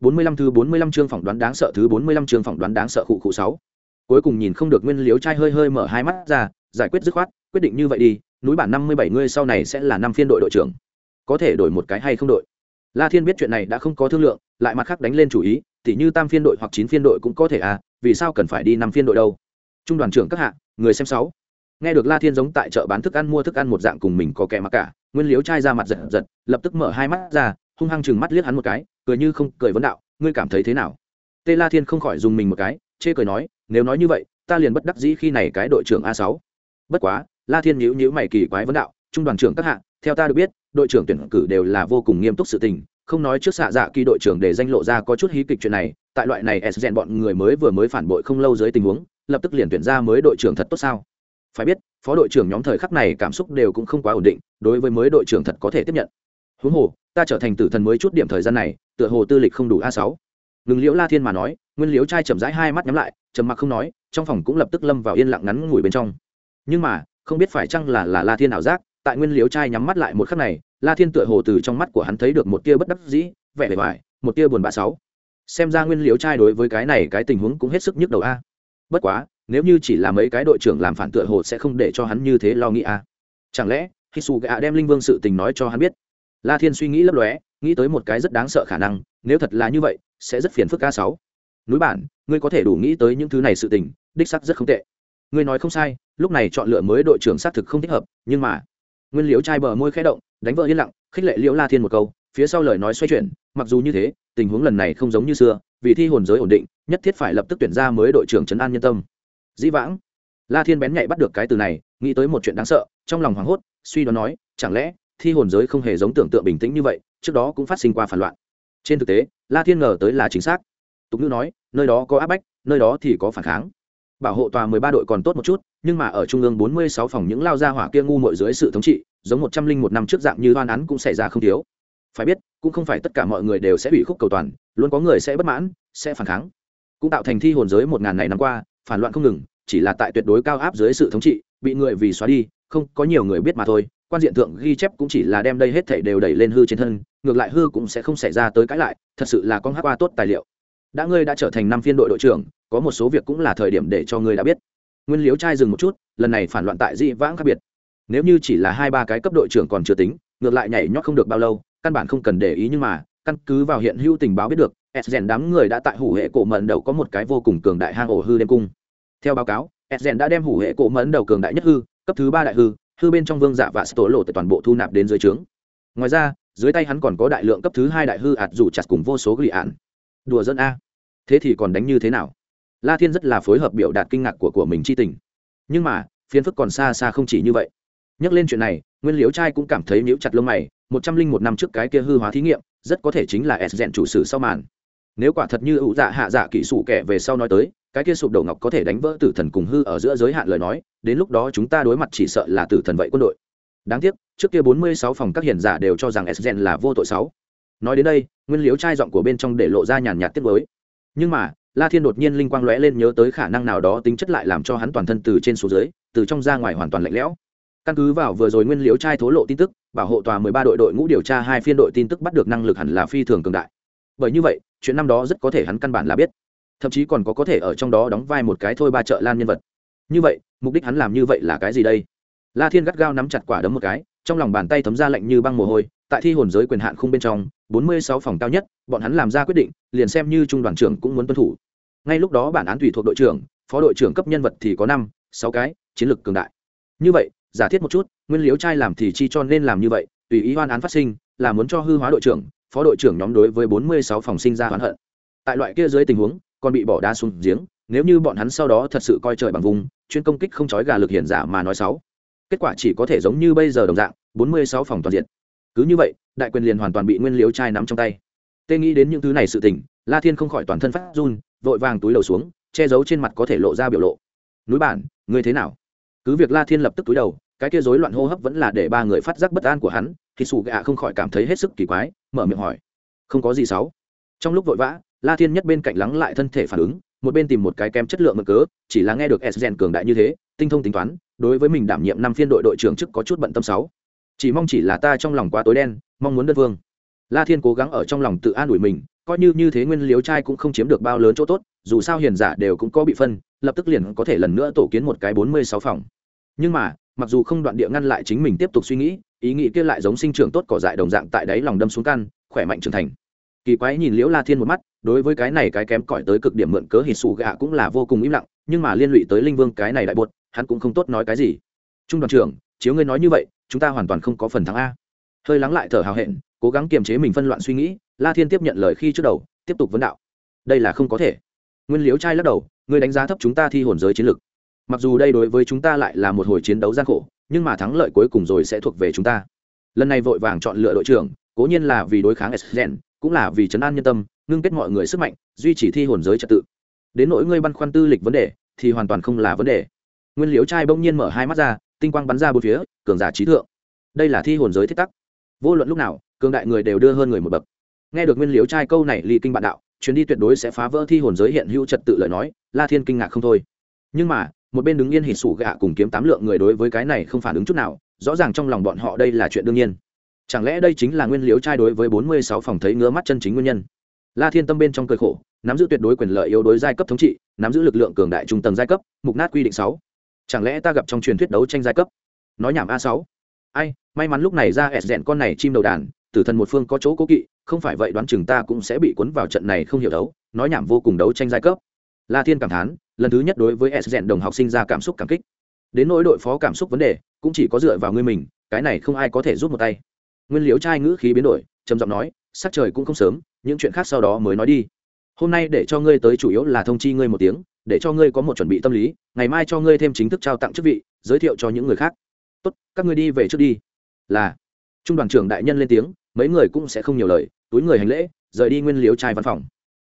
45 thứ 45 chương phỏng đoán đáng sợ thứ 45 chương phỏng đoán đáng sợ khụ khụ 6. Cuối cùng nhìn không được Nguyên Liếu trai hơi hơi mở hai mắt ra, giải quyết dứt khoát, quyết định như vậy đi, núi bản 57 ngươi sau này sẽ là năm phiên đội đội trưởng. Có thể đổi một cái hay không đội? La Thiên biết chuyện này đã không có thương lượng, lại mặt khác đánh lên chủ ý, tỉ như tam phiên đội hoặc chín phiên đội cũng có thể à, vì sao cần phải đi năm phiên đội đâu? Trung đoàn trưởng các hạ, người xem sáu. Nghe được La Thiên giống tại chợ bán thức ăn mua thức ăn một dạng cùng mình có kẻ mà cả, Nguyên Liếu trai ra mặt giật giật, lập tức mở hai mắt ra, hung hăng chừng mắt liếc hắn một cái, cười như không cười vấn đạo, ngươi cảm thấy thế nào? Tê la thiên không khỏi dùng mình một cái, chê cười nói, nếu nói như vậy, ta liền bất đắc dĩ khi này cái đội trưởng a sáu. Bất quá, la thiên nhữ nhữ mày kỳ quái vấn đạo, trung đoàn trưởng các hạ, theo ta được biết, đội trưởng tuyển cử đều là vô cùng nghiêm túc sự tình, không nói trước xạ dạ kỳ đội trưởng để danh lộ ra có chút hí kịch chuyện này, tại loại này s rèn bọn người mới vừa mới phản bội không lâu dưới tình huống, lập tức liền tuyển ra mới đội trưởng thật tốt sao? Phải biết, phó đội trưởng nhóm thời khắc này cảm xúc đều cũng không quá ổn định, đối với mới đội trưởng thật có thể tiếp nhận huống hồ, ta trở thành tử thần mới chút điểm thời gian này, tựa hồ tư lịch không đủ a sáu. Ngừng liễu la thiên mà nói, nguyên liễu trai chậm rãi hai mắt nhắm lại, trầm mặc không nói, trong phòng cũng lập tức lâm vào yên lặng ngắn ngủi bên trong. Nhưng mà, không biết phải chăng là là la thiên ảo giác, tại nguyên liễu trai nhắm mắt lại một khắc này, la thiên tựa hồ từ trong mắt của hắn thấy được một tia bất đắc dĩ, vẻ bề ngoài, một tia buồn bã sáu. Xem ra nguyên liễu trai đối với cái này cái tình huống cũng hết sức nhức đầu a. Bất quá, nếu như chỉ là mấy cái đội trưởng làm phản tựa hồ sẽ không để cho hắn như thế lo nghĩ a. Chẳng lẽ khi xù gạ đem linh vương sự tình nói cho hắn biết? La thiên suy nghĩ lấp lóe, nghĩ tới một cái rất đáng sợ khả năng, nếu thật là như vậy, sẽ rất phiền phức ca sáu. Núi bản, ngươi có thể đủ nghĩ tới những thứ này sự tình, đích sắc rất không tệ. Ngươi nói không sai, lúc này chọn lựa mới đội trưởng xác thực không thích hợp, nhưng mà, nguyên liễu trai bờ môi khẽ động, đánh vợ yên lặng, khích lệ liễu la thiên một câu, phía sau lời nói xoay chuyển, mặc dù như thế, tình huống lần này không giống như xưa, vì thi hồn giới ổn định, nhất thiết phải lập tức tuyển ra mới đội trưởng trấn an nhân tâm. Dĩ vãng, la thiên bén nhạy bắt được cái từ này, nghĩ tới một chuyện đáng sợ, trong lòng hoảng hốt, suy đoán nói, chẳng lẽ thi hồn giới không hề giống tưởng tượng bình tĩnh như vậy, trước đó cũng phát sinh qua phản loạn. Trên thực tế, la thiên ngờ tới là chính xác. Tục ngữ nói, nơi đó có áp bách, nơi đó thì có phản kháng. Bảo hộ tòa mười ba đội còn tốt một chút, nhưng mà ở trung ương bốn mươi sáu phòng những lao gia hỏa kia ngu mội dưới sự thống trị, giống một trăm linh một năm trước dạng như đoan án cũng xảy ra không thiếu. Phải biết, cũng không phải tất cả mọi người đều sẽ bị khúc cầu toàn, luôn có người sẽ bất mãn, sẽ phản kháng. Cũng tạo thành thi hồn giới một ngàn này năm qua, phản loạn không ngừng, chỉ là tại tuyệt đối cao áp dưới sự thống trị, bị người vì xóa đi, không có nhiều người biết mà thôi quan diện thượng ghi chép cũng chỉ là đem đây hết thảy đều đẩy lên hư trên thân, ngược lại hư cũng sẽ không xảy ra tới cãi lại, thật sự là con hát qua tốt tài liệu. Đã ngươi đã trở thành năm phiên đội đội trưởng, có một số việc cũng là thời điểm để cho ngươi đã biết. Nguyên liếu trai dừng một chút, lần này phản loạn tại dị vãng khác biệt. Nếu như chỉ là hai ba cái cấp đội trưởng còn chưa tính, ngược lại nhảy nhót không được bao lâu, căn bản không cần để ý nhưng mà, căn cứ vào hiện hữu tình báo biết được s rèn đám người đã tại hủ hệ cổ mận đầu có một cái vô cùng cường đại hang ổ hư đêm cung. Theo báo cáo s rèn đã đem hủ hệ cổ mẫn đầu cường đại nhất hư, cấp thứ ba đại hư hư bên trong vương dạ và tổ lộ tại toàn bộ thu nạp đến dưới trướng. Ngoài ra, dưới tay hắn còn có đại lượng cấp thứ hai đại hư ạt dù chặt cùng vô số ghi ạn đùa dân a. Thế thì còn đánh như thế nào? La thiên rất là phối hợp biểu đạt kinh ngạc của của mình chi tình. Nhưng mà phiến phức còn xa xa không chỉ như vậy. Nhắc lên chuyện này, nguyên liếu trai cũng cảm thấy níu chặt lông mày, một trăm linh một năm trước cái kia hư hóa thí nghiệm, rất có thể chính là s rèn chủ sử sau màn. Nếu quả thật như ủ dạ hạ dạ kỹ sủ kẻ về sau nói tới cái kia sụp đổ ngọc có thể đánh vỡ tử thần cùng hư ở giữa giới hạn lời nói, đến lúc đó chúng ta đối mặt chỉ sợ là tử thần vậy quân đội. Đáng tiếc, trước kia bốn mươi sáu phòng các hiền giả đều cho rằng sgen là vô tội sáu. Nói đến đây, nguyên liếu trai giọng của bên trong để lộ ra nhàn nhạt tiết mới nhưng mà, la thiên đột nhiên linh quang lóe lên nhớ tới khả năng nào đó tính chất lại làm cho hắn toàn thân từ trên xuống dưới, từ trong ra ngoài hoàn toàn lạnh lẽo. Căn cứ vào vừa rồi nguyên liếu trai thố lộ tin tức, bảo hộ tòa mười ba đội đội ngũ điều tra hai phiên đội tin tức bắt được năng lực hẳn là phi thường cường đại. Bởi như vậy, chuyện năm đó rất có thể hắn căn bản là biết thậm chí còn có có thể ở trong đó đóng vai một cái thôi ba chợ lan nhân vật. Như vậy, mục đích hắn làm như vậy là cái gì đây? La thiên gắt gao nắm chặt quả đấm một cái, trong lòng bàn tay thấm ra lạnh như băng mồ hôi, tại thi hồn giới quyền hạn khung bên trong, bốn mươi sáu phòng cao nhất, bọn hắn làm ra quyết định, liền xem như trung đoàn trưởng cũng muốn tuân thủ. Ngay lúc đó bản án tùy thuộc đội trưởng, phó đội trưởng cấp nhân vật thì có năm, sáu cái, chiến lược cường đại. Như vậy, giả thiết một chút, nguyên liếu trai làm thì chi cho nên làm như vậy, tùy ý hoan án phát sinh, là muốn cho hư hóa đội trưởng, phó đội trưởng nhóm đối với bốn mươi sáu phòng sinh ra hoán hận. Tại loại kia dưới tình huống còn bị bỏ đá xuống giếng, nếu như bọn hắn sau đó thật sự coi trời bằng vùng, chuyên công kích không chói gà lực hiển giả mà nói sáu kết quả chỉ có thể giống như bây giờ đồng dạng, bốn mươi sáu phòng toàn diện. Cứ như vậy, đại quyền liền hoàn toàn bị nguyên liếu trai nắm trong tay. Tê nghĩ đến những thứ này sự tình, la thiên không khỏi toàn thân phát run, vội vàng túi đầu xuống, che giấu trên mặt có thể lộ ra biểu lộ. Núi bản, ngươi thế nào? Cứ việc la thiên lập tức túi đầu, cái kia rối loạn hô hấp vẫn là để ba người phát giác bất an của hắn, thì sủ gạ không khỏi cảm thấy hết sức kỳ quái, mở miệng hỏi, không có gì xấu? Trong lúc vội vã la thiên nhất bên cạnh lắng lại thân thể phản ứng, một bên tìm một cái kem chất lượng mực cớ, chỉ là nghe được s gen cường đại như thế, tinh thông tính toán, đối với mình đảm nhiệm năm phiên đội đội trưởng chức có chút bận tâm sáu. Chỉ mong chỉ là ta trong lòng quá tối đen, mong muốn đơn vương. La thiên cố gắng ở trong lòng tự an ủi mình, coi như như thế nguyên liếu trai cũng không chiếm được bao lớn chỗ tốt, dù sao hiền giả đều cũng có bị phân, lập tức liền có thể lần nữa tổ kiến một cái bốn mươi sáu phòng. Nhưng mà, mặc dù không đoạn địa ngăn lại chính mình tiếp tục suy nghĩ, ý nghĩ kia lại giống sinh trưởng tốt cỏ dại đồng dạng tại đáy lòng đâm xuống căn, khỏe mạnh trưởng thành kỳ quái nhìn liễu la thiên một mắt, đối với cái này cái kém cỏi tới cực điểm mượn cớ hít xù gạ cũng là vô cùng im lặng, nhưng mà liên lụy tới linh vương cái này đại bột hắn cũng không tốt nói cái gì. Trung đoàn trưởng, chiếu ngươi nói như vậy, chúng ta hoàn toàn không có phần thắng a. Hơi lắng lại thở hào hẹn, cố gắng kiềm chế mình phân loạn suy nghĩ, la thiên tiếp nhận lời khi trước đầu, tiếp tục vấn đạo. Đây là không có thể. Nguyên liếu trai lắc đầu, ngươi đánh giá thấp chúng ta thi hồn giới chiến lược. Mặc dù đây đối với chúng ta lại là một hồi chiến đấu gian khổ, nhưng mà thắng lợi cuối cùng rồi sẽ thuộc về chúng ta. Lần này vội vàng chọn lựa đội trưởng, cố nhiên là vì đối kháng sgen cũng là vì chấn an nhân tâm, ngưng kết mọi người sức mạnh, duy trì thi hồn giới trật tự. Đến nỗi ngươi băn khoăn tư lịch vấn đề, thì hoàn toàn không là vấn đề. Nguyên liếu trai bỗng nhiên mở hai mắt ra, tinh quang bắn ra bốn phía, cường giả trí thượng. Đây là thi hồn giới thiết tắc. Vô luận lúc nào, cường đại người đều đưa hơn người một bậc. Nghe được nguyên liếu trai câu này, ly kinh bạn đạo, chuyến đi tuyệt đối sẽ phá vỡ thi hồn giới hiện hữu trật tự lời nói, la thiên kinh ngạc không thôi. Nhưng mà, một bên đứng yên hỉ sủ gạ cùng kiếm tám lượng người đối với cái này không phản ứng chút nào, rõ ràng trong lòng bọn họ đây là chuyện đương nhiên chẳng lẽ đây chính là nguyên liếu trai đối với bốn mươi sáu phòng thấy ngứa mắt chân chính nguyên nhân? La thiên tâm bên trong cười khổ, nắm giữ tuyệt đối quyền lợi yếu đối giai cấp thống trị, nắm giữ lực lượng cường đại trung tầng giai cấp, mục nát quy định sáu. Chẳng lẽ ta gặp trong truyền thuyết đấu tranh giai cấp? Nói nhảm a sáu. Ai, may mắn lúc này ra ẹt rẽn con này chim đầu đàn, tử thần một phương có chỗ cố kỵ, không phải vậy đoán chừng ta cũng sẽ bị cuốn vào trận này không hiểu đấu, nói nhảm vô cùng đấu tranh giai cấp. La thiên cảm thán, lần thứ nhất đối với s Dẹn đồng học sinh ra cảm xúc cảm kích. Đến nỗi đội phó cảm xúc vấn đề, cũng chỉ có dựa vào ngươi mình, cái này không ai có thể giúp một tay nguyên Liễu trai ngữ khí biến đổi, trầm giọng nói, sắc trời cũng không sớm, những chuyện khác sau đó mới nói đi. Hôm nay để cho ngươi tới chủ yếu là thông chi ngươi một tiếng, để cho ngươi có một chuẩn bị tâm lý, ngày mai cho ngươi thêm chính thức trao tặng chức vị, giới thiệu cho những người khác. Tốt, các ngươi đi về trước đi. Là. Trung đoàn trưởng đại nhân lên tiếng, mấy người cũng sẽ không nhiều lời, túi người hành lễ, rời đi nguyên liếu trai văn phòng.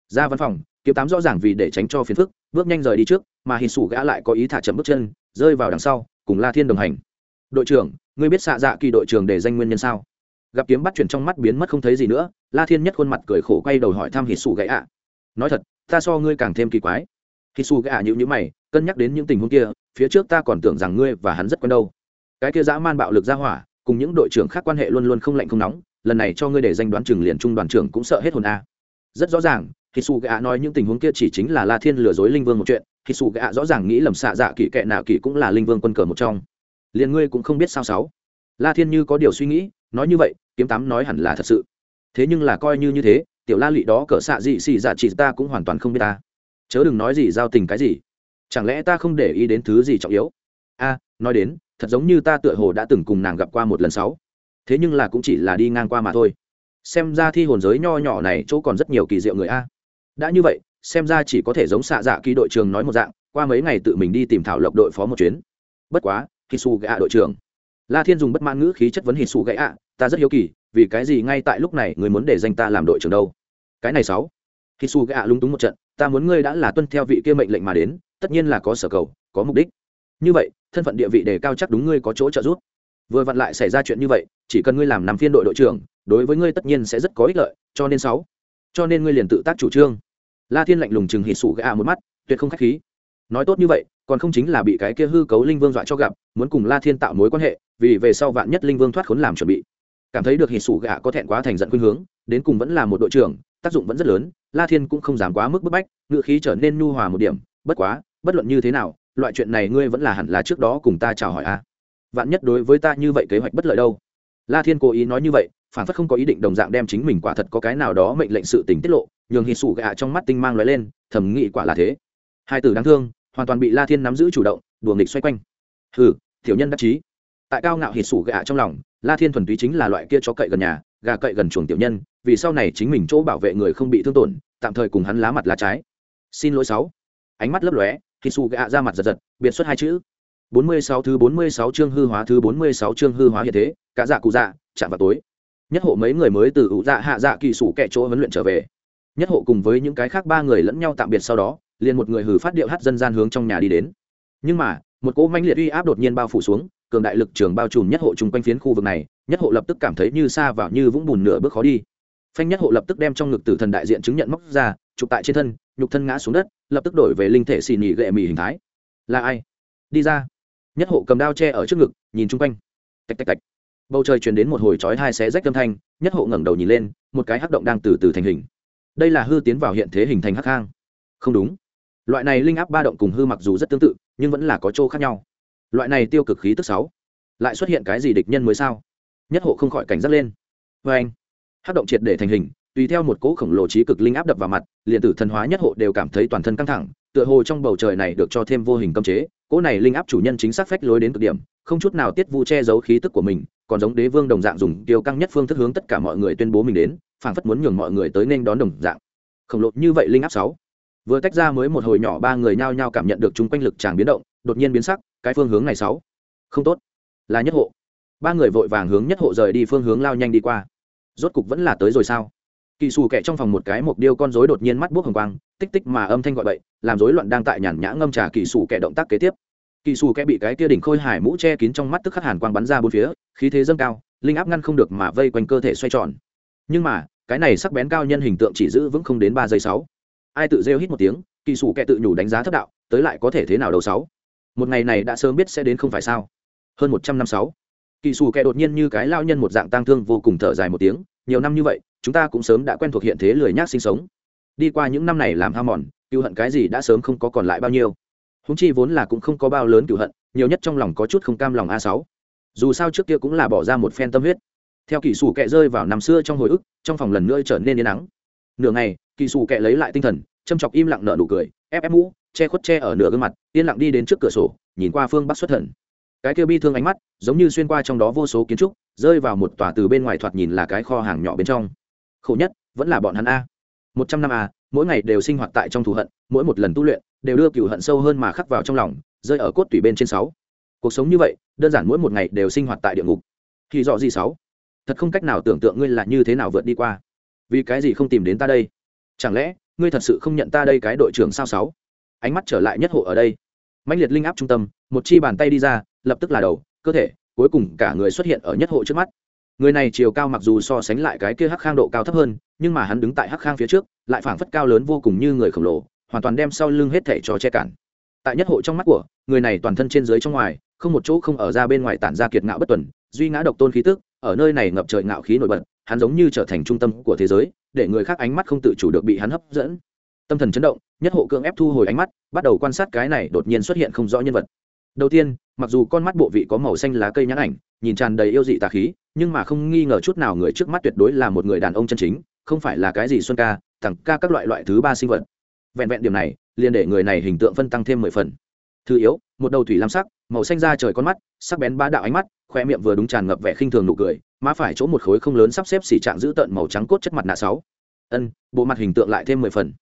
Ra văn phòng, kiếm tám rõ ràng vì để tránh cho phiền phức, bước nhanh rời đi trước, mà hình sủ gã lại có ý thả chậm bước chân, rơi vào đằng sau, cùng la thiên đồng hành. Đội trưởng, ngươi biết xạ dạ kỳ đội trưởng để danh nguyên nhân sao? Gặp kiếm bắt chuyển trong mắt biến mất không thấy gì nữa, la thiên nhất khuôn mặt cười khổ quay đầu hỏi thăm hít xù gãy ạ. Nói thật, ta so ngươi càng thêm kỳ quái. Hít xù gãy ạ nhữ nhữ mày, cân nhắc đến những tình huống kia, phía trước ta còn tưởng rằng ngươi và hắn rất quen đâu. Cái kia dã man bạo lực ra hỏa, cùng những đội trưởng khác quan hệ luôn luôn không lạnh không nóng, lần này cho ngươi để danh đoán trưởng liền trung đoàn trưởng cũng sợ hết hồn a. Rất rõ ràng khi su gạ nói những tình huống kia chỉ chính là la thiên lừa dối linh vương một chuyện khi su gạ rõ ràng nghĩ lầm xạ dạ kỳ kệ nào kỳ cũng là linh vương quân cờ một trong. Liền ngươi cũng không biết sao sáu. La thiên như có điều suy nghĩ nói như vậy, kiếm tám nói hẳn là thật sự. Thế nhưng là coi như như thế, tiểu la lị đó cỡ xạ dị xì dạ chỉ ta cũng hoàn toàn không biết ta. Chớ đừng nói gì giao tình cái gì. Chẳng lẽ ta không để ý đến thứ gì trọng yếu? A, nói đến, thật giống như ta tựa hồ đã từng cùng nàng gặp qua một lần sáu. Thế nhưng là cũng chỉ là đi ngang qua mà thôi. Xem ra thi hồn giới nho nhỏ này chỗ còn rất nhiều kỳ diệu người a. Đã như vậy, xem ra chỉ có thể giống xạ dạ kỳ đội trưởng nói một dạng, qua mấy ngày tự mình đi tìm thảo lộc đội phó một chuyến. Bất quá khi su gạ đội trưởng la thiên dùng bất mãn ngữ khí chất vấn hì Sủ gãy ạ, ta rất hiếu kỳ, vì cái gì ngay tại lúc này người muốn để danh ta làm đội trưởng đâu? Cái này sáu. Hì Sủ gãy ạ lung túng một trận, ta muốn ngươi đã là tuân theo vị kia mệnh lệnh mà đến, tất nhiên là có sở cầu, có mục đích. Như vậy, thân phận địa vị đề cao chắc đúng ngươi có chỗ trợ giúp. Vừa vặn lại xảy ra chuyện như vậy, chỉ cần ngươi làm nằm phiên đội đội trưởng, đối với ngươi tất nhiên sẽ rất có ích lợi, cho nên sáu. Cho nên ngươi liền tự tác chủ trương. La thiên lạnh lùng chừng hít sủ gạ một mắt, tuyệt không k h á c h khí nói tốt như vậy, còn không chính là bị cái kia hư cấu linh vương dọa cho gặp, muốn cùng la thiên tạo mối quan hệ, vì về sau vạn nhất linh vương thoát khốn làm chuẩn bị. Cảm thấy được hít sủ gạ có thẹn quá thành giận khuynh hướng, đến cùng vẫn là một đội trưởng, tác dụng vẫn rất lớn, la thiên cũng không dám quá mức bức bách ngự khí trở nên nhu hòa một điểm, bất quá, bất luận như thế nào, loại chuyện này ngươi vẫn là hẳn là trước đó cùng ta chào hỏi a. Vạn nhất đối với ta như vậy kế hoạch bất lợi đâu. La thiên cố ý nói như vậy, phản phất không có ý định đồng dạng đem chính mình quả thật có cái nào đó mệnh lệnh sự tình tiết lộ, nhường hít sủ gạ trong mắt tinh mang lóe lên, thầm nghĩ quả là thế. Hai từ đáng thương hoàn toàn bị la thiên nắm giữ chủ động đùa nghịch xoay quanh. Hừ tiểu nhân đắc chí. Tại cao ngạo hít sủ gạ trong lòng la thiên thuần túy chính là loại kia cho cậy gần nhà gà cậy gần chuồng tiểu nhân vì sau này chính mình chỗ bảo vệ người không bị thương tổn tạm thời cùng hắn lá mặt lá trái. Xin lỗi sáu. Ánh mắt lấp lóe hít sủ gạ ra mặt giật giật biệt xuất hai chữ. 46 thứ 46 chương hư hóa thứ 46 chương hư hóa hiện thế, cả dạ cụ dạ, chạm vào tối. Nhất hộ mấy người mới từ ủ dạ hạ dạ kỳ sủ kẻ chỗ huấn luyện trở về. Nhất hộ cùng với những cái khác ba người lẫn nhau tạm biệt sau đó, liền một người hử phát điệu hát dân gian hướng trong nhà đi đến. Nhưng mà, một cỗ manh liệt uy áp đột nhiên bao phủ xuống, cường đại lực trường bao trùm nhất hộ chung quanh phiến khu vực này, nhất hộ lập tức cảm thấy như xa vào như vũng bùn nửa bước khó đi. Phanh nhất hộ lập tức đem trong ngực tử thần đại diện chứng nhận móc ra, chụp tại trên thân, nhục thân ngã xuống đất, lập tức đổi về linh thể xì nhị gệ mì hình thái. Là ai? Đi ra nhất hộ cầm đao che ở trước ngực nhìn chung quanh tạch tạch tạch bầu trời truyền đến một hồi chói hai xé rách âm thanh nhất hộ ngẩng đầu nhìn lên một cái hắc động đang từ từ thành hình đây là hư tiến vào hiện thế hình thành hắc hang không đúng loại này linh áp ba động cùng hư mặc dù rất tương tự, nhưng vẫn là có chỗ khác nhau. Loại này tiêu cực khí tức sáu, lại xuất hiện cái gì địch nhân mới sao? Nhất hộ không khỏi cảnh giác lên. Vê anh, hát động triệt để thành hình, tùy theo một cỗ khổng lồ trí cực linh áp đập vào mặt, liền tử thần hóa nhất hộ đều cảm thấy toàn thân căng thẳng, tựa hồ trong bầu trời này được cho thêm vô hình cấm chế, cỗ này linh áp chủ nhân chính xác phách lối đến cực điểm, không chút nào tiết vu che giấu khí tức của mình, còn giống đế vương đồng dạng dùng tiêu căng nhất phương thức hướng tất cả mọi người tuyên bố mình đến, phảng phất muốn nhường mọi người tới nên đón đồng dạng. Khổng lồ như vậy linh áp sáu vừa tách ra mới một hồi nhỏ ba người nhao nhao cảm nhận được chung quanh lực tràng biến động, đột nhiên biến sắc, cái phương hướng này sáu. Không tốt. Là nhất hộ. Ba người vội vàng hướng nhất hộ rời đi phương hướng lao nhanh đi qua. Rốt cục vẫn là tới rồi sao? Kỳ xù kẹ trong phòng một cái mục điêu con rối đột nhiên mắt buốc hồng quang, tích tích mà âm thanh gọi bậy, làm rối loạn đang tại nhàn nhã ngâm trà kỳ xù kẹ động tác kế tiếp. Kỳ xù kẹ bị cái kia đỉnh khôi hải mũ che kín trong mắt tức khắc hàn quang bắn ra bốn phía, khí thế dâng cao, linh áp ngăn không được mà vây quanh cơ thể xoay tròn. Nhưng mà, cái này sắc bén cao nhân hình tượng chỉ giữ vững không đến ba giây sáu ai tự rêu hít một tiếng, kỳ sủ kẻ tự nhủ đánh giá thất đạo, tới lại có thể thế nào đầu sáu? Một ngày này đã sớm biết sẽ đến không phải sao? Hơn một trăm năm sáu. Kỳ sủ kẻ đột nhiên như cái lao nhân một dạng tang thương vô cùng thở dài một tiếng, nhiều năm như vậy, chúng ta cũng sớm đã quen thuộc hiện thế lười nhác sinh sống. Đi qua những năm này làm ham mòn, cựu hận cái gì đã sớm không có còn lại bao nhiêu? Húng chi vốn là cũng không có bao lớn cựu hận, nhiều nhất trong lòng có chút không cam lòng a sáu. Dù sao trước kia cũng là bỏ ra một phen tâm huyết. Theo kỳ sủ kẹ rơi vào năm xưa trong hồi ức, trong phòng lần nữa trở nên yên nắng. Nửa ngày kỳ xù kệ lấy lại tinh thần, châm chọc im lặng nở nụ cười, ép ép mũ, che khuất che ở nửa gương mặt, yên lặng đi đến trước cửa sổ, nhìn qua phương bắc xuất thần. Cái kia bi thương ánh mắt, giống như xuyên qua trong đó vô số kiến trúc, rơi vào một tòa từ bên ngoài thoạt nhìn là cái kho hàng nhỏ bên trong. Khổ nhất, vẫn là bọn hắn a. Một trăm năm a, mỗi ngày đều sinh hoạt tại trong thù hận, mỗi một lần tu luyện, đều đưa cựu hận sâu hơn mà khắc vào trong lòng, rơi ở cốt tủy bên trên sáu. Cuộc sống như vậy, đơn giản mỗi một ngày đều sinh hoạt tại địa ngục. Thì dọ gì sáu? Thật không cách nào tưởng tượng ngươi là như thế nào vượt đi qua. Vì cái gì không tìm đến ta đây? Chẳng lẽ, ngươi thật sự không nhận ta đây cái đội trưởng sao sáu? Ánh mắt trở lại nhất hộ ở đây. Mạnh liệt linh áp trung tâm, một chi bàn tay đi ra, lập tức là đầu, cơ thể, cuối cùng cả người xuất hiện ở nhất hộ trước mắt. Người này chiều cao mặc dù so sánh lại cái kia hắc khang độ cao thấp hơn, nhưng mà hắn đứng tại hắc khang phía trước, lại phảng phất cao lớn vô cùng như người khổng lồ, hoàn toàn đem sau lưng hết thể cho che cản. Tại nhất hộ trong mắt của, người này toàn thân trên dưới trong ngoài, không một chỗ không ở ra bên ngoài tản ra kiệt ngạo bất tuần, duy ngã độc tôn khí tức, ở nơi này ngập trời ngạo khí nổi bật hắn giống như trở thành trung tâm của thế giới, để người khác ánh mắt không tự chủ được bị hắn hấp dẫn. Tâm thần chấn động, nhất hộ cưỡng ép thu hồi ánh mắt, bắt đầu quan sát cái này đột nhiên xuất hiện không rõ nhân vật. Đầu tiên, mặc dù con mắt bộ vị có màu xanh lá cây nhãn ảnh, nhìn tràn đầy yêu dị tà khí, nhưng mà không nghi ngờ chút nào người trước mắt tuyệt đối là một người đàn ông chân chính, không phải là cái gì xuân ca, thẳng ca các loại loại thứ ba sinh vật. Vẹn vẹn điểm này, liền để người này hình tượng phân tăng thêm mười phần. Thứ yếu, một đầu thủy lam sắc, màu xanh da trời con mắt, sắc bén ba đạo ánh mắt, khoe miệng vừa đúng tràn ngập vẻ khinh thường nụ cười má phải chỗ một khối không lớn sắp xếp xỉ trạng giữ tợn màu trắng cốt chất mặt nạ sáu. Ân, bộ mặt hình tượng lại thêm mười phần.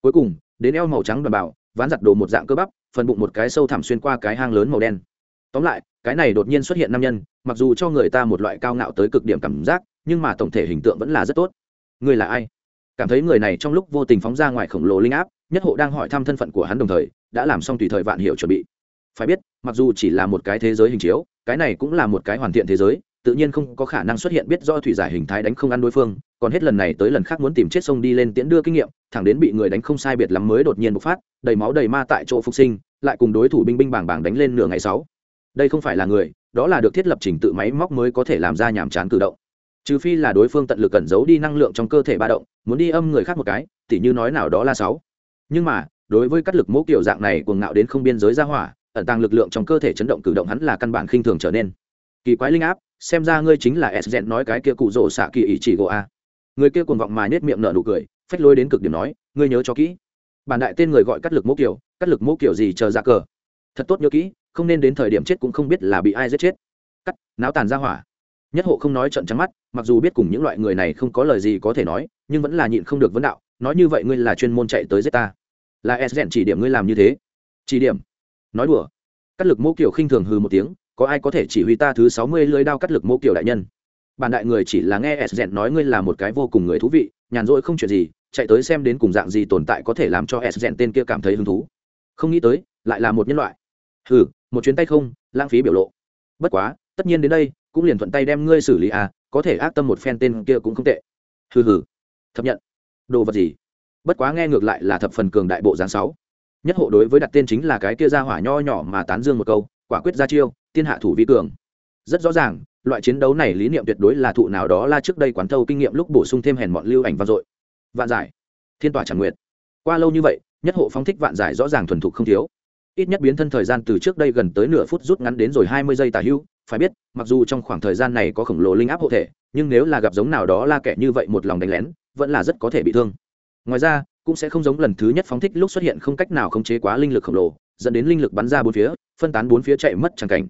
Cuối cùng, đến eo màu trắng đoàn bảo ván giặt đồ một dạng cơ bắp, phần bụng một cái sâu thẳm xuyên qua cái hang lớn màu đen. Tóm lại, cái này đột nhiên xuất hiện nam nhân, mặc dù cho người ta một loại cao ngạo tới cực điểm cảm giác, nhưng mà tổng thể hình tượng vẫn là rất tốt. Người là ai? Cảm thấy người này trong lúc vô tình phóng ra ngoài khổng lồ linh áp, nhất hộ đang hỏi thăm thân phận của hắn đồng thời, đã làm xong tùy thời vạn hiệu chuẩn bị. Phải biết, mặc dù chỉ là một cái thế giới hình chiếu, cái này cũng là một cái hoàn thiện thế giới tự nhiên không có khả năng xuất hiện biết do thủy giải hình thái đánh không ăn đối phương, còn hết lần này tới lần khác muốn tìm chết sông đi lên tiễn đưa kinh nghiệm, thẳng đến bị người đánh không sai biệt lắm mới đột nhiên bộc phát, đầy máu đầy ma tại chỗ phục sinh, lại cùng đối thủ binh binh bảng bảng đánh lên nửa ngày sáu. Đây không phải là người, đó là được thiết lập trình tự máy móc mới có thể làm ra nhàm chán cử động. Trừ phi là đối phương tận lực cẩn giấu đi năng lượng trong cơ thể ba động, muốn đi âm người khác một cái, tỉ như nói nào đó là sáu. Nhưng mà, đối với các lực mẫu kiểu dạng này cuồng ngạo đến không biên giới ra hỏa, ẩn tàng lực lượng trong cơ thể chấn động cử động hắn là căn bản khinh thường trở nên. Kỳ quái linh áp xem ra ngươi chính là s nói cái kia cụ rỗ xạ kỳ ý chỉ gỗ a. Người kia cuồng vọng mà nết miệng nở nụ cười, phách lối đến cực điểm nói, ngươi nhớ cho kỹ. Bản đại tên người gọi cắt lực mẫu kiểu cắt lực mẫu kiểu gì chờ ra cờ. Thật tốt nhớ kỹ, không nên đến thời điểm chết cũng không biết là bị ai giết chết. Cắt, náo tàn ra hỏa. Nhất hộ không nói trận trắng mắt, mặc dù biết cùng những loại người này không có lời gì có thể nói, nhưng vẫn là nhịn không được vấn đạo, nói như vậy ngươi là chuyên môn chạy tới giết ta. Là s chỉ điểm ngươi làm như thế. Chỉ điểm? Nói đùa. Cắt lực mẫu kiểu khinh thường hừ một tiếng có ai có thể chỉ huy ta thứ sáu mươi lưới đao cắt lực mẫu kiểu đại nhân? Bản đại người chỉ là nghe s nói ngươi là một cái vô cùng người thú vị, nhàn rỗi không chuyện gì, chạy tới xem đến cùng dạng gì tồn tại có thể làm cho s tên kia cảm thấy hứng thú. Không nghĩ tới, lại là một nhân loại. Hừ, một chuyến tay không, lãng phí biểu lộ. Bất quá, tất nhiên đến đây, cũng liền thuận tay đem ngươi xử lý à có thể ác tâm một phen tên kia cũng không tệ. Hừ hừ. Thập nhận. Đồ vật gì? Bất quá nghe ngược lại là thập phần cường đại bộ giáng sáu. Nhất hộ đối với đặt tên chính là cái kia ra hỏa nho nhỏ mà tán dương một câu quả quyết ra chiêu, tiên hạ thủ vi cường. Rất rõ ràng, loại chiến đấu này lý niệm tuyệt đối là thụ nào đó la trước đây quán thâu kinh nghiệm lúc bổ sung thêm hèn mọn lưu ảnh vang dội. Vạn giải. Thiên tỏa chẳng nguyệt. Qua lâu như vậy, nhất hộ phóng thích vạn giải rõ ràng thuần thục không thiếu. Ít nhất biến thân thời gian từ trước đây gần tới nửa phút rút ngắn đến rồi hai mươi giây tả hưu, phải biết, mặc dù trong khoảng thời gian này có khổng lồ linh áp hộ thể, nhưng nếu là gặp giống nào đó la kẻ như vậy một lòng đánh lén, vẫn là rất có thể bị thương. Ngoài ra, cũng sẽ không giống lần thứ nhất phóng thích lúc xuất hiện không cách nào khống chế quá linh lực khổng lồ dẫn đến linh lực bắn ra bốn phía, phân tán bốn phía chạy mất chẳng cảnh.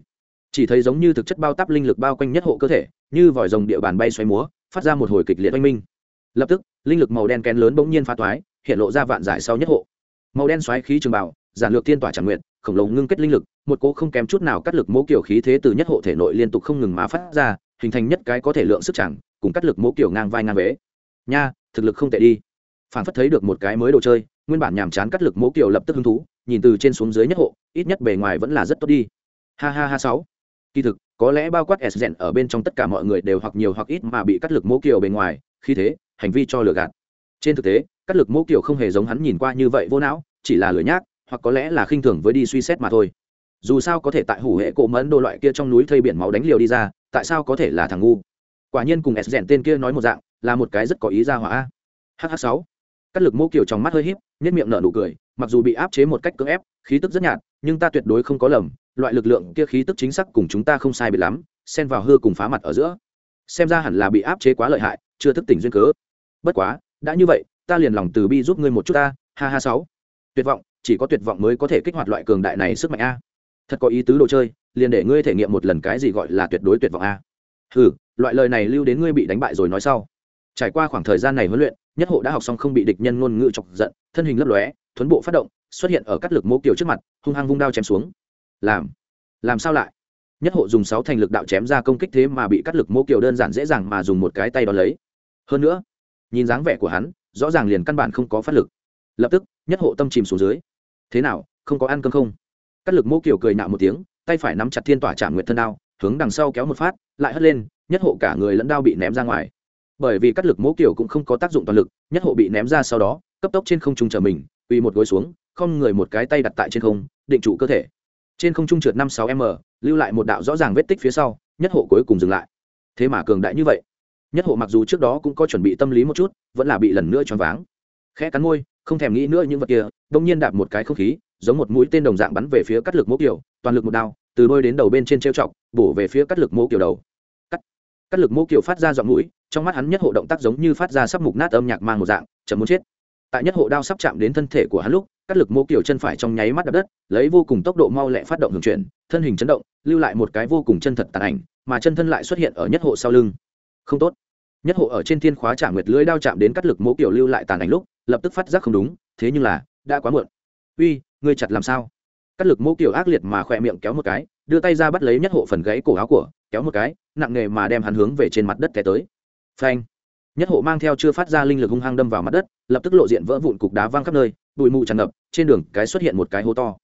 Chỉ thấy giống như thực chất bao táp linh lực bao quanh nhất hộ cơ thể, như vòi rồng địa bàn bay xoay múa, phát ra một hồi kịch liệt oanh minh. Lập tức, linh lực màu đen kén lớn bỗng nhiên phá toái, hiện lộ ra vạn giải sau nhất hộ. Màu đen xoáy khí trường bảo giản lược tiên tỏa tràn nguyện, khổng lồ ngưng kết linh lực, một cỗ không kém chút nào cắt lực mỗ kiểu khí thế từ nhất hộ thể nội liên tục không ngừng mà phát ra, hình thành nhất cái có thể lượng sức chẳng, cùng cắt lực mỗ kiểu ngang vai ngang vế. Nha, thực lực không tệ đi. Phản phất thấy được một cái mới đồ chơi, nguyên bản nhàm chán cắt lực mỗ kiểu lập tức hứng thú nhìn từ trên xuống dưới nhất hộ, ít nhất bề ngoài vẫn là rất tốt đi. Ha ha ha sáu. Kỳ thực, có lẽ bao quát s ở bên trong tất cả mọi người đều hoặc nhiều hoặc ít mà bị cắt lực mô kiểu bề ngoài, khi thế, hành vi cho lừa gạt. Trên thực tế, cắt lực mô kiểu không hề giống hắn nhìn qua như vậy vô não, chỉ là lười nhác, hoặc có lẽ là khinh thường với đi suy xét mà thôi. Dù sao có thể tại hủ hệ cổ mẫn đồ loại kia trong núi thây biển máu đánh liều đi ra, tại sao có thể là thằng ngu? Quả nhiên cùng s tên kia nói một dạng, là một cái rất có ý ra hỏa. Hh sáu. Cắt lực mô kiểu trong mắt hơi híp nhất miệng nở nụ cười, mặc dù bị áp chế một cách cưỡng ép, khí tức rất nhạt, nhưng ta tuyệt đối không có lầm, loại lực lượng kia khí tức chính xác cùng chúng ta không sai biệt lắm, xen vào hư cùng phá mặt ở giữa. Xem ra hẳn là bị áp chế quá lợi hại, chưa thức tỉnh duyên cớ. Bất quá, đã như vậy, ta liền lòng từ bi giúp ngươi một chút ta, ha ha sáu. Tuyệt vọng, chỉ có tuyệt vọng mới có thể kích hoạt loại cường đại này sức mạnh a. Thật có ý tứ đồ chơi, liền để ngươi thể nghiệm một lần cái gì gọi là tuyệt đối tuyệt vọng a. Ừ loại lời này lưu đến ngươi bị đánh bại rồi nói sau trải qua khoảng thời gian này huấn luyện, nhất hộ đã học xong không bị địch nhân ngôn ngữ chọc giận, thân hình lấp lóe, thuấn bộ phát động, xuất hiện ở các lực mô kiều trước mặt, hung hăng vung đao chém xuống. Làm làm sao lại? Nhất hộ dùng sáu thành lực đạo chém ra công kích thế mà bị cắt lực mô kiều đơn giản dễ dàng mà dùng một cái tay đón lấy. Hơn nữa, nhìn dáng vẻ của hắn, rõ ràng liền căn bản không có phát lực. Lập tức, nhất hộ tâm chìm xuống dưới. Thế nào, không có ăn cơm không? Cắt lực mô kiều cười nạo một tiếng, tay phải nắm chặt thiên tỏa trả nguyện thân đao, hướng đằng sau kéo một phát, lại hất lên, nhất hộ cả người lẫn đao bị ném ra ngoài bởi vì cắt lực mỗ kiểu cũng không có tác dụng toàn lực, nhất hộ bị ném ra sau đó, cấp tốc trên không trung trở mình, quỳ một gối xuống, không người một cái tay đặt tại trên không, định trụ cơ thể. Trên không trung trượt năm sáu m, lưu lại một đạo rõ ràng vết tích phía sau, nhất hộ cuối cùng dừng lại. Thế mà cường đại như vậy. Nhất hộ mặc dù trước đó cũng có chuẩn bị tâm lý một chút, vẫn là bị lần nữa choáng váng. Khẽ cắn môi, không thèm nghĩ nữa những vật kia, đông nhiên đạp một cái không khí, giống một mũi tên đồng dạng bắn về phía cắt lực mỗ kiểu, toàn lực một đao, từ đôi đến đầu bên trên trêu chọc, bổ về phía cắt lực mỗ kiểu đầu. Cắt. Cắt lực mỗ kiểu phát ra giọng mũi trong mắt hắn nhất hộ động tác giống như phát ra sắp mục nát âm nhạc mang một dạng chấm muốn chết. Tại nhất hộ đao sắp chạm đến thân thể của hắn lúc, cắt lực mô kiểu chân phải trong nháy mắt đập đất, lấy vô cùng tốc độ mau lẹ phát động hưởng chuyển, thân hình chấn động, lưu lại một cái vô cùng chân thật tàn ảnh, mà chân thân lại xuất hiện ở nhất hộ sau lưng. Không tốt. Nhất hộ ở trên thiên khóa trả nguyệt lưới đao chạm đến cắt lực mô kiểu lưu lại tàn ảnh lúc, lập tức phát giác không đúng, thế nhưng là, đã quá muộn. Uy, ngươi chặt làm sao? Cắt lực mô kiểu ác liệt mà khỏe miệng kéo một cái, đưa tay ra bắt lấy nhất hộ phần gãy cổ áo của, kéo một cái, nặng nghề mà đem hắn hướng về trên mặt đất té tới phanh. Nhất hộ mang theo chưa phát ra linh lực hung hăng đâm vào mặt đất, lập tức lộ diện vỡ vụn cục đá văng khắp nơi, bụi mù tràn ngập, trên đường cái xuất hiện một cái hố to.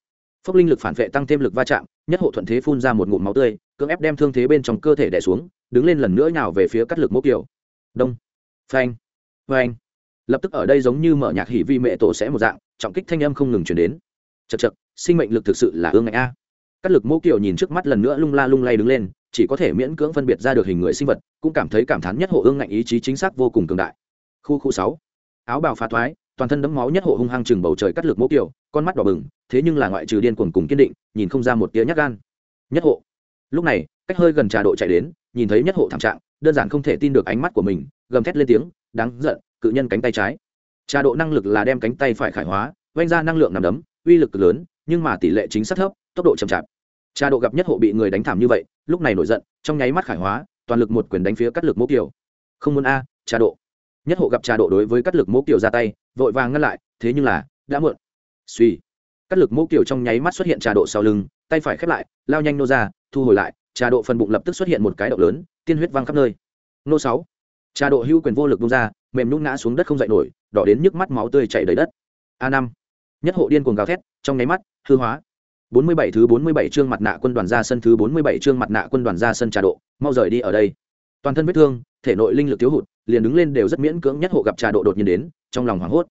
Phốc linh lực phản vệ tăng thêm lực va chạm, nhất hộ thuận thế phun ra một ngụm máu tươi, cưỡng ép đem thương thế bên trong cơ thể đẻ xuống, đứng lên lần nữa nhào về phía cắt lực mỗ kiều. đông. Phanh. Phanh. Lập tức ở đây giống như mở nhạc hỉ vi mẹ tổ sẽ một dạng, trọng kích thanh âm không ngừng chuyển đến. Chật chật sinh mệnh lực thực sự là ương ngạnh a. Cát lực Mộ kiều nhìn trước mắt lần nữa lung la lung lay đứng lên, chỉ có thể miễn cưỡng phân biệt ra được hình người sinh vật, cũng cảm thấy cảm thán nhất hộ ương ngạnh ý chí chính xác vô cùng cường đại. Khu khu sáu. Áo bào phá thoái, toàn thân đấm máu nhất hộ hung hăng chừng bầu trời cắt lực Mộ kiều con mắt đỏ bừng, thế nhưng là ngoại trừ điên cuồng cùng kiên định, nhìn không ra một tia nhát gan. Nhất hộ. Lúc này, cách hơi gần trà độ chạy đến, nhìn thấy nhất hộ thảm trạng, đơn giản không thể tin được ánh mắt của mình, gầm thét lên tiếng, đáng giận, cự nhân cánh tay trái. Trà độ năng lực là đem cánh tay phải khải hóa, vung ra năng lượng nằm đấm, uy lực lớn, nhưng mà tỷ lệ chính xác thấp, tốc độ chậm chạp trà độ gặp nhất hộ bị người đánh thảm như vậy, lúc này nổi giận, trong nháy mắt khải hóa, toàn lực một quyền đánh phía cắt lực mỗ kiều. Không muốn a, trà độ. Nhất hộ gặp trà độ đối với cắt lực mỗ kiều ra tay, vội vàng ngăn lại, thế nhưng là, đã muộn. Suy cắt lực mỗ kiều trong nháy mắt xuất hiện trà độ sau lưng, tay phải khép lại, lao nhanh nô ra, thu hồi lại, trà độ phần bụng lập tức xuất hiện một cái động lớn, tiên huyết văng khắp nơi. Nô sáu. Trà độ hưu quyền vô lực bung ra, mềm nhũn ngã xuống đất không dậy nổi, đỏ đến nhức mắt máu tươi chảy đầy đất. A năm. Nhất hộ điên cuồng gào thét, trong nháy mắt, hư hóa. 47 thứ 47 chương mặt nạ quân đoàn ra sân, thứ 47 chương mặt nạ quân đoàn ra sân trà độ. Mau rời đi ở đây. Toàn thân vết thương, thể nội linh lực thiếu hụt, liền đứng lên đều rất miễn cưỡng nhất hộ gặp trà độ đột nhiên đến, trong lòng hoảng hốt.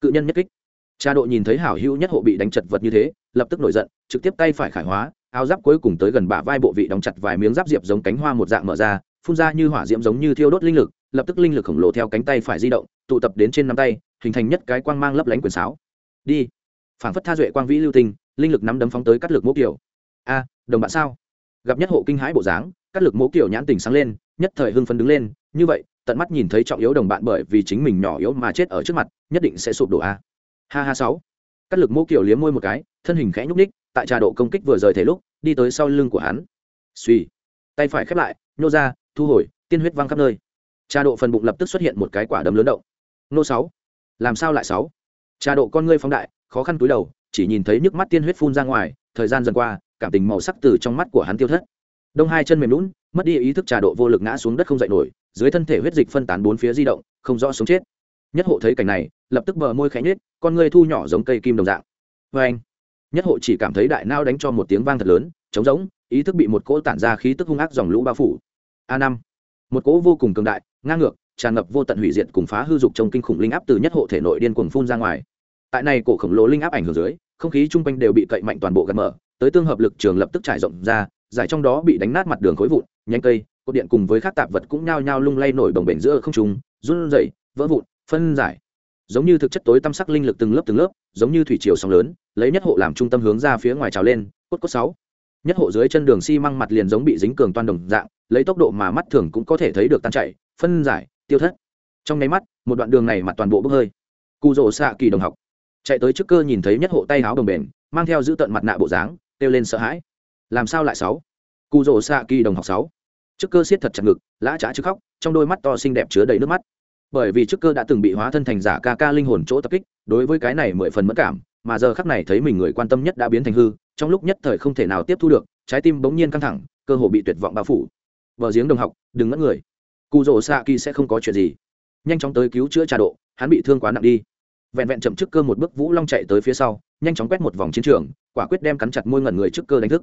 Cự nhân nhất kích. Trà độ nhìn thấy hảo hữu nhất hộ bị đánh chật vật như thế, lập tức nổi giận, trực tiếp tay phải khải hóa, áo giáp cuối cùng tới gần bả vai bộ vị đóng chặt vài miếng giáp diệp giống cánh hoa một dạng mở ra, phun ra như hỏa diễm giống như thiêu đốt linh lực, lập tức linh lực khổng lồ theo cánh tay phải di động, tụ tập đến trên nắm tay, hình thành nhất cái quang mang lấp lánh quyền sáo. Đi phảng phất tha duệ quang vĩ lưu tinh, linh lực nắm đấm phóng tới cắt lực mỗ kiểu. A, đồng bạn sao? Gặp nhất hộ kinh hãi bộ dáng, cắt lực mỗ kiểu nhãn tình sáng lên, nhất thời hưng phấn đứng lên, như vậy, tận mắt nhìn thấy trọng yếu đồng bạn bởi vì chính mình nhỏ yếu mà chết ở trước mặt, nhất định sẽ sụp đổ a. Ha ha sáu. Cắt lực mỗ kiểu liếm môi một cái, thân hình khẽ nhúc ních tại trà độ công kích vừa rời thể lúc, đi tới sau lưng của hắn. Suy tay phải khép lại nhô ra, thu hồi, tiên huyết văng khắp nơi. Trà độ phần bụng lập tức xuất hiện một cái quả đấm lớn động. Nô sáu. Làm sao lại sáu? Trà độ con ngươi phóng đại khó khăn túi đầu, chỉ nhìn thấy nước mắt tiên huyết phun ra ngoài, thời gian dần qua, cảm tình màu sắc từ trong mắt của hắn tiêu thất. Đông hai chân mềm lún mất đi ý thức trà độ vô lực ngã xuống đất không dậy nổi, dưới thân thể huyết dịch phân tán bốn phía di động, không rõ sống chết. Nhất hộ thấy cảnh này, lập tức bờ môi khẽ nhếch, con ngươi thu nhỏ giống cây kim đồng dạng. Vê anh, nhất hộ chỉ cảm thấy đại nao đánh cho một tiếng vang thật lớn, trống rỗng, ý thức bị một cỗ tản ra khí tức hung ác dòng lũ bao phủ. A năm, một cỗ vô cùng cường đại, ngang ngược, tràn ngập vô tận hủy diệt cùng phá hư dục trong kinh khủng linh áp từ nhất hộ thể nội điên cuồng phun ra ngoài tại này cổ khổng lồ linh áp ảnh hưởng dưới không khí chung quanh đều bị cậy mạnh toàn bộ gạt mở tới tương hợp lực trường lập tức trải rộng ra giải trong đó bị đánh nát mặt đường khối vụn nhanh cây cột điện cùng với các tạp vật cũng nhao nhao lung lay nổi đồng bể giữa không trung run rẩy vỡ vụn phân giải. Giống như thực chất tối tâm sắc linh lực từng lớp từng lớp giống như thủy chiều sóng lớn lấy nhất hộ làm trung tâm hướng ra phía ngoài trào lên cốt cốt sáu. Nhất hộ dưới chân đường xi măng mặt liền giống bị dính cường toan đồng dạng lấy tốc độ mà mắt thường cũng có thể thấy được tan chảy, phân giải tiêu thất. Trong nháy mắt một đoạn đường này mặt toàn bộ bốc hơi. Cụ rổ xạ kỳ đồng học chạy tới trước cơ nhìn thấy nhất hộ tay áo đồng bền, mang theo giữ tận mặt nạ bộ dáng, kêu lên sợ hãi. Làm sao lại sáu? Cụ rỗ xạ kỳ đồng học sáu. Trước cơ siết thật chặt ngực, lã trá chứ khóc, trong đôi mắt to xinh đẹp chứa đầy nước mắt. Bởi vì trước cơ đã từng bị hóa thân thành giả ca ca linh hồn chỗ tập kích, đối với cái này mười phần mất cảm, mà giờ khắc này thấy mình người quan tâm nhất đã biến thành hư, trong lúc nhất thời không thể nào tiếp thu được, trái tim bỗng nhiên căng thẳng, cơ hồ bị tuyệt vọng bao phủ. Vợ giếng đồng học, đừng ngất người. Cụ rỗ xạ kỳ sẽ không có chuyện gì. Nhanh chóng tới cứu chữa trà độ, hắn bị thương quá nặng đi vẹn vẹn chậm trước cơ một bước vũ long chạy tới phía sau, nhanh chóng quét một vòng chiến trường, quả quyết đem cắn chặt môi ngẩn người trước cơ đánh thức.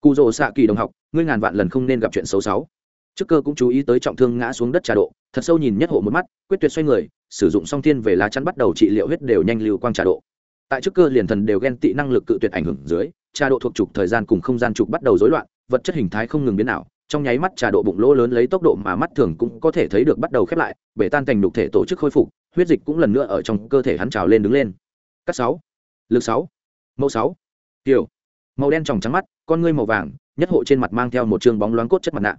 Cụ rồ xạ kỳ đồng học, ngươi ngàn vạn lần không nên gặp chuyện xấu xáo. Trước cơ cũng chú ý tới trọng thương ngã xuống đất trà độ, thật sâu nhìn nhất hộ một mắt, quyết tuyệt xoay người, sử dụng song thiên về lá chắn bắt đầu trị liệu huyết đều nhanh lưu quang trà độ. Tại trước cơ liền thần đều ghen tị năng lực cự tuyệt ảnh hưởng dưới, trà độ thuộc trục thời gian cùng không gian trục bắt đầu rối loạn, vật chất hình thái không ngừng biến ảo, trong nháy mắt trà độ bụng lỗ lớn lấy tốc độ mà mắt thường cũng có thể thấy được bắt đầu khép lại, bể tan thành đục thể tổ chức khôi phục huyết dịch cũng lần nữa ở trong cơ thể hắn trào lên đứng lên. Cắt sáu, lực sáu, mẫu sáu. Kiểu màu đen tròng trắng mắt, con ngươi màu vàng, nhất hộ trên mặt mang theo một chương bóng loáng cốt chất mặt nạ.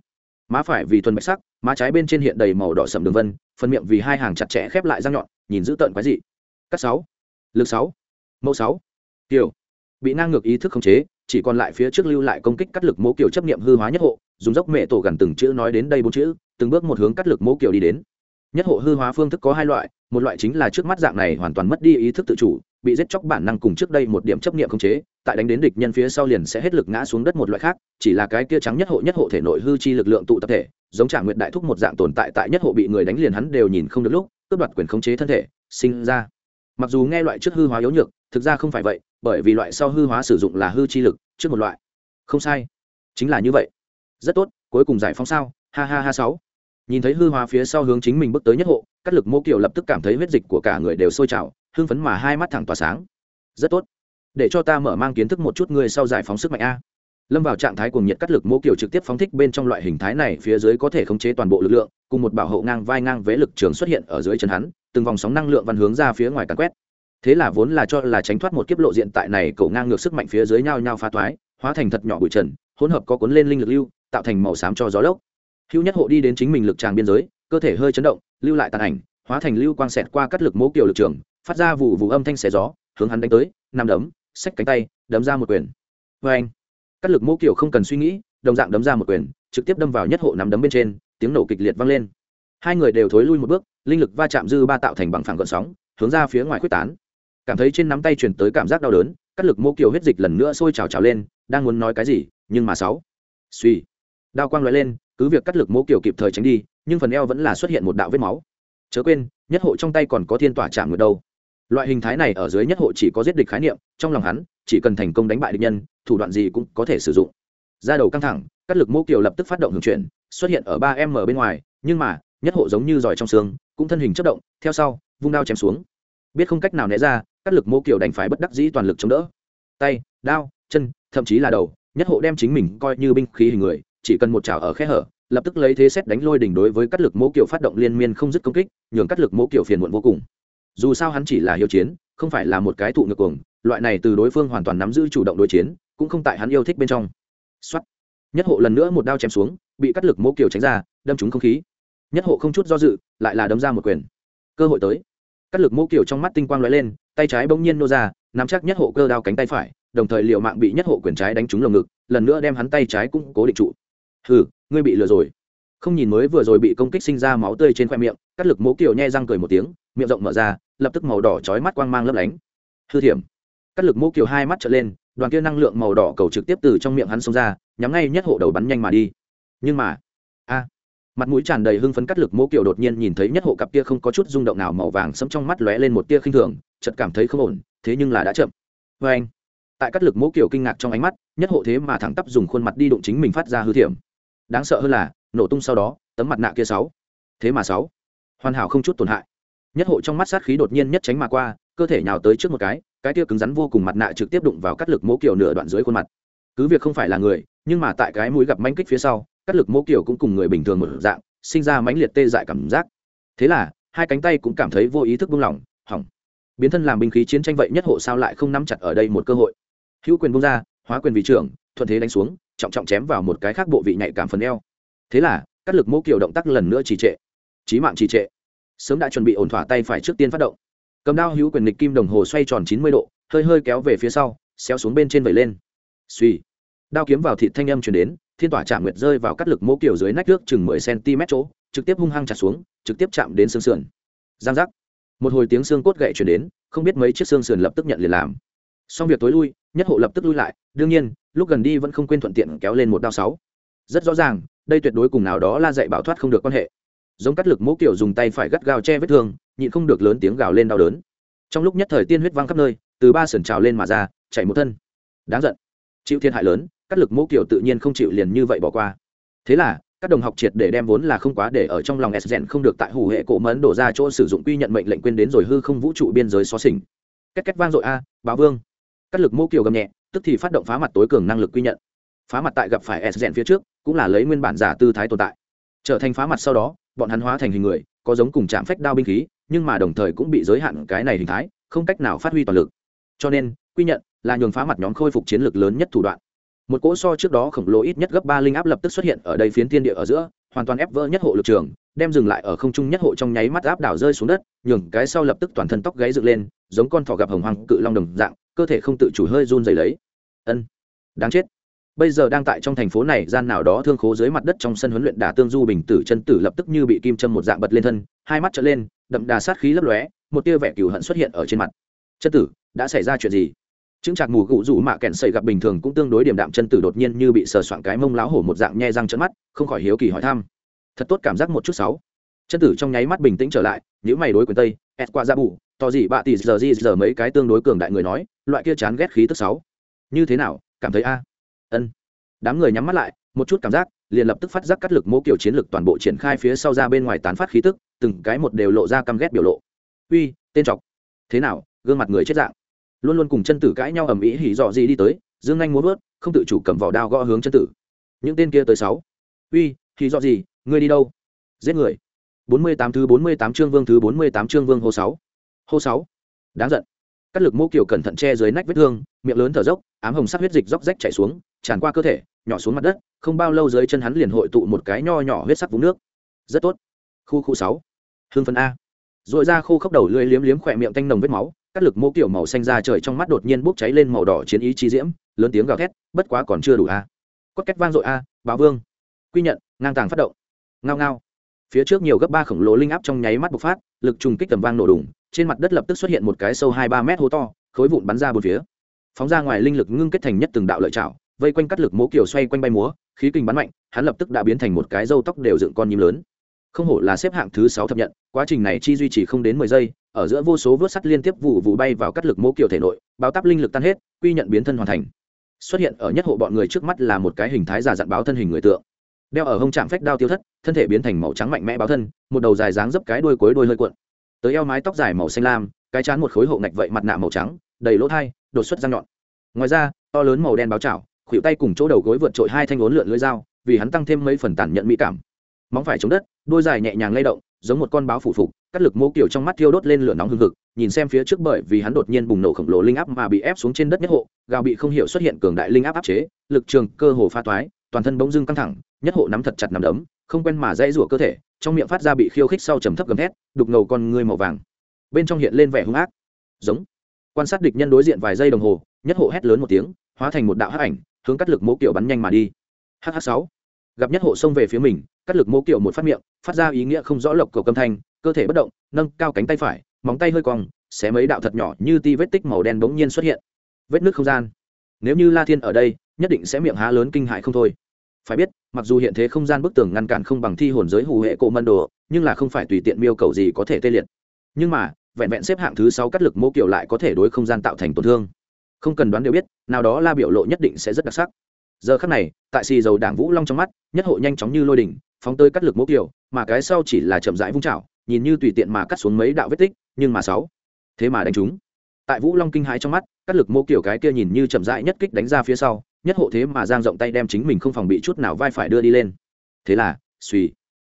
Má phải vì thuần bạch sắc, má trái bên trên hiện đầy màu đỏ sầm đường vân, phần miệng vì hai hàng chặt chẽ khép lại răng nhọn, nhìn dữ tợn quái dị. Cắt sáu, lực sáu, mẫu sáu. Kiểu bị ngang ngược ý thức khống chế, chỉ còn lại phía trước lưu lại công kích cắt lực mẫu kiểu chấp niệm hư hóa nhất hộ, dùng dốc mẹ tổ gần từng chữ nói đến đây bốn chữ, từng bước một hướng cắt lực mẫu kiểu đi đến nhất hộ hư hóa phương thức có hai loại, một loại chính là trước mắt dạng này hoàn toàn mất đi ý thức tự chủ, bị giết chóc bản năng cùng trước đây một điểm chấp niệm không chế, tại đánh đến địch nhân phía sau liền sẽ hết lực ngã xuống đất một loại khác, chỉ là cái kia trắng nhất hộ nhất hộ thể nội hư chi lực lượng tụ tập thể, giống trả nguyện đại thúc một dạng tồn tại tại nhất hộ bị người đánh liền hắn đều nhìn không được lúc, cướp đoạt quyền khống chế thân thể, sinh ra. Mặc dù nghe loại trước hư hóa yếu nhược, thực ra không phải vậy, bởi vì loại sau hư hóa sử dụng là hư chi lực, trước một loại. Không sai. Chính là như vậy. Rất tốt, cuối cùng giải phóng sao. Ha ha ha sáu nhìn thấy hư hóa phía sau hướng chính mình bước tới nhất hộ cắt lực mô kiều lập tức cảm thấy huyết dịch của cả người đều sôi trào, hưng phấn mà hai mắt thẳng tỏa sáng. Rất tốt, để cho ta mở mang kiến thức một chút người sau giải phóng sức mạnh a. Lâm vào trạng thái cuồng nhiệt cắt lực mô kiều trực tiếp phóng thích bên trong loại hình thái này, phía dưới có thể khống chế toàn bộ lực lượng, cùng một bảo hộ ngang vai ngang vế lực trường xuất hiện ở dưới chân hắn, từng vòng sóng năng lượng văn hướng ra phía ngoài càn quét. Thế là vốn là cho là tránh thoát một kiếp lộ diện tại này cậu ngang ngược sức mạnh phía dưới nhau nhau phá toái, hóa thành thật nhỏ bụi trần, hỗn hợp có cuốn lên linh lực lưu, tạo thành màu xám cho gió lốc hữu nhất hộ đi đến chính mình lực tràng biên giới, cơ thể hơi chấn động, lưu lại tàn ảnh, hóa thành lưu quang xẹt qua cắt lực mố kiều lực trường, phát ra vụ vụ âm thanh xẻ gió, hướng hắn đánh tới, nằm đấm, xách cánh tay, đấm ra một quyền. Vê anh, cắt lực mố kiều không cần suy nghĩ, đồng dạng đấm ra một quyền, trực tiếp đâm vào nhất hộ nằm đấm bên trên, tiếng nổ kịch liệt vang lên. Hai người đều thối lui một bước, linh lực va chạm dư ba tạo thành bằng phẳng gợn sóng, hướng ra phía ngoài quyết tán. Cảm thấy trên nắm tay chuyển tới cảm giác đau đớn, cắt lực mô kiều huyết dịch lần nữa sôi trào trào lên, đang muốn nói cái gì, nhưng mà sáu. Suy đao quang loại lên cứ việc cắt lực mô kiều kịp thời tránh đi, nhưng phần eo vẫn là xuất hiện một đạo vết máu. Chớ quên, nhất hộ trong tay còn có thiên tỏa chạm ngược đâu. Loại hình thái này ở dưới nhất hộ chỉ có giết địch khái niệm, trong lòng hắn, chỉ cần thành công đánh bại địch nhân, thủ đoạn gì cũng có thể sử dụng. Ra đầu căng thẳng, cắt lực mô kiều lập tức phát động hưởng chuyển, xuất hiện ở ba m bên ngoài, nhưng mà, nhất hộ giống như giỏi trong xương, cũng thân hình chất động, theo sau, vung đao chém xuống. Biết không cách nào né ra, cắt lực mô kiều đành phải bất đắc dĩ toàn lực chống đỡ. Tay, đao, chân, thậm chí là đầu, nhất hộ đem chính mình coi như binh khí hình người chỉ cần một chảo ở khe hở, lập tức lấy thế xét đánh lôi đỉnh đối với cắt lực mô kiều phát động liên miên không dứt công kích, nhường cắt lực mô kiều phiền muộn vô cùng. Dù sao hắn chỉ là hiếu chiến, không phải là một cái thụ ngược cuồng, loại này từ đối phương hoàn toàn nắm giữ chủ động đối chiến, cũng không tại hắn yêu thích bên trong. Xuất nhất hộ lần nữa một đao chém xuống, bị cắt lực mỗ kiều tránh ra, đâm trúng không khí. Nhất hộ không chút do dự, lại là đấm ra một quyền. Cơ hội tới. Cắt lực mỗ kiều trong mắt tinh quang lóe lên, tay trái bỗng nhiên nô ra, nắm chắc nhất hộ cơ đao cánh tay phải, đồng thời liệu mạng bị nhất hộ quyền trái đánh trúng lồng ngực, lần nữa đem hắn tay trái cũng cố định trụ hừ, ngươi bị lừa rồi. Không nhìn mới vừa rồi bị công kích sinh ra máu tươi trên khoe miệng, cắt lực mỗ kiều nhe răng cười một tiếng, miệng rộng mở ra, lập tức màu đỏ chói mắt quang mang lấp lánh. Hư thiểm. Cắt lực mỗ kiều hai mắt trở lên, đoàn kia năng lượng màu đỏ cầu trực tiếp từ trong miệng hắn xông ra, nhắm ngay nhất hộ đầu bắn nhanh mà đi. Nhưng mà, a, mặt mũi tràn đầy hưng phấn cắt lực mỗ kiều đột nhiên nhìn thấy nhất hộ cặp kia không có chút rung động nào màu vàng sẫm trong mắt lóe lên một tia khinh thường, chợt cảm thấy không ổn, thế nhưng là đã chậm. Vê anh tại cắt lực mỗ kiều kinh ngạc trong ánh mắt, nhất hộ thế mà thẳng tắp dùng khuôn mặt đi đụng chính mình phát ra hư thiểm đáng sợ hơn là, nổ tung sau đó, tấm mặt nạ kia sáu. Thế mà sáu. Hoàn hảo không chút tổn hại. Nhất hộ trong mắt sát khí đột nhiên nhất tránh mà qua, cơ thể nhào tới trước một cái cái kia cứng rắn vô cùng mặt nạ trực tiếp đụng vào cắt lực mố kiểu nửa đoạn dưới khuôn mặt. Cứ việc không phải là người, nhưng mà tại cái mũi gặp manh kích phía sau, cắt lực mố kiểu cũng cùng người bình thường một dạng, sinh ra mãnh liệt tê dại cảm giác. Thế là, hai cánh tay cũng cảm thấy vô ý thức buông lỏng, hỏng. Biến thân làm binh khí chiến tranh vậy nhất hộ sao lại không nắm chặt ở đây một cơ hội. Hữu quyền bung ra, hóa quyền vị trưởng, thuận thế đánh xuống trọng trọng chém vào một cái khác bộ vị nhạy cảm phần eo. Thế là, cắt lực mỗ kiểu động tác lần nữa trì trệ. Trí mạng trì trệ. Sớm đã chuẩn bị ổn thỏa tay phải trước tiên phát động. Cầm đao hữu quyền nịch kim đồng hồ xoay tròn chín mươi độ, hơi hơi kéo về phía sau, xéo xuống bên trên vẩy lên. Suy đao kiếm vào thịt thanh âm chuyển đến, thiên tỏa chạm nguyệt rơi vào cắt lực mô kiểu dưới nách nước chừng mười cm chỗ, trực tiếp hung hăng chặt xuống, trực tiếp chạm đến xương sườn. Giang giác. Một hồi tiếng xương cốt gậy chuyển đến, không biết mấy chiếc xương sườn lập tức nhận liền làm xong việc tối lui, nhất hộ lập tức lui lại, đương nhiên, lúc gần đi vẫn không quên thuận tiện kéo lên một đao sáu. Rất rõ ràng, đây tuyệt đối cùng nào đó la dạy bảo thoát không được quan hệ. Giống cắt lực mỗ kiểu dùng tay phải gắt gao che vết thương, nhịn không được lớn tiếng gào lên đau đớn. Trong lúc nhất thời tiên huyết văng khắp nơi, từ ba sườn trào lên mà ra, chạy một thân. Đáng giận. Chịu thiệt hại lớn, cắt lực mỗ kiểu tự nhiên không chịu liền như vậy bỏ qua. Thế là, các đồng học triệt để đem vốn là không quá để ở trong lòng s rèn không được tại hủ hệ cổ mấn đổ ra chỗ sử dụng quy nhận mệnh lệnh quên đến rồi hư không vũ trụ biên giới xó xỉnh. Cách cách vang dội a, báo vương cắt lực mô kiểu gầm nhẹ, tức thì phát động phá mặt tối cường năng lực quy nhận. Phá mặt tại gặp phải s rèn phía trước, cũng là lấy nguyên bản giả tư thái tồn tại. Trở thành phá mặt sau đó, bọn hắn hóa thành hình người, có giống cùng chạm phách đao binh khí, nhưng mà đồng thời cũng bị giới hạn cái này hình thái, không cách nào phát huy toàn lực. Cho nên, quy nhận là nhường phá mặt nhóm khôi phục chiến lược lớn nhất thủ đoạn. Một cỗ so trước đó khổng lồ ít nhất gấp ba linh áp lập tức xuất hiện ở đây phiến thiên địa ở giữa, hoàn toàn ép vỡ nhất hộ lực trường đem dừng lại ở không trung nhất hộ trong nháy mắt áp đảo rơi xuống đất, nhường cái sau lập tức toàn thân tóc gáy dựng lên, giống con thỏ gặp hồng hoàng cự long đồng dạng, cơ thể không tự chủ hơi run dày lấy. Ân, đáng chết. Bây giờ đang tại trong thành phố này, gian nào đó thương khố dưới mặt đất trong sân huấn luyện đả tương du bình tử chân tử lập tức như bị kim châm một dạng bật lên thân, hai mắt trở lên, đậm đà sát khí lấp lóe, một tia vẻ cừu hận xuất hiện ở trên mặt. Chân tử, đã xảy ra chuyện gì? Chứng chạc mù gụ rủ mạ kẹn xảy gặp bình thường cũng tương đối điểm đạm chân tử đột nhiên như bị sờ soạn cái mông láo hổ một dạng nhe răng trận mắt, không khỏi hiếu kỳ hỏi thăm thật tốt cảm giác một chút sáu. Chân tử trong nháy mắt bình tĩnh trở lại những mày đối quyền tây, ẹt qua ra bù tò gì bạ tỷ giờ gì giờ mấy cái tương đối cường đại người nói, loại kia chán ghét khí tức sáu. Như thế nào, cảm thấy a? Ân. Đám người nhắm mắt lại, một chút cảm giác, liền lập tức phát giác cắt lực mô kiểu chiến lực toàn bộ triển khai phía sau ra bên ngoài tán phát khí tức, từng cái một đều lộ ra căm ghét biểu lộ. Uy, tên trọc thế nào, gương mặt người chết dạng. Luôn luôn cùng chân tử cãi nhau ầm ĩ hỉ dọ gì đi tới, dương anh muốn vớt, không tự chủ cầm vỏ đao gõ hướng chân tử. Những tên kia tới sáu. Uy thì do gì, ngươi đi đâu? Giết người. Bốn mươi tám thứ bốn mươi tám chương vương thứ bốn mươi tám chương vương hô sáu. Hô sáu. Đáng giận. Cắt lực mô kiểu cẩn thận che dưới nách vết thương, miệng lớn thở dốc, ám hồng sắc huyết dịch róc rách chảy xuống, tràn qua cơ thể, nhỏ xuống mặt đất, không bao lâu dưới chân hắn liền hội tụ một cái nho nhỏ huyết sắc vũng nước. Rất tốt. Khu khu sáu. Hương phân a. Rồi ra khô khốc đầu lưỡi liếm liếm khỏe miệng tanh nồng vết máu, cắt lực mô kiểu màu xanh ra trời trong mắt đột nhiên bốc cháy lên màu đỏ chiến ý chi diễm, lớn tiếng gào thét, bất quá còn chưa đủ a. Quất cách vang dội a, báo vương. Quy nhận ngang tàng phát động. Ngao ngao. Phía trước nhiều gấp ba khổng lồ linh áp trong nháy mắt bộc phát, lực trùng kích tầm vang nổ đùng, trên mặt đất lập tức xuất hiện một cái sâu hai ba mét hố to, khối vụn bắn ra bốn phía. Phóng ra ngoài linh lực ngưng kết thành nhất từng đạo lợi chảo vây quanh cắt lực mố kiểu xoay quanh bay múa, khí kinh bắn mạnh, hắn lập tức đã biến thành một cái râu tóc đều dựng con nhím lớn. Không hổ là xếp hạng thứ sáu thập nhận, quá trình này chi duy trì không đến mười giây, ở giữa vô số vớt sắt liên tiếp vụ vụ bay vào cắt lực mố kiểu thể nội báo táp linh lực tan hết, quy nhận biến thân hoàn thành. Xuất hiện ở nhất hộ bọn người trước mắt là một cái hình thái giả dặn báo thân hình người tượng đeo ở hông trạm phách đao tiêu thất, thân thể biến thành màu trắng mạnh mẽ báo thân, một đầu dài dáng dấp cái đuôi cuối đuôi hơi cuộn. Tới eo mái tóc dài màu xanh lam, cái chán một khối hộ ngạch vậy mặt nạ màu trắng, đầy lỗ thai, đột xuất răng nhọn. Ngoài ra, to lớn màu đen báo chảo, khuỷu tay cùng chỗ đầu gối vượt trội hai thanh ốn lượn lưỡi dao, vì hắn tăng thêm mấy phần tản nhận mỹ cảm. Móng phải chống đất đôi dài nhẹ nhàng lay động, giống một con báo phủ phục, cắt lực mô kiểu trong mắt thiêu đốt lên lửa nóng hừng hực, nhìn xem phía trước bởi vì hắn đột nhiên bùng nổ khổng lồ linh áp mà bị ép xuống trên đất nhất hộ, gào bị không hiểu xuất hiện cường đại linh áp áp chế, lực trường cơ hồ pha toái, toàn thân bỗng dưng căng thẳng nhất hộ nắm thật chặt nằm đấm, không quen mà dãy rủa cơ thể, trong miệng phát ra bị khiêu khích sau trầm thấp gầm thét, đục ngầu con ngươi màu vàng. Bên trong hiện lên vẻ hung ác. Giống. Quan sát địch nhân đối diện vài giây đồng hồ, nhất hộ hét lớn một tiếng, hóa thành một đạo hắc ảnh, hướng cắt lực mô kiểu bắn nhanh mà đi. Hh sáu. Gặp nhất hộ xông về phía mình, cắt lực mô kiểu một phát miệng, phát ra ý nghĩa không rõ lộc cầu âm thanh, cơ thể bất động, nâng cao cánh tay phải, móng tay hơi cong, xé mấy đạo thật nhỏ như ti vết tích màu đen bỗng nhiên xuất hiện. Vết nước không gian. Nếu như la thiên ở đây, nhất định sẽ miệng há lớn kinh hại không thôi. Phải biết mặc dù hiện thế không gian bức tường ngăn cản không bằng thi hồn giới hù hệ cổ mân đồ, nhưng là không phải tùy tiện miêu cầu gì có thể tê liệt. Nhưng mà, vẹn vẹn xếp hạng thứ sáu cắt lực mô kiểu lại có thể đối không gian tạo thành tổn thương. Không cần đoán đều biết, nào đó la biểu lộ nhất định sẽ rất đặc sắc. Giờ khắc này, tại xì dầu đảng vũ long trong mắt, nhất hộ nhanh chóng như lôi đỉnh, phóng tới cắt lực mô kiểu, mà cái sau chỉ là chậm rãi vung chảo, nhìn như tùy tiện mà cắt xuống mấy đạo vết tích, nhưng mà sáu. Thế mà đánh chúng tại vũ long kinh hãi trong mắt, cắt lực mô kiểu cái kia nhìn như chậm rãi nhất kích đánh ra phía sau nhất hộ thế mà giang rộng tay đem chính mình không phòng bị chút nào vai phải đưa đi lên. Thế là suy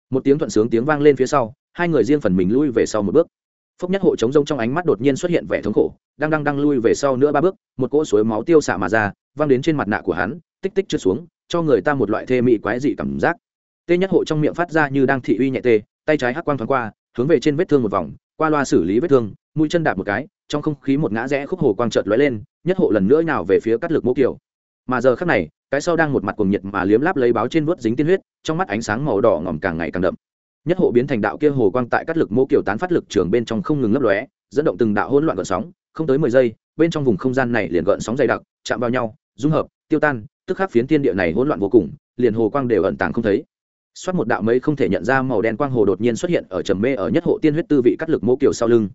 một tiếng thuận sướng tiếng vang lên phía sau, hai người riêng phần mình lui về sau một bước. Phốc nhất hộ chống rông trong ánh mắt đột nhiên xuất hiện vẻ thống khổ, đang đang đang lui về sau nữa ba bước, một cỗ suối máu tiêu xả mà ra, văng đến trên mặt nạ của hắn, tích tích trượt xuống, cho người ta một loại thê mị quái dị cảm giác. Tê nhất hộ trong miệng phát ra như đang thị uy nhẹ tê, tay trái hắc quang thoáng qua, hướng về trên vết thương một vòng, qua loa xử lý vết thương, mũi chân đạp một cái, trong không khí một ngã rẽ khúc hồ quang chợt lóe lên, nhất hộ lần nữa nào về phía cắt lực mỗ kiểu mà giờ khắc này, cái sau đang một mặt cuồng nhiệt mà liếm láp lấy báo trên vớt dính tiên huyết, trong mắt ánh sáng màu đỏ ngòm càng ngày càng đậm. Nhất hộ biến thành đạo kia hồ quang tại cắt lực mô kiểu tán phát lực trường bên trong không ngừng lấp lóe, dẫn động từng đạo hỗn loạn gợn sóng, không tới mười giây, bên trong vùng không gian này liền gợn sóng dày đặc, chạm vào nhau, dung hợp, tiêu tan, tức khắc phiến tiên địa này hỗn loạn vô cùng, liền hồ quang đều ẩn tàng không thấy. Xoát một đạo mấy không thể nhận ra màu đen quang hồ đột nhiên xuất hiện ở trầm mê ở nhất hộ tiên huyết tư vị cắt lực mô kiểu sau lưng.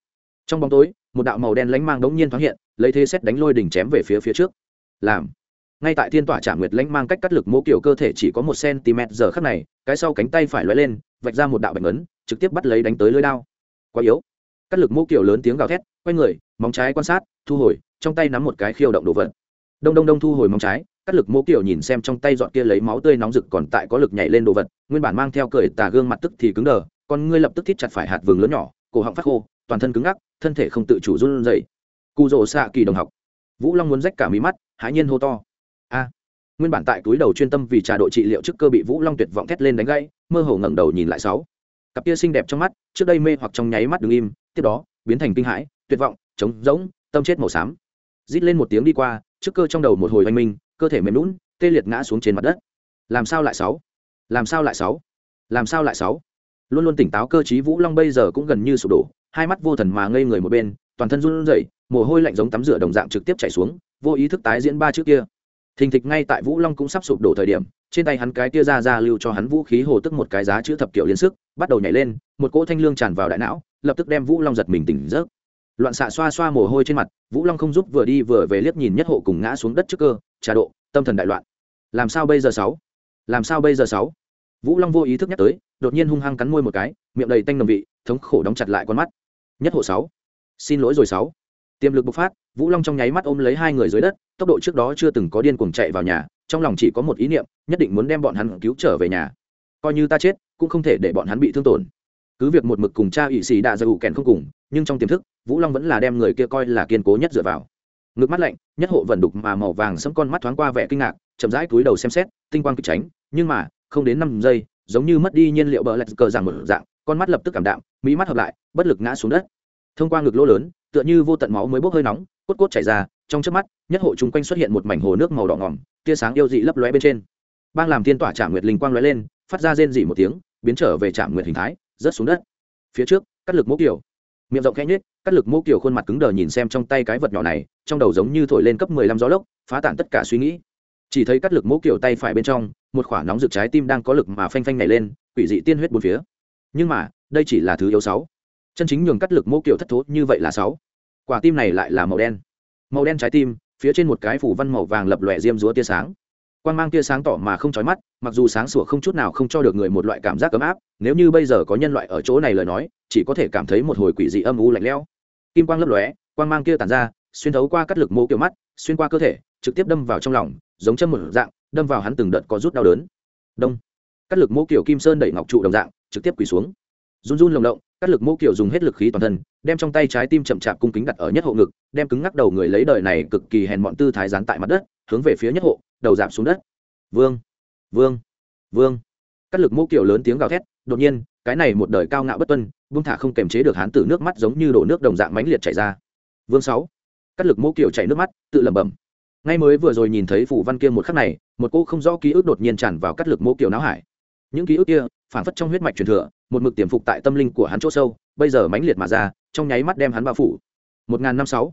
Trong bóng tối, một đạo màu đen lánh mang đống nhiên thoáng hiện, lấy thế xét đánh lôi đỉnh chém về phía phía trước. Làm ngay tại thiên tỏa trả nguyệt lãnh mang cách cắt lực mô kiểu cơ thể chỉ có một cm giờ khắc này, cái sau cánh tay phải lóe lên, vạch ra một đạo bệnh ấn, trực tiếp bắt lấy đánh tới lưới đao. Quá yếu. Cắt lực mô kiểu lớn tiếng gào thét, quay người, móng trái quan sát, thu hồi, trong tay nắm một cái khiêu động đồ vật. Đông đông đông thu hồi móng trái, cắt lực mô kiểu nhìn xem trong tay dọn kia lấy máu tươi nóng rực còn tại có lực nhảy lên đồ vật, nguyên bản mang theo cười tà gương mặt tức thì cứng đờ, con ngươi lập tức thít chặt phải hạt vừng lớn nhỏ, cổ họng phát khô, toàn thân cứng ngắc, thân thể không tự chủ run dậy cụ rỗ xạ kỳ đồng học. Vũ long muốn rách cả mí mắt, hãi nhiên hô to a. Nguyên bản tại túi đầu chuyên tâm vì trà độ trị liệu trước cơ bị vũ long tuyệt vọng thét lên đánh gãy, mơ hồ ngẩng đầu nhìn lại sáu. Cặp kia xinh đẹp trong mắt, trước đây mê hoặc trong nháy mắt đứng im, tiếp đó, biến thành kinh hãi, tuyệt vọng, trống rỗng, tâm chết màu xám. Rít lên một tiếng đi qua, trước cơ trong đầu một hồi oanh minh, cơ thể mềm lún tê liệt ngã xuống trên mặt đất. Làm sao lại sáu? Làm sao lại sáu? Làm sao lại sáu? Luôn luôn tỉnh táo cơ trí vũ long bây giờ cũng gần như sụp đổ, hai mắt vô thần mà ngây người một bên, toàn thân run rẩy, mồ hôi lạnh giống tắm rửa đồng dạng trực tiếp chảy xuống, vô ý thức tái diễn ba trước kia thình thịch ngay tại vũ long cũng sắp sụp đổ thời điểm, trên tay hắn cái tia ra ra lưu cho hắn vũ khí hồ tức một cái giá chữ thập kiểu liên sức, bắt đầu nhảy lên, một cỗ thanh lương tràn vào đại não, lập tức đem vũ long giật mình tỉnh giấc. Loạn xạ xoa xoa mồ hôi trên mặt, vũ long không giúp vừa đi vừa về liếc nhìn nhất hộ cùng ngã xuống đất trước cơ, trà độ, tâm thần đại loạn. Làm sao bây giờ sáu? Làm sao bây giờ sáu? Vũ long vô ý thức nhắc tới, đột nhiên hung hăng cắn môi một cái, miệng đầy tanh nồng vị, thống khổ đóng chặt lại con mắt. Nhất hộ sáu. Xin lỗi rồi sáu tiềm lực bộc phát, vũ long trong nháy mắt ôm lấy hai người dưới đất, tốc độ trước đó chưa từng có điên cuồng chạy vào nhà, trong lòng chỉ có một ý niệm, nhất định muốn đem bọn hắn cứu trở về nhà. Coi như ta chết, cũng không thể để bọn hắn bị thương tổn. Cứ việc một mực cùng cha ỵ xì đạ ra ủ kèn không cùng, nhưng trong tiềm thức, vũ long vẫn là đem người kia coi là kiên cố nhất dựa vào. Ngực mắt lạnh, nhất hộ vần đục mà màu vàng sẫm con mắt thoáng qua vẻ kinh ngạc, chậm rãi cúi đầu xem xét, tinh quang kịch tránh, nhưng mà, không đến năm giây, giống như mất đi nhiên liệu bờ lạch cờ rằng một dạng, con mắt lập tức cảm đạm, mỹ mắt hợp lại, bất lực ngã xuống đất. Thông qua ngực lỗ lớn tựa như vô tận máu mới bốc hơi nóng, cốt cốt chảy ra, trong chớp mắt, nhất hộ chung quanh xuất hiện một mảnh hồ nước màu đỏ ngỏm tia sáng yêu dị lấp lóe bên trên. Bang làm tiên tỏa trả nguyệt linh quang lóe lên, phát ra rên dỉ một tiếng, biến trở về trạm nguyệt hình thái, rớt xuống đất. Phía trước, cắt lực mỗ kiểu miệng rộng khẽ nhếch, cắt lực mỗ kiểu khuôn mặt cứng đờ nhìn xem trong tay cái vật nhỏ này, trong đầu giống như thổi lên cấp mười lăm gió lốc, phá tản tất cả suy nghĩ. Chỉ thấy cắt lực mỗ kiểu tay phải bên trong, một khoảng nóng rực trái tim đang có lực mà phanh phanh nhảy lên, quỷ dị tiên huyết bốn phía. Nhưng mà, đây chỉ là thứ yếu sáu chân chính nhường cắt lực mô kiểu thất thố như vậy là sáu. Quả tim này lại là màu đen. Màu đen trái tim, phía trên một cái phủ văn màu vàng lập lòe diêm rúa tia sáng. Quan g mang tia sáng tỏ mà không trói mắt, mặc dù sáng sủa không chút nào không cho được người một loại cảm giác ấm áp, nếu như bây giờ có nhân loại ở chỗ này lời nói, chỉ có thể cảm thấy một hồi quỷ dị âm u lạnh lẽo. Kim quang lấp lóe, quang mang kia tàn ra, xuyên thấu qua cắt lực mô kiểu mắt, xuyên qua cơ thể, trực tiếp đâm vào trong lòng, giống chân một dạng, đâm vào hắn từng đợt có rút đau đớn. Đông. Cắt lực mô kiểu kim sơn đẩy ngọc trụ đồng dạng, trực tiếp quỳ xuống run run lồng động cắt lực mô kiểu dùng hết lực khí toàn thân, đem trong tay trái tim chậm chạp cung kính đặt ở nhất hộ ngực, đem cứng ngắc đầu người lấy đời này cực kỳ hèn mọn tư thái dán tại mặt đất, hướng về phía nhất hộ, đầu giảm xuống đất. Vương vương vương. Cắt lực mô kiểu lớn tiếng gào thét, đột nhiên, cái này một đời cao ngạo bất tuân, vương thả không kềm chế được hán tử nước mắt giống như đổ nước đồng dạng mãnh liệt chảy ra. Vương sáu. Cắt lực mô kiểu chảy nước mắt, tự lẩm bẩm. Ngay mới vừa rồi nhìn thấy phủ văn kia một khắc này, một cô không rõ ký ức đột nhiên tràn vào cắt lực mô kiểu não hải. Những ký ức kia phản phất trong huyết mạch truyền thừa một mực tiềm phục tại tâm linh của hắn chỗ sâu, bây giờ mãnh liệt mà ra, trong nháy mắt đem hắn bao phủ. Một ngàn năm sáu.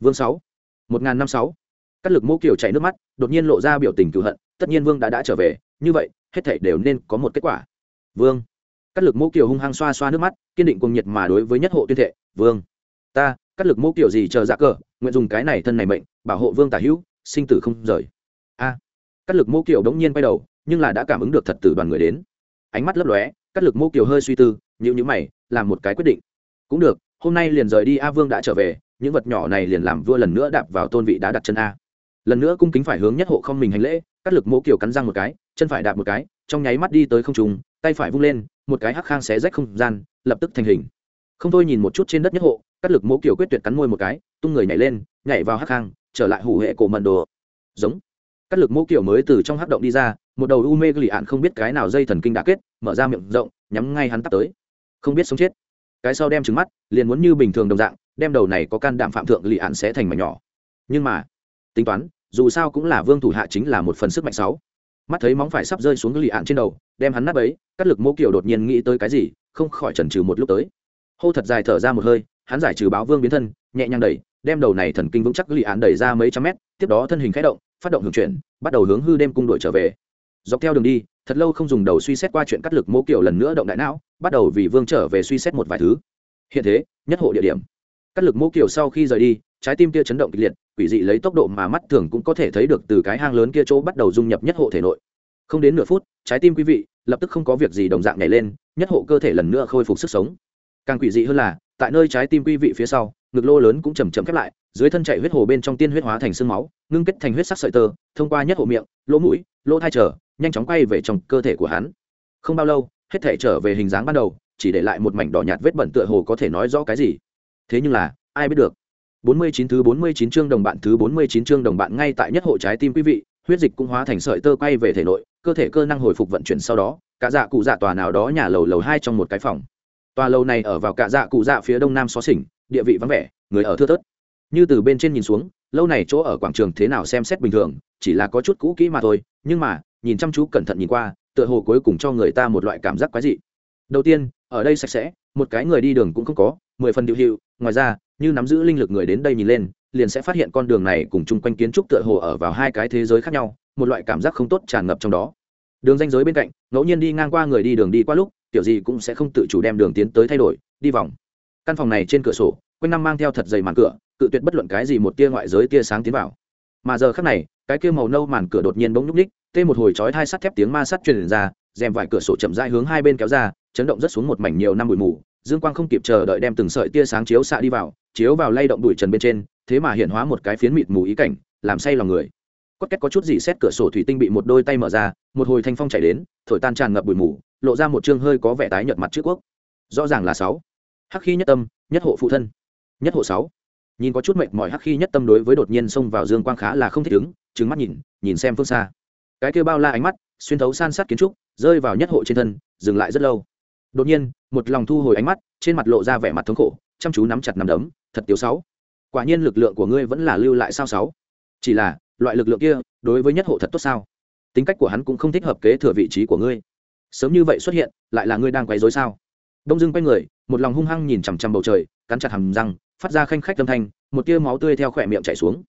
Vương sáu. Một ngàn năm sáu. Cắt lực mô kiểu chảy nước mắt, đột nhiên lộ ra biểu tình cựu hận, tất nhiên vương đã đã trở về, như vậy, hết thảy đều nên có một kết quả. Vương. Cắt lực mô kiểu hung hăng xoa xoa nước mắt, kiên định cùng nhiệt mà đối với nhất hộ tuyên thệ, vương, ta, cắt lực mô kiểu gì chờ dạ cờ, nguyện dùng cái này thân này mệnh, bảo hộ vương tả hữu, sinh tử không rời. A. Cắt lực mô kiểu đống nhiên quay đầu, nhưng là đã cảm ứng được thật từ đoàn người đến. Ánh mắt lấp lóe cắt lực mô Kiều hơi suy tư nhữ nhữ mày, làm một cái quyết định. Cũng được, hôm nay liền rời đi a vương đã trở về, những vật nhỏ này liền làm vua lần nữa đạp vào tôn vị đã đặt chân a. Lần nữa cung kính phải hướng nhất hộ không mình hành lễ, cắt lực mô Kiều cắn răng một cái, chân phải đạp một cái, trong nháy mắt đi tới không trùng tay phải vung lên, một cái hắc khang xé rách không gian, lập tức thành hình. Không thôi nhìn một chút trên đất nhất hộ, cắt lực mô Kiều quyết tuyệt cắn môi một cái, tung người nhảy lên, nhảy vào hắc khang, trở lại hủ hệ cổ mận đồ. Giống. Cắt lực mô Kiều mới từ trong hắc động đi ra một đầu u mê lì ạn không biết cái nào dây thần kinh đã kết, mở ra miệng rộng, nhắm ngay hắn tắt tới. Không biết sống chết. Cái sau đem trứng mắt, liền muốn như bình thường đồng dạng, đem đầu này có can đảm phạm thượng lì ạn sẽ thành mảnh nhỏ. Nhưng mà, tính toán, dù sao cũng là vương thủ hạ chính là một phần sức mạnh sáu. Mắt thấy móng phải sắp rơi xuống lì ạn trên đầu, đem hắn nắp ấy cắt lực mô kiểu đột nhiên nghĩ tới cái gì, không khỏi chần trừ một lúc tới. Hô thật dài thở ra một hơi, hắn giải trừ báo vương biến thân, nhẹ nhàng đẩy, đem đầu này thần kinh vững chắc lì ạn đẩy ra mấy trăm mét, tiếp đó thân hình khẽ động, phát động hưởng chuyển, bắt đầu hướng hư đêm cung đội trở về dọc theo đường đi, thật lâu không dùng đầu suy xét qua chuyện cắt lực mô kiểu lần nữa động đại não, bắt đầu vì vương trở về suy xét một vài thứ. Hiện thế, nhất hộ địa điểm. Cắt lực mô kiểu sau khi rời đi, trái tim kia chấn động kịch liệt, quỷ dị lấy tốc độ mà mắt thường cũng có thể thấy được từ cái hang lớn kia chỗ bắt đầu dung nhập nhất hộ thể nội. Không đến nửa phút, trái tim quý vị lập tức không có việc gì đồng dạng nhảy lên, nhất hộ cơ thể lần nữa khôi phục sức sống. Càng quỷ dị hơn là, tại nơi trái tim quý vị phía sau, ngực lô lớn cũng chầm chậm khép lại, dưới thân chạy huyết hồ bên trong tiên huyết hóa thành sương máu, ngưng kết thành huyết sắc sợi tơ, thông qua nhất hộ miệng, lỗ mũi, lỗ thai trở nhanh chóng quay về trong cơ thể của hắn. Không bao lâu, hết thể trở về hình dáng ban đầu, chỉ để lại một mảnh đỏ nhạt vết bẩn tựa hồ có thể nói rõ cái gì. Thế nhưng là, ai biết được? 49 thứ 49 chương đồng bạn thứ 49 chương đồng bạn ngay tại nhất hộ trái tim quý vị, huyết dịch cũng hóa thành sợi tơ quay về thể nội, cơ thể cơ năng hồi phục vận chuyển sau đó, cả dạ cụ dạ tòa nào đó nhà lầu lầu hai trong một cái phòng. Tòa lầu này ở vào cả dạ cụ dạ phía đông nam xó xỉnh, địa vị vắng vẻ, người ở thưa thớt. Như từ bên trên nhìn xuống, lâu này chỗ ở quảng trường thế nào xem xét bình thường, chỉ là có chút cũ kỹ mà thôi, nhưng mà nhìn chăm chú cẩn thận nhìn qua, tựa hồ cuối cùng cho người ta một loại cảm giác quái dị. Đầu tiên, ở đây sạch sẽ, một cái người đi đường cũng không có, mười phần điệu hiệu. Ngoài ra, như nắm giữ linh lực người đến đây nhìn lên, liền sẽ phát hiện con đường này cùng chung quanh kiến trúc tựa hồ ở vào hai cái thế giới khác nhau, một loại cảm giác không tốt tràn ngập trong đó. Đường danh giới bên cạnh, ngẫu nhiên đi ngang qua người đi đường đi qua lúc, kiểu gì cũng sẽ không tự chủ đem đường tiến tới thay đổi, đi vòng. Căn phòng này trên cửa sổ, quanh năm mang theo thật dày màn cửa, cự tuyệt bất luận cái gì một tia ngoại giới tia sáng tiến vào mà giờ khắc này, cái kia màu nâu màn cửa đột nhiên bỗng nhúc ních tê một hồi chói hai sắt thép tiếng ma sắt truyền ra, rèm vải cửa sổ chậm rãi hướng hai bên kéo ra, chấn động rất xuống một mảnh nhiều năm bụi mù, dương quang không kịp chờ đợi đem từng sợi tia sáng chiếu xạ đi vào, chiếu vào lay động bụi trần bên trên, thế mà hiện hóa một cái phiến mịt mù ý cảnh, làm say lòng người. Cốt kết có chút gì xét cửa sổ thủy tinh bị một đôi tay mở ra, một hồi thanh phong chạy đến, thổi tan tràn ngập bụi mù, lộ ra một chương hơi có vẻ tái nhợt mặt trước quốc. Rõ ràng là sáu. Hắc khi nhất tâm, nhất hộ phụ thân. Nhất hộ sáu nhìn có chút mệt mỏi hắc khi nhất tâm đối với đột nhiên xông vào dương quang khá là không thích ứng trứng mắt nhìn nhìn xem phương xa. Cái kêu bao la ánh mắt, xuyên thấu san sát kiến trúc, rơi vào nhất hộ trên thân, dừng lại rất lâu. Đột nhiên, một lòng thu hồi ánh mắt, trên mặt lộ ra vẻ mặt thống khổ, chăm chú nắm chặt nắm đấm, thật tiếu sáu, quả nhiên lực lượng của ngươi vẫn là lưu lại sao sáu? Chỉ là, loại lực lượng kia, đối với nhất hộ thật tốt sao? Tính cách của hắn cũng không thích hợp kế thừa vị trí của ngươi. Sớm như vậy xuất hiện, lại là ngươi đang quấy rối sao? Đông dưng quay người, một lòng hung hăng nhìn chằm chằm bầu trời, cắn chặt hàm răng phát ra khanh khách âm thanh, một tia máu tươi theo khỏe miệng chảy xuống.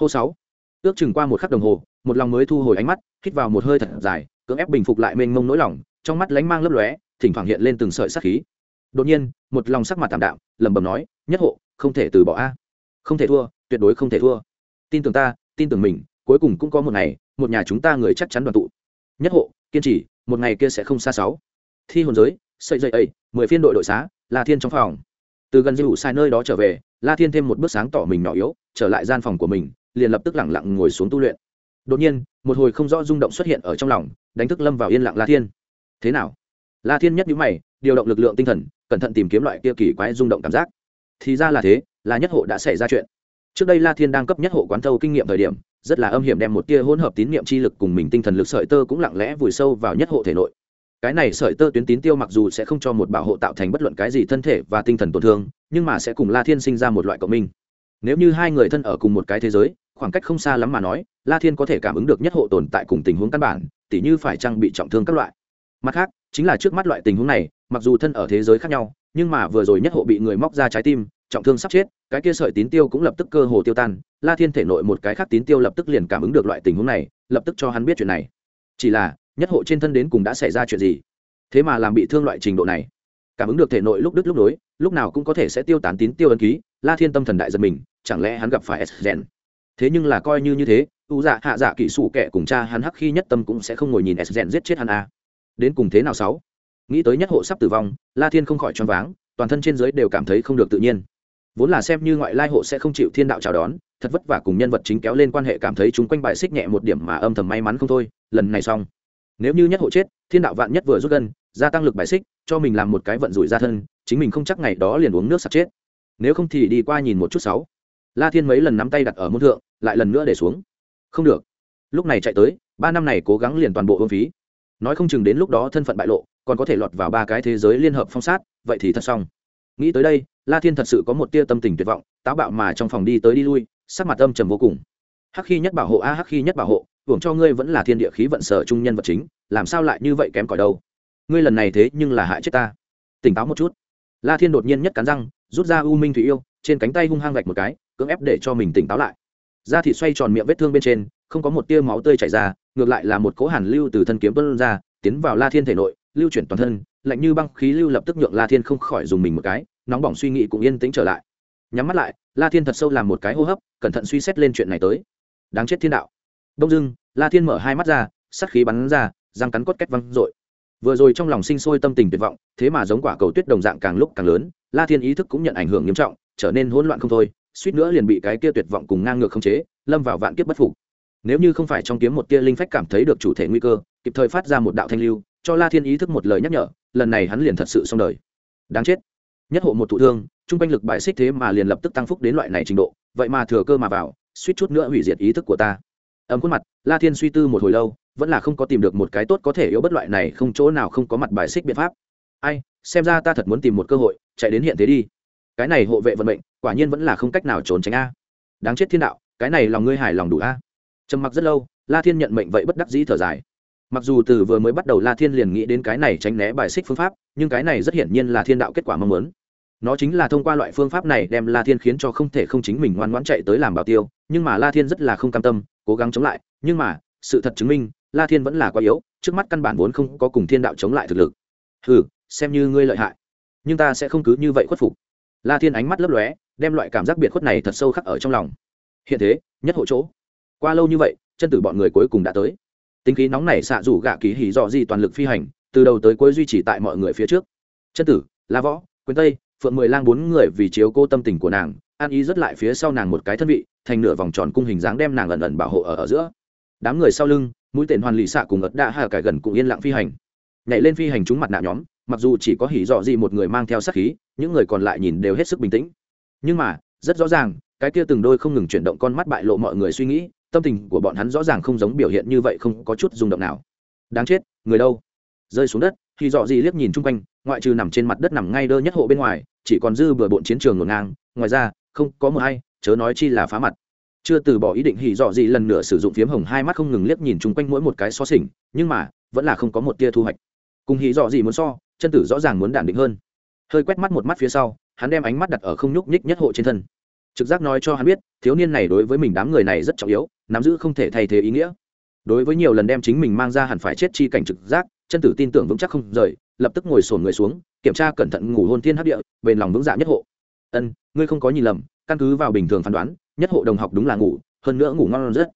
Hô sáu. Ước chừng qua một khắc đồng hồ, một lòng mới thu hồi ánh mắt, hít vào một hơi thật dài, cưỡng ép bình phục lại mênh mông nỗi lòng, trong mắt lánh mang lấp lóe, thỉnh thoảng hiện lên từng sợi sắc khí. Đột nhiên, một lòng sắc mặt tạm đạm, lẩm bẩm nói, nhất hộ, không thể từ bỏ a. Không thể thua, tuyệt đối không thể thua. Tin tưởng ta, tin tưởng mình, cuối cùng cũng có một ngày, một nhà chúng ta người chắc chắn đoàn tụ. Nhất hộ, kiên trì, một ngày kia sẽ không xa sáu. Thi hồn giới, sợi dây ấy, mười phiên đội đội xá là thiên trong phòng từ gần dư sai nơi đó trở về, la thiên thêm một bước sáng tỏ mình nhỏ yếu, trở lại gian phòng của mình, liền lập tức lẳng lặng ngồi xuống tu luyện. Đột nhiên, một hồi không rõ rung động xuất hiện ở trong lòng, đánh thức lâm vào yên lặng la thiên. Thế nào? La thiên nhất nhíu mày, điều động lực lượng tinh thần, cẩn thận tìm kiếm loại kia kỳ quái rung động cảm giác. Thì ra là thế, là nhất hộ đã xảy ra chuyện. Trước đây la thiên đang cấp nhất hộ quán thâu kinh nghiệm thời điểm, rất là âm hiểm đem một tia hỗn hợp tín niệm chi lực cùng mình tinh thần lực sợi tơ cũng lặng lẽ vùi sâu vào nhất hộ thể nội cái này sợi tơ tuyến tín tiêu mặc dù sẽ không cho một bảo hộ tạo thành bất luận cái gì thân thể và tinh thần tổn thương, nhưng mà sẽ cùng la thiên sinh ra một loại cộng minh. Nếu như hai người thân ở cùng một cái thế giới, khoảng cách không xa lắm mà nói, la thiên có thể cảm ứng được nhất hộ tồn tại cùng tình huống căn bản, tỉ như phải trang bị trọng thương các loại. Mặt khác, chính là trước mắt loại tình huống này, mặc dù thân ở thế giới khác nhau, nhưng mà vừa rồi nhất hộ bị người móc ra trái tim, trọng thương sắp chết, cái kia sợi tín tiêu cũng lập tức cơ hồ tiêu tan, la thiên thể nội một cái khác tín tiêu lập tức liền cảm ứng được loại tình huống này, lập tức cho hắn biết chuyện này. Chỉ là nhất hộ trên thân đến cùng đã xảy ra chuyện gì? Thế mà làm bị thương loại trình độ này. Cảm ứng được thể nội lúc đứt lúc nối, lúc nào cũng có thể sẽ tiêu tán tín tiêu ấn ký, la thiên tâm thần đại giật mình, chẳng lẽ hắn gặp phải s gen thế nhưng là coi như như thế, u dạ hạ dạ kỹ sủ kệ cùng cha hắn hắc khi nhất tâm cũng sẽ không ngồi nhìn s gen giết chết hắn a à. đến cùng thế nào sáu? Nghĩ tới nhất hộ sắp tử vong, la thiên không khỏi choáng váng, toàn thân trên giới đều cảm thấy không được tự nhiên. Vốn là xem như ngoại lai hộ sẽ không chịu thiên đạo chào đón, thật vất vả cùng nhân vật chính kéo lên quan hệ cảm thấy chúng quanh bài xích nhẹ một điểm mà âm thầm may mắn không thôi, lần này xong nếu như nhất hộ chết, thiên đạo vạn nhất vừa rút gân, gia tăng lực bài xích, cho mình làm một cái vận rủi ra thân, chính mình không chắc ngày đó liền uống nước sặc chết. Nếu không thì đi qua nhìn một chút sáu. La thiên mấy lần nắm tay đặt ở môn thượng, lại lần nữa để xuống. Không được. Lúc này chạy tới, ba năm này cố gắng liền toàn bộ hương phí. Nói không chừng đến lúc đó thân phận bại lộ, còn có thể lọt vào ba cái thế giới liên hợp phong sát, vậy thì thật xong. Nghĩ tới đây, la thiên thật sự có một tia tâm tình tuyệt vọng, táo bạo mà trong phòng đi tới đi lui, sắc mặt âm trầm vô cùng. Hắc khi nhất bảo hộ a, hắc khi nhất bảo hộ hưởng cho ngươi vẫn là thiên địa khí vận sở trung nhân vật chính, làm sao lại như vậy kém cỏi đâu? Ngươi lần này thế nhưng là hại chết ta. Tỉnh táo một chút. La thiên đột nhiên nhất cắn răng, rút ra u minh thủy yêu, trên cánh tay hung hăng gạch một cái, cưỡng ép để cho mình tỉnh táo lại. Da thịt xoay tròn miệng vết thương bên trên, không có một tia máu tươi chảy ra, ngược lại là một cỗ hàn lưu từ thân kiếm tuân ra, tiến vào la thiên thể nội, lưu chuyển toàn thân, lạnh như băng khí lưu lập tức nhượng la thiên không khỏi dùng mình một cái, nóng bỏng suy nghĩ cũng yên tĩnh trở lại. Nhắm mắt lại, la thiên thật sâu làm một cái hô hấp, cẩn thận suy xét lên chuyện này tới. Đáng chết thiên đạo đông dưng la thiên mở hai mắt ra, sát khí bắn ra, răng cắn cốt két văng r vừa rồi trong lòng sinh sôi tâm tình tuyệt vọng, thế mà giống quả cầu tuyết đồng dạng càng lúc càng lớn, la thiên ý thức cũng nhận ảnh hưởng nghiêm trọng, trở nên hỗn loạn không thôi, suýt nữa liền bị cái kia tuyệt vọng cùng ngang ngược không chế, lâm vào vạn kiếp bất phục. Nếu như không phải trong kiếm một tia linh phách cảm thấy được chủ thể nguy cơ, kịp thời phát ra một đạo thanh lưu, cho la thiên ý thức một lời nhắc nhở, lần này hắn liền thật sự xong đời. Đáng chết. Nhất hộ một thụ thương, trung quanh lực bài xích thế mà liền lập tức tăng phúc đến loại này trình độ, vậy mà thừa cơ mà vào, suýt chút nữa hủy diệt ý thức của ta ấm khuôn mặt, la thiên suy tư một hồi lâu, vẫn là không có tìm được một cái tốt có thể yếu bất loại này, không chỗ nào không có mặt bài xích biện pháp. Ai, xem ra ta thật muốn tìm một cơ hội, chạy đến hiện thế đi. Cái này hộ vệ vận mệnh, quả nhiên vẫn là không cách nào trốn tránh a. Đáng chết thiên đạo, cái này lòng ngươi hài lòng đủ a. Trầm mặc rất lâu, la thiên nhận mệnh vậy bất đắc dĩ thở dài. Mặc dù từ vừa mới bắt đầu la thiên liền nghĩ đến cái này tránh né bài xích phương pháp, nhưng cái này rất hiển nhiên là thiên đạo kết quả mong muốn. Nó chính là thông qua loại phương pháp này đem la thiên khiến cho không thể không chính mình ngoan ngoãn chạy tới làm bảo tiêu nhưng mà la thiên rất là không cam tâm, cố gắng chống lại. Nhưng mà, sự thật chứng minh, la thiên vẫn là quá yếu, trước mắt căn bản vốn không có cùng thiên đạo chống lại thực lực. Ừ xem như ngươi lợi hại, nhưng ta sẽ không cứ như vậy khuất phục. La thiên ánh mắt lấp lóe, đem loại cảm giác biệt khuất này thật sâu khắc ở trong lòng. Hiện thế, nhất hộ chỗ. Qua lâu như vậy, chân tử bọn người cuối cùng đã tới. Tính khí nóng này xạ rủ gạ ký hỉ dọ gì toàn lực phi hành, từ đầu tới cuối duy trì tại mọi người phía trước. Chân tử, la võ, quyền tây, phượng mười lang bốn người vì chiếu cô tâm tình của nàng, an ý rất lại phía sau nàng một cái thân vị thành nửa vòng tròn cung hình dáng đem nàng ẩn ẩn bảo hộ ở, ở giữa. Đám người sau lưng mũi tên hoàn lì xạ cùng ật đã hạ cải gần cũng yên lặng phi hành. Nhảy lên phi hành chúng mặt nạ nhóm mặc dù chỉ có hỉ dọ gì một người mang theo sát khí những người còn lại nhìn đều hết sức bình tĩnh. Nhưng mà rất rõ ràng cái kia từng đôi không ngừng chuyển động con mắt bại lộ mọi người suy nghĩ tâm tình của bọn hắn rõ ràng không giống biểu hiện như vậy không có chút rung động nào. Đáng chết người đâu? Rơi xuống đất khi dọ gì liếc nhìn chung quanh ngoại trừ nằm trên mặt đất nằm ngay đơ nhất hộ bên ngoài chỉ còn dư bừa bộn chiến trường ngổn ngang. Ngoài ra không có một hay chớ nói chi là phá mặt. Chưa từ bỏ ý định hỉ dọ gì lần nữa sử dụng phiếm hồng hai mắt không ngừng liếc nhìn chung quanh mỗi một cái xó xỉnh, nhưng mà, vẫn là không có một tia thu hoạch. Cùng hỉ dọ gì muốn so, chân tử rõ ràng muốn đản định hơn. Hơi quét mắt một mắt phía sau, hắn đem ánh mắt đặt ở không nhúc nhích nhất hộ trên thân. Trực giác nói cho hắn biết, thiếu niên này đối với mình đám người này rất trọng yếu, nắm giữ không thể thay thế ý nghĩa. Đối với nhiều lần đem chính mình mang ra hẳn phải chết chi cảnh trực giác, chân tử tin tưởng vững chắc không rời, lập tức ngồi sổn người xuống, kiểm tra cẩn thận ngủ hôn thiên hấp địa, bền lòng vững dạ nhất hộ. Ân, ngươi không có nhìn lầm căn cứ vào bình thường phán đoán, nhất hộ đồng học đúng là ngủ, hơn nữa ngủ ngon rất.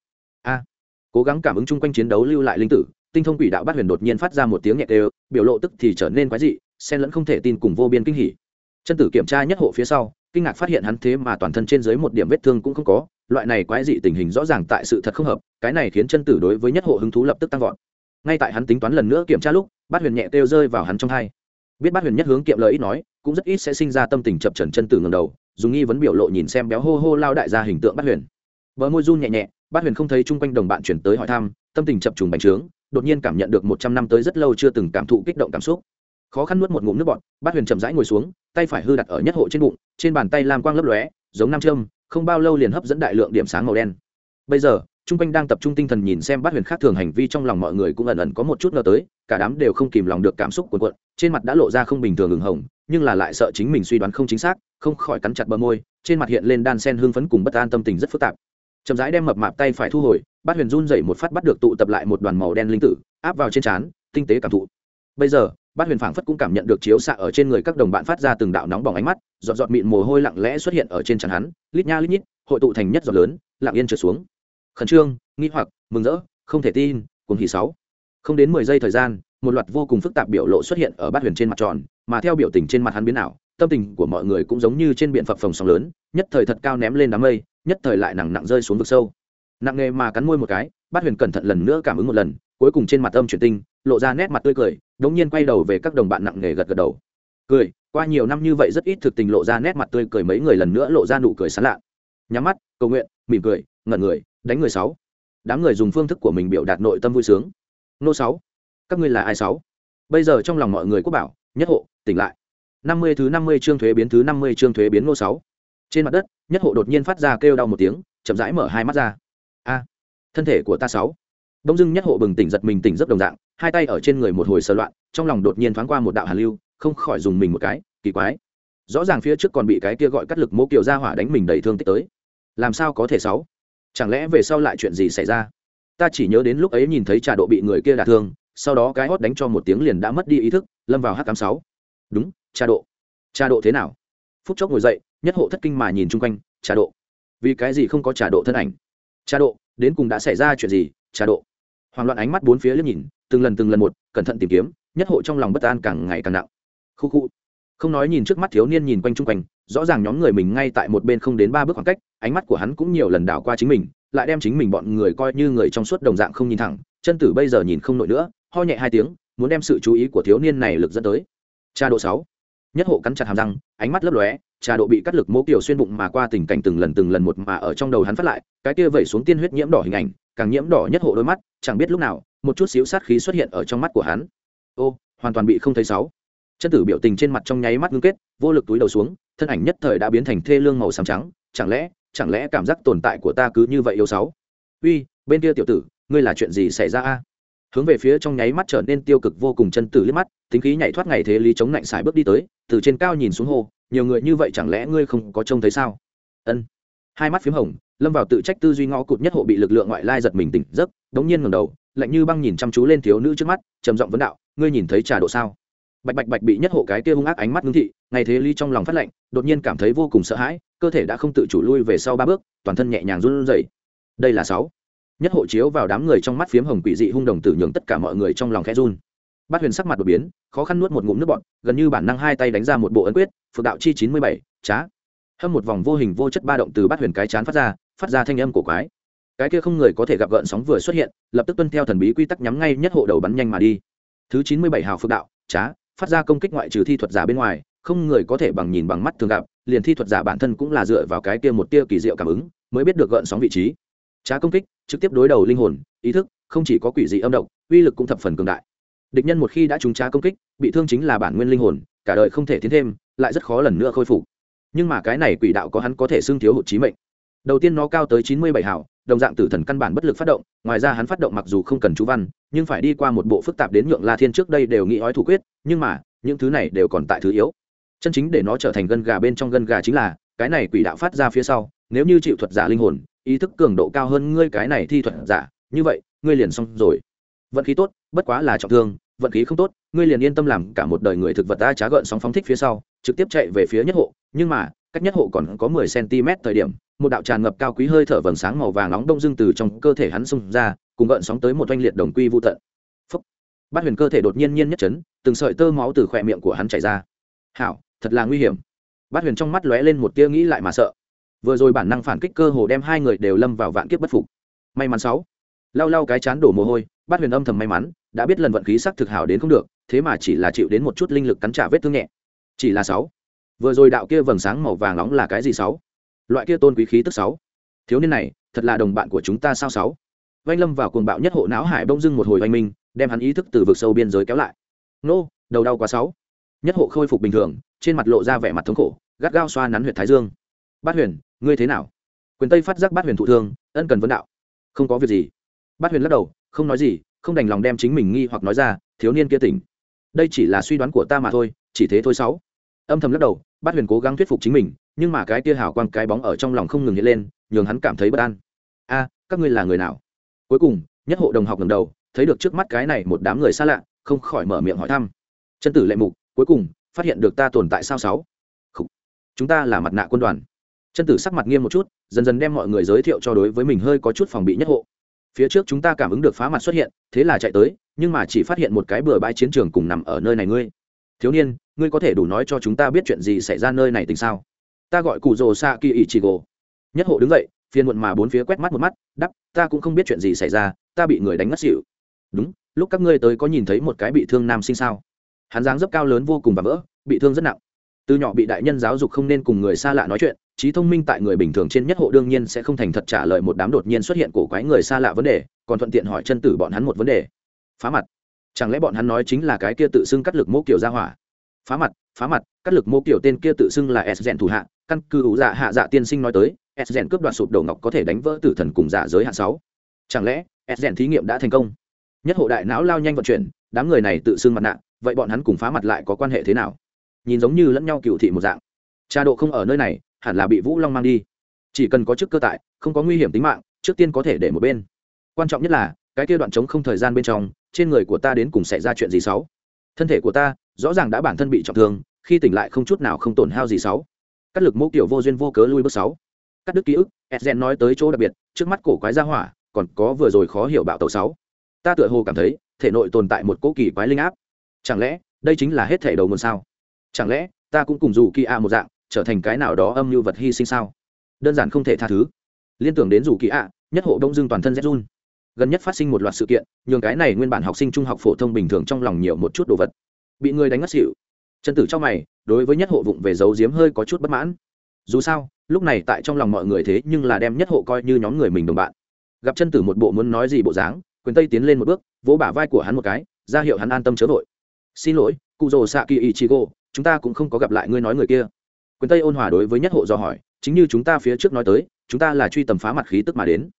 A, cố gắng cảm ứng chung quanh chiến đấu lưu lại linh tử, tinh thông quỷ đạo bát huyền đột nhiên phát ra một tiếng nhẹ đều biểu lộ tức thì trở nên quái dị, xen lẫn không thể tin cùng vô biên kinh hỉ. Chân tử kiểm tra nhất hộ phía sau, kinh ngạc phát hiện hắn thế mà toàn thân trên dưới một điểm vết thương cũng không có, loại này quái dị tình hình rõ ràng tại sự thật không hợp, cái này khiến chân tử đối với nhất hộ hứng thú lập tức tăng vọt. Ngay tại hắn tính toán lần nữa kiểm tra lúc, bát huyền nhẹ kêu rơi vào hắn trong hai. Biết bát huyền nhất hướng kiệm lời ít nói, cũng rất ít sẽ sinh ra tâm tình chập trần chân tử ngầm đầu dùng nghi vấn biểu lộ nhìn xem béo hô hô lao đại ra hình tượng bát huyền. Vợ môi run nhẹ nhẹ, bát huyền không thấy chung quanh đồng bạn chuyển tới hỏi thăm, tâm tình chập trùng bành trướng, đột nhiên cảm nhận được một trăm năm tới rất lâu chưa từng cảm thụ kích động cảm xúc. Khó khăn nuốt một ngụm nước bọt, bát huyền chậm rãi ngồi xuống, tay phải hư đặt ở nhất hộ trên bụng, trên bàn tay lam quang lấp lóe, giống nam châm, không bao lâu liền hấp dẫn đại lượng điểm sáng màu đen. Bây giờ, chung quanh đang tập trung tinh thần nhìn xem bát huyền khác thường hành vi trong lòng mọi người cũng ẩn ẩn có một chút ngờ tới, cả đám đều không kìm lòng được cảm xúc cuộn cuộn, trên mặt đã lộ ra không bình thường ửng hồng nhưng là lại sợ chính mình suy đoán không chính xác, không khỏi cắn chặt bờ môi, trên mặt hiện lên đan sen hương phấn cùng bất an tâm tình rất phức tạp. Chậm rãi đem mập mạp tay phải thu hồi, bát huyền run dậy một phát bắt được tụ tập lại một đoàn màu đen linh tử, áp vào trên trán, tinh tế cảm thụ. Bây giờ, bát huyền phảng phất cũng cảm nhận được chiếu xạ ở trên người các đồng bạn phát ra từng đạo nóng bỏng ánh mắt, giọt giọt mịn mồ hôi lặng lẽ xuất hiện ở trên trán hắn, lít nha lít nhít, hội tụ thành nhất giọt lớn, lặng yên trượt xuống. Khẩn trương, nghi hoặc, mừng rỡ, không thể tin cùng hỉ sáu. Không đến mười giây thời gian, một loạt vô cùng phức tạp biểu lộ xuất hiện ở bát huyền trên mặt tròn mà theo biểu tình trên mặt hắn biến ảo, tâm tình của mọi người cũng giống như trên biển phập phồng sóng lớn, nhất thời thật cao ném lên đám mây, nhất thời lại nặng nặng rơi xuống vực sâu. Nặng nghề mà cắn môi một cái, bát huyền cẩn thận lần nữa cảm ứng một lần, cuối cùng trên mặt âm chuyển tinh, lộ ra nét mặt tươi cười, đống nhiên quay đầu về các đồng bạn nặng nghề gật gật đầu. Cười, qua nhiều năm như vậy rất ít thực tình lộ ra nét mặt tươi cười, mấy người lần nữa lộ ra nụ cười sán lạ. Nhắm mắt, cầu nguyện, mỉm cười, ngẩn người, đánh người sáu. Đám người dùng phương thức của mình biểu đạt nội tâm vui sướng. Nô sáu, các ngươi là ai sáu? Bây giờ trong lòng mọi người quốc bảo, nhất hộ tỉnh lại. Năm mươi thứ năm mươi chương thuế biến thứ năm mươi chương thuế biến nô sáu. Trên mặt đất, nhất hộ đột nhiên phát ra kêu đau một tiếng, chậm rãi mở hai mắt ra. A, thân thể của ta sáu. Đông dưng nhất hộ bừng tỉnh giật mình tỉnh rất đồng dạng, hai tay ở trên người một hồi sờ loạn, trong lòng đột nhiên thoáng qua một đạo hàn lưu, không khỏi dùng mình một cái, kỳ quái. Rõ ràng phía trước còn bị cái kia gọi cắt lực mô kiều ra hỏa đánh mình đầy thương tích tới. Làm sao có thể sáu? Chẳng lẽ về sau lại chuyện gì xảy ra? Ta chỉ nhớ đến lúc ấy nhìn thấy trà độ bị người kia đả thương, sau đó cái hót đánh cho một tiếng liền đã mất đi ý thức, lâm vào h tám sáu đúng, trà độ. Trà độ thế nào? Phúc chốc ngồi dậy, nhất hộ thất kinh mà nhìn chung quanh, trà độ. Vì cái gì không có trà độ thân ảnh? Trà độ, đến cùng đã xảy ra chuyện gì? Trà độ. Hoàng loạn ánh mắt bốn phía liếc nhìn, từng lần từng lần một, cẩn thận tìm kiếm, nhất hộ trong lòng bất an càng ngày càng nặng. Khu khu. Không nói nhìn trước mắt thiếu niên nhìn quanh chung quanh, rõ ràng nhóm người mình ngay tại một bên không đến ba bước khoảng cách, ánh mắt của hắn cũng nhiều lần đảo qua chính mình, lại đem chính mình bọn người coi như người trong suốt đồng dạng không nhìn thẳng, chân tử bây giờ nhìn không nổi nữa, ho nhẹ hai tiếng, muốn đem sự chú ý của thiếu niên này lực dẫn tới cha độ sáu. Nhất hộ cắn chặt hàm răng, ánh mắt lấp lóe trà độ bị cắt lực mô kiểu xuyên bụng mà qua tình cảnh từng lần từng lần một mà ở trong đầu hắn phát lại, cái kia vẩy xuống tiên huyết nhiễm đỏ hình ảnh, càng nhiễm đỏ nhất hộ đôi mắt, chẳng biết lúc nào, một chút xíu sát khí xuất hiện ở trong mắt của hắn. Ô, hoàn toàn bị không thấy sáu. Chân tử biểu tình trên mặt trong nháy mắt ngưng kết, vô lực túi đầu xuống, thân ảnh nhất thời đã biến thành thê lương màu xám trắng, chẳng lẽ chẳng lẽ cảm giác tồn tại của ta cứ như vậy yêu sáu? Uy, bên kia tiểu tử, ngươi là chuyện gì xảy ra a? Hướng về phía trong nháy mắt trở nên tiêu cực vô cùng chân tử liếc mắt, tính khí nhảy thoát ngày thế lý chống lạnh xài bước đi tới, từ trên cao nhìn xuống hồ nhiều người như vậy chẳng lẽ ngươi không có trông thấy sao? Ân. Hai mắt p h í m hồng, lâm vào tự trách tư duy ngõ cụt nhất hộ bị lực lượng ngoại lai giật mình tỉnh giấc, đống nhiên ngầm đầu, lạnh như băng nhìn chăm chú lên thiếu nữ trước mắt, trầm giọng vấn đạo, ngươi nhìn thấy trà độ sao? Bạch bạch bạch bị nhất hộ cái kia hung ác ánh mắt ngưng thị, ngày thế ly trong lòng phát lạnh, đột nhiên cảm thấy vô cùng sợ hãi, cơ thể đã không tự chủ lui về sau ba bước, toàn thân nhẹ nhàng run rẩy. Đây là sáu nhất hộ chiếu vào đám người trong mắt phiếm hồng quỷ dị hung đồng tử nhường tất cả mọi người trong lòng khẽ run. Bát huyền sắc mặt đột biến, khó khăn nuốt một ngụm nước bọt, gần như bản năng hai tay đánh ra một bộ ấn quyết, phượng đạo chi chín mươi bảy, trá. Hâm một vòng vô hình vô chất ba động từ bát huyền cái chán phát ra phát ra thanh âm của quái. Cái kia không người có thể gặp gợn sóng vừa xuất hiện, lập tức tuân theo thần bí quy tắc nhắm ngay nhất hộ đầu bắn nhanh mà đi. Thứ chín mươi bảy hào phượng đạo, trá, phát ra công kích ngoại trừ thi thuật giả bên ngoài, không người có thể bằng nhìn bằng mắt thường gặp, liền thi thuật giả bản thân cũng là dựa vào cái kia một tia kỳ diệu cảm ứng, mới biết được gợn sóng vị trí trá công kích, trực tiếp đối đầu linh hồn, ý thức, không chỉ có quỷ dị âm độc, uy lực cũng thập phần cường đại. Địch nhân một khi đã trúng trá công kích, bị thương chính là bản nguyên linh hồn, cả đời không thể tiến thêm, lại rất khó lần nữa khôi phục. Nhưng mà cái này quỷ đạo có hắn có thể xưng thiếu hụt trí mệnh. Đầu tiên nó cao tới chín mươi bảy hảo đồng dạng tử thần căn bản bất lực phát động, ngoài ra hắn phát động mặc dù không cần chú văn, nhưng phải đi qua một bộ phức tạp đến nhượng la thiên trước đây đều nghĩ ói thủ quyết, nhưng mà, những thứ này đều còn tại thứ yếu. Chân chính để nó trở thành gân gà bên trong gân gà chính là, cái này quỷ đạo phát ra phía sau, nếu như chịu thuật giả linh hồn ý thức cường độ cao hơn ngươi cái này thi thuật giả, như vậy, ngươi liền xong rồi. Vận khí tốt, bất quá là trọng thương, vận khí không tốt, ngươi liền yên tâm làm cả một đời người thực vật ta trá gợn sóng phóng thích phía sau, trực tiếp chạy về phía nhất hộ, nhưng mà, cách nhất hộ còn có mười cm thời điểm, một đạo tràn ngập cao quý hơi thở vầng sáng màu vàng nóng đông dưng từ trong cơ thể hắn xung ra, cùng gợn sóng tới một oanh liệt đồng quy vô tận. Phúc. Bát huyền cơ thể đột nhiên nhiên nhất chấn, từng sợi tơ máu từ khỏe miệng của hắn chảy ra. Hảo, thật là nguy hiểm. Bát huyền trong mắt lóe lên một tia nghĩ lại mà sợ vừa rồi bản năng phản kích cơ hồ đem hai người đều lâm vào vạn kiếp bất phục. May mắn sáu. Lau lau cái chán đổ mồ hôi, bát huyền âm thầm may mắn, đã biết lần vận khí sắc thực hảo đến không được, thế mà chỉ là chịu đến một chút linh lực cắn trả vết thương nhẹ. Chỉ là sáu. Vừa rồi đạo kia vầng sáng màu vàng nóng là cái gì sáu? Loại kia tôn quý khí tức sáu. Thiếu niên này, thật là đồng bạn của chúng ta sao sáu? Vanh lâm vào cuồng bạo nhất hộ não hải bông dưng một hồi oanh minh, đem hắn ý thức từ vực sâu biên giới kéo lại. Nô, đầu đau quá sáu. Nhất hộ khôi phục bình thường, trên mặt lộ ra vẻ mặt thống khổ, gắt gao xoa nắn huyệt thái dương. Bát huyền ngươi thế nào? Quyền tây phát giác bát huyền thụ thương, ân cần vấn đạo. Không có việc gì. Bát huyền lắc đầu, không nói gì, không đành lòng đem chính mình nghi hoặc nói ra, thiếu niên kia tỉnh. Đây chỉ là suy đoán của ta mà thôi, chỉ thế thôi sáu. Âm thầm lắc đầu, bát huyền cố gắng thuyết phục chính mình, nhưng mà cái kia hào quang, cái bóng ở trong lòng không ngừng hiện lên, nhường hắn cảm thấy bất an. A, các ngươi là người nào? Cuối cùng, nhất hộ đồng học ngầm đầu, thấy được trước mắt cái này một đám người xa lạ, không khỏi mở miệng hỏi thăm. Chân tử lệ mục, cuối cùng, phát hiện được ta tồn tại sao sáu? Chúng ta là mặt nạ quân đoàn chân tử sắc mặt nghiêm một chút, dần dần đem mọi người giới thiệu cho đối với mình hơi có chút phòng bị nhất hộ. Phía trước chúng ta cảm ứng được phá mặt xuất hiện, thế là chạy tới, nhưng mà chỉ phát hiện một cái bừa bãi chiến trường cùng nằm ở nơi này ngươi. Thiếu niên, ngươi có thể đủ nói cho chúng ta biết chuyện gì xảy ra nơi này tình sao? Ta gọi cụ rồ xa kỳ ỷ chị gồ. Nhất hộ đứng dậy phiên muộn mà bốn phía quét mắt một mắt, đắp, ta cũng không biết chuyện gì xảy ra, ta bị người đánh ngất xỉu. Đúng, lúc các ngươi tới có nhìn thấy một cái bị thương nam sinh sao? Hắn dáng dấp cao lớn vô cùng và vỡ, bị thương rất nặng từ nhỏ bị đại nhân giáo dục không nên cùng người xa lạ nói chuyện, trí thông minh tại người bình thường trên nhất hộ đương nhiên sẽ không thành thật trả lời một đám đột nhiên xuất hiện cổ quái người xa lạ vấn đề, còn thuận tiện hỏi chân tử bọn hắn một vấn đề. Phá mặt. Chẳng lẽ bọn hắn nói chính là cái kia tự xưng cắt lực mô kiểu ra hỏa? Phá mặt phá mặt, cắt lực mô kiểu tên kia tự xưng là s rèn thủ hạ, căn cứ ủ dạ hạ dạ tiên sinh nói tới s rèn cướp đoạt sụp đầu ngọc có thể đánh vỡ tử thần cùng giả giới hạn sáu. Chẳng lẽ s rèn thí nghiệm đã thành công? Nhất hộ đại não lao nhanh vận chuyển, đám người này tự xưng mặt nạ, vậy bọn hắn cùng phá mặt lại có quan hệ thế nào? Nhìn giống như lẫn nhau cựu thị một dạng. Trà độ không ở nơi này, hẳn là bị vũ long mang đi. Chỉ cần có chức cơ tại, không có nguy hiểm tính mạng, trước tiên có thể để một bên. Quan trọng nhất là, cái kia đoạn trống không thời gian bên trong, trên người của ta đến cùng xảy ra chuyện gì xấu? Thân thể của ta, rõ ràng đã bản thân bị trọng thương, khi tỉnh lại không chút nào không tổn hao gì xấu. Cắt lực mẫu kiểu vô duyên vô cớ lui bước sáu. Cắt đứt ký ức edgen nói tới chỗ đặc biệt, trước mắt cổ quái ra hỏa, còn có vừa rồi khó hiểu bạo tàu sáu. Ta tựa hồ cảm thấy, thể nội tồn tại một cỗ kỳ quái linh áp. Chẳng lẽ, đây chính là hết thể đầu nguồn sao? Chẳng lẽ, ta cũng cùng dù kỳ ạ một dạng, trở thành cái nào đó âm mưu vật hy sinh sao? Đơn giản không thể tha thứ. Liên tưởng đến dù kỳ ạ nhất hộ đông dương toàn thân run. Gần nhất phát sinh một loạt sự kiện, nhường cái này nguyên bản học sinh trung học phổ thông bình thường trong lòng nhiều một chút đồ vật. Bị người đánh ngất xỉu. Chân tử trong mày, đối với nhất hộ vụng về giấu giếm hơi có chút bất mãn. Dù sao, lúc này tại trong lòng mọi người thế nhưng là đem nhất hộ coi như nhóm người mình đồng bạn. Gặp chân tử một bộ muốn nói gì bộ dáng, quyền tây tiến lên một bước, vỗ bả vai của hắn một cái, ra hiệu hắn an tâm chớ vội. Xin lỗi cụ rồ xạ kỳ ichigo chúng ta cũng không có gặp lại ngươi nói người kia. Quyền tây ôn hòa đối với nhất hộ do hỏi, chính như chúng ta phía trước nói tới, chúng ta là truy tầm phá mặt khí tức mà đến.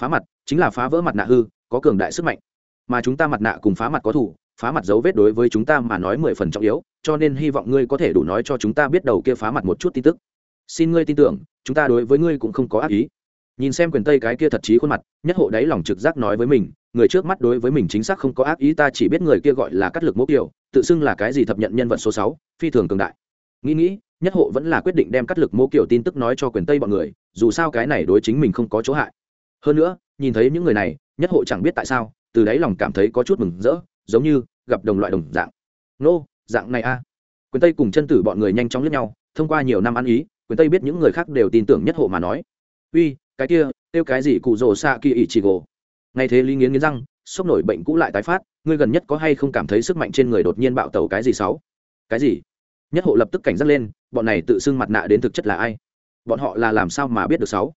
Phá mặt chính là phá vỡ mặt nạ hư, có cường đại sức mạnh. Mà chúng ta mặt nạ cùng phá mặt có thủ, phá mặt dấu vết đối với chúng ta mà nói mười phần trọng yếu, cho nên hy vọng ngươi có thể đủ nói cho chúng ta biết đầu kia phá mặt một chút tin tức. Xin ngươi tin tưởng, chúng ta đối với ngươi cũng không có ác ý. Nhìn xem quyền tây cái kia thật chí khuôn mặt, nhất hộ đáy lòng trực giác nói với mình, người trước mắt đối với mình chính xác không có ác ý, ta chỉ biết người kia gọi là cắt lực mốc kiều tự xưng là cái gì thập nhận nhân vật số sáu, phi thường cường đại. Nghĩ nghĩ, nhất hộ vẫn là quyết định đem cắt lực mô kiểu tin tức nói cho quyền tây bọn người, dù sao cái này đối chính mình không có chỗ hại. Hơn nữa, nhìn thấy những người này, nhất hộ chẳng biết tại sao, từ đáy lòng cảm thấy có chút mừng rỡ, giống như gặp đồng loại đồng dạng. Nô, dạng này a. Quyền tây cùng chân tử bọn người nhanh chóng lướt nhau, thông qua nhiều năm ăn ý, quyền tây biết những người khác đều tin tưởng nhất hộ mà nói. Uy, cái kia tiêu cái gì cụ rồ xạ kỳ ỉ chỉ gồ. Ngay thế lý nghiến nghiến răng sốc nổi bệnh cũ lại tái phát, ngươi gần nhất có hay không cảm thấy sức mạnh trên người đột nhiên bạo tẩu cái gì sáu? Cái gì? Nhất hộ lập tức cảnh giác lên, bọn này tự xưng mặt nạ đến thực chất là ai? Bọn họ là làm sao mà biết được sáu?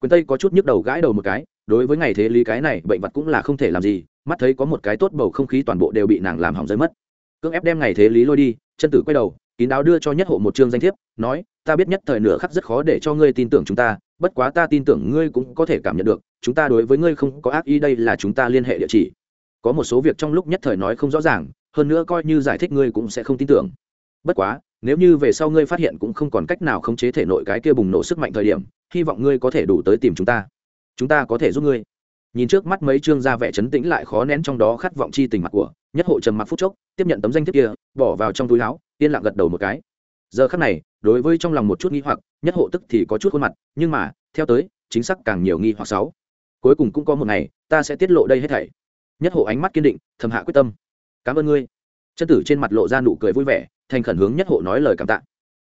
Quyền tây có chút nhức đầu gãi đầu một cái, đối với ngày thế lý cái này, bệnh vật cũng là không thể làm gì, mắt thấy có một cái tốt bầu không khí toàn bộ đều bị nàng làm hỏng rơi mất. Cưỡng ép đem ngày thế lý lôi đi, chân tử quay đầu, kín đáo đưa cho nhất hộ một chương danh thiếp, nói, ta biết nhất thời nửa khắc rất khó để cho ngươi tin tưởng chúng ta bất quá ta tin tưởng ngươi cũng có thể cảm nhận được, chúng ta đối với ngươi không có ác ý đây là chúng ta liên hệ địa chỉ. Có một số việc trong lúc nhất thời nói không rõ ràng, hơn nữa coi như giải thích ngươi cũng sẽ không tin tưởng. Bất quá, nếu như về sau ngươi phát hiện cũng không còn cách nào khống chế thể nội cái kia bùng nổ sức mạnh thời điểm, hy vọng ngươi có thể đủ tới tìm chúng ta. Chúng ta có thể giúp ngươi. Nhìn trước mắt mấy chương ra vẻ chấn tĩnh lại khó nén trong đó khát vọng chi tình mặt của, nhất hộ trầm mặc phút chốc, tiếp nhận tấm danh thiếp kia, bỏ vào trong túi áo, yên lặng gật đầu một cái giờ khắc này, đối với trong lòng một chút nghi hoặc, nhất hộ tức thì có chút khuôn mặt, nhưng mà, theo tới, chính xác càng nhiều nghi hoặc sáu. Cuối cùng cũng có một ngày, ta sẽ tiết lộ đây hết thảy. Nhất hộ ánh mắt kiên định, thầm hạ quyết tâm. Cảm ơn ngươi. Chân tử trên mặt lộ ra nụ cười vui vẻ, thành khẩn hướng nhất hộ nói lời cảm tạ.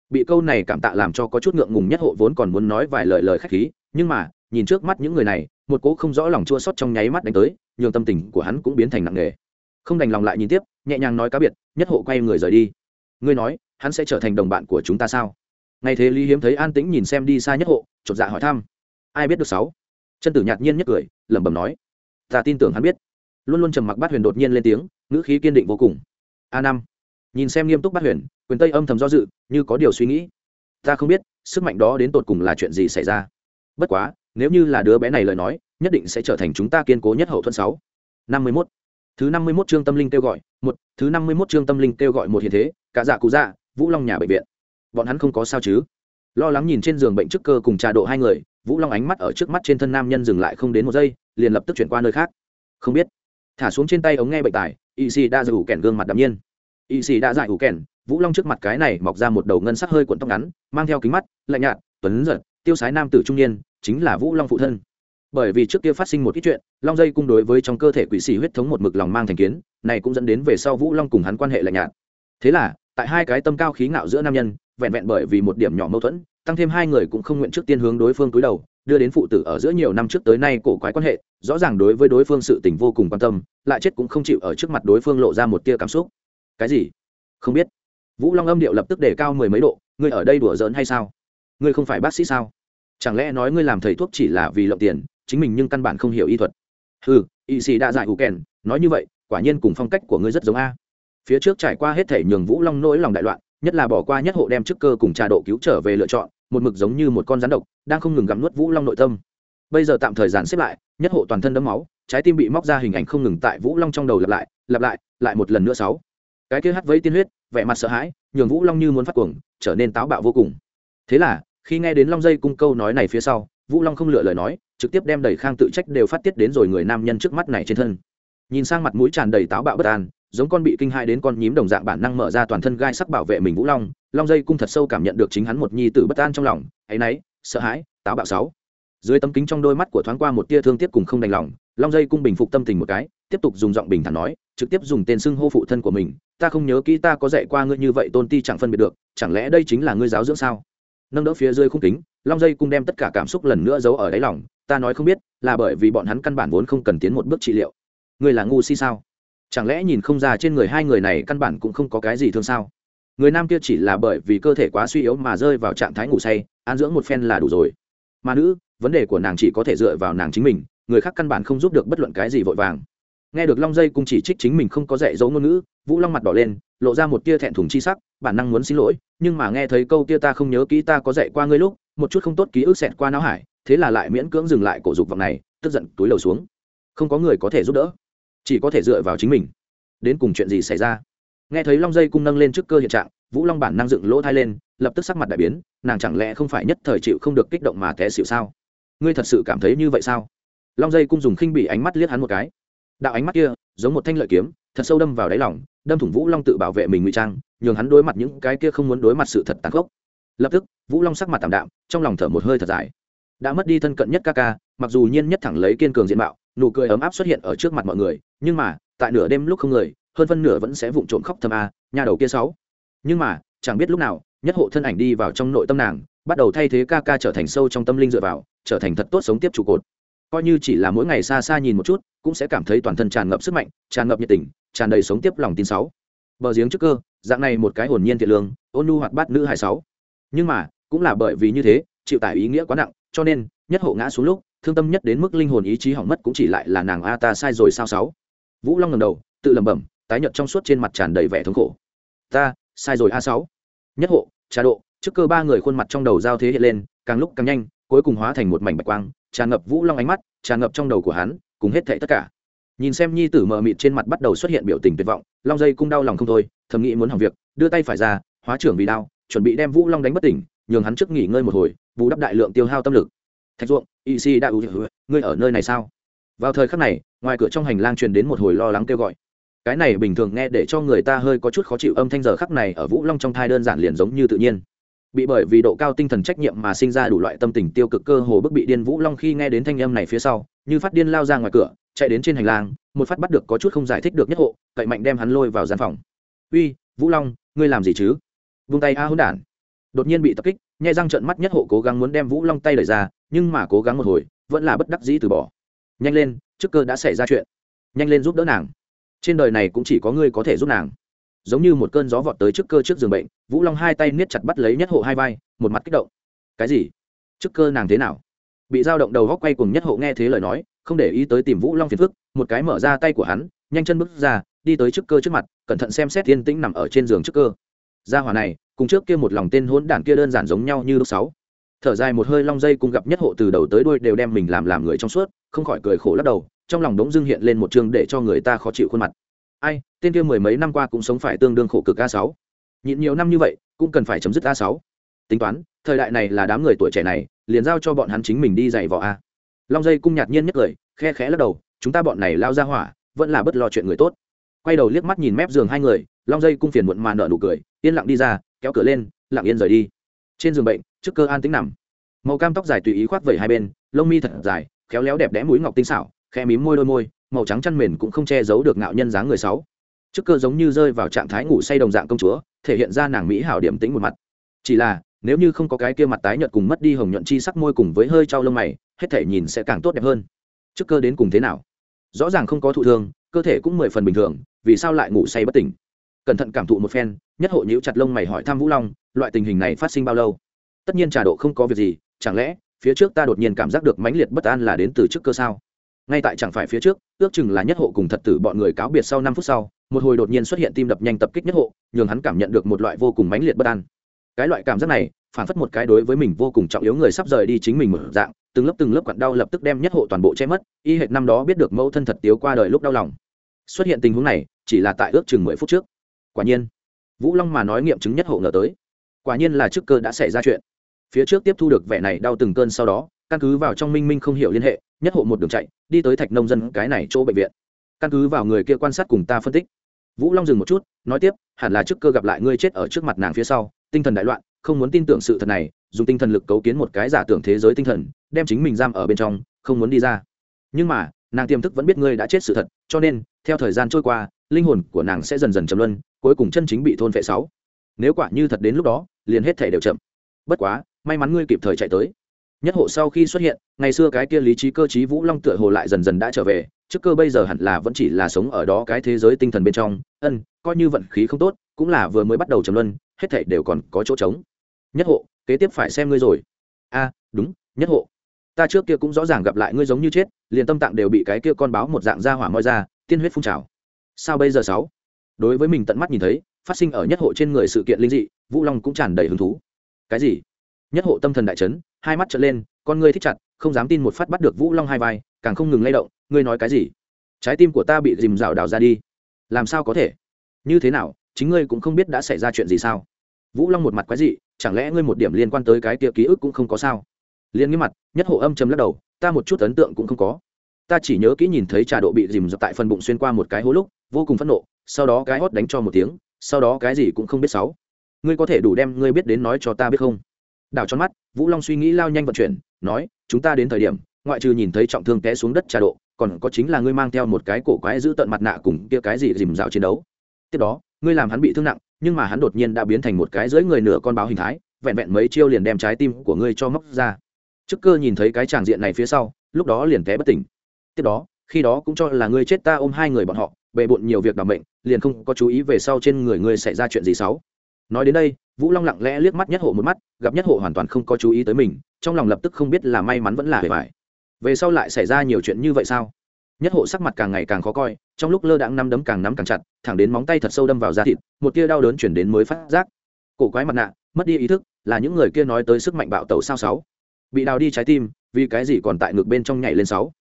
Bị câu này cảm tạ làm cho có chút ngượng ngùng nhất hộ vốn còn muốn nói vài lời lời khách khí, nhưng mà, nhìn trước mắt những người này, một cố không rõ lòng chua xót trong nháy mắt đánh tới, nhường tâm tình của hắn cũng biến thành nặng nề. Không đành lòng lại nhìn tiếp, nhẹ nhàng nói cá biệt, nhất hộ quay người rời đi. Ngươi nói hắn sẽ trở thành đồng bạn của chúng ta sao? Ngay thế lý hiếm thấy an tĩnh nhìn xem đi xa nhất hộ, chột dạ hỏi thăm. Ai biết được sáu? Chân tử nhạt nhiên nhất cười, lẩm bẩm nói. Ta tin tưởng hắn biết. Luôn luôn trầm mặc bát huyền đột nhiên lên tiếng, ngữ khí kiên định vô cùng. A năm. Nhìn xem nghiêm túc bát huyền, quyền tây âm thầm do dự, như có điều suy nghĩ. Ta không biết, sức mạnh đó đến tột cùng là chuyện gì xảy ra. Bất quá, nếu như là đứa bé này lời nói, nhất định sẽ trở thành chúng ta kiên cố nhất hậu thuẫn sáu. Năm mươi mốt. Thứ năm mươi mốt chương tâm linh kêu gọi một, thứ năm mươi mốt chương tâm linh kêu gọi một hiện thế, cả dạ cụ dạ vũ long nhà bệnh viện. Bọn hắn không có sao chứ? Lo lắng nhìn trên giường bệnh trước cơ cùng trà độ hai người, vũ long ánh mắt ở trước mắt trên thân nam nhân dừng lại không đến một giây, liền lập tức chuyển qua nơi khác. Không biết. Thả xuống trên tay ống nghe bệnh tải y sĩ đã giải ủ kèn gương mặt đạm nhiên. Y sĩ đã giải ủ kèn, vũ long trước mặt cái này mọc ra một đầu ngân sắc hơi cuộn tóc ngắn, mang theo kính mắt, lạnh nhạt, tuấn giật, tiêu sái nam tử trung niên, chính là vũ long phụ thân. Bởi vì trước kia phát sinh một ít chuyện, long dây cung đối với trong cơ thể quỷ sĩ huyết thống một mực lòng mang thành kiến, này cũng dẫn đến về sau vũ long cùng hắn quan hệ lạnh nhạt. Thế là tại hai cái tâm cao khí ngạo giữa nam nhân, vẹn vẹn bởi vì một điểm nhỏ mâu thuẫn, tăng thêm hai người cũng không nguyện trước tiên hướng đối phương cúi đầu, đưa đến phụ tử ở giữa nhiều năm trước tới nay cổ quái quan hệ, rõ ràng đối với đối phương sự tình vô cùng quan tâm, lại chết cũng không chịu ở trước mặt đối phương lộ ra một tia cảm xúc. Cái gì? Không biết. Vũ long âm điệu lập tức để cao mười mấy độ, ngươi ở đây đùa giỡn hay sao? Ngươi không phải bác sĩ sao? Chẳng lẽ nói ngươi làm thầy thuốc chỉ là vì lộng tiền, chính mình nhưng căn bản không hiểu y thuật? Ừ y sĩ đã dạy hủ kèn, nói như vậy, quả nhiên cùng phong cách của ngươi rất giống a phía trước trải qua hết thể nhường vũ long nỗi lòng đại loạn, nhất là bỏ qua nhất hộ đem chức cơ cùng trà độ cứu trở về lựa chọn, một mực giống như một con rắn độc, đang không ngừng gặm nuốt vũ long nội tâm. Bây giờ tạm thời giàn xếp lại, nhất hộ toàn thân đấm máu, trái tim bị móc ra hình ảnh không ngừng tại vũ long trong đầu lặp lại lặp lại lại một lần nữa sáu. Cái kia hắt vấy tiên huyết, vẻ mặt sợ hãi, nhường vũ long như muốn phát cuồng, trở nên táo bạo vô cùng. Thế là, khi nghe đến long dây cung câu nói này phía sau, vũ long không lựa lời nói, trực tiếp đem đầy khang tự trách đều phát tiết đến rồi người nam nhân trước mắt này trên thân. Nhìn sang mặt mũi tràn đầy táo bạo bất an giống con bị kinh hai đến con nhím đồng dạng bản năng mở ra toàn thân gai sắc bảo vệ mình vũ long long dây cung thật sâu cảm nhận được chính hắn một nhi tử bất an trong lòng áy náy sợ hãi, táo bạo sáu. Dưới tấm kính trong đôi mắt của thoáng qua một tia thương tiếc cùng không đành lòng, long dây cung bình phục tâm tình một cái, tiếp tục dùng giọng bình thản nói, trực tiếp dùng tên xưng hô phụ thân của mình, ta không nhớ kỹ ta có dạy qua ngươi như vậy tôn ti chẳng phân biệt được, chẳng lẽ đây chính là ngươi giáo dưỡng sao? Nâng đỡ phía dưới khung kính, long dây cung đem tất cả cảm xúc lần nữa giấu ở đáy lòng, ta nói không biết, là bởi vì bọn hắn căn bản vốn không cần tiến một bước trị liệu. Ngươi là ngu si sao? Chẳng lẽ nhìn không ra trên người hai người này căn bản cũng không có cái gì thương sao? Người nam kia chỉ là bởi vì cơ thể quá suy yếu mà rơi vào trạng thái ngủ say an dưỡng một phen là đủ rồi. Mà nữ, vấn đề của nàng chỉ có thể dựa vào nàng chính mình, người khác căn bản không giúp được bất luận cái gì vội vàng. Nghe được long dây cung chỉ trích chính mình không có dạy dấu ngôn ngữ, vũ long mặt đỏ lên, lộ ra một tia thẹn thùng chi sắc, bản năng muốn xin lỗi, nhưng mà nghe thấy câu tia ta không nhớ kỹ ta có dạy qua ngươi lúc, một chút không tốt ký ức xẹt qua não hải, thế là lại miễn cưỡng dừng lại cổ dục vọng này, tức giận túi lầu xuống. Không có người có thể giúp đỡ chỉ có thể dựa vào chính mình. Đến cùng chuyện gì xảy ra? Nghe thấy long dây cung nâng lên trước cơ hiện trạng, vũ long bản năng dựng lỗ thai lên, lập tức sắc mặt đại biến, nàng chẳng lẽ không phải nhất thời chịu không được kích động mà té xịu sao? Ngươi thật sự cảm thấy như vậy sao? Long dây cung dùng khinh bị ánh mắt liếc hắn một cái. Đạo ánh mắt kia, giống một thanh lợi kiếm, thật sâu đâm vào đáy lòng, đâm thủng vũ long tự bảo vệ mình ngụy trang, nhường hắn đối mặt những cái kia không muốn đối mặt sự thật tàn khốc. Lập tức, vũ long sắc mặt tạm đạm, trong lòng thở một hơi thật dài. Đã mất đi thân cận nhất ca ca, mặc dù nhiên nhất thẳng lấy kiên cường diện mạo nụ cười ấm áp xuất hiện ở trước mặt mọi người, nhưng mà, tại nửa đêm lúc không người, hơn phân nửa vẫn sẽ vụng trộm khóc thầm a, nhà đầu kia sáu. Nhưng mà, chẳng biết lúc nào, nhất hộ thân ảnh đi vào trong nội tâm nàng, bắt đầu thay thế ca ca trở thành sâu trong tâm linh dựa vào, trở thành thật tốt sống tiếp trụ cột. Coi như chỉ là mỗi ngày xa xa nhìn một chút, cũng sẽ cảm thấy toàn thân tràn ngập sức mạnh, tràn ngập nhiệt tình, tràn đầy sống tiếp lòng tin sáu. Bờ giếng trước cơ, dạng này một cái hồn nhiên thiện lương, ôn nu hoạt bát nữ hai sáu. Nhưng mà, cũng là bởi vì như thế, chịu tải ý nghĩa quá nặng, cho nên nhất hộ ngã xuống lúc, thương tâm nhất đến mức linh hồn ý chí hỏng mất cũng chỉ lại là nàng a ta sai rồi sao sáu? Vũ long ngầm đầu, tự lẩm bẩm, tái nhợt trong suốt trên mặt tràn đầy vẻ thống khổ. Ta, sai rồi a sáu. Nhất hộ, trà độ, trước cơ ba người khuôn mặt trong đầu giao thế hiện lên, càng lúc càng nhanh, cuối cùng hóa thành một mảnh bạch quang, tràn ngập vũ long ánh mắt, tràn ngập trong đầu của hắn, cùng hết thảy tất cả. Nhìn xem nhi tử mờ mịt trên mặt bắt đầu xuất hiện biểu tình tuyệt vọng, long dây cung đau lòng không thôi, thầm nghĩ muốn hỏng việc, đưa tay phải ra, hóa trưởng vì đau chuẩn bị đem vũ long đánh bất tỉnh, nhường hắn trước nghỉ ngơi một hồi, bù đắp đại lượng tiêu hao tâm lực thạch ruộng y si đã ưu ngươi ở nơi này sao? Vào thời khắc này, ngoài cửa trong hành lang truyền đến một hồi lo lắng kêu gọi. Cái này bình thường nghe để cho người ta hơi có chút khó chịu âm thanh giờ khắc này ở vũ long trong thai đơn giản liền giống như tự nhiên. Bị bởi vì độ cao tinh thần trách nhiệm mà sinh ra đủ loại tâm tình tiêu cực cơ hồ bức bị điên vũ long khi nghe đến thanh âm này phía sau, như phát điên lao ra ngoài cửa, chạy đến trên hành lang, một phát bắt được có chút không giải thích được nhất hộ, cậy mạnh đem hắn lôi vào gian phòng. Uy, vũ long, ngươi làm gì chứ? Vung tay a hỗn đản, đột nhiên bị tập kích nhai răng trợn mắt nhất hộ cố gắng muốn đem vũ long tay lời ra, nhưng mà cố gắng một hồi, vẫn là bất đắc dĩ từ bỏ. Nhanh lên, trước cơ đã xảy ra chuyện. Nhanh lên giúp đỡ nàng. Trên đời này cũng chỉ có ngươi có thể giúp nàng. Giống như một cơn gió vọt tới trước cơ trước giường bệnh, vũ long hai tay niết chặt bắt lấy nhất hộ hai vai, một mặt kích động. Cái gì? Trước cơ nàng thế nào? Bị dao động đầu góc quay cùng nhất hộ nghe thế lời nói, không để ý tới tìm vũ long phiền phức, một cái mở ra tay của hắn, nhanh chân bước ra, đi tới trước cơ trước mặt, cẩn thận xem xét tiên tĩnh nằm ở trên giường trước cơ. Gia hỏa này cùng trước kia một lòng tên hỗn đản kia đơn giản giống nhau như lúc sáu. Thở dài một hơi long dây cùng gặp nhất hộ từ đầu tới đuôi đều đem mình làm làm người trong suốt, không khỏi cười khổ lắc đầu, trong lòng đống dưng hiện lên một chương để cho người ta khó chịu khuôn mặt. Ai, tên kia mười mấy năm qua cũng sống phải tương đương khổ cực a sáu. Nhịn nhiều năm như vậy, cũng cần phải chấm dứt a sáu. Tính toán, thời đại này là đám người tuổi trẻ này, liền giao cho bọn hắn chính mình đi dạy võ a. Long dây cung nhạt nhiên nhất cười, khe khẽ lắc đầu, chúng ta bọn này lao ra hỏa, vẫn là bất lo chuyện người tốt. Quay đầu liếc mắt nhìn mép giường hai người, long dây cung phiền muộn mà nợ nụ cười, yên lặng đi ra kéo cửa lên, lặng yên rời đi. Trên giường bệnh, trước cơ an tính nằm. Màu cam tóc dài tùy ý khoác vẩy hai bên, lông mi thật dài, khéo léo đẹp đẽ mũi ngọc tinh xảo khe mím môi đôi môi, màu trắng chăn mền cũng không che giấu được ngạo nhân dáng người sáu. Trước cơ giống như rơi vào trạng thái ngủ say đồng dạng công chúa, thể hiện ra nàng mỹ hảo điểm tính một mặt. Chỉ là, nếu như không có cái kia mặt tái nhợt cùng mất đi hồng nhuận chi sắc môi cùng với hơi trao lông mày, hết thể nhìn sẽ càng tốt đẹp hơn. Trước cơ đến cùng thế nào? Rõ ràng không có thụ thương, cơ thể cũng mười phần bình thường, vì sao lại ngủ say bất tỉnh? Cẩn thận cảm thụ một phen, nhất hộ nhíu chặt lông mày hỏi thăm vũ long, loại tình hình này phát sinh bao lâu? Tất nhiên trà độ không có việc gì, chẳng lẽ, phía trước ta đột nhiên cảm giác được mãnh liệt bất an là đến từ trước cơ sao? Ngay tại chẳng phải phía trước, ước chừng là nhất hộ cùng thật tử bọn người cáo biệt sau năm phút sau, một hồi đột nhiên xuất hiện tim đập nhanh tập kích nhất hộ, nhường hắn cảm nhận được một loại vô cùng mãnh liệt bất an. Cái loại cảm giác này, phản phất một cái đối với mình vô cùng trọng yếu người sắp rời đi chính mình mở dạng, từng lớp từng lớp quặn đau lập tức đem nhất hộ toàn bộ che mất, y hệt năm đó biết được mẫu thân thật tiếu qua đời lúc đau lòng. Xuất hiện tình huống này, chỉ là tại ước chừng mười phút trước quả nhiên, vũ long mà nói nghiệm chứng nhất hộ ngờ tới. Quả nhiên là trước cơ đã xảy ra chuyện. Phía trước tiếp thu được vẻ này đau từng cơn sau đó, căn cứ vào trong minh minh không hiểu liên hệ, nhất hộ một đường chạy, đi tới thạch nông dân cái này chỗ bệnh viện. Căn cứ vào người kia quan sát cùng ta phân tích. Vũ long dừng một chút, nói tiếp, hẳn là trước cơ gặp lại ngươi chết ở trước mặt nàng phía sau, tinh thần đại loạn, không muốn tin tưởng sự thật này, dùng tinh thần lực cấu kiến một cái giả tưởng thế giới tinh thần, đem chính mình giam ở bên trong, không muốn đi ra. Nhưng mà nàng tiềm thức vẫn biết ngươi đã chết sự thật, cho nên, theo thời gian trôi qua, linh hồn của nàng sẽ dần dần chấm luân, cuối cùng chân chính bị thôn phệ sáu. Nếu quả như thật đến lúc đó, liền hết thể đều chậm. Bất quá, may mắn ngươi kịp thời chạy tới. Nhất hộ sau khi xuất hiện, ngày xưa cái kia lý trí cơ trí vũ long tựa hồ lại dần dần đã trở về, trước cơ bây giờ hẳn là vẫn chỉ là sống ở đó cái thế giới tinh thần bên trong, ân, coi như vận khí không tốt, cũng là vừa mới bắt đầu trầm luân, hết thảy đều còn có chỗ trống. Nhất hộ, kế tiếp phải xem ngươi rồi. A, đúng, nhất hộ ta trước kia cũng rõ ràng gặp lại ngươi giống như chết, liền tâm tạng đều bị cái kia con báo một dạng da hỏa moi ra, tiên huyết phun trào. Sao bây giờ sáu? Đối với mình tận mắt nhìn thấy, phát sinh ở nhất hộ trên người sự kiện linh dị, vũ long cũng tràn đầy hứng thú. Cái gì? Nhất hộ tâm thần đại chấn, hai mắt trở lên, con ngươi thích chặt, không dám tin một phát bắt được vũ long hai vai, càng không ngừng lay động, ngươi nói cái gì? Trái tim của ta bị dìm rào đào ra đi. Làm sao có thể? Như thế nào, chính ngươi cũng không biết đã xảy ra chuyện gì sao? Vũ long một mặt quái dị, chẳng lẽ ngươi một điểm liên quan tới cái kia ký ức cũng không có sao? Liên nghiêm mặt, nhất hộ âm chấm lắc đầu, ta một chút ấn tượng cũng không có. Ta chỉ nhớ kỹ nhìn thấy trà độ bị dìm dập tại phần bụng xuyên qua một cái hố lúc, vô cùng phẫn nộ, sau đó cái hót đánh cho một tiếng, sau đó cái gì cũng không biết sáu. Ngươi có thể đủ đem ngươi biết đến nói cho ta biết không? Đảo tròn mắt, vũ long suy nghĩ lao nhanh vận chuyển, nói, chúng ta đến thời điểm, ngoại trừ nhìn thấy trọng thương té xuống đất trà độ, còn có chính là ngươi mang theo một cái cổ quái giữ tận mặt nạ cùng kia cái gì dìm dạo chiến đấu. Tiếp đó, ngươi làm hắn bị thương nặng, nhưng mà hắn đột nhiên đã biến thành một cái dưới người nửa con báo hình thái, vẹn vẹn mấy chiêu liền đem trái tim của ngươi cho móc ra trước cơ nhìn thấy cái tràng diện này phía sau, lúc đó liền té bất tỉnh. Tiếp đó, khi đó cũng cho là ngươi chết ta ôm hai người bọn họ, bề bộn nhiều việc đảm bệnh liền không có chú ý về sau trên người ngươi xảy ra chuyện gì xấu. Nói đến đây, vũ long lặng lẽ liếc mắt nhất hộ một mắt, gặp nhất hộ hoàn toàn không có chú ý tới mình, trong lòng lập tức không biết là may mắn vẫn là bề bại. về sau lại xảy ra nhiều chuyện như vậy sao? Nhất hộ sắc mặt càng ngày càng khó coi, trong lúc lơ đãng nắm đấm càng nắm càng chặt, thẳng đến móng tay thật sâu đâm vào da thịt, một tia đau đớn chuyển đến mới phát giác. Cổ quái mặt nạ, mất đi ý thức, là những người kia nói tới sức mạnh bạo tẩu sao sáu bị đào đi trái tim, vì cái gì còn tại ngực bên trong nhảy lên sáu?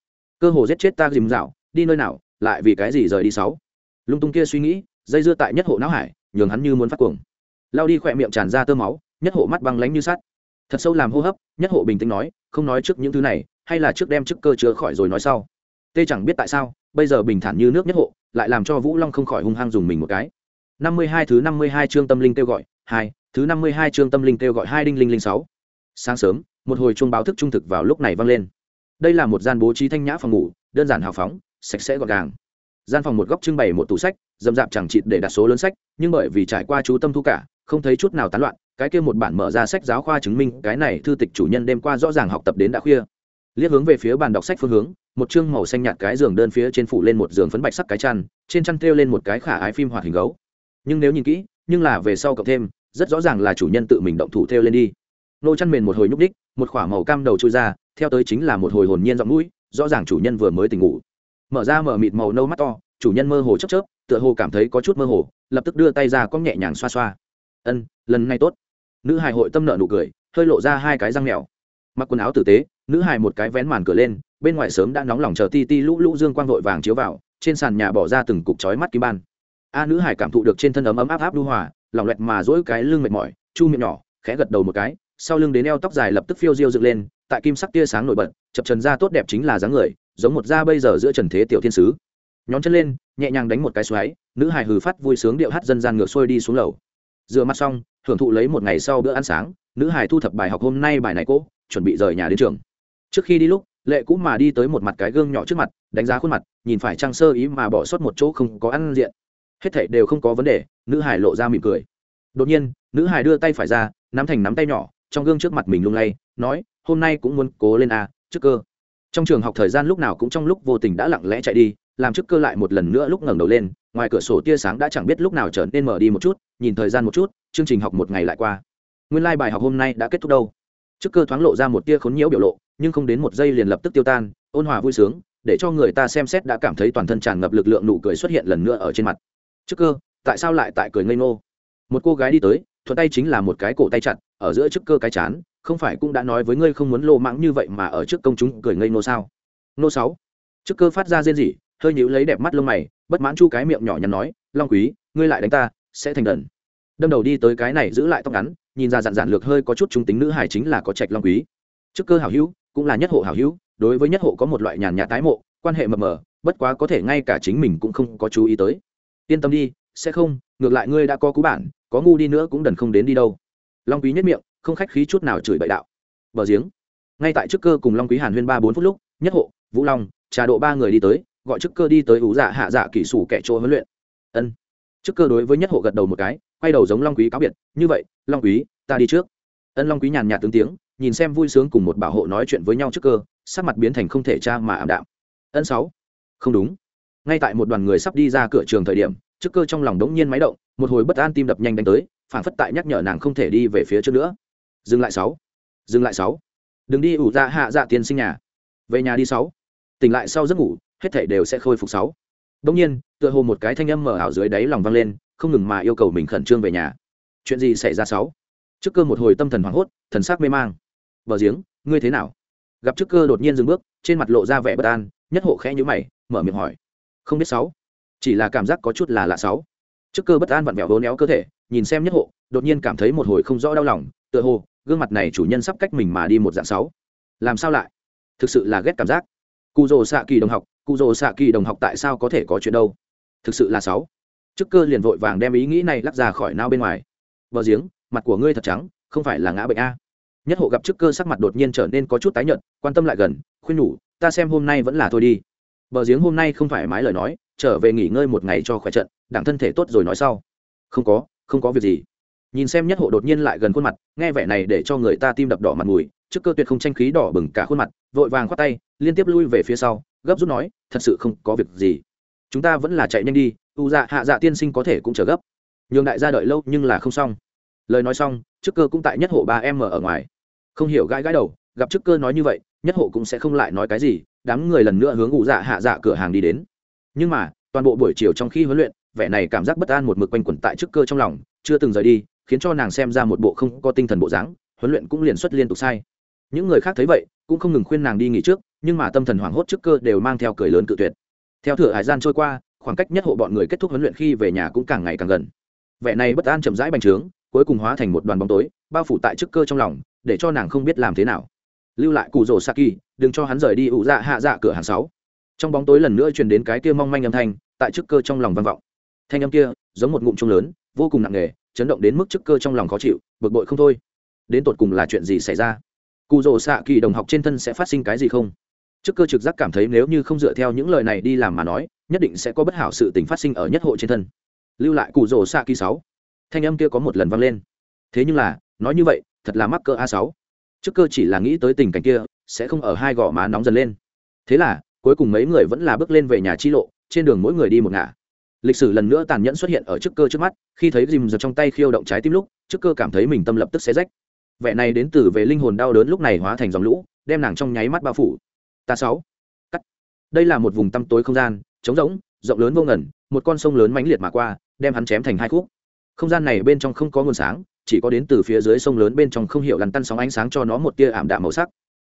Cơ hồ giết chết ta dìm dạo, đi nơi nào, lại vì cái gì rời đi sáu? Lung tung kia suy nghĩ, dây dưa tại nhất hộ não hải, nhường hắn như muốn phát cuồng. Lao đi khỏe miệng tràn ra tơ máu, nhất hộ mắt băng lánh như sắt. Thật sâu làm hô hấp, nhất hộ bình tĩnh nói, không nói trước những thứ này, hay là trước đem chức cơ chứa khỏi rồi nói sau. Tê chẳng biết tại sao, bây giờ bình thản như nước nhất hộ, lại làm cho vũ long không khỏi hung hăng dùng mình một cái. Năm mươi hai thứ năm mươi hai chương tâm linh kêu gọi hai, thứ năm mươi hai chương tâm linh kêu gọi hai đinh linh linh sáu sáng sớm, một hồi chuông báo thức trung thực vào lúc này vang lên. Đây là một gian bố trí thanh nhã phòng ngủ, đơn giản hào phóng, sạch sẽ gọn gàng. Gian phòng một góc trưng bày một tủ sách dầm dạp chẳng chịt để đặt số lớn sách, nhưng bởi vì trải qua chú tâm thu cả, không thấy chút nào tán loạn, cái kia một bản mở ra sách giáo khoa chứng minh cái này thư tịch chủ nhân đêm qua rõ ràng học tập đến đã khuya. Liếc hướng về phía bàn đọc sách phương hướng, một chương màu xanh nhạt cái giường đơn phía trên phủ lên một giường phấn bạch sắc cái chăn, trên chăn treo lên một cái khả ái phim hoạt hình gấu. Nhưng nếu nhìn kỹ, nhưng là về sau cộng thêm, rất rõ ràng là chủ nhân tự mình động thủ treo lên đi nô chăn mền một hồi nhúc đích một khỏa màu cam đầu trôi ra, theo tới chính là một hồi hồn nhiên giọng mũi, rõ ràng chủ nhân vừa mới tỉnh ngủ. Mở ra mở mịt màu nâu mắt to, chủ nhân mơ hồ chớp chớp, tựa hồ cảm thấy có chút mơ hồ, lập tức đưa tay ra cong nhẹ nhàng xoa xoa. Ân, lần này tốt. Nữ hài hội tâm nợ nụ cười, hơi lộ ra hai cái răng mèo. Mặc quần áo tử tế, nữ hài một cái vén màn cửa lên, bên ngoài sớm đã nóng lòng chờ ti ti lũ lũ dương quang vội vàng chiếu vào, trên sàn nhà bỏ ra từng cục chói mắt kim ban. A nữ hải cảm thụ được trên thân ấm ấm áp áp đu hòa, lòng loẹt mà dỗi cái lưng mệt mỏi, chu miệng nhỏ, khẽ gật đầu một cái sau lưng đến eo tóc dài lập tức phiêu diêu dựng lên, tại kim sắc tia sáng nổi bật, chập trần da tốt đẹp chính là dáng người, giống một da bây giờ giữa trần thế tiểu thiên sứ. Nhón chân lên, nhẹ nhàng đánh một cái xoáy, nữ hài hừ phát vui sướng điệu hát dân gian ngược xuôi đi xuống lầu. Rửa mặt xong hưởng thụ lấy một ngày sau bữa ăn sáng, nữ hài thu thập bài học hôm nay bài này cô, chuẩn bị rời nhà đến trường. Trước khi đi lúc, lệ cũ mà đi tới một mặt cái gương nhỏ trước mặt, đánh giá khuôn mặt, nhìn phải trăng sơ ý mà bỏ sót một chỗ không có ăn diện. Hết thảy đều không có vấn đề, nữ hải lộ ra mỉm cười. Đột nhiên, nữ hải đưa tay phải ra, nắm thành nắm tay nhỏ trong gương trước mặt mình lung lay nói hôm nay cũng muốn cố lên a à, trước cơ. Trong trường học thời gian lúc nào cũng trong lúc vô tình đã lặng lẽ chạy đi làm trước cơ lại một lần nữa lúc ngẩng đầu lên ngoài cửa sổ tia sáng đã chẳng biết lúc nào trở nên mở đi một chút nhìn thời gian một chút chương trình học một ngày lại qua. Nguyên lai、like、bài học hôm nay đã kết thúc đâu. Trước cơ thoáng lộ ra một tia khốn nhiễu biểu lộ nhưng không đến một giây liền lập tức tiêu tan ôn hòa vui sướng để cho người ta xem xét đã cảm thấy toàn thân tràn ngập lực lượng nụ cười xuất hiện lần nữa ở trên mặt. Trước cơ tại sao lại tại cười ngây ngô? Một cô gái đi tới thuận tay chính là một cái cổ tay chặt ở giữa trước cơ cái chán, không phải cũng đã nói với ngươi không muốn lô mãng như vậy mà ở trước công chúng cười ngây nô sao? Nô sáu. Trước cơ phát ra rên rỉ, hơi nhíu lấy đẹp mắt lông mày, bất mãn chu cái miệng nhỏ nhắn nói, long quý, ngươi lại đánh ta, sẽ thành đần. Đâm đầu đi tới cái này giữ lại tóc ngắn, nhìn ra dặn dặn lược hơi có chút trung tính nữ hải chính là có trạch long quý. Trước cơ hảo hữu, cũng là nhất hộ hảo hữu, đối với nhất hộ có một loại nhàn nhạt tái mộ, quan hệ mập mờ, bất quá có thể ngay cả chính mình cũng không có chú ý tới. Yên tâm đi, sẽ không, ngược lại ngươi đã có cú bản, có ngu đi nữa cũng đần không đến đi đâu long quý nhất miệng, không khách khí chút nào chửi bậy đạo. Bờ giếng. Ngay tại trước cơ cùng long quý hàn huyên ba bốn phút lúc, nhất hộ, vũ long, trà độ ba người đi tới, gọi trước cơ đi tới ủ dạ hạ dạ kỹ sủ kẻ chỗ huấn luyện. Ân. Trước cơ đối với nhất hộ gật đầu một cái, quay đầu giống long quý cáo biệt, như vậy, long quý, ta đi trước. Ân long quý nhàn nhạt tướng tiếng, nhìn xem vui sướng cùng một bảo hộ nói chuyện với nhau trước cơ, sắc mặt biến thành không thể tra mà ảm đạm. Ân sáu. Không đúng. Ngay tại một đoàn người sắp đi ra cửa trường thời điểm, trước cơ trong lòng đống nhiên máy động, một hồi bất an tim đập nhanh đánh tới phản phất tại nhắc nhở nàng không thể đi về phía trước nữa. Dừng lại sáu. Dừng lại sáu. Đừng đi ủ ra hạ dạ tiền sinh nhà. Về nhà đi sáu. Tỉnh lại sau giấc ngủ, hết thể đều sẽ khôi phục sáu. Đông nhiên, tựa hồ một cái thanh âm mở ảo dưới đáy lòng vang lên, không ngừng mà yêu cầu mình khẩn trương về nhà. Chuyện gì xảy ra sáu? Trước cơ một hồi tâm thần hoảng hốt, thần sắc mê mang. Bờ giếng, ngươi thế nào? Gặp trước cơ đột nhiên dừng bước, trên mặt lộ ra vẻ bất an, nhất hộ khẽ nhíu mày, mở miệng hỏi. Không biết sáu. Chỉ là cảm giác có chút là lạ sáu. Trước cơ bất an vặn vẹo vốn éo cơ thể nhìn xem nhất hộ, đột nhiên cảm thấy một hồi không rõ đau lòng, tựa hồ, gương mặt này chủ nhân sắp cách mình mà đi một dạng sáu. Làm sao lại? Thực sự là ghét cảm giác. Cụ rồ xạ kỳ đồng học cụ rồ xạ kỳ đồng học tại sao có thể có chuyện đâu? Thực sự là sáu. Chức cơ liền vội vàng đem ý nghĩ này lắc ra khỏi nao bên ngoài. Bờ giếng, mặt của ngươi thật trắng, không phải là ngã bệnh a. Nhất hộ gặp chức cơ sắc mặt đột nhiên trở nên có chút tái nhợt, quan tâm lại gần, khuyên nhủ, ta xem hôm nay vẫn là thôi đi. Bờ giếng hôm nay không phải mái lời nói, trở về nghỉ ngơi một ngày cho khỏe trận, đặng thân thể tốt rồi nói sau. Không có không có việc gì. Nhìn xem nhất hộ đột nhiên lại gần khuôn mặt, nghe vẻ này để cho người ta tim đập đỏ mặt mùi, trước cơ tuyệt không tranh khí đỏ bừng cả khuôn mặt, vội vàng khoát tay, liên tiếp lui về phía sau, gấp rút nói, thật sự không có việc gì. Chúng ta vẫn là chạy nhanh đi, u dạ hạ dạ tiên sinh có thể cũng chờ gấp. Nhường đại gia đợi lâu nhưng là không xong. Lời nói xong, trước cơ cũng tại nhất hộ ba em ở ngoài. Không hiểu gãi gãi đầu, gặp trước cơ nói như vậy, nhất hộ cũng sẽ không lại nói cái gì, đám người lần nữa hướng u dạ hạ dạ cửa hàng đi đến. Nhưng mà, toàn bộ buổi chiều trong khi huấn luyện vẻ này cảm giác bất an một mực quanh quẩn tại trước cơ trong lòng, chưa từng rời đi, khiến cho nàng xem ra một bộ không có tinh thần bộ dáng, huấn luyện cũng liền xuất liên tục sai. Những người khác thấy vậy, cũng không ngừng khuyên nàng đi nghỉ trước, nhưng mà tâm thần hoảng hốt trước cơ đều mang theo cười lớn cự tuyệt. Theo thửa hải gian trôi qua, khoảng cách nhất hộ bọn người kết thúc huấn luyện khi về nhà cũng càng ngày càng gần. Vẻ này bất an chậm rãi bành trướng, cuối cùng hóa thành một đoàn bóng tối, bao phủ tại trước cơ trong lòng, để cho nàng không biết làm thế nào. Lưu lại cụ rổ saki, đừng cho hắn rời đi ủ dạ hạ dạ cửa hàng sáu. Trong bóng tối lần nữa truyền đến cái kia mong manh âm thanh, tại trước cơ trong lòng vang vọng thanh âm kia giống một ngụm trung lớn, vô cùng nặng nề, chấn động đến mức chức cơ trong lòng khó chịu, bực bội không thôi. Đến tột cùng là chuyện gì xảy ra? Cụ rồ xạ kỳ đồng học trên thân sẽ phát sinh cái gì không? Chức cơ trực giác cảm thấy nếu như không dựa theo những lời này đi làm mà nói, nhất định sẽ có bất hảo sự tình phát sinh ở nhất hộ trên thân. Lưu lại cụ rồ xạ kỳ sáu. Thanh âm kia có một lần vang lên. Thế nhưng là, nói như vậy, thật là mắc cơ a sáu. Chức cơ chỉ là nghĩ tới tình cảnh kia, sẽ không ở hai gò má nóng dần lên. Thế là, cuối cùng mấy người vẫn là bước lên về nhà chi lộ, trên đường mỗi người đi một ngả lịch sử lần nữa tàn nhẫn xuất hiện ở trước cơ trước mắt, khi thấy dìm giật trong tay khiêu động trái tim lúc, trước cơ cảm thấy mình tâm lập tức sẽ rách. Vẻ này đến từ về linh hồn đau đớn lúc này hóa thành dòng lũ, đem nàng trong nháy mắt bao phủ. Ta sáu. Cắt. Đây là một vùng tăm tối không gian, trống rỗng, rộng lớn vô ngần, một con sông lớn mãnh liệt mà qua, đem hắn chém thành hai khúc. Không gian này bên trong không có nguồn sáng, chỉ có đến từ phía dưới sông lớn bên trong không hiểu lằn tăn sóng ánh sáng cho nó một tia ảm đạm màu sắc.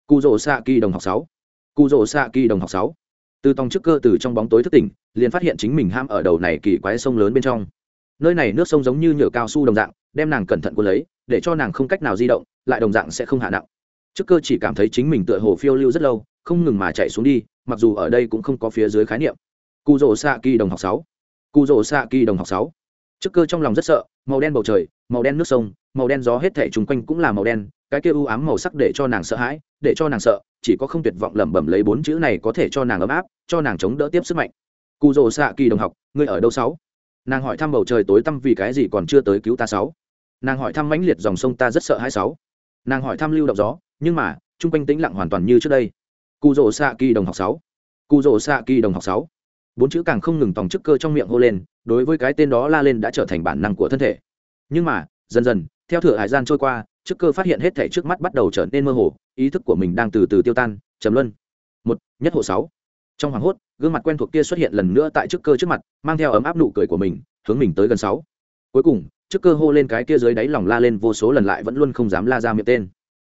Cụ rỗ xạ kỳ đồng học sáu. Cụ rỗ xạ kỳ đồng học sáu từ tòng trước cơ từ trong bóng tối thức tỉnh, liền phát hiện chính mình ham ở đầu này kỳ quái sông lớn bên trong. Nơi này nước sông giống như nhựa cao su đồng dạng, đem nàng cẩn thận quân lấy, để cho nàng không cách nào di động, lại đồng dạng sẽ không hạ nặng. Trước cơ chỉ cảm thấy chính mình tựa hồ phiêu lưu rất lâu, không ngừng mà chạy xuống đi, mặc dù ở đây cũng không có phía dưới khái niệm. Cụ rỗ xạ kỳ đồng học sáu. Cụ rỗ xạ kỳ đồng học sáu. Trước cơ trong lòng rất sợ, màu đen bầu trời, màu đen nước sông, màu đen gió hết thể chung quanh cũng là màu đen, cái kia u ám màu sắc để cho nàng sợ hãi để cho nàng sợ, chỉ có không tuyệt vọng lẩm bẩm lấy bốn chữ này có thể cho nàng ấm áp, cho nàng chống đỡ tiếp sức mạnh. Cụ rồ xạ kỳ đồng học, ngươi ở đâu sáu? Nàng hỏi thăm bầu trời tối tăm vì cái gì còn chưa tới cứu ta sáu? Nàng hỏi thăm mãnh liệt dòng sông ta rất sợ hai sáu. Nàng hỏi thăm lưu động gió, nhưng mà chung quanh tĩnh lặng hoàn toàn như trước đây. Cụ rồ xạ kỳ đồng học sáu. Cụ rồ xạ kỳ đồng học sáu. Bốn chữ càng không ngừng tòng chức cơ trong miệng hô lên, đối với cái tên đó la lên đã trở thành bản năng của thân thể. Nhưng mà, dần dần, theo thửa hải gian trôi qua chức cơ phát hiện hết thể trước mắt bắt đầu trở nên mơ hồ, ý thức của mình đang từ từ tiêu tan, trầm luân. Một, nhất hộ sáu. Trong hoàng hốt, gương mặt quen thuộc kia xuất hiện lần nữa tại trước cơ trước mặt, mang theo ấm áp nụ cười của mình, hướng mình tới gần sáu. Cuối cùng chức cơ hô lên cái kia dưới đáy lòng la lên vô số lần lại vẫn luôn không dám la ra miệng tên.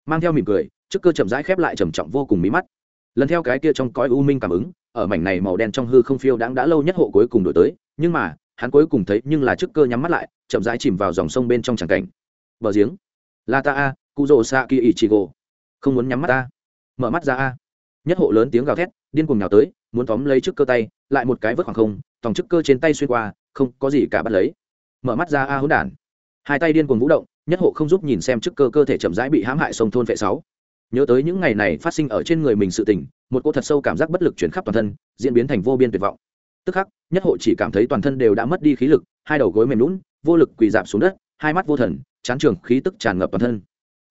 Mang theo mỉm cười chức cơ chậm rãi khép lại trầm trọng vô cùng mí mắt. Lần theo cái kia trong cõi u minh cảm ứng, ở mảnh này màu đen trong hư không phiêu đáng đã lâu nhất hộ cuối cùng đổi tới, nhưng mà, hắn cuối cùng thấy nhưng là chức cơ nhắm mắt lại, chậm rãi chìm vào dòng sông bên trong tràng cảnh. Bờ giếng là ta a cụ rồ xạ kỳ ỉ chị gỗ không muốn nhắm mắt ta. Mở mắt ra a. Nhất hộ lớn tiếng gào thét, điên cuồng nhào tới, muốn tóm lấy trước cơ tay, lại một cái vớt khoảng không, tòng trước cơ trên tay xuyên qua, không có gì cả bắt lấy. Mở mắt ra a hỗn đản. Hai tay điên cuồng vũ động, nhất hộ không giúp nhìn xem trước cơ cơ thể chậm rãi bị hãm hại sông thôn vệ sáu. Nhớ tới những ngày này phát sinh ở trên người mình sự tình, một cô thật sâu cảm giác bất lực chuyển khắp toàn thân, diễn biến thành vô biên tuyệt vọng. Tức khắc, nhất hộ chỉ cảm thấy toàn thân đều đã mất đi khí lực, hai đầu gối mềm lún vô lực quỳ dạp xuống đất, hai mắt vô thần chán trường khí tức tràn ngập toàn thân.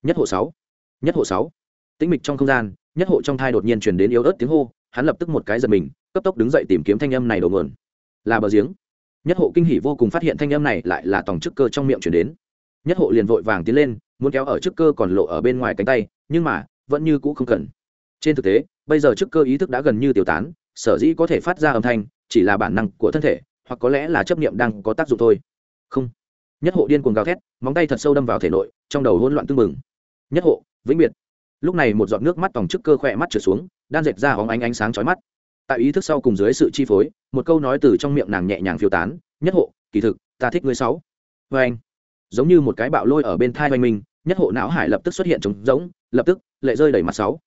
Nhất hộ sáu. Nhất hộ sáu. Tĩnh mịch trong không gian, nhất hộ trong thai đột nhiên truyền đến yếu ớt tiếng hô, hắn lập tức một cái giật mình, cấp tốc đứng dậy tìm kiếm thanh âm này đầu nguồn. Là bờ giếng. Nhất hộ kinh hỉ vô cùng phát hiện thanh âm này lại là tòng chức cơ trong miệng truyền đến. Nhất hộ liền vội vàng tiến lên, muốn kéo ở chức cơ còn lộ ở bên ngoài cánh tay, nhưng mà, vẫn như cũ không cần. Trên thực tế, bây giờ chức cơ ý thức đã gần như tiêu tán, sở dĩ có thể phát ra âm thanh, chỉ là bản năng của thân thể, hoặc có lẽ là chấp niệm đang có tác dụng thôi. Không nhất hộ điên cuồng gào thét, móng tay thật sâu đâm vào thể nội, trong đầu hỗn loạn tưng bừng. Nhất hộ, vĩnh biệt. Lúc này một giọt nước mắt tòng trước cơ khỏe mắt trượt xuống, đan dệt ra hóng ánh ánh sáng chói mắt. Tại ý thức sau cùng dưới sự chi phối, một câu nói từ trong miệng nàng nhẹ nhàng phiêu tán, nhất hộ, kỳ thực, ta thích ngươi sáu. Vê anh, giống như một cái bạo lôi ở bên thai oanh minh nhất hộ não hải lập tức xuất hiện trống rỗng, lập tức, lệ rơi đầy mặt sáu.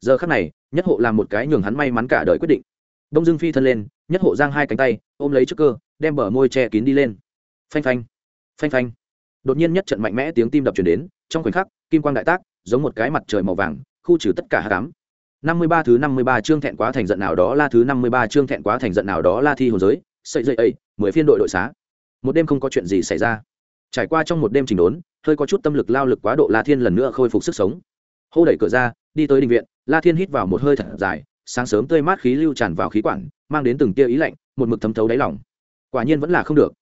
Giờ khắc này, nhất hộ làm một cái nhường hắn may mắn cả đời quyết định. Đông dương phi thân lên, nhất hộ giang hai cánh tay, ôm lấy trước cơ, đem bờ môi che kín đi lên. Phanh phanh phanh phanh. Đột nhiên nhất trận mạnh mẽ tiếng tim đập chuyển đến, trong khoảnh khắc, kim quang đại tác, giống một cái mặt trời màu vàng, khu trừ tất cả hạ cám năm mươi ba thứ năm mươi ba chương thẹn quá thành giận nào đó là thứ năm mươi ba chương thẹn quá thành giận nào đó là thi hồn giới. Sậy dậy ấy, mười phiên đội đội xá. Một đêm không có chuyện gì xảy ra. Trải qua trong một đêm trình đốn, hơi có chút tâm lực lao lực quá độ la thiên lần nữa khôi phục sức sống. Hô đẩy cửa ra, đi tới đình viện, la thiên hít vào một hơi thật dài, sáng sớm tươi mát khí lưu tràn vào khí quản, mang đến từng tia ý lạnh, một mực thấm thấu đáy lòng. Quả nhiên vẫn là không được.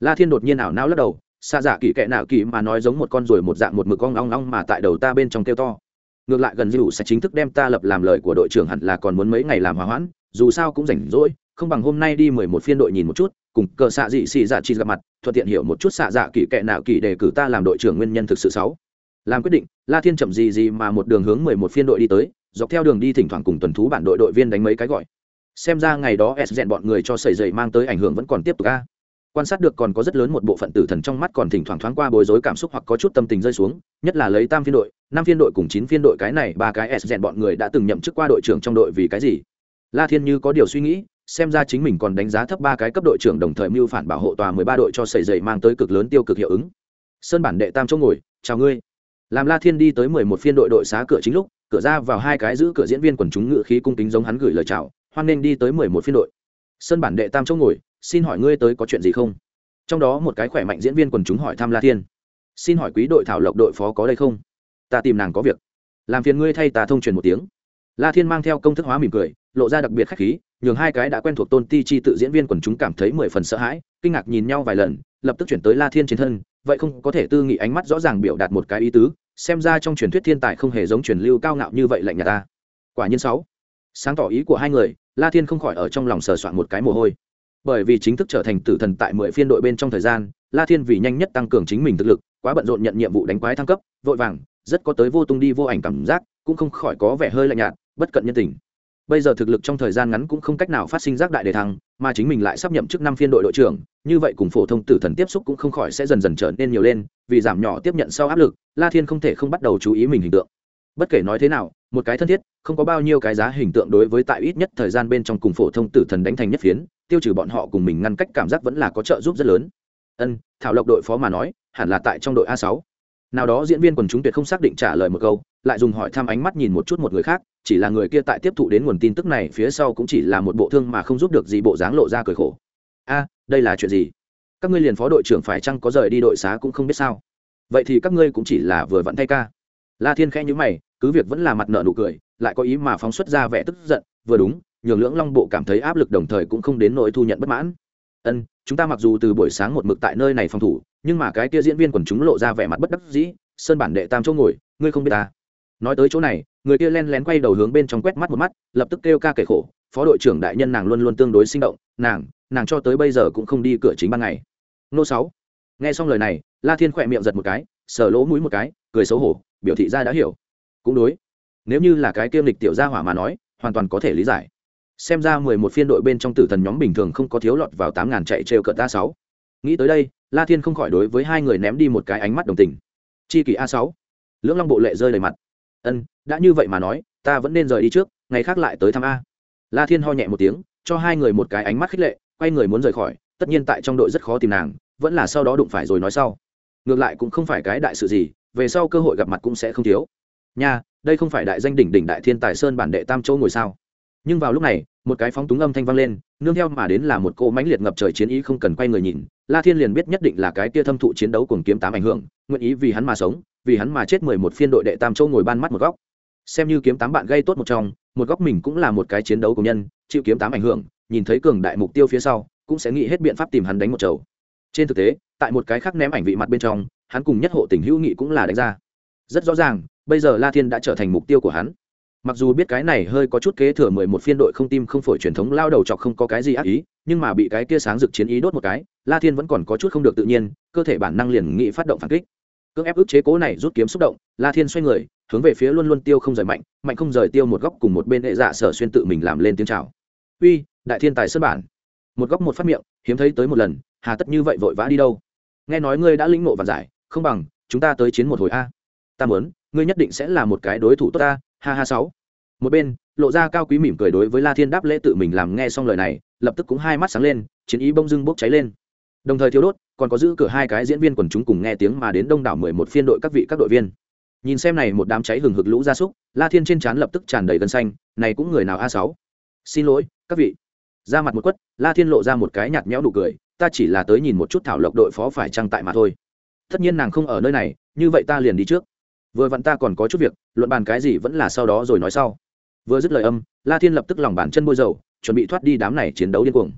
La thiên đột nhiên ảo não lắc đầu xa dạ kỳ kệ nào kỳ mà nói giống một con ruồi một dạng một mực con ong ong mà tại đầu ta bên trong kêu to. Ngược lại gần dịu sẽ chính thức đem ta lập làm lời của đội trưởng hẳn là còn muốn mấy ngày làm hòa hoãn, dù sao cũng rảnh rỗi, không bằng hôm nay đi mười một phiên đội nhìn một chút, cùng cờ xạ dị xì dạ chi gặp mặt, thuận tiện hiểu một chút xạ dạ kỳ kệ nào kỳ đề cử ta làm đội trưởng nguyên nhân thực sự xấu. Làm quyết định, la thiên chậm gì gì mà một đường hướng mười một phiên đội đi tới, dọc theo đường đi thỉnh thoảng cùng tuần thú bản đội đội viên đánh mấy cái gọi. Xem ra ngày đó s dẹn bọn người cho sầy dậy mang tới ảnh hưởng vẫn còn tiếp tục ca quan sát được còn có rất lớn một bộ phận tử thần trong mắt còn thỉnh thoảng thoáng qua bối rối cảm xúc hoặc có chút tâm tình rơi xuống, nhất là lấy tam phiên đội, năm phiên đội cùng chín phiên đội cái này, ba cái s rèn bọn người đã từng nhậm chức qua đội trưởng trong đội vì cái gì? La thiên như có điều suy nghĩ, xem ra chính mình còn đánh giá thấp ba cái cấp đội trưởng đồng thời mưu phản bảo hộ tòa mười ba đội cho sẩy dậy mang tới cực lớn tiêu cực hiệu ứng. Sơn bản đệ tam chỗ ngồi, chào ngươi. Làm la thiên đi tới mười một phiên đội đội xá cửa chính lúc, cửa ra vào hai cái giữ cửa diễn viên quần chúng ngự khí cung kính giống hắn gửi lời chào, hoan nên đi tới mười một phiên đội. Sơn bản đệ tam chỗ ngồi xin hỏi ngươi tới có chuyện gì không? Trong đó một cái khỏe mạnh diễn viên quần chúng hỏi thăm la thiên. Xin hỏi quý đội thảo lộc đội phó có đây không? Ta tìm nàng có việc. Làm phiền ngươi thay ta thông truyền một tiếng. La thiên mang theo công thức hóa mỉm cười, lộ ra đặc biệt khách khí, nhường hai cái đã quen thuộc tôn ti chi tự diễn viên quần chúng cảm thấy mười phần sợ hãi, kinh ngạc nhìn nhau vài lần, lập tức chuyển tới la thiên trên thân, vậy không có thể tư nghị ánh mắt rõ ràng biểu đạt một cái ý tứ, xem ra trong truyền thuyết thiên tài không hề giống truyền lưu cao ngạo như vậy lạnh nhà ta. Quả nhiên sáu. Sáng tỏ ý của hai người, la thiên không khỏi ở trong lòng sờ soạn một cái mồ hôi bởi vì chính thức trở thành tử thần tại mười phiên đội bên trong thời gian, la thiên vì nhanh nhất tăng cường chính mình thực lực, quá bận rộn nhận nhiệm vụ đánh quái thăng cấp, vội vàng, rất có tới vô tung đi vô ảnh cảm giác, cũng không khỏi có vẻ hơi lạnh nhạt, bất cận nhân tình. Bây giờ thực lực trong thời gian ngắn cũng không cách nào phát sinh giác đại đề thăng, mà chính mình lại sắp nhậm chức năm phiên đội đội trưởng, như vậy cùng phổ thông tử thần tiếp xúc cũng không khỏi sẽ dần dần trở nên nhiều lên, vì giảm nhỏ tiếp nhận sau áp lực, la thiên không thể không bắt đầu chú ý mình hình tượng. Bất kể nói thế nào một cái thân thiết, không có bao nhiêu cái giá hình tượng đối với tại ít nhất thời gian bên trong cùng phổ thông tử thần đánh thành nhất phiến, tiêu trừ bọn họ cùng mình ngăn cách cảm giác vẫn là có trợ giúp rất lớn. Ân, thảo lộc đội phó mà nói, hẳn là tại trong đội a sáu. Nào đó diễn viên quần chúng tuyệt không xác định trả lời một câu, lại dùng hỏi thăm ánh mắt nhìn một chút một người khác, chỉ là người kia tại tiếp thụ đến nguồn tin tức này phía sau cũng chỉ là một bộ thương mà không giúp được gì bộ dáng lộ ra cười khổ. A, đây là chuyện gì? Các ngươi liền phó đội trưởng phải chăng có rời đi đội xá cũng không biết sao? Vậy thì các ngươi cũng chỉ là vừa vặn thay ca. La thiên khẽ nhữ mày cứ việc vẫn là mặt nợ nụ cười, lại có ý mà phóng xuất ra vẻ tức giận, vừa đúng, nhường lưỡng long bộ cảm thấy áp lực đồng thời cũng không đến nỗi thu nhận bất mãn. Ân, chúng ta mặc dù từ buổi sáng một mực tại nơi này phòng thủ, nhưng mà cái kia diễn viên quần chúng lộ ra vẻ mặt bất đắc dĩ, sơn bản đệ tam chỗ ngồi, ngươi không biết ta. Nói tới chỗ này, người kia len lén quay đầu hướng bên trong quét mắt một mắt, lập tức kêu ca kể khổ, phó đội trưởng đại nhân nàng luôn luôn tương đối sinh động, nàng nàng cho tới bây giờ cũng không đi cửa chính ban ngày. Nô sáu. Nghe xong lời này, la thiên khỏe miệng giật một cái, sờ lỗ mũi một cái, cười xấu hổ, biểu thị ra đã hiểu cũng đối. Nếu như là cái kiêm lịch tiểu gia hỏa mà nói, hoàn toàn có thể lý giải. Xem ra mười một phiên đội bên trong tử thần nhóm bình thường không có thiếu lọt vào tám ngàn chạy trêu cợt a sáu. Nghĩ tới đây, la thiên không khỏi đối với hai người ném đi một cái ánh mắt đồng tình. Chi kỷ a sáu. Lưỡng long bộ lệ rơi đầy mặt. Ân, đã như vậy mà nói, ta vẫn nên rời đi trước, ngày khác lại tới thăm a. La thiên ho nhẹ một tiếng, cho hai người một cái ánh mắt khích lệ, quay người muốn rời khỏi, tất nhiên tại trong đội rất khó tìm nàng, vẫn là sau đó đụng phải rồi nói sau. Ngược lại cũng không phải cái đại sự gì, về sau cơ hội gặp mặt cũng sẽ không thiếu nha, đây không phải đại danh đỉnh đỉnh đại thiên tài sơn bản đệ tam châu ngồi sao? Nhưng vào lúc này, một cái phóng túng âm thanh vang lên, nương theo mà đến là một cô mãnh liệt ngập trời chiến ý không cần quay người nhìn. La thiên liền biết nhất định là cái kia thâm thụ chiến đấu cùng kiếm tám ảnh hưởng, nguyện ý vì hắn mà sống, vì hắn mà chết mười một phiên đội đệ tam châu ngồi ban mắt một góc. Xem như kiếm tám bạn gây tốt một trong, một góc mình cũng là một cái chiến đấu của nhân, chịu kiếm tám ảnh hưởng, nhìn thấy cường đại mục tiêu phía sau, cũng sẽ nghĩ hết biện pháp tìm hắn đánh một chầu. Trên thực tế, tại một cái khác ném ảnh vị mặt bên trong, hắn cùng nhất hộ tình hữu nghị cũng là đánh ra. Rất rõ ràng bây giờ la thiên đã trở thành mục tiêu của hắn. Mặc dù biết cái này hơi có chút kế thừa mười một phiên đội không tim không phổi truyền thống lao đầu chọc không có cái gì ác ý, nhưng mà bị cái kia sáng rực chiến ý đốt một cái, la thiên vẫn còn có chút không được tự nhiên, cơ thể bản năng liền nghị phát động phản kích. Cưỡng ép ức chế cố này rút kiếm xúc động, la thiên xoay người, hướng về phía luôn luôn tiêu không rời mạnh mạnh không rời tiêu một góc cùng một bên hệ dạ sở xuyên tự mình làm lên tiếng chào. Uy, đại thiên tài xuất bản. Một góc một phát miệng, hiếm thấy tới một lần, hà tất như vậy vội vã đi đâu? Nghe nói ngươi đã lĩnh ngộ và giải, không bằng chúng ta tới chiến một hồi a. Ta muốn ngươi nhất định sẽ là một cái đối thủ tốt ta, ha ha sáu. Một bên, lộ ra cao quý mỉm cười đối với la thiên đáp lễ tự mình làm nghe xong lời này, lập tức cũng hai mắt sáng lên, chiến ý bông dưng bốc cháy lên. Đồng thời thiếu đốt, còn có giữ cửa hai cái diễn viên quần chúng cùng nghe tiếng mà đến đông đảo mười một phiên đội các vị các đội viên. Nhìn xem này một đám cháy hừng hực lũ gia súc, la thiên trên trán lập tức tràn đầy gân xanh, này cũng người nào a sáu? Xin lỗi, các vị. Ra mặt một quất, la thiên lộ ra một cái nhạt nhẽo nụ cười, ta chỉ là tới nhìn một chút thảo lộc đội phó phải trăng tại mà thôi. Tất nhiên nàng không ở nơi này, như vậy ta liền đi trước vừa vặn ta còn có chút việc, luận bàn cái gì vẫn là sau đó rồi nói sau. Vừa dứt lời âm, la thiên lập tức lòng bàn chân bôi dầu, chuẩn bị thoát đi đám này chiến đấu điên cuồng.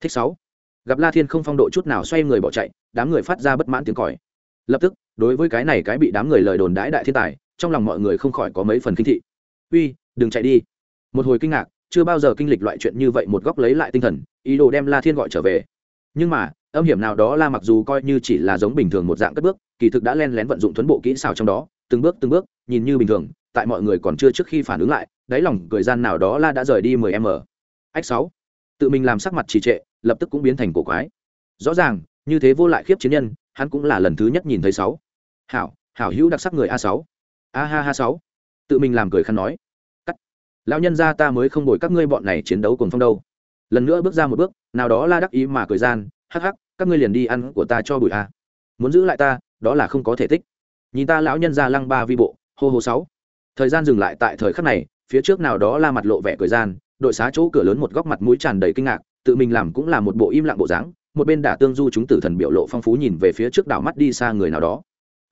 Thích sáu. Gặp la thiên không phong độ chút nào xoay người bỏ chạy, đám người phát ra bất mãn tiếng còi. Lập tức, đối với cái này cái bị đám người lời đồn đãi đại thiên tài, trong lòng mọi người không khỏi có mấy phần kinh thị. Uy, đừng chạy đi. Một hồi kinh ngạc, chưa bao giờ kinh lịch loại chuyện như vậy một góc lấy lại tinh thần, ý đồ đem la thiên gọi trở về. Nhưng mà, âm hiểm nào đó la mặc dù coi như chỉ là giống bình thường một dạng cất bước, kỳ thực đã len lén vận dụng thuấn bộ kỹ xảo trong đó từng bước từng bước, nhìn như bình thường, tại mọi người còn chưa trước khi phản ứng lại, đáy lòng cười gian nào đó la đã rời đi 10 m ách sáu. Tự mình làm sắc mặt trì trệ, lập tức cũng biến thành cổ quái. Rõ ràng, như thế vô lại khiếp chiến nhân, hắn cũng là lần thứ nhất nhìn thấy sáu. Hảo hảo hữu đặc sắc người a sáu. A ha ha sáu. Tự mình làm cười khăn nói. Cắt. Lão nhân gia ta mới không bồi các ngươi bọn này chiến đấu cùng phong đâu. Lần nữa bước ra một bước, nào đó la đắc ý mà cười gian. Hắc hắc, các ngươi liền đi ăn của ta cho bụi a. Muốn giữ lại ta, đó là không có thể tích nhìn ta lão nhân ra lăng ba vi bộ, hô hô sáu. Thời gian dừng lại tại thời khắc này, phía trước nào đó la mặt lộ vẻ cười gian, đội xá chỗ cửa lớn một góc mặt mũi tràn đầy kinh ngạc, tự mình làm cũng là một bộ im lặng bộ dáng, một bên đả tương du chúng tử thần biểu lộ phong phú nhìn về phía trước đảo mắt đi xa người nào đó.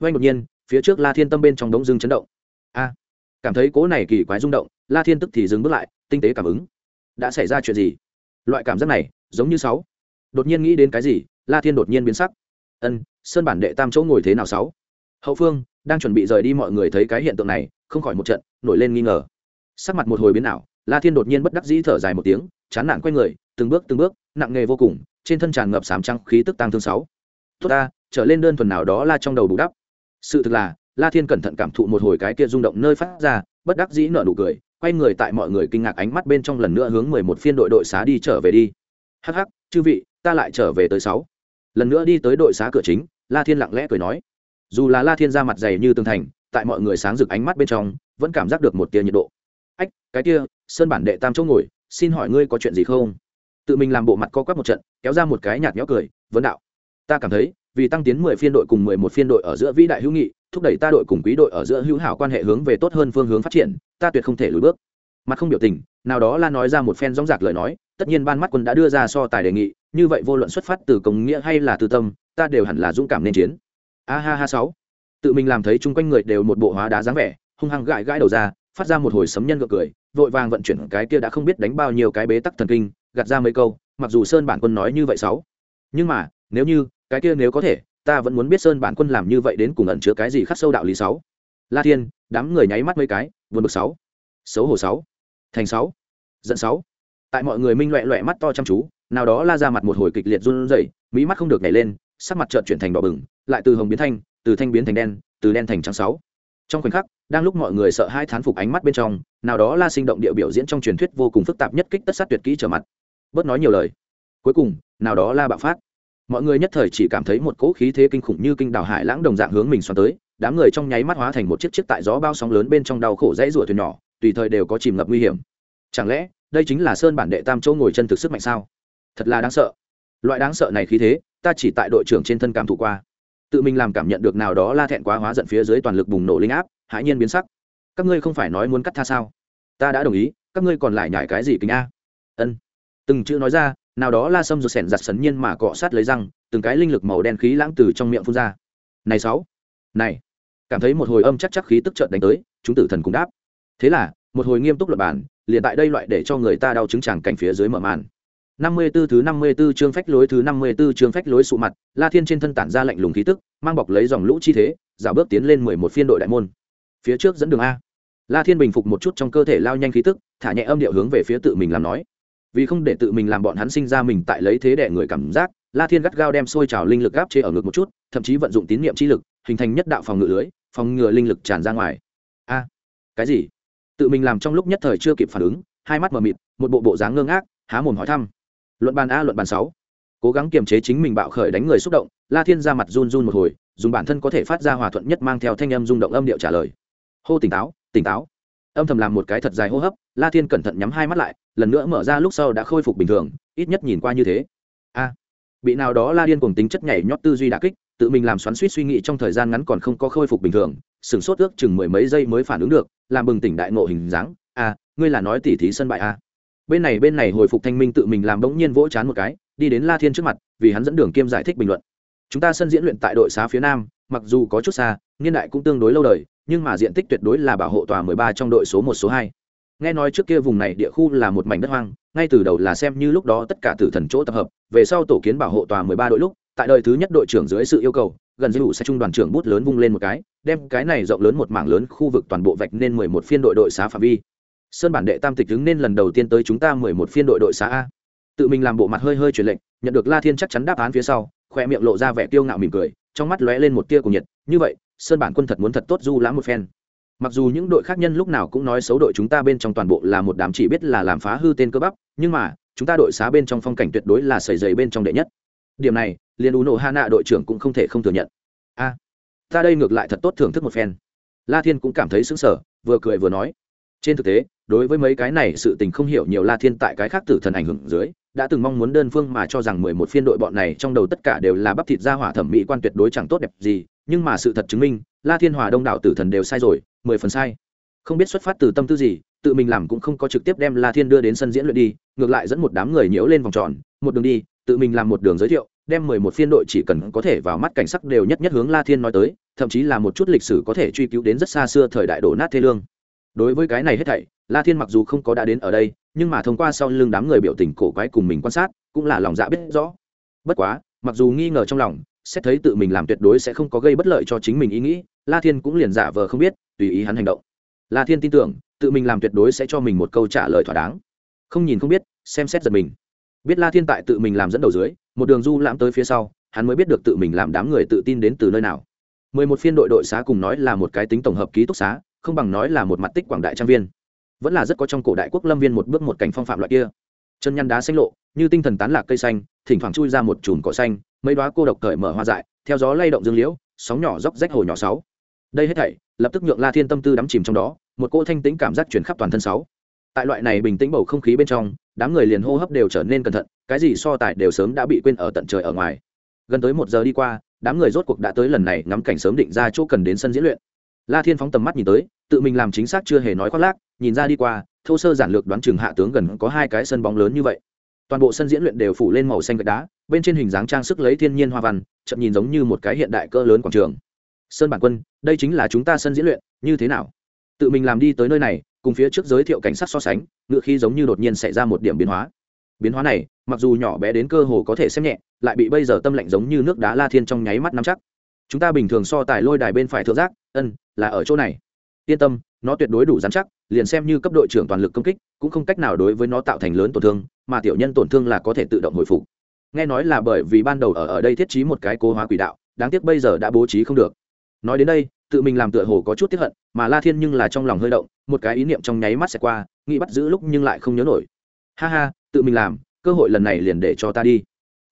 Vay đột nhiên, phía trước la thiên tâm bên trong đống dương chấn động. A, cảm thấy cố này kỳ quái rung động, la thiên tức thì dừng bước lại, tinh tế cảm ứng. Đã xảy ra chuyện gì? Loại cảm giác này, giống như sáu. Đột nhiên nghĩ đến cái gì, la thiên đột nhiên biến sắc. Ân, sơn bản đệ tam chỗ ngồi thế nào sáu? Hậu phương, đang chuẩn bị rời đi mọi người thấy cái hiện tượng này, không khỏi một trận, nổi lên nghi ngờ. Sắc mặt một hồi biến ảo, la thiên đột nhiên bất đắc dĩ thở dài một tiếng, chán nản quay người, từng bước từng bước, nặng nghề vô cùng, trên thân tràn ngập sám trăng khí tức tăng thương sáu. Tốt ta, trở lên đơn thuần nào đó la trong đầu bù đắp. Sự thực là, la thiên cẩn thận cảm thụ một hồi cái kia rung động nơi phát ra, bất đắc dĩ nở nụ cười, quay người tại mọi người kinh ngạc ánh mắt bên trong lần nữa hướng mười một phiên đội đội xá đi trở về đi. Hắc hắc, chư vị, ta lại trở về tới sáu. Lần nữa đi tới đội xá cửa chính, la thiên lặng lẽ cười nói dù là la thiên ra mặt dày như tường thành tại mọi người sáng rực ánh mắt bên trong vẫn cảm giác được một tia nhiệt độ ách cái kia sơn bản đệ tam chỗ ngồi xin hỏi ngươi có chuyện gì không tự mình làm bộ mặt co quắp một trận kéo ra một cái nhạt nhẽo cười vấn đạo ta cảm thấy vì tăng tiến mười phiên đội cùng mười một phiên đội ở giữa vĩ đại hữu nghị thúc đẩy ta đội cùng quý đội ở giữa hữu hảo quan hệ hướng về tốt hơn phương hướng phát triển ta tuyệt không thể lùi bước mặt không biểu tình nào đó La nói ra một phen dóng dạc lời nói tất nhiên ban mắt quân đã đưa ra so tài đề nghị như vậy vô luận xuất phát từ công nghĩa hay là từ tâm ta đều hẳn là dũng cảm nên chiến a ha ha sáu. Tự mình làm thấy chung quanh người đều một bộ hóa đá dáng vẻ, hung hăng gãi gãi đầu ra, phát ra một hồi sấm nhân gượng cười, vội vàng vận chuyển cái kia đã không biết đánh bao nhiêu cái bế tắc thần kinh, gạt ra mấy câu, mặc dù sơn bản quân nói như vậy sáu. Nhưng mà, nếu như, cái kia nếu có thể, ta vẫn muốn biết sơn bản quân làm như vậy đến cùng ẩn chứa cái gì khắc sâu đạo lý sáu. La thiên, đám người nháy mắt mấy cái vượt bực sáu. Xấu hổ sáu. Thành sáu. Giận sáu. Tại mọi người minh loẹ loẹ mắt to chăm chú, nào đó la ra mặt một hồi kịch liệt run rẩy mỹ mắt không được nhảy lên sắc mặt trợn chuyển thành đỏ bừng, lại từ hồng biến thanh, từ thanh biến thành đen, từ đen thành trắng sáu. Trong khoảnh khắc, đang lúc mọi người sợ hai thán phục ánh mắt bên trong, nào đó la sinh động địa biểu diễn trong truyền thuyết vô cùng phức tạp nhất kích tất sát tuyệt kỹ trở mặt. Bớt nói nhiều lời. Cuối cùng, nào đó la bạo phát. Mọi người nhất thời chỉ cảm thấy một cỗ khí thế kinh khủng như kinh đảo hải lãng đồng dạng hướng mình xoắn tới, đám người trong nháy mắt hóa thành một chiếc chiếc tại gió bao sóng lớn bên trong đau khổ dãy rủa thuyền nhỏ, tùy thời đều có chìm ngập nguy hiểm. Chẳng lẽ, đây chính là sơn bản đệ tam châu ngồi chân thực sức mạnh sao? Thật là đáng sợ. Loại đáng sợ này khí thế ta chỉ tại đội trưởng trên thân cảm thụ qua. Tự mình làm cảm nhận được nào đó la thẹn quá hóa giận phía dưới toàn lực bùng nổ linh áp, hãi nhiên biến sắc. Các ngươi không phải nói muốn cắt tha sao? Ta đã đồng ý, các ngươi còn lại nhải cái gì kính a? Ân. Từng chữ nói ra, nào đó la sâm rồi sẻn giặt sấn nhiên mà cọ sát lấy răng, từng cái linh lực màu đen khí lãng từ trong miệng phun ra. Này sáu. Này. Cảm thấy một hồi âm chắc chắc khí tức trợn đánh tới, chúng tử thần cùng đáp. Thế là, một hồi nghiêm túc luật bản liền tại đây loại để cho người ta đau chứng chàng cảnh phía dưới mở màn. 54 thứ 54 chương phách lối thứ 54 chương phách lối sụ mặt, La Thiên trên thân tản ra lạnh lùng khí tức, mang bọc lấy dòng lũ chi thế, dạo bước tiến lên mười một phiên đội đại môn. Phía trước dẫn đường a. La Thiên bình phục một chút trong cơ thể lao nhanh khí tức, thả nhẹ âm điệu hướng về phía tự mình làm nói. Vì không để tự mình làm bọn hắn sinh ra mình tại lấy thế đè người cảm giác, La Thiên gắt gao đem sôi trào linh lực áp chế ở ngực một chút, thậm chí vận dụng tín niệm chi lực, hình thành nhất đạo phòng ngự lưới, phòng ngừa linh lực tràn ra ngoài. A, cái gì? Tự mình làm trong lúc nhất thời chưa kịp phản ứng, hai mắt mở mịt, một bộ bộ dáng ngơ ngác, há mồm hỏi thăm luận bàn a, luận bàn sáu. Cố gắng kiềm chế chính mình bạo khởi đánh người xúc động, la thiên ra mặt run run một hồi, dùng bản thân có thể phát ra hòa thuận nhất mang theo thanh âm rung động âm điệu trả lời. Hô tỉnh táo tỉnh táo. Âm thầm làm một cái thật dài hô hấp, la thiên cẩn thận nhắm hai mắt lại, lần nữa mở ra lúc sau đã khôi phục bình thường, ít nhất nhìn qua như thế. A. Bị nào đó la điên cùng tính chất nhảy nhót tư duy đã kích, tự mình làm xoắn suýt suy nghĩ trong thời gian ngắn còn không có khôi phục bình thường, sửng sốt ước chừng mười mấy giây mới phản ứng được, làm bừng tỉnh đại ngộ hình dáng. A, ngươi là nói tỉ thí sân bại a bên này bên này hồi phục thanh minh tự mình làm bỗng nhiên vỗ chán một cái, đi đến la thiên trước mặt, vì hắn dẫn đường kiêm giải thích bình luận. Chúng ta sân diễn luyện tại đội xá phía nam, mặc dù có chút xa, niên đại cũng tương đối lâu đời, nhưng mà diện tích tuyệt đối là bảo hộ tòa mười ba trong đội số một, số hai. Nghe nói trước kia vùng này địa khu là một mảnh đất hoang, ngay từ đầu là xem như lúc đó tất cả tử thần chỗ tập hợp, về sau tổ kiến bảo hộ tòa mười ba đội lúc, tại đời thứ nhất đội trưởng dưới sự yêu cầu, gần dư sẽ trung đoàn trưởng bút lớn vung lên một cái, đem cái này rộng lớn một mảng lớn khu vực toàn bộ vạch nên mười một phiên đội đội xá phạm vi sơn bản đệ tam tịch đứng nên lần đầu tiên tới chúng ta mười một phiên đội đội xã a. Tự mình làm bộ mặt hơi hơi truyền lệnh, nhận được la thiên chắc chắn đáp án phía sau, khoe miệng lộ ra vẻ kiêu ngạo mỉm cười, trong mắt lóe lên một tia cùng nhiệt, như vậy, sơn bản quân thật muốn thật tốt du lãm một phen. Mặc dù những đội khác nhân lúc nào cũng nói xấu đội chúng ta bên trong toàn bộ là một đám chỉ biết là làm phá hư tên cơ bắp, nhưng mà, chúng ta đội xá bên trong phong cảnh tuyệt đối là sầy dày bên trong đệ nhất. Điểm này, liền u nộ ha nạ đội trưởng cũng không thể không thừa nhận. A, ta đây ngược lại thật tốt thưởng thức một phen. La thiên cũng cảm thấy sững sở vừa cười vừa nói. Trên thực tế đối với mấy cái này sự tình không hiểu nhiều la thiên tại cái khác tử thần ảnh hưởng dưới, đã từng mong muốn đơn phương mà cho rằng mười một phiên đội bọn này trong đầu tất cả đều là bắp thịt ra hỏa thẩm mỹ quan tuyệt đối chẳng tốt đẹp gì, nhưng mà sự thật chứng minh, la thiên hòa đông đảo tử thần đều sai rồi, mười phần sai. Không biết xuất phát từ tâm tư gì, tự mình làm cũng không có trực tiếp đem la thiên đưa đến sân diễn luyện đi, ngược lại dẫn một đám người nhiễu lên vòng tròn, một đường đi, tự mình làm một đường giới thiệu, đem mười một phiên đội chỉ cần có thể vào mắt cảnh sắc đều nhất nhất hướng la thiên nói tới, thậm chí là một chút lịch sử có thể truy cứu đến rất xa xưa thời đại đổ nát thế lương. Đối với cái này hết thảy la thiên mặc dù không có đã đến ở đây, nhưng mà thông qua sau lưng đám người biểu tình cổ quái cùng mình quan sát, cũng là lòng dạ biết rõ. Bất quá, mặc dù nghi ngờ trong lòng, xét thấy tự mình làm tuyệt đối sẽ không có gây bất lợi cho chính mình ý nghĩ, la thiên cũng liền giả vờ không biết, tùy ý hắn hành động. La thiên tin tưởng, tự mình làm tuyệt đối sẽ cho mình một câu trả lời thỏa đáng. Không nhìn không biết, xem xét giật mình. Biết la thiên tại tự mình làm dẫn đầu dưới, một đường du lãm tới phía sau, hắn mới biết được tự mình làm đám người tự tin đến từ nơi nào. Mười một phiên đội đội xá cùng nói là một cái tính tổng hợp ký túc xá, không bằng nói là một mặt tích quảng đại trang viên vẫn là rất có trong cổ đại quốc lâm viên một bước một cảnh phong phạm loại kia. Chân nhăn đá xanh lộ, như tinh thần tán lạc cây xanh, thỉnh thoảng chui ra một chùm cỏ xanh, mấy đoá cô độc cởi mở hoa dại, theo gió lay động dương liễu, sóng nhỏ róc rách hồ nhỏ sáu. Đây hết thảy, lập tức nhượng la thiên tâm tư đắm chìm trong đó, một cô thanh tĩnh cảm giác chuyển khắp toàn thân sáu. Tại loại này bình tĩnh bầu không khí bên trong, đám người liền hô hấp đều trở nên cẩn thận, cái gì so tài đều sớm đã bị quên ở tận trời ở ngoài. Gần tới một giờ đi qua, đám người rốt cuộc đã tới lần này ngắm cảnh sớm định ra chỗ cần đến sân diễn luyện la thiên phóng tầm mắt nhìn tới, tự mình làm chính xác chưa hề nói khoác lác, nhìn ra đi qua, thô sơ giản lược đoán chừng hạ tướng gần có hai cái sân bóng lớn như vậy. Toàn bộ sân diễn luyện đều phủ lên màu xanh gạch đá, bên trên hình dáng trang sức lấy thiên nhiên hoa văn, chậm nhìn giống như một cái hiện đại cơ lớn quảng trường. Sơn bản quân, đây chính là chúng ta sân diễn luyện, như thế nào? Tự mình làm đi tới nơi này, cùng phía trước giới thiệu cảnh sát so sánh, ngựa khí giống như đột nhiên xảy ra một điểm biến hóa. Biến hóa này, mặc dù nhỏ bé đến cơ hồ có thể xem nhẹ, lại bị bây giờ tâm lạnh giống như nước đá la thiên trong nháy mắt nắm chắc chúng ta bình thường so tài lôi đài bên phải thượng giác, ân, là ở chỗ này. Yên tâm, nó tuyệt đối đủ dán chắc, liền xem như cấp đội trưởng toàn lực công kích, cũng không cách nào đối với nó tạo thành lớn tổn thương, mà tiểu nhân tổn thương là có thể tự động hồi phục. Nghe nói là bởi vì ban đầu ở ở đây thiết trí một cái cố hóa quỷ đạo, đáng tiếc bây giờ đã bố trí không được. Nói đến đây, tự mình làm tựa hồ có chút tiếp hận, mà la thiên nhưng là trong lòng hơi động, một cái ý niệm trong nháy mắt sẽ qua, nghĩ bắt giữ lúc nhưng lại không nhớ nổi. Ha ha, tự mình làm, cơ hội lần này liền để cho ta đi.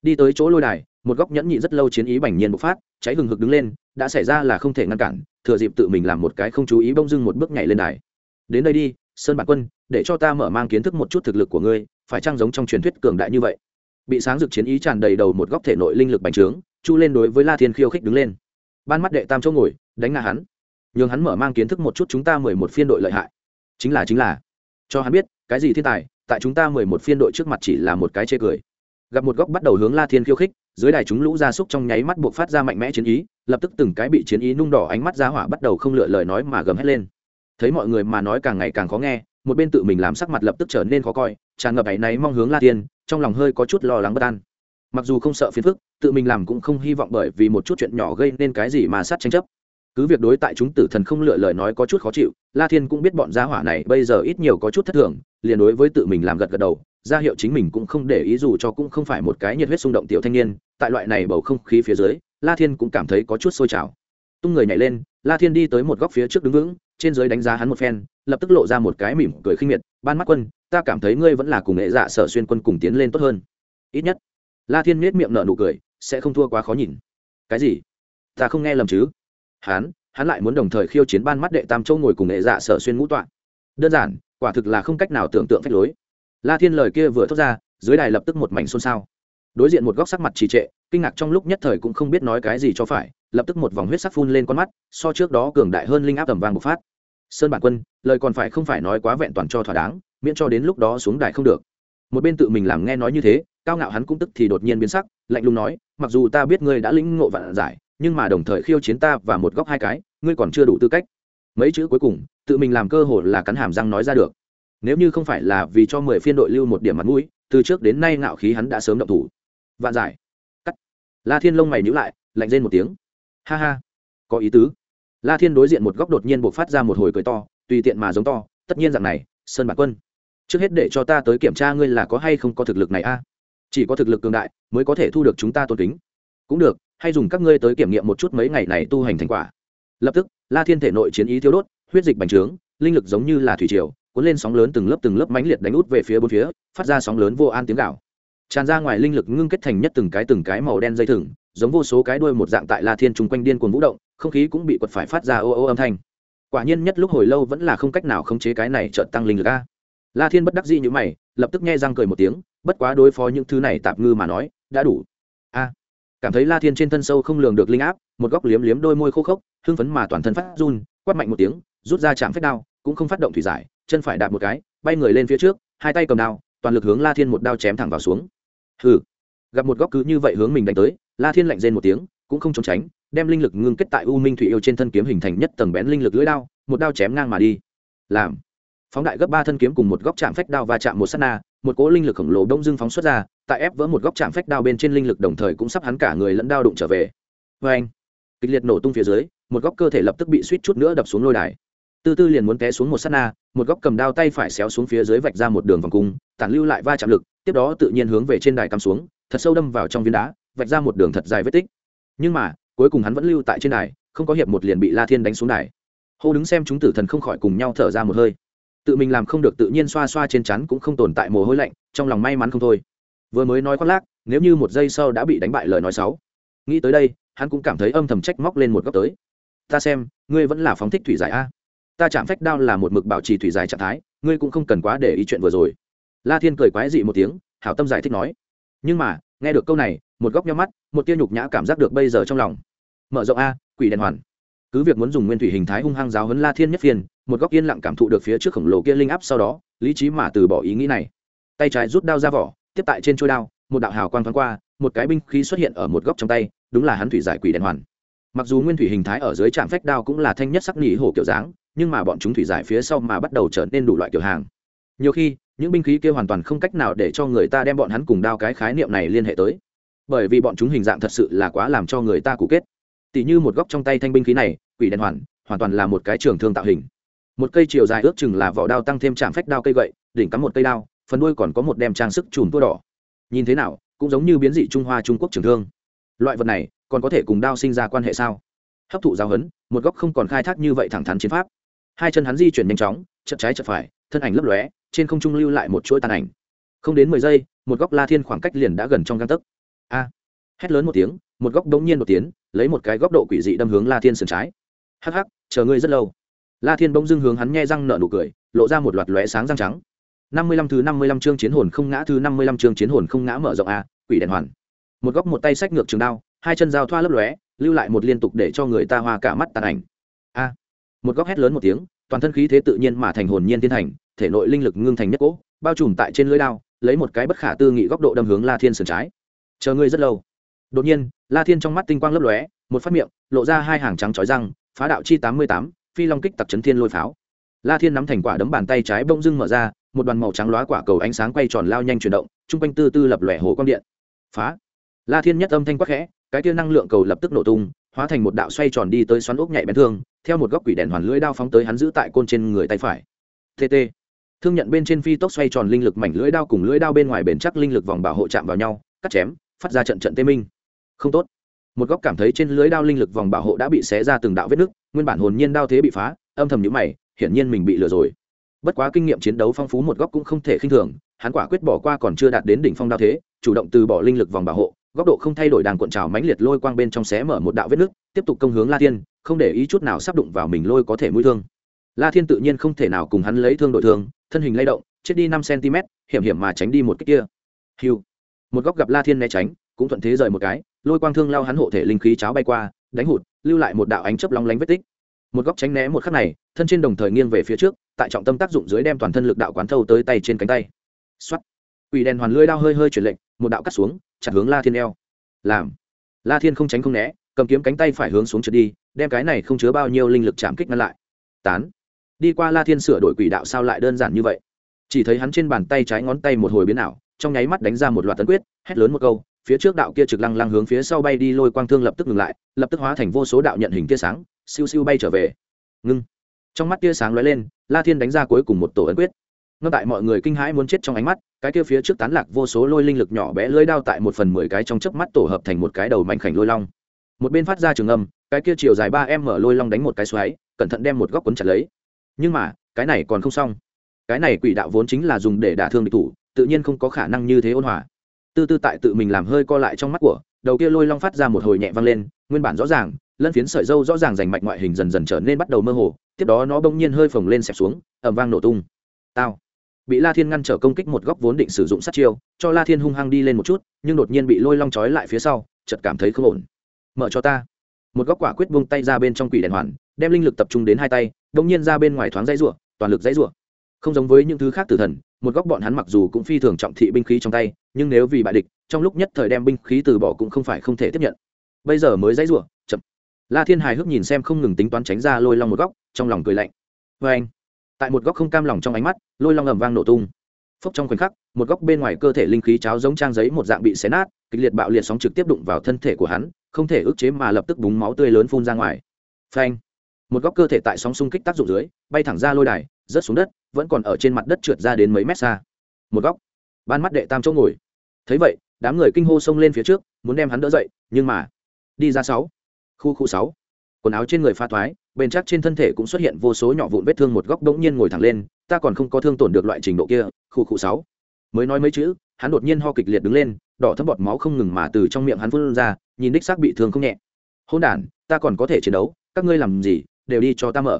Đi tới chỗ lôi đài một góc nhẫn nhị rất lâu chiến ý bành nhiên bộc phát, cháy hừng hực đứng lên, đã xảy ra là không thể ngăn cản, thừa dịp tự mình làm một cái không chú ý bông dưng một bước nhảy lên đài. Đến đây đi, sơn bản quân, để cho ta mở mang kiến thức một chút thực lực của ngươi, phải trang giống trong truyền thuyết cường đại như vậy? Bị sáng dực chiến ý tràn đầy đầu một góc thể nội linh lực bành trướng, chu lên đối với la thiên khiêu khích đứng lên. Ban mắt đệ tam chỗ ngồi, đánh ngã hắn. Nhường hắn mở mang kiến thức một chút chúng ta mười một phiên đội lợi hại. Chính là chính là. Cho hắn biết, cái gì thiên tài, tại chúng ta mười một phiên đội trước mặt chỉ là một cái chê cười. Gặp một góc bắt đầu hướng la thiên khiêu khích dưới đài chúng lũ gia súc trong nháy mắt buộc phát ra mạnh mẽ chiến ý, lập tức từng cái bị chiến ý nung đỏ ánh mắt ra hỏa bắt đầu không lựa lời nói mà gầm hét lên. Thấy mọi người mà nói càng ngày càng khó nghe, một bên tự mình làm sắc mặt lập tức trở nên khó coi, tràn ngập áy náy mong hướng la thiên, trong lòng hơi có chút lo lắng bất an. Mặc dù không sợ phiền phức, tự mình làm cũng không hy vọng bởi vì một chút chuyện nhỏ gây nên cái gì mà sát tranh chấp. Cứ việc đối tại chúng tử thần không lựa lời nói có chút khó chịu, la thiên cũng biết bọn gia hỏa này bây giờ ít nhiều có chút thất thường, liền đối với tự mình làm gật gật đầu ra hiệu chính mình cũng không để ý dù cho cũng không phải một cái nhiệt huyết xung động tiểu thanh niên, tại loại này bầu không khí phía dưới, la thiên cũng cảm thấy có chút sôi trào. Tung người nhảy lên, la thiên đi tới một góc phía trước đứng vững, trên dưới đánh giá hắn một phen, lập tức lộ ra một cái mỉm cười khinh miệt, ban mắt quân, ta cảm thấy ngươi vẫn là cùng nghệ dạ sở xuyên quân cùng tiến lên tốt hơn. Ít nhất. La thiên miết miệng nở nụ cười, sẽ không thua quá khó nhìn. Cái gì? Ta không nghe lầm chứ? Hắn hắn lại muốn đồng thời khiêu chiến ban mắt đệ tam châu ngồi cùng nghệ dạ sở xuyên ngũ tọa. Đơn giản, quả thực là không cách nào tưởng tượng phép lối la thiên lời kia vừa thốt ra, dưới đài lập tức một mảnh xôn xao. Đối diện một góc sắc mặt trì trệ, kinh ngạc trong lúc nhất thời cũng không biết nói cái gì cho phải, lập tức một vòng huyết sắc phun lên con mắt, so trước đó cường đại hơn linh áp tầm vang bộc phát. Sơn bản quân, lời còn phải không phải nói quá vẹn toàn cho thỏa đáng, miễn cho đến lúc đó xuống đài không được. Một bên tự mình làm nghe nói như thế, cao ngạo hắn cũng tức thì đột nhiên biến sắc, lạnh lùng nói, mặc dù ta biết ngươi đã lĩnh ngộ vạn giải, nhưng mà đồng thời khiêu chiến ta và một góc hai cái, ngươi còn chưa đủ tư cách. Mấy chữ cuối cùng, tự mình làm cơ hội là cắn hàm răng nói ra được nếu như không phải là vì cho mười phiên đội lưu một điểm mặt mũi, từ trước đến nay ngạo khí hắn đã sớm động thủ. Vạn giải. Cắt. La thiên lông mày nhữ lại, lạnh lên một tiếng. Ha ha. Có ý tứ. La thiên đối diện một góc đột nhiên buộc phát ra một hồi cười to, tùy tiện mà giống to, tất nhiên dạng này, sơn bản quân. Trước hết để cho ta tới kiểm tra ngươi là có hay không có thực lực này a. Chỉ có thực lực cường đại mới có thể thu được chúng ta tôn kính. Cũng được, hay dùng các ngươi tới kiểm nghiệm một chút mấy ngày này tu hành thành quả. Lập tức, la thiên thể nội chiến ý thiếu đốt, huyết dịch bành trướng, linh lực giống như là thủy triều cuốn lên sóng lớn từng lớp từng lớp mãnh liệt đánh út về phía bốn phía phát ra sóng lớn vô an tiếng gào, tràn ra ngoài linh lực ngưng kết thành nhất từng cái từng cái màu đen dây thừng giống vô số cái đuôi một dạng tại la thiên trùng quanh điên cuồng vũ động không khí cũng bị quật phải phát ra ô ô âm thanh. Quả nhiên nhất lúc hồi lâu vẫn là không cách nào khống chế cái này chợt tăng linh lực a. La thiên bất đắc dĩ như mày lập tức nghe răng cười một tiếng bất quá đối phó những thứ này tạp ngư mà nói đã đủ. A. Cảm thấy la thiên trên thân sâu không lường được linh áp một góc liếm liếm đôi môi khô khốc hưng phấn mà toàn thân phát run quát mạnh một tiếng rút ra chạm phách đao cũng không phát động thủy giải chân phải đạp một cái, bay người lên phía trước, hai tay cầm đao, toàn lực hướng la thiên một đao chém thẳng vào xuống. Hừ. Gặp một góc cứ như vậy hướng mình đánh tới, la thiên lạnh rên một tiếng, cũng không trốn tránh, đem linh lực ngưng kết tại u minh thủy yêu trên thân kiếm hình thành nhất tầng bén linh lực lưỡi đao, một đao chém ngang mà đi. Làm. Phóng đại gấp ba thân kiếm cùng một góc chạm phách đao và chạm một s á t na, một cỗ linh lực khổng lồ đông dưng phóng xuất ra, tại ép vỡ một góc chạm phách đao bên trên linh lực đồng thời cũng sắp hắn cả người lẫn đao đụng trở về. Vê anh kịch liệt nổ tung phía dưới, một góc cơ thể lập tức bị suýt chút nữa đập xuống lôi đài tư tư liền muốn té xuống một s á t na, một góc cầm đao tay phải xéo xuống phía dưới vạch ra một đường vòng cung, tản lưu lại va chạm lực, tiếp đó tự nhiên hướng về trên đài cắm xuống, thật sâu đâm vào trong viên đá, vạch ra một đường thật dài vết tích. Nhưng mà, cuối cùng hắn vẫn lưu tại trên đài, không có hiệp một liền bị la thiên đánh xuống đài. Hô đứng xem chúng tử thần không khỏi cùng nhau thở ra một hơi. Tự mình làm không được tự nhiên xoa xoa trên chắn cũng không tồn tại mồ hôi lạnh, trong lòng may mắn không thôi. Vừa mới nói khoác lác, nếu như một giây sau đã bị đánh bại lời nói sáu nghĩ tới đây, hắn cũng cảm thấy âm thầm trách móc lên một góc tới. Ta xem, ngươi vẫn là phóng thích thủy giải a ta chạm phách đao là một mực bảo trì thủy giải trạng thái, ngươi cũng không cần quá để ý chuyện vừa rồi. La thiên cười quái dị một tiếng, hảo tâm giải thích nói. Nhưng mà, nghe được câu này, một góc nhau mắt, một tia nhục nhã cảm giác được bây giờ trong lòng. Mở rộng a, quỷ đèn hoàn. Cứ việc muốn dùng nguyên thủy hình thái hung hăng giáo hấn la thiên nhất phiên một góc yên lặng cảm thụ được phía trước khổng lồ kia linh áp sau đó, lý trí mà từ bỏ ý nghĩ này. Tay trái rút đao ra vỏ, tiếp tại trên trôi đao, một đạo hào quang thoáng qua, một cái binh khí xuất hiện ở một góc trong tay, đúng là hắn thủy giải quỷ đèn hoàn. Mặc dù nguyên thủy hình thái ở dưới trạm phách đao cũng là thanh nhất sắc nỉ hổ kiểu dáng nhưng mà bọn chúng thủy giải phía sau mà bắt đầu trở nên đủ loại kiểu hàng. Nhiều khi, những binh khí kia hoàn toàn không cách nào để cho người ta đem bọn hắn cùng đao cái khái niệm này liên hệ tới. Bởi vì bọn chúng hình dạng thật sự là quá làm cho người ta cụ kết. Tỉ như một góc trong tay thanh binh khí này, quỷ đèn hoàn hoàn toàn là một cái trường thương tạo hình. Một cây chiều dài ước chừng là vỏ đao tăng thêm chạm phách đao cây gậy, đỉnh cắm một cây đao, phần đuôi còn có một đem trang sức chùm tua đỏ. Nhìn thế nào, cũng giống như biến dị trung hoa trung quốc trường thương. Loại vật này, còn có thể cùng đao sinh ra quan hệ sao? Hấp thụ giáo hấn một góc không còn khai thác như vậy thẳng thắn chiến pháp hai chân hắn di chuyển nhanh chóng chật trái chật phải, thân ảnh lấp lóe, trên không trung lưu lại một chuỗi tàn ảnh. Không đến mười giây, một góc la thiên khoảng cách liền đã gần trong găng tấc. A! Hét lớn một tiếng, một góc đống nhiên một tiếng lấy một cái góc độ quỷ dị đâm hướng la thiên sườn trái. Hắc hắc, chờ ngươi rất lâu. La thiên bỗng dưng hướng hắn nghe răng nợ nụ cười, lộ ra một loạt lóe sáng răng trắng. Năm mươi lăm thứ năm mươi lăm chương chiến hồn không ngã thứ năm mươi lăm chương chiến hồn không ngã mở rộng a, quỷ đèn hoàn. Một góc một tay sách ngược trường đao, hai chân dao thoa lấp lóe, lưu lại một liên tục để cho người ta hoa cả mắt tàn ảnh một góc hét lớn một tiếng, toàn thân khí thế tự nhiên mà thành hồn nhiên thiên thành, thể nội linh lực ngưng thành nhất cỗ, bao trùm tại trên lưỡi đao, lấy một cái bất khả tư nghị góc độ đâm hướng la thiên sườn trái. Chờ ngươi rất lâu. Đột nhiên, la thiên trong mắt tinh quang lấp lóe, một phát miệng, lộ ra hai hàng trắng chói răng, phá đạo chi tám mươi tám, phi long kích tặc chấn thiên lôi pháo. La thiên nắm thành quả đấm bàn tay trái bông dưng mở ra, một đoàn màu trắng lóa quả cầu ánh sáng quay tròn lao nhanh chuyển động chung quanh tư tư lập lòe hồ quang điện. Phá! La thiên nhất âm thanh quắc khẽ, cái kia năng lượng cầu lập tức nổ tung, hóa thành một đạo xoay tròn đi tới xoắn ốc nhạy bén thương theo một góc quỷ đèn hoàn lưỡi đao phóng tới hắn giữ tại côn trên người tay phải. Tt thương nhận bên trên phi tốc xoay tròn linh lực mảnh lưỡi đao cùng lưỡi đao bên ngoài bền chắc linh lực vòng bảo hộ chạm vào nhau, cắt chém, phát ra trận trận tê minh. Không tốt. Một góc cảm thấy trên lưới đao linh lực vòng bảo hộ đã bị xé ra từng đạo vết nứt, nguyên bản hồn nhiên đao thế bị phá, âm thầm nhữ mày, hiển nhiên mình bị lừa rồi. Bất quá kinh nghiệm chiến đấu phong phú một góc cũng không thể khinh thường, hắn quả quyết bỏ qua còn chưa đạt đến đỉnh phong đao thế, chủ động từ bỏ linh lực vòng bảo hộ, góc độ không thay đổi đàn cuộn trào mãnh liệt lôi quang bên trong xé mở một đạo vết nứt tiếp tục công hướng la thiên, không để ý chút nào sắp đụng vào mình lôi có thể mũi thương. La thiên tự nhiên không thể nào cùng hắn lấy thương đội thương, thân hình lay động, chết đi năm cm, hiểm hiểm mà tránh đi một cách kia. Hiu. Một góc gặp la thiên né tránh, cũng thuận thế rời một cái, lôi quang thương lao hắn hộ thể linh khí cháo bay qua, đánh hụt, lưu lại một đạo ánh chớp long lánh vết tích. Một góc tránh né một khắc này, thân trên đồng thời nghiêng về phía trước, tại trọng tâm tác dụng dưới đem toàn thân lực đạo quán thâu tới tay trên cánh tay. Xuất ủy đèn hoàn lưỡi đao hơi hơi chuyển lệnh một đạo cắt xuống, chặt hướng la thiên eo. Làm. La thiên không tránh không né cầm kiếm cánh tay phải hướng xuống trượt đi, đem cái này không chứa bao nhiêu linh lực chạm kích ngăn lại. Tán. Đi qua la thiên sửa đổi quỷ đạo sao lại đơn giản như vậy? Chỉ thấy hắn trên bàn tay trái ngón tay một hồi biến ảo, trong nháy mắt đánh ra một loạt tấn quyết, hét lớn một câu, phía trước đạo kia trực lăng lăng hướng phía sau bay đi lôi quang thương lập tức ngừng lại, lập tức hóa thành vô số đạo nhận hình tia sáng, siêu siêu bay trở về. Ngưng. Trong mắt tia sáng lóe lên, la thiên đánh ra cuối cùng một tổ ấn quyết. Ngâm tại mọi người kinh hãi muốn chết trong ánh mắt, cái kia phía trước tán lạc vô số lôi linh lực nhỏ bé lưỡi đao tại một phần mười cái trong chớp mắt tổ hợp thành một cái đầu mạnh khảnh lôi long một bên phát ra trường âm, cái kia chiều dài ba em mở lôi long đánh một cái xoáy, cẩn thận đem một góc quấn chặt lấy. Nhưng mà, cái này còn không xong. Cái này quỷ đạo vốn chính là dùng để đả thương địch thủ, tự nhiên không có khả năng như thế ôn hòa. Tư tư tại tự mình làm hơi co lại trong mắt của, đầu kia lôi long phát ra một hồi nhẹ vang lên, nguyên bản rõ ràng, lân phiến sợi dâu rõ ràng rành mạch ngoại hình dần dần trở nên bắt đầu mơ hồ, tiếp đó nó bỗng nhiên hơi phồng lên xẹp xuống ẩm vang nổ tung. Tao. Bị la thiên ngăn trở công kích một góc vốn định sử dụng sát chiêu, cho la thiên hung hăng đi lên một chút, nhưng đột nhiên bị lôi long trói lại phía sau chật cảm thấy không ổn mở cho ta. Một góc quả quyết buông tay ra bên trong quỷ đèn hoàn, đem linh lực tập trung đến hai tay bỗng nhiên ra bên ngoài thoáng dãy rủa, toàn lực dãy rủa. Không giống với những thứ khác tử thần, một góc bọn hắn mặc dù cũng phi thường trọng thị binh khí trong tay, nhưng nếu vì bại địch, trong lúc nhất thời đem binh khí từ bỏ cũng không phải không thể tiếp nhận. Bây giờ mới dãy rủa, chậm. La thiên hài hước nhìn xem không ngừng tính toán tránh ra lôi long một góc, trong lòng cười lạnh. Vê anh, tại một góc không cam lòng trong ánh mắt, lôi long ầm vang nổ tung. Phốc trong khoảnh khắc, một góc bên ngoài cơ thể linh khí cháo giống trang giấy một dạng bị xé nát, kịch liệt bạo liệt sóng trực tiếp đụng vào thân thể của hắn không thể ức chế mà lập tức búng máu tươi lớn phun ra ngoài. Phanh. Một góc cơ thể tại sóng xung kích tác dụng dưới, bay thẳng ra lôi đài, rớt xuống đất, vẫn còn ở trên mặt đất trượt ra đến mấy mét xa. Một góc. Ban mắt đệ tam chỗ ngồi. Thấy vậy, đám người kinh hô xông lên phía trước, muốn đem hắn đỡ dậy, nhưng mà đi ra sáu. Khu khu sáu. Quần áo trên người pha thoái, bên chắc trên thân thể cũng xuất hiện vô số nhỏ vụn vết thương, một góc đống nhiên ngồi thẳng lên, ta còn không có thương tổn được loại trình độ kia, khu khu sáu. Mới nói mấy chữ, hắn đột nhiên ho kịch liệt đứng lên đỏ thấm bọt máu không ngừng mà từ trong miệng hắn phun ra, nhìn đích xác bị thương không nhẹ. Hôn đản, ta còn có thể chiến đấu, các ngươi làm gì, đều đi cho ta mở.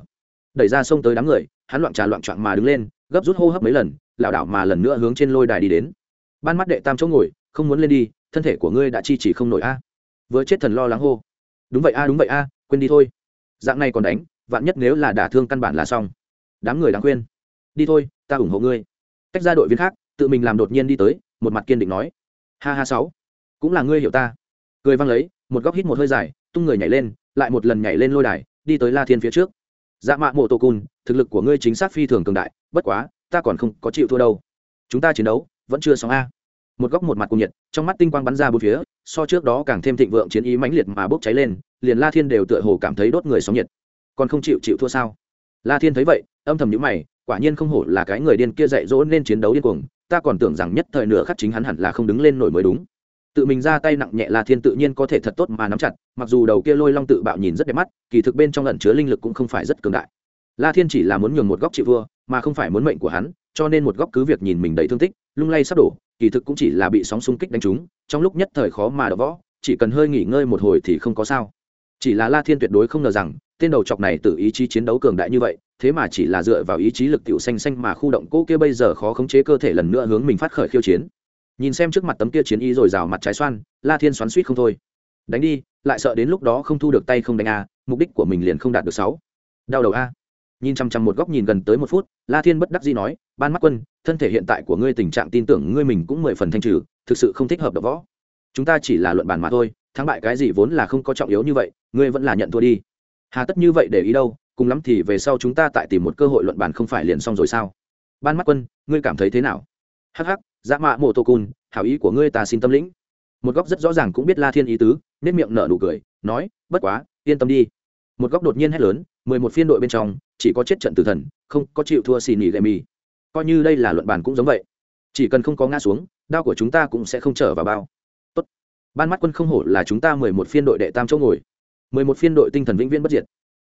Đẩy ra sông tới đám người, hắn loạn trà loạn trọn mà đứng lên, gấp rút hô hấp mấy lần, lảo đảo mà lần nữa hướng trên lôi đài đi đến. Ban mắt đệ tam chỗ ngồi, không muốn lên đi, thân thể của ngươi đã chi chỉ không nổi a. Vừa chết thần lo lắng hô. Đúng vậy a, đúng vậy a, quên đi thôi. Dạng này còn đánh, vạn nhất nếu là đả thương căn bản là xong. Đám người đáng khuyên. Đi thôi, ta ủng hộ ngươi. Tách ra đội viên khác, tự mình làm đột nhiên đi tới, một mặt kiên định nói ha ha sáu. Cũng là ngươi hiểu ta. Cười văng lấy, một góc hít một hơi dài, tung người nhảy lên, lại một lần nhảy lên lôi đài, đi tới la thiên phía trước. Dạ mạ mộ tổ cun thực lực của ngươi chính xác phi thường cường đại, bất quá, ta còn không có chịu thua đâu. Chúng ta chiến đấu, vẫn chưa xong a. Một góc một mặt cùng nhiệt, trong mắt tinh quang bắn ra bốn phía, so trước đó càng thêm thịnh vượng chiến ý mãnh liệt mà bốc cháy lên, liền la thiên đều tựa hồ cảm thấy đốt người sóng nhiệt. Còn không chịu chịu thua sao? La thiên thấy vậy, âm thầm nhíu mày, quả nhiên không hổ là cái người điên kia dạy dỗ nên chiến đấu điên cuồng ta còn tưởng rằng nhất thời nửa khắc chính hắn hẳn là không đứng lên nổi mới đúng. Tự mình ra tay nặng nhẹ la thiên tự nhiên có thể thật tốt mà nắm chặt, mặc dù đầu kia lôi long tự bạo nhìn rất đẹp mắt, kỳ thực bên trong lẩn chứa linh lực cũng không phải rất cường đại. La thiên chỉ là muốn nhường một góc chị vua, mà không phải muốn mệnh của hắn, cho nên một góc cứ việc nhìn mình đầy thương tích, lung lay sắp đổ, kỳ thực cũng chỉ là bị sóng xung kích đánh trúng, trong lúc nhất thời khó mà đỡ võ, chỉ cần hơi nghỉ ngơi một hồi thì không có sao. Chỉ là la thiên tuyệt đối không ngờ rằng, tên đầu chọc này tự ý chí chiến đấu cường đại như vậy thế mà chỉ là dựa vào ý chí lực tiểu xanh xanh mà khu động cỗ kia bây giờ khó khống chế cơ thể lần nữa hướng mình phát khởi khiêu chiến. Nhìn xem trước mặt tấm kia chiến ý rồi rào mặt trái xoan, la thiên xoắn suýt không thôi. Đánh đi, lại sợ đến lúc đó không thu được tay không đánh a, mục đích của mình liền không đạt được sáu. Đau đầu a. Nhìn chăm chăm một góc nhìn gần tới một phút, la thiên bất đắc dĩ nói, ban mắt quân, thân thể hiện tại của ngươi tình trạng tin tưởng ngươi mình cũng mười phần thanh trừ, thực sự không thích hợp đ võ. Chúng ta chỉ là luận bàn mà thôi, thắng bại cái gì vốn là không có trọng yếu như vậy, ngươi vẫn là nhận thua đi. Hà tất như vậy để ý đâu cùng lắm thì về sau chúng ta tại tìm một cơ hội luận bàn không phải liền xong rồi sao? Ban mắt quân, ngươi cảm thấy thế nào? Hắc hắc dã mạ mộ tô cun hảo ý của ngươi ta xin tâm lĩnh. Một góc rất rõ ràng cũng biết la thiên ý tứ nết miệng nở nụ cười, nói, bất quá, yên tâm đi. Một góc đột nhiên hét lớn, mười một phiên đội bên trong, chỉ có chết trận tử thần, không có chịu thua xì nỉ gậy mì. Coi như đây là luận bàn cũng giống vậy. Chỉ cần không có ngã xuống, đao của chúng ta cũng sẽ không trở vào bao. Tốt. ban mắt quân không hổ là chúng ta mười một phiên đội đệ tam chỗ ngồi. Mười một phiên đội tinh thần vĩnh viễn bất diệt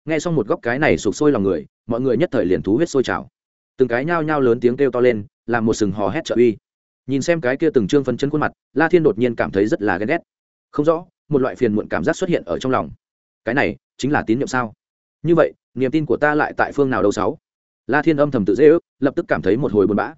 nghe xong một góc cái này sụp sôi lòng người, mọi người nhất thời liền thú huyết sôi trào. Từng cái nhao nhao lớn tiếng kêu to lên, làm một sừng hò hét trợ uy. Nhìn xem cái kia từng trương phân chân khuôn mặt, la thiên đột nhiên cảm thấy rất là ghen ghét. Không rõ, một loại phiền muộn cảm giác xuất hiện ở trong lòng. Cái này, chính là tín nhiệm sao? Như vậy, niềm tin của ta lại tại phương nào đâu sáu? La thiên âm thầm tự dễ ước, lập tức cảm thấy một hồi buồn bã.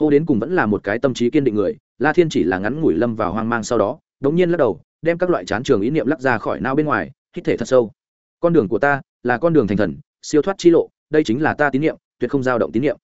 Hô đến cùng vẫn là một cái tâm trí kiên định người, la thiên chỉ là ngắn ngủi lâm vào hoang mang sau đó đống nhiên lắc đầu, đem các loại chán trường ý niệm lắc ra khỏi nao bên ngoài, hít thể thật sâu con đường của ta là con đường thành thần, siêu thoát chi lộ, đây chính là ta tín niệm, tuyệt không dao động tín niệm.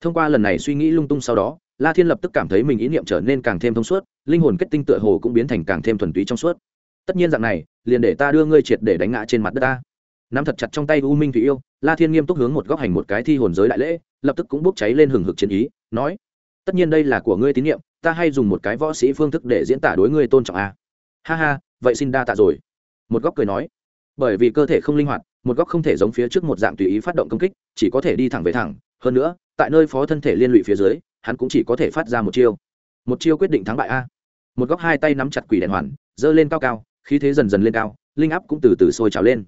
Thông qua lần này suy nghĩ lung tung sau đó, la thiên lập tức cảm thấy mình ý niệm trở nên càng thêm thông suốt, linh hồn kết tinh tựa hồ cũng biến thành càng thêm thuần túy trong suốt. Tất nhiên dạng này, liền để ta đưa ngươi triệt để đánh ngã trên mặt đất ta. Nắm thật chặt trong tay u minh thủy yêu, la thiên nghiêm túc hướng một góc hành một cái thi hồn giới đại lễ, lập tức cũng bốc cháy lên hừng hực chiến ý, nói, tất nhiên đây là của ngươi tín nhiệm ta hay dùng một cái võ sĩ phương thức để diễn tả đối ngươi tôn trọng a. Ha ha, vậy xin đa tạ rồi. Một góc cười nói bởi vì cơ thể không linh hoạt, một góc không thể giống phía trước một dạng tùy ý phát động công kích, chỉ có thể đi thẳng về thẳng. Hơn nữa, tại nơi phó thân thể liên lụy phía dưới, hắn cũng chỉ có thể phát ra một chiêu. Một chiêu quyết định thắng bại a. Một góc hai tay nắm chặt quỷ đèn hoàn, giơ lên cao cao, khí thế dần dần lên cao, linh áp cũng từ từ sôi trào lên.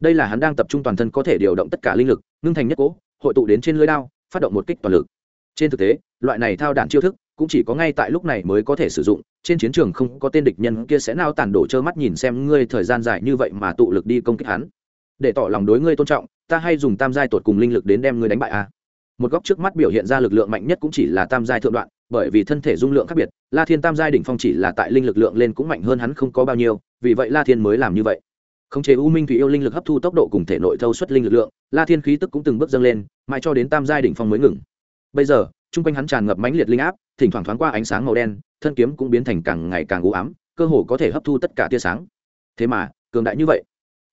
Đây là hắn đang tập trung toàn thân có thể điều động tất cả linh lực, ngưng thành nhất cố, hội tụ đến trên lưới đao, phát động một kích toàn lực. Trên thực tế, loại này thao đạn chiêu thức cũng chỉ có ngay tại lúc này mới có thể sử dụng trên chiến trường không có tên địch nhân kia sẽ nao tàn đổ trơ mắt nhìn xem ngươi thời gian dài như vậy mà tụ lực đi công kích hắn. Để tỏ lòng đối ngươi tôn trọng, ta hay dùng tam giai tột cùng linh lực đến đem ngươi đánh bại a một góc trước mắt biểu hiện ra lực lượng mạnh nhất cũng chỉ là tam giai thượng đoạn, bởi vì thân thể dung lượng khác biệt, la thiên tam giai đỉnh phong chỉ là tại linh lực lượng lên cũng mạnh hơn hắn không có bao nhiêu, vì vậy la thiên mới làm như vậy. Khống chế u minh thủy yêu linh lực hấp thu tốc độ cùng thể nội thâu xuất linh lực lượng, la thiên khí tức cũng từng bước dâng lên, mãi cho đến tam giai đỉnh phong mới ngừng. Bây giờ, chung quanh hắn tràn ngập mãnh liệt linh áp thỉnh thoảng thoáng qua ánh sáng màu đen, thân kiếm cũng biến thành càng ngày càng u ám, cơ hồ có thể hấp thu tất cả tia sáng. Thế mà, cường đại như vậy,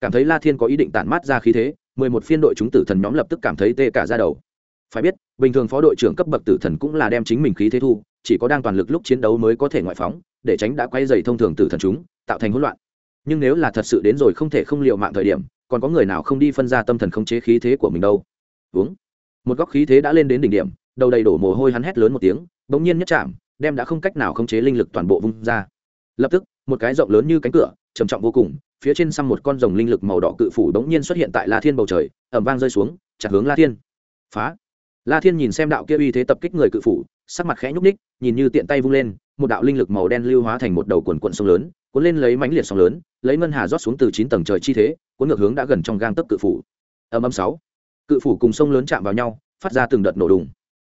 cảm thấy la thiên có ý định tản mát ra khí thế, mười một phiên đội chúng tử thần nhóm lập tức cảm thấy tê cả ra đầu. Phải biết, bình thường phó đội trưởng cấp bậc tử thần cũng là đem chính mình khí thế thu, chỉ có đang toàn lực lúc chiến đấu mới có thể ngoại phóng, để tránh đã quay dày thông thường tử thần chúng, tạo thành hỗn loạn. Nhưng nếu là thật sự đến rồi không thể không liệu mạng thời điểm, còn có người nào không đi phân ra tâm thần khống chế khí thế của mình đâu? Uống. Một góc khí thế đã lên đến đỉnh điểm, đầu đầy đổ mồ hôi hắn hét lớn một tiếng bỗng nhiên nhất chạm, đem đã không cách nào khống chế linh lực toàn bộ vung ra. Lập tức, một cái rộng lớn như cánh cửa, trầm trọng vô cùng, phía trên xăm một con rồng linh lực màu đỏ cự phủ bỗng nhiên xuất hiện tại la thiên bầu trời ẩm vang rơi xuống, chặt hướng la thiên. Phá! La thiên nhìn xem đạo kia uy thế tập kích người cự phủ, sắc mặt khẽ nhúc ních nhìn như tiện tay vung lên, một đạo linh lực màu đen lưu hóa thành một đầu quần quận sông lớn, cuốn lên lấy mánh liệt sông lớn, lấy ngân hà rót xuống từ chín tầng trời chi thế, cuốn ngược hướng đã gần trong gang tấc cự phủ. Âm âm sáu. Cự phủ cùng sông lớn chạm vào nhau, phát ra từng đợt nổ đùng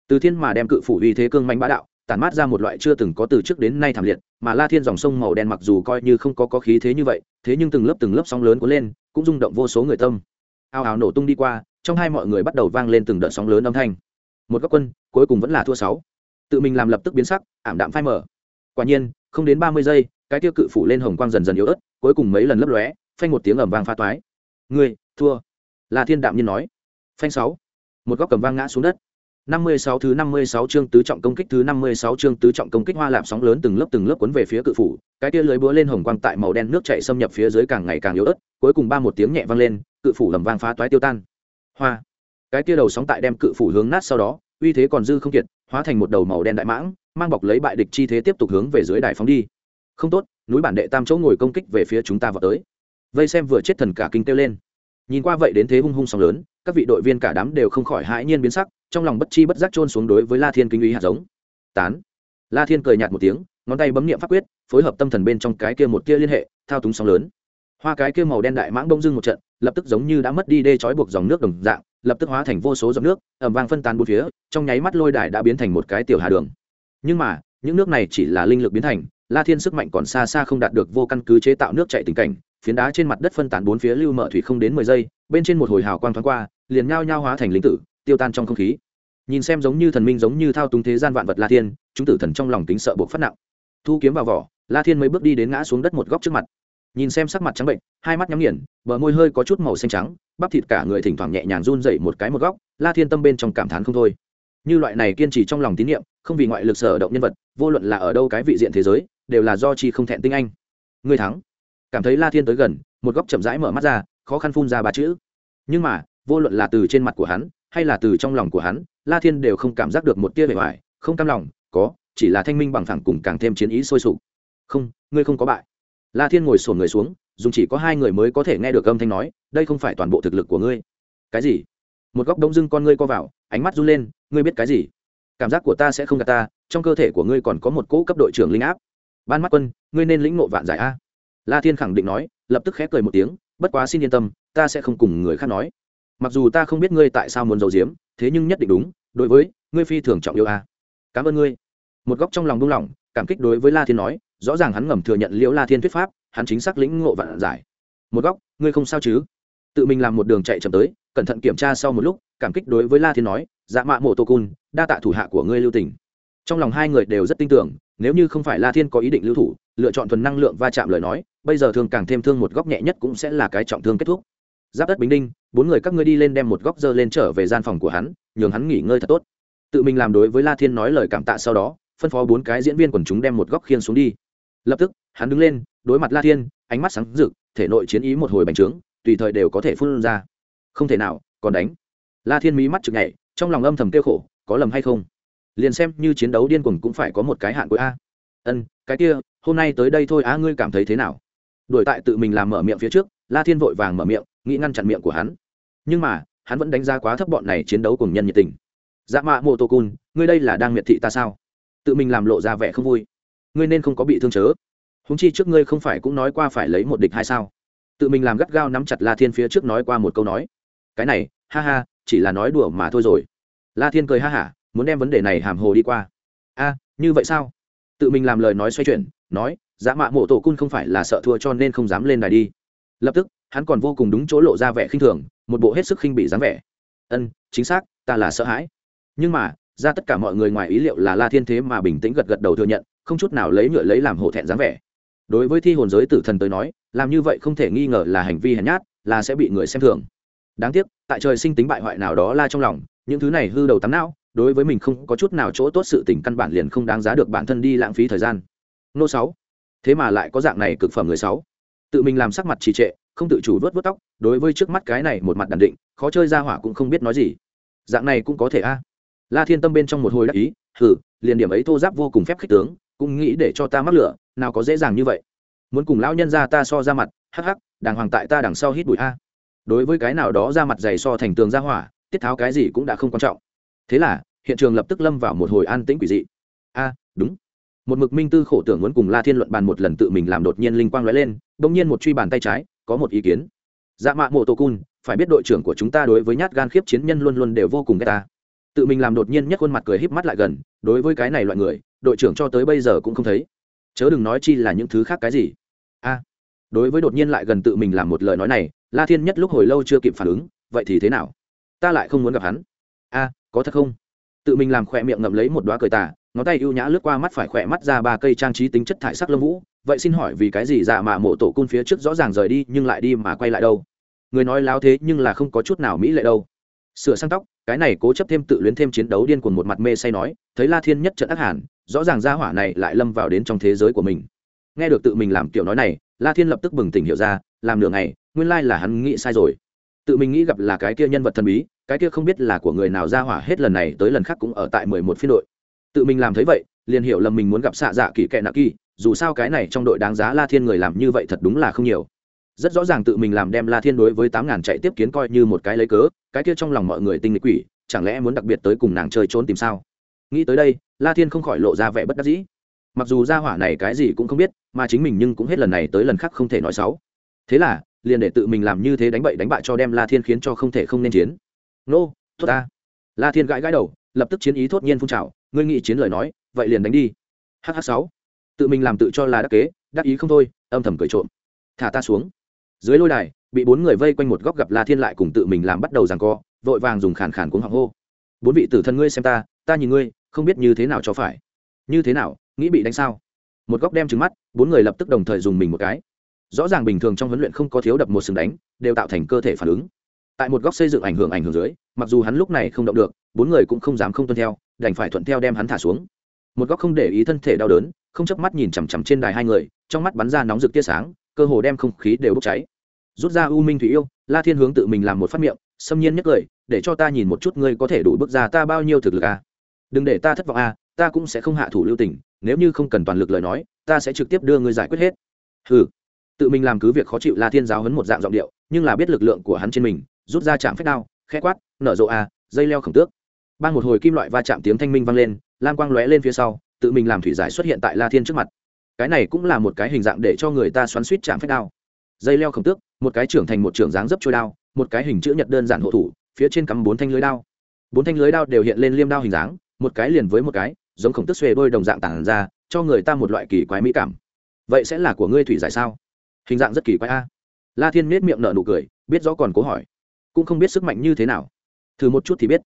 từ thiên mà đem cự phủ uy thế cương mạnh bá đạo tản mát ra một loại chưa từng có từ trước đến nay thảm liệt mà la thiên dòng sông màu đen mặc dù coi như không có có khí thế như vậy thế nhưng từng lớp từng lớp sóng lớn cuốn lên cũng rung động vô số người tâm. Ao ào nổ tung đi qua trong hai mọi người bắt đầu vang lên từng đợt sóng lớn âm thanh. Một góc quân cuối cùng vẫn là thua sáu. Tự mình làm lập tức biến sắc ảm đạm phai mở quả nhiên không đến ba mươi giây cái tiêu cự phủ lên hồng quang dần dần yếu ớt cuối cùng mấy lần lấp lóe phanh một tiếng ẩm vang pha toái. Người, thua. Là thiên đạm nhiên nói. Phanh sáu. Một góc cầm vang ngã xuống đất năm mươi sáu thứ năm mươi sáu chương tứ trọng công kích thứ năm mươi sáu chương tứ trọng công kích hoa lạp sóng lớn từng lớp từng lớp cuốn về phía cự phủ, cái kia lưới búa lên hồng quang tại màu đen nước chảy xâm nhập phía dưới càng ngày càng yếu ớt, cuối cùng ba một tiếng nhẹ vang lên, cự phủ lầm vang phá toái tiêu tan. Hoa. Cái kia đầu sóng tại đem cự phủ hướng nát sau đó, uy thế còn dư không kiệt, hóa thành một đầu màu đen đại mãng, mang bọc lấy bại địch chi thế tiếp tục hướng về dưới đài phóng đi. Không tốt, núi bản đệ tam chỗ ngồi công kích về phía chúng ta vọt tới. Vây xem vừa chết thần cả kinh kêu lên. Nhìn qua vậy đến thế hung hung sóng lớn, các vị đội viên cả đám đều không khỏi hãi nhiên biến sắc, trong lòng bất chi bất giác trôn xuống đối với la thiên kinh ý hạt giống. Tán. La thiên cười nhạt một tiếng ngón tay bấm niệm pháp quyết phối hợp tâm thần bên trong cái kia một kia liên hệ thao túng sóng lớn. Hoa cái kia màu đen đại mãng bông dưng một trận lập tức giống như đã mất đi đê trói buộc dòng nước đồng dạng lập tức hóa thành vô số dòng nước ẩm vang phân tán bốn phía trong nháy mắt lôi đài đã biến thành một cái tiểu hà đường. Nhưng mà những nước này chỉ là linh lực biến thành la thiên sức mạnh còn xa xa không đạt được vô căn cứ chế tạo nước chạy tình cảnh phiến đá trên mặt đất phân tán bốn phía lưu mở thủy không đến mười giây bên trên một hồi hào quang thoáng qua liền nhao nhao hóa thành linh tử, tiêu tan trong không khí. Nhìn xem giống như thần minh giống như thao túng thế gian vạn vật la thiên, chúng tử thần trong lòng tính sợ buộc phát nặng. Thu kiếm vào vỏ, la thiên mới bước đi đến ngã xuống đất một góc trước mặt. Nhìn xem sắc mặt trắng bệnh, hai mắt nhắm nghiền, bờ môi hơi có chút màu xanh trắng, bắp thịt cả người thỉnh thoảng nhẹ nhàng run dậy một cái một góc, la thiên tâm bên trong cảm thán không thôi. Như loại này kiên trì trong lòng tín nhiệm không vì ngoại lực sở động nhân vật, vô luận là ở đâu cái vị diện thế giới, đều là do chi không thẹn tinh anh. Người thắng. Cảm thấy la thiên tới gần, một góc chậm rãi mở mắt ra, khó khăn phun ra ba chữ. Nhưng mà vô luận là từ trên mặt của hắn, hay là từ trong lòng của hắn, la thiên đều không cảm giác được một tia bề ngoài, không cam lòng, có, chỉ là thanh minh bằng thẳng cùng càng thêm chiến ý sôi sục. Không, ngươi không có bại. La thiên ngồi sổn người xuống dùng chỉ có hai người mới có thể nghe được âm thanh nói, đây không phải toàn bộ thực lực của ngươi. Cái gì? Một góc đông dưng con ngươi co vào, ánh mắt run lên, ngươi biết cái gì? Cảm giác của ta sẽ không gạt ta, trong cơ thể của ngươi còn có một cỗ cấp đội trưởng linh áp. Ban mắt quân, ngươi nên lĩnh ngộ vạn giải a. La thiên khẳng định nói, lập tức khép cười một tiếng, bất quá xin yên tâm, ta sẽ không cùng người khác nói mặc dù ta không biết ngươi tại sao muốn giấu giếm, thế nhưng nhất định đúng, đối với, ngươi phi thường trọng yêu a. Cảm ơn ngươi. Một góc trong lòng buông lỏng, cảm kích đối với la thiên nói, rõ ràng hắn ngầm thừa nhận liễu la thiên thuyết pháp, hắn chính xác lĩnh ngộ vạn giải. Một góc, ngươi không sao chứ? Tự mình làm một đường chạy chậm tới, cẩn thận kiểm tra sau một lúc, cảm kích đối với la thiên nói dạ mạ mộ tô cun đa tạ thủ hạ của ngươi lưu tình. Trong lòng hai người đều rất tin tưởng, nếu như không phải la thiên có ý định lưu thủ, lựa chọn thuần năng lượng va chạm lời nói, bây giờ thường càng thêm thương một góc nhẹ nhất cũng sẽ là cái trọng thương kết thúc giáp đất bình đinh, bốn người các ngươi đi lên đem một góc dơ lên trở về gian phòng của hắn, nhường hắn nghỉ ngơi thật tốt. Tự mình làm đối với la thiên nói lời cảm tạ sau đó, phân phó bốn cái diễn viên quần chúng đem một góc khiên xuống đi. Lập tức, hắn đứng lên, đối mặt la thiên, ánh mắt sáng rực, thể nội chiến ý một hồi bành trướng, tùy thời đều có thể phun ra. Không thể nào, còn đánh. La thiên mí mắt chực nhảy, trong lòng âm thầm kêu khổ, có lầm hay không? Liền xem như chiến đấu điên cuồng cũng phải có một cái hạn cuối a. Ân, cái kia, hôm nay tới đây thôi á, ngươi cảm thấy thế nào? Đổi tại tự mình làm mở miệng phía trước, la thiên vội vàng mở miệng nghĩ ngăn chặn miệng của hắn. Nhưng mà, hắn vẫn đánh giá quá thấp bọn này chiến đấu cùng nhân nhiệt tình. Dạ mạ mô tô cun, ngươi đây là đang miệt thị ta sao? Tự mình làm lộ ra vẻ không vui. Ngươi nên không có bị thương chớ. Húng chi trước ngươi không phải cũng nói qua phải lấy một địch hay sao? Tự mình làm gắt gao nắm chặt la thiên phía trước nói qua một câu nói. Cái này, ha ha, chỉ là nói đùa mà thôi rồi. La thiên cười ha hả, muốn đem vấn đề này hàm hồ đi qua. A, như vậy sao? Tự mình làm lời nói xoay chuyển, nói dã mạ mộ tổ cun không phải là sợ thua cho nên không dám lên đài đi. Lập tức hắn còn vô cùng đúng chỗ lộ ra vẻ khinh thường, một bộ hết sức khinh bị dáng vẻ. Ân, chính xác, ta là sợ hãi. Nhưng mà, ra tất cả mọi người ngoài ý liệu là la thiên thế mà bình tĩnh gật gật đầu thừa nhận, không chút nào lấy nhựa lấy làm hổ thẹn dáng vẻ. Đối với thi hồn giới tử thần tới nói, làm như vậy không thể nghi ngờ là hành vi hèn nhát, là sẽ bị người xem thường. Đáng tiếc, tại trời sinh tính bại hoại nào đó la trong lòng, những thứ này hư đầu tắm não, đối với mình không có chút nào chỗ tốt sự tình căn bản liền không đáng giá được bản thân đi lãng phí thời gian. Nô sáu. Thế mà lại có dạng này cực phẩm người sáu. Tự mình làm sắc mặt trì trệ không tự chủ vớt vớt tóc, đối với trước mắt cái này một mặt đàn định, khó chơi ra hỏa cũng không biết nói gì. Dạng này cũng có thể a. La thiên tâm bên trong một hồi đắc ý hử liền điểm ấy thô giáp vô cùng phép khích tướng, cũng nghĩ để cho ta mắc lửa, nào có dễ dàng như vậy. Muốn cùng lão nhân ra ta so ra mặt, hắc hắc, đàng hoàng tại ta đằng sau hít bụi a. Đối với cái nào đó ra mặt dày so thành tường ra hỏa, tiết tháo cái gì cũng đã không quan trọng. Thế là, hiện trường lập tức lâm vào một hồi an tĩnh quỷ dị. A, đúng. Một mực minh tư khổ tưởng muốn cùng la thiên luận bàn một lần tự mình làm đột nhiên linh quang lóe lên, bỗng nhiên một truy bàn tay trái có một ý kiến. Dạ mạ mộ tô cun phải biết đội trưởng của chúng ta đối với nhát gan khiếp chiến nhân luôn luôn đều vô cùng ghét ta. Tự mình làm đột nhiên nhất khuôn mặt cười híp mắt lại gần, đối với cái này loại người, đội trưởng cho tới bây giờ cũng không thấy. Chớ đừng nói chi là những thứ khác cái gì. A. Đối với đột nhiên lại gần tự mình làm một lời nói này, la thiên nhất lúc hồi lâu chưa kịp phản ứng, vậy thì thế nào? Ta lại không muốn gặp hắn. A, có thật không? Tự mình làm khỏe miệng ngậm lấy một đoá cười tà, ngón tay ưu nhã lướt qua mắt phải khỏe mắt ra ba cây trang trí tính chất thải sắc lâm vũ vậy xin hỏi vì cái gì dạ mạ mộ tổ cun phía trước rõ ràng rời đi nhưng lại đi mà quay lại đâu? Người nói láo thế nhưng là không có chút nào mỹ lệ đâu. Sửa sang tóc, cái này cố chấp thêm tự luyến thêm chiến đấu điên cuồng một mặt mê say nói, thấy la thiên nhất trận ác hàn rõ ràng gia hỏa này lại lâm vào đến trong thế giới của mình. Nghe được tự mình làm kiểu nói này, la thiên lập tức bừng tỉnh hiểu ra, làm nửa ngày, nguyên lai là hắn nghĩ sai rồi. Tự mình nghĩ gặp là cái kia nhân vật thần bí, cái kia không biết là của người nào ra hỏa hết lần này tới lần khác cũng ở tại mười một phiên đội. Tự mình làm thấy vậy, liền hiểu lầm mình muốn gặp xạ dạ kỳ kệ nạ kỳ dù sao cái này trong đội đáng giá la thiên người làm như vậy thật đúng là không nhiều. Rất rõ ràng tự mình làm đem la thiên đối với tám ngàn chạy tiếp kiến coi như một cái lấy cớ, cái kia trong lòng mọi người tinh nghịch quỷ, chẳng lẽ muốn đặc biệt tới cùng nàng chơi trốn tìm sao? Nghĩ tới đây, la thiên không khỏi lộ ra vẻ bất đắc dĩ. Mặc dù ra hỏa này cái gì cũng không biết, mà chính mình nhưng cũng hết lần này tới lần khác không thể nói xấu. Thế là, liền để tự mình làm như thế đánh bậy đánh bại cho đem la thiên khiến cho không thể không nên chiến. Nô tốt ta. La thiên gãi gãi đầu, lập tức chiến ý thốt nhiên phun trào, ngươi nghĩ chiến lời nói, vậy liền đánh đi. Hh sáu tự mình làm tự cho là đắc kế, đắc ý không thôi, âm thầm cười trộm. Thả ta xuống. Dưới lôi đài, bị bốn người vây quanh một góc gặp la thiên lại cùng tự mình làm bắt đầu rằng co, vội vàng dùng khàn khàn cuống họng hô. Bốn vị tử thần ngươi xem ta ta nhìn ngươi, không biết như thế nào cho phải. Như thế nào, nghĩ bị đánh sao? Một góc đem trứng mắt, bốn người lập tức đồng thời dùng mình một cái. Rõ ràng bình thường trong huấn luyện không có thiếu đập một sừng đánh, đều tạo thành cơ thể phản ứng. Tại một góc xây dựng ảnh hưởng ảnh hưởng dưới, mặc dù hắn lúc này không động được, bốn người cũng không dám không tuân theo, đành phải thuận theo đem hắn thả xuống một góc không để ý thân thể đau đớn không chớp mắt nhìn chằm chằm trên đài hai người trong mắt bắn ra nóng rực tia sáng cơ hồ đem không khí đều bốc cháy. Rút ra u minh thủy yêu la thiên hướng tự mình làm một phát miệng xâm nhiên nhất cười để cho ta nhìn một chút ngươi có thể đủ bước ra ta bao nhiêu thực lực à. đừng để ta thất vọng à, ta cũng sẽ không hạ thủ lưu tình nếu như không cần toàn lực lời nói ta sẽ trực tiếp đưa ngươi giải quyết hết. Ừ tự mình làm cứ việc khó chịu la thiên giáo hấn một dạng giọng điệu nhưng là biết lực lượng của hắn trên mình rút ra chạm phép đao khẽ quát nở rộ à, dây leo khổng tước. Ban một hồi kim loại va chạm tiếng thanh minh vang lên lam quang lóe lên phía sau, tự mình làm thủy giải xuất hiện tại la thiên trước mặt. Cái này cũng là một cái hình dạng để cho người ta xoắn suýt chạm phép đao. Dây leo khổng tước, một cái trưởng thành một trưởng dáng dấp trôi đao, một cái hình chữ nhật đơn giản hộ thủ, phía trên cắm bốn thanh lưới đao. Bốn thanh lưới đao đều hiện lên liêm đao hình dáng, một cái liền với một cái, giống khổng tức xuề đôi đồng dạng tản ra, cho người ta một loại kỳ quái mỹ cảm. Vậy sẽ là của ngươi thủy giải sao? Hình dạng rất kỳ quái a. La thiên nết miệng nở nụ cười, biết rõ còn cố hỏi. Cũng không biết sức mạnh như thế nào. Thử một chút thì biết.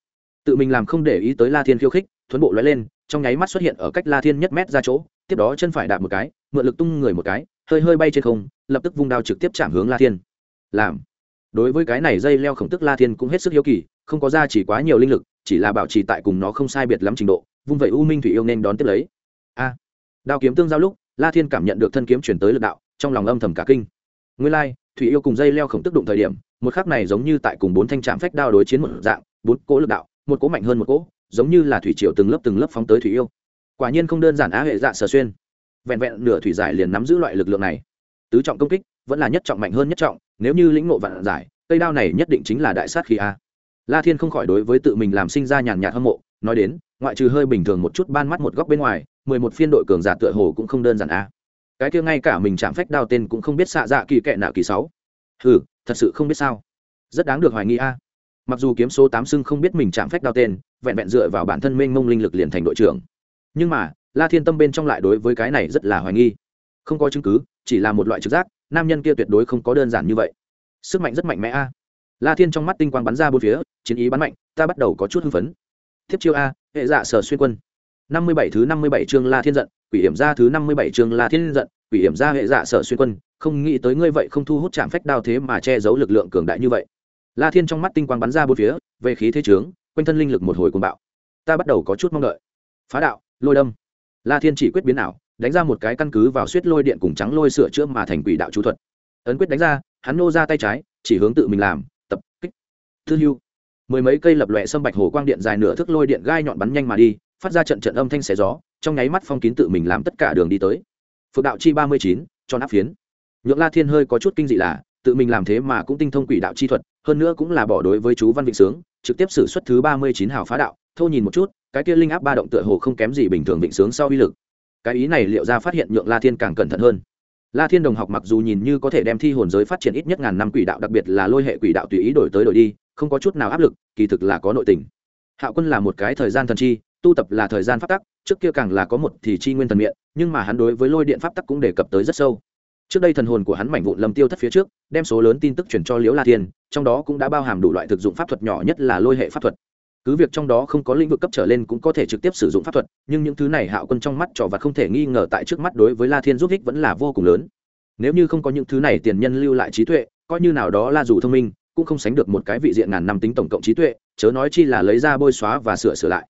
Tự mình làm không để ý tới la thiên khiêu khích thuấn bộ lóe lên trong nháy mắt xuất hiện ở cách la thiên nhất mét ra chỗ tiếp đó chân phải đạp một cái mượn lực tung người một cái hơi hơi bay trên không lập tức vung đao trực tiếp chạm hướng la thiên. Làm. Đối với cái này dây leo khổng tức la thiên cũng hết sức hiếu kỳ không có ra chỉ quá nhiều linh lực chỉ là bảo trì tại cùng nó không sai biệt lắm trình độ vung vậy u minh thủy yêu nên đón tiếp lấy. A. Đao kiếm tương giao lúc la thiên cảm nhận được thân kiếm chuyển tới lực đạo trong lòng âm thầm cả kinh. Nguyên lai、like, thủy yêu cùng dây leo khổng tức đụng thời điểm một khắc này giống như tại cùng bốn thanh trạm phách đao đối chiến một dạng bốn cỗ lực đạo một cỗ mạnh hơn một cỗ giống như là thủy triều từng lớp từng lớp phóng tới thủy yêu. Quả nhiên không đơn giản á hệ dạ sở xuyên. Vẹn vẹn nửa thủy giải liền nắm giữ loại lực lượng này. Tứ trọng công kích, vẫn là nhất trọng mạnh hơn nhất trọng, nếu như lĩnh ngộ vạn giải, cây đao này nhất định chính là đại sát khí a. La thiên không khỏi đối với tự mình làm sinh ra nhàn nhạt hâm mộ, nói đến, ngoại trừ hơi bình thường một chút ban mắt một góc bên ngoài, mười một phiên đội cường giả tựa hồ cũng không đơn giản a. Cái kia ngay cả mình chạm phách đao tên cũng không biết xạ dạ kỳ kệ nạ kỳ sáu. Ừ thật sự không biết sao. Rất đáng được hoài nghi a mặc dù kiếm số tám xưng không biết mình chạm phách đao tên, vẹn vẹn dựa vào bản thân mênh mông linh lực liền thành đội trưởng. Nhưng mà, la thiên tâm bên trong lại đối với cái này rất là hoài nghi. Không có chứng cứ, chỉ là một loại trực giác, nam nhân kia tuyệt đối không có đơn giản như vậy. Sức mạnh rất mạnh mẽ a. La thiên trong mắt tinh quang bắn ra bốn phía, chiến ý bắn mạnh, ta bắt đầu có chút hưng phấn. Thiếp chiêu a, hệ dạ sở xuyên quân. Năm mươi bảy thứ năm mươi bảy chương la thiên giận, quỷ hiểm ra thứ năm mươi bảy chương la thiên giận, quỷ hiểm ra hệ dạ sở xuyên quân. Không nghĩ tới ngươi vậy không thu hút chạm phách đao thế mà che giấu lực lượng cường đại như vậy la thiên trong mắt tinh quang bắn ra bốn phía, về khí thế trướng, quanh thân linh lực một hồi cuồng bạo. Ta bắt đầu có chút mong đợi. Phá đạo, lôi đâm. La thiên chỉ quyết biến ảo, đánh ra một cái căn cứ vào suýt lôi điện cùng trắng lôi sửa chữa mà thành quỷ đạo chú thuật. Ấn quyết đánh ra, hắn nô ra tay trái, chỉ hướng tự mình làm, tập, kích, thư hưu. Mười mấy cây lập lòe sâm bạch hồ quang điện dài nửa thước lôi điện gai nhọn bắn nhanh mà đi, phát ra trận trận âm thanh xé gió, trong nháy mắt phong kín tự mình làm tất cả đường đi tới. Phượng đạo chi ba mươi chín, cho áp phiến. Nhượng la thiên hơi có chút kinh dị là tự mình làm thế mà cũng tinh thông quỷ đạo chi thuật, hơn nữa cũng là bỏ đối với chú văn vịnh sướng, trực tiếp xử suất thứ ba mươi chín hào phá đạo, thô nhìn một chút, cái kia linh áp ba động tựa hồ không kém gì bình thường vịnh sướng sau uy lực. Cái ý này liệu ra phát hiện nhượng la thiên càng cẩn thận hơn. La thiên đồng học mặc dù nhìn như có thể đem thi hồn giới phát triển ít nhất ngàn năm quỷ đạo, đặc biệt là lôi hệ quỷ đạo tùy ý đổi tới đổi đi, không có chút nào áp lực, kỳ thực là có nội tình. Hạo quân là một cái thời gian thần chi, tu tập là thời gian pháp tắc, trước kia càng là có một thì chi nguyên thần miệng nhưng mà hắn đối với lôi điện pháp tắc cũng đề cập tới rất sâu trước đây thần hồn của hắn mảnh vụn lâm tiêu thất phía trước, đem số lớn tin tức chuyển cho liễu la thiên, trong đó cũng đã bao hàm đủ loại thực dụng pháp thuật nhỏ nhất là lôi hệ pháp thuật. Cứ việc trong đó không có lĩnh vực cấp trở lên cũng có thể trực tiếp sử dụng pháp thuật, nhưng những thứ này hạo quân trong mắt trò và không thể nghi ngờ tại trước mắt đối với la thiên giúp ích vẫn là vô cùng lớn. Nếu như không có những thứ này tiền nhân lưu lại trí tuệ, coi như nào đó la dù thông minh, cũng không sánh được một cái vị diện ngàn năm tính tổng cộng trí tuệ, chớ nói chi là lấy ra bôi xóa và sửa sửa lại.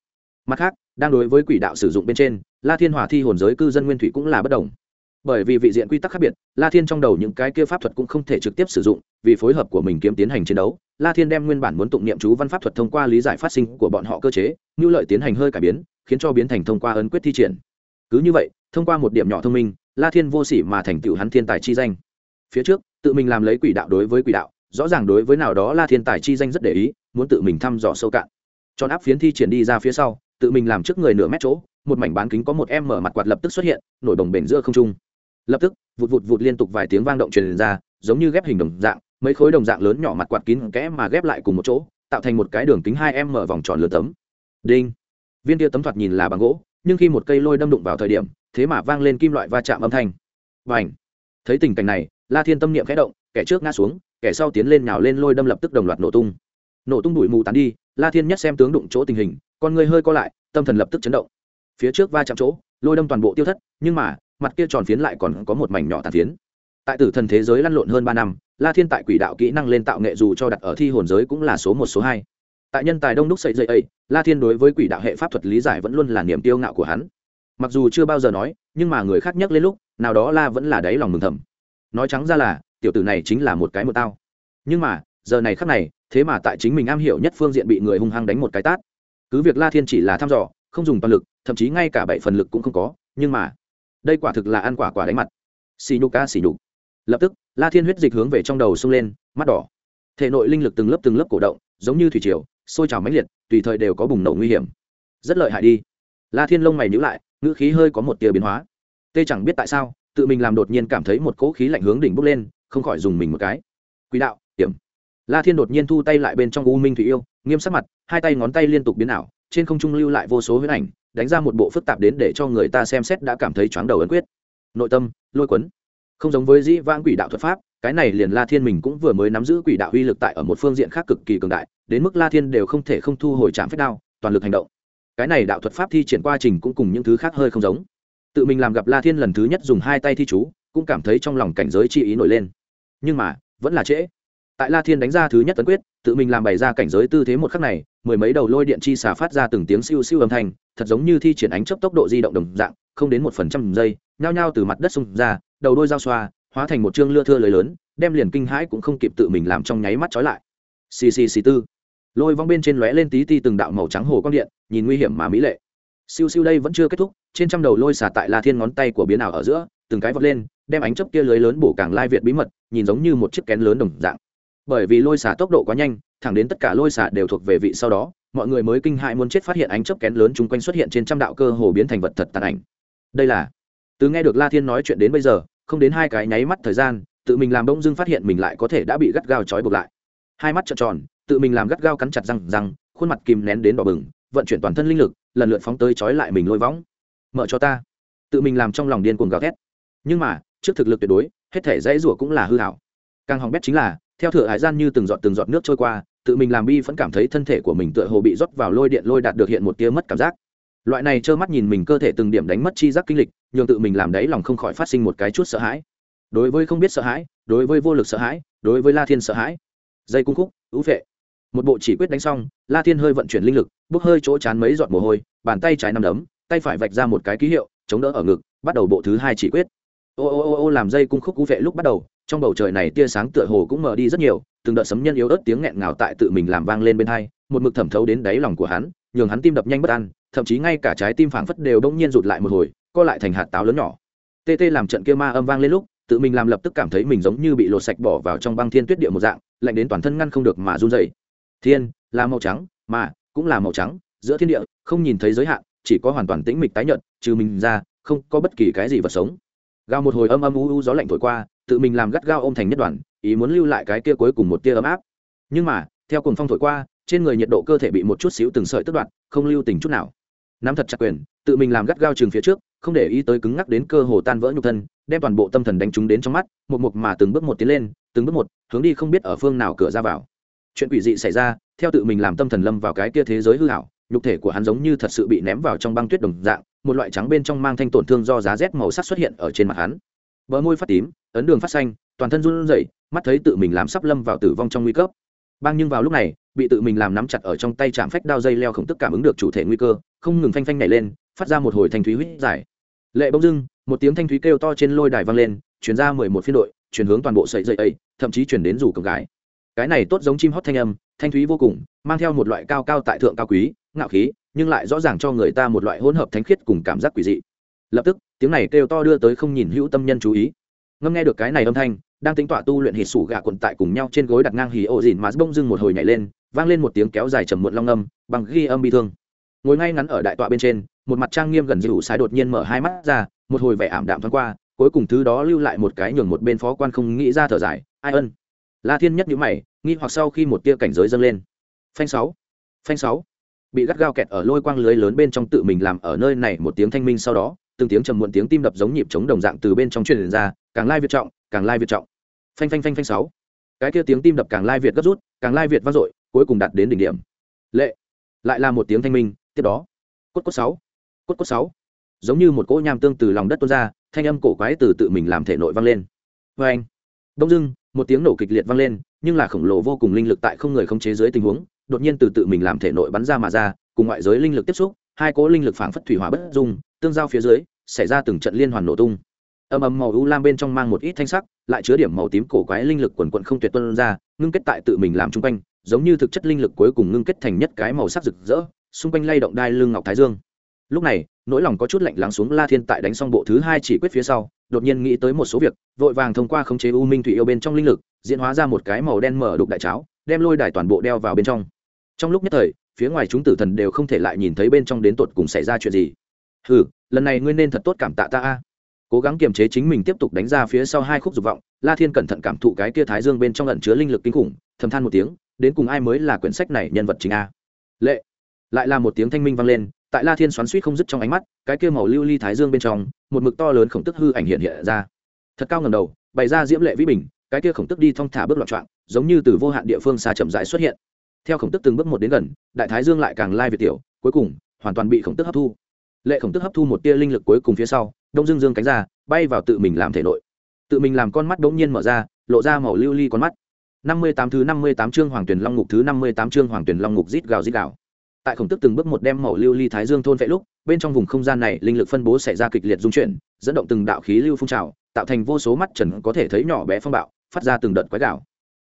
Mặt khác, đang đối với quỷ đạo sử dụng bên trên, la thiên hòa thi hồn giới cư dân nguyên thủy cũng là bất đồng bởi vì vị diện quy tắc khác biệt, la thiên trong đầu những cái kia pháp thuật cũng không thể trực tiếp sử dụng, vì phối hợp của mình kiếm tiến hành chiến đấu, la thiên đem nguyên bản muốn tụng niệm chú văn pháp thuật thông qua lý giải phát sinh của bọn họ cơ chế, như lợi tiến hành hơi cải biến, khiến cho biến thành thông qua ấn quyết thi triển. Cứ như vậy, thông qua một điểm nhỏ thông minh, la thiên vô sỉ mà thành tựu hắn thiên tài chi danh. Phía trước, tự mình làm lấy quỷ đạo đối với quỷ đạo, rõ ràng đối với nào đó la thiên tài chi danh rất để ý, muốn tự mình thăm dò sâu cạn. Tròn áp phiến thi triển đi ra phía sau, tự mình làm trước người nửa mét chỗ, một mảnh bán kính có một em mở mặt quạt lập tức xuất hiện, nổi bồng bềnh giữa không trung lập tức, vụt vụt vụt liên tục vài tiếng vang động truyền ra, giống như ghép hình đồng dạng, mấy khối đồng dạng lớn nhỏ mặt quạt kín kẽ mà ghép lại cùng một chỗ, tạo thành một cái đường kính hai em mở vòng tròn lửa tấm. Đinh. Viên tia tấm thoạt nhìn là bằng gỗ, nhưng khi một cây lôi đâm đụng vào thời điểm, thế mà vang lên kim loại va chạm âm thanh. Và ảnh thấy tình cảnh này, la thiên tâm niệm khẽ động, kẻ trước ngã xuống, kẻ sau tiến lên nhào lên lôi đâm lập tức đồng loạt nổ tung. Nổ tung đuổi mù tán đi, la thiên nhất xem tướng đụng chỗ tình hình, con người hơi co lại, tâm thần lập tức chấn động. Phía trước va chạm chỗ, lôi đâm toàn bộ tiêu thất, nhưng mà mặt kia tròn phiến lại còn có một mảnh nhỏ tàn phiến. Tại tử thần thế giới lăn lộn hơn ba năm, la thiên tại quỷ đạo kỹ năng lên tạo nghệ dù cho đặt ở thi hồn giới cũng là số một, số hai. Tại nhân tài đông đúc sậy dậy ấy, la thiên đối với quỷ đạo hệ pháp thuật lý giải vẫn luôn là niềm tiêu ngạo của hắn. Mặc dù chưa bao giờ nói, nhưng mà người khác nhắc lên lúc, nào đó la vẫn là đáy lòng mừng thầm. Nói trắng ra là, tiểu tử này chính là một cái một tao. Nhưng mà, giờ này khắc này, thế mà tại chính mình am hiểu nhất phương diện bị người hung hăng đánh một cái tát. Cứ việc la thiên chỉ là thăm dò, không dùng toàn lực, thậm chí ngay cả bảy phần lực cũng không có, nhưng mà đây quả thực là ăn quả quả đánh mặt. Xì nhục ca, xì nhục. Lập tức, la thiên huyết dịch hướng về trong đầu sông lên, mắt đỏ. Thể nội linh lực từng lớp từng lớp cổ động, giống như thủy triều, sôi trào mãnh liệt, tùy thời đều có bùng nổ nguy hiểm. Rất lợi hại đi. La thiên lông mày nhữ lại, ngữ khí hơi có một tia biến hóa. Tê chẳng biết tại sao, tự mình làm đột nhiên cảm thấy một cỗ khí lạnh hướng đỉnh bốc lên, không khỏi dùng mình một cái. Quỹ đạo hiểm la thiên đột nhiên thu tay lại bên trong u minh thủy yêu, nghiêm sắc mặt, hai tay ngón tay liên tục biến ảo, trên không trung lưu lại vô số huyết ảnh đánh ra một bộ phức tạp đến để cho người ta xem xét đã cảm thấy chóng đầu ấn quyết. Nội tâm, lôi cuốn. Không giống với dĩ vãng quỷ đạo thuật pháp, cái này liền la thiên mình cũng vừa mới nắm giữ quỷ đạo uy lực tại ở một phương diện khác cực kỳ cường đại, đến mức la thiên đều không thể không thu hồi trạm phép đao, toàn lực hành động. Cái này đạo thuật pháp thi triển qua trình cũng cùng những thứ khác hơi không giống. Tự mình làm gặp la thiên lần thứ nhất dùng hai tay thi chú, cũng cảm thấy trong lòng cảnh giới chi ý nổi lên. Nhưng mà, vẫn là trễ. Tại la thiên đánh ra thứ nhất tấn quyết, tự mình làm bày ra cảnh giới tư thế một khắc này, mười mấy đầu lôi điện chi xả phát ra từng tiếng siêu siêu âm thanh thật giống như thi triển ánh chấp tốc độ di động đồng dạng, không đến một phần trăm giây, nhao nhao từ mặt đất xung ra, đầu đôi dao xoa, hóa thành một chương lưa thưa lưới lớn, đem liền kinh hãi cũng không kịp tự mình làm trong nháy mắt trói lại. Xì xì xì tư. Lôi vong bên trên lóe lên tí ti từng đạo màu trắng hồ quang điện, nhìn nguy hiểm mà mỹ lệ. Siêu siêu đây vẫn chưa kết thúc, trên trăm đầu lôi xả tại la thiên ngón tay của biến ảo ở giữa, từng cái vọt lên, đem ánh chấp kia lưới lớn bổ càng lai việt bí mật, nhìn giống như một chiếc kén lớn đồng dạng. Bởi vì lôi xả tốc độ quá nhanh, thẳng đến tất cả lôi xả đều thuộc về vị sau đó mọi người mới kinh hại muốn chết phát hiện ánh chớp kén lớn chung quanh xuất hiện trên trăm đạo cơ hồ biến thành vật thật tàn ảnh. Đây là, từ nghe được la thiên nói chuyện đến bây giờ, không đến hai cái nháy mắt thời gian, tự mình làm bỗng dưng phát hiện mình lại có thể đã bị gắt gao trói buộc lại. Hai mắt trợn tròn, tự mình làm gắt gao cắn chặt răng răng, khuôn mặt kìm nén đến đỏ bừng, vận chuyển toàn thân linh lực, lần lượt phóng tới trói lại mình lôi võng. Mở cho ta. Tự mình làm trong lòng điên cuồng gào thét. Nhưng mà, trước thực lực tuyệt đối, hết thể dãy rủa cũng là hư hảo. Càng hỏng bét chính là, theo thửa hải gian như từng giọt từng giọt nước trôi qua tự mình làm bi vẫn cảm thấy thân thể của mình tựa hồ bị rót vào lôi điện lôi đạt được hiện một tia mất cảm giác. Loại này trơ mắt nhìn mình cơ thể từng điểm đánh mất chi giác kinh lịch, nhường tự mình làm đấy lòng không khỏi phát sinh một cái chút sợ hãi. Đối với không biết sợ hãi, đối với vô lực sợ hãi, đối với la thiên sợ hãi. Dây cung khúc, ưu vệ một bộ chỉ quyết đánh xong, la thiên hơi vận chuyển linh lực, bốc hơi chỗ chán mấy giọt mồ hôi, bàn tay trái nằm đấm, tay phải vạch ra một cái ký hiệu, chống đỡ ở ngực, bắt đầu bộ thứ hai chỉ quyết. Ô ô ô ô, làm dây cung khúc cú vệ lúc bắt đầu, trong bầu trời này tia sáng tựa hồ cũng mở đi rất nhiều từng đợt sấm nhân yếu ớt tiếng nghẹn ngào tại tự mình làm vang lên bên hai, một mực thẩm thấu đến đáy lòng của hắn, nhường hắn tim đập nhanh bất an, thậm chí ngay cả trái tim phảng phất đều đông nhiên rụt lại một hồi, co lại thành hạt táo lớn nhỏ. Tê tê làm trận kia ma âm vang lên lúc, tự mình làm lập tức cảm thấy mình giống như bị lột sạch bỏ vào trong băng thiên tuyết địa một dạng, lạnh đến toàn thân ngăn không được mà run dày thiên, là màu trắng, mà, cũng là màu trắng, giữa thiên địa, không nhìn thấy giới hạn, chỉ có hoàn toàn tĩnh mịch tái nhợt, trừ mình ra, không có bất kỳ cái gì vật sống. Gào một hồi âm âm u u gió lạnh thổi qua, tự mình làm gắt gao ôm thành nhất đoàn ý muốn lưu lại cái kia cuối cùng một tia ấm áp. Nhưng mà, theo cùng phong thổi qua, trên người nhiệt độ cơ thể bị một chút xíu từng sợi tức đoạn không lưu tình chút nào. Nắm thật chặt quyền, tự mình làm gắt gao trường phía trước, không để ý tới cứng ngắc đến cơ hồ tan vỡ nhục thân, đem toàn bộ tâm thần đánh trúng đến trong mắt, một mục mà từng bước một tiến lên, từng bước một, hướng đi không biết ở phương nào cửa ra vào. Chuyện quỷ dị xảy ra, theo tự mình làm tâm thần lâm vào cái kia thế giới hư hảo nhục thể của hắn giống như thật sự bị ném vào trong băng tuyết đồng dạng, một loại trắng bên trong mang thanh tổn thương do giá rét màu sắc xuất hiện ở trên mặt hắn. Bờ môi phát tím, ấn đường phát xanh, toàn thân run rẩy mắt thấy tự mình làm sắp lâm vào tử vong trong nguy cấp. Bang nhưng vào lúc này, bị tự mình làm nắm chặt ở trong tay chạm phách đao dây leo khổng tức cảm ứng được chủ thể nguy cơ, không ngừng phanh phanh nhảy lên, phát ra một hồi thanh thúy huýt dài lệ bỗng dưng, một tiếng thanh thúy kêu to trên lôi đài vang lên chuyển ra mười một phiên đội chuyển hướng toàn bộ sợi dây ấy, thậm chí chuyển đến rủ cổng gái. Cái này tốt giống chim hót thanh âm, thanh thúy vô cùng, mang theo một loại cao cao tại thượng cao quý, ngạo khí, nhưng lại rõ ràng cho người ta một loại hỗn hợp thánh khiết cùng cảm giác quỷ dị. Lập tức, tiếng này kêu to đưa tới không nhìn hữu tâm nhân chú ý. Ngâm nghe được cái này âm thanh đang tính tọa tu luyện hít sủ gạ quần tại cùng nhau trên gối đặt ngang hì ổ dìn mà bông dưng một hồi nhảy lên, vang lên một tiếng kéo dài trầm muộn long âm, bằng ghi âm bi thương. Ngồi ngay ngắn ở đại tọa bên trên, một mặt trang nghiêm gần dịu sai đột nhiên mở hai mắt ra, một hồi vẻ ảm đạm thoáng qua, cuối cùng thứ đó lưu lại một cái nhường một bên phó quan không nghĩ ra thở dài, ai ân? La thiên nhất nhữ mày, nghi hoặc sau khi một tia cảnh giới dâng lên. Phanh sáu phanh sáu. Bị gắt gao kẹt ở lôi quang lưới lớn bên trong tự mình làm ở nơi này một tiếng thanh minh sau đó, từng tiếng trầm muộn tiếng tim đập giống nhịp chống đồng dạng từ bên trong truyền ra, càng lai việt trọng, càng lai việt trọng phanh phanh phanh phanh sáu. Cái kia tiếng tim đập càng lai việt gấp rút, càng lai việt vang dội, cuối cùng đạt đến đỉnh điểm. Lệ. Lại là một tiếng thanh minh, tiếp đó. Cốt cốt sáu. Cốt cốt sáu. Giống như một cỗ nham tương từ lòng đất tuôn ra, thanh âm cổ quái từ tự mình làm thể nội vang lên. Vê anh đông dưng, một tiếng nổ kịch liệt vang lên, nhưng là khổng lồ vô cùng linh lực tại không người không chế dưới tình huống, đột nhiên từ tự mình làm thể nội bắn ra mà ra, cùng ngoại giới linh lực tiếp xúc, hai cỗ linh lực phảng phất thủy hỏa bất dung, tương giao phía dưới, xảy ra từng trận liên hoàn nổ tung âm ầm màu u lam bên trong mang một ít thanh sắc, lại chứa điểm màu tím cổ quái linh lực quần quận không tuyệt tuân ra, ngưng kết tại tự mình làm chung quanh, giống như thực chất linh lực cuối cùng ngưng kết thành nhất cái màu sắc rực rỡ, xung quanh lay động đai lưng ngọc thái dương. Lúc này, nỗi lòng có chút lạnh lắng xuống la thiên tại đánh xong bộ thứ hai chỉ quyết phía sau, đột nhiên nghĩ tới một số việc, vội vàng thông qua khống chế u minh thủy yêu bên trong linh lực, diễn hóa ra một cái màu đen mở đục đại cháo, đem lôi đài toàn bộ đeo vào bên trong. Trong lúc nhất thời, phía ngoài chúng tử thần đều không thể lại nhìn thấy bên trong đến tột cùng xảy ra chuyện gì. Hừ, lần này ngươi nên thật tốt cảm tạ ta a cố gắng kiềm chế chính mình tiếp tục đánh ra phía sau hai khúc dục vọng, la thiên cẩn thận cảm thụ cái kia thái dương bên trong ẩn chứa linh lực kinh khủng, thầm than một tiếng, đến cùng ai mới là quyển sách này nhân vật chính a? Lệ. Lại là một tiếng thanh minh vang lên, tại la thiên xoắn suýt không dứt trong ánh mắt, cái kia màu lưu ly thái dương bên trong, một mực to lớn khổng tức hư ảnh hiện hiện ra. Thật cao ngầm đầu, bày ra diễm lệ vĩ bình, cái kia khổng tức đi thong thả bước loạn trọn giống như từ vô hạn địa phương xa chậm rãi xuất hiện. Theo khổng tức từng bước một đến gần, đại thái dương lại càng lai việt tiểu, cuối cùng, hoàn toàn bị khổng tức hấp thu. Lệ khổng tức hấp thu một tia linh lực cuối cùng phía sau đông dương dương cánh ra, bay vào tự mình làm thể nội. Tự mình làm con mắt đ ố n g nhiên mở ra, lộ ra màu lưu ly con mắt. Năm mươi tám thứ năm mươi tám chương hoàng tuyển long ngục thứ năm mươi tám chương hoàng tuyển long ngục rít gào rít gào. Tại khổng tức từng bước một đem màu lưu ly thái dương thôn vệ lúc, bên trong vùng không gian này linh lực phân bố xảy ra kịch liệt dung chuyển, dẫn động từng đạo khí lưu phun trào, tạo thành vô số mắt trần có thể thấy nhỏ bé phong bạo, phát ra từng đợt quái gạo.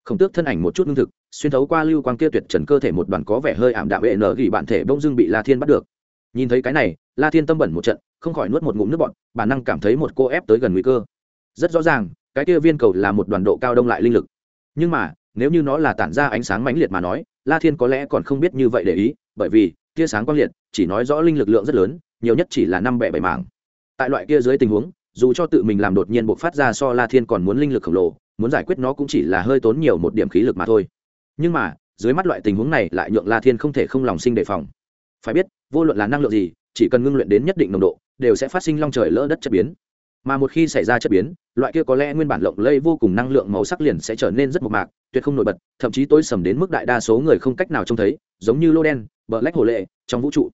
Khổng tước thân ảnh một chút lương thực, xuyên thấu qua lưu quang kia tuyệt trần cơ thể một đoàn có vẻ hơi ảm đạm bệ nở gỉ bản thể bông dưng bị la thiên bắt được. Nhìn thấy cái này, la thiên tâm bẩn một trận không khỏi nuốt một ngụm nước bọn bản năng cảm thấy một cô ép tới gần nguy cơ. Rất rõ ràng, cái kia viên cầu là một đoàn độ cao đông lại linh lực. Nhưng mà, nếu như nó là tản ra ánh sáng mãnh liệt mà nói, la thiên có lẽ còn không biết như vậy để ý, bởi vì, tia sáng quang liệt, chỉ nói rõ linh lực lượng rất lớn, nhiều nhất chỉ là năm bẻ bảy mảng. Tại loại kia dưới tình huống, dù cho tự mình làm đột nhiên buộc phát ra so la thiên còn muốn linh lực khổng lồ, muốn giải quyết nó cũng chỉ là hơi tốn nhiều một điểm khí lực mà thôi. Nhưng mà, dưới mắt loại tình huống này lại nhượng la thiên không thể không lòng sinh đề phòng. Phải biết, vô luận là năng lượng gì chỉ cần ngưng luyện đến nhất định nồng độ, đều sẽ phát sinh long trời lỡ đất chất biến. Mà một khi xảy ra chất biến, loại kia có lẽ nguyên bản lộng lây vô cùng năng lượng màu sắc liền sẽ trở nên rất mộc mạc, tuyệt không nổi bật, thậm chí tối sầm đến mức đại đa số người không cách nào trông thấy, giống như lô đen, bờ lách hồ lệ, trong vũ trụ.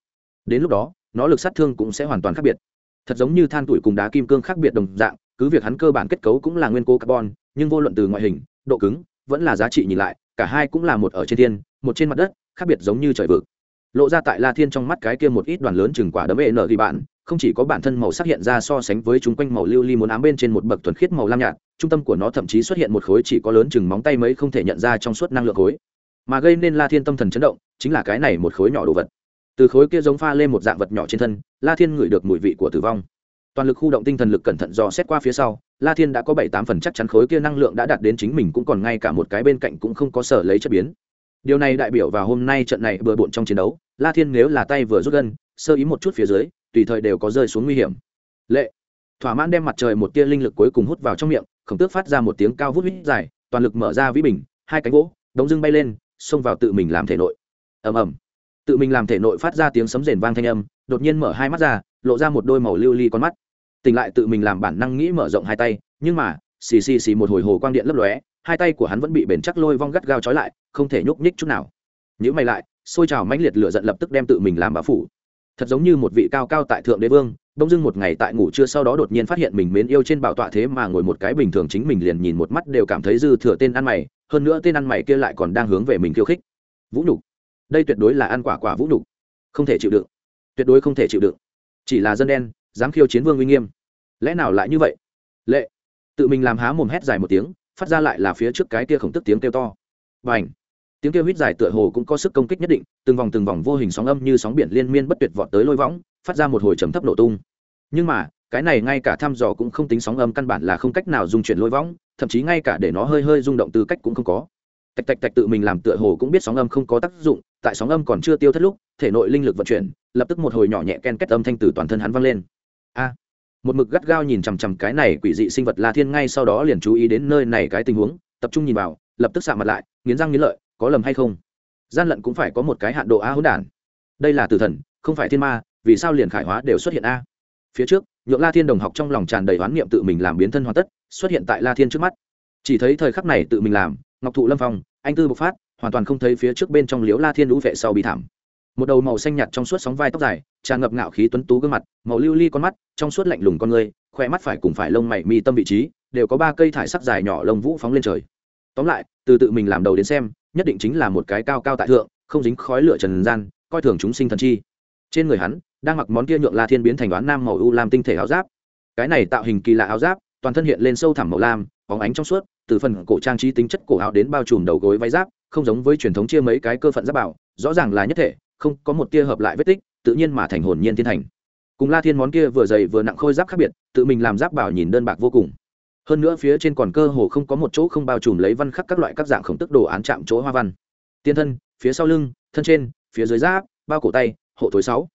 Đến lúc đó, nó lực sát thương cũng sẽ hoàn toàn khác biệt. Thật giống như than tuổi cùng đá kim cương khác biệt đồng dạng, cứ việc hắn cơ bản kết cấu cũng là nguyên cố carbon, nhưng vô luận từ ngoại hình, độ cứng, vẫn là giá trị nhìn lại, cả hai cũng là một ở trên thiên, một trên mặt đất, khác biệt giống như trời vực lộ ra tại la thiên trong mắt cái kia một ít đoàn lớn chừng quả đấm ê nở ghi bạn, không chỉ có bản thân màu sắc hiện ra so sánh với chúng quanh màu lưu ly li muốn ám bên trên một bậc thuần khiết màu lam nhạt, trung tâm của nó thậm chí xuất hiện một khối chỉ có lớn chừng móng tay mấy không thể nhận ra trong suốt năng lượng khối. Mà gây nên la thiên tâm thần chấn động, chính là cái này một khối nhỏ đồ vật. Từ khối kia giống pha lên một dạng vật nhỏ trên thân, la thiên ngửi được mùi vị của tử vong. Toàn lực khu động tinh thần lực cẩn thận dò xét qua phía sau, la thiên đã có bảy tám phần chắc chắn khối kia năng lượng đã đạt đến chính mình cũng còn ngay cả một cái bên cạnh cũng không có sở lấy chất biến điều này đại biểu vào hôm nay trận này bừa bộn trong chiến đấu, la thiên nếu là tay vừa rút gân, sơ ý một chút phía dưới, tùy thời đều có rơi xuống nguy hiểm. Lệ. Thỏa mãn đem mặt trời một tia linh lực cuối cùng hút vào trong miệng, khổng tước phát ra một tiếng cao vút vít dài, toàn lực mở ra vĩ bình, hai cánh gỗ, đống dưng bay lên, xông vào tự mình làm thể nội. Ầm ầm. Tự mình làm thể nội phát ra tiếng sấm rền vang thanh âm, đột nhiên mở hai mắt ra, lộ ra một đôi màu lưu ly li con mắt. Tỉnh lại tự mình làm bản năng nghĩ mở rộng hai tay, nhưng mà, xì xì xì một hồi hồ quang điện lấp lóe hai tay của hắn vẫn bị bền chắc lôi vong gắt gao trói lại, không thể nhúc nhích chút nào. Nhữ mày lại, xôi trào mãnh liệt lửa giận lập tức đem tự mình làm bá phủ. Thật giống như một vị cao cao tại thượng đế vương, đông dưng một ngày tại ngủ trưa sau đó đột nhiên phát hiện mình mến yêu trên bảo tọa thế mà ngồi một cái bình thường chính mình liền nhìn một mắt đều cảm thấy dư thừa tên ăn mày, hơn nữa tên ăn mày kia lại còn đang hướng về mình khiêu khích. Vũ nhục. Đây tuyệt đối là ăn quả quả vũ nhục. Không thể chịu đựng. Tuyệt đối không thể chịu đựng. Chỉ là dân đen, dám khiêu chiến vương uy nghiêm. Lẽ nào lại như vậy? Lệ. Tự mình làm há mồm hét dài một tiếng phát ra lại là phía trước cái kia khổng tức tiếng kêu to. Bành, tiếng kêu huýt dài tựa hồ cũng có sức công kích nhất định từng vòng từng vòng vô hình sóng âm như sóng biển liên miên bất tuyệt vọt tới lôi võng phát ra một hồi trầm thấp nổ tung. Nhưng mà cái này ngay cả thăm dò cũng không tính sóng âm căn bản là không cách nào dung chuyển lôi võng thậm chí ngay cả để nó hơi hơi rung động tư cách cũng không có. Tạch tạch tạch tự mình làm tựa hồ cũng biết sóng âm không có tác dụng tại sóng âm còn chưa tiêu thất lúc thể nội linh lực vận chuyển lập tức một hồi nhỏ nhẹ ken kết âm thanh từ toàn thân hắn vang lên. A! Một mực gắt gao nhìn chằm chằm cái này quỷ dị sinh vật la thiên ngay sau đó liền chú ý đến nơi này cái tình huống, tập trung nhìn vào, lập tức xạ mặt lại, nghiến răng nghiến lợi, có lầm hay không? Gian lận cũng phải có một cái hạn độ a hỗn đản. Đây là tử thần, không phải thiên ma, vì sao liền khải hóa đều xuất hiện a? Phía trước, nhượng la thiên đồng học trong lòng tràn đầy oán niệm tự mình làm biến thân hoàn tất, xuất hiện tại la thiên trước mắt. Chỉ thấy thời khắc này tự mình làm, ngọc thụ lâm phong, anh tư bộc phát, hoàn toàn không thấy phía trước bên trong liếu la thiên lũ vệ sau bị thảm một đầu màu xanh nhạt trong suốt sóng vai tóc dài, tràn ngập ngạo khí tuấn tú gương mặt, màu lưu ly con mắt, trong suốt lạnh lùng con người khoe mắt phải cùng phải lông mày mi tâm vị trí, đều có ba cây thải sắc dài nhỏ lông vũ phóng lên trời. Tóm lại, từ tự mình làm đầu đến xem, nhất định chính là một cái cao cao tại thượng, không dính khói lửa trần gian, coi thường chúng sinh thần chi. Trên người hắn, đang mặc món kia nhượng la thiên biến thành đoán nam màu u lam tinh thể áo giáp. Cái này tạo hình kỳ lạ áo giáp, toàn thân hiện lên sâu thẳm màu lam, bóng ánh trong suốt, từ phần cổ trang trí tính chất cổ áo đến bao trùm đầu gối váy giáp, không giống với truyền thống chia mấy cái cơ phận giáp bảo, rõ ràng là nhất thể không có một tia hợp lại vết tích, tự nhiên mà thành hồn nhiên thiên thành. Cùng la thiên món kia vừa dày vừa nặng khôi giáp khác biệt, tự mình làm giáp bảo nhìn đơn bạc vô cùng. Hơn nữa phía trên còn cơ hồ không có một chỗ không bao trùm lấy văn khắc các loại các dạng khổng tức đồ án chạm chỗ hoa văn. Tiên thân, phía sau lưng, thân trên, phía dưới giáp, bao cổ tay, hộ thối sáu.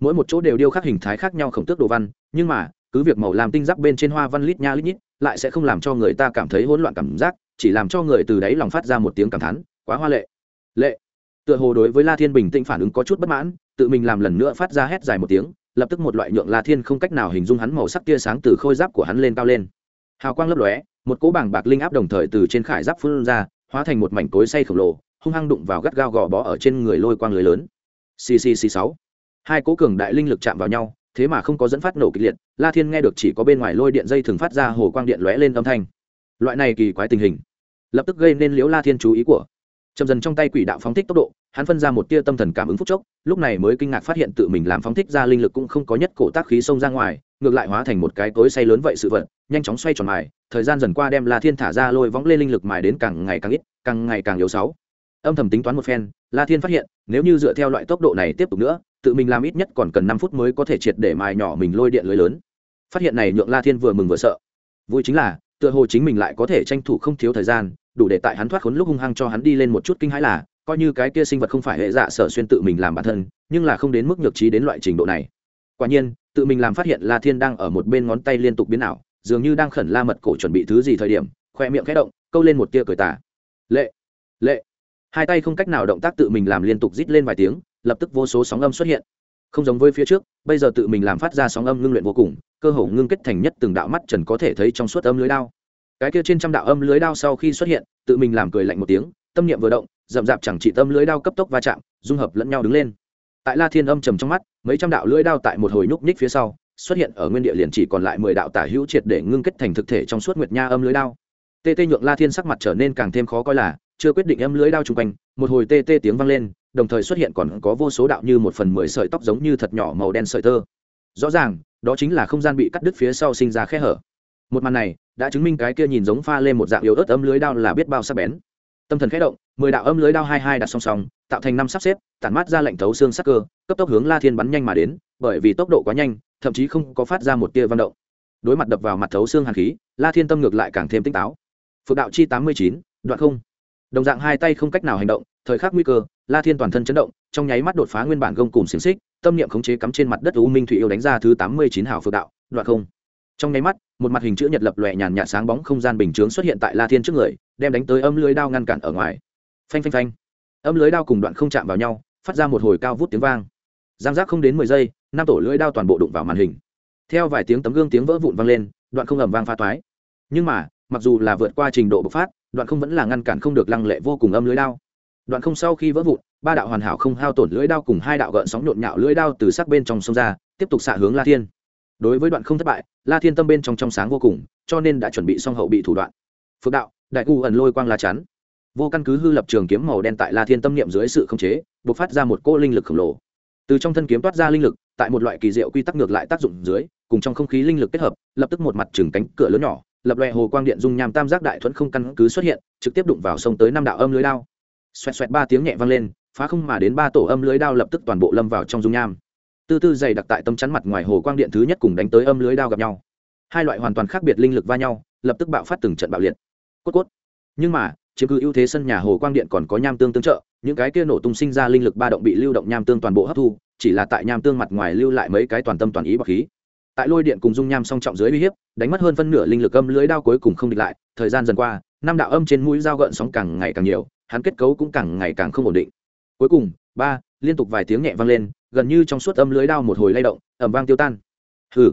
Mỗi một chỗ đều điêu khắc hình thái khác nhau khổng tước đồ văn, nhưng mà, cứ việc màu làm tinh giáp bên trên hoa văn lít nha lít nhít, lại sẽ không làm cho người ta cảm thấy hỗn loạn cảm giác, chỉ làm cho người từ đáy lòng phát ra một tiếng cảm thán, quá hoa lệ. Lệ tựa hồ đối với la thiên bình tĩnh phản ứng có chút bất mãn, tự mình làm lần nữa phát ra hét dài một tiếng, lập tức một loại nhượng la thiên không cách nào hình dung hắn màu sắc tia sáng từ khôi giáp của hắn lên cao lên. Hào quang lấp lóe, một cỗ bảng bạc linh áp đồng thời từ trên khải giáp phun ra, hóa thành một mảnh cối say khổng lồ, hung hăng đụng vào gắt gao gò bó ở trên người lôi quang lưới lớn. Ccc sáu. Hai cỗ cường đại linh lực chạm vào nhau, thế mà không có dẫn phát nổ kịch liệt, la thiên nghe được chỉ có bên ngoài lôi điện dây thường phát ra hồ quang điện lóe lên âm thanh. Loại này kỳ quái tình hình, lập tức gây nên liễu la thiên chú ý của chậm dần trong tay quỷ đạo phóng thích tốc độ, hắn phân ra một tia tâm thần cảm ứng phúc chốc, lúc này mới kinh ngạc phát hiện tự mình làm phóng thích ra linh lực cũng không có nhất cổ tác khí xông ra ngoài, ngược lại hóa thành một cái cối say lớn vậy sự vật, nhanh chóng xoay tròn mài, thời gian dần qua đem la thiên thả ra lôi võng lên linh lực mài đến càng ngày càng ít, càng ngày càng yếu sáu. Âm thầm tính toán một phen, la thiên phát hiện, nếu như dựa theo loại tốc độ này tiếp tục nữa, tự mình làm ít nhất còn cần năm phút mới có thể triệt để mài nhỏ mình lôi điện lưới lớn. Phát hiện này nhượng la thiên vừa mừng vừa sợ. Vui chính là, tựa hồ chính mình lại có thể tranh thủ không thiếu thời gian đủ để tại hắn thoát khốn lúc hung hăng cho hắn đi lên một chút kinh hãi là, coi như cái kia sinh vật không phải hệ dạ sở xuyên tự mình làm bản thân, nhưng là không đến mức nhược trí đến loại trình độ này. Quả nhiên, tự mình làm phát hiện la thiên đang ở một bên ngón tay liên tục biến ảo, dường như đang khẩn la mật cổ chuẩn bị thứ gì thời điểm, khoe miệng khẽ động, câu lên một tia cười tả lệ lệ. Hai tay không cách nào động tác tự mình làm liên tục rít lên vài tiếng, lập tức vô số sóng âm xuất hiện. Không giống với phía trước, bây giờ tự mình làm phát ra sóng âm ngưng luyện vô cùng, cơ hồ ngưng kết thành nhất từng đạo mắt trần có thể thấy trong suốt âm lưới đao cái kia trên trăm đạo âm lưới đao sau khi xuất hiện, tự mình làm cười lạnh một tiếng, tâm niệm vừa động, rậm rạp chẳng chỉ tâm lưới đao cấp tốc va chạm, dung hợp lẫn nhau đứng lên. Tại la thiên âm trầm trong mắt, mấy trăm đạo lưới đao tại một hồi nhúc nhích phía sau, xuất hiện ở nguyên địa liền chỉ còn lại mười đạo tả hữu triệt để ngưng kết thành thực thể trong suốt nguyệt nha âm lưới đao. Tê tê nhượng la thiên sắc mặt trở nên càng thêm khó coi là, chưa quyết định âm lưới đao chung quanh, một hồi tê tê tiếng vang lên, đồng thời xuất hiện còn có vô số đạo như một phần mười sợi tóc giống như thật nhỏ màu đen sợi tơ. Rõ ràng, đó chính là không gian bị cắt đứt phía sau sinh ra khe hở. Một màn này đã chứng minh cái kia nhìn giống pha lên một dạng yếu ớt âm lưới đao là biết bao sắc bén. Tâm thần khẽ động, mười đạo âm lưới đao hai hai đặt song song, tạo thành năm sắp xếp, tản mát ra lệnh thấu xương sắc cơ, cấp tốc hướng la thiên bắn nhanh mà đến, bởi vì tốc độ quá nhanh, thậm chí không có phát ra một tia văn động. Đối mặt đập vào mặt thấu xương hàn khí, la thiên tâm ngược lại càng thêm tỉnh táo. Phượng đạo chi tám mươi chín, đoạn không. Đồng dạng hai tay không cách nào hành động, thời khắc nguy cơ, la thiên toàn thân chấn động, trong nháy mắt đột phá nguyên bản gông cùng xiềng xích, tâm niệm khống chế cắm trên mặt đất u minh thủy yêu đánh ra thứ tám mươi chín hào phượng đạo, đoạn không trong nháy mắt, một mặt hình chữ nhật lập lòe nhàn nhạt sáng bóng không gian bình chướng xuất hiện tại la thiên trước người, đem đánh tới âm lưới đao ngăn cản ở ngoài. Phanh phanh phanh. Âm lưới đao cùng đoạn không chạm vào nhau, phát ra một hồi cao vút tiếng vang. Giang giác không đến mười giây, năm tổ lưới đao toàn bộ đụng vào màn hình. Theo vài tiếng tấm gương tiếng vỡ vụn vang lên, đoạn không ẩm vang pha toái. Nhưng mà, mặc dù là vượt qua trình độ bộc phát, đoạn không vẫn là ngăn cản không được lăng lệ vô cùng âm lưới đao. Đoạn không sau khi vỡ vụn, ba đạo hoàn hảo không hao tổn lưỡi đao cùng hai đạo gợn sóng nhộn nhạo lưỡi đao từ sắc bên trong sông ra, tiếp tục xạ hướng la thiên đối với đoạn không thất bại, la thiên tâm bên trong trong sáng vô cùng, cho nên đã chuẩn bị xong hậu bị thủ đoạn. Phước đạo, đại U ẩn lôi quang la chắn. Vô căn cứ hư lập trường kiếm màu đen tại la thiên tâm niệm dưới sự khống chế b ộ c phát ra một cô linh lực khổng lồ. Từ trong thân kiếm toát ra linh lực, tại một loại kỳ diệu quy tắc ngược lại tác dụng dưới, cùng trong không khí linh lực kết hợp, lập tức một mặt chừng cánh cửa lớn nhỏ, lập loại hồ quang điện dung nham tam giác đại thuẫn không căn cứ xuất hiện, trực tiếp đụng vào sông tới năm đạo âm lưới đao. Xoẹt xoẹt ba tiếng nhẹ vang lên, phá không mà đến ba tổ âm lưới đao lập tức toàn bộ lâm vào trong dung nham tư tư dày đặc tại tâm chắn mặt ngoài hồ quang điện thứ nhất cùng đánh tới âm lưới đao gặp nhau. Hai loại hoàn toàn khác biệt linh lực va nhau, lập tức bạo phát từng trận bạo liệt. Cốt cốt. Nhưng mà chứng cứ ưu thế sân nhà hồ quang điện còn có nham tương tương trợ, những cái kia nổ tung sinh ra linh lực ba động bị lưu động nham tương toàn bộ hấp thu, chỉ là tại nham tương mặt ngoài lưu lại mấy cái toàn tâm toàn ý bọc khí. Tại lôi điện cùng dung nham song trọng dưới uy hiếp, đánh mất hơn phân nửa linh lực âm lưới đao cuối cùng không địch lại, thời gian dần qua, năm đạo âm trên mũi dao gợn sóng càng ngày càng nhiều, hắn kết cấu cũng càng ngày càng không ổn định. Cuối cùng, ba, liên tục vài tiếng nhẹ vang lên gần như trong suốt âm lưới đao một hồi lay động ẩm vang tiêu tan. Hừ,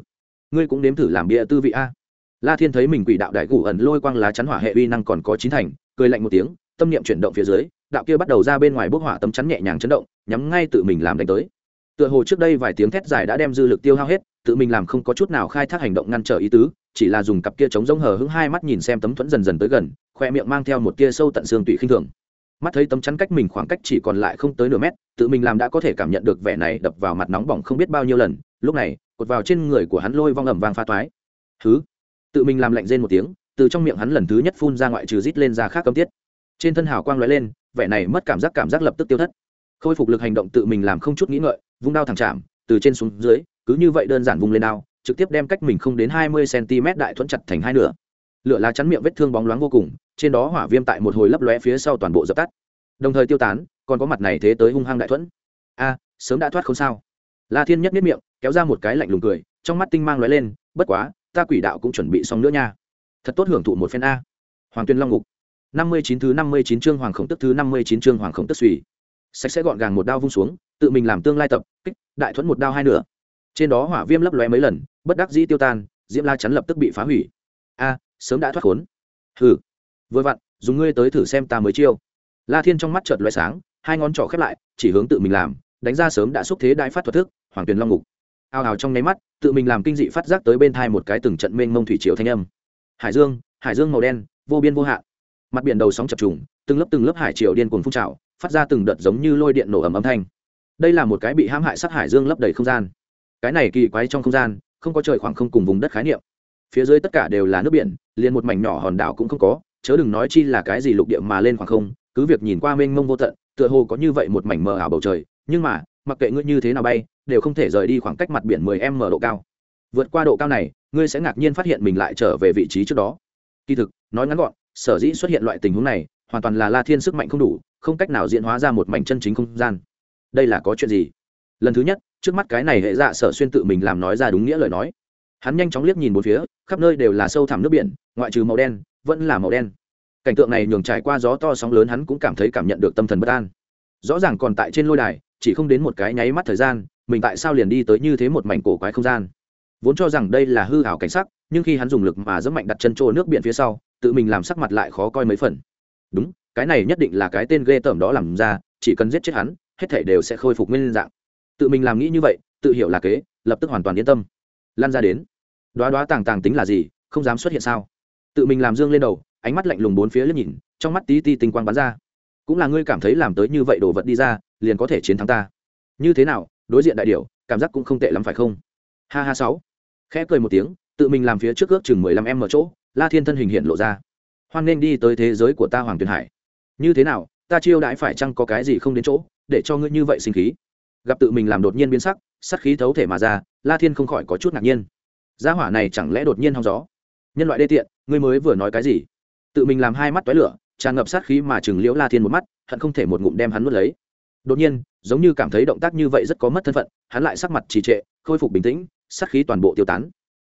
ngươi cũng nếm thử làm bia tư vị a. La thiên thấy mình quỷ đạo đại cụ ẩn lôi quang lá chắn hỏa hệ uy năng còn có chín thành, cười lạnh một tiếng, tâm niệm chuyển động phía dưới, đạo kia bắt đầu ra bên ngoài bốc hỏa tấm chắn nhẹ nhàng chấn động, nhắm ngay tự mình làm đánh tới. Tựa hồ trước đây vài tiếng thét dài đã đem dư lực tiêu hao hết, tự mình làm không có chút nào khai thác hành động ngăn trở ý tứ, chỉ là dùng cặp kia chống giống hờ hững hai mắt nhìn xem tấm thuẫn dần dần tới gần, khoe miệng mang theo một tia sâu tận xương tụy khinh thường mắt thấy tấm chắn cách mình khoảng cách chỉ còn lại không tới nửa mét, tự mình làm đã có thể cảm nhận được vẻ này đập vào mặt nóng bỏng không biết bao nhiêu lần, lúc này, cột vào trên người của hắn lôi vong ẩm vang pha toái. Thứ, tự mình làm lạnh rên một tiếng, từ trong miệng hắn lần thứ nhất phun ra ngoại trừ rít lên ra khác cấm tiết. Trên thân hào quang lóe lên, vẻ này mất cảm giác cảm giác lập tức tiêu thất. Khôi phục lực hành động tự mình làm không chút nghĩ ngợi, vung đao thẳng chạm, từ trên xuống dưới, cứ như vậy đơn giản vung lên đao, trực tiếp đem cách mình không đến hai mươi cm đại thuẫn chặt thành hai nửa lửa lá chắn miệng vết thương bóng loáng vô cùng, trên đó hỏa viêm tại một hồi lấp lóe phía sau toàn bộ dập tắt. Đồng thời tiêu tán, còn có mặt này thế tới hung hăng đại thuẫn. A, sớm đã thoát không sao? La thiên nhất miết miệng, kéo ra một cái lạnh lùng cười, trong mắt tinh mang lóe lên, bất quá, ta quỷ đạo cũng chuẩn bị xong nữa nha. Thật tốt hưởng thụ một phen a. Hoàng tuyên long ngục. Năm mươi chín thứ năm mươi chín chương hoàng khổng tức thứ năm mươi chín chương hoàng khổng tức suy. Sạch sẽ gọn gàng một đao vung xuống, tự mình làm tương lai tập, kích, đại thuẫn một đao hai nửa. Trên đó hỏa viêm lấp lóe mấy lần, bất đắc dĩ tiêu tan, diễm la chắn lập tức bị phá hủy. A sớm đã thoát khốn. Hừ, vừa vặn, dùng ngươi tới thử xem ta mới chiêu. La thiên trong mắt chợt lóe sáng, hai ngón trỏ khép lại, chỉ hướng tự mình làm, đánh ra sớm đã xúc thế đại phát thuật thức, hoàng tuyền long ngục. Ao ào trong nháy mắt, tự mình làm kinh dị phát giác tới bên thai một cái từng trận mênh mông thủy triều thanh âm. Hải dương hải dương màu đen, vô biên vô hạn. Mặt biển đầu sóng chập trùng, từng lớp từng lớp hải triều điên cuồng phun trào, phát ra từng đợt giống như lôi điện nổ ầm âm thanh. Đây là một cái bị hãm hại sát hải dương lấp đầy không gian. Cái này kỳ quái trong không gian, không có trời khoảng không cùng vùng đất khái niệm phía dưới tất cả đều là nước biển, liền một mảnh nhỏ hòn đảo cũng không có, chớ đừng nói chi là cái gì lục địa mà lên khoảng không, cứ việc nhìn qua mênh mông vô tận, tựa hồ có như vậy một mảnh mờ ảo bầu trời, nhưng mà, mặc kệ ngươi như thế nào bay, đều không thể rời đi khoảng cách mặt biển 10 m độ cao. Vượt qua độ cao này, ngươi sẽ ngạc nhiên phát hiện mình lại trở về vị trí trước đó. Kỳ thực, nói ngắn gọn, sở dĩ xuất hiện loại tình huống này, hoàn toàn là la thiên sức mạnh không đủ, không cách nào diễn hóa ra một mảnh chân chính không gian. Đây là có chuyện gì? Lần thứ nhất, trước mắt cái này hệ dạ sở xuyên tự mình làm nói ra đúng nghĩa lời nói hắn nhanh chóng liếc nhìn một phía, khắp nơi đều là sâu thẳm nước biển, ngoại trừ màu đen, vẫn là màu đen. Cảnh tượng này nhường trải qua gió to sóng lớn hắn cũng cảm thấy cảm nhận được tâm thần bất an. Rõ ràng còn tại trên lôi đài, chỉ không đến một cái nháy mắt thời gian, mình tại sao liền đi tới như thế một mảnh cổ quái không gian? Vốn cho rằng đây là hư hảo cảnh sắc, nhưng khi hắn dùng lực mà dẫm mạnh đặt chân trô nước biển phía sau, tự mình làm sắc mặt lại khó coi mấy phần. Đúng, cái này nhất định là cái tên ghê tởm đó làm ra, chỉ cần giết chết hắn, hết thể đều sẽ khôi phục nguyên dạng. Tự mình làm nghĩ như vậy, tự hiểu là kế, lập tức hoàn toàn yên tâm. Lan ra đến đoá đoá tàng tàng tính là gì, không dám xuất hiện sao? Tự mình làm dương lên đầu, ánh mắt lạnh lùng bốn phía liếc nhìn, trong mắt tí ti tinh quang bắn ra. Cũng là ngươi cảm thấy làm tới như vậy đồ vật đi ra, liền có thể chiến thắng ta. Như thế nào, đối diện đại điệu cảm giác cũng không tệ lắm phải không? Ha ha sáu. Khẽ cười một tiếng, tự mình làm phía trước ước chừng mười lăm em ở chỗ, la thiên thân hình hiện lộ ra. Hoan nên đi tới thế giới của ta hoàng tuyền hải. Như thế nào, ta chiêu đãi phải chăng có cái gì không đến chỗ, để cho ngươi như vậy sinh khí? Gặp tự mình làm đột nhiên biến sắc sắc khí thấu thể mà ra, la thiên không khỏi có chút ngạc nhiên gia hỏa này chẳng lẽ đột nhiên hong gió? Nhân loại đê tiện, ngươi mới vừa nói cái gì? Tự mình làm hai mắt toái lửa, tràn ngập sát khí mà chừng liễu la thiên một mắt, hận không thể một ngụm đem hắn nuốt lấy. Đột nhiên, giống như cảm thấy động tác như vậy rất có mất thân phận, hắn lại sắc mặt trì trệ, khôi phục bình tĩnh, sát khí toàn bộ tiêu tán.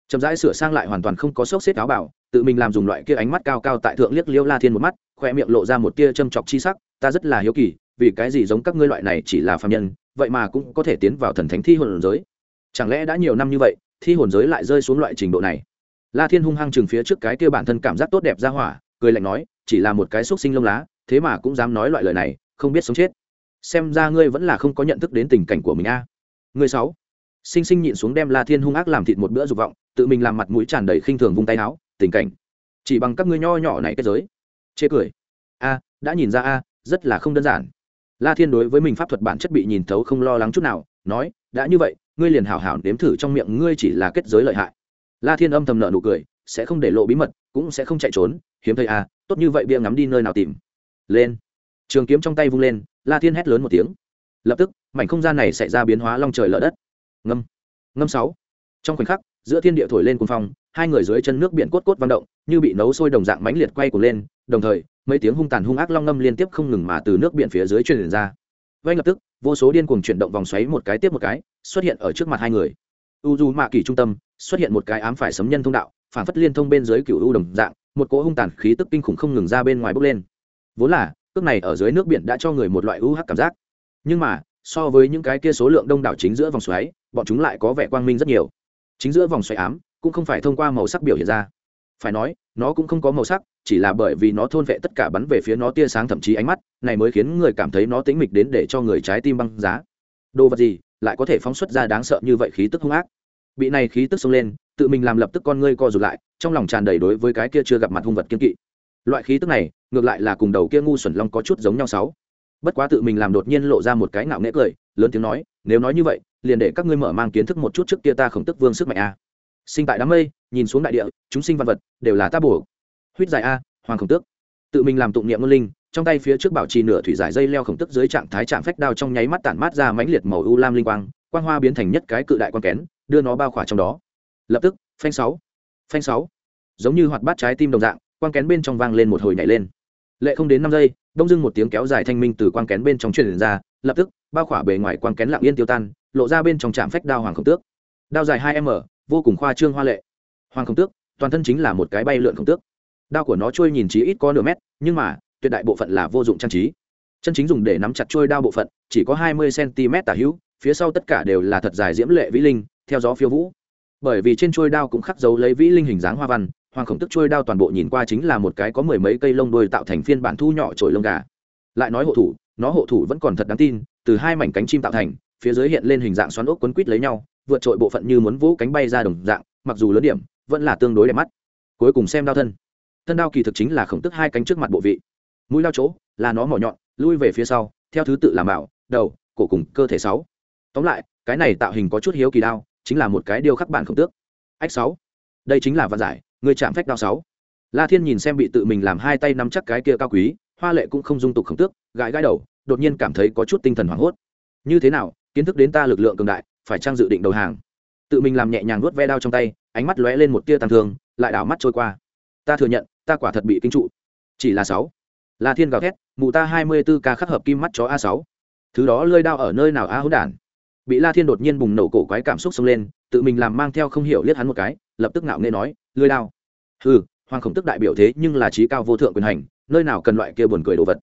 Chậm rãi sửa sang lại hoàn toàn không có sốc xếp áo bảo tự mình làm dùng loại kia ánh mắt cao cao tại thượng liếc liễu la thiên một mắt, khoe miệng lộ ra một tia châm chọc chi sắc, ta rất là hiếu kỳ, vì cái gì giống các ngươi loại này chỉ là phạm nhân, vậy mà cũng có thể tiến vào thần thánh thi hồn giới? Chẳng lẽ đã nhiều năm như vậy thi hồn giới lại rơi xuống loại trình độ này. La thiên hung hăng chừng phía trước cái kia bản thân cảm giác tốt đẹp ra hỏa, cười lạnh nói, chỉ là một cái xúc sinh lông lá, thế mà cũng dám nói loại lời này, không biết sống chết. Xem ra ngươi vẫn là không có nhận thức đến tình cảnh của mình a. À. ngươi sáu. Sinh sinh nhịn xuống đem la thiên hung ác làm thịt một bữa dục vọng, tự mình làm mặt mũi tràn đầy khinh thường vung tay áo, tình cảnh. Chỉ bằng các ngươi nho nhỏ này cái giới. Chê cười. A, đã nhìn ra a, rất là không đơn giản. La thiên đối với mình pháp thuật bản chất bị nhìn thấu không lo lắng chút nào, nói, đã như vậy ngươi liền hảo hảo nếm thử trong miệng ngươi chỉ là kết giới lợi hại. La thiên âm thầm nợ nụ cười, sẽ không để lộ bí mật, cũng sẽ không chạy trốn, hiếm thấy à tốt như vậy bia ngắm đi nơi nào tìm. Lên. Trường kiếm trong tay vung lên, la thiên hét lớn một tiếng. Lập tức, mảnh không gian này xảy ra biến hóa long trời lở đất. Ngâm. Ngâm sáu. Trong khoảnh khắc, giữa thiên địa thổi lên cuồng phong, hai người dưới chân nước biển cốt cốt vang động, như bị nấu sôi đồng dạng mãnh liệt quay cuồng lên, đồng thời, mấy tiếng hung tàn hung ác long ngâm liên tiếp không ngừng mà từ nước biển phía dưới truyền ra. Ngay lập tức, vô số điên cuồng chuyển động vòng xoáy một cái tiếp một cái, xuất hiện ở trước mặt hai người. U du mạ kỳ trung tâm, xuất hiện một cái ám phải sấm nhân thông đạo, phản phất liên thông bên dưới cựu u đồng dạng, một cỗ hung tàn khí tức kinh khủng không ngừng ra bên ngoài bốc lên. Vốn là, cước này ở dưới nước biển đã cho người một loại u hắc cảm giác. Nhưng mà, so với những cái kia số lượng đông đảo chính giữa vòng xoáy, bọn chúng lại có vẻ quang minh rất nhiều. Chính giữa vòng xoáy ám, cũng không phải thông qua màu sắc biểu hiện ra. Phải nói, nó cũng không có màu sắc chỉ là bởi vì nó thôn vệ tất cả bắn về phía nó tia sáng thậm chí ánh mắt, này mới khiến người cảm thấy nó tĩnh mịch đến để cho người trái tim băng giá. Đồ vật gì lại có thể phóng xuất ra đáng sợ như vậy khí tức hung ác? Bị này khí tức xông lên, tự mình làm lập tức con ngươi co rụt lại, trong lòng tràn đầy đối với cái kia chưa gặp mặt hung vật kiên kỵ. Loại khí tức này, ngược lại là cùng đầu kia ngu xuẩn long có chút giống nhau sáu. Bất quá tự mình làm đột nhiên lộ ra một cái ngạo nghễ cười, lớn tiếng nói, nếu nói như vậy, liền để các ngươi mở mang kiến thức một chút trước kia ta khổng tức vương sức mạnh a. Sinh tại đám mây, nhìn xuống đại địa, chúng sinh văn vật, đều là ta bổ huýt dài a, hoàng khổng tước. Tự mình làm tụng niệm ngôn linh, trong tay phía trước bảo trì nửa thủy giải dây leo khổng tức dưới trạng thái chạm phách đao trong nháy mắt tản mát ra mãnh liệt màu u lam linh quang quang hoa biến thành nhất cái cự đại quan kén, đưa nó bao khỏa trong đó. Lập tức, phanh sáu phanh sáu. Giống như hoạt bát trái tim đồng dạng, quang kén bên trong vang lên một hồi nhảy lên. Lệ không đến năm giây, đông dưng một tiếng kéo dài thanh minh từ quang kén bên trong truyền ra, lập tức, bao khỏa bề ngoài quang kén lặng yên tiêu tan, lộ ra bên trong trạm phách đao hoàng khổng tước. Đao dài hai m, vô cùng khoa trương hoa lệ. Hoàng khổng tước, toàn thân chính là một cái bay lượn khổng tước đao của nó trôi nhìn chí ít có nửa mét, nhưng mà, tuyệt đại bộ phận là vô dụng trang trí. Chân chính dùng để nắm chặt trôi đao bộ phận, chỉ có hai mươi cm tả hữu, phía sau tất cả đều là thật dài diễm lệ vĩ linh, theo gió phiêu vũ. Bởi vì trên trôi đao cũng khắc dấu lấy vĩ linh hình dáng hoa văn, hoàng khổng tức trôi đao toàn bộ nhìn qua chính là một cái có mười mấy cây lông đuôi tạo thành phiên bản thu nhỏ trổi lông gà. Lại nói hộ thủ, nó hộ thủ vẫn còn thật đáng tin, từ hai mảnh cánh chim tạo thành, phía dưới hiện lên hình dạng xoắn ốc quấn quít lấy nhau, vượt trội bộ phận như muốn vỗ cánh bay ra đồng dạng, mặc dù lớn điểm, vẫn là tương đối đẹp mắt. Cuối cùng xem đao thân thân đao kỳ thực chính là khổng tức hai cánh trước mặt bộ vị. Mũi lao chỗ, là nó mỏ nhọn, lui về phía sau, theo thứ tự làm bảo đầu, cổ cùng cơ thể sáu. Tóm lại, cái này tạo hình có chút hiếu kỳ đao, chính là một cái điêu khắc bản khổng tước. Ách sáu. Đây chính là văn giải, người chạm phách đao sáu. La thiên nhìn xem bị tự mình làm hai tay nắm chắc cái kia cao quý, hoa lệ cũng không dung tục khổng tước, gãi gãi đầu, đột nhiên cảm thấy có chút tinh thần hoảng hốt. Như thế nào, kiến thức đến ta lực lượng cường đại, phải trang dự định đầu hàng? Tự mình làm nhẹ nhàng nuốt ve đao trong tay, ánh mắt lóe lên một tia tàn thương, lại đảo mắt trôi qua. Ta thừa nhận ta quả thật bị kinh trụ. Chỉ là sáu. La thiên gào thét mụ ta hai mươi b ố ca khắc hợp kim mắt chó a sáu. Thứ đó lơi đao ở nơi nào a hỗn đản? Bị la thiên đột nhiên bùng nổ cổ quái cảm xúc xông lên, tự mình làm mang theo không hiểu liếc hắn một cái, lập tức ngạo nghê nói, lơi đao. Ừ hoàng khổng tức đại biểu thế nhưng là trí cao vô thượng quyền hành, nơi nào cần loại kia buồn cười đồ vật.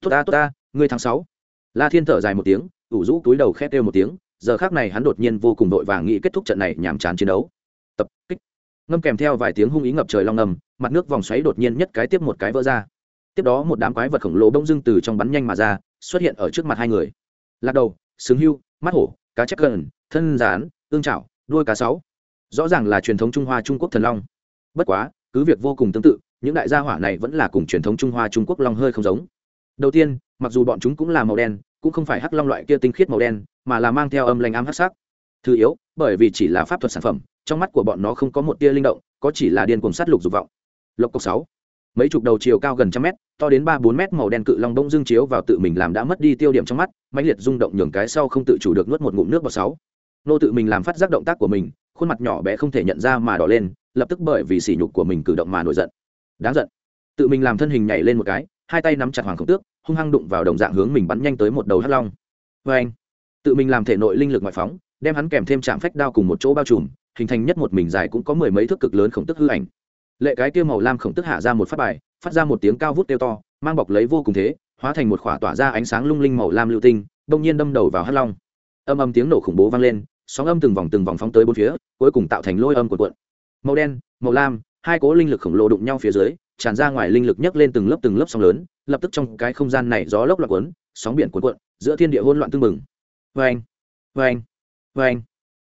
Tốt ta tốt ta, ngươi tháng sáu. La thiên thở dài một tiếng, ủ rũ túi đầu khét kêu một tiếng, giờ khác này hắn đột nhiên vô cùng đội vàng nghĩ kết thúc trận này nhàm chán chiến đấu. Tập, kích ngâm kèm theo vài tiếng hung ý ngập trời long ngầm mặt nước vòng xoáy đột nhiên nhất cái tiếp một cái vỡ ra. Tiếp đó một đám quái vật khổng lồ bông dưng từ trong bắn nhanh mà ra, xuất hiện ở trước mặt hai người. Lạc đầu xứng hưu, mắt hổ, cá chép gần, thân rán, ương chảo, đuôi cá sáu. Rõ ràng là truyền thống trung hoa trung quốc thần long. Bất quá, cứ việc vô cùng tương tự, những đại gia hỏa này vẫn là cùng truyền thống trung hoa trung quốc long hơi không giống. Đầu tiên, mặc dù bọn chúng cũng là màu đen, cũng không phải hắc long loại kia tinh khiết màu đen, mà là mang theo âm lành ám hắc sắc. Thứ yếu, bởi vì chỉ là pháp thuật sản phẩm trong mắt của bọn nó không có một tia linh động, có chỉ là điên cuồng sát lục dục vọng. Lộc cộc sáu, mấy chục đầu chiều cao gần trăm mét, to đến ba bốn mét màu đen cự long bông dương chiếu vào tự mình làm đã mất đi tiêu điểm trong mắt, mãnh liệt rung động nhường cái sau không tự chủ được nuốt một ngụm nước vào sáu. Nô tự mình làm phát giác động tác của mình, khuôn mặt nhỏ bé không thể nhận ra mà đỏ lên, lập tức bởi vì sỉ nhục của mình cử động mà nổi giận. Đáng giận. Tự mình làm thân hình nhảy lên một cái, hai tay nắm chặt hoàng khổng tước, hung hăng đụng vào đồng dạng hướng mình bắn nhanh tới một đầu hắc long. Vê anh tự mình làm thể nội linh lực ngoại phóng đem hắn kèm thêm chạm phách đao cùng một chỗ bao trùm, hình thành nhất một mình dài cũng có mười mấy thước cực lớn khổng tức hư ảnh. Lệ cái kia màu lam khổng tức hạ ra một phát bài, phát ra một tiếng cao vút kêu to, mang bọc lấy vô cùng thế, hóa thành một khỏa tỏa ra ánh sáng lung linh màu lam lưu tinh đông nhiên đâm đầu vào hắc long. Âm âm tiếng nổ khủng bố vang lên, sóng âm từng vòng từng vòng phóng tới bốn phía, cuối cùng tạo thành lôi âm của cuộn. Màu đen, màu lam, hai cố linh lực khổng lồ đụng nhau phía dưới, tràn ra ngoài linh lực nhấc lên từng lớp từng lớp sóng lớn, lập tức trong cái không gian này gió lốc loạn cuốn, sóng biển cuộn cuộn, giữa thiên địa hỗn loạn tương mừng vang anh vâng vê anh.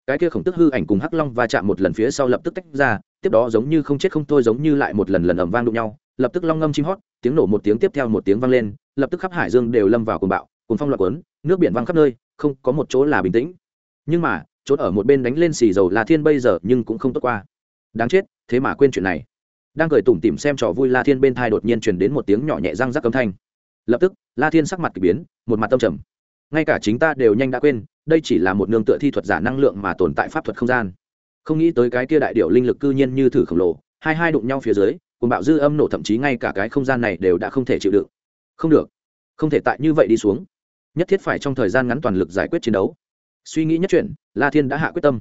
Cái kia khổng tức hư ảnh cùng hắc long va chạm một lần phía sau lập tức tách ra, tiếp đó giống như không chết không thôi giống như lại một lần lần ầm vang đụng nhau, lập tức long ngâm chim hót, tiếng nổ một tiếng tiếp theo một tiếng vang lên, lập tức khắp hải dương đều lâm vào cuồng bạo, cuồng phong loạn cuốn nước biển văng khắp nơi, không có một chỗ là bình tĩnh. Nhưng mà, chốt ở một bên đánh lên xì dầu la thiên bây giờ nhưng cũng không tốt qua. Đáng chết, thế mà quên chuyện này. Đang cười tủm tỉm xem trò vui la thiên bên thai đột nhiên truyền đến một tiếng nhỏ nhẹ răng rắc âm thanh. Lập tức, la thiên sắc mặt k ỳ biến, một mặt tâm trầm. Ngay cả chính ta đều nhanh đã quên đây chỉ là một nương tựa thi thuật giả năng lượng mà tồn tại pháp thuật không gian. Không nghĩ tới cái kia đại điệu linh lực cư nhiên như thử khổng lồ, hai hai đụng nhau phía dưới cùng bạo dư âm nổ thậm chí ngay cả cái không gian này đều đã không thể chịu đựng. Không được, không thể tại như vậy đi xuống. Nhất thiết phải trong thời gian ngắn toàn lực giải quyết chiến đấu. Suy nghĩ nhất chuyện, la thiên đã hạ quyết tâm.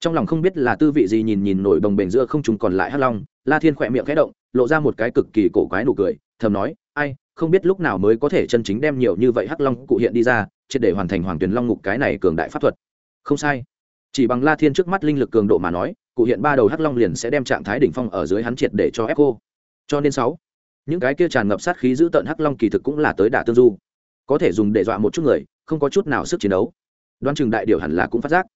Trong lòng không biết là tư vị gì nhìn nhìn nổi bồng bềnh giữa không chúng còn lại hắc long, la thiên khỏe miệng khẽ động, lộ ra một cái cực kỳ cổ quái nụ cười, thầm nói, ai, không biết lúc nào mới có thể chân chính đem nhiều như vậy hắc long cụ hiện đi ra triệt để hoàn thành hoàng tuyển long ngục cái này cường đại pháp thuật. Không sai. Chỉ bằng la thiên trước mắt linh lực cường độ mà nói, cụ hiện ba đầu hắc long liền sẽ đem trạng thái đỉnh phong ở dưới hắn triệt để cho ép cô. Cho nên sáu, những cái kia tràn ngập sát khí giữ tận hắc long kỳ thực cũng là tới đả tương du. Có thể dùng để dọa một chút người, không có chút nào sức chiến đấu. Đoan chừng đại điều hẳn là cũng phát giác.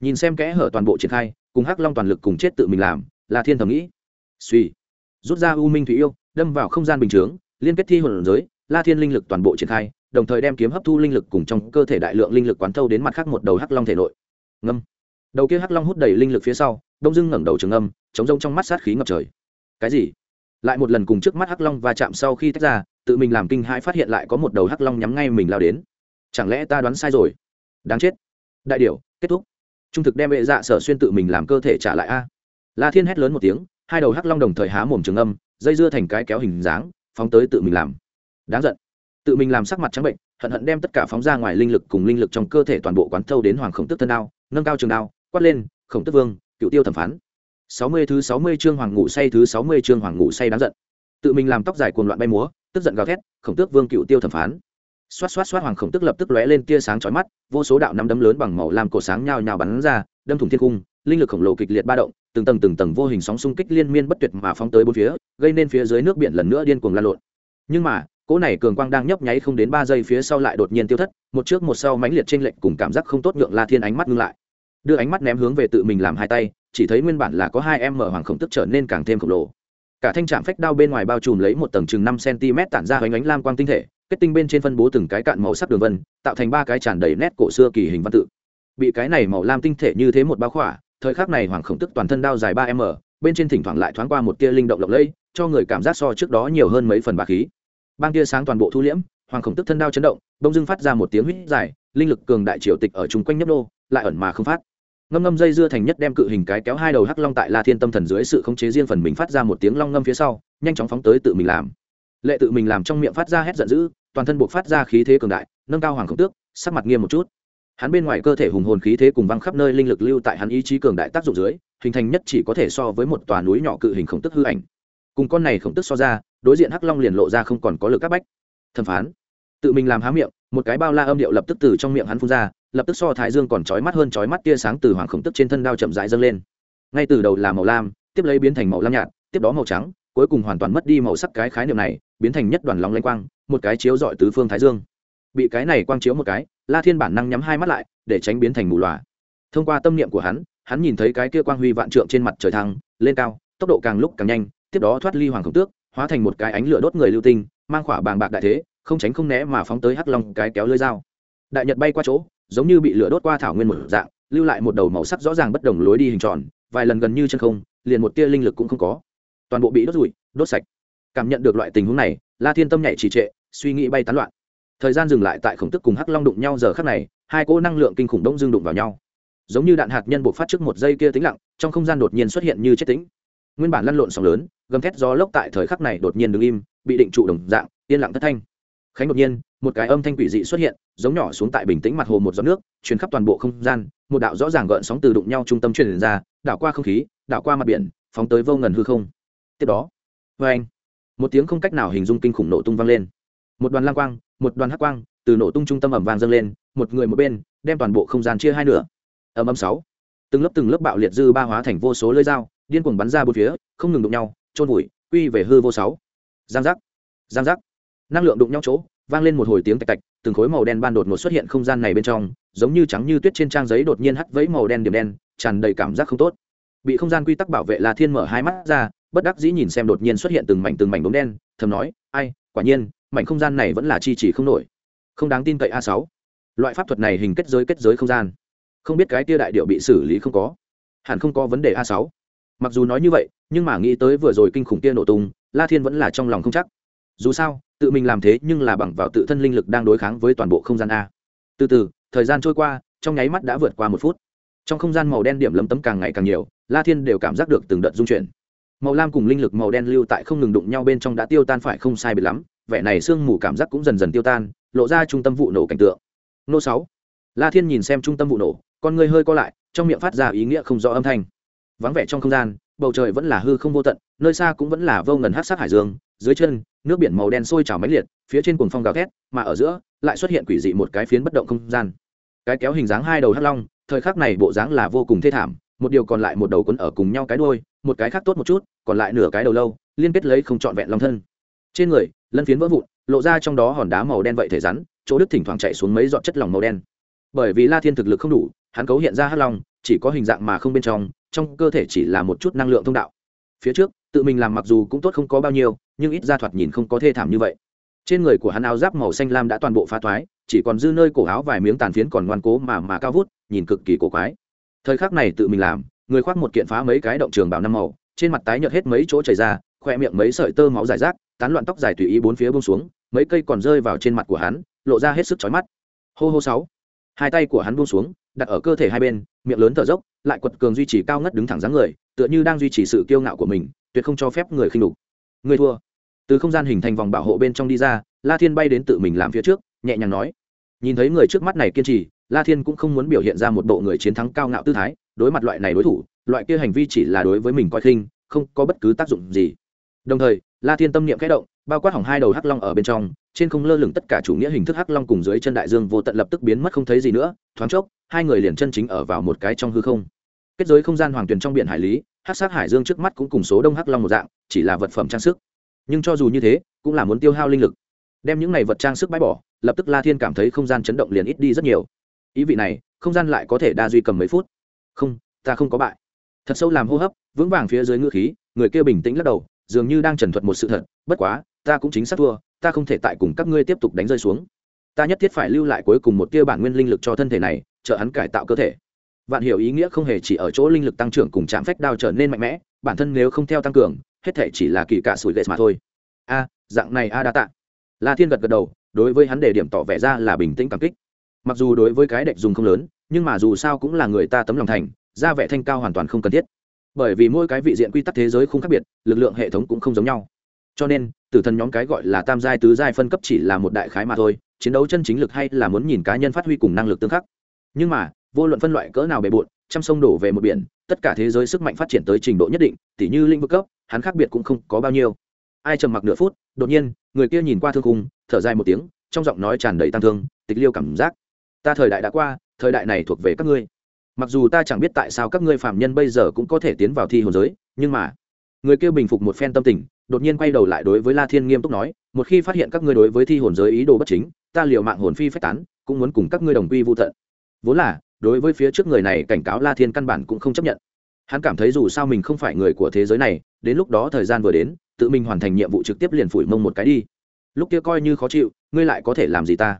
Nhìn xem kẽ hở toàn bộ triển khai, cùng hắc long toàn lực cùng chết tự mình làm là thiên thầm nghĩ. Suy. Rút ra u minh thủy yêu, đâm vào không gian bình chướng, liên kết thi hồn giới, la thiên linh lực toàn bộ triển khai đồng thời đem kiếm hấp thu linh lực cùng trong cơ thể đại lượng linh lực quán thâu đến mặt khác một đầu hắc long thể nội. Ngâm. Đầu kia hắc long hút đầy linh lực phía sau, đông dưng ngẩng đầu trường âm chống rông trong mắt sát khí ngập trời. Cái gì? Lại một lần cùng trước mắt hắc long va chạm sau khi tách ra, tự mình làm kinh hãi phát hiện lại có một đầu hắc long nhắm ngay mình lao đến. Chẳng lẽ ta đoán sai rồi? Đáng chết. Đại điều, kết thúc. Trung thực đem vệ dạ sở xuyên tự mình làm cơ thể trả lại a. La thiên hét lớn một tiếng, hai đầu hắc long đồng thời há mồm trường âm, dây dưa thành cái kéo hình dáng, phóng tới tự mình làm. Đáng giận tự mình làm sắc mặt trắng bệnh, hận hận đem tất cả phóng ra ngoài linh lực cùng linh lực trong cơ thể toàn bộ quán thâu đến hoàng khổng tức thân đao, nâng cao trường đao, quát lên, khổng tức vương, cựu tiêu thẩm phán. Sáu mươi thứ sáu mươi chương hoàng ngủ say, thứ sáu mươi chương hoàng ngủ say đáng giận. Tự mình làm tóc dài cuồng loạn bay múa, tức giận gào thét, khổng tước vương, cựu tiêu thẩm phán. Xoát xoát xoát, hoàng khổng tức lập tức lóe lên tia sáng chói mắt, vô số đạo nắm đấm lớn bằng màu làm cổ sáng nhào nhào bắn ra, đâm thủng thiên cung, linh lực khổng lồ kịch liệt ba động, từng tầng từng tầng vô hình sóng xung kích liên miên bất tuyệt mà phóng tới bốn phía, gây nên phía dưới nước biển lần nữa điên cuồng lan lộn. Nhưng mà cỗ này cường quang đang nhấp nháy không đến ba giây phía sau lại đột nhiên tiêu thất, một trước một sau mãnh liệt trên lệnh cùng cảm giác không tốt nhượng la thiên ánh mắt ngưng lại. Đưa ánh mắt ném hướng về tự mình làm hai tay, chỉ thấy nguyên bản là có hai em mở hoàng khổng tức trở nên càng thêm khổng lồ. Cả thanh trạm phách đao bên ngoài bao trùm lấy một tầng chừng năm cm tản ra hoành ánh lam quang tinh thể, kết tinh bên trên phân bố từng cái cạn màu sắc đường vân, tạo thành ba cái tràn đầy nét cổ xưa kỳ hình văn tự. Bị cái này màu lam tinh thể như thế một bao khỏa, thời khắc này hoàng khổng tức toàn thân đao dài ba m, bên trên thỉnh thoảng lại thoáng qua một tia linh động lộng lẫy, cho người cảm giác so trước đó nhiều hơn mấy phần bà khí bang tia sáng toàn bộ thu liễm, hoàng khổng tức thân đao chấn động bông dưng phát ra một tiếng huýt dài, linh lực cường đại triều tịch ở chung quanh nhấp đô lại ẩn mà không phát. Ngâm ngâm dây dưa thành nhất đem cự hình cái kéo hai đầu hắc long tại la thiên tâm thần dưới sự khống chế riêng phần mình phát ra một tiếng long ngâm phía sau, nhanh chóng phóng tới tự mình làm. Lệ tự mình làm trong miệng phát ra hét giận dữ, toàn thân buộc phát ra khí thế cường đại, nâng cao hoàng khổng tước, sắc mặt nghiêm một chút. Hắn bên ngoài cơ thể hùng hồn khí thế cùng văng khắp nơi linh lực lưu tại hắn ý chí cường đại tác dụng dưới, hình thành nhất chỉ có thể so với một tòa núi nhỏ cự hình khổng tức hư ảnh cùng con này khổng tức so ra, đối diện hắc long liền lộ ra không còn có lực các bách. Thẩm phán, tự mình làm há miệng, một cái bao la âm điệu lập tức từ trong miệng hắn phun ra, lập tức so thái dương còn trói mắt hơn trói mắt tia sáng từ hoàng khổng tức trên thân đao chậm rãi dâng lên. Ngay từ đầu là màu lam, tiếp lấy biến thành màu lam nhạt, tiếp đó màu trắng, cuối cùng hoàn toàn mất đi màu sắc cái khái niệm này, biến thành nhất đoàn lóng lanh quang, một cái chiếu dọi tứ phương thái dương. Bị cái này quang chiếu một cái, la thiên bản năng nhắm hai mắt lại, để tránh biến thành mù lòa thông qua tâm niệm của hắn hắn nhìn thấy cái kia quang huy vạn trượng trên mặt trời thăng, lên cao, tốc độ càng lúc càng nhanh tiếp đó thoát ly hoàng khổng tước, hóa thành một cái ánh lửa đốt người lưu tinh, mang khỏa bàng bạc đại thế, không tránh không né mà phóng tới hắc long cái kéo lưới dao. Đại nhật bay qua chỗ, giống như bị lửa đốt qua thảo nguyên một dạng, lưu lại một đầu màu sắc rõ ràng bất đồng lối đi hình tròn, vài lần gần như chân không, liền một tia linh lực cũng không có. Toàn bộ bị đốt rụi, đốt sạch. Cảm nhận được loại tình huống này, la thiên tâm nhảy trì trệ, suy nghĩ bay tán loạn. Thời gian dừng lại tại khổng tức cùng hắc long đụng nhau giờ khắc này, hai cỗ năng lượng kinh khủng đông dương đụng vào nhau. Giống như đạn hạt nhân buộc phát trước một giây kia tĩnh lặng, trong không gian đột nhiên xuất hiện như chết tĩnh nguyên bản lăn lộn sóng lớn, gầm thét gió lốc tại thời khắc này đột nhiên đứng im, bị định trụ đồng dạng, yên lặng thất thanh. Khánh đột nhiên, một cái âm thanh quỷ dị xuất hiện, giống nhỏ xuống tại bình tĩnh mặt hồ một giọt nước, truyền khắp toàn bộ không gian, một đạo rõ ràng gợn sóng từ đụng nhau trung tâm truyền ra, đảo qua không khí, đảo qua mặt biển, phóng tới vô ngần hư không. Tiếp đó, vê anh, một tiếng không cách nào hình dung kinh khủng nổ tung vang lên. Một đoàn lang quang, một đoàn hắc quang, từ nổ tung trung tâm ẩm vang dâng lên, một người một bên, đem toàn bộ không gian chia hai nửa. Ầm ầm sáu, từng lớp từng lớp bạo liệt dư ba hóa thành vô số lưỡi dao điên cuồng bắn ra bốn phía, không ngừng đụng nhau trôn vùi, quy về hư vô sáu. Giang giác giang giác. Năng lượng đụng nhau chỗ, vang lên một hồi tiếng tạch tạch, từng khối màu đen ban đột ngột xuất hiện không gian này bên trong, giống như trắng như tuyết trên trang giấy đột nhiên hắt vẫy màu đen điểm đen, tràn đầy cảm giác không tốt. Bị không gian quy tắc bảo vệ là thiên mở hai mắt ra, bất đắc dĩ nhìn xem đột nhiên xuất hiện từng mảnh từng mảnh bóng đen, thầm nói, ai, quả nhiên, mảnh không gian này vẫn là chi chỉ không nổi. Không đáng tin cậy a sáu. Loại pháp thuật này hình kết giới kết giới không gian. Không biết cái tia đại điệu bị xử lý không có. Hẳn không có vấn đề a sáu mặc dù nói như vậy, nhưng mà nghĩ tới vừa rồi kinh khủng kia nổ tung, la thiên vẫn là trong lòng không chắc. Dù sao, tự mình làm thế nhưng là bằng vào tự thân linh lực đang đối kháng với toàn bộ không gian a. Từ từ, thời gian trôi qua, trong nháy mắt đã vượt qua một phút. Trong không gian màu đen điểm lấm tấm càng ngày càng nhiều, la thiên đều cảm giác được từng đợt dung chuyển. Màu lam cùng linh lực màu đen lưu tại không ngừng đụng nhau bên trong đã tiêu tan phải không sai biệt lắm, vẻ này sương mù cảm giác cũng dần dần tiêu tan, lộ ra trung tâm vụ nổ cảnh tượng. Nô sáu. La thiên nhìn xem trung tâm vụ nổ, con người hơi co lại, trong miệng phát ra ý nghĩa không rõ âm thanh vắng vẻ trong không gian, bầu trời vẫn là hư không vô tận, nơi xa cũng vẫn là vô ngần hát sát hải dương, dưới chân, nước biển màu đen sôi trào máy liệt, phía trên cuồng phong gào thét, mà ở giữa, lại xuất hiện quỷ dị một cái phiến bất động không gian. Cái kéo hình dáng hai đầu hắc long, thời khắc này bộ dáng là vô cùng thê thảm, một điều còn lại một đầu quấn ở cùng nhau cái đuôi, một cái khác tốt một chút, còn lại nửa cái đầu lâu, liên kết lấy không trọn vẹn long thân. Trên người, lân phiến vỡ vụn, lộ ra trong đó hòn đá màu đen vậy thể rắn, chỗ đức thỉnh thoảng chạy xuống mấy giọt chất lỏng màu đen. Bởi vì la thiên thực lực không đủ, hắn cấu hiện ra hắc long, chỉ có hình dạng mà không bên trong trong cơ thể chỉ là một chút năng lượng thông đạo. Phía trước, tự mình làm mặc dù cũng tốt không có bao nhiêu, nhưng ít ra thoạt nhìn không có thê thảm như vậy. Trên người của hắn áo giáp màu xanh lam đã toàn bộ phá thoái chỉ còn dư nơi cổ áo vài miếng tàn phiến còn ngoan cố mà mà cao vút, nhìn cực kỳ cổ quái. Thời khắc này tự mình làm, người khoác một kiện phá mấy cái động trường bảo năm màu, trên mặt tái nhợt hết mấy chỗ chảy ra, khoe miệng mấy sợi tơ máu dài rác, tán loạn tóc dài tùy ý bốn phía bông xuống, mấy cây còn rơi vào trên mặt của hắn, lộ ra hết sức chói mắt. Hô hô sáu. Hai tay của hắn buông xuống, đặt ở cơ thể hai bên, miệng lớn thở dốc lại quật cường duy trì cao ngất đứng thẳng dáng người, tựa như đang duy trì sự kiêu ngạo của mình, tuyệt không cho phép người khinh đục người thua. Từ không gian hình thành vòng bảo hộ bên trong đi ra, la thiên bay đến tự mình làm phía trước, nhẹ nhàng nói. Nhìn thấy người trước mắt này kiên trì, la thiên cũng không muốn biểu hiện ra một bộ người chiến thắng cao ngạo tư thái, đối mặt loại này đối thủ, loại kia hành vi chỉ là đối với mình coi khinh, không có bất cứ tác dụng gì. Đồng thời, la thiên tâm niệm khẽ động, bao quát hỏng hai đầu hắc long ở bên trong trên không lơ lửng tất cả chủ nghĩa hình thức hắc long cùng dưới chân đại dương vô tận lập tức biến mất không thấy gì nữa, thoáng chốc, hai người liền chân chính ở vào một cái trong hư không. Kết giới không gian hoàng tuyền trong biển hải lý, hắc sát hải dương trước mắt cũng cùng số đông hắc long một dạng, chỉ là vật phẩm trang sức. Nhưng cho dù như thế, cũng là muốn tiêu hao linh lực. Đem những này vật trang sức bãi bỏ, lập tức la thiên cảm thấy không gian chấn động liền ít đi rất nhiều. Ý vị này, không gian lại có thể đa duy cầm mấy phút. Không, ta không có bại. Thật sâu làm hô hấp, vững vàng phía dưới ngữ khí, người kia bình tĩnh lắc đầu, dường như đang trần thuật một sự thật, bất quá, ta cũng chính xác thua ta không thể tại cùng các ngươi tiếp tục đánh rơi xuống. Ta nhất thiết phải lưu lại cuối cùng một tia bản nguyên linh lực cho thân thể này trợ hắn cải tạo cơ thể. Vạn hiểu ý nghĩa không hề chỉ ở chỗ linh lực tăng trưởng cùng chạm phách đao trở nên mạnh mẽ, bản thân nếu không theo tăng cường, hết thể chỉ là kỳ cả sủi lệ mà thôi. A, dạng này a đa tạ. La thiên gật gật đầu, đối với hắn đề điểm tỏ vẻ ra là bình tĩnh cảm kích. Mặc dù đối với cái đệch dùng không lớn, nhưng mà dù sao cũng là người ta tấm lòng thành, ra vẻ thanh cao hoàn toàn không cần thiết. Bởi vì mỗi cái vị diện quy tắc thế giới không khác biệt, lực lượng hệ thống cũng không giống nhau cho nên, tử thần nhóm cái gọi là tam giai, tứ giai phân cấp chỉ là một đại khái mà thôi, chiến đấu chân chính lực hay là muốn nhìn cá nhân phát huy cùng năng lực tương khắc. Nhưng mà, vô luận phân loại cỡ nào bề bộn, trăm sông đổ về một biển, tất cả thế giới sức mạnh phát triển tới trình độ nhất định, tỉ như lĩnh vực cấp, hắn khác biệt cũng không có bao nhiêu. Ai trầm mặc nửa phút, đột nhiên, người kia nhìn qua thương khung, thở dài một tiếng, trong giọng nói tràn đầy tăng thương, tịch liêu cảm giác. Ta thời đại đã qua, thời đại này thuộc về các ngươi. Mặc dù ta chẳng biết tại sao các ngươi phạm nhân bây giờ cũng có thể tiến vào thi hồn giới, nhưng mà người kia bình phục một phen tâm tình, đột nhiên quay đầu lại đối với la thiên nghiêm túc nói, một khi phát hiện các ngươi đối với thi hồn giới ý đồ bất chính, ta liều mạng hồn phi phách tán, cũng muốn cùng các ngươi đồng quy vô tận. Vốn là, đối với phía trước người này cảnh cáo la thiên căn bản cũng không chấp nhận. Hắn cảm thấy dù sao mình không phải người của thế giới này, đến lúc đó thời gian vừa đến, tự mình hoàn thành nhiệm vụ trực tiếp liền phủi mông một cái đi. Lúc kia coi như khó chịu, ngươi lại có thể làm gì ta?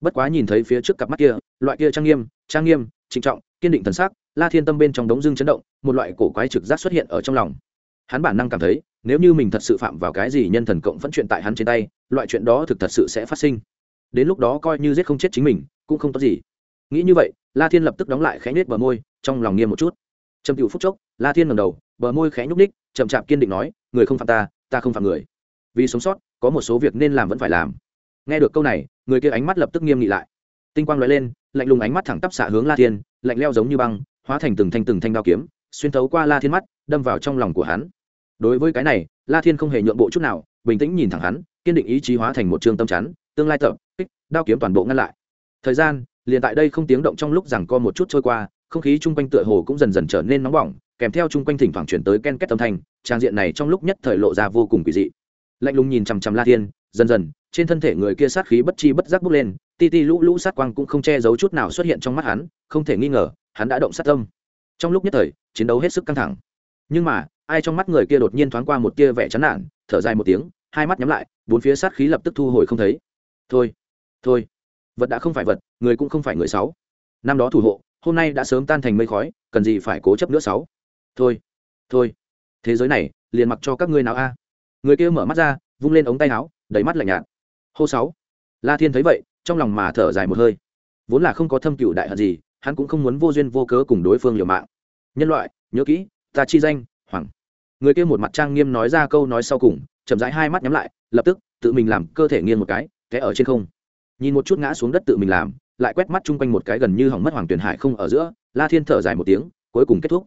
Bất quá nhìn thấy phía trước cặp mắt kia, loại kia trang nghiêm trang nghiêm, trịnh trọng, kiên định thần sắc, la thiên tâm bên trong đống dưng chấn động, một loại cổ quái trực giác xuất hiện ở trong lòng hắn bản năng cảm thấy, nếu như mình thật sự phạm vào cái gì nhân thần cộng vẫn chuyện tại hắn trên tay, loại chuyện đó thực thật sự sẽ phát sinh. Đến lúc đó coi như giết không chết chính mình, cũng không tốt gì. Nghĩ như vậy, la thiên lập tức đóng lại khẽ nhếch bờ môi, trong lòng nghiêm một chút. Trầm cựu phút chốc, la thiên ngầm đầu, bờ môi khẽ nhúc ních chậm chạp kiên định nói, người không phạm ta ta không phạm người. Vì sống sót, có một số việc nên làm vẫn phải làm. Nghe được câu này, người kia ánh mắt lập tức nghiêm nghị lại. Tinh quang l lên, lạnh lùng ánh mắt thẳng tắp xạ hướng la thiên, lạnh leo giống như băng, hóa thành từng thanh từng thanh đao kiếm, xuyên thấu qua la thiên mắt đâm vào trong lòng của hắn. Đối với cái này, la thiên không hề nhượng bộ chút nào, bình tĩnh nhìn thẳng hắn, kiên định ý chí hóa thành một trường tâm chắn, tương lai tập, kích, đao kiếm toàn bộ ngăn lại. Thời gian, liền tại đây không tiếng động trong lúc rằng co một chút trôi qua, không khí chung quanh tựa hồ cũng dần dần trở nên nóng bỏng, kèm theo chung quanh thỉnh thoảng chuyển tới ken két âm thanh, trang diện này trong lúc nhất thời lộ ra vô cùng kỳ dị. Lạnh lùng nhìn chằm chằm la thiên, dần dần, trên thân thể người kia sát khí bất chi bất giác bốc lên, ti ti lũ lũ sát quang cũng không che giấu chút nào xuất hiện trong mắt hắn, không thể nghi ngờ, hắn đã động sát tâm. Trong lúc nhất thời, chiến đấu hết sức căng thẳng nhưng mà, ai trong mắt người kia đột nhiên thoáng qua một tia vẻ chán nản, thở dài một tiếng, hai mắt nhắm lại, bốn phía sát khí lập tức thu hồi không thấy. Thôi thôi, vật đã không phải vật, người cũng không phải người sáu. Năm đó thủ hộ, hôm nay đã sớm tan thành mây khói, cần gì phải cố chấp nữa sáu. Thôi thôi, thế giới này, liền mặc cho các ngươi nào a. Người kia mở mắt ra, vung lên ống tay áo, đầy mắt lạnh nhạt. Hô sáu. La thiên thấy vậy, trong lòng mà thở dài một hơi. Vốn là không có thâm cựu đại hận gì, hắn cũng không muốn vô duyên vô cớ cùng đối phương liều mạng. Nhân loại, nhớ kỹ ta chi danh, hoàng. Người kia một mặt trang nghiêm nói ra câu nói sau cùng, chậm rãi hai mắt nhắm lại, lập tức, tự mình làm cơ thể nghiêng một cái, té ở trên không. Nhìn một chút ngã xuống đất tự mình làm, lại quét mắt chung quanh một cái gần như hỏng mất hoàng tuyển hải không ở giữa, la thiên thở dài một tiếng, cuối cùng kết thúc.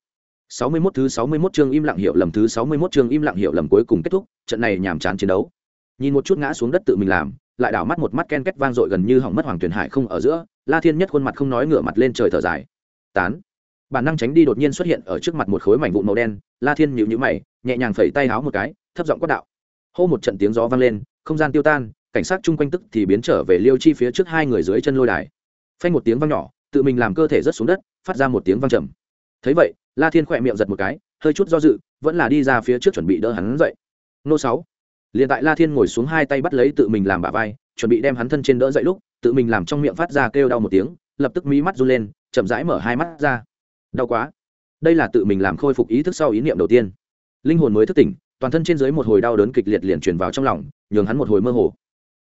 Sáu mươi 61 thứ sáu mươi 61 chương im lặng hiệu lầm thứ sáu mươi 61 chương im lặng hiệu lầm cuối cùng kết thúc, trận này nhàm chán chiến đấu. Nhìn một chút ngã xuống đất tự mình làm, lại đảo mắt một mắt ken két vang dội gần như hỏng mất hoàng tuyển hải không ở giữa, la thiên nhất khuôn mặt không nói ngửa mặt lên trời thở dài. Tán bản năng tránh đi đột nhiên xuất hiện ở trước mặt một khối mảnh vụn màu đen, la thiên nhịu nhữ mày, nhẹ nhàng phẩy tay háo một cái, thấp giọng quát đạo. Hô một trận tiếng gió vang lên, không gian tiêu tan, cảnh sát chung quanh tức thì biến trở về liêu chi phía trước hai người dưới chân lôi đài. Phanh một tiếng vang nhỏ, tự mình làm cơ thể rất xuống đất, phát ra một tiếng vang trầm. Thấy vậy, la thiên khỏe miệng giật một cái, hơi chút do dự, vẫn là đi ra phía trước chuẩn bị đỡ hắn dậy. Nô sáu. Liền tại la thiên ngồi xuống hai tay bắt lấy tự mình làm bả vai, chuẩn bị đem hắn thân trên đỡ dậy lúc, tự mình làm trong miệng phát ra kêu đau một tiếng, lập tức mí mắt run lên, chậm rãi mở hai mắt ra đau quá. Đây là tự mình làm khôi phục ý thức sau ý niệm đầu tiên. Linh hồn mới thức tỉnh, toàn thân trên dưới một hồi đau đớn kịch liệt liền truyền vào trong lòng, nhường hắn một hồi mơ hồ.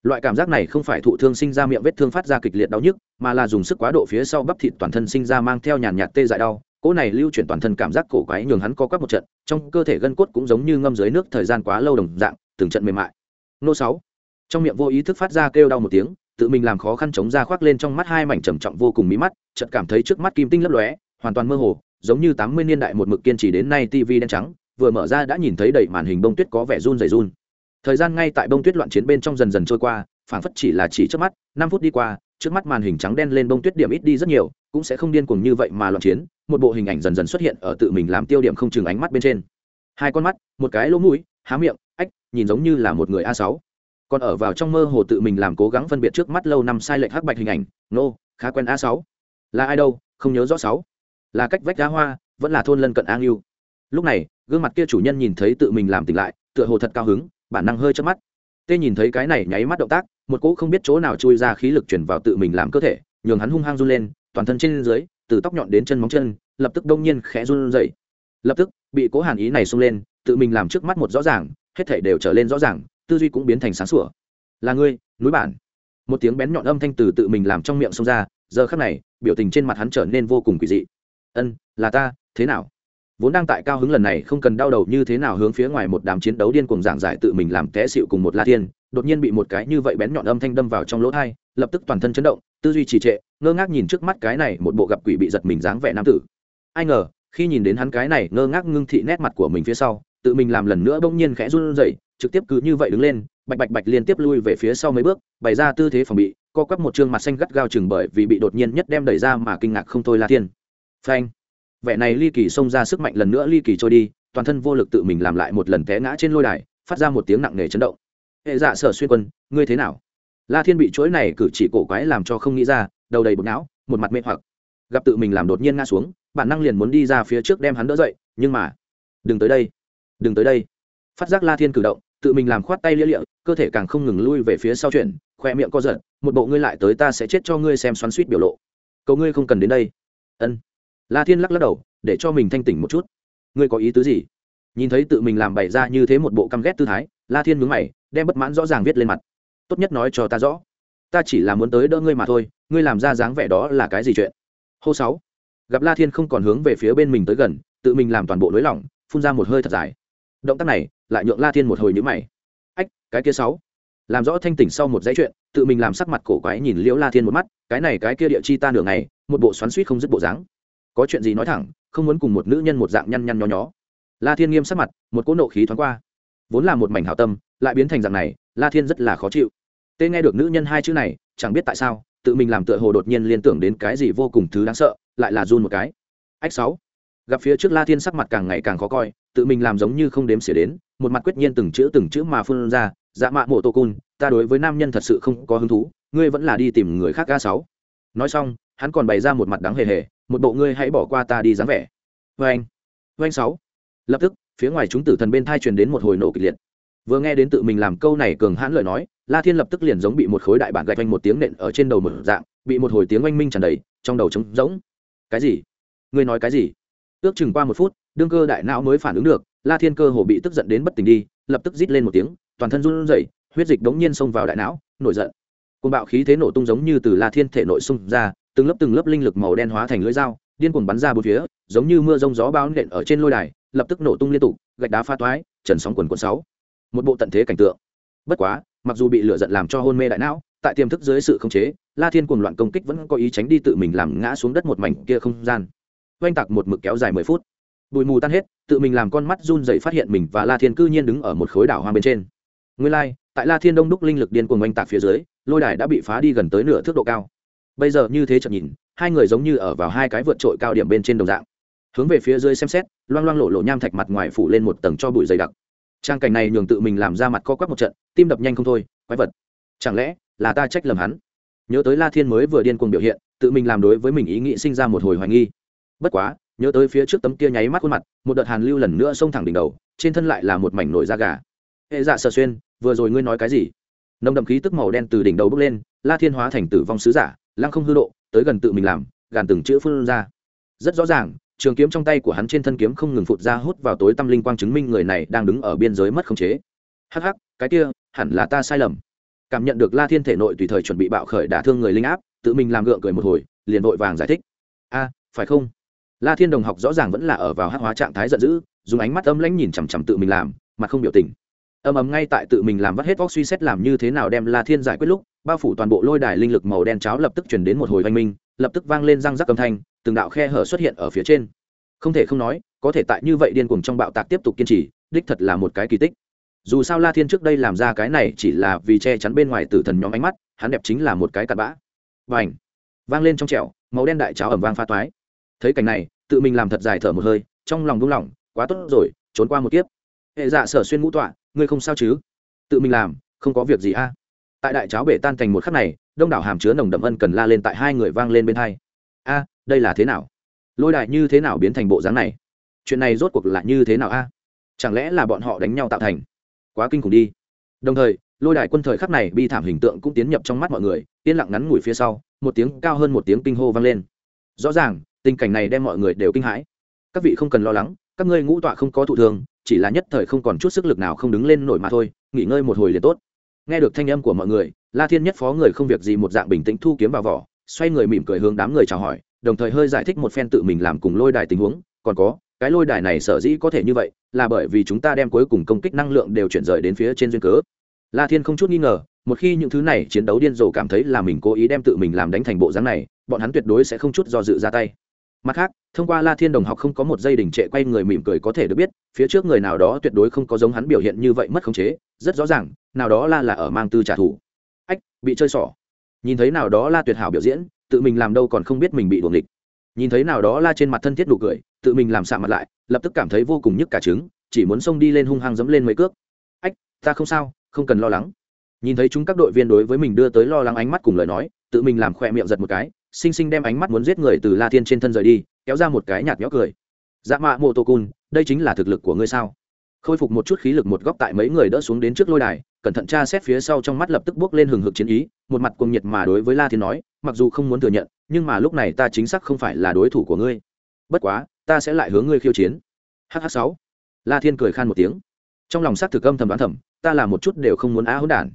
Loại cảm giác này không phải thụ thương sinh ra miệng vết thương phát ra kịch liệt đau nhức, mà là dùng sức quá độ phía sau bắp thịt toàn thân sinh ra mang theo nhàn nhạt tê dại đau. Cỗ này lưu chuyển toàn thân cảm giác cổ quái nhường hắn co quắp một trận, trong cơ thể gân cốt cũng giống như ngâm dưới nước thời gian quá lâu đồng dạng, từng trận mềm mại. Nô sáu. Trong miệng vô ý thức phát ra kêu đau một tiếng, tự mình làm khó khăn chống ra khoác lên trong mắt hai mảnh trầm trọng vô cùng mí mắt, chợt cảm thấy trước mắt kim tinh lấp lóe hoàn toàn mơ hồ, giống như tám mươi niên đại một mực kiên trì đến nay tv đen trắng, vừa mở ra đã nhìn thấy đầy màn hình bông tuyết có vẻ run rẩy run. Thời gian ngay tại bông tuyết loạn chiến bên trong dần dần trôi qua, phảng phất chỉ là chỉ trước mắt, năm phút đi qua, trước mắt màn hình trắng đen lên bông tuyết điểm ít đi rất nhiều, cũng sẽ không điên cuồng như vậy mà loạn chiến, một bộ hình ảnh dần dần xuất hiện ở tự mình làm tiêu điểm không chừng ánh mắt bên trên. Hai con mắt, một cái lỗ mũi, há miệng, ách, nhìn giống như là một người a sáu. Còn ở vào trong mơ hồ tự mình làm cố gắng phân biệt trước mắt lâu năm sai lệch hắc bạch hình ảnh, nô, khá quen a sáu. Là ai đâu, không nhớ rõ sáu là cách vách đá hoa, vẫn là thôn lân cận an yêu lúc này, gương mặt kia chủ nhân nhìn thấy tự mình làm tỉnh lại, tựa hồ thật cao hứng, bản năng hơi chớp mắt. Tê nhìn thấy cái này nháy mắt động tác, một cỗ không biết chỗ nào chui ra khí lực chuyển vào tự mình làm cơ thể, nhường hắn hung hăng run lên, toàn thân trên dưới, từ tóc nhọn đến chân móng chân, lập tức đông nhiên khẽ run dậy lập tức, bị cố hàn ý này xông lên, tự mình làm trước mắt một rõ ràng, hết thể đều trở lên rõ ràng, tư duy cũng biến thành sáng sủa. Là ngươi, núi bản. Một tiếng bén nhọn âm thanh từ tự mình làm trong miệng xông ra, giờ khắc này, biểu tình trên mặt hắn trở nên vô cùng quỷ dị ân, là ta, thế nào? Vốn đang tại cao hứng lần này không cần đau đầu như thế nào hướng phía ngoài một đám chiến đấu điên cuồng giảng giải tự mình làm té xịu cùng một la tiên đột nhiên bị một cái như vậy bén nhọn âm thanh đâm vào trong lỗ thai, lập tức toàn thân chấn động, tư duy trì trệ, ngơ ngác nhìn trước mắt cái này một bộ gặp quỷ bị giật mình dáng vẻ nam tử. Ai ngờ, khi nhìn đến hắn cái này ngơ ngác ngưng thị nét mặt của mình phía sau, tự mình làm lần nữa bỗng nhiên khẽ run rẩy, trực tiếp cứ như vậy đứng lên, bạch bạch bạch liên tiếp lui về phía sau mấy bước, bày ra tư thế phòng bị, co quắp một chương mặt xanh gắt gao chừng bởi vì bị đột nhiên nhất đem đẩy ra mà kinh ngạc không thôi la thiên phanh. Vẻ này ly kỳ xông ra sức mạnh lần nữa ly kỳ trôi đi, toàn thân vô lực tự mình làm lại một lần té ngã trên lôi đài, phát ra một tiếng nặng nề chấn động. Hệ dạ sở xuyên quân, ngươi thế nào? La thiên bị chuỗi này cử chỉ cổ quái làm cho không nghĩ ra, đầu đầy bột não, một mặt mê hoặc. Gặp tự mình làm đột nhiên ngã xuống, bản năng liền muốn đi ra phía trước đem hắn đỡ dậy, nhưng mà, đừng tới đây, đừng tới đây. Phát giác la thiên cử động, tự mình làm khoát tay lia lịa, cơ thể càng không ngừng lui về phía sau chuyện khoe miệng co giật, một bộ ngươi lại tới ta sẽ chết cho ngươi xem xoắn suýt biểu lộ. Cầu ngươi không cần đến đây. Ân la thiên lắc lắc đầu, để cho mình thanh tỉnh một chút. Ngươi có ý tứ gì? Nhìn thấy tự mình làm bày ra như thế một bộ căm ghét tư thái, la thiên mướn mày, đem bất mãn rõ ràng viết lên mặt. Tốt nhất nói cho ta rõ. Ta chỉ là muốn tới đỡ ngươi mà thôi, ngươi làm ra dáng vẻ đó là cái gì chuyện? Hô sáu. Gặp la thiên không còn hướng về phía bên mình tới gần, tự mình làm toàn bộ lối lỏng, phun ra một hơi thật dài. Động tác này, lại nhượng la thiên một hồi nhữ mày. Ách, cái kia sáu. Làm rõ thanh tỉnh sau một dãy chuyện, tự mình làm sắc mặt cổ quái nhìn liễu la thiên một mắt, cái này cái kia địa chi ta nửa ngày, một bộ xoắn suýt không dứt bộ dáng có chuyện gì nói thẳng, không muốn cùng một nữ nhân một dạng nhăn nhăn nho nhó. La thiên nghiêm sắc mặt, một cỗ nộ khí thoáng qua. Vốn là một mảnh hảo tâm, lại biến thành dạng này, la thiên rất là khó chịu. Tên nghe được nữ nhân hai chữ này, chẳng biết tại sao, tự mình làm tựa hồ đột nhiên liên tưởng đến cái gì vô cùng thứ đáng sợ, lại là run một cái. Ách sáu. Gặp phía trước la thiên sắc mặt càng ngày càng khó coi, tự mình làm giống như không đếm xỉa đến, một mặt quyết nhiên từng chữ từng chữ mà phun ra dạ mạ mộ tô cun ta đối với nam nhân thật sự không có hứng thú, ngươi vẫn là đi tìm người khác ga sáu. Nói xong, hắn còn bày ra một mặt đáng hề hề một bộ ngươi hãy bỏ qua ta đi dáng vẻ. Vê anh. Vê anh sáu. Lập tức, phía ngoài chúng tử thần bên thai truyền đến một hồi nổ kịch liệt. Vừa nghe đến tự mình làm câu này cường hãn lời nói, la thiên lập tức liền giống bị một khối đại bản gạch oanh một tiếng nện ở trên đầu một dạng, bị một hồi tiếng oanh minh tràn đầy, trong đầu trống rỗng. Cái gì? Ngươi nói cái gì? Ước chừng qua một phút, đương cơ đại não mới phản ứng được, la thiên cơ hồ bị tức giận đến bất tỉnh đi, lập tức rít lên một tiếng, toàn thân run rẩy, huyết dịch đống nhiên xông vào đại não, nổi giận. Côn bạo khí thế nổ tung giống như từ la thiên thể nội xung ra từng lớp từng lớp linh lực màu đen hóa thành lưỡi dao điên cuồng bắn ra bốn phía giống như mưa rông gió bao nện ở trên lôi đài lập tức nổ tung liên tục gạch đá pha toái trần sóng quần quần sáu. Một bộ tận thế cảnh tượng. Bất quá mặc dù bị lửa giận làm cho hôn mê đại não tại tiềm thức dưới sự khống chế la thiên cuồng loạn công kích vẫn có ý tránh đi tự mình làm ngã xuống đất một mảnh kia không gian. Oanh tạc một mực kéo dài mười phút. Bụi mù tan hết tự mình làm con mắt run dậy phát hiện mình và la thiên cư nhiên đứng ở một khối đảo hoang bên trên. Nguyên lai、like, tại la thiên đông đúc linh lực điên cuồng oanh tạc phía dưới lôi đài đã bị phá đi gần tới nửa thước độ cao bây giờ như thế chậm nhìn, hai người giống như ở vào hai cái vượt trội cao điểm bên trên đồng dạng. Hướng về phía dưới xem xét, loang loang lộ lộ nham thạch mặt ngoài phủ lên một tầng cho bụi dày đặc. Trang cảnh này nhường tự mình làm ra mặt co quắp một trận, tim đập nhanh không thôi, quái vật. Chẳng lẽ là ta trách lầm hắn? Nhớ tới la thiên mới vừa điên cuồng biểu hiện, tự mình làm đối với mình ý nghĩ sinh ra một hồi hoài nghi. Bất quá, nhớ tới phía trước tấm kia nháy mắt khuôn mặt, một đợt hàn lưu lần nữa xông thẳng đỉnh đầu, trên thân lại là một mảnh nổi da gà. Hệ dạ sở xuyên, vừa rồi ngươi nói cái gì? Nồng đậm khí tức màu đen từ đỉnh đầu bốc lên, la thiên hóa thành tử vong sứ giả lăng không hư độ, tới gần tự mình làm, gàn từng chữ phun ra. Rất rõ ràng, trường kiếm trong tay của hắn trên thân kiếm không ngừng phụt ra hút vào tối tâm linh quang chứng minh người này đang đứng ở biên giới mất khống chế. Hắc hắc, cái kia, hẳn là ta sai lầm. Cảm nhận được la thiên thể nội tùy thời chuẩn bị bạo khởi đả thương người linh áp, tự mình làm gượng cười một hồi, liền vội vàng giải thích. A, phải không? La thiên đồng học rõ ràng vẫn là ở vào hắc hóa trạng thái giận dữ, dùng ánh mắt âm lãnh nhìn chằm chằm tự mình làm, mà không biểu tình. Âm ấm ngay tại tự mình làm vắt hết vóc suy xét làm như thế nào đem la thiên giải quyết lúc bao phủ toàn bộ lôi đài linh lực màu đen cháo lập tức chuyển đến một hồi oanh minh, lập tức vang lên răng rắc âm thanh, từng đạo khe hở xuất hiện ở phía trên. Không thể không nói, có thể tại như vậy điên cuồng trong bạo tạc tiếp tục kiên trì, đích thật là một cái kỳ tích. Dù sao la thiên trước đây làm ra cái này chỉ là vì che chắn bên ngoài tử thần nhóm ánh mắt, hắn đẹp chính là một cái cặn bã. Và ảnh vang lên trong trẻo, màu đen đại cháo ẩm vang pha toái. Thấy cảnh này, tự mình làm thật dài thở một hơi, trong lòng buông lỏng quá tốt rồi, trốn qua một kiếp. Hệ dạ sở xuyên ngũ tọa, ngươi không sao chứ? Tự mình làm, không có việc gì a tại đại cháo bể tan thành một khắc này, đông đảo hàm chứa nồng đậm ân cần la lên tại hai người vang lên bên hai. A, đây là thế nào? Lôi đại như thế nào biến thành bộ dáng này? Chuyện này rốt cuộc là như thế nào a? Chẳng lẽ là bọn họ đánh nhau tạo thành? Quá kinh khủng đi. Đồng thời, lôi đại quân thời khắc này bi thảm hình tượng cũng tiến nhập trong mắt mọi người, yên lặng ngắn ngủi phía sau, một tiếng cao hơn một tiếng kinh hô vang lên. Rõ ràng, tình cảnh này đem mọi người đều kinh hãi. Các vị không cần lo lắng, các ngươi ngũ tọa không có thụ thường chỉ là nhất thời không còn chút sức lực nào không đứng lên nổi mà thôi, nghỉ ngơi một hồi liền tốt nghe được thanh âm của mọi người, la thiên nhất phó người không việc gì một dạng bình tĩnh thu kiếm vào vỏ, xoay người mỉm cười hướng đám người chào hỏi, đồng thời hơi giải thích một phen tự mình làm cùng lôi đài tình huống. Còn có, cái lôi đài này sở dĩ có thể như vậy, là bởi vì chúng ta đem cuối cùng công kích năng lượng đều chuyển rời đến phía trên duyên cớ. La thiên không chút nghi ngờ, một khi những thứ này chiến đấu điên rồ cảm thấy là mình cố ý đem tự mình làm đánh thành bộ dáng này, bọn hắn tuyệt đối sẽ không chút do dự ra tay mặt khác, thông qua la thiên đồng học không có một giây đình trệ quay người mỉm cười có thể được biết, phía trước người nào đó tuyệt đối không có giống hắn biểu hiện như vậy mất khống chế, rất rõ ràng, nào đó la là ở mang tư trả thù. Ách, bị chơi xỏ nhìn thấy nào đó la tuyệt hảo biểu diễn, tự mình làm đâu còn không biết mình bị đuồng địch nhìn thấy nào đó la trên mặt thân thiết đủ cười, tự mình làm sạ mặt lại, lập tức cảm thấy vô cùng nhức cả trứng, chỉ muốn xông đi lên hung hăng dẫm lên mấy cước. Ách, ta không sao, không cần lo lắng. Nhìn thấy chúng các đội viên đối với mình đưa tới lo lắng ánh mắt cùng lời nói, tự mình làm khỏe miệng giật một cái xinh xinh đem ánh mắt muốn giết người từ la thiên trên thân rời đi, kéo ra một cái nhạt nhẽo cười. Dạ mạ mô tô cun đây chính là thực lực của ngươi sao? Khôi phục một chút khí lực một góc tại mấy người đỡ xuống đến trước lôi đài, cẩn thận tra xét phía sau trong mắt lập tức bước lên hừng hực chiến ý, một mặt cuồng nhiệt mà đối với la thiên nói, mặc dù không muốn thừa nhận, nhưng mà lúc này ta chính xác không phải là đối thủ của ngươi. Bất quá, ta sẽ lại hướng ngươi khiêu chiến. Hh sáu. La thiên cười khan một tiếng. Trong lòng xác thực âm thầm đoán thầm, ta là một chút đều không muốn á hỗn đản.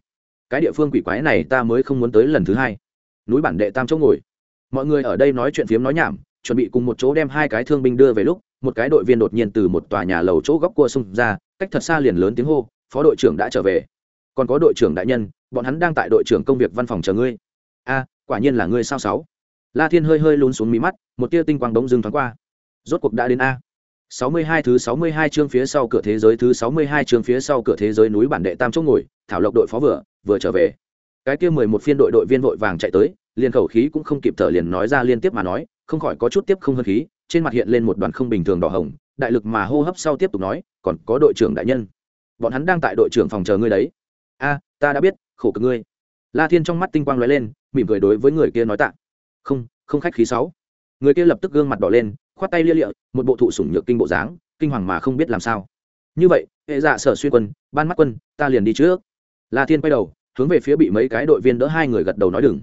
Cái địa phương quỷ quái này ta mới không muốn tới lần thứ hai. Núi bản đệ tam chỗ ngồi mọi người ở đây nói chuyện phiếm nói nhảm chuẩn bị cùng một chỗ đem hai cái thương binh đưa về lúc một cái đội viên đột nhiên từ một tòa nhà lầu chỗ góc cua xung ra cách thật xa liền lớn tiếng hô phó đội trưởng đã trở về. Còn có đội trưởng đại nhân bọn hắn đang tại đội trưởng công việc văn phòng chờ ngươi. A quả nhiên là ngươi sao sáu? La thiên hơi hơi lún xuống mí mắt một tia tinh quang đống dưng thoáng qua. Rốt cuộc đã đến a. 62 thứ 62 chương phía sau cửa thế giới thứ 62 chương phía sau cửa thế giới núi bản đệ tam chỗ ngồi, thảo lộc đội phó vừa, vừa trở về. Cái kia 11 phiên đội đội viên vội vàng chạy tới, liền khẩu khí cũng không kịp thở liền nói ra liên tiếp mà nói, không khỏi có chút tiếp không hơn khí, trên mặt hiện lên một đoàn không bình thường đỏ hồng, đại lực mà hô hấp sau tiếp tục nói, còn có đội trưởng đại nhân. Bọn hắn đang tại đội trưởng phòng chờ ngươi đấy. A, ta đã biết, khổ cực ngươi. La Thiên trong mắt tinh quang lóe lên, mỉm cười đối với người kia nói tạ. Không, không khách khí sáu. Người kia lập tức gương mặt đỏ lên, khoát tay lia lịa một bộ thụ sủng nhược kinh bộ dáng kinh hoàng mà không biết làm sao như vậy hệ dạ sở xuyên quân ban mắt quân ta liền đi trước la thiên quay đầu hướng về phía bị mấy cái đội viên đỡ hai người gật đầu nói đừng.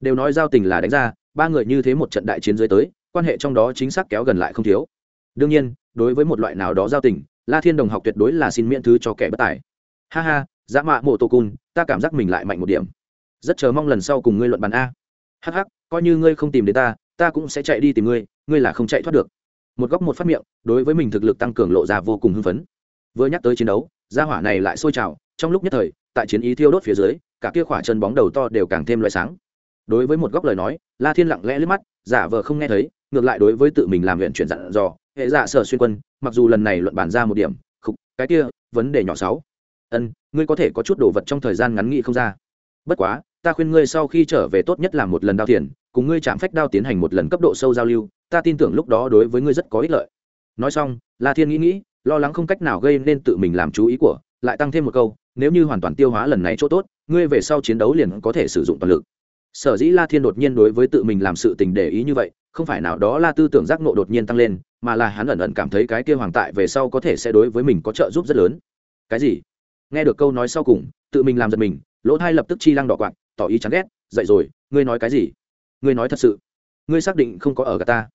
Đều nói giao tình là đánh ra, ba người như thế một trận đại chiến dưới tới, quan hệ trong đó chính xác kéo gần lại không thiếu. Đương nhiên, đối với một loại nào đó giao tình, la thiên đồng học tuyệt đối là xin miễn thứ cho kẻ bất tài. Ha ha, dã mạ mộ tô cun ta cảm giác mình lại mạnh một điểm. Rất chờ mong lần sau cùng ngươi luận bàn a. Hh coi như ngươi không tìm đến ta ta cũng sẽ chạy đi tìm ngươi ngươi là không chạy thoát được. Một góc một phát miệng, đối với mình thực lực tăng cường lộ ra vô cùng hưng phấn. Vừa nhắc tới chiến đấu, gia hỏa này lại sôi trào, trong lúc nhất thời tại chiến ý thiêu đốt phía dưới, cả kia khỏa chân bóng đầu to đều càng thêm loại sáng. Đối với một góc lời nói, la thiên lặng lẽ lướt mắt, giả vờ không nghe thấy, ngược lại đối với tự mình làm luyện chuyển dặn dò, hệ dạ sở xuyên quân, mặc dù lần này luận bản ra một điểm, khục, cái kia, vấn đề nhỏ sáu. Ân, ngươi có thể có chút đồ vật trong thời gian ngắn nghị không ra? Bất quá, ta khuyên ngươi sau khi trở về tốt nhất là một lần đao tiền, cùng ngươi chạm phách đao tiến hành một lần cấp độ sâu giao lưu, ta tin tưởng lúc đó đối với ngươi rất có ích lợi. Nói xong, la thiên nghĩ nghĩ, lo lắng không cách nào gây nên tự mình làm chú ý của, lại tăng thêm một câu nếu như hoàn toàn tiêu hóa lần này chỗ tốt, ngươi về sau chiến đấu liền có thể sử dụng toàn lực. Sở dĩ la thiên đột nhiên đối với tự mình làm sự tình để ý như vậy, không phải nào đó là tư tưởng giác nộ đột nhiên tăng lên, mà là hắn ẩn ẩn cảm thấy cái kia hoàng tại về sau có thể sẽ đối với mình có trợ giúp rất lớn. Cái gì? Nghe được câu nói sau cùng, tự mình làm giật mình, lỗ thai lập tức chi lăng đỏ quạt, tỏ ý chán ghét, dậy rồi, ngươi nói cái gì? Ngươi nói thật sự. Ngươi xác định không có ở cả ta.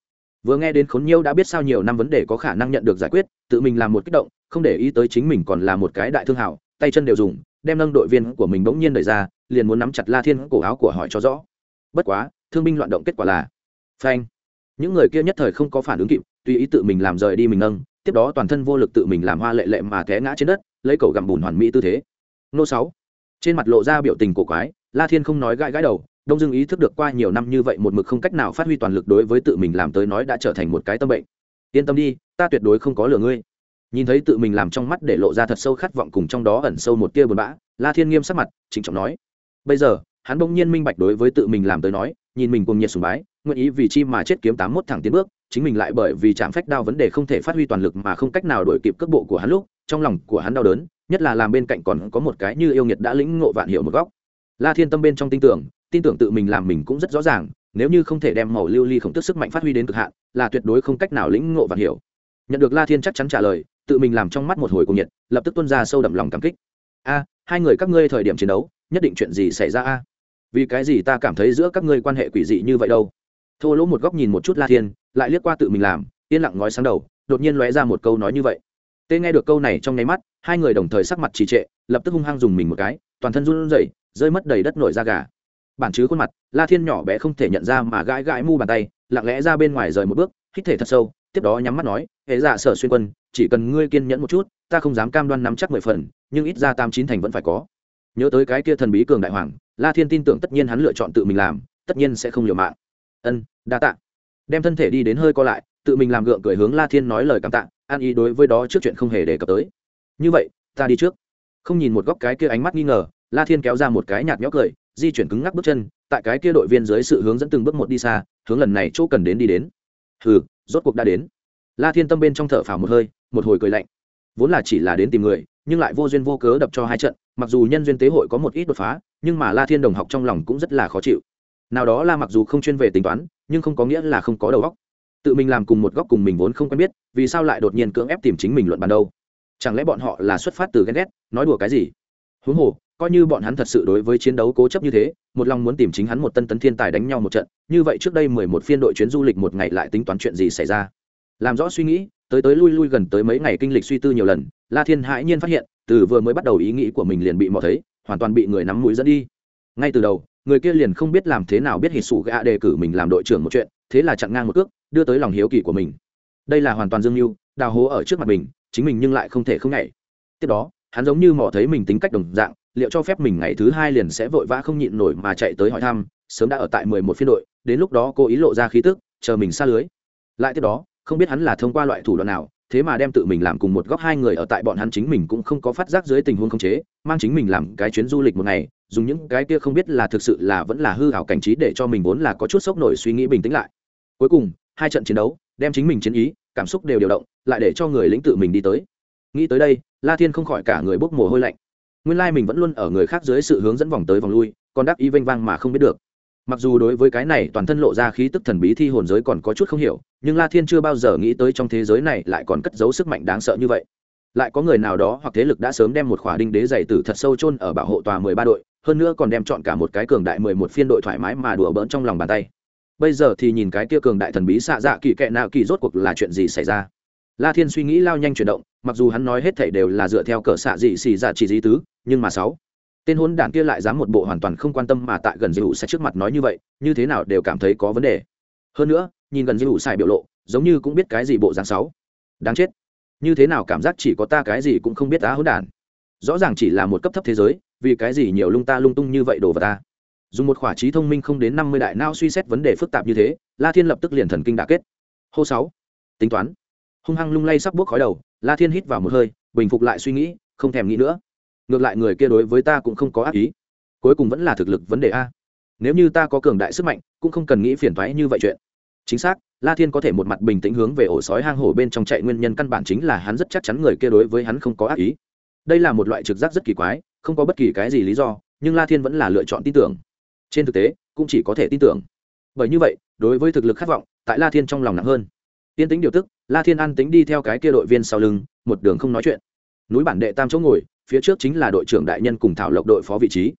Vừa nghe đến khốn nhiêu đã biết sao nhiều năm vấn đề có khả năng nhận được giải quyết, tự mình làm một kích động, không để ý tới chính mình còn là một cái đại thương hảo tay chân đều dùng, đem nâng đội viên của mình bỗng nhiên đẩy ra, liền muốn nắm chặt la thiên cổ áo của hỏi cho rõ. Bất quá, thương binh loạn động kết quả là, phanh. Những người kia nhất thời không có phản ứng kịp, tùy ý tự mình làm rời đi mình nâng, tiếp đó toàn thân vô lực tự mình làm hoa lệ lệ mà té ngã trên đất, lấy cầu gặm bùn hoàn mỹ tư thế. Nô sáu. Trên mặt lộ ra biểu tình cổ quái, la thiên không nói gãi gãi đầu, đông dương ý thức được qua nhiều năm như vậy một mực không cách nào phát huy toàn lực đối với tự mình làm tới nói đã trở thành một cái tâm bệnh. Yên tâm đi, ta tuyệt đối không có lừa ngươi nhìn thấy tự mình làm trong mắt để lộ ra thật sâu khát vọng cùng trong đó ẩn sâu một tia buồn bã, la thiên nghiêm sắc mặt, trịnh trọng nói, bây giờ, hắn bỗng nhiên minh bạch đối với tự mình làm tới nói, nhìn mình cùng nhiệt sùng bái, nguyện ý vì chi mà chết kiếm tám mốt thẳng tiến bước, chính mình lại bởi vì chạm phách đao vấn đề không thể phát huy toàn lực mà không cách nào đổi kịp cước bộ của hắn lúc, trong lòng của hắn đau đớn, nhất là làm bên cạnh còn có một cái như yêu nghiệt đã lĩnh ngộ vạn hiệu một góc la thiên tâm bên trong tin tưởng tin tưởng tự mình làm mình cũng rất rõ ràng, nếu như không thể đem màu lưu ly khổng tức sức mạnh phát huy đến cực hạn, là tuyệt đối không cách nào lĩnh ngộ vạn hiệu. nhận được la thiên chắc chắn trả lời tự mình làm trong mắt một hồi cùng nhiệt, lập tức tuân ra sâu đậm lòng cảm kích. A, hai người các ngươi thời điểm chiến đấu, nhất định chuyện gì xảy ra a? Vì cái gì ta cảm thấy giữa các ngươi quan hệ quỷ dị như vậy đâu? Thô lỗ một góc nhìn một chút la thiên, lại liếc qua tự mình làm, yên lặng ngói sáng đầu, đột nhiên lóe ra một câu nói như vậy. Tê nghe được câu này trong nháy mắt, hai người đồng thời sắc mặt trì trệ, lập tức hung hăng dùng mình một cái, toàn thân run rẩy, rơi mất đầy đất nổi da gà. Bản chứ khuôn mặt, la thiên nhỏ bé không thể nhận ra mà gãi gãi mu bàn tay, lặng lẽ ra bên ngoài rời một bước, hít thể thật sâu tiếp đó nhắm mắt nói, hệ dạ sở xuyên quân, chỉ cần ngươi kiên nhẫn một chút, ta không dám cam đoan nắm chắc mười phần, nhưng ít ra tam chín thành vẫn phải có. Nhớ tới cái kia thần bí cường đại hoàng, la thiên tin tưởng tất nhiên hắn lựa chọn tự mình làm, tất nhiên sẽ không liều mạng. Ân, đa tạ. Đem thân thể đi đến hơi co lại, tự mình làm gượng cười hướng la thiên nói lời cảm tạ, an ý đối với đó trước chuyện không hề đề cập tới. Như vậy, ta đi trước. Không nhìn một góc cái kia ánh mắt nghi ngờ, la thiên kéo ra một cái nhạt nhóc cười, di chuyển cứng ngắc bước chân, tại cái kia đội viên dưới sự hướng dẫn từng bước một đi xa, hướng lần này chỗ cần đến đi đến. Hừ rốt cuộc đã đến. La thiên tâm bên trong thở phào một hơi, một hồi cười lạnh. Vốn là chỉ là đến tìm người, nhưng lại vô duyên vô cớ đập cho hai trận, mặc dù nhân duyên tế hội có một ít đột phá, nhưng mà la thiên đồng học trong lòng cũng rất là khó chịu. Nào đó La mặc dù không chuyên về tính toán, nhưng không có nghĩa là không có đầu óc. Tự mình làm cùng một góc cùng mình vốn không quen biết, vì sao lại đột nhiên cưỡng ép tìm chính mình luận bàn đâu? Chẳng lẽ bọn họ là xuất phát từ ghen ghét, nói đùa cái gì? Huống hồ coi như bọn hắn thật sự đối với chiến đấu cố chấp như thế, một lòng muốn tìm chính hắn một tân tấn thiên tài đánh nhau một trận, như vậy trước đây mười một phiên đội chuyến du lịch một ngày lại tính toán chuyện gì xảy ra? Làm rõ suy nghĩ, tới tới lui lui gần tới mấy ngày kinh lịch suy tư nhiều lần, la thiên hãi nhiên phát hiện, từ vừa mới bắt đầu ý nghĩ của mình liền bị mò thấy, hoàn toàn bị người nắm mũi dẫn đi. Ngay từ đầu, người kia liền không biết làm thế nào biết hình sủ gạ đề cử mình làm đội trưởng một chuyện, thế là chặn ngang một cước, đưa tới lòng hiếu kỳ của mình. Đây là hoàn toàn dương mưu, đào hố ở trước mặt mình, chính mình nhưng lại không thể không nhảy. Tiếp đó, hắn giống như mò thấy mình tính cách đồng dạng liệu cho phép mình ngày thứ hai liền sẽ vội vã không nhịn nổi mà chạy tới hỏi thăm, sớm đã ở tại mười một phiên đội, đến lúc đó cô ý lộ ra khí tức, chờ mình xa lưới. Lại tiếp đó, không biết hắn là thông qua loại thủ đoạn nào, thế mà đem tự mình làm cùng một góc hai người ở tại bọn hắn chính mình cũng không có phát giác dưới tình huống khống chế, mang chính mình làm cái chuyến du lịch một ngày, dùng những cái kia không biết là thực sự là vẫn là hư hảo cảnh trí để cho mình vốn là có chút sốc nổi suy nghĩ bình tĩnh lại. Cuối cùng, hai trận chiến đấu, đem chính mình chiến ý, cảm xúc đều điều động, lại để cho người lĩnh tự mình đi tới. Nghĩ tới đây, la thiên không khỏi cả người bốc mồ hôi lạnh nguyên lai mình vẫn luôn ở người khác dưới sự hướng dẫn vòng tới vòng lui, còn đắc ý vênh vang mà không biết được. Mặc dù đối với cái này toàn thân lộ ra khí tức thần bí thi hồn giới còn có chút không hiểu, nhưng la thiên chưa bao giờ nghĩ tới trong thế giới này lại còn cất giấu sức mạnh đáng sợ như vậy. Lại có người nào đó hoặc thế lực đã sớm đem một khỏa đinh đế dày tử thật sâu chôn ở bảo hộ tòa mười ba đội, hơn nữa còn đem chọn cả một cái cường đại mười một phiên đội thoải mái mà đùa bỡn trong lòng bàn tay. Bây giờ thì nhìn cái kia cường đại thần bí xạ dạ kỳ kệ nào kỳ rốt cuộc là chuyện gì xảy ra? La thiên suy nghĩ lao nhanh chuyển động mặc dù hắn nói hết thảy đều là dựa theo cờ xạ dị xì dạ chỉ dí tứ, nhưng mà sáu. Tên hôn đản kia lại dám một bộ hoàn toàn không quan tâm mà tại gần dư sẽ trước mặt nói như vậy, như thế nào đều cảm thấy có vấn đề. Hơn nữa, nhìn gần dư xài biểu lộ, giống như cũng biết cái gì bộ dáng sáu. Đáng chết. Như thế nào cảm giác chỉ có ta cái gì cũng không biết á hôn đản. Rõ ràng chỉ là một cấp thấp thế giới, vì cái gì nhiều lung ta lung tung như vậy đồ vào ta. Dùng một khỏa trí thông minh không đến năm mươi đại nao suy xét vấn đề phức tạp như thế, la thiên lập tức liền thần kinh đã kết. Hô sáu. Tính toán hung hăng lung lay sắp buốc khói đầu, la thiên hít vào một hơi, bình phục lại suy nghĩ, không thèm nghĩ nữa. Ngược lại người kia đối với ta cũng không có ác ý. Cuối cùng vẫn là thực lực vấn đề a. Nếu như ta có cường đại sức mạnh, cũng không cần nghĩ phiền thoái như vậy chuyện. Chính xác, la thiên có thể một mặt bình tĩnh hướng về ổ sói hang hổ bên trong chạy, nguyên nhân căn bản chính là hắn rất chắc chắn người kia đối với hắn không có ác ý. Đây là một loại trực giác rất kỳ quái, không có bất kỳ cái gì lý do, nhưng la thiên vẫn là lựa chọn tin tưởng. Trên thực tế, cũng chỉ có thể tin tưởng. Bởi như vậy, đối với thực lực khát vọng, tại la thiên trong lòng nặng hơn tiên tính điều tức la thiên an tính đi theo cái kia đội viên sau lưng một đường không nói chuyện. Núi bản đệ tam chỗ ngồi phía trước chính là đội trưởng đại nhân cùng thảo lộc đội phó vị trí.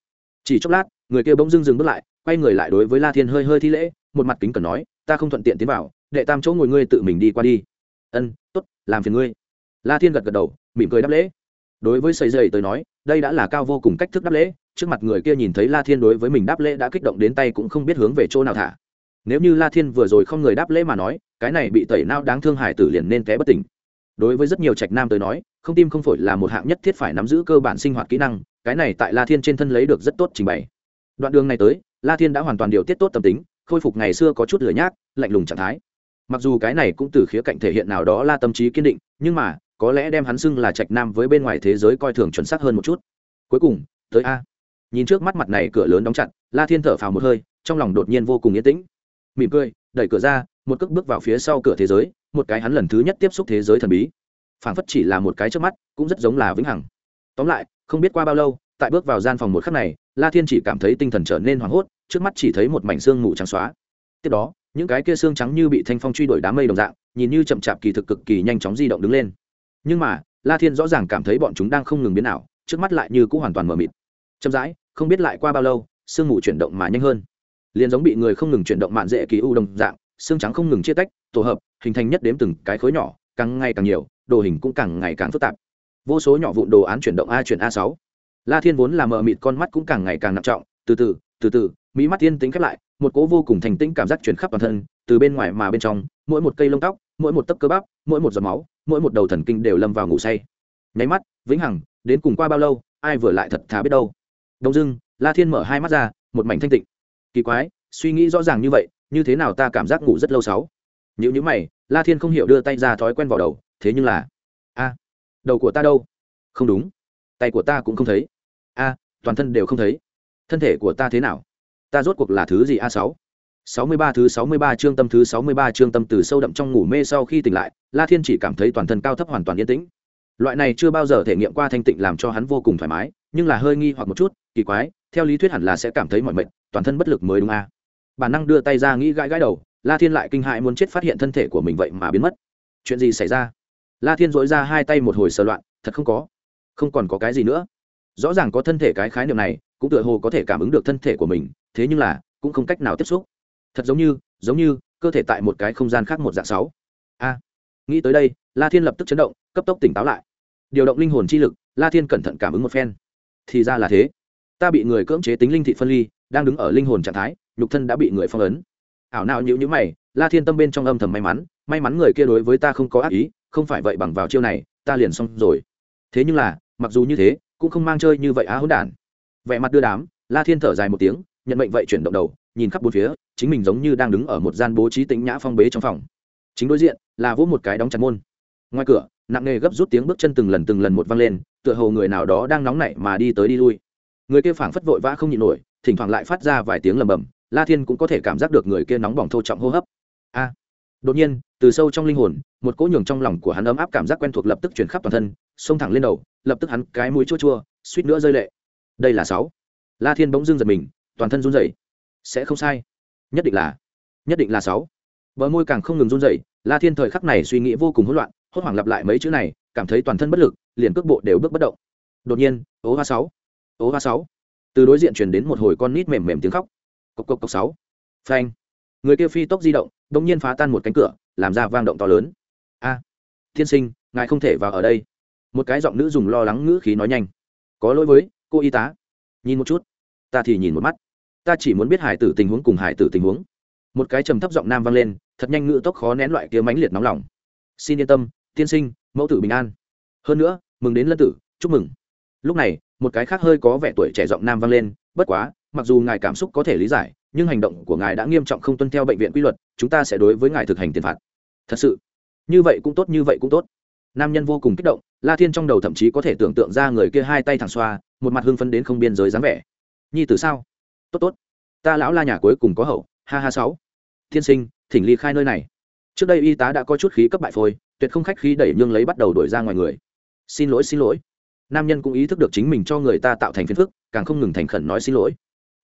Chỉ chốc lát người kia bỗng dưng dừng bước lại quay người lại đối với la thiên hơi hơi thi lễ một mặt kính cẩn nói ta không thuận tiện tiến vào đệ tam chỗ ngồi ngươi tự mình đi qua đi. Ân tốt, làm phiền ngươi. La thiên gật gật đầu mỉm cười đáp lễ. Đối với sợi dày tới nói đây đã là cao vô cùng cách thức đáp lễ trước mặt người kia nhìn thấy la thiên đối với mình đáp lễ đã kích động đến tay cũng không biết hướng về chỗ nào thả nếu như la thiên vừa rồi không người đáp lễ mà nói, cái này bị tẩy nao đáng thương hải tử liền nên té bất tỉnh. Đối với rất nhiều trạch nam tới nói, không tim không phổi là một hạng nhất thiết phải nắm giữ cơ bản sinh hoạt kỹ năng, cái này tại la thiên trên thân lấy được rất tốt trình bày. Đoạn đường này tới, la thiên đã hoàn toàn điều tiết tốt tâm tính, khôi phục ngày xưa có chút lửa nhác, lạnh lùng trạng thái. Mặc dù cái này cũng từ khía cạnh thể hiện nào đó là tâm trí kiên định, nhưng mà, có lẽ đem hắn xưng là trạch nam với bên ngoài thế giới coi thường chuẩn xác hơn một chút. Cuối cùng, tới a. Nhìn trước mắt mặt này cửa lớn đóng chặt, la thiên thở phào một hơi, trong lòng đột nhiên vô cùng yên tĩnh mỉm cười, đẩy cửa ra, một cước bước vào phía sau cửa thế giới, một cái hắn lần thứ nhất tiếp xúc thế giới thần bí. Phảng phất chỉ là một cái trước mắt, cũng rất giống là vĩnh hằng. Tóm lại, không biết qua bao lâu, tại bước vào gian phòng một khắc này, la thiên chỉ cảm thấy tinh thần trở nên hoảng hốt, trước mắt chỉ thấy một mảnh xương ngủ trắng xóa. Tiếp đó, những cái kia xương trắng như bị thanh phong truy đuổi đám mây đồng dạng, nhìn như chậm chạp kỳ thực cực kỳ nhanh chóng di động đứng lên. Nhưng mà, la thiên rõ ràng cảm thấy bọn chúng đang không ngừng biến ảo, trước mắt lại như cũng hoàn toàn mờ mịt. Chậm rãi, không biết lại qua bao lâu sương mù chuyển động mà nhanh hơn liền giống bị người không ngừng chuyển động mạn dễ kỳ u đồng dạng, xương trắng không ngừng chia tách, tổ hợp, hình thành nhất đếm từng cái khối nhỏ, càng ngày càng nhiều, đồ hình cũng càng ngày càng phức tạp. Vô số nhỏ vụn đồ án chuyển động a chuyển a sáu. La thiên vốn là mờ mịt con mắt cũng càng ngày càng nặng trọng, từ từ từ từ, mỹ mắt tiên tính khép lại, một cố vô cùng thành tĩnh cảm giác chuyển khắp toàn thân, từ bên ngoài mà bên trong, mỗi một cây lông tóc, mỗi một tấc cơ bắp, mỗi một giọt máu, mỗi một đầu thần kinh đều lâm vào ngủ say. Nháy mắt, vĩnh hằng, đến cùng qua bao lâu, ai vừa lại thật thà biết đâu. Đông dưng la thiên mở hai mắt ra, một mảnh thanh tịnh kỳ quái, suy nghĩ rõ ràng như vậy, như thế nào ta cảm giác ngủ rất lâu sáu? Nhữ những mày, la thiên không hiểu đưa tay ra thói quen vào đầu, thế nhưng là, a, đầu của ta đâu? Không đúng. Tay của ta cũng không thấy. A, toàn thân đều không thấy. Thân thể của ta thế nào? Ta rốt cuộc là thứ gì a sáu? Sáu mươi ba thứ sáu mươi ba chương tâm thứ sáu mươi ba chương tâm từ sâu đậm trong ngủ mê sau khi tỉnh lại, la thiên chỉ cảm thấy toàn thân cao thấp hoàn toàn yên tĩnh. Loại này chưa bao giờ thể nghiệm qua thanh tịnh làm cho hắn vô cùng thoải mái, nhưng là hơi nghi hoặc một chút, kỳ quái theo lý thuyết hẳn là sẽ cảm thấy mọi mệt, toàn thân bất lực mới đúng a. Bản năng đưa tay ra nghĩ gãi gãi đầu, la thiên lại kinh hại muốn chết phát hiện thân thể của mình vậy mà biến mất. Chuyện gì xảy ra? La thiên dỗi ra hai tay một hồi sờ loạn, thật không có. Không còn có cái gì nữa. Rõ ràng có thân thể cái khái niệm này, cũng tựa hồ có thể cảm ứng được thân thể của mình, thế nhưng là, cũng không cách nào tiếp xúc. Thật giống như giống như, cơ thể tại một cái không gian khác một dạng sáu. A. Nghĩ tới đây, la thiên lập tức chấn động, cấp tốc tỉnh táo lại. Điều động linh hồn chi lực, la thiên cẩn thận cảm ứng một phen. Thì ra là thế ta bị người cưỡng chế tính linh thị phân ly, đang đứng ở linh hồn trạng thái, nhục thân đã bị người phong ấn. Ảo nào nhữ nhữ mày, la thiên tâm bên trong âm thầm may mắn may mắn người kia đối với ta không có ác ý, không phải vậy bằng vào chiêu này, ta liền xong rồi. Thế nhưng là, mặc dù như thế, cũng không mang chơi như vậy á hỗn đản. Vẻ mặt đưa đám, la thiên thở dài một tiếng, nhận mệnh vậy chuyển động đầu, nhìn khắp bốn phía, chính mình giống như đang đứng ở một gian bố trí tính nhã phong bế trong phòng. Chính đối diện, là vỗ một cái đóng chặt môn. Ngoài cửa, nặng nề gấp rút tiếng bước chân từng lần từng lần một vang lên, tựa hồ người nào đó đang nóng nảy mà đi tới đi lui người kia phảng phất vội vã không nhịn nổi, thỉnh thoảng lại phát ra vài tiếng lầm bầm, la thiên cũng có thể cảm giác được người kia nóng bỏng thô trọng hô hấp. A! Đột nhiên, từ sâu trong linh hồn, một cỗ nhường trong lòng của hắn ấm áp cảm giác quen thuộc lập tức chuyển khắp toàn thân, xông thẳng lên đầu, lập tức hắn cái mũi chua chua, suýt nữa rơi lệ. Đây là sáu. La thiên bỗng dưng giật mình, toàn thân run rẩy. Sẽ không sai. Nhất định là, nhất định là sáu. Bờ môi càng không ngừng run rẩy, la thiên thời khắc này suy nghĩ vô cùng hỗn loạn, hốt hoảng lặp lại mấy chữ này, cảm thấy toàn thân bất lực, liền cước bộ đều bước bất động. Đột nhiên, ố hoa sáu ố hoa sáu. Từ đối diện truyền đến một hồi con nít mềm mềm tiếng khóc. Cộc cộc cộc sáu. Phanh. Người kia phi tốc di động đ nhiên phá tan một cánh cửa, làm ra vang động to lớn. A. Thiên sinh, ngài không thể vào ở đây. Một cái giọng nữ dùng lo lắng ngữ khí nói nhanh. Có lỗi với, cô y tá. Nhìn một chút. Ta thì nhìn một mắt. Ta chỉ muốn biết hải tử tình huống cùng hải tử tình huống. Một cái trầm thấp giọng nam vang lên, thật nhanh ngữ tốc khó nén loại kia mãnh liệt nóng lòng. Xin yên tâm, tiên sinh, mẫu tử bình an. Hơn nữa, mừng đến lân tử, chúc mừng. Lúc này một cái khác hơi có vẻ tuổi trẻ giọng nam vang lên, bất quá, mặc dù ngài cảm xúc có thể lý giải, nhưng hành động của ngài đã nghiêm trọng không tuân theo bệnh viện quy luật, chúng ta sẽ đối với ngài thực hành tiền phạt. Thật sự? Như vậy cũng tốt, như vậy cũng tốt. Nam nhân vô cùng kích động, la thiên trong đầu thậm chí có thể tưởng tượng ra người kia hai tay thẳng xoa, một mặt hưng phấn đến không biên giới dáng vẻ. Nhi tử sao? Tốt tốt. Ta lão la nhà cuối cùng có hậu. Ha ha, sáu. Thiên sinh, thỉnh ly khai nơi này. Trước đây y tá đã có chút khí cấp bại phôi, tuyệt không khách khí đẩy nhưng lấy bắt đầu đổi ra ngoài người. Xin lỗi xin lỗi nam nhân cũng ý thức được chính mình cho người ta tạo thành phiền phức, càng không ngừng thành khẩn nói xin lỗi.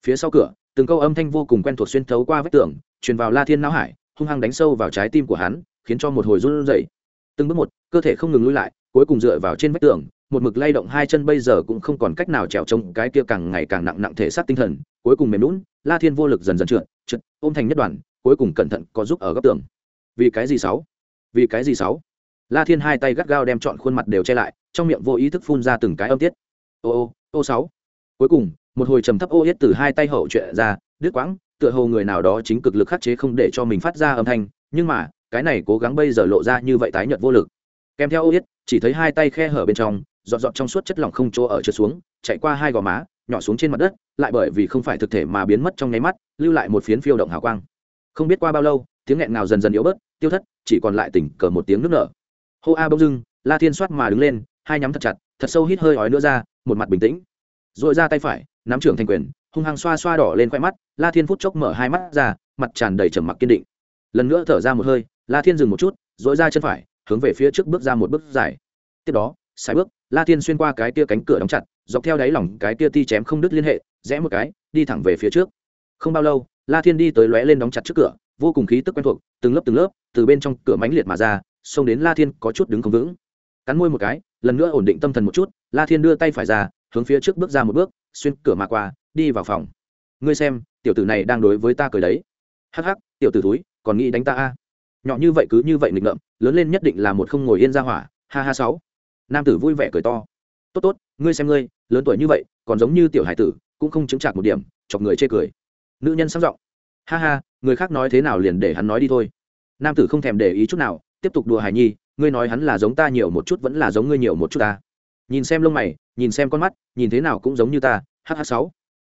Phía sau cửa, từng câu âm thanh vô cùng quen thuộc xuyên thấu qua vách tường, truyền vào la thiên não hải, hung hăng đánh sâu vào trái tim của hắn, khiến cho một hồi run rẩy. Từng bước một, cơ thể không ngừng lui lại, cuối cùng dựa vào trên vách tường, một mực lay động hai chân bây giờ cũng không còn cách nào trèo trông cái kia càng ngày càng nặng nặng thể xác tinh thần, cuối cùng mềm lún la thiên vô lực dần dần trượt trượt, ôm thành nhất đoàn, cuối cùng cẩn thận có giúp ở góc tường. Vì cái gì sáu? Vì cái gì sáu? La thiên hai tay gắt gao đem chọn khuôn mặt đều che lại, trong miệng vô ý thức phun ra từng cái âm tiết. Ô ô ô sáu. Cuối cùng, một hồi trầm thấp ô yết từ hai tay hậu chuyện ra, đứt quãng, tựa hồ người nào đó chính cực lực khắc chế không để cho mình phát ra âm thanh, nhưng mà, cái này cố gắng bây giờ lộ ra như vậy tái nhợt vô lực. Kèm theo ô yết, chỉ thấy hai tay khe hở bên trong dọn dọn trong suốt chất lỏng không chỗ ở trượt xuống, chạy qua hai gò má, nhỏ xuống trên mặt đất, lại bởi vì không phải thực thể mà biến mất trong nháy mắt, lưu lại một phiến phiêu động hào quang. Không biết qua bao lâu, tiếng nghẹn nào dần dần yếu bớt, tiêu thất, chỉ còn lại tỉnh cờ một tiếng nước nở hô a bông dưng, la thiên soát mà đứng lên, hai nhắm thật chặt, thật sâu hít hơi ói nữa ra, một mặt bình tĩnh. Dội ra tay phải, nắm trưởng thành quyền, hung hăng xoa xoa đỏ lên khoe mắt, la thiên phút chốc mở hai mắt ra, mặt tràn đầy trầm mặc kiên định. Lần nữa thở ra một hơi, la thiên dừng một chút dội ra chân phải, hướng về phía trước bước ra một bước dài. Tiếp đó sai bước, la thiên xuyên qua cái tia cánh cửa đóng chặt, dọc theo đáy lỏng cái tia ti chém không đứt liên hệ, rẽ một cái, đi thẳng về phía trước. Không bao lâu, la thiên đi tới lóe lên đóng chặt trước cửa, vô cùng khí tức quen thuộc, từng lớp từng lớp, từ bên trong cửa mánh liệt mà ra xông đến la thiên có chút đứng không vững. Cắn môi một cái, lần nữa ổn định tâm thần một chút, la thiên đưa tay phải ra, hướng phía trước bước ra một bước, xuyên cửa mà qua, đi vào phòng. Ngươi xem, tiểu tử này đang đối với ta cười đấy. Hắc hắc, tiểu tử túi còn nghĩ đánh ta a nhỏ như vậy cứ như vậy nghịch ngợm, lớn lên nhất định là một không ngồi yên ra hỏa, ha ha sáu. Nam tử vui vẻ cười to. Tốt tốt, ngươi xem ngươi, lớn tuổi như vậy, còn giống như tiểu hải tử, cũng không chứng chạc một điểm, chọc người chê cười. Nữ nhân sang giọng. Ha ha, người khác nói thế nào liền để hắn nói đi thôi. Nam tử không thèm để ý chút nào tiếp tục đùa hải nhi, ngươi nói hắn là giống ta nhiều một chút vẫn là giống ngươi nhiều một chút ta. Nhìn xem lông mày, nhìn xem con mắt, nhìn thế nào cũng giống như ta hh sáu.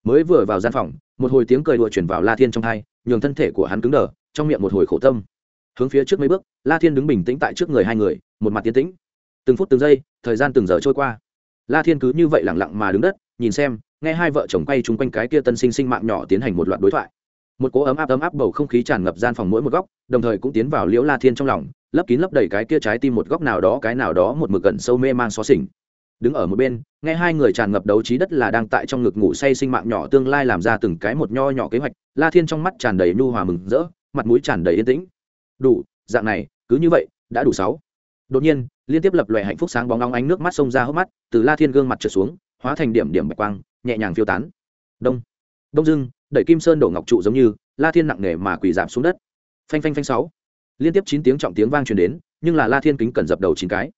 Mới vừa vào gian phòng, một hồi tiếng cười đùa chuyển vào la thiên trong hai nhường thân thể của hắn cứng đờ, trong miệng một hồi khổ tâm. Hướng phía trước mấy bước, la thiên đứng bình tĩnh tại trước người hai người, một mặt tiến tĩnh. Từng phút từng giây, thời gian từng giờ trôi qua. La thiên cứ như vậy lẳng lặng mà đứng đất, nhìn xem, nghe hai vợ chồng quay chung quanh cái kia tân sinh sinh mạng nhỏ tiến hành một loạt đối thoại. Một cỗ ấm áp ấm áp bầu không khí tràn ngập gian phòng mỗi một góc, đồng thời cũng tiến vào liễu la thiên trong lòng lấp kín lấp đầy cái kia trái tim một góc nào đó, cái nào đó một mực gần sâu mê man xó xỉnh. Đứng ở một bên, nghe hai người tràn ngập đấu trí đất là đang tại trong ngực ngủ say sinh mạng nhỏ tương lai làm ra từng cái một nho nhỏ kế hoạch, la thiên trong mắt tràn đầy nhu hòa mừng rỡ, mặt mũi tràn đầy yên tĩnh. Đủ, dạng này, cứ như vậy, đã đủ sáu. Đột nhiên, liên tiếp lập lòe hạnh phúc sáng bóng nóng ánh nước mắt xông ra hốc mắt, từ la thiên gương mặt trượt xuống, hóa thành điểm điểm bạch quang, nhẹ nhàng phiêu tán. Đông đông dưng, đẩy kim sơn đổ ngọc trụ giống như, la thiên nặng nề mà quỳ giảm xuống đất. Phanh phanh phanh sáu liên tiếp chín tiếng trọng tiếng vang truyền đến, nhưng là la thiên kính cần dập đầu chín cái.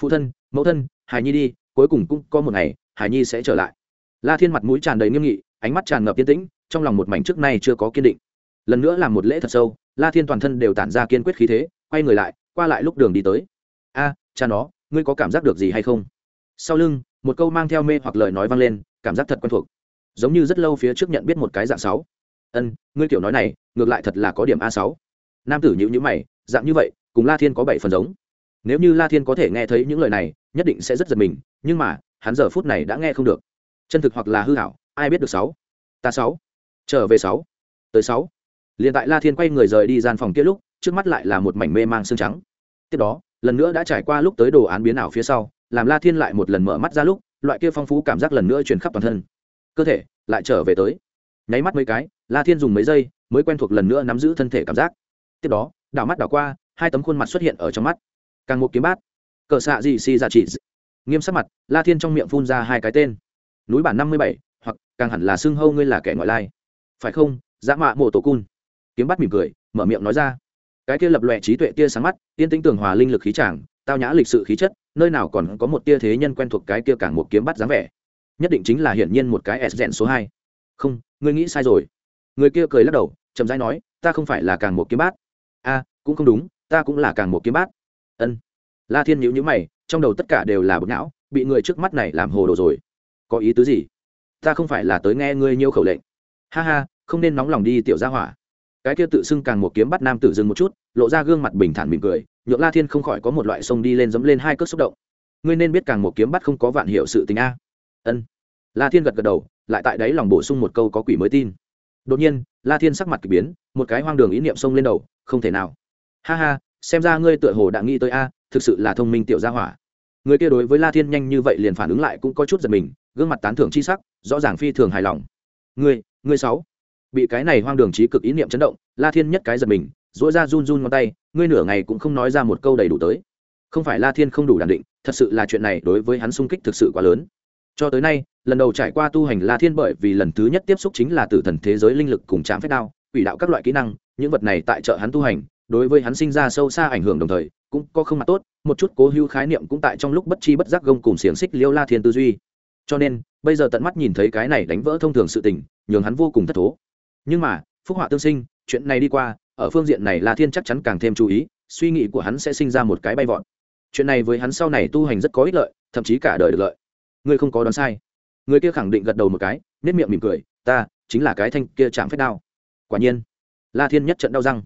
Phụ thân, mẫu thân, hải nhi đi, cuối cùng cũng có một ngày, hải nhi sẽ trở lại. La thiên mặt mũi tràn đầy nghiêm nghị, ánh mắt tràn ngập yên tĩnh, trong lòng một mảnh trước nay chưa có kiên định. Lần nữa làm một lễ thật sâu, la thiên toàn thân đều tản ra kiên quyết khí thế, quay người lại, qua lại lúc đường đi tới. A, cha nó, ngươi có cảm giác được gì hay không? Sau lưng, một câu mang theo mê hoặc lời nói vang lên, cảm giác thật quen thuộc. Giống như rất lâu phía trước nhận biết một cái dạng sáu. Ân, ngươi kiểu nói này, ngược lại thật là có điểm a sáu nam tử nhữ nhữ mày, dạng như vậy, cùng la thiên có bảy phần giống. Nếu như la thiên có thể nghe thấy những lời này, nhất định sẽ rất giật mình, nhưng mà, hắn giờ phút này đã nghe không được. Chân thực hoặc là hư hảo, ai biết được sáu? Ta sáu. Trở về sáu. Tới sáu. Liền tại la thiên quay người rời đi gian phòng kia lúc, trước mắt lại là một mảnh mê mang xương trắng. Tiếp đó, lần nữa đã trải qua lúc tới đồ án biến ảo phía sau, làm la thiên lại một lần mở mắt ra lúc, loại kia phong phú cảm giác lần nữa truyền khắp toàn thân. Cơ thể lại trở về tới. Nháy mắt mấy cái, la thiên dùng mấy giây mới quen thuộc lần nữa nắm giữ thân thể cảm giác tiếp đó, đảo mắt đảo qua, hai tấm khuôn mặt xuất hiện ở trong mắt. Càng một kiếm bát, cờ xạ gì si ra dạ chỉ nghiêm sắc mặt, la thiên trong miệng phun ra hai cái tên. Núi bản năm mươi bảy, hoặc, càng hẳn là xưng hâu ngươi là kẻ ngoại lai. Phải không dã mạ mộ tổ cun? Kiếm bắt mỉm cười, mở miệng nói ra. Cái kia lập lòe trí tuệ tia sáng mắt, tiên tính tường hòa linh lực khí tràng, tao nhã lịch sự khí chất, nơi nào còn có một tia thế nhân quen thuộc cái kia càng một kiếm bắt dáng vẻ. Nhất định chính là hiển nhiên một cái s rèn số hai. Không, ngươi nghĩ sai rồi. Người kia cười lắc đầu, chậm rãi nói, ta không phải là càng một kiếm bát a cũng không đúng, ta cũng là càng một kiếm bát. Ân. La thiên nhíu nhíu mày, trong đầu tất cả đều là bực não, bị người trước mắt này làm hồ đồ rồi. Có ý tứ gì? Ta không phải là tới nghe ngươi nhiêu khẩu lệnh. Ha ha, không nên nóng lòng đi, tiểu gia hỏa. Cái kia tự xưng càng một kiếm bắt nam tử dừng một chút, lộ ra gương mặt bình thản mỉm cười, nhượng la thiên không khỏi có một loại sông đi lên dẫm lên hai cước xúc động. Ngươi nên biết càng một kiếm bắt không có vạn hiệu sự tình a. Ân. La thiên gật gật đầu, lại tại đấy lòng bổ sung một câu có quỷ mới tin. Đột nhiên la thiên sắc mặt k ỳ biến, một cái hoang đường ý niệm xông lên đầu, không thể nào. Ha ha, xem ra ngươi tựa hồ đã nghĩ tới a, thực sự là thông minh tiểu gia hỏa. Người kia đối với la thiên nhanh như vậy liền phản ứng lại cũng có chút giật mình, gương mặt tán thưởng chi sắc, rõ ràng phi thường hài lòng. Ngươi ngươi sáu. Bị cái này hoang đường trí cực ý niệm chấn động, la thiên nhất cái giật mình dỗi ra run run ngón tay, ngươi nửa ngày cũng không nói ra một câu đầy đủ tới. Không phải la thiên không đủ đàn định, thật sự là chuyện này đối với hắn sung kích thực sự quá lớn cho tới nay, lần đầu trải qua tu hành la thiên bởi vì lần thứ nhất tiếp xúc chính là tử thần thế giới linh lực cùng chạm phép đao, quỷ đạo các loại kỹ năng, những vật này tại chợ hắn tu hành, đối với hắn sinh ra sâu xa ảnh hưởng đồng thời, cũng có không mặt tốt, một chút cố hữu khái niệm cũng tại trong lúc bất chi bất giác gông cùng xiềng xích liêu la thiên tư duy. Cho nên, bây giờ tận mắt nhìn thấy cái này đánh vỡ thông thường sự tình, nhường hắn vô cùng thất thố. Nhưng mà, phúc họa tương sinh, chuyện này đi qua, ở phương diện này la thiên chắc chắn càng thêm chú ý, suy nghĩ của hắn sẽ sinh ra một cái bay vọt. Chuyện này với hắn sau này tu hành rất có ích lợi, thậm chí cả đời được lợi ngươi không có đoán sai. Người kia khẳng định gật đầu một cái nết miệng mỉm cười, ta, chính là cái thanh kia chạm phép đao. Quả nhiên, la thiên nhất trận đau răng.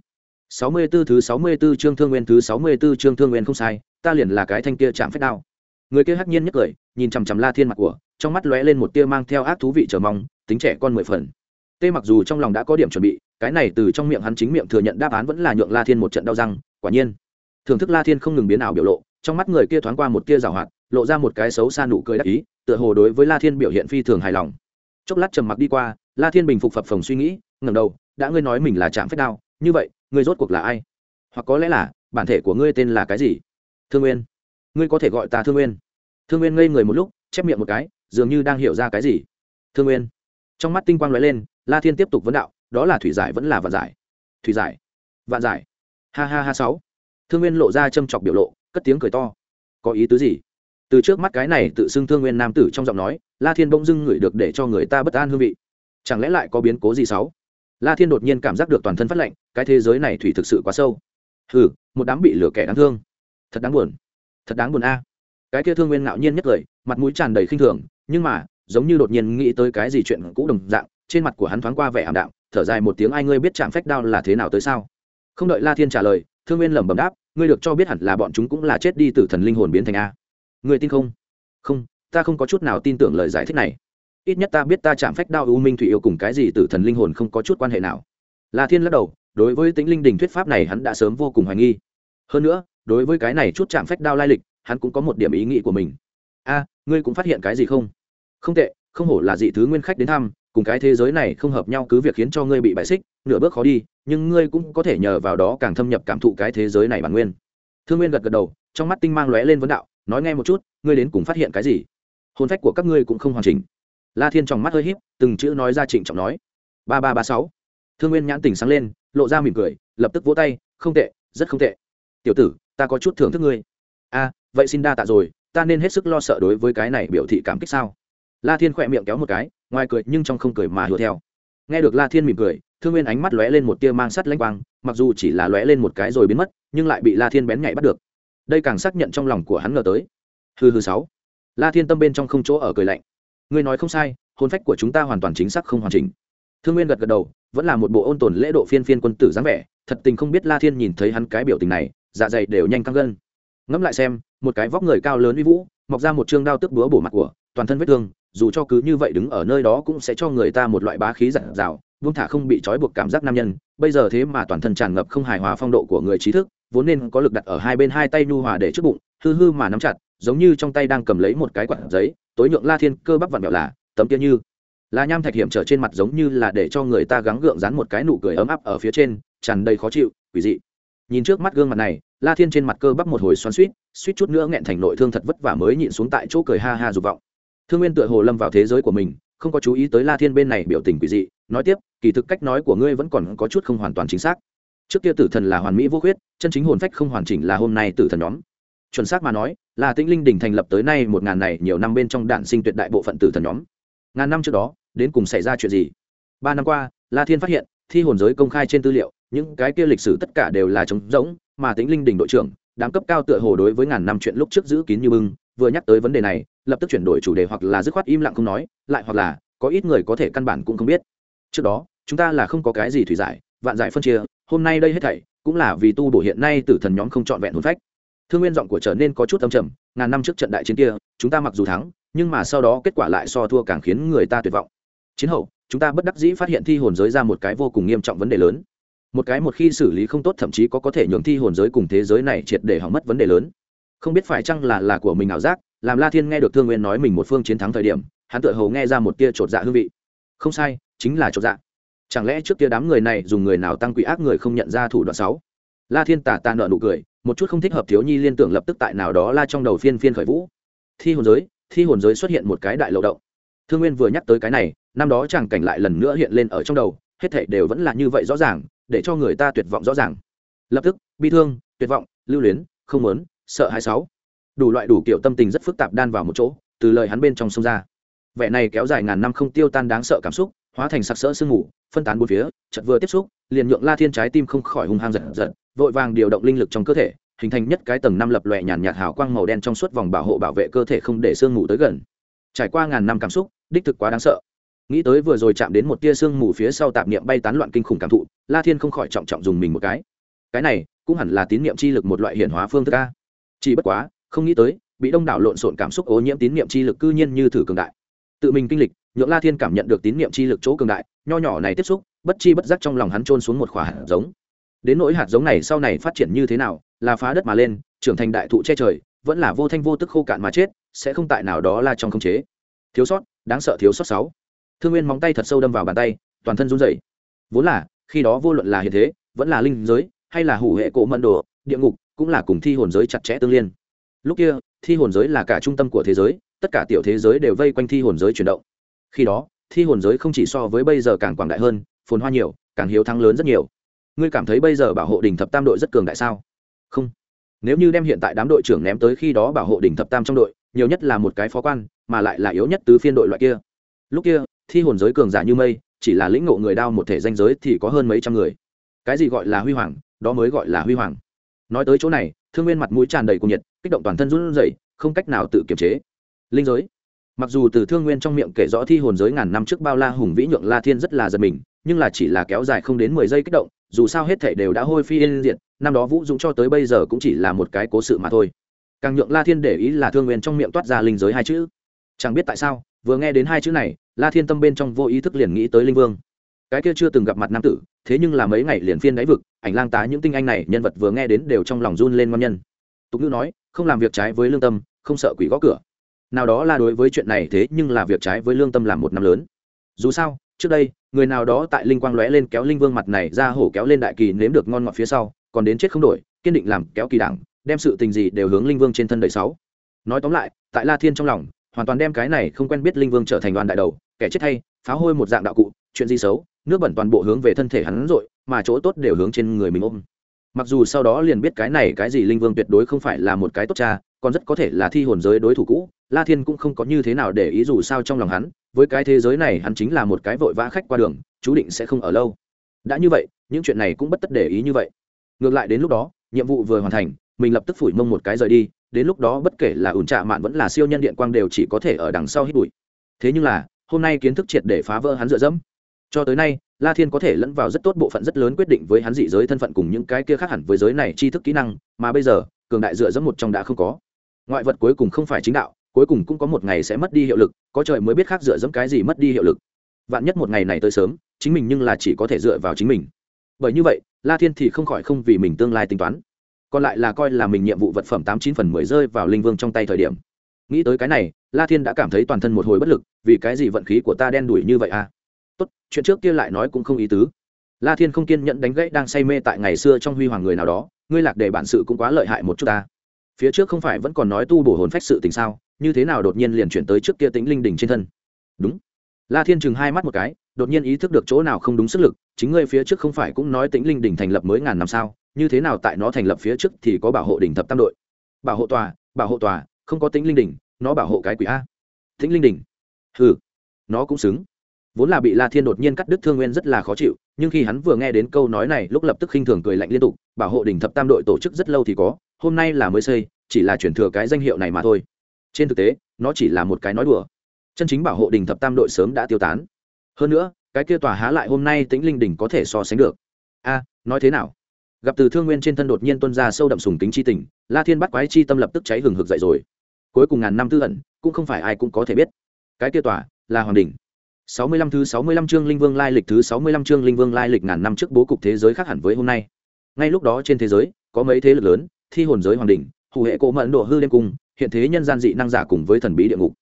Sáu mươi 64 thứ sáu mươi 64 chương thương nguyên thứ sáu mươi 64 chương thương nguyên không sai, ta liền là cái thanh kia chạm phép đao. Người kia hắc nhiên nhất cười, nhìn chằm chằm la thiên mặt của, trong mắt lóe lên một tia mang theo ác thú vị chờ mong, tính trẻ con mười phần. Tê mặc dù trong lòng đã có điểm chuẩn bị, cái này từ trong miệng hắn chính miệng thừa nhận đáp án vẫn là nhượng la thiên một trận đau răng, quả nhiên. Thưởng thức la thiên không ngừng biến ảo biểu lộ, trong mắt người kia thoáng qua một tia rào hoạt lộ ra một cái xấu xa nụ cười đắc ý, tựa hồ đối với la thiên biểu hiện phi thường hài lòng. Chốc lát trầm mặc đi qua, la thiên bình phục phập phồng suy nghĩ, ngẩng đầu, đã ngươi nói mình là trạm phép đao, như vậy, ngươi rốt cuộc là ai? Hoặc có lẽ là, bản thể của ngươi tên là cái gì? Thương nguyên. Ngươi có thể gọi ta thương nguyên. Thương nguyên ngây người một lúc, chép miệng một cái, dường như đang hiểu ra cái gì. Thương nguyên. Trong mắt tinh quang lóe lên, la thiên tiếp tục vấn đạo, đó là thủy giải vẫn là vạn giải? Thủy giải. Vạn giải. Ha ha ha sáu. Thương nguyên lộ ra châm chọc biểu lộ, cất tiếng cười to. Có ý tứ gì? Từ trước mắt cái này tự xưng thương nguyên nam tử trong giọng nói, la thiên bỗng dưng ngửi được để cho người ta bất an hương vị. Chẳng lẽ lại có biến cố gì sáu? La thiên đột nhiên cảm giác được toàn thân phát lạnh, cái thế giới này thủy thực sự quá sâu. Hừ, một đám bị lửa kẻ đáng thương. Thật đáng buồn. Thật đáng buồn a. Cái kia thương nguyên ngạo nhiên nhất cười mặt mũi tràn đầy khinh thường, nhưng mà, giống như đột nhiên nghĩ tới cái gì chuyện cũ đồng dạng, trên mặt của hắn thoáng qua vẻ ảm đạm, thở dài một tiếng ai ngươi biết chạm phách đao là thế nào tới sao? Không đợi la thiên trả lời, thương nguyên lẩm bẩm đáp, ngươi được cho biết hẳn là bọn chúng cũng là chết đi từ thần linh hồn biến thành a ngươi tin không? Không, ta không có chút nào tin tưởng lời giải thích này. Ít nhất ta biết ta chạm phách đao u minh thủy yêu cùng cái gì từ thần linh hồn không có chút quan hệ nào. La thiên lắc đầu, đối với tính linh đình thuyết pháp này hắn đã sớm vô cùng hoài nghi. Hơn nữa, đối với cái này chút chạm phách đao lai lịch, hắn cũng có một điểm ý nghĩ của mình. A, ngươi cũng phát hiện cái gì không? Không tệ, không hổ là dị thứ nguyên khách đến thăm, cùng cái thế giới này không hợp nhau cứ việc khiến cho ngươi bị bại xích, nửa bước khó đi, nhưng ngươi cũng có thể nhờ vào đó càng thâm nhập cảm thụ cái thế giới này bản nguyên. Thương nguyên gật gật đầu, trong mắt tinh mang lóe lên vấn đạo nói nghe một chút, ngươi đến cùng phát hiện cái gì? Hôn phách của các ngươi cũng không hoàn chỉnh. La thiên trong mắt hơi híp, từng chữ nói ra trịnh trọng nói. Ba ba ba sáu. Thương nguyên nhãn tỉnh sáng lên, lộ ra mỉm cười, lập tức vỗ tay, không tệ, rất không tệ. Tiểu tử, ta có chút thưởng thức ngươi. A, vậy xin đa tạ rồi, ta nên hết sức lo sợ đối với cái này biểu thị cảm kích sao? La thiên khỏe miệng kéo một cái, ngoài cười nhưng trong không cười mà hùa theo. Nghe được la thiên mỉm cười, thương nguyên ánh mắt lóe lên một tia mang sắt lanh quang, mặc dù chỉ là lóe lên một cái rồi biến mất, nhưng lại bị la thiên bén nhạy bắt được đây càng xác nhận trong lòng của hắn ngờ tới. Hư hư sáu. La thiên tâm bên trong không chỗ ở cười lạnh. Ngươi nói không sai hôn phách của chúng ta hoàn toàn chính xác không hoàn chỉnh. Thương nguyên gật gật đầu, vẫn là một bộ ôn tồn lễ độ phiên phiên quân tử dáng vẻ, thật tình không biết la thiên nhìn thấy hắn cái biểu tình này dạ dày đều nhanh căng gân. Ngẫm lại xem, một cái vóc người cao lớn uy vũ, mọc ra một chương đao tức búa bổ mặt của, toàn thân vết thương, dù cho cứ như vậy đứng ở nơi đó cũng sẽ cho người ta một loại bá khí giản dào, buông thả không bị trói buộc cảm giác nam nhân. Bây giờ thế mà toàn thân tràn ngập không hài hòa phong độ của người trí thức vốn nên có lực đặt ở hai bên hai tay nhu hòa để trước bụng, hư hư mà nắm chặt, giống như trong tay đang cầm lấy một cái quạt giấy, tối nhượng la thiên cơ bắp vặn vẹo là, tấm kia như là nham thạch hiểm trở trên mặt giống như là để cho người ta gắng gượng dán một cái nụ cười ấm áp ở phía trên, tràn đầy khó chịu, quỷ dị. Nhìn trước mắt gương mặt này, la thiên trên mặt cơ bắp một hồi xoắn suýt suýt chút nữa nghẹn thành nội thương thật vất vả mới nhịn xuống tại chỗ cười ha ha dục vọng. Thương nguyên tựa hồ lâm vào thế giới của mình, không có chú ý tới la thiên bên này biểu tình quỷ dị, nói tiếp, kỳ thực cách nói của ngươi vẫn còn có chút không hoàn toàn chính xác trước kia tử thần là hoàn mỹ vô khuyết, chân chính hồn phách không hoàn chỉnh là hôm nay tử thần nhóm. Chuẩn xác mà nói, là tĩnh linh đình thành lập tới nay một ngàn này nhiều năm bên trong đạn sinh tuyệt đại bộ phận tử thần nhóm. Ngàn năm trước đó, đến cùng xảy ra chuyện gì? Ba năm qua, la thiên phát hiện, thi hồn giới công khai trên tư liệu, những cái kia lịch sử tất cả đều là trống rỗng, mà tĩnh linh đình đội trưởng, đám cấp cao tựa hồ đối với ngàn năm chuyện lúc trước giữ kín như bưng, vừa nhắc tới vấn đề này, lập tức chuyển đổi chủ đề hoặc là dứt khoát im lặng không nói, lại hoặc là, có ít người có thể căn bản cũng không biết. Trước đó, chúng ta là không có cái gì thủy giải vạn giải phân chia, hôm nay đây hết thảy, cũng là vì tu bổ hiện nay tử thần nhóm không trọn vẹn hồn phách. Thương nguyên giọng của trở nên có chút âm trầm, ngàn năm trước trận đại chiến kia, chúng ta mặc dù thắng, nhưng mà sau đó kết quả lại so thua càng khiến người ta tuyệt vọng. Chiến hậu, chúng ta bất đắc dĩ phát hiện thi hồn giới ra một cái vô cùng nghiêm trọng vấn đề lớn. Một cái một khi xử lý không tốt thậm chí có có thể nhường thi hồn giới cùng thế giới này triệt để hỏng mất vấn đề lớn. Không biết phải chăng là là của mình ảo giác, làm la thiên nghe được thương nguyên nói mình một phương chiến thắng thời điểm, hắn tự hầu nghe ra một tia chột dạ hương vị. Không sai, chính là chột dạ chẳng lẽ trước kia đám người này dùng người nào tăng quỷ ác người không nhận ra thủ đoạn sáu? La thiên tả ta nợ nụ cười, một chút không thích hợp thiếu nhi liên tưởng lập tức tại nào đó la trong đầu phiên phiên khởi vũ. Thi hồn giới, thi hồn giới xuất hiện một cái đại lộ động. Thương nguyên vừa nhắc tới cái này, năm đó chàng cảnh lại lần nữa hiện lên ở trong đầu, hết thảy đều vẫn là như vậy rõ ràng, để cho người ta tuyệt vọng rõ ràng. Lập tức, bi thương, tuyệt vọng, lưu luyến, không muốn, sợ hãi sáu. Đủ loại đủ kiểu tâm tình rất phức tạp đan vào một chỗ, từ lời hắn bên trong sông ra vẻ này kéo dài ngàn năm không tiêu tan đáng sợ cảm xúc, hóa thành sặc sỡ sương mù, phân tán bốn phía, chợt vừa tiếp xúc, liền nhượng la thiên trái tim không khỏi hung hăng giật giật, vội vàng điều động linh lực trong cơ thể, hình thành nhất cái tầng năm lập lòe nhàn nhạt hào quang màu đen trong suốt vòng bảo hộ bảo vệ cơ thể không để sương mù tới gần. Trải qua ngàn năm cảm xúc, đích thực quá đáng sợ. Nghĩ tới vừa rồi chạm đến một tia sương mù phía sau tạp niệm bay tán loạn kinh khủng cảm thụ, la thiên không khỏi trọng trọng dùng mình một cái. Cái này, cũng hẳn là tín niệm chi lực một loại hiển hóa phương thức a. Chỉ bất quá, không nghĩ tới, bị đông đảo lộn xộn cảm xúc ô nhiễm tín niệm chi lực cư nhiên như thử cường đại tự mình kinh lịch, nhượng la thiên cảm nhận được tín niệm chi lực chỗ cường đại, nho nhỏ này tiếp xúc, bất chi bất giác trong lòng hắn trôn xuống một khỏa hạt giống. Đến nỗi hạt giống này sau này phát triển như thế nào, là phá đất mà lên, trưởng thành đại thụ che trời, vẫn là vô thanh vô tức khô cạn mà chết, sẽ không tại nào đó là trong không chế. Thiếu sót, đáng sợ thiếu sót sáu. Thương nguyên móng tay thật sâu đâm vào bàn tay, toàn thân run rẩy. Vốn là, khi đó vô luận là hiện thế, vẫn là linh giới, hay là hủ hệ cổ mận đồ, địa ngục, cũng là cùng thi hồn giới chặt chẽ tương liên. Lúc kia, thi hồn giới là cả trung tâm của thế giới tất cả tiểu thế giới đều vây quanh thi hồn giới chuyển động. Khi đó, thi hồn giới không chỉ so với bây giờ càng quảng đại hơn, phồn hoa nhiều, càng hiếu thắng lớn rất nhiều. Ngươi cảm thấy bây giờ bảo hộ đình thập tam đội rất cường đại sao? Không. Nếu như đem hiện tại đám đội trưởng ném tới khi đó bảo hộ đình thập tam trong đội, nhiều nhất là một cái phó quan, mà lại là yếu nhất tứ phiên đội loại kia. Lúc kia, thi hồn giới cường giả như mây, chỉ là lĩnh ngộ người đao một thể danh giới thì có hơn mấy trăm người. Cái gì gọi là huy hoàng, đó mới gọi là huy hoàng. Nói tới chỗ này, thương nguyên mặt mũi tràn đầy cuồng nhiệt, kích động toàn thân run rẩy, không cách nào tự kiềm chế linh giới. Mặc dù từ thương nguyên trong miệng kể rõ thi hồn giới ngàn năm trước bao la hùng vĩ nhượng la thiên rất là giật mình, nhưng là chỉ là kéo dài không đến mười giây kích động, dù sao hết thể đều đã hôi phi yên diện. năm đó vũ dũng cho tới bây giờ cũng chỉ là một cái cố sự mà thôi. Càng nhượng la thiên để ý là thương nguyên trong miệng toát ra linh giới hai chữ. Chẳng biết tại sao, vừa nghe đến hai chữ này, la thiên tâm bên trong vô ý thức liền nghĩ tới linh vương. Cái kia chưa từng gặp mặt nam tử, thế nhưng là mấy ngày liền phiên đáy vực, ảnh lang tá những tinh anh này, nhân vật vừa nghe đến đều trong lòng run lên ngon nhân. Tục ngữ nói, không làm việc trái với lương tâm, không sợ quỷ gõ cửa nào đó là đối với chuyện này thế nhưng là việc trái với lương tâm làm một năm lớn. Dù sao, trước đây, người nào đó tại linh quang lóe lên kéo linh vương mặt này ra hổ kéo lên đại kỳ nếm được ngon ngọt phía sau, còn đến chết không đổi, kiên định làm kéo kỳ đảng đem sự tình gì đều hướng linh vương trên thân đời sáu. Nói tóm lại, tại la thiên trong lòng, hoàn toàn đem cái này không quen biết linh vương trở thành đoàn đại đầu, kẻ chết hay, phá hôi một dạng đạo cụ, chuyện gì xấu, nước bẩn toàn bộ hướng về thân thể hắn rồi mà chỗ tốt đều hướng trên người mình ôm. Mặc dù sau đó liền biết cái này cái gì linh vương tuyệt đối không phải là một cái tốt cha, còn rất có thể là thi hồn giới đối thủ cũ la thiên cũng không có như thế nào để ý dù sao trong lòng hắn, với cái thế giới này hắn chính là một cái vội vã khách qua đường, chú định sẽ không ở lâu. Đã như vậy, những chuyện này cũng bất tất để ý như vậy. Ngược lại đến lúc đó, nhiệm vụ vừa hoàn thành, mình lập tức phủi mông một cái rời đi, đến lúc đó bất kể là ủn trạ mạn vẫn là siêu nhân điện quang đều chỉ có thể ở đằng sau hít bụi. Thế nhưng là, hôm nay kiến thức triệt để phá vỡ hắn dựa dẫm. Cho tới nay, la thiên có thể lẫn vào rất tốt bộ phận rất lớn quyết định với hắn dị giới thân phận cùng những cái kia khác hẳn với giới này tri thức kỹ năng, mà bây giờ, cường đại dựa dẫm một trong đã không có. Ngoại vật cuối cùng không phải chính đạo cuối cùng cũng có một ngày sẽ mất đi hiệu lực, có trời mới biết khác dựa dẫm cái gì mất đi hiệu lực. Vạn nhất một ngày này tới sớm, chính mình nhưng là chỉ có thể dựa vào chính mình. Bởi như vậy, la thiên thì không khỏi không vì mình tương lai tính toán. Còn lại là coi là mình nhiệm vụ vật phẩm tám chín phần mười rơi vào linh vương trong tay thời điểm. Nghĩ tới cái này, la thiên đã cảm thấy toàn thân một hồi bất lực, vì cái gì vận khí của ta đen đủi như vậy à? Tốt, chuyện trước kia lại nói cũng không ý tứ. La thiên không kiên nhẫn đánh gãy đang say mê tại ngày xưa trong huy hoàng người nào đó, ngươi lạc đề bản sự cũng quá lợi hại một chút ta. Phía trước không phải vẫn còn nói tu bổ hồn phách sự tình sao? Như thế nào đột nhiên liền chuyển tới trước kia tính linh đỉnh trên thân? Đúng. La thiên chừng hai mắt một cái, đột nhiên ý thức được chỗ nào không đúng sức lực, chính ngươi phía trước không phải cũng nói tính linh đỉnh thành lập mới ngàn năm sao, như thế nào tại nó thành lập phía trước thì có bảo hộ đỉnh thập tam đội? Bảo hộ tòa, bảo hộ tòa, không có tính linh đỉnh, nó bảo hộ cái quỷ a. Tính linh đỉnh. Ừ nó cũng xứng. Vốn là bị la thiên đột nhiên cắt đứt thương nguyên rất là khó chịu, nhưng khi hắn vừa nghe đến câu nói này, lúc lập tức khinh thường cười lạnh liên tục, bảo hộ đỉnh thập tam đội tổ chức rất lâu thì có, hôm nay là mới xây, chỉ là chuyển thừa cái danh hiệu này mà thôi trên thực tế, nó chỉ là một cái nói đùa. Chân chính bảo hộ đình thập tam đội sớm đã tiêu tán. Hơn nữa, cái kia tòa há lại hôm nay tĩnh linh đình có thể so sánh được. A, nói thế nào? Gặp từ thương nguyên trên thân đột nhiên tuân ra sâu đậm sùng kính chi tình, la thiên bắt quái chi tâm lập tức cháy hừng hực dậy rồi. Cuối cùng ngàn năm tư ẩn, cũng không phải ai cũng có thể biết. Cái kia tòa là hoàng đình sáu mươi lăm thứ sáu mươi lăm chương linh vương lai lịch thứ sáu mươi lăm chương linh vương lai lịch ngàn năm trước bố cục thế giới khác hẳn với hôm nay. Ngay lúc đó trên thế giới, có mấy thế lực lớn, thi hồn giới hoàng đình hù hệ cỗ mẫn độ hư đêm cung hiện thế nhân gian dị năng giả cùng với thần bí địa ngục.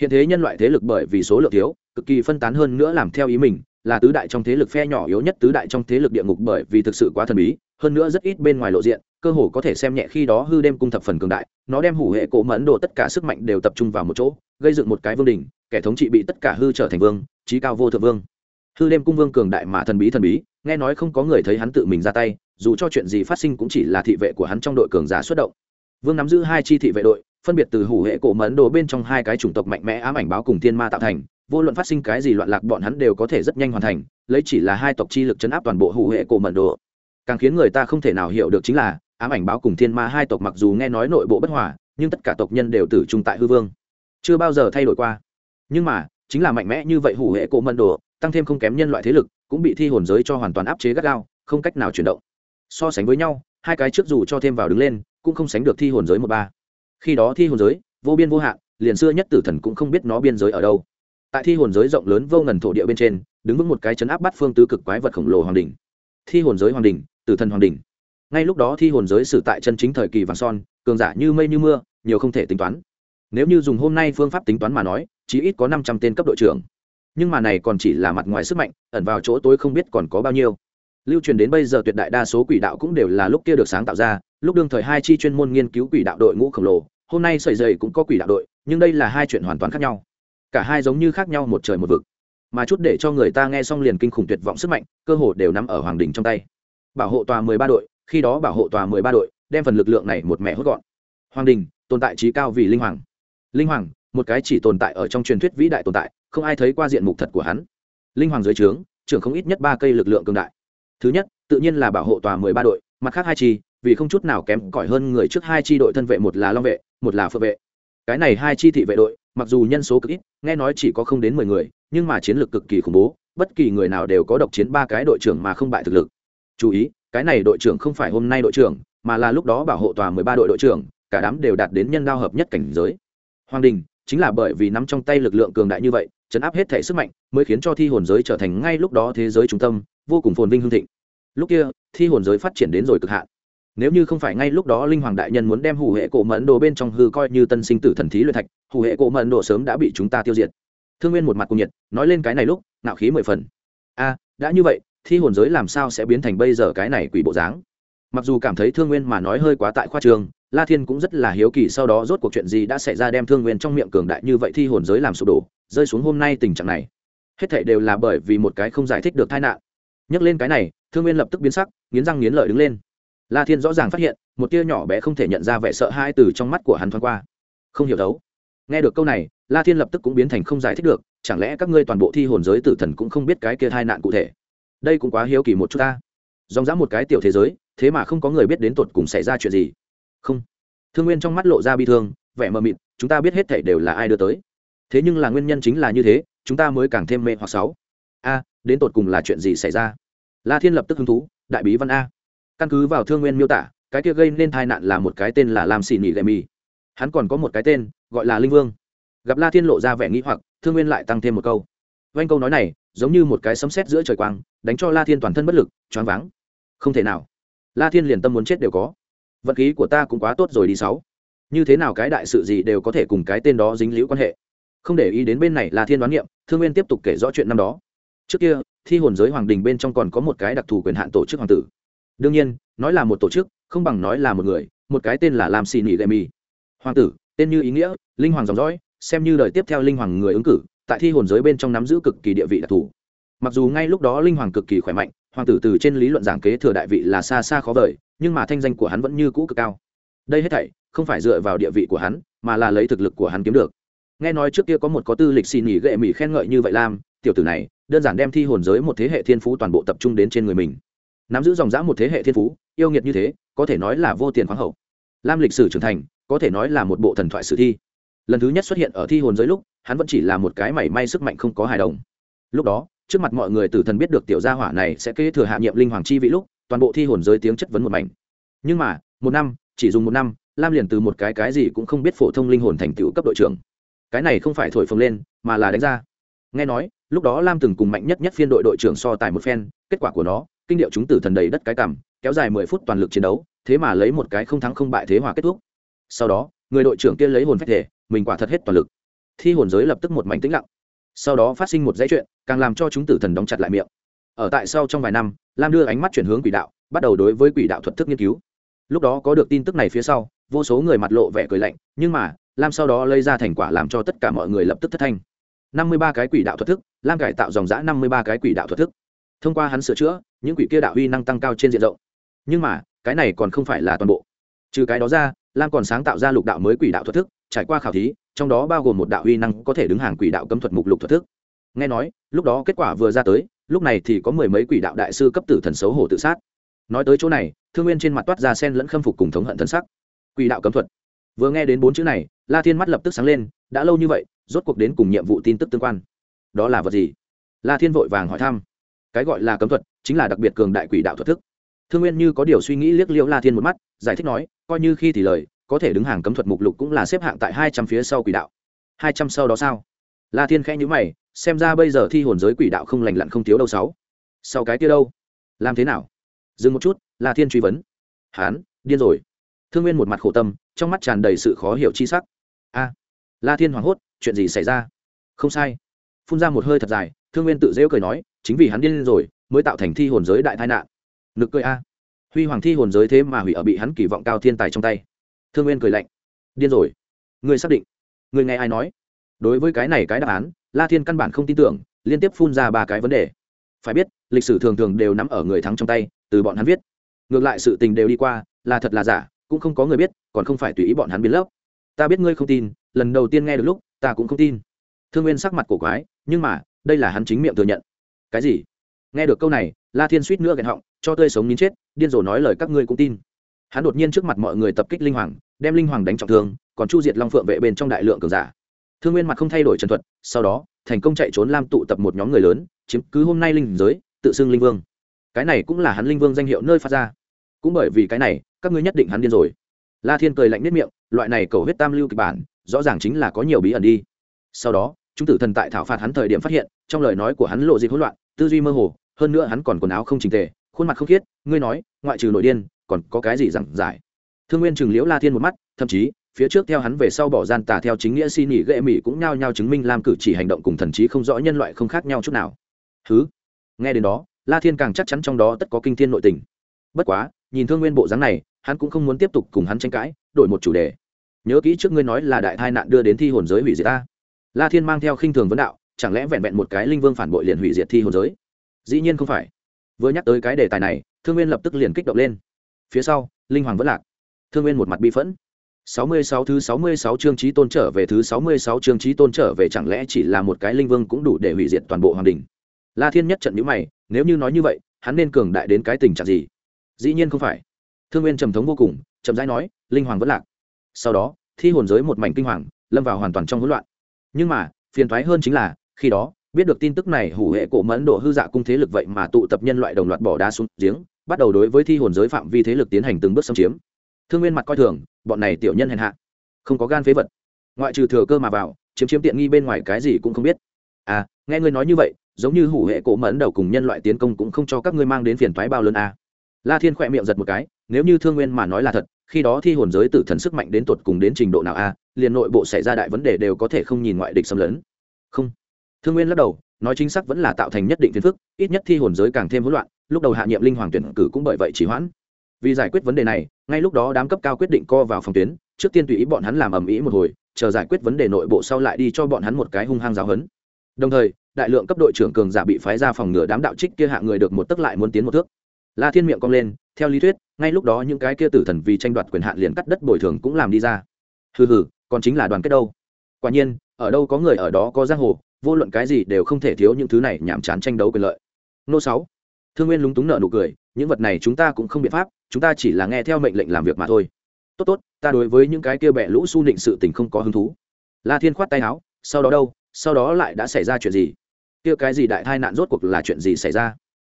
Hiện thế nhân loại thế lực bởi vì số lượng thiếu, cực kỳ phân tán hơn nữa làm theo ý mình, là tứ đại trong thế lực phe nhỏ yếu nhất tứ đại trong thế lực địa ngục bởi vì thực sự quá thần bí, hơn nữa rất ít bên ngoài lộ diện, cơ hồ có thể xem nhẹ khi đó hư đêm cung thập phần cường đại, nó đem hủ hệ cổ mẫn độ tất cả sức mạnh đều tập trung vào một chỗ, gây dựng một cái vương đình, kẻ thống trị bị tất cả hư trở thành vương trí cao vô thượng vương. Hư đêm cung vương cường đại mà thần bí thần bí, nghe nói không có người thấy hắn tự mình ra tay, dù cho chuyện gì phát sinh cũng chỉ là thị vệ của hắn trong đội cường giả xuất động. Vương nắm giữ hai chi thị vệ đội phân biệt từ hủ hệ cổ mẫn đồ bên trong hai cái chủng tộc mạnh mẽ ám ảnh báo cùng thiên ma tạo thành, vô luận phát sinh cái gì loạn lạc bọn hắn đều có thể rất nhanh hoàn thành, lấy chỉ là hai tộc chi lực chấn áp toàn bộ hủ hệ cổ mẫn đồ. Càng khiến người ta không thể nào hiểu được chính là, ám ảnh báo cùng thiên ma hai tộc mặc dù nghe nói nội bộ bất hòa, nhưng tất cả tộc nhân đều tử trung tại hư vương. Chưa bao giờ thay đổi qua. Nhưng mà, chính là mạnh mẽ như vậy hủ hệ cổ mẫn đồ, tăng thêm không kém nhân loại thế lực, cũng bị thi hồn giới cho hoàn toàn áp chế gắt gao, không cách nào chuyển động. So sánh với nhau, hai cái trước dù cho thêm vào đứng lên, cũng không sánh được thi hồn giới một ba khi đó thi hồn giới, vô biên vô hạn, liền xưa nhất tử thần cũng không biết nó biên giới ở đâu. Tại thi hồn giới rộng lớn vô ngần thổ địa bên trên, đứng vững một cái chấn áp bắt phương tứ cực quái vật khổng lồ hoàng đình thi hồn giới hoàng đình tử thần hoàng đình ngay lúc đó thi hồn giới xử tại chân chính thời kỳ vàng son, cường giả như mây như mưa, nhiều không thể tính toán. Nếu như dùng hôm nay phương pháp tính toán mà nói chỉ ít có năm trăm tên cấp đội trưởng. Nhưng mà này còn chỉ là mặt ngoài sức mạnh, ẩn vào chỗ tối không biết còn có bao nhiêu. Lưu truyền đến bây giờ tuyệt đại đa số quỷ đạo cũng đều là lúc kia được sáng tạo ra lúc đương thời hai chi chuyên môn nghiên cứu quỷ đạo đội ngũ khổng lồ, hôm nay sợi dày cũng có quỷ đạo đội, nhưng đây là hai chuyện hoàn toàn khác nhau. Cả hai giống như khác nhau một trời một vực. Mà chút để cho người ta nghe xong liền kinh khủng tuyệt vọng sức mạnh, cơ hồ đều nằm ở hoàng đình trong tay. Bảo hộ tòa mười ba đội, khi đó bảo hộ tòa mười ba đội, đem phần lực lượng này một mẹ hốt gọn. Hoàng đình tồn tại trí cao vì linh hoàng. Linh hoàng, một cái chỉ tồn tại ở trong truyền thuyết vĩ đại tồn tại, không ai thấy qua diện mục thật của hắn. Linh hoàng dưới trướng, trưởng không ít nhất ba cây lực lượng cường đại. Thứ nhất, tự nhiên là bảo hộ tòa mười ba đội, mặt khác hai chi vì không chút nào kém cỏi hơn người trước hai chi đội thân vệ, một là long vệ, một là phượng vệ. Cái này hai chi thị vệ đội, mặc dù nhân số cực ít, nghe nói chỉ có không đến mười người, nhưng mà chiến lược cực kỳ khủng bố, bất kỳ người nào đều có độc chiến ba cái đội trưởng mà không bại thực lực. Chú ý, cái này đội trưởng không phải hôm nay đội trưởng, mà là lúc đó bảo hộ tòa mười ba đội đội trưởng, cả đám đều đạt đến nhân đao hợp nhất cảnh giới. Hoàng đình, chính là bởi vì nắm trong tay lực lượng cường đại như vậy, chấn áp hết thể sức mạnh, mới khiến cho thi hồn giới trở thành ngay lúc đó thế giới trung tâm, vô cùng phồn vinh hương thịnh. Lúc kia, thi hồn giới phát triển đến rồi cực hạn nếu như không phải ngay lúc đó linh hoàng đại nhân muốn đem hủ hệ cổ mẫn đồ bên trong hư coi như tân sinh tử thần thí luyện thạch, hủ hệ cổ mẫn đồ sớm đã bị chúng ta tiêu diệt. Thương nguyên một mặt cùng nhiệt, nói lên cái này lúc nạo khí mười phần. A, đã như vậy, thi hồn giới làm sao sẽ biến thành bây giờ cái này quỷ bộ dáng? Mặc dù cảm thấy thương nguyên mà nói hơi quá tại khoa trường, la thiên cũng rất là hiếu kỳ sau đó rốt cuộc chuyện gì đã xảy ra đem thương nguyên trong miệng cường đại như vậy thi hồn giới làm sụp đổ, rơi xuống hôm nay tình trạng này. Hết thảy đều là bởi vì một cái không giải thích được tai nạn. Nhắc lên cái này, thương nguyên lập tức biến sắc, nghiến răng nghiến lợi đứng lên la thiên rõ ràng phát hiện, một tia nhỏ bé không thể nhận ra vẻ sợ hãi từ trong mắt của hắn thoáng qua. Không hiểu đấu nghe được câu này, la thiên lập tức cũng biến thành không giải thích được, chẳng lẽ các ngươi toàn bộ thi hồn giới tử thần cũng không biết cái kia tai nạn cụ thể? Đây cũng quá hiếu kỳ một chút ta. Dòng dã một cái tiểu thế giới, thế mà không có người biết đến tột cùng xảy ra chuyện gì. Không. Thương nguyên trong mắt lộ ra bi thương, vẻ mờ mịt, chúng ta biết hết thảy đều là ai đưa tới. Thế nhưng là nguyên nhân chính là như thế, chúng ta mới càng thêm mê hoặc sáu. A, đến tột cùng là chuyện gì xảy ra? La thiên lập tức hứng thú, đại bí văn a căn cứ vào thương nguyên miêu tả, cái kia gây nên tai nạn là một cái tên là lam xì nỉ lệ mì. Hắn còn có một cái tên, gọi là linh vương. Gặp la thiên lộ ra vẻ nghĩ hoặc, thương nguyên lại tăng thêm một câu. Vanh câu nói này, giống như một cái sấm sét giữa trời quang, đánh cho la thiên toàn thân bất lực, choáng váng. Không thể nào. La thiên liền tâm muốn chết đều có. Vật khí của ta cũng quá tốt rồi đi sáu. Như thế nào cái đại sự gì đều có thể cùng cái tên đó dính liễu quan hệ. Không để ý đến bên này là thiên đoán niệm, thương nguyên tiếp tục kể rõ chuyện năm đó. Trước kia, thi hồn giới hoàng đình bên trong còn có một cái đặc thù quyền hạn tổ chức hoàng tử đương nhiên, nói là một tổ chức, không bằng nói là một người, một cái tên là lam xì nỉ gậy mì. Hoàng tử, tên như ý nghĩa, linh hoàng dòng dõi, xem như đời tiếp theo linh hoàng người ứng cử, tại thi hồn giới bên trong nắm giữ cực kỳ địa vị đặc thù. Mặc dù ngay lúc đó linh hoàng cực kỳ khỏe mạnh, hoàng tử từ trên lý luận giảng kế thừa đại vị là xa xa khó vời, nhưng mà thanh danh của hắn vẫn như cũ cực cao. Đây hết thảy, không phải dựa vào địa vị của hắn, mà là lấy thực lực của hắn kiếm được. Nghe nói trước kia có một có tư lịch xì nỉ gệ mỹ khen ngợi như vậy lam, tiểu tử này, đơn giản đem thi hồn giới một thế hệ thiên phú toàn bộ tập trung đến trên người mình nắm giữ dòng dã một thế hệ thiên phú, yêu nghiệt như thế, có thể nói là vô tiền khoáng hậu. Lam lịch sử trưởng thành, có thể nói là một bộ thần thoại sử thi. Lần thứ nhất xuất hiện ở thi hồn giới lúc, hắn vẫn chỉ là một cái mảy may sức mạnh không có hài đồng. Lúc đó, trước mặt mọi người tử thần biết được tiểu gia hỏa này sẽ kế thừa hạ nhiệm linh hoàng chi vị lúc, toàn bộ thi hồn giới tiếng chất vấn một mảnh. Nhưng mà, một năm, chỉ dùng một năm, lam liền từ một cái cái gì cũng không biết phổ thông linh hồn thành tựu cấp đội trưởng. Cái này không phải thổi phồng lên, mà là đánh ra. Nghe nói, lúc đó lam từng cùng mạnh nhất nhất phiên đội đội trưởng so tài một phen, kết quả của nó kinh điệu chúng tử thần đầy đất cái cằm kéo dài mười phút toàn lực chiến đấu, thế mà lấy một cái không thắng không bại thế hòa kết thúc. Sau đó, người đội trưởng kia lấy hồn phách thể, mình quả thật hết toàn lực. Thi hồn giới lập tức một mảnh tĩnh lặng. Sau đó phát sinh một dãy chuyện, càng làm cho chúng tử thần đóng chặt lại miệng. Ở tại sau trong vài năm, lam đưa ánh mắt chuyển hướng quỷ đạo, bắt đầu đối với quỷ đạo thuật thức nghiên cứu. Lúc đó có được tin tức này phía sau, vô số người mặt lộ vẻ cười lạnh, nhưng mà, lam sau đó lấy ra thành quả làm cho tất cả mọi người lập tức thất thanh. Năm mươi ba cái quỷ đạo thuật thức, lam cải tạo dòng giã năm mươi ba cái quỷ đạo thuật thức. Thông qua hắn sửa chữa những quỷ kia đạo uy năng tăng cao trên diện rộng. Nhưng mà, cái này còn không phải là toàn bộ. Trừ cái đó ra, lam còn sáng tạo ra lục đạo mới quỷ đạo thuật thức, trải qua khảo thí, trong đó bao gồm một đạo uy năng có thể đứng hàng quỷ đạo cấm thuật mục lục thuật thức. Nghe nói, lúc đó kết quả vừa ra tới, lúc này thì có mười mấy quỷ đạo đại sư cấp tử thần xấu hổ tự sát. Nói tới chỗ này, thương nguyên trên mặt toát ra sen lẫn khâm phục cùng thống hận thân sắc. Quỷ đạo cấm thuật. Vừa nghe đến bốn chữ này, la thiên mắt lập tức sáng lên, đã lâu như vậy, rốt cuộc đến cùng nhiệm vụ tin tức tương quan. Đó là vật gì? La thiên vội vàng hỏi thăm. Cái gọi là cấm thuật chính là đặc biệt cường đại quỷ đạo thuật thức. Thương nguyên như có điều suy nghĩ liếc liễu la thiên một mắt, giải thích nói, coi như khi thì lời, có thể đứng hàng cấm thuật mục lục cũng là xếp hạng tại hai trăm phía sau quỷ đạo. Hai trăm sau đó sao? La thiên khẽ nhữ mày, xem ra bây giờ thi hồn giới quỷ đạo không lành lặn không thiếu đâu sáu. Sau cái kia đâu? Làm thế nào? Dừng một chút, la thiên truy vấn. Hán, điên rồi. Thương nguyên một mặt khổ tâm, trong mắt tràn đầy sự khó hiểu chi sắc. A, la thiên hoảng hốt, chuyện gì xảy ra? Không sai. Phun ra một hơi thật dài, thương nguyên tự rêu cười nói, chính vì hắn điên rồi mới tạo thành thi hồn giới đại tai nạn. Nực cười a. Huy hoàng thi hồn giới thế mà hủy ở bị hắn kỳ vọng cao thiên tài trong tay. Thương nguyên cười lạnh. Điên rồi. Người xác định. Người nghe ai nói? Đối với cái này cái đáp án, la thiên căn bản không tin tưởng, liên tiếp phun ra ba cái vấn đề. Phải biết, lịch sử thường thường đều nắm ở người thắng trong tay, từ bọn hắn viết. Ngược lại sự tình đều đi qua, là thật là giả, cũng không có người biết, còn không phải tùy ý bọn hắn biến lớp. Ta biết ngươi không tin, lần đầu tiên nghe được lúc, ta cũng không tin. Thương nguyên sắc mặt cổ quái, nhưng mà, đây là hắn chính miệng thừa nhận. Cái gì? Nghe được câu này, la thiên suýt nữa ghen họng, cho tươi sống nín chết, điên rồ nói lời các ngươi cũng tin. Hắn đột nhiên trước mặt mọi người tập kích linh hoàng, đem linh hoàng đánh trọng thương, còn chu diệt long phượng vệ bên trong đại lượng cường giả. Thương nguyên mặt không thay đổi trần thuật, sau đó, thành công chạy trốn lam tụ tập một nhóm người lớn, chiếm cứ hôm nay linh giới, tự xưng linh vương. Cái này cũng là hắn linh vương danh hiệu nơi phát ra. Cũng bởi vì cái này, các ngươi nhất định hắn điên rồi. La thiên cười lạnh nếp miệng, loại này cầu huyết tam lưu kịch bản, rõ ràng chính là có nhiều bí ẩn đi. Sau đó, chúng tử thần tại thảo phạt hắn thời điểm phát hiện, trong lời nói của hắn lộ dịch hỗn loạn, tư duy mơ hồ hơn nữa hắn còn quần áo không trình tề, khuôn mặt không khiết, ngươi nói, ngoại trừ nội điên, còn có cái gì giảng giải? Thương nguyên chừng liễu la thiên một mắt, thậm chí, phía trước theo hắn về sau bỏ gian tà theo chính nghĩa xin nghỉ ghệ mỹ cũng nhao nhao chứng minh làm cử chỉ hành động cùng thần trí không rõ nhân loại không khác nhau chút nào. Thứ nghe đến đó, la thiên càng chắc chắn trong đó tất có kinh thiên nội tình. Bất quá, nhìn thương nguyên bộ dáng này, hắn cũng không muốn tiếp tục cùng hắn tranh cãi, đổi một chủ đề. Nhớ kỹ trước ngươi nói là đại tai nạn đưa đến thi hồn giới hủy diệt ta. La thiên mang theo khinh thường vấn đạo, chẳng lẽ vẹn vẹn một cái linh vương phản bội liền hủy diệt thi hồn giới? Dĩ nhiên không phải. Vừa nhắc tới cái đề tài này, thương nguyên lập tức liền kích động lên. Phía sau, linh hoàng vẫn lạc. Thương nguyên một mặt bi phẫn. Sáu mươi sáu thứ sáu mươi sáu chương trí tôn trở về thứ sáu mươi sáu chương trí tôn trở về chẳng lẽ chỉ là một cái linh vương cũng đủ để hủy diệt toàn bộ hoàng đình? La thiên nhất trận nhữ mày, nếu như nói như vậy, hắn nên cường đại đến cái tình trạng gì? Dĩ nhiên không phải. Thương nguyên trầm thống vô cùng, chậm rãi nói, linh hoàng vẫn lạc. Sau đó, thi hồn giới một mảnh kinh hoàng, lâm vào hoàn toàn trong hỗn loạn. Nhưng mà, phiền thoái hơn chính là, khi đó biết được tin tức này hủ hệ cổ mẫn độ hư dạ cung thế lực vậy mà tụ tập nhân loại đồng loạt bỏ đá xuống giếng bắt đầu đối với thi hồn giới phạm vi thế lực tiến hành từng bước xâm chiếm. Thương nguyên mặt coi thường bọn này tiểu nhân hèn hạ. Không có gan phế vật. Ngoại trừ thừa cơ mà vào chiếm chiếm tiện nghi bên ngoài cái gì cũng không biết. À nghe ngươi nói như vậy giống như hủ hệ cổ mẫn đầu cùng nhân loại tiến công cũng không cho các ngươi mang đến phiền thoái bao lớn à. la thiên khỏe miệng giật một cái nếu như thương nguyên mà nói là thật khi đó thi hồn giới tử thần sức mạnh đến tột cùng đến trình độ nào a à, liền nội bộ xảy ra đại vấn đề đều có thể không nhìn ngoại địch xâm lấn. Không thương nguyên lắc đầu, nói chính xác vẫn là tạo thành nhất định phiền phức, ít nhất thi hồn giới càng thêm hỗn loạn, lúc đầu hạ nhiệm linh hoàng tuyển cử cũng bởi vậy chỉ hoãn. Vì giải quyết vấn đề này, ngay lúc đó đám cấp cao quyết định co vào phòng tuyến, trước tiên tùy ý bọn hắn làm ầm ĩ một hồi, chờ giải quyết vấn đề nội bộ sau lại đi cho bọn hắn một cái hung hăng giáo hấn đồng thời, đại lượng cấp đội trưởng cường giả bị phái ra phòng ngừa đám đạo trích kia hạ người được một tức lại muốn tiến một thước. La thiên miệng cong lên, theo lý thuyết, ngay lúc đó những cái kia tử thần vì tranh đoạt quyền hạn liền cắt đất bồi thường cũng làm đi ra. Hừ hừ, còn chính là đoàn kết đâu? Quả nhiên, ở đâu có người ở đó có giang hồ vô luận cái gì đều không thể thiếu những thứ này nhảm chán tranh đấu quyền lợi. Nô sáu, thương nguyên lúng túng nợ nụ cười, những vật này chúng ta cũng không biện pháp, chúng ta chỉ là nghe theo mệnh lệnh làm việc mà thôi. Tốt tốt, ta đối với những cái kia bẹ lũ su nịnh sự tình không có hứng thú. La thiên khoát tay áo, sau đó đâu, sau đó lại đã xảy ra chuyện gì? Kia cái gì đại tai nạn rốt cuộc là chuyện gì xảy ra?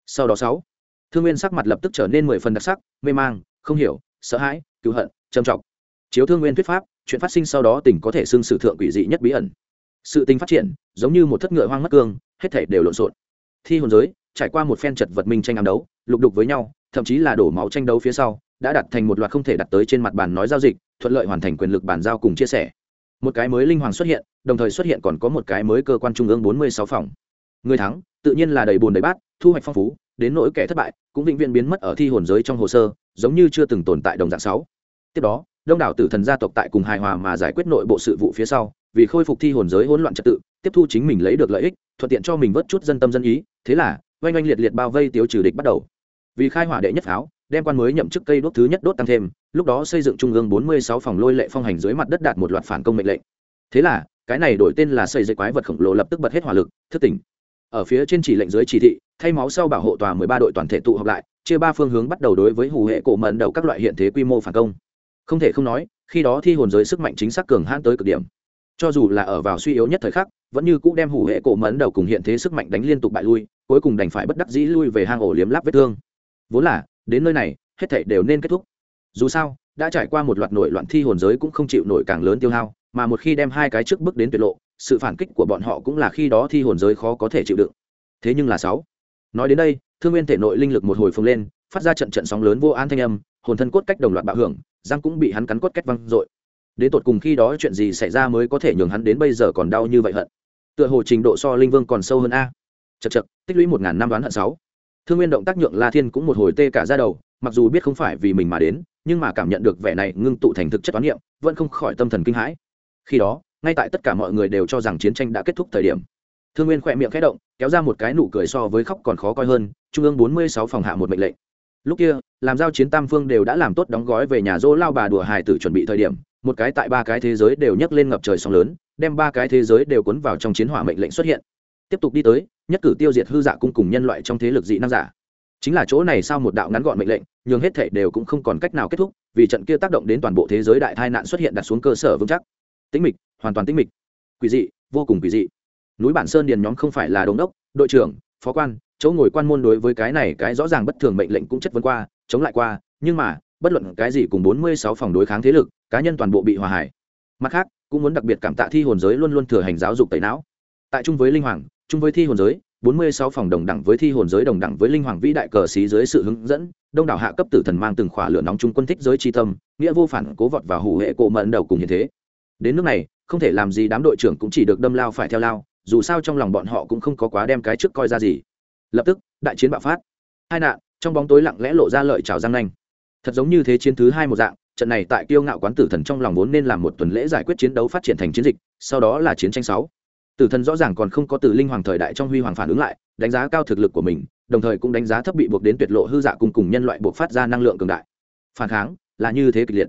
Sau đó sáu, thương nguyên sắc mặt lập tức trở nên mười phần đặc sắc, mê mang, không hiểu, sợ hãi, cứu hận, trầm trọng. Chiếu thương nguyên thuyết pháp, chuyện phát sinh sau đó tỉnh có thể xưng sử thượng quỷ dị nhất bí ẩn sự tình phát triển, giống như một thất ngựa hoang mất cương, hết thể đều lộn xộn. Thi hồn giới, trải qua một phen chật vật minh tranh ám đấu, lục đục với nhau, thậm chí là đổ máu tranh đấu phía sau, đã đặt thành một loạt không thể đặt tới trên mặt bàn nói giao dịch, thuận lợi hoàn thành quyền lực bàn giao cùng chia sẻ. Một cái mới linh hoàng xuất hiện, đồng thời xuất hiện còn có một cái mới cơ quan trung ương bốn mươi sáu phòng. Người thắng, tự nhiên là đầy bùn đầy bát, thu hoạch phong phú, đến nỗi kẻ thất bại, cũng vĩnh viễn biến mất ở thi hồn giới trong hồ sơ, giống như chưa từng tồn tại đồng dạng sáu. Tiếp đó, đông đảo tử thần gia tộc tại cùng hài hòa mà giải quyết nội bộ sự vụ phía sau vì khôi phục thi hồn giới hỗn loạn trật tự, tiếp thu chính mình lấy được lợi ích, thuận tiện cho mình vớt chút dân tâm dân ý, thế là, oanh oanh liệt liệt bao vây tiêu trừ địch bắt đầu. Vì khai hỏa đệ nhất pháo, đem quan mới nhậm chức cây đốt thứ nhất đốt tăng thêm, lúc đó xây dựng trung ương bốn mươi sáu phòng lôi lệ phong hành dưới mặt đất đạt một loạt phản công mệnh lệnh. Thế là, cái này đổi tên là xây dựng quái vật khổng lồ lập tức bật hết hỏa lực, thức tỉnh. Ở phía trên chỉ lệnh dưới chỉ thị, thay máu sau bảo hộ tòa mười ba đội toàn thể tụ họp lại, chia ba phương hướng bắt đầu đối với hủ hệ cổ mẫn đầu các loại hiện thế quy mô phản công. Không thể không nói, khi đó thi hồn giới sức mạnh chính xác cường hãn tới cực điểm cho dù là ở vào suy yếu nhất thời khắc, vẫn như cũ đem hủ hệ cổ mẫn đầu cùng hiện thế sức mạnh đánh liên tục bại lui, cuối cùng đành phải bất đắc dĩ lui về hang ổ liếm láp vết thương. Vốn là, đến nơi này, hết thảy đều nên kết thúc. Dù sao, đã trải qua một loạt nội loạn thi hồn giới cũng không chịu nổi càng lớn tiêu hao, mà một khi đem hai cái trước bước đến tuyệt lộ, sự phản kích của bọn họ cũng là khi đó thi hồn giới khó có thể chịu đựng. Thế nhưng là sáu. Nói đến đây, thương nguyên thể nội linh lực một hồi phồng lên, phát ra trận trận sóng lớn vô an thanh âm, hồn thân cốt cách đồng loạt bạo hưởng, răng cũng bị hắn cắn cốt cách văng dội đến tột cùng khi đó chuyện gì xảy ra mới có thể nhường hắn đến bây giờ còn đau như vậy hận? Tựa hồ trình độ so linh vương còn sâu hơn a. Chật chật tích lũy một ngàn năm đoán hận sáu. Thương nguyên động tác nhượng la thiên cũng một hồi tê cả ra đầu, mặc dù biết không phải vì mình mà đến, nhưng mà cảm nhận được vẻ này ngưng tụ thành thực chất toán niệm, vẫn không khỏi tâm thần kinh hãi. Khi đó, ngay tại tất cả mọi người đều cho rằng chiến tranh đã kết thúc thời điểm. Thương nguyên khỏe miệng khẽ động, kéo ra một cái nụ cười so với khóc còn khó coi hơn, trung ương bốn mươi sáu phòng hạ một mệnh lệnh. Lúc kia, làm giao chiến tam phương đều đã làm tốt đóng gói về nhà dỗ lao bà đùa hài tử chuẩn bị thời điểm một cái tại ba cái thế giới đều nhấc lên ngập trời sóng lớn, đem ba cái thế giới đều cuốn vào trong chiến hỏa mệnh lệnh xuất hiện. Tiếp tục đi tới, nhất cử tiêu diệt hư giả cung cùng nhân loại trong thế lực dị năng giả. Chính là chỗ này sau một đạo ngắn gọn mệnh lệnh, nhường hết thể đều cũng không còn cách nào kết thúc, vì trận kia tác động đến toàn bộ thế giới đại tai nạn xuất hiện đặt xuống cơ sở vững chắc. Tĩnh mịch, hoàn toàn tĩnh mịch. Quỷ dị, vô cùng quỷ dị. Núi bản sơn điền nhóm không phải là đống đốc, đội trưởng, phó quan, chỗ ngồi quan môn đối với cái này cái rõ ràng bất thường mệnh lệnh cũng chất vấn qua, chống lại qua, nhưng mà bất luận cái gì cùng bốn mươi sáu phòng đối kháng thế lực, cá nhân toàn bộ bị hòa hải. Mặt khác, cũng muốn đặc biệt cảm tạ thi hồn giới luôn luôn thừa hành giáo dục tẩy não. Tại chung với linh hoàng, chung với thi hồn giới, bốn mươi sáu phòng đồng đẳng với thi hồn giới đồng đẳng với linh hoàng vĩ đại cờ xí dưới sự hướng dẫn, đông đảo hạ cấp tử thần mang từng khỏa lửa nóng chung quân thích giới chi tâm, nghĩa vô phản cố vọt và hủ hệ cổ mẫn đầu cùng như thế. Đến nước này, không thể làm gì đám đội trưởng cũng chỉ được đâm lao phải theo lao, dù sao trong lòng bọn họ cũng không có quá đem cái trước coi ra gì. Lập tức, đại chiến bạo phát. Hai nạn, trong bóng tối lặng lẽ lộ ra lợi trào răng nanh thật giống như thế chiến thứ hai một dạng, trận này tại kiêu ngạo quán tử thần trong lòng vốn nên làm một tuần lễ giải quyết chiến đấu phát triển thành chiến dịch, sau đó là chiến tranh sáu. Tử thần rõ ràng còn không có từ linh hoàng thời đại trong huy hoàng phản ứng lại, đánh giá cao thực lực của mình, đồng thời cũng đánh giá thấp bị buộc đến tuyệt lộ hư dạ cùng cùng nhân loại buộc phát ra năng lượng cường đại. Phản kháng, là như thế kịch liệt.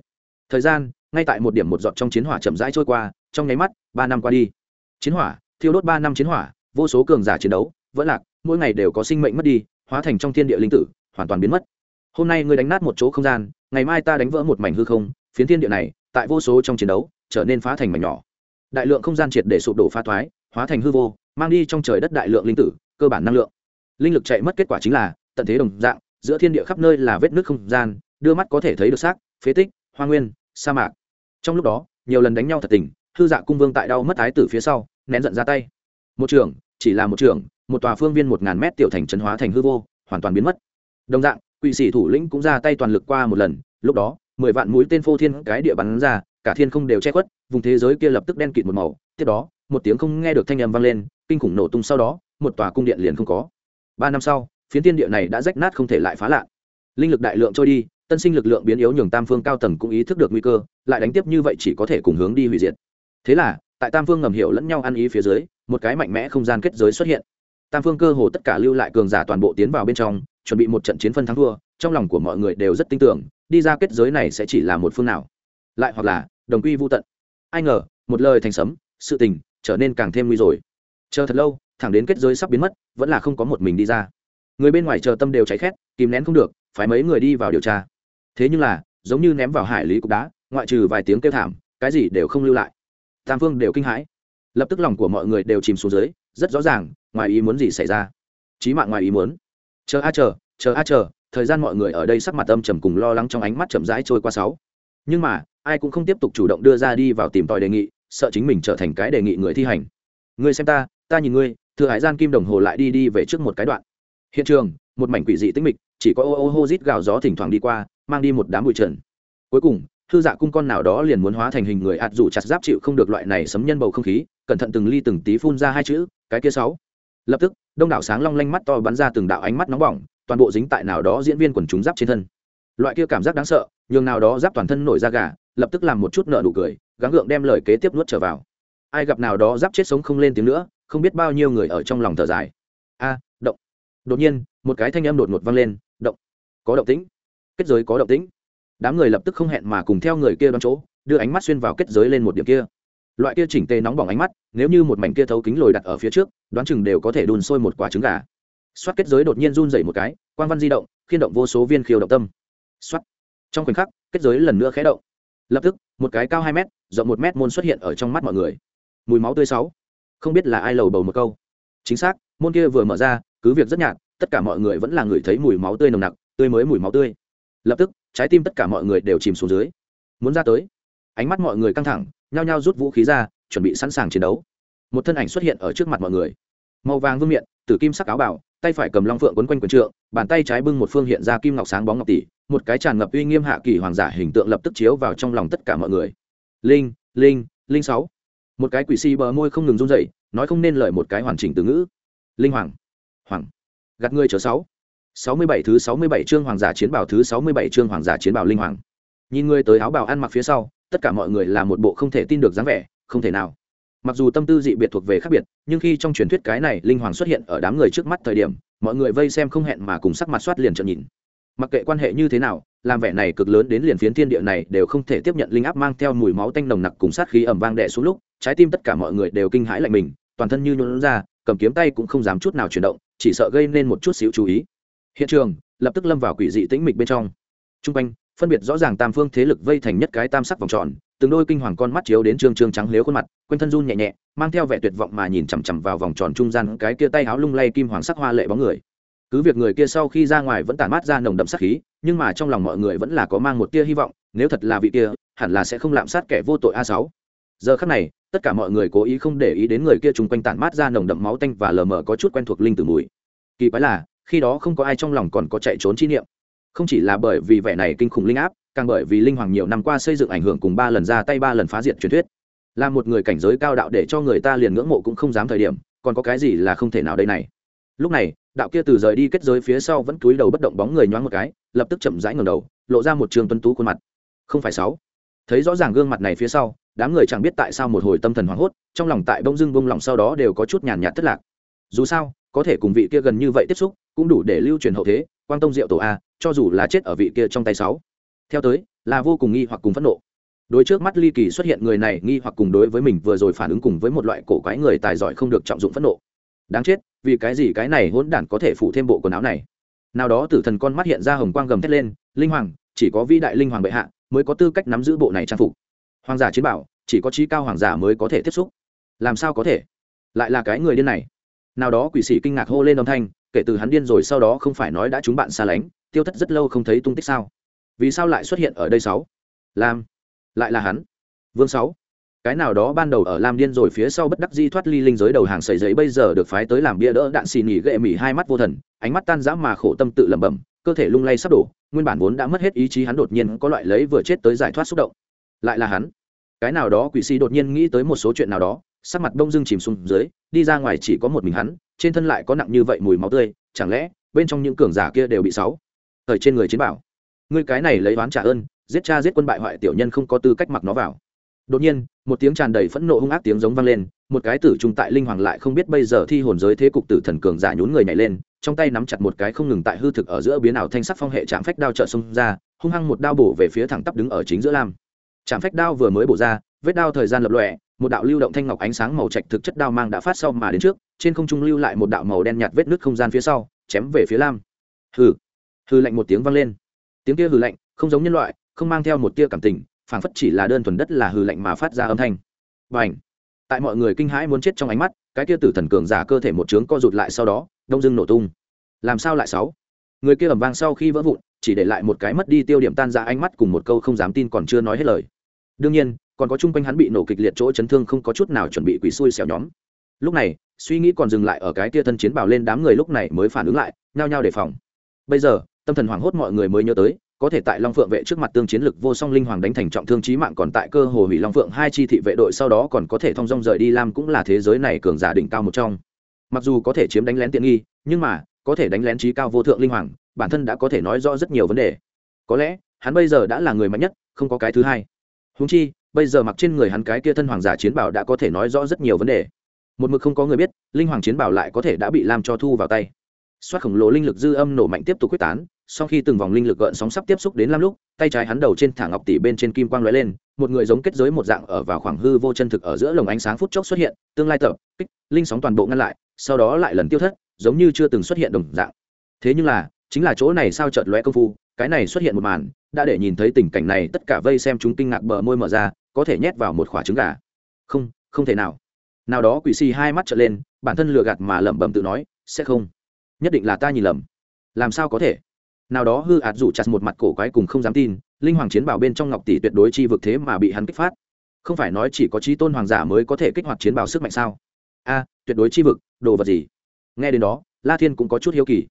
Thời gian, ngay tại một điểm một giọt trong chiến hỏa chậm rãi trôi qua, trong nháy mắt, ba năm qua đi. Chiến hỏa, thiêu đốt ba năm chiến hỏa, vô số cường giả chiến đấu, vẫn lạc, mỗi ngày đều có sinh mệnh mất đi, hóa thành trong thiên địa linh tử, hoàn toàn biến mất hôm nay ngươi đánh nát một chỗ không gian, ngày mai ta đánh vỡ một mảnh hư không, phiến thiên địa này, tại vô số trong chiến đấu, trở nên phá thành mảnh nhỏ. Đại lượng không gian triệt để sụp đổ phá thoái, hóa thành hư vô, mang đi trong trời đất đại lượng linh tử, cơ bản năng lượng. Linh lực chạy mất kết quả chính là, tận thế đồng dạng, giữa thiên địa khắp nơi là vết nước không gian, đưa mắt có thể thấy được xác, phế tích, hoa nguyên, sa mạc. Trong lúc đó, nhiều lần đánh nhau thật tình, hư dạ cung vương tại đau mất ái tử phía sau, nén giận ra tay. Một trường, chỉ là một trường, một tòa phương viên một ngàn mét tiểu thành trấn hóa thành hư vô, hoàn toàn biến mất. Đồng dạng quỷ sĩ thủ lĩnh cũng ra tay toàn lực qua một lần, lúc đó, mười vạn mũi tên phô thiên cái địa bắn ra, cả thiên không đều che khuất, vùng thế giới kia lập tức đen kịt một màu. Tiếp đó, một tiếng không nghe được thanh âm vang lên, kinh khủng nổ tung sau đó, một tòa cung điện liền không có. Ba năm sau, phiến tiên địa này đã rách nát không thể lại phá lạ. Linh lực đại lượng trôi đi, tân sinh lực lượng biến yếu nhường tam phương cao tầng cũng ý thức được nguy cơ, lại đánh tiếp như vậy chỉ có thể cùng hướng đi hủy diệt. Thế là, tại tam phương ngầm hiểu lẫn nhau ăn ý phía dưới, một cái mạnh mẽ không gian kết giới xuất hiện. Tam phương cơ hồ tất cả lưu lại cường giả toàn bộ tiến vào bên trong chuẩn bị một trận chiến phân thắng thua, trong lòng của mọi người đều rất tin tưởng, đi ra kết giới này sẽ chỉ là một phương nào. Lại hoặc là, đồng quy vô tận. Ai ngờ, một lời thành sấm, sự tình trở nên càng thêm nguy rồi. Chờ thật lâu, thẳng đến kết giới sắp biến mất, vẫn là không có một mình đi ra. Người bên ngoài chờ tâm đều cháy khét, kìm nén không được phải mấy người đi vào điều tra. Thế nhưng là, giống như ném vào hải lý cục đá, ngoại trừ vài tiếng kêu thảm, cái gì đều không lưu lại. Tam phương đều kinh hãi. Lập tức lòng của mọi người đều chìm xuống dưới, rất rõ ràng, ngoài ý muốn gì xảy ra. Chí mạng ngoài ý muốn chờ a, chờ chờ a, chờ, thời gian mọi người ở đây sắc mặt âm trầm cùng lo lắng trong ánh mắt chậm rãi trôi qua sáu. Nhưng mà, ai cũng không tiếp tục chủ động đưa ra đi vào tìm tòi đề nghị, sợ chính mình trở thành cái đề nghị người thi hành. Ngươi xem ta ta nhìn ngươi, thừa hải gian kim đồng hồ lại đi đi về trước một cái đoạn. Hiện trường, một mảnh quỷ dị tĩnh mịch, chỉ có ô ô hô rít gào gió thỉnh thoảng đi qua, mang đi một đám bụi trần. Cuối cùng thư dạ cung con nào đó liền muốn hóa thành hình người ạt dù chặt giáp chịu không được loại này sấm nhân bầu không khí, cẩn thận từng ly từng tí phun ra hai chữ, cái kia sáu lập tức, đông đảo sáng long lanh mắt to bắn ra từng đạo ánh mắt nóng bỏng, toàn bộ dính tại nào đó diễn viên quần chúng giáp trên thân. Loại kia cảm giác đáng sợ, nhường nào đó giáp toàn thân nổi da gà, lập tức làm một chút nợ nụ cười, gắng gượng đem lời kế tiếp nuốt trở vào. Ai gặp nào đó giáp chết sống không lên tiếng nữa, không biết bao nhiêu người ở trong lòng thở dài. A, động. Đột nhiên, một cái thanh âm đột ngột vang lên, động. Có động tĩnh. Kết giới có động tĩnh. Đám người lập tức không hẹn mà cùng theo người kia đón chỗ, đưa ánh mắt xuyên vào kết giới lên một điểm kia. Loại kia chỉnh tề nóng bỏng ánh mắt, nếu như một mảnh kia thấu kính lồi đặt ở phía trước đoán chừng đều có thể đun sôi một quả trứng gà. Xoát kết giới đột nhiên run rẩy một cái, Quang văn di động, khiên động vô số viên khiêu động tâm. Xoát. Trong khoảnh khắc, kết giới lần nữa khé động. Lập tức, một cái cao hai m rộng một m môn xuất hiện ở trong mắt mọi người. Mùi máu tươi sáu. Không biết là ai lầu bầu một câu. Chính xác, môn kia vừa mở ra, cứ việc rất nhạt, tất cả mọi người vẫn là người thấy mùi máu tươi nồng nặc, tươi mới mùi máu tươi. Lập tức, trái tim tất cả mọi người đều chìm xuống dưới. Muốn ra tới. Ánh mắt mọi người căng thẳng, nhao nhao rút vũ khí ra, chuẩn bị sẵn sàng chiến đấu một thân ảnh xuất hiện ở trước mặt mọi người. Màu vàng vương miện, tử kim sắc áo bảo tay phải cầm long phượng quấn quanh quần trượng, bàn tay trái bưng một phương hiện ra kim ngọc sáng bóng ngọc tỷ, một cái tràn ngập uy nghiêm hạ kỳ hoàng giả hình tượng lập tức chiếu vào trong lòng tất cả mọi người. Linh linh linh sáu. Một cái quỷ si bờ môi không ngừng run rẩy, nói không nên lời một cái hoàn chỉnh từ ngữ. Linh hoàng. Hoàng. Gạt ngươi chờ sáu. Sáu mươi bảy thứ sáu mươi bảy chương hoàng giả chiến bảo thứ sáu mươi bảy chương hoàng giả chiến bảo linh hoàng. Nhìn ngươi tới áo bào ăn mặc phía sau, tất cả mọi người là một bộ không thể tin được dáng vẻ, không thể nào mặc dù tâm tư dị biệt thuộc về khác biệt, nhưng khi trong truyền thuyết cái này linh hoàng xuất hiện ở đám người trước mắt thời điểm, mọi người vây xem không hẹn mà cùng sắc mặt soát liền trợn nhìn. Mặc kệ quan hệ như thế nào, làm vẻ này cực lớn đến liền phiến thiên địa này đều không thể tiếp nhận linh áp mang theo mùi máu tanh nồng nặc cùng sát khí ẩm vang đệ xuống lúc, trái tim tất cả mọi người đều kinh hãi lạnh mình, toàn thân như nhuận ra, cầm kiếm tay cũng không dám chút nào chuyển động, chỉ sợ gây nên một chút xíu chú ý. Hiện trường, lập tức lâm vào quỷ dị tĩnh mịch bên trong. T r u n g quanh phân biệt rõ ràng tam phương thế lực vây thành nhất cái tam sắc vòng tròn, từng đôi kinh hoàng con mắt chiếu đến trương trương trắng liếu khuôn mặt, quanh thân run nhẹ nhẹ, mang theo vẻ tuyệt vọng mà nhìn chằm chằm vào vòng tròn trung gian cái kia tay háo lung lay kim hoàng sắc hoa lệ bóng người. Cứ việc người kia sau khi ra ngoài vẫn tàn mát ra nồng đậm sắc khí, nhưng mà trong lòng mọi người vẫn là có mang một tia hy vọng, nếu thật là vị kia, hẳn là sẽ không lạm sát kẻ vô tội a sáu. Giờ khắc này, tất cả mọi người cố ý không để ý đến người kia chung quanh tản mát ra nồng đậm máu tanh và lờ mờ có chút quen thuộc linh từ mùi. Kỳ quái là, khi đó không có ai trong lòng còn có chạy trốn chi niệm không chỉ là bởi vì vẻ này kinh khủng linh áp, càng bởi vì linh hoàng nhiều năm qua xây dựng ảnh hưởng cùng ba lần ra tay ba lần phá diệt truyền thuyết. Là một người cảnh giới cao đạo để cho người ta liền ngưỡng mộ cũng không dám thời điểm, còn có cái gì là không thể nào đây này? Lúc này, đạo kia từ rời đi kết giới phía sau vẫn cúi đầu bất động bóng người nhoáng một cái, lập tức chậm rãi ngầm đầu, lộ ra một trường tuấn tú khuôn mặt. Không phải sáu. Thấy rõ ràng gương mặt này phía sau, đám người chẳng biết tại sao một hồi tâm thần hoảng hốt, trong lòng tại bông dưng bông lòng sau đó đều có chút nhàn nhạt thất lạc. Dù sao, có thể cùng vị kia gần như vậy tiếp xúc, cũng đủ để lưu truyền hậu thế quang tông diệu tổ a, cho dù là chết ở vị kia trong tay sáu. Theo tới, là vô cùng nghi hoặc cùng phẫn nộ. Đối trước mắt ly kỳ xuất hiện người này nghi hoặc cùng đối với mình vừa rồi phản ứng cùng với một loại cổ quái người tài giỏi không được trọng dụng phẫn nộ. Đáng chết, vì cái gì cái này hỗn đản có thể phủ thêm bộ quần áo này? Nào đó tử thần con mắt hiện ra hồng quang gầm thét lên, linh hoàng, chỉ có vĩ đại linh hoàng bệ hạ mới có tư cách nắm giữ bộ này trang phục. Hoàng giả chiến bảo, chỉ có trí cao hoàng giả mới có thể tiếp xúc. Làm sao có thể? Lại là cái người điên này. Nào đó quỷ sĩ kinh ngạc hô lên âm thanh kể từ hắn điên rồi sau đó không phải nói đã chúng bạn xa lánh, tiêu thất rất lâu không thấy tung tích sao? Vì sao lại xuất hiện ở đây sáu? Lam, lại là hắn. Vương sáu, cái nào đó ban đầu ở lam điên rồi phía sau bất đắc di thoát ly linh giới đầu hàng sợi giấy bây giờ được phái tới làm bia đỡ đạn xì nỉ gệ mỉ hai mắt vô thần, ánh mắt tan rã mà khổ tâm tự lẩm bẩm, cơ thể lung lay sắp đổ, nguyên bản vốn đã mất hết ý chí hắn đột nhiên có loại lấy vừa chết tới giải thoát xúc động. Lại là hắn. Cái nào đó quỷ sĩ đột nhiên nghĩ tới một số chuyện nào đó sắc mặt đông dưng chìm xuống dưới, đi ra ngoài chỉ có một mình hắn, trên thân lại có nặng như vậy mùi máu tươi, chẳng lẽ bên trong những cường giả kia đều bị sáu ở trên người chiến bảo? Ngươi cái này lấy oán trả ơn, giết cha giết quân bại hoại tiểu nhân không có tư cách mặc nó vào. Đột nhiên, một tiếng tràn đầy phẫn nộ hung ác tiếng giống vang lên, một cái tử trung tại linh hoàng lại không biết bây giờ thi hồn giới thế cục tử thần cường giả nhún người nhảy lên, trong tay nắm chặt một cái không ngừng tại hư thực ở giữa biến ảo thanh sắc phong hệ chạm phách đao trợ xông ra, hung hăng một đao bổ về phía thẳng tắp đứng ở chính giữa lam. Chạm phách đao vừa mới bổ ra, vết đao thời gian lập lòe một đạo lưu động thanh ngọc ánh sáng màu trạch thực chất đao mang đã phát sau mà đến trước, trên không trung lưu lại một đạo màu đen nhạt vết nước không gian phía sau, chém về phía lam. Hừ hừ lạnh một tiếng vang lên. Tiếng kia hừ lạnh, không giống nhân loại, không mang theo một tia cảm tình, phảng phất chỉ là đơn thuần đất là hừ lạnh mà phát ra âm thanh. Và ảnh tại mọi người kinh hãi muốn chết trong ánh mắt, cái kia tử thần cường giả cơ thể một trướng co rụt lại sau đó, đông dưng nổ tung. Làm sao lại sáu? Người kia ầm vang sau khi vỡ vụn, chỉ để lại một cái mất đi tiêu điểm tan ra ánh mắt cùng một câu không dám tin còn chưa nói hết lời. Đương nhiên còn có chung quanh hắn bị nổ kịch liệt chỗ chấn thương không có chút nào chuẩn bị quỷ xui xẻo nhóm. Lúc này, suy nghĩ còn dừng lại ở cái kia thân chiến bảo lên đám người lúc này mới phản ứng lại, nhao nhao đề phòng. Bây giờ, tâm thần hoảng hốt mọi người mới nhớ tới, có thể tại long phượng vệ trước mặt tương chiến lực vô song linh hoàng đánh thành trọng thương trí mạng còn tại cơ hồ hủy long phượng hai chi thị vệ đội sau đó còn có thể thong dong rời đi lam cũng là thế giới này cường giả đỉnh cao một trong. Mặc dù có thể chiếm đánh lén tiện nghi, nhưng mà, có thể đánh lén trí cao vô thượng linh hoàng, bản thân đã có thể nói rõ rất nhiều vấn đề. Có lẽ, hắn bây giờ đã là người mạnh nhất, không có cái thứ hai. Húng chi bây giờ mặc trên người hắn cái kia thân hoàng giả chiến bảo đã có thể nói rõ rất nhiều vấn đề. Một mực không có người biết, linh hoàng chiến bảo lại có thể đã bị làm cho thu vào tay. Xoát khổng lồ linh lực dư âm nổ mạnh tiếp tục quyết tán, sau khi từng vòng linh lực gợn sóng sắp tiếp xúc đến lam lúc, tay trái hắn đầu trên thả ngọc tỷ bên trên kim quang lóe lên, một người giống kết giới một dạng ở vào khoảng hư vô chân thực ở giữa lồng ánh sáng phút chốc xuất hiện, tương lai tập, kích, linh sóng toàn bộ ngăn lại, sau đó lại lần tiêu thất, giống như chưa từng xuất hiện đồng dạng. Thế nhưng là, chính là chỗ này sao chợt lóe công phu, cái này xuất hiện một màn, đã để nhìn thấy tình cảnh này, tất cả vây xem chúng kinh ngạc bờ môi mở ra có thể nhét vào một quả trứng gà. Không không thể nào. Nào đó quỷ si hai mắt trở lên, bản thân lừa gạt mà lẩm bẩm tự nói, sẽ không. Nhất định là ta nhìn lầm. Làm sao có thể? Nào đó hư ạt rủ chặt một mặt cổ quái cùng không dám tin, linh hoàng chiến bảo bên trong ngọc tỷ tuyệt đối chi vực thế mà bị hắn kích phát. Không phải nói chỉ có trí tôn hoàng giả mới có thể kích hoạt chiến bảo sức mạnh sao? A, tuyệt đối chi vực, đồ vật gì? Nghe đến đó, la thiên cũng có chút hiếu kỳ.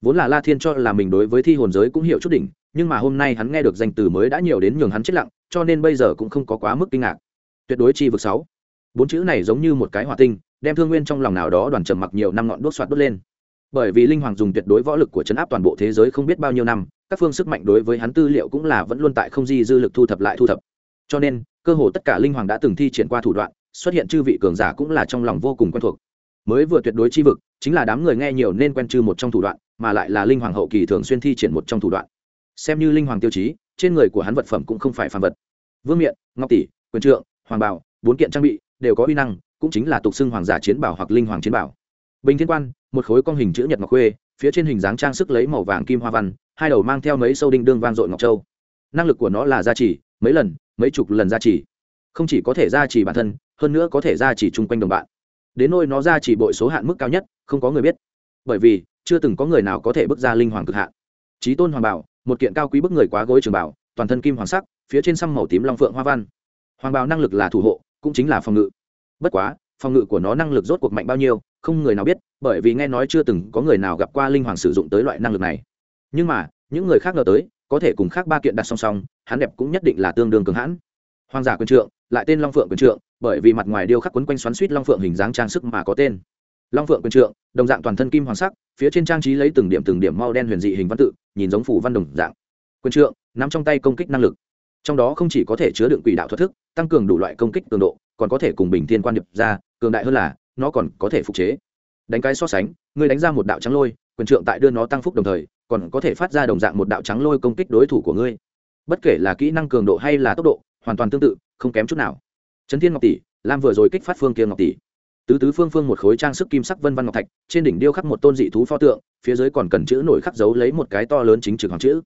Vốn là la thiên cho là mình đối với thi hồn giới cũng hiểu chút đỉnh, nhưng mà hôm nay hắn nghe được danh từ mới đã nhiều đến nhường hắn chết lặng cho nên bây giờ cũng không có quá mức kinh ngạc. Tuyệt đối chi vực sáu. Bốn chữ này giống như một cái hỏa tinh, đem thương nguyên trong lòng nào đó đoàn trầm mặc nhiều năm ngọn đốt xoạt đốt lên. Bởi vì linh hoàng dùng tuyệt đối võ lực của chấn áp toàn bộ thế giới không biết bao nhiêu năm, các phương sức mạnh đối với hắn tư liệu cũng là vẫn luôn tại không di dư lực thu thập lại thu thập. Cho nên, cơ hồ tất cả linh hoàng đã từng thi triển qua thủ đoạn, xuất hiện chư vị cường giả cũng là trong lòng vô cùng quen thuộc. Mới vừa tuyệt đối chi vực, chính là đám người nghe nhiều nên quen chư một trong thủ đoạn, mà lại là linh hoàng hậu kỳ thường xuyên thi triển một trong thủ đoạn. Xem như linh hoàng tiêu chí trên người của hắn vật phẩm cũng không phải phàm vật. Vương miện, ngọc tỷ, quyền trượng, hoàng bảo, bốn kiện trang bị, đều có uy năng, cũng chính là tục xưng hoàng giả chiến bảo hoặc linh hoàng chiến bảo. Bình thiên quan, một khối con hình chữ nhật ngọc khuê, phía trên hình dáng trang sức lấy màu vàng kim hoa văn, hai đầu mang theo mấy sâu đinh đương vang dội ngọc châu. Năng lực của nó là gia trì, mấy lần, mấy chục lần gia trì. Không chỉ có thể gia trì bản thân, hơn nữa có thể gia trì chung quanh đồng bạn. Đến nôi nó gia trì bội số hạn mức cao nhất, không có người biết. Bởi vì, chưa từng có người nào có thể bước ra linh hoàng cực hạn. Trí tôn hoàng bảo một kiện cao quý bức người quá gối trường bảo, toàn thân kim hoàng sắc, phía trên xăm màu tím long phượng hoa văn. Hoàng bảo năng lực là thủ hộ, cũng chính là phòng ngự. Bất quá, phòng ngự của nó năng lực rốt cuộc mạnh bao nhiêu, không người nào biết, bởi vì nghe nói chưa từng có người nào gặp qua linh hoàng sử dụng tới loại năng lực này. Nhưng mà, những người khác ngờ tới, có thể cùng khác ba kiện đặt song song, hắn đẹp cũng nhất định là tương đương cường hãn. Hoàng giả quyền trượng, lại tên long phượng quyền trượng, bởi vì mặt ngoài điêu khắc quấn quanh xoắn suýt long phượng hình dáng trang sức mà có tên long phượng quyền trượng, đồng dạng toàn thân kim hoàng sắc, phía trên trang trí lấy từng điểm từng điểm mau đen huyền dị hình văn tự, nhìn giống phủ văn đồng dạng. Quyền trượng, nắm trong tay công kích năng lực. Trong đó không chỉ có thể chứa đựng quỷ đạo thuật thức, tăng cường đủ loại công kích cường độ, còn có thể cùng bình thiên quan điệp ra, cường đại hơn là, nó còn có thể phục chế. Đánh cái so sánh người đánh ra một đạo trắng lôi, quyền trượng tại đưa nó tăng phúc đồng thời, còn có thể phát ra đồng dạng một đạo trắng lôi công kích đối thủ của ngươi. Bất kể là kỹ năng cường độ hay là tốc độ, hoàn toàn tương tự, không kém chút nào. Trấn thiên ngọc tỷ, lam vừa rồi kích phát phương kia ngọc tỷ tứ tứ phương phương một khối trang sức kim sắc vân văn ngọc thạch, trên đỉnh điêu khắc một tôn dị thú pho tượng, phía dưới còn cần chữ nổi khắc dấu lấy một cái to lớn chính trực hoàng chữ.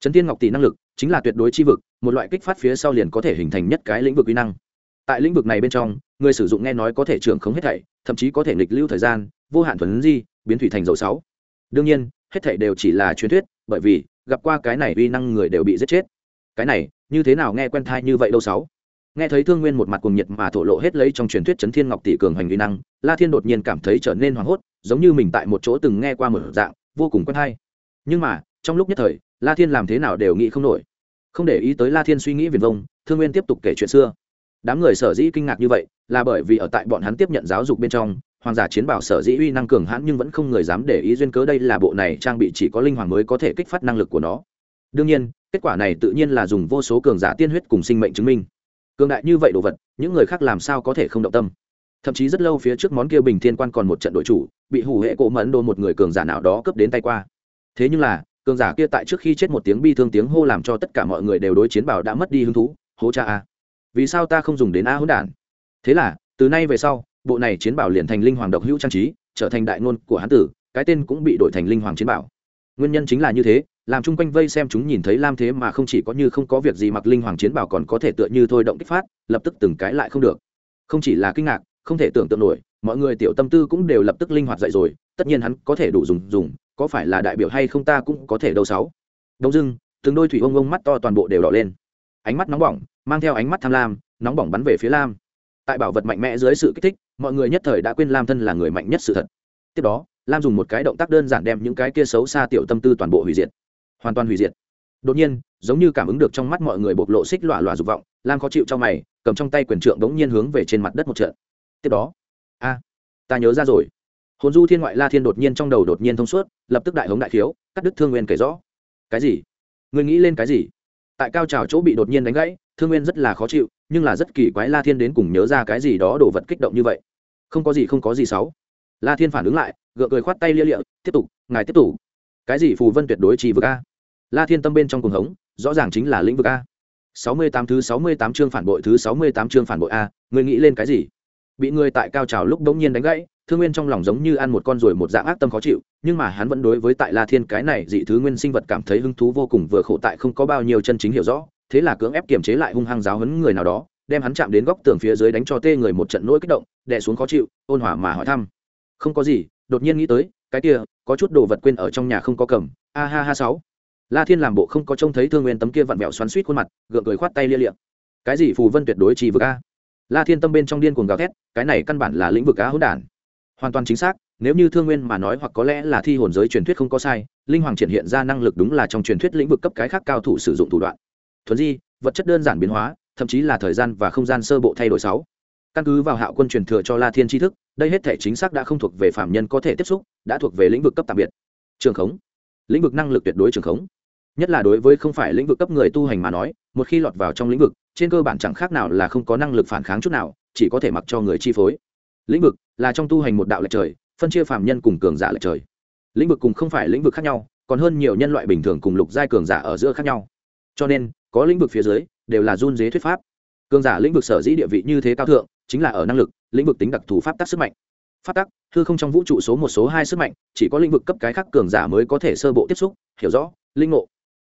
Trấn tiên ngọc tỷ năng lực, chính là tuyệt đối chi vực, một loại kích phát phía sau liền có thể hình thành nhất cái lĩnh vực uy năng. Tại lĩnh vực này bên trong, người sử dụng nghe nói có thể trưởng không hết thảy, thậm chí có thể nghịch lưu thời gian, vô hạn thuần di, biến thủy thành dầu sáu. Đương nhiên, hết thảy đều chỉ là truyền thuyết, bởi vì gặp qua cái này uy năng người đều bị giết chết. Cái này, như thế nào nghe quen thai như vậy đâu sáu? Nghe thấy thương nguyên một mặt cuồng nhiệt mà thổ lộ hết lấy trong truyền thuyết chấn thiên ngọc tỷ cường hành uy năng, la thiên đột nhiên cảm thấy trở nên hoảng hốt, giống như mình tại một chỗ từng nghe qua một dạng, vô cùng quen hay. nhưng mà, trong lúc nhất thời, la thiên làm thế nào đều nghĩ không nổi. Không để ý tới la thiên suy nghĩ viền vông, thương nguyên tiếp tục kể chuyện xưa. Đám người sở dĩ kinh ngạc như vậy, là bởi vì ở tại bọn hắn tiếp nhận giáo dục bên trong, hoàng giả chiến bảo sở dĩ uy năng cường hãn nhưng vẫn không người dám để ý duyên cớ đây là bộ này trang bị chỉ có linh hoàng mới có thể kích phát năng lực của nó. Đương nhiên, kết quả này tự nhiên là dùng vô số cường giả tiên huyết cùng sinh mệnh chứng minh cường đại như vậy đồ vật, những người khác làm sao có thể không động tâm? Thậm chí rất lâu phía trước món kia bình thiên quan còn một trận đội chủ, bị hủ hệ cổ mẫn đồ một người cường giả nào đó cướp đến tay qua. Thế nhưng là, cường giả kia tại trước khi chết một tiếng bi thương tiếng hô làm cho tất cả mọi người đều đối chiến bảo đã mất đi hứng thú, hố cha a. Vì sao ta không dùng đến a hỗn đản? Thế là, từ nay về sau, bộ này chiến bảo liền thành linh hoàng độc hữu trang trí, trở thành đại ngôn của hán tử, cái tên cũng bị đổi thành linh hoàng chiến bảo nguyên nhân chính là như thế, làm chung quanh vây xem chúng nhìn thấy lam thế mà không chỉ có như không có việc gì mặc linh hoàng chiến bảo còn có thể tựa như thôi động kích phát, lập tức từng cái lại không được. Không chỉ là kinh ngạc, không thể tưởng tượng nổi, mọi người tiểu tâm tư cũng đều lập tức linh hoạt dậy rồi, tất nhiên hắn có thể đủ dùng dùng, có phải là đại biểu hay không ta cũng có thể đâu sáu. Đông dưng từng đôi thủy ông ông mắt to toàn bộ đều đỏ lên. Ánh mắt nóng bỏng, mang theo ánh mắt tham lam, nóng bỏng bắn về phía lam. Tại bảo vật mạnh mẽ dưới sự kích thích, mọi người nhất thời đã quên lam thân là người mạnh nhất sự thật. Tiếp đó lam dùng một cái động tác đơn giản đem những cái kia xấu xa tiểu tâm tư toàn bộ hủy diệt. Hoàn toàn hủy diệt. Đột nhiên, giống như cảm ứng được trong mắt mọi người bộc lộ xích lọa lọa dục vọng, lam khó chịu trong mày, cầm trong tay quyền trượng đống nhiên hướng về trên mặt đất một trận. Tiếp đó, a, ta nhớ ra rồi. Hồn du thiên ngoại la thiên đột nhiên trong đầu đột nhiên thông suốt, lập tức đại hống đại khiếu, cắt đứt thương nguyên kể rõ. Cái gì? Người nghĩ lên cái gì? Tại cao trào chỗ bị đột nhiên đánh gãy, thương nguyên rất là khó chịu, nhưng là rất kỳ quái la thiên đến cùng nhớ ra cái gì đó đồ vật kích động như vậy. Không có gì không có gì sáu la thiên phản ứng lại gượng cười khoát tay lia lịa, tiếp tục, ngài tiếp tục. Cái gì phù vân tuyệt đối trì vực a? La thiên tâm bên trong cuồng hống, rõ ràng chính là lĩnh vực a. Sáu mươi tám thứ sáu mươi tám chương phản bội thứ sáu mươi tám chương phản bội a người nghĩ lên cái gì? Bị người tại cao trào lúc bỗng nhiên đánh gãy, thương nguyên trong lòng giống như ăn một con ruồi một dạng ác tâm khó chịu, nhưng mà hắn vẫn đối với tại la thiên cái này dị thứ nguyên sinh vật cảm thấy hứng thú vô cùng, vừa khổ tại không có bao nhiêu chân chính hiểu rõ, thế là cưỡng ép kiềm chế lại hung hăng giáo hấn người nào đó, đem hắn chạm đến góc tường phía dưới đánh cho tê người một trận nỗi kích động, đè xuống khó chịu, ôn hòa mà hỏi thăm, không có gì đột nhiên nghĩ tới, cái kia, có chút đồ vật quên ở trong nhà không có cầm, a ha ha sáu. La thiên làm bộ không có trông thấy thương nguyên tấm kia vặn vẹo xoắn suýt khuôn mặt, gượng cười khoát tay lia liệm cái gì phù vân tuyệt đối chỉ vực a? La thiên tâm bên trong điên cuồng gào thét, cái này căn bản là lĩnh vực á hỗn đản. Hoàn toàn chính xác, nếu như thương nguyên mà nói hoặc có lẽ là thi hồn giới truyền thuyết không có sai, linh hoàng triển hiện ra năng lực đúng là trong truyền thuyết lĩnh vực cấp cái khác cao thủ sử dụng thủ đoạn. Thuần di, vật chất đơn giản biến hóa, thậm chí là thời gian và không gian sơ bộ thay đổi sáu. Căn cứ vào hạo quân truyền thừa cho la thiên tri thức đây hết thể chính xác đã không thuộc về phạm nhân có thể tiếp xúc, đã thuộc về lĩnh vực cấp tạm biệt. Trường khống. Lĩnh vực năng lực tuyệt đối trường khống. Nhất là đối với không phải lĩnh vực cấp người tu hành mà nói, một khi lọt vào trong lĩnh vực, trên cơ bản chẳng khác nào là không có năng lực phản kháng chút nào, chỉ có thể mặc cho người chi phối. Lĩnh vực là trong tu hành một đạo lệch trời, phân chia phạm nhân cùng cường giả lệch trời. Lĩnh vực cùng không phải lĩnh vực khác nhau, còn hơn nhiều nhân loại bình thường cùng lục giai cường giả ở giữa khác nhau. Cho nên, có lĩnh vực phía dưới đều là run dế thuyết pháp. Cường giả lĩnh vực sở dĩ địa vị như thế cao thượng chính là ở năng lực, lĩnh vực tính đặc thù pháp tắc sức mạnh. Pháp tắc thư không trong vũ trụ số một, số hai sức mạnh, chỉ có lĩnh vực cấp cái khác cường giả mới có thể sơ bộ tiếp xúc, hiểu rõ, linh ngộ.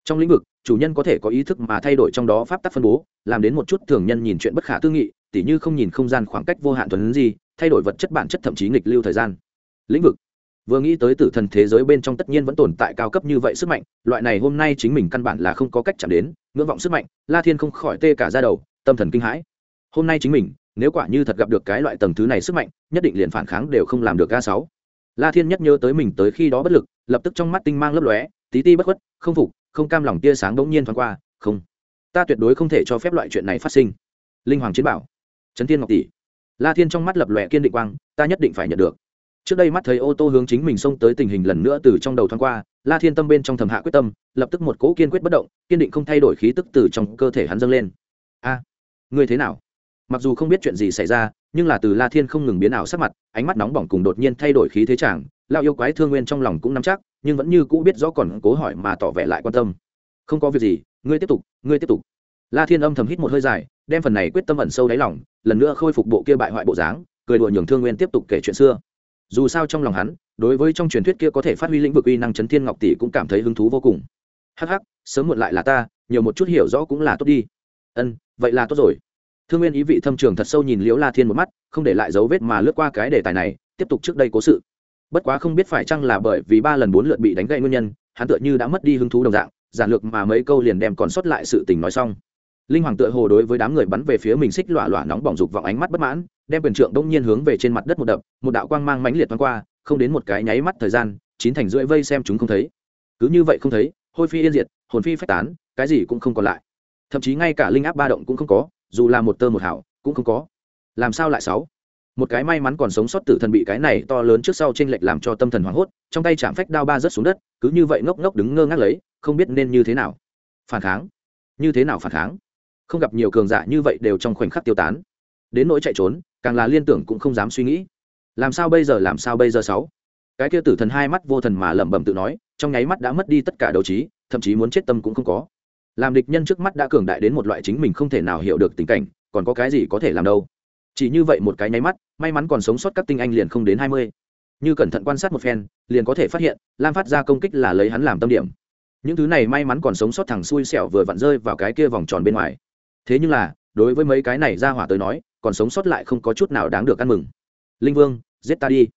Trong lĩnh vực, chủ nhân có thể có ý thức mà thay đổi trong đó pháp tắc phân bố, làm đến một chút thường nhân nhìn chuyện bất khả tư nghị, tỉ như không nhìn không gian khoảng cách vô hạn thuần gì, thay đổi vật chất bản chất thậm chí nghịch lưu thời gian. Lĩnh vực. Vừa nghĩ tới tử thần thế giới bên trong tất nhiên vẫn tồn tại cao cấp như vậy sức mạnh, loại này hôm nay chính mình căn bản là không có cách chạm đến, ngưỡng vọng sức mạnh, la thiên không khỏi tê cả ra đầu, tâm thần kinh hãi. Hôm nay chính mình nếu quả như thật gặp được cái loại tầng thứ này sức mạnh nhất định liền phản kháng đều không làm được ga sáu. La thiên nhất nhớ tới mình tới khi đó bất lực lập tức trong mắt tinh mang lấp lóe tí ti bất khuất không phục không cam lòng tia sáng bỗng nhiên thoáng qua không. Ta tuyệt đối không thể cho phép loại chuyện này phát sinh. Linh hoàng chiến bảo. Trấn thiên ngọc tỷ. La thiên trong mắt lập lòe kiên định quang ta nhất định phải nhận được. Trước đây mắt thấy ô tô hướng chính mình xông tới tình hình lần nữa từ trong đầu thoáng qua la thiên tâm bên trong thầm hạ quyết tâm lập tức một cỗ kiên quyết bất động kiên định không thay đổi khí tức từ trong cơ thể hắn dâng lên. A à, ngươi thế nào? Mặc dù không biết chuyện gì xảy ra, nhưng là từ la thiên không ngừng biến ảo sắc mặt, ánh mắt nóng bỏng cùng đột nhiên thay đổi khí thế chàng lao yêu quái thương nguyên trong lòng cũng nắm chắc, nhưng vẫn như cũ biết rõ còn cố hỏi mà tỏ vẻ lại quan tâm. Không có việc gì, ngươi tiếp tục, ngươi tiếp tục. La thiên âm thầm hít một hơi dài, đem phần này quyết tâm ẩn sâu đáy lòng, lần nữa khôi phục bộ kia bại hoại bộ dáng, cười đùa nhường thương nguyên tiếp tục kể chuyện xưa. Dù sao trong lòng hắn, đối với trong truyền thuyết kia có thể phát huy lĩnh vực uy năng chấn thiên ngọc tỷ cũng cảm thấy hứng thú vô cùng. Hắc hắc, sớm muộn lại là ta, nhiều một chút hiểu rõ cũng là tốt đi. Ân, vậy là tốt rồi thương nguyên ý vị thâm trường thật sâu nhìn liễu la thiên một mắt, không để lại dấu vết mà lướt qua cái đề tài này, tiếp tục trước đây cố sự. Bất quá không biết phải chăng là bởi vì ba lần bốn lượt bị đánh gậy nguyên nhân, hắn tựa như đã mất đi hứng thú đồng dạng, giản lược mà mấy câu liền đem còn sót lại sự tình nói xong. Linh hoàng tựa hồ đối với đám người bắn về phía mình xích lọa lọa nóng bỏng dục vọng ánh mắt bất mãn, đem quyền trượng đông nhiên hướng về trên mặt đất một đập, một đạo quang mang mãnh liệt thoáng qua, không đến một cái nháy mắt thời gian, chín thành rưỡi vây xem chúng không thấy. Cứ như vậy không thấy, hôi phi yên diệt, hồn phi phách tán, cái gì cũng không còn lại. Thậm chí ngay cả linh áp ba động cũng không có dù là một tơ một hảo cũng không có. Làm sao lại sáu? Một cái may mắn còn sống sót tử thần bị cái này to lớn trước sau trên lệch làm cho tâm thần hoảng hốt, trong tay chạm phách đao ba rớt xuống đất, cứ như vậy ngốc ngốc đứng ngơ ngác lấy, không biết nên như thế nào. Phản kháng? Như thế nào phản kháng? Không gặp nhiều cường giả như vậy đều trong khoảnh khắc tiêu tán. Đến nỗi chạy trốn, càng là liên tưởng cũng không dám suy nghĩ. Làm sao bây giờ, làm sao bây giờ sáu? Cái kia tử thần hai mắt vô thần mà lẩm bẩm tự nói, trong nháy mắt đã mất đi tất cả đấu trí, thậm chí muốn chết tâm cũng không có làm địch nhân trước mắt đã cường đại đến một loại chính mình không thể nào hiểu được tình cảnh, còn có cái gì có thể làm đâu? Chỉ như vậy một cái nháy mắt, may mắn còn sống sót các tinh anh liền không đến hai mươi. Như cẩn thận quan sát một phen, liền có thể phát hiện, lam phát ra công kích là lấy hắn làm tâm điểm. Những thứ này may mắn còn sống sót thằng xui xẻo vừa vặn rơi vào cái kia vòng tròn bên ngoài. Thế nhưng là, đối với mấy cái này ra hỏa tới nói, còn sống sót lại không có chút nào đáng được ăn mừng. Linh vương, giết ta đi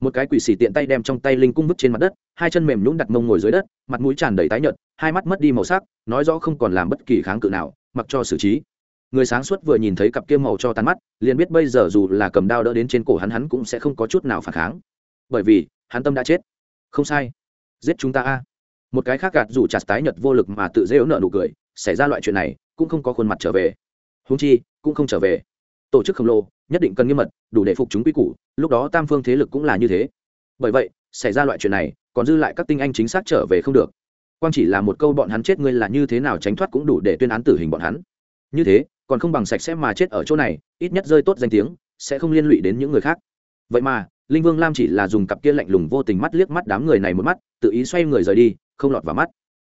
một cái quỷ xỉ tiện tay đem trong tay linh cung vứt trên mặt đất, hai chân mềm nhũng đặt mông ngồi dưới đất, mặt mũi tràn đầy tái nhợt, hai mắt mất đi màu sắc, nói rõ không còn làm bất kỳ kháng cự nào, mặc cho xử trí. Người sáng suốt vừa nhìn thấy cặp kia màu cho tàn mắt, liền biết bây giờ dù là cầm đao đỡ đến trên cổ hắn hắn cũng sẽ không có chút nào phản kháng. Bởi vì, hắn tâm đã chết. Không sai. Giết chúng ta a. Một cái khác gạt dù chặt tái nhật vô lực mà tự dễ nợ nụ cười, xảy ra loại chuyện này, cũng không có khuôn mặt trở về. Húng chi, cũng không trở về. Tổ chức khổng lồ nhất định cần nghiêm mật, đủ để phục chúng quy củ, lúc đó tam phương thế lực cũng là như thế. Bởi vậy, xảy ra loại chuyện này, còn dư lại các tinh anh chính xác trở về không được. Quang chỉ là một câu bọn hắn chết ngươi là như thế nào tránh thoát cũng đủ để tuyên án tử hình bọn hắn. Như thế, còn không bằng sạch sẽ mà chết ở chỗ này, ít nhất rơi tốt danh tiếng, sẽ không liên lụy đến những người khác. Vậy mà, linh vương lam chỉ là dùng cặp kia lạnh lùng vô tình mắt liếc mắt đám người này một mắt, tự ý xoay người rời đi, không lọt vào mắt.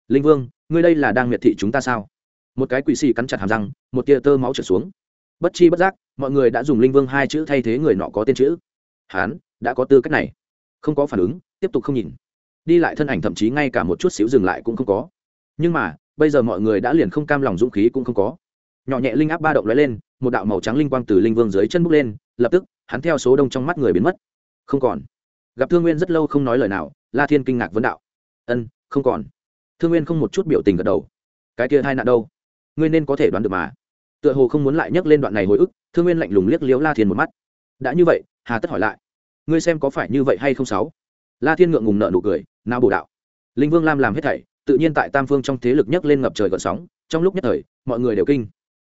Linh vương, ngươi đây là đang miệt thị chúng ta sao? Một cái quỷ xì cắn chặt hàm răng, một tia tơ máu trượt xuống bất chi bất giác, mọi người đã dùng linh vương hai chữ thay thế người nọ có tên chữ. Hán, đã có tư cách này. Không có phản ứng, tiếp tục không nhìn. Đi lại thân ảnh thậm chí ngay cả một chút xíu dừng lại cũng không có. Nhưng mà, bây giờ mọi người đã liền không cam lòng dũng khí cũng không có. Nhỏ nhẹ linh áp ba động lóe lên, một đạo màu trắng linh quang từ linh vương dưới chân bước lên, lập tức, hắn theo số đông trong mắt người biến mất. Không còn. Gặp thương nguyên rất lâu không nói lời nào, la thiên kinh ngạc vấn đạo. Ân, không còn. Thương nguyên không một chút biểu tình gật đầu. Cái kia hai nạn đâu? Ngươi nên có thể đoán được mà tựa hồ không muốn lại nhắc lên đoạn này hồi ức, thương nguyên lạnh lùng liếc liếu la thiên một mắt. Đã như vậy, hà tất hỏi lại, ngươi xem có phải như vậy hay không sáu? La thiên ngượng ngùng nợ nụ cười nào bổ đạo, linh vương lam làm hết thảy, tự nhiên tại tam phương trong thế lực nhấc lên ngập trời gợn sóng, trong lúc nhất thời, mọi người đều kinh.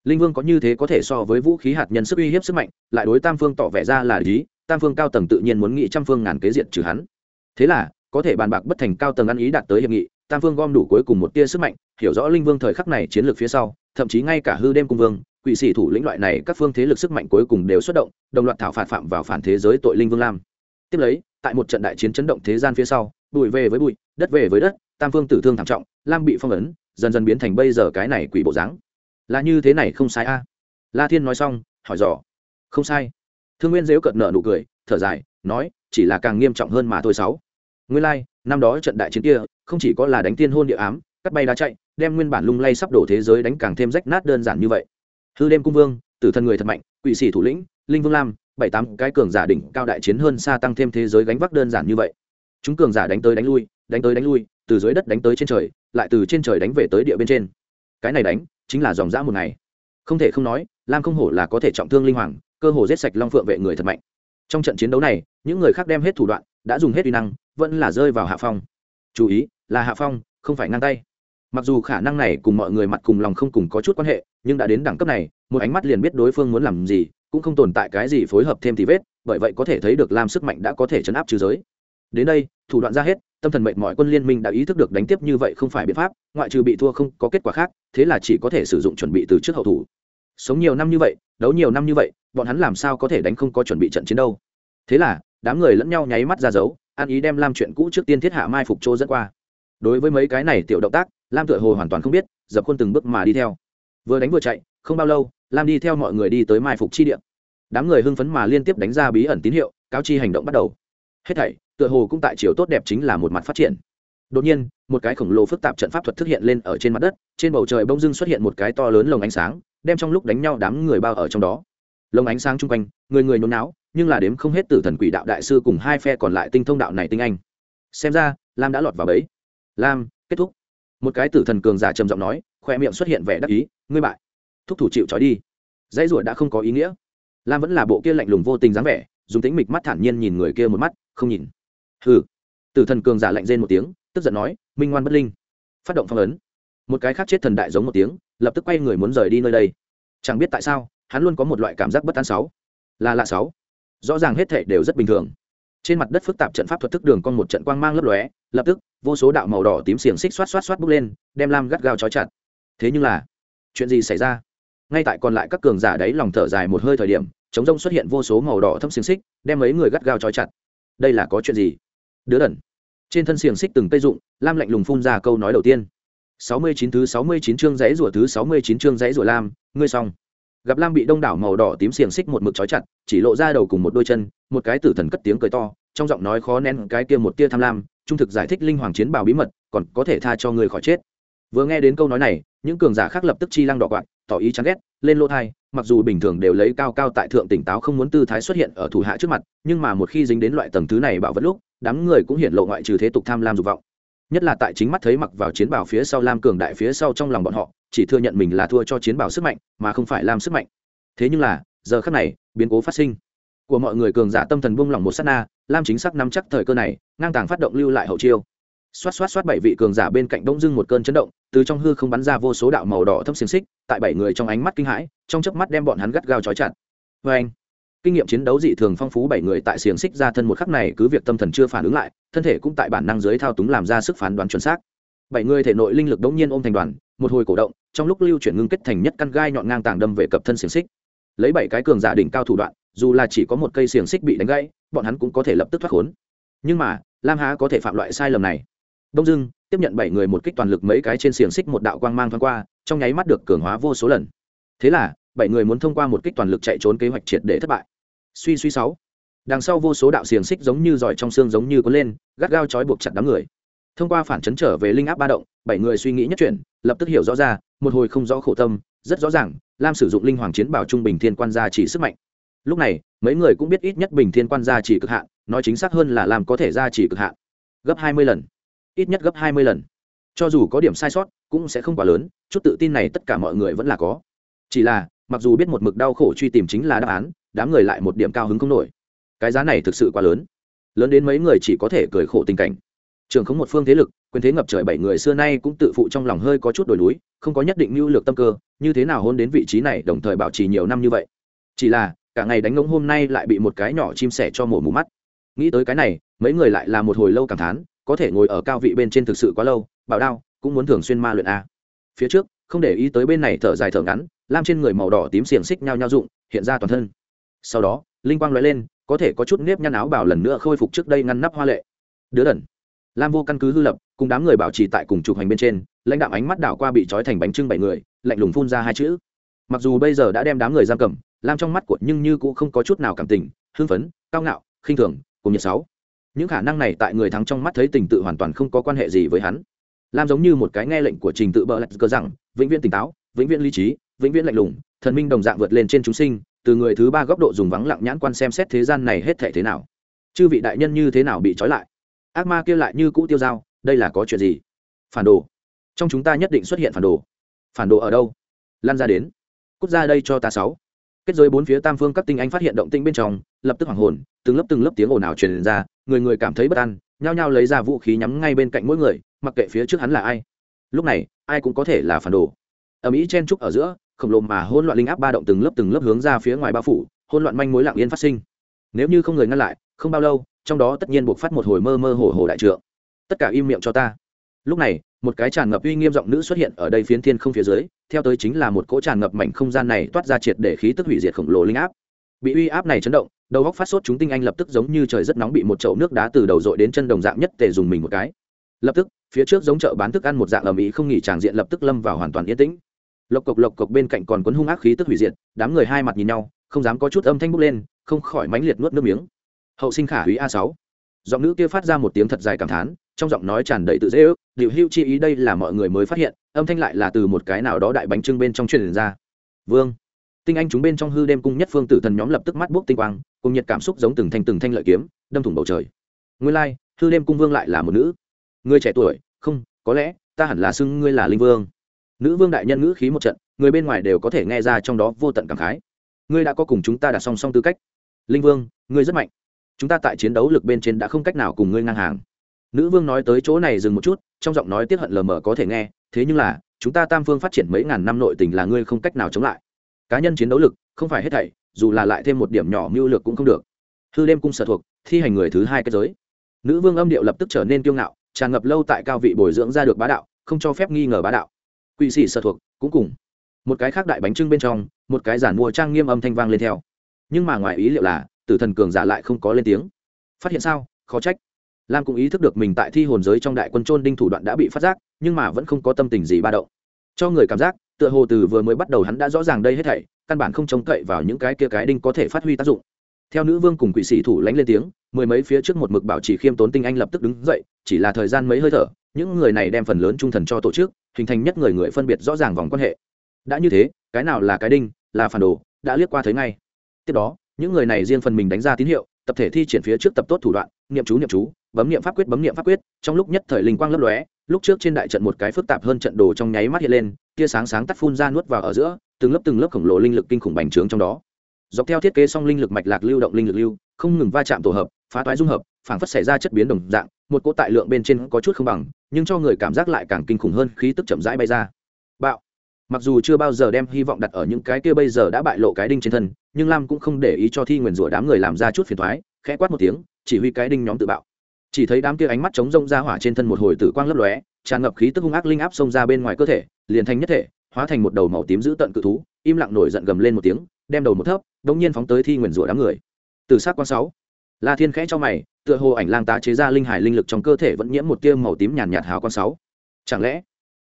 Linh vương có như thế có thể so với vũ khí hạt nhân sức uy hiếp sức mạnh, lại đối tam phương tỏ vẻ ra là lý, tam phương cao tầng tự nhiên muốn nghị trăm phương ngàn kế diện trừ hắn. Thế là, có thể bàn bạc bất thành cao tầng ăn ý đạt tới hiệp nghị, tam phương gom đủ cuối cùng một tia sức mạnh, hiểu rõ linh vương thời khắc này chiến lược phía sau thậm chí ngay cả hư đêm cung vương quỷ sĩ thủ lĩnh loại này các phương thế lực sức mạnh cuối cùng đều xuất động đồng loạt thảo phạt phạm vào phản thế giới tội linh vương lam. Tiếp lấy tại một trận đại chiến chấn động thế gian phía sau bụi về với bụi đất về với đất tam phương tử thương thảm trọng lam bị phong ấn dần dần biến thành bây giờ cái này quỷ bộ dáng. Là như thế này không sai a. La thiên nói xong hỏi dò. Không sai. Thương nguyên dếu cợt nợ nụ cười thở dài nói chỉ là càng nghiêm trọng hơn mà thôi sáu. Nguyên lai、like, năm đó trận đại chiến kia không chỉ có là đánh tiên hôn địa ám cắt bay đá chạy đem nguyên bản lung lay sắp đổ thế giới đánh càng thêm rách nát đơn giản như vậy. Hư đêm cung vương, tử thân người thật mạnh, quỷ sĩ thủ lĩnh, linh vương lam, bảy tám cái cường giả đỉnh cao đại chiến hơn xa tăng thêm thế giới gánh vác đơn giản như vậy. Chúng cường giả đánh tới đánh lui, đánh tới đánh lui, từ dưới đất đánh tới trên trời, lại từ trên trời đánh về tới địa bên trên. Cái này đánh, chính là dòng dã một ngày. Không thể không nói, lam không hổ là có thể trọng thương linh hoàng, cơ hồ giết sạch long phượng vệ người thật mạnh. Trong trận chiến đấu này, những người khác đem hết thủ đoạn, đã dùng hết uy năng, vẫn là rơi vào hạ phong. Chú ý, là hạ phong, không phải ngang tay mặc dù khả năng này cùng mọi người mặt cùng lòng không cùng có chút quan hệ, nhưng đã đến đẳng cấp này, một ánh mắt liền biết đối phương muốn làm gì, cũng không tồn tại cái gì phối hợp thêm thì vết, bởi vậy có thể thấy được lam sức mạnh đã có thể chấn áp trừ giới. Đến đây, thủ đoạn ra hết, tâm thần mệnh mọi quân liên minh đã ý thức được đánh tiếp như vậy không phải biện pháp, ngoại trừ bị thua không có kết quả khác, thế là chỉ có thể sử dụng chuẩn bị từ trước hậu thủ. Sống nhiều năm như vậy, đấu nhiều năm như vậy, bọn hắn làm sao có thể đánh không có chuẩn bị trận chiến đâu. Thế là, đám người lẫn nhau nháy mắt ra dấu, ăn ý đem lam chuyện cũ trước tiên thiết hạ mai phục chỗ dẫn qua. Đối với mấy cái này tiểu động tác lam tựa hồ hoàn toàn không biết, dập khuôn từng bước mà đi theo. Vừa đánh vừa chạy, không bao lâu, lam đi theo mọi người đi tới mai phục chi điện đám người hưng phấn mà liên tiếp đánh ra bí ẩn tín hiệu, cáo chi hành động bắt đầu. Hết thảy, tựa hồ cũng tại chiều tốt đẹp chính là một mặt phát triển. Đột nhiên, một cái khổng lồ phức tạp trận pháp thuật thực hiện lên ở trên mặt đất, trên bầu trời bông dưng xuất hiện một cái to lớn lồng ánh sáng, đem trong lúc đánh nhau đám người bao ở trong đó. Lồng ánh sáng chung quanh, người người nôn não nhưng là đếm không hết tử thần quỷ đạo đại sư cùng hai phe còn lại tinh thông đạo này tinh anh. Xem ra, lam đã lọt vào bẫy. Lam, kết thúc một cái tử thần cường giả trầm giọng nói khoe miệng xuất hiện vẻ đắc ý, ngươi bại. Thúc thủ chịu trói đi. Dãy ruột đã không có ý nghĩa. Lam vẫn là bộ kia lạnh lùng vô tình dáng vẻ, dùng tính mịch mắt thản nhiên nhìn người kia một mắt, không nhìn. Hừ. Tử thần cường giả lạnh rên một tiếng, tức giận nói, minh ngoan bất linh. Phát động phong ấn. Một cái khác chết thần đại giống một tiếng, lập tức quay người muốn rời đi nơi đây. Chẳng biết tại sao, hắn luôn có một loại cảm giác bất an sáu. Là lạ sáu. Rõ ràng hết thể đều rất bình thường trên mặt đất phức tạp trận pháp thuật thức đường con một trận quang mang lấp lóe, lập tức, vô số đạo màu đỏ tím xiềng xích xoát xoát xoát bốc lên, đem lam gắt gao trói chặt. Thế nhưng là, chuyện gì xảy ra? Ngay tại còn lại các cường giả đấy lòng thở dài một hơi thời điểm, chống rông xuất hiện vô số màu đỏ thâm xiềng xích, đem mấy người gắt gao trói chặt. Đây là có chuyện gì? Đứa đần. Trên thân xiềng xích từng cây dụng lam lạnh lùng phun ra câu nói đầu tiên. Sáu mươi chín thứ sáu mươi chín chương giấy rủa thứ sáu mươi chín chương giấy rủa lam, ngươi xong gặp lam bị đông đảo màu đỏ tím xiềng xích một mực trói chặt, chỉ lộ ra đầu cùng một đôi chân, một cái tử thần cất tiếng cười to, trong giọng nói khó nén cái kia một tia tham lam, trung thực giải thích linh hoàng chiến bào bí mật, còn có thể tha cho người khỏi chết. Vừa nghe đến câu nói này, những cường giả khác lập tức chi lăng đỏ quạt, tỏ ý chán ghét, lên lỗ thai, mặc dù bình thường đều lấy cao cao tại thượng tỉnh táo không muốn tư thái xuất hiện ở thủ hạ trước mặt, nhưng mà một khi dính đến loại tầng thứ này bảo vật lúc, đám người cũng hiện lộ ngoại trừ thế tục tham lam dục vọng nhất là tại chính mắt thấy mặc vào chiến bảo phía sau lam cường đại phía sau trong lòng bọn họ, chỉ thừa nhận mình là thua cho chiến bảo sức mạnh, mà không phải lam sức mạnh. Thế nhưng là, giờ khắc này, biến cố phát sinh. Của mọi người cường giả tâm thần buông lỏng một sát na, lam chính xác nắm chắc thời cơ này, ngang tàng phát động lưu lại hậu chiêu. Xoát xoát xoát bảy vị cường giả bên cạnh đông dưng một cơn chấn động, từ trong hư không bắn ra vô số đạo màu đỏ thâm xiềng xích, tại bảy người trong ánh mắt kinh hãi, trong chớp mắt đem bọn hắn gắt gao trói chặt. Vê anh kinh nghiệm chiến đấu dị thường phong phú, bảy người tại xiềng xích ra thân một khắc này cứ việc tâm thần chưa phản ứng lại, thân thể cũng tại bản năng dưới thao túng làm ra sức phán đoán chuẩn xác. Bảy người thể nội linh lực đống nhiên ôm thành đoàn, một hồi cổ động, trong lúc lưu chuyển ngưng kết thành nhất căn gai nhọn ngang tàng đâm về cập thân xiềng xích. Lấy bảy cái cường giả đỉnh cao thủ đoạn, dù là chỉ có một cây xiềng xích bị đánh gãy, bọn hắn cũng có thể lập tức thoát khốn. Nhưng mà, lam há có thể phạm loại sai lầm này. Đông dưng tiếp nhận bảy người một kích toàn lực mấy cái trên xiềng xích một đạo quang mang thoáng qua, trong nháy mắt được cường hóa vô số lần. Thế là, bảy người muốn thông qua một kích toàn lực chạy trốn kế hoạch triệt để thất bại suy suy sáu. Đằng sau vô số đạo xiềng xích giống như giỏi trong xương giống như có lên, gắt gao trói buộc chặt đám người. Thông qua phản chấn trở về linh áp ba động, bảy người suy nghĩ nhất chuyển, lập tức hiểu rõ ra, một hồi không rõ khổ tâm, rất rõ ràng, lam sử dụng linh hoàng chiến bảo trung bình thiên quan gia chỉ sức mạnh. Lúc này, mấy người cũng biết ít nhất bình thiên quan gia chỉ cực hạn, nói chính xác hơn là làm có thể gia chỉ cực hạn. Gấp hai mươi lần. Ít nhất gấp hai mươi lần. Cho dù có điểm sai sót, cũng sẽ không quá lớn, chút tự tin này tất cả mọi người vẫn là có. Chỉ là, mặc dù biết một mực đau khổ truy tìm chính là đáp án đám người lại một điểm cao hứng không nổi. Cái giá này thực sự quá lớn. Lớn đến mấy người chỉ có thể cười khổ tình cảnh. Trường không một phương thế lực, quyền thế ngập trời bảy người xưa nay cũng tự phụ trong lòng hơi có chút đổi núi, không có nhất định mưu lược tâm cơ, như thế nào hôn đến vị trí này đồng thời bảo trì nhiều năm như vậy. Chỉ là, cả ngày đánh ngỗng hôm nay lại bị một cái nhỏ chim sẻ cho mổ mù mắt. Nghĩ tới cái này, mấy người lại là một hồi lâu cảm thán, có thể ngồi ở cao vị bên trên thực sự quá lâu, bảo đao, cũng muốn thường xuyên ma luyện a. Phía trước, không để ý tới bên này thở dài thở ngắn, lam trên người màu đỏ tím xiềng xích nhau nhau dụng hiện ra toàn thân sau đó, linh quang l lên, có thể có chút nếp nhăn áo bảo lần nữa khôi phục trước đây ngăn nắp hoa lệ. Đứa đần. Lam vô căn cứ hư lập, cùng đám người bảo trì tại cùng chụp hành bên trên, lãnh đạo ánh mắt đảo qua bị trói thành bánh trưng bảy người, lạnh lùng phun ra hai chữ. Mặc dù bây giờ đã đem đám người giam cầm, lam trong mắt của nhưng như cũng không có chút nào cảm tình, hưng phấn, cao ngạo, khinh thường, cùng nhiệt sáu. Những khả năng này tại người thắng trong mắt thấy tình tự hoàn toàn không có quan hệ gì với hắn. Lam giống như một cái nghe lệnh của trình tự bợ lạch cơ rằng, vĩnh viễn tỉnh táo, vĩnh viễn lý trí, vĩnh viễn lạnh lùng, thần minh đồng dạng vượt lên trên chúng sinh từ người thứ ba góc độ dùng vắng lặng nhãn quan xem xét thế gian này hết thể thế nào. Chư vị đại nhân như thế nào bị trói lại? Ác ma kia lại như cũ tiêu dao, đây là có chuyện gì? Phản đồ. Trong chúng ta nhất định xuất hiện phản đồ. Phản đồ ở đâu? Lan ra đến. Cút ra đây cho ta sáu. Kết giới bốn phía tam phương các tinh anh phát hiện động tinh bên trong, lập tức hoảng hồn, từng lớp từng lớp tiếng ồn ào truyền ra, người người cảm thấy bất an, nhao nhao lấy ra vũ khí nhắm ngay bên cạnh mỗi người, mặc kệ phía trước hắn là ai. Lúc này, ai cũng có thể là phản đồ. Ở mỹ chen trúc ở giữa khổng lồ mà hỗn loạn linh áp ba động từng lớp từng lớp hướng ra phía ngoài bao phủ, hỗn loạn manh mối lặng yên phát sinh. Nếu như không người ngăn lại, không bao lâu, trong đó tất nhiên buộc phát một hồi mơ mơ hồ hồ đại trượng. Tất cả im miệng cho ta. Lúc này, một cái tràn ngập uy nghiêm giọng nữ xuất hiện ở đây phiến thiên không phía dưới, theo tới chính là một cỗ tràn ngập mảnh không gian này toát ra triệt để khí tức hủy diệt khổng lồ linh áp. Bị uy áp này chấn động, đầu góc phát sốt chúng tinh anh lập tức giống như trời rất nóng bị một chậu nước đá từ đầu dội đến chân đồng dạng nhất tề dùng mình một cái. Lập tức, phía trước giống chợ bán thức ăn một dạng ầm ĩ không nghỉ tràng diện lập tức lâm vào hoàn toàn yên tĩnh lộc cộc lộc cộc bên cạnh còn cuốn hung ác khí tức hủy diệt, đám người hai mặt nhìn nhau, không dám có chút âm thanh bốc lên, không khỏi mãnh liệt nuốt nước miếng. Hậu sinh khả húy a sáu. Giọng nữ kia phát ra một tiếng thật dài cảm thán, trong giọng nói tràn đầy tự dễ ước, điệu hưu chi ý đây là mọi người mới phát hiện, âm thanh lại là từ một cái nào đó đại bánh trưng bên trong truyền ra. Vương. Tinh anh chúng bên trong hư đêm cung nhất phương tử thần nhóm lập tức mắt buốc tinh quang, cùng nhiệt cảm xúc giống từng thanh từng thanh lợi kiếm, đâm thủng bầu trời. Nguyên lai, hư đêm cung vương lại là một nữ. Người trẻ tuổi, không, có lẽ, ta hẳn là xưng ngươi là linh vương nữ vương đại nhân ngữ khí một trận, người bên ngoài đều có thể nghe ra trong đó vô tận cảm khái. Ngươi đã có cùng chúng ta đặt song song tư cách. Linh vương, ngươi rất mạnh. Chúng ta tại chiến đấu lực bên trên đã không cách nào cùng ngươi ngang hàng. Nữ vương nói tới chỗ này dừng một chút, trong giọng nói tiết hận lờ mờ có thể nghe, thế nhưng là, chúng ta tam phương phát triển mấy ngàn năm nội tình là ngươi không cách nào chống lại. Cá nhân chiến đấu lực, không phải hết thảy, dù là lại thêm một điểm nhỏ mưu lược cũng không được. Hư đêm cung sở thuộc, thi hành người thứ hai cái giới. Nữ vương âm điệu lập tức trở nên kiêu ngạo, tràn ngập lâu tại cao vị bồi dưỡng ra được bá đạo, không cho phép nghi ngờ bá đạo quỵ sĩ sở thuộc, cũng cùng một cái khác đại bánh trưng bên trong, một cái giản mua trang nghiêm âm thanh vang lên theo. Nhưng mà ngoài ý liệu là, tử thần cường giả lại không có lên tiếng. Phát hiện sao? Khó trách. Lam cũng ý thức được mình tại thi hồn giới trong đại quân trôn đinh thủ đoạn đã bị phát giác, nhưng mà vẫn không có tâm tình gì ba động. Cho người cảm giác, tựa hồ từ vừa mới bắt đầu hắn đã rõ ràng đây hết thảy, căn bản không trông cậy vào những cái kia cái đinh có thể phát huy tác dụng. Theo nữ vương cùng quỷ sĩ thủ lánh lên tiếng, mười mấy phía trước một mực bảo trì khiêm tốn tinh anh lập tức đứng dậy, chỉ là thời gian mấy hơi thở những người này đem phần lớn trung thần cho tổ chức, hình thành nhất người người phân biệt rõ ràng vòng quan hệ. Đã như thế, cái nào là cái đinh, là phản đồ, đã liếc qua thấy ngay. Tiếp đó, những người này riêng phần mình đánh ra tín hiệu, tập thể thi triển phía trước tập tốt thủ đoạn, niệm chú niệm chú, bấm niệm pháp quyết, bấm niệm pháp quyết. Trong lúc nhất thời linh quang lấp lóe, lúc trước trên đại trận một cái phức tạp hơn trận đồ trong nháy mắt hiện lên, tia sáng sáng tắt phun ra nuốt vào ở giữa, từng lớp từng lớp khổng lồ linh lực kinh khủng bành trướng trong đó. Dọc theo thiết kế song linh lực mạch lạc lưu động linh lực lưu, không ngừng va chạm tổ hợp, phá toái dung hợp, phảng phất xảy ra chất biến đồng dạng một cỗ tại lượng bên trên có chút không bằng, nhưng cho người cảm giác lại càng kinh khủng hơn, khí tức chậm rãi bay ra. Bạo. Mặc dù chưa bao giờ đem hy vọng đặt ở những cái kia bây giờ đã bại lộ cái đinh trên thân, nhưng lam cũng không để ý cho thi nguyền rủa đám người làm ra chút phiền thoái khẽ quát một tiếng, chỉ huy cái đinh nhóm tự bạo. Chỉ thấy đám kia ánh mắt chống rông ra hỏa trên thân một hồi tử quang lấp lóe, tràn ngập khí tức hung ác linh áp xông ra bên ngoài cơ thể, liền thành nhất thể, hóa thành một đầu màu tím giữ tận cự thú, im lặng nổi giận gầm lên một tiếng, đem đầu một thấp đống nhiên phóng tới thi nguyền rủa đám người. Từ sát quan sáu. La thiên khẽ cho mày tựa hồ ảnh lang tá chế ra linh hải linh lực trong cơ thể vẫn nhiễm một tia màu tím nhàn nhạt hào quan sáu. Chẳng lẽ?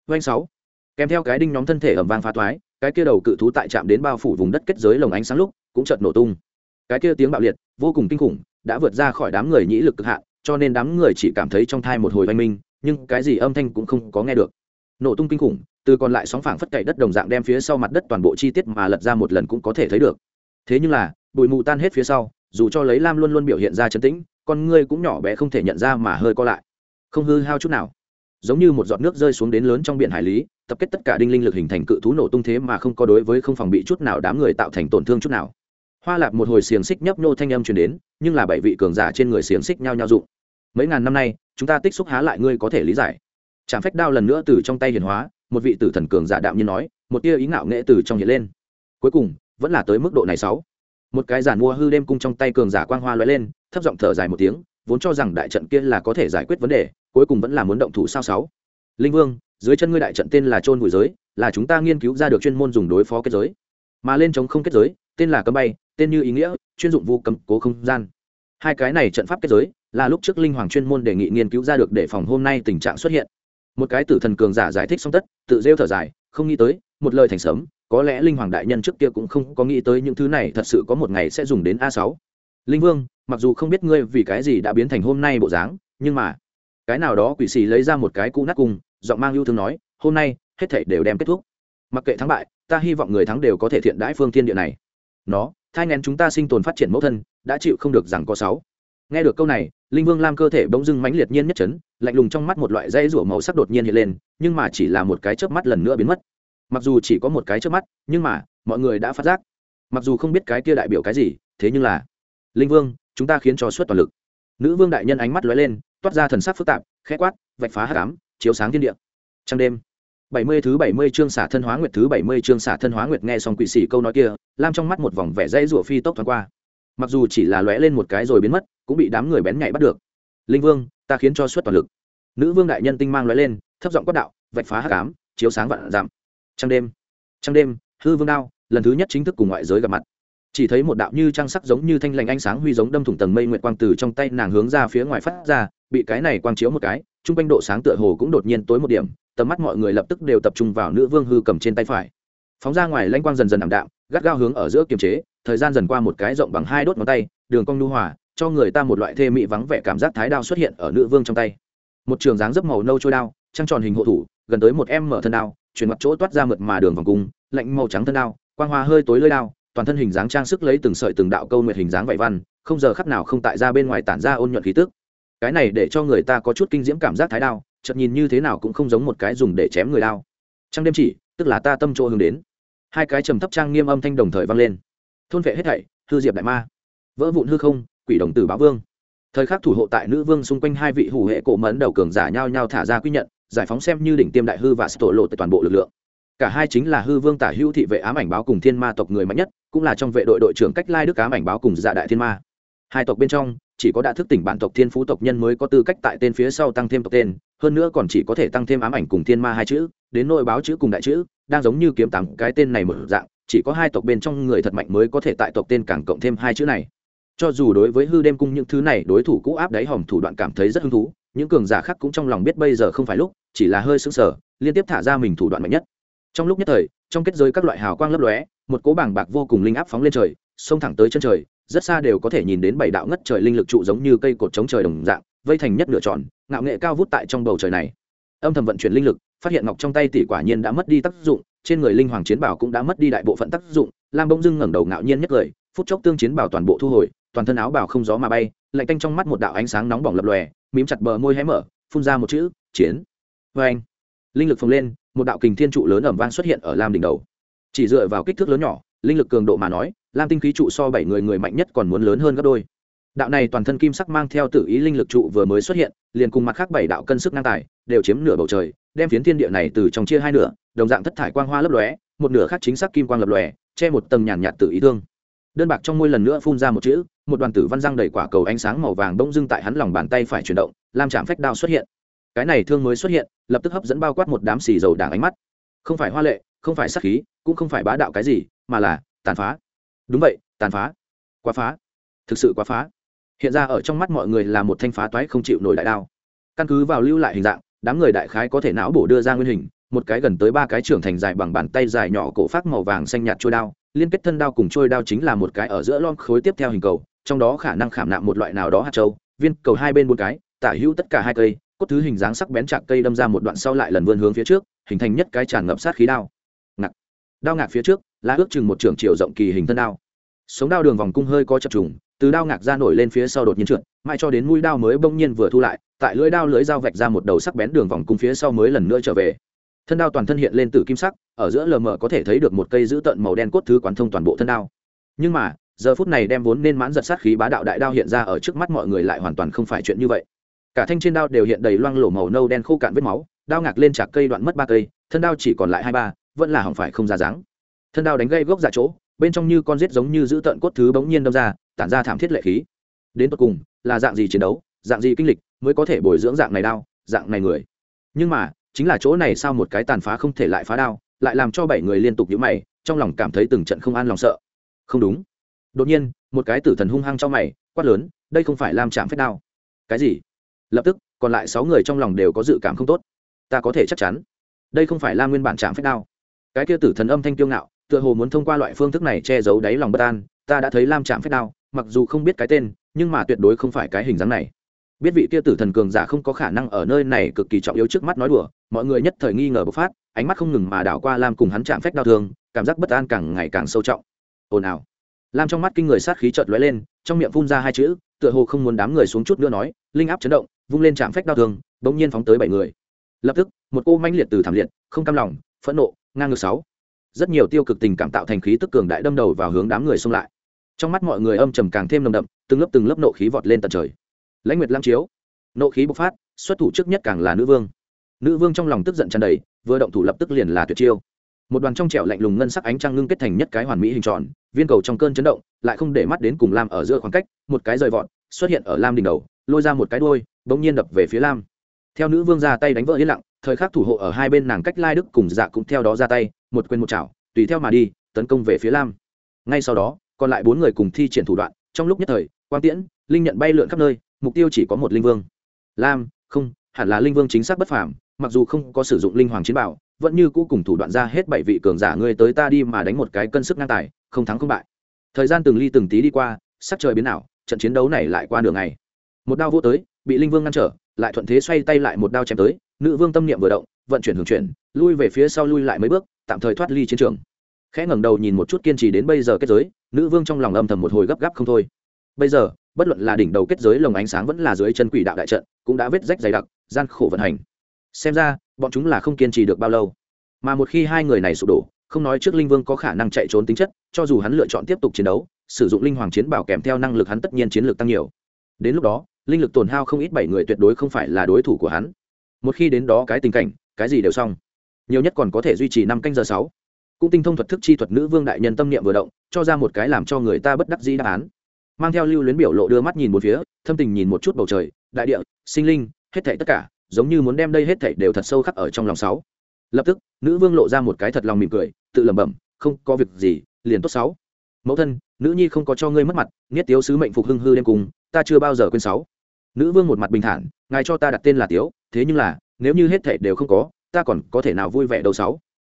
Doanh sáu. Kèm theo cái đinh nhóm thân thể ẩm vang phá thoái, cái kia đầu cự thú tại chạm đến bao phủ vùng đất kết giới lồng ánh sáng lúc, cũng chợt nổ tung. Cái kia tiếng bạo liệt, vô cùng kinh khủng, đã vượt ra khỏi đám người nhĩ lực cực hạn, cho nên đám người chỉ cảm thấy trong thai một hồi oanh minh, nhưng cái gì âm thanh cũng không có nghe được. Nổ tung kinh khủng, từ còn lại sóng phảng phất cậy đất đồng dạng đem phía sau mặt đất toàn bộ chi tiết mà lật ra một lần cũng có thể thấy được. Thế nhưng là, bụi mù tan hết phía sau, dù cho lấy lam luôn luôn biểu hiện ra chấn tĩnh con ngươi cũng nhỏ bé không thể nhận ra mà hơi co lại. Không hư hao chút nào. Giống như một giọt nước rơi xuống đến lớn trong biển hải lý, tập kết tất cả đinh linh lực hình thành cự thú nổ tung thế mà không có đối với không phòng bị chút nào đám người tạo thành tổn thương chút nào. Hoa lạp một hồi xiềng xích nhấp nô thanh âm truyền đến, nhưng là bảy vị cường giả trên người xiềng xích nhau nhau dụng mấy ngàn năm nay, chúng ta tích xúc há lại ngươi có thể lý giải. Trạm phách đao lần nữa từ trong tay hiền hóa, một vị tử thần cường giả đạm như nói, một tia ý ngạo nghệ từ trong hiện lên. Cuối cùng, vẫn là tới mức độ này sáu một cái giản mua hư đêm cung trong tay cường giả quang hoa lóe lên, thấp giọng thở dài một tiếng, vốn cho rằng đại trận kia là có thể giải quyết vấn đề, cuối cùng vẫn là muốn động thủ sao sáu. Linh vương, dưới chân ngươi đại trận tên là trôn vùi giới, là chúng ta nghiên cứu ra được chuyên môn dùng đối phó kết giới. Mà lên chống không kết giới, tên là cấm bay, tên như ý nghĩa, chuyên dụng vu cấm, cố không gian. Hai cái này trận pháp kết giới, là lúc trước linh hoàng chuyên môn đề nghị nghiên cứu ra được để phòng hôm nay tình trạng xuất hiện. Một cái tử thần cường giả giải thích xong tất, tự rêu thở dài, không nghĩ tới, một lời thành sớm có lẽ linh hoàng đại nhân trước kia cũng không có nghĩ tới những thứ này thật sự có một ngày sẽ dùng đến a sáu. Linh vương, mặc dù không biết ngươi vì cái gì đã biến thành hôm nay bộ dáng, nhưng mà cái nào đó quỷ xì lấy ra một cái cũ nát cùng, giọng mang yêu thương nói, hôm nay, hết thảy đều đem kết thúc. Mặc kệ thắng bại, ta hy vọng người thắng đều có thể thiện đãi phương thiên địa này. Nó, thai ngén chúng ta sinh tồn phát triển mẫu thân, đã chịu không được rằng có sáu. Nghe được câu này, linh vương lam cơ thể bỗng dưng mãnh liệt nhiên nhất chấn, lạnh lùng trong mắt một loại dây rủa màu sắc đột nhiên hiện lên, nhưng mà chỉ là một cái chớp mắt lần nữa biến mất mặc dù chỉ có một cái trước mắt, nhưng mà, mọi người đã phát giác. Mặc dù không biết cái kia đại biểu cái gì, thế nhưng là, linh vương, chúng ta khiến cho suốt toàn lực. Nữ vương đại nhân ánh mắt lóe lên, toát ra thần sắc phức tạp, khẽ quát, vạch phá hắc ám, chiếu sáng thiên địa. Trăng đêm. Bảy mươi thứ bảy mươi chương xả thân hóa nguyệt, thứ bảy mươi chương xả thân hóa nguyệt nghe xong quỷ sĩ câu nói kia, lam trong mắt một vòng vẻ dây rủa phi tốc thoáng qua. Mặc dù chỉ là lóe lên một cái rồi biến mất, cũng bị đám người bén nhạy bắt được. Linh vương, ta khiến cho suốt toàn lực. Nữ vương đại nhân tinh mang lóe lên, thấp giọng quát đạo, vạch phá hát cám chiếu sáng vạn giảm trăng đêm. Trăng đêm, hư vương đao, lần thứ nhất chính thức cùng ngoại giới gặp mặt. Chỉ thấy một đạo như trang sắc giống như thanh lành ánh sáng huy giống đâm thủng tầng mây nguyện quang từ trong tay nàng hướng ra phía ngoài phát ra, bị cái này quang chiếu một cái, chung quanh độ sáng tựa hồ cũng đột nhiên tối một điểm, tầm mắt mọi người lập tức đều tập trung vào nữ vương hư cầm trên tay phải. Phóng ra ngoài lanh quang dần dần ảm đạm, gắt gao hướng ở giữa kiềm chế, thời gian dần qua một cái rộng bằng hai đốt ngón tay, đường cong nhu hòa, cho người ta một loại thê mị vắng vẻ cảm giác thái đao xuất hiện ở nữ vương trong tay. Một trường dáng dấp màu nâu trôi đao, trăng tròn hình hộ thủ, gần tới một em mở thân đao chuyển mặt chỗ toát ra mượt mà đường vòng cung, lạnh màu trắng thân đao, quang hoa hơi tối lơi đao, toàn thân hình dáng trang sức lấy từng sợi từng đạo câu nguyệt hình dáng vảy văn, không giờ khắc nào không tại ra bên ngoài tản ra ôn nhuận khí tức. Cái này để cho người ta có chút kinh diễm cảm giác thái đao, chợt nhìn như thế nào cũng không giống một cái dùng để chém người đao. Trong đêm chỉ, tức là ta tâm chỗ hướng đến. Hai cái trầm thấp trang nghiêm âm thanh đồng thời vang lên. Thôn vệ hết thảy, hư diệp đại ma. Vỡ vụn hư không, quỷ đồng tử báo vương. Thời khắc thủ hộ tại nữ vương xung quanh hai vị hủ hệ cổ mẫn đầu cường giả nhau nhau thả ra quy nhận giải phóng xem như đỉnh tiêm đại hư và tổ lộ toàn bộ lực lượng. Cả hai chính là hư vương tả hữu thị vệ ám ảnh báo cùng thiên ma tộc người mạnh nhất, cũng là trong vệ đội đội trưởng cách lai đức ám ảnh báo cùng dạ đại thiên ma. Hai tộc bên trong, chỉ có đã thức tỉnh bản tộc thiên phú tộc nhân mới có tư cách tại tên phía sau tăng thêm tộc tên, hơn nữa còn chỉ có thể tăng thêm ám ảnh cùng thiên ma hai chữ, đến nội báo chữ cùng đại chữ, đang giống như kiếm tám cái tên này một dạng, chỉ có hai tộc bên trong người thật mạnh mới có thể tại tộc tên càng cộng thêm hai chữ này. Cho dù đối với hư đêm cung những thứ này đối thủ cũ áp đáy hòm thủ đoạn cảm thấy rất hứng thú, những cường giả khác cũng trong lòng biết bây giờ không phải lúc chỉ là hơi sững sờ, liên tiếp thả ra mình thủ đoạn mạnh nhất. Trong lúc nhất thời, trong kết giới các loại hào quang lấp lóe, một cỗ bảng bạc vô cùng linh áp phóng lên trời, xông thẳng tới chân trời, rất xa đều có thể nhìn đến bảy đạo ngất trời linh lực trụ giống như cây cột chống trời đồng dạng, vây thành nhất nửa tròn, ngạo nghệ cao vút tại trong bầu trời này. Âm thầm vận chuyển linh lực, phát hiện ngọc trong tay tỷ quả nhiên đã mất đi tác dụng, trên người linh hoàng chiến bảo cũng đã mất đi đại bộ phận tác dụng, lam bông dưng ngẩng đầu ngạo nhiên nhất lời, phút chốc tương chiến bảo toàn bộ thu hồi, toàn thân áo bảo không gió mà bay, lạnh tanh trong mắt một đạo ánh sáng nóng bỏng lập lòe, mím chặt bờ môi hé mở, phun ra một chữ, chiến vê anh. Linh lực phồng lên, một đạo kình thiên trụ lớn ẩm vang xuất hiện ở lam đỉnh đầu. Chỉ dựa vào kích thước lớn nhỏ, linh lực cường độ mà nói, lam tinh khí trụ so bảy người người mạnh nhất còn muốn lớn hơn gấp đôi. Đạo này toàn thân kim sắc mang theo tự ý linh lực trụ vừa mới xuất hiện, liền cùng mặt khác bảy đạo cân sức ngang tài, đều chiếm nửa bầu trời, đem phiến thiên địa này từ trong chia hai nửa, đồng dạng thất thải quang hoa lấp lóe, một nửa khác chính xác kim quang lập lòe, che một tầng nhàn nhạt tự ý thương. Đơn bạc trong môi lần nữa phun ra một chữ, một đoàn tử văn răng đầy quả cầu ánh sáng màu vàng bỗng dưng tại hắn lòng bàn tay phải chuyển động, lam chạm phách đao xuất hiện cái này thương mới xuất hiện, lập tức hấp dẫn bao quát một đám xì dầu đảng ánh mắt. Không phải hoa lệ, không phải sắc khí, cũng không phải bá đạo cái gì, mà là tàn phá. Đúng vậy, tàn phá. Quá phá. Thực sự quá phá. Hiện ra ở trong mắt mọi người là một thanh phá toái không chịu nổi đại đao. Căn cứ vào lưu lại hình dạng, đám người đại khái có thể não bổ đưa ra nguyên hình, một cái gần tới ba cái trưởng thành dài bằng bàn tay dài nhỏ cổ phát màu vàng xanh nhạt trôi đao, liên kết thân đao cùng trôi đao chính là một cái ở giữa lon khối tiếp theo hình cầu, trong đó khả năng khảm nạm một loại nào đó hạt trâu viên cầu hai bên một cái, tả hữu tất cả hai cây cốt thứ hình dáng sắc bén chạc cây đâm ra một đoạn sau lại lần vươn hướng phía trước, hình thành nhất cái tràn ngập sát khí đao. Ngạc. Đao ngạc phía trước, là ước chừng một trưởng chiều rộng kỳ hình thân đao. Sống đao đường vòng cung hơi có chập trùng, từ đao ngạc ra nổi lên phía sau đột nhiên trượt, mãi cho đến mũi đao mới bỗng nhiên vừa thu lại, tại lưỡi đao lưỡi dao vạch ra một đầu sắc bén đường vòng cung phía sau mới lần nữa trở về. Thân đao toàn thân hiện lên từ kim sắc, ở giữa lờ mờ có thể thấy được một cây giữ tận màu đen cốt thứ quán thông toàn bộ thân đao. Nhưng mà, giờ phút này đem vốn nên mãn giật sát khí bá đạo đại đao hiện ra ở trước mắt mọi người lại hoàn toàn không phải chuyện như vậy cả thanh trên đao đều hiện đầy loang lổ màu nâu đen khô cạn vết máu, đao ngạc lên chạc cây đoạn mất ba cây, thân đao chỉ còn lại hai ba, vẫn là hỏng phải không ra dáng. Thân đao đánh gây gốc dạ chỗ, bên trong như con rết giống như giữ tận cốt thứ bỗng nhiên đâm ra, tản ra thảm thiết lệ khí. Đến tột cùng, là dạng gì chiến đấu, dạng gì kinh lịch mới có thể bồi dưỡng dạng này đao, dạng này người? Nhưng mà, chính là chỗ này sao một cái tàn phá không thể lại phá đao, lại làm cho bảy người liên tục nhíu mày, trong lòng cảm thấy từng trận không an lòng sợ. Không đúng. Đột nhiên, một cái tử thần hung hăng trong mày, quát lớn, đây không phải làm chạm phép đao. Cái gì? Lập tức, còn lại sáu người trong lòng đều có dự cảm không tốt. Ta có thể chắc chắn, đây không phải là nguyên bản trạm phép đao. Cái kia tử thần âm thanh kiêu ngạo, tựa hồ muốn thông qua loại phương thức này che giấu đáy lòng bất an, ta đã thấy lam trạm phép đao, mặc dù không biết cái tên, nhưng mà tuyệt đối không phải cái hình dáng này. Biết vị kia tử thần cường giả không có khả năng ở nơi này cực kỳ trọng yếu trước mắt nói đùa, mọi người nhất thời nghi ngờ bộc phát, ánh mắt không ngừng mà đảo qua lam cùng hắn chạm phách đau thương cảm giác bất an càng ngày càng sâu trọng. Ồn ào. Lam trong mắt kinh người sát khí chợt lóe lên, trong miệng phun ra hai chữ, tựa hồ không muốn đám người xuống chút nữa nói, linh áp chấn động vung lên chạm phách đau thương bỗng nhiên phóng tới bảy người. Lập tức, một cô manh liệt từ thảm liệt, không cam lòng, phẫn nộ, ngang ngược sáu. Rất nhiều tiêu cực tình cảm tạo thành khí tức cường đại đâm đầu vào hướng đám người xông lại. Trong mắt mọi người âm trầm càng thêm nồng đậm, từng lớp từng lớp nộ khí vọt lên tận trời. Lãnh nguyệt lăng chiếu, nộ khí bộc phát, xuất thủ trước nhất càng là nữ vương. Nữ vương trong lòng tức giận tràn đầy, vừa động thủ lập tức liền là tuyệt chiêu. Một đoàn trong trẻo lạnh lùng ngân sắc ánh trăng ngưng kết thành nhất cái hoàn mỹ hình tròn, viên cầu trong cơn chấn động, lại không để mắt đến cùng lam ở giữa khoảng cách, một cái rời vọt xuất hiện ở lam đỉnh đầu, lôi ra một cái đôi bỗng nhiên đập về phía lam. Theo nữ vương ra tay đánh vỡ yên lặng, thời khắc thủ hộ ở hai bên nàng cách lai đức cùng dạ cũng theo đó ra tay, một quên một chảo, tùy theo mà đi, tấn công về phía lam. Ngay sau đó, còn lại bốn người cùng thi triển thủ đoạn, trong lúc nhất thời, quang tiễn, linh nhận bay lượn khắp nơi, mục tiêu chỉ có một linh vương. Lam, không, hẳn là linh vương chính xác bất phàm, mặc dù không có sử dụng linh hoàng chiến bảo, vẫn như cũ cùng thủ đoạn ra hết bảy vị cường giả ngươi tới ta đi mà đánh một cái cân sức ngang tài, không thắng không bại. Thời gian từng ly từng tí đi qua, sắc trời biến ảo trận chiến đấu này lại qua đường này. một đao vô tới, bị linh vương ngăn trở, lại thuận thế xoay tay lại một đao chém tới, nữ vương tâm niệm vừa động, vận chuyển hướng chuyển, lui về phía sau lui lại mấy bước, tạm thời thoát ly chiến trường. Khẽ ngẩng đầu nhìn một chút kiên trì đến bây giờ kết giới, nữ vương trong lòng âm thầm một hồi gấp gáp không thôi. Bây giờ, bất luận là đỉnh đầu kết giới lồng ánh sáng vẫn là dưới chân quỷ đạo đại trận, cũng đã vết rách dày đặc, gian khổ vận hành. Xem ra, bọn chúng là không kiên trì được bao lâu. Mà một khi hai người này sụp đổ không nói trước linh vương có khả năng chạy trốn tính chất, cho dù hắn lựa chọn tiếp tục chiến đấu, sử dụng linh hoàng chiến bảo kèm theo năng lực hắn tất nhiên chiến lược tăng nhiều. Đến lúc đó, linh lực tổn hao không ít bảy người tuyệt đối không phải là đối thủ của hắn. Một khi đến đó cái tình cảnh, cái gì đều xong. Nhiều nhất còn có thể duy trì năm canh giờ sáu. Cũng tinh thông thuật thức chi thuật nữ vương đại nhân tâm niệm vừa động, cho ra một cái làm cho người ta bất đắc dĩ đáp án. Mang theo lưu luyến biểu lộ đưa mắt nhìn một phía, thâm tình nhìn một chút bầu trời, đại địa, sinh linh, hết thảy tất cả, giống như muốn đem đây hết thảy đều thật sâu khắc ở trong lòng sáu lập tức, nữ vương lộ ra một cái thật lòng mỉm cười, tự lẩm bẩm, không có việc gì, liền tốt sáu. Mẫu thân, nữ nhi không có cho ngươi mất mặt nghiết tiếu sứ mệnh phục hưng hư đêm cùng, ta chưa bao giờ quên sáu. Nữ vương một mặt bình thản, ngài cho ta đặt tên là tiếu, thế nhưng là, nếu như hết thảy đều không có, ta còn có thể nào vui vẻ đâu sáu?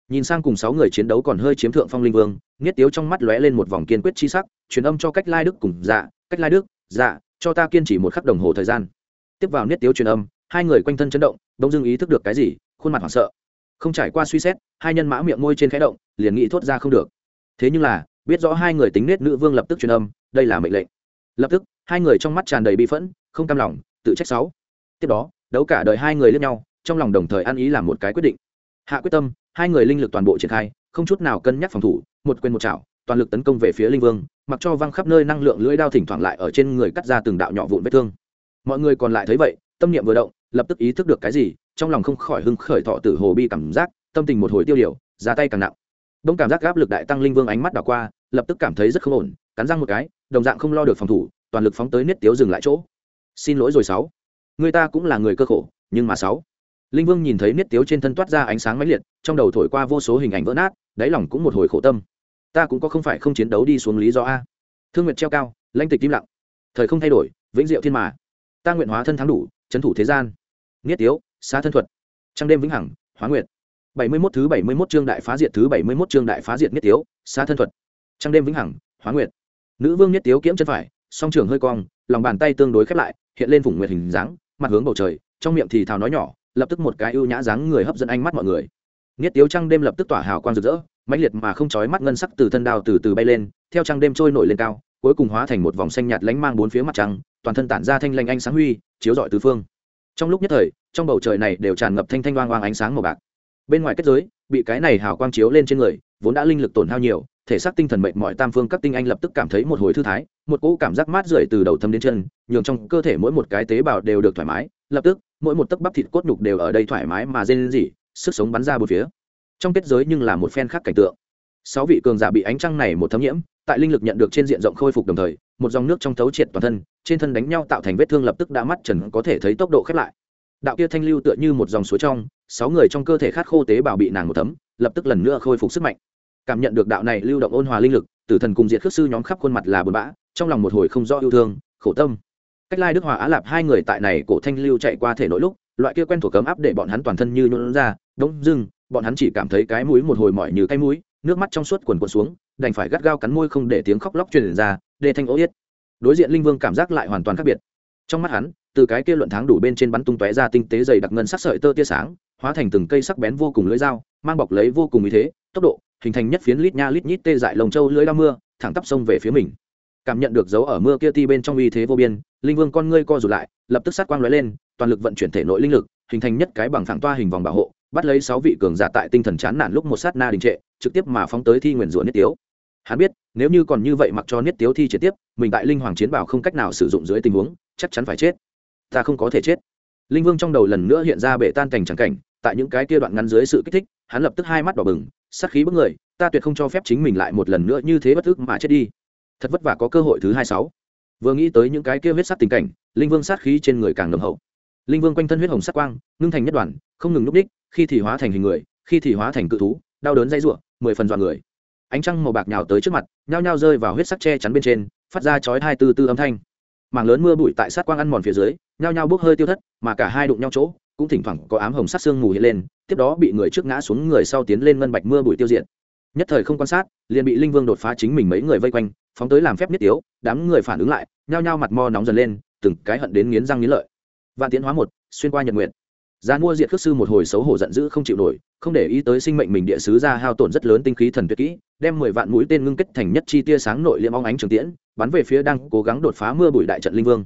Nhìn sang cùng sáu người chiến đấu còn hơi chiếm thượng phong linh vương nghiết tiếu trong mắt lóe lên một vòng kiên quyết chi sắc, truyền âm cho cách lai đức cùng dạ cách lai đức dạ cho ta kiên trì một khắc đồng hồ thời gian. Tiếp vào niết tiếu truyền âm, hai người quanh thân chấn động đông dương ý thức được cái gì, khuôn mặt hoảng sợ không trải qua suy xét, hai nhân mã miệng môi trên khẽ động, liền nghĩ thốt ra không được. Thế nhưng là, biết rõ hai người tính nết nữ vương lập tức truyền âm, đây là mệnh lệnh. Lập tức, hai người trong mắt tràn đầy bi phẫn, không cam lòng, tự trách sáu. Tiếp đó, đấu cả đời hai người lên nhau, trong lòng đồng thời ăn ý làm một cái quyết định. Hạ quyết tâm, hai người linh lực toàn bộ triển khai, không chút nào cân nhắc phòng thủ, một quên một chảo, toàn lực tấn công về phía linh vương, mặc cho văng khắp nơi năng lượng lưỡi đao thỉnh thoảng lại ở trên người cắt ra từng đạo nhỏ vụn vết thương. Mọi người còn lại thấy vậy, tâm niệm vừa động, lập tức ý thức được cái gì trong lòng không khỏi hưng khởi thọ tử hồ bi cảm giác, tâm tình một hồi tiêu điều, ra tay càng nặng. Đông cảm giác áp lực đại tăng linh vương ánh mắt đảo qua, lập tức cảm thấy rất không ổn, cắn răng một cái, đồng dạng không lo được phòng thủ, toàn lực phóng tới niết tiếu dừng lại chỗ. Xin lỗi rồi sáu. Người ta cũng là người cơ khổ, nhưng mà sáu. Linh vương nhìn thấy niết tiếu trên thân toát ra ánh sáng mãnh liệt, trong đầu thổi qua vô số hình ảnh vỡ nát, đáy lòng cũng một hồi khổ tâm. Ta cũng có không phải không chiến đấu đi xuống lý do a. Thương nguyện treo cao, lãnh tịch im lặng. Thời không thay đổi, vĩnh diệu thiên mà. Ta nguyện hóa thân thắng đủ, trấn thủ thế gian. Niết tiếu xa thân thuật. Trăng đêm vĩnh hằng, hóa nguyệt. Bảy mươi mốt thứ bảy mươi mốt chương đại phá diệt thứ bảy mươi mốt chương đại phá diệt niết tiếu xa thân thuật. Trăng đêm vĩnh hằng, hóa nguyệt. Nữ vương niết tiếu kiếm chân phải, song trường hơi cong, lòng bàn tay tương đối khép lại, hiện lên vùng nguyệt hình dáng, mặt hướng bầu trời, trong miệng thì thào nói nhỏ, lập tức một cái ưu nhã dáng người hấp dẫn ánh mắt mọi người. Niết tiếu trăng đêm lập tức tỏa hào quang rực rỡ, mãnh liệt mà không chói mắt ngân sắc từ thân đao từ từ bay lên, theo trăng đêm trôi nổi lên cao, cuối cùng hóa thành một vòng xanh nhạt lánh mang bốn phía mặt trăng, toàn thân tản ra thanh lanh ánh sáng huy, chiếu rọi tứ phương. Trong lúc nhất thời trong bầu trời này đều tràn ngập thanh thanh oang oang ánh sáng màu bạc. Bên ngoài kết giới, bị cái này hào quang chiếu lên trên người, vốn đã linh lực tổn hao nhiều, thể xác tinh thần mệt mỏi tam phương các tinh anh lập tức cảm thấy một hồi thư thái, một cỗ cảm giác mát rượi từ đầu thâm đến chân, nhường trong cơ thể mỗi một cái tế bào đều được thoải mái, lập tức, mỗi một tấc bắp thịt cốt nhục đều ở đây thoải mái mà rên rỉ, sức sống bắn ra bốn phía. Trong kết giới nhưng là một phen khác cảnh tượng. Sáu vị cường giả bị ánh trăng này một thấm nhiễm, tại linh lực nhận được trên diện rộng khôi phục đồng thời, một dòng nước trong thấu triệt toàn thân, trên thân đánh nhau tạo thành vết thương lập tức đã mắt trần có thể thấy tốc độ khép lại đạo kia thanh lưu tựa như một dòng suối trong, sáu người trong cơ thể khát khô tế bào bị nàng một thấm, lập tức lần nữa khôi phục sức mạnh. Cảm nhận được đạo này lưu động ôn hòa linh lực, tử thần cùng diệt khước sư nhóm khắp khuôn mặt là buồn bã, trong lòng một hồi không rõ yêu thương, khổ tâm. Cách lai đức hòa á lạp hai người tại này cổ thanh lưu chạy qua thể nội lúc, loại kia quen thuộc cấm áp để bọn hắn toàn thân như nhuận ra, đông dưng, bọn hắn chỉ cảm thấy cái mũi một hồi mỏi như cái mũi, nước mắt trong suốt quần quần xuống, đành phải gắt gao cắn môi không để tiếng khóc lóc truyền ra để thanh ố yết. Đối diện linh vương cảm giác lại hoàn toàn khác biệt. Trong mắt hắn từ cái kia luận tháng đủ bên trên bắn tung tóe ra tinh tế dày đặc ngân sắc sợi tơ tia sáng, hóa thành từng cây sắc bén vô cùng lưỡi dao, mang bọc lấy vô cùng ý thế, tốc độ, hình thành nhất phiến lít nha lít nhít tê dại lồng châu lưỡi đao mưa, thẳng tắp sông về phía mình. Cảm nhận được dấu ở mưa kia ti bên trong uy thế vô biên, linh vương con ngươi co rụt lại, lập tức sát quang lóe lên, toàn lực vận chuyển thể nội linh lực, hình thành nhất cái bằng phẳng toa hình vòng bảo hộ, bắt lấy sáu vị cường giả tại tinh thần chán nản lúc một sát na đình trệ, trực tiếp mà phóng tới thi nguyền rủa niết tiếu. Hắn biết, nếu như còn như vậy mặc cho niết tiếu thi trực tiếp, mình tại linh hoàng chiến bảo không cách nào sử dụng dưới tình huống, chắc chắn phải chết ta không có thể chết. Linh vương trong đầu lần nữa hiện ra bể tan cảnh trắng cảnh, tại những cái kia đoạn ngắn dưới sự kích thích, hắn lập tức hai mắt đỏ bừng, sát khí bức người, ta tuyệt không cho phép chính mình lại một lần nữa như thế bất ức mà chết đi. Thật vất vả có cơ hội thứ hai sáu. Vừa nghĩ tới những cái kia huyết sát tình cảnh, linh vương sát khí trên người càng nồng hậu. Linh vương quanh thân huyết hồng sắc quang, ngưng thành nhất đoàn, không ngừng núp đích, khi thì hóa thành hình người, khi thì hóa thành cự thú, đau đớn dây r mười phần dọn người. Ánh trăng màu bạc nhào tới trước mặt, nhao nhao rơi vào huyết sắc che chắn bên trên, phát ra chói hai tư tư âm thanh mảng lớn mưa bụi tại sát quang ăn mòn phía dưới nhao nhao bốc hơi tiêu thất mà cả hai đụng nhau chỗ cũng thỉnh thoảng có ám hồng sát xương mù hiện lên tiếp đó bị người trước ngã xuống người sau tiến lên ngân bạch mưa bụi tiêu diệt. Nhất thời không quan sát liền bị linh vương đột phá chính mình mấy người vây quanh phóng tới làm phép nhất yếu, đám người phản ứng lại nhao nhao mặt mo nóng dần lên từng cái hận đến nghiến răng nghiến lợi. Vạn tiến hóa một xuyên qua nhật nguyện giá mua diệt khước sư một hồi xấu hổ giận dữ không chịu nổi, không để ý tới sinh mệnh mình địa sứ ra hao tổn rất lớn tinh khí thần tuyệt kỹ, đem mười vạn mũi tên ngưng kết thành nhất chi tia sáng nội liệm óng ánh trường tiễn, bắn về phía đang cố gắng đột phá mưa bụi đại trận linh vương.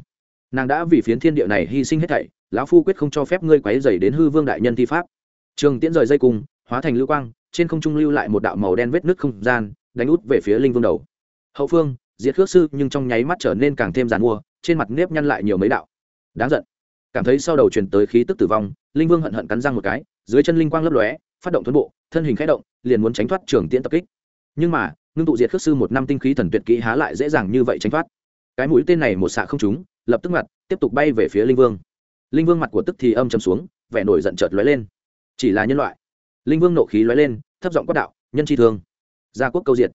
Nàng đã vì phiến thiên địa này hy sinh hết thảy, lão phu quyết không cho phép ngươi quấy dày đến hư vương đại nhân thi pháp. Trường tiễn rời dây cùng hóa thành lưu quang, trên không trung lưu lại một đạo màu đen vết nứt không gian, đánh út về phía linh vương đầu. Hậu phương, diệt khước sư nhưng trong nháy mắt trở nên càng thêm giàn mua, trên mặt nếp nhăn lại nhiều mấy đạo. Đáng giận cảm thấy sau đầu truyền tới khí tức tử vong linh vương hận hận cắn răng một cái dưới chân linh quang lấp lóe phát động thuẫn bộ thân hình khẽ động liền muốn tránh thoát trường tiễn tập kích. Nhưng mà ngưng tụ diệt khước sư một năm tinh khí thần tuyệt kỹ há lại dễ dàng như vậy tránh thoát. Cái mũi tên này một xạ không trúng lập tức mặt tiếp tục bay về phía linh vương. Linh vương mặt của tức thì âm chầm xuống vẻ nổi giận chợt lóe lên. Chỉ là nhân loại. Linh vương nộ khí lóe lên thấp giọng quát đạo nhân chi thương. Gia quốc câu diệt.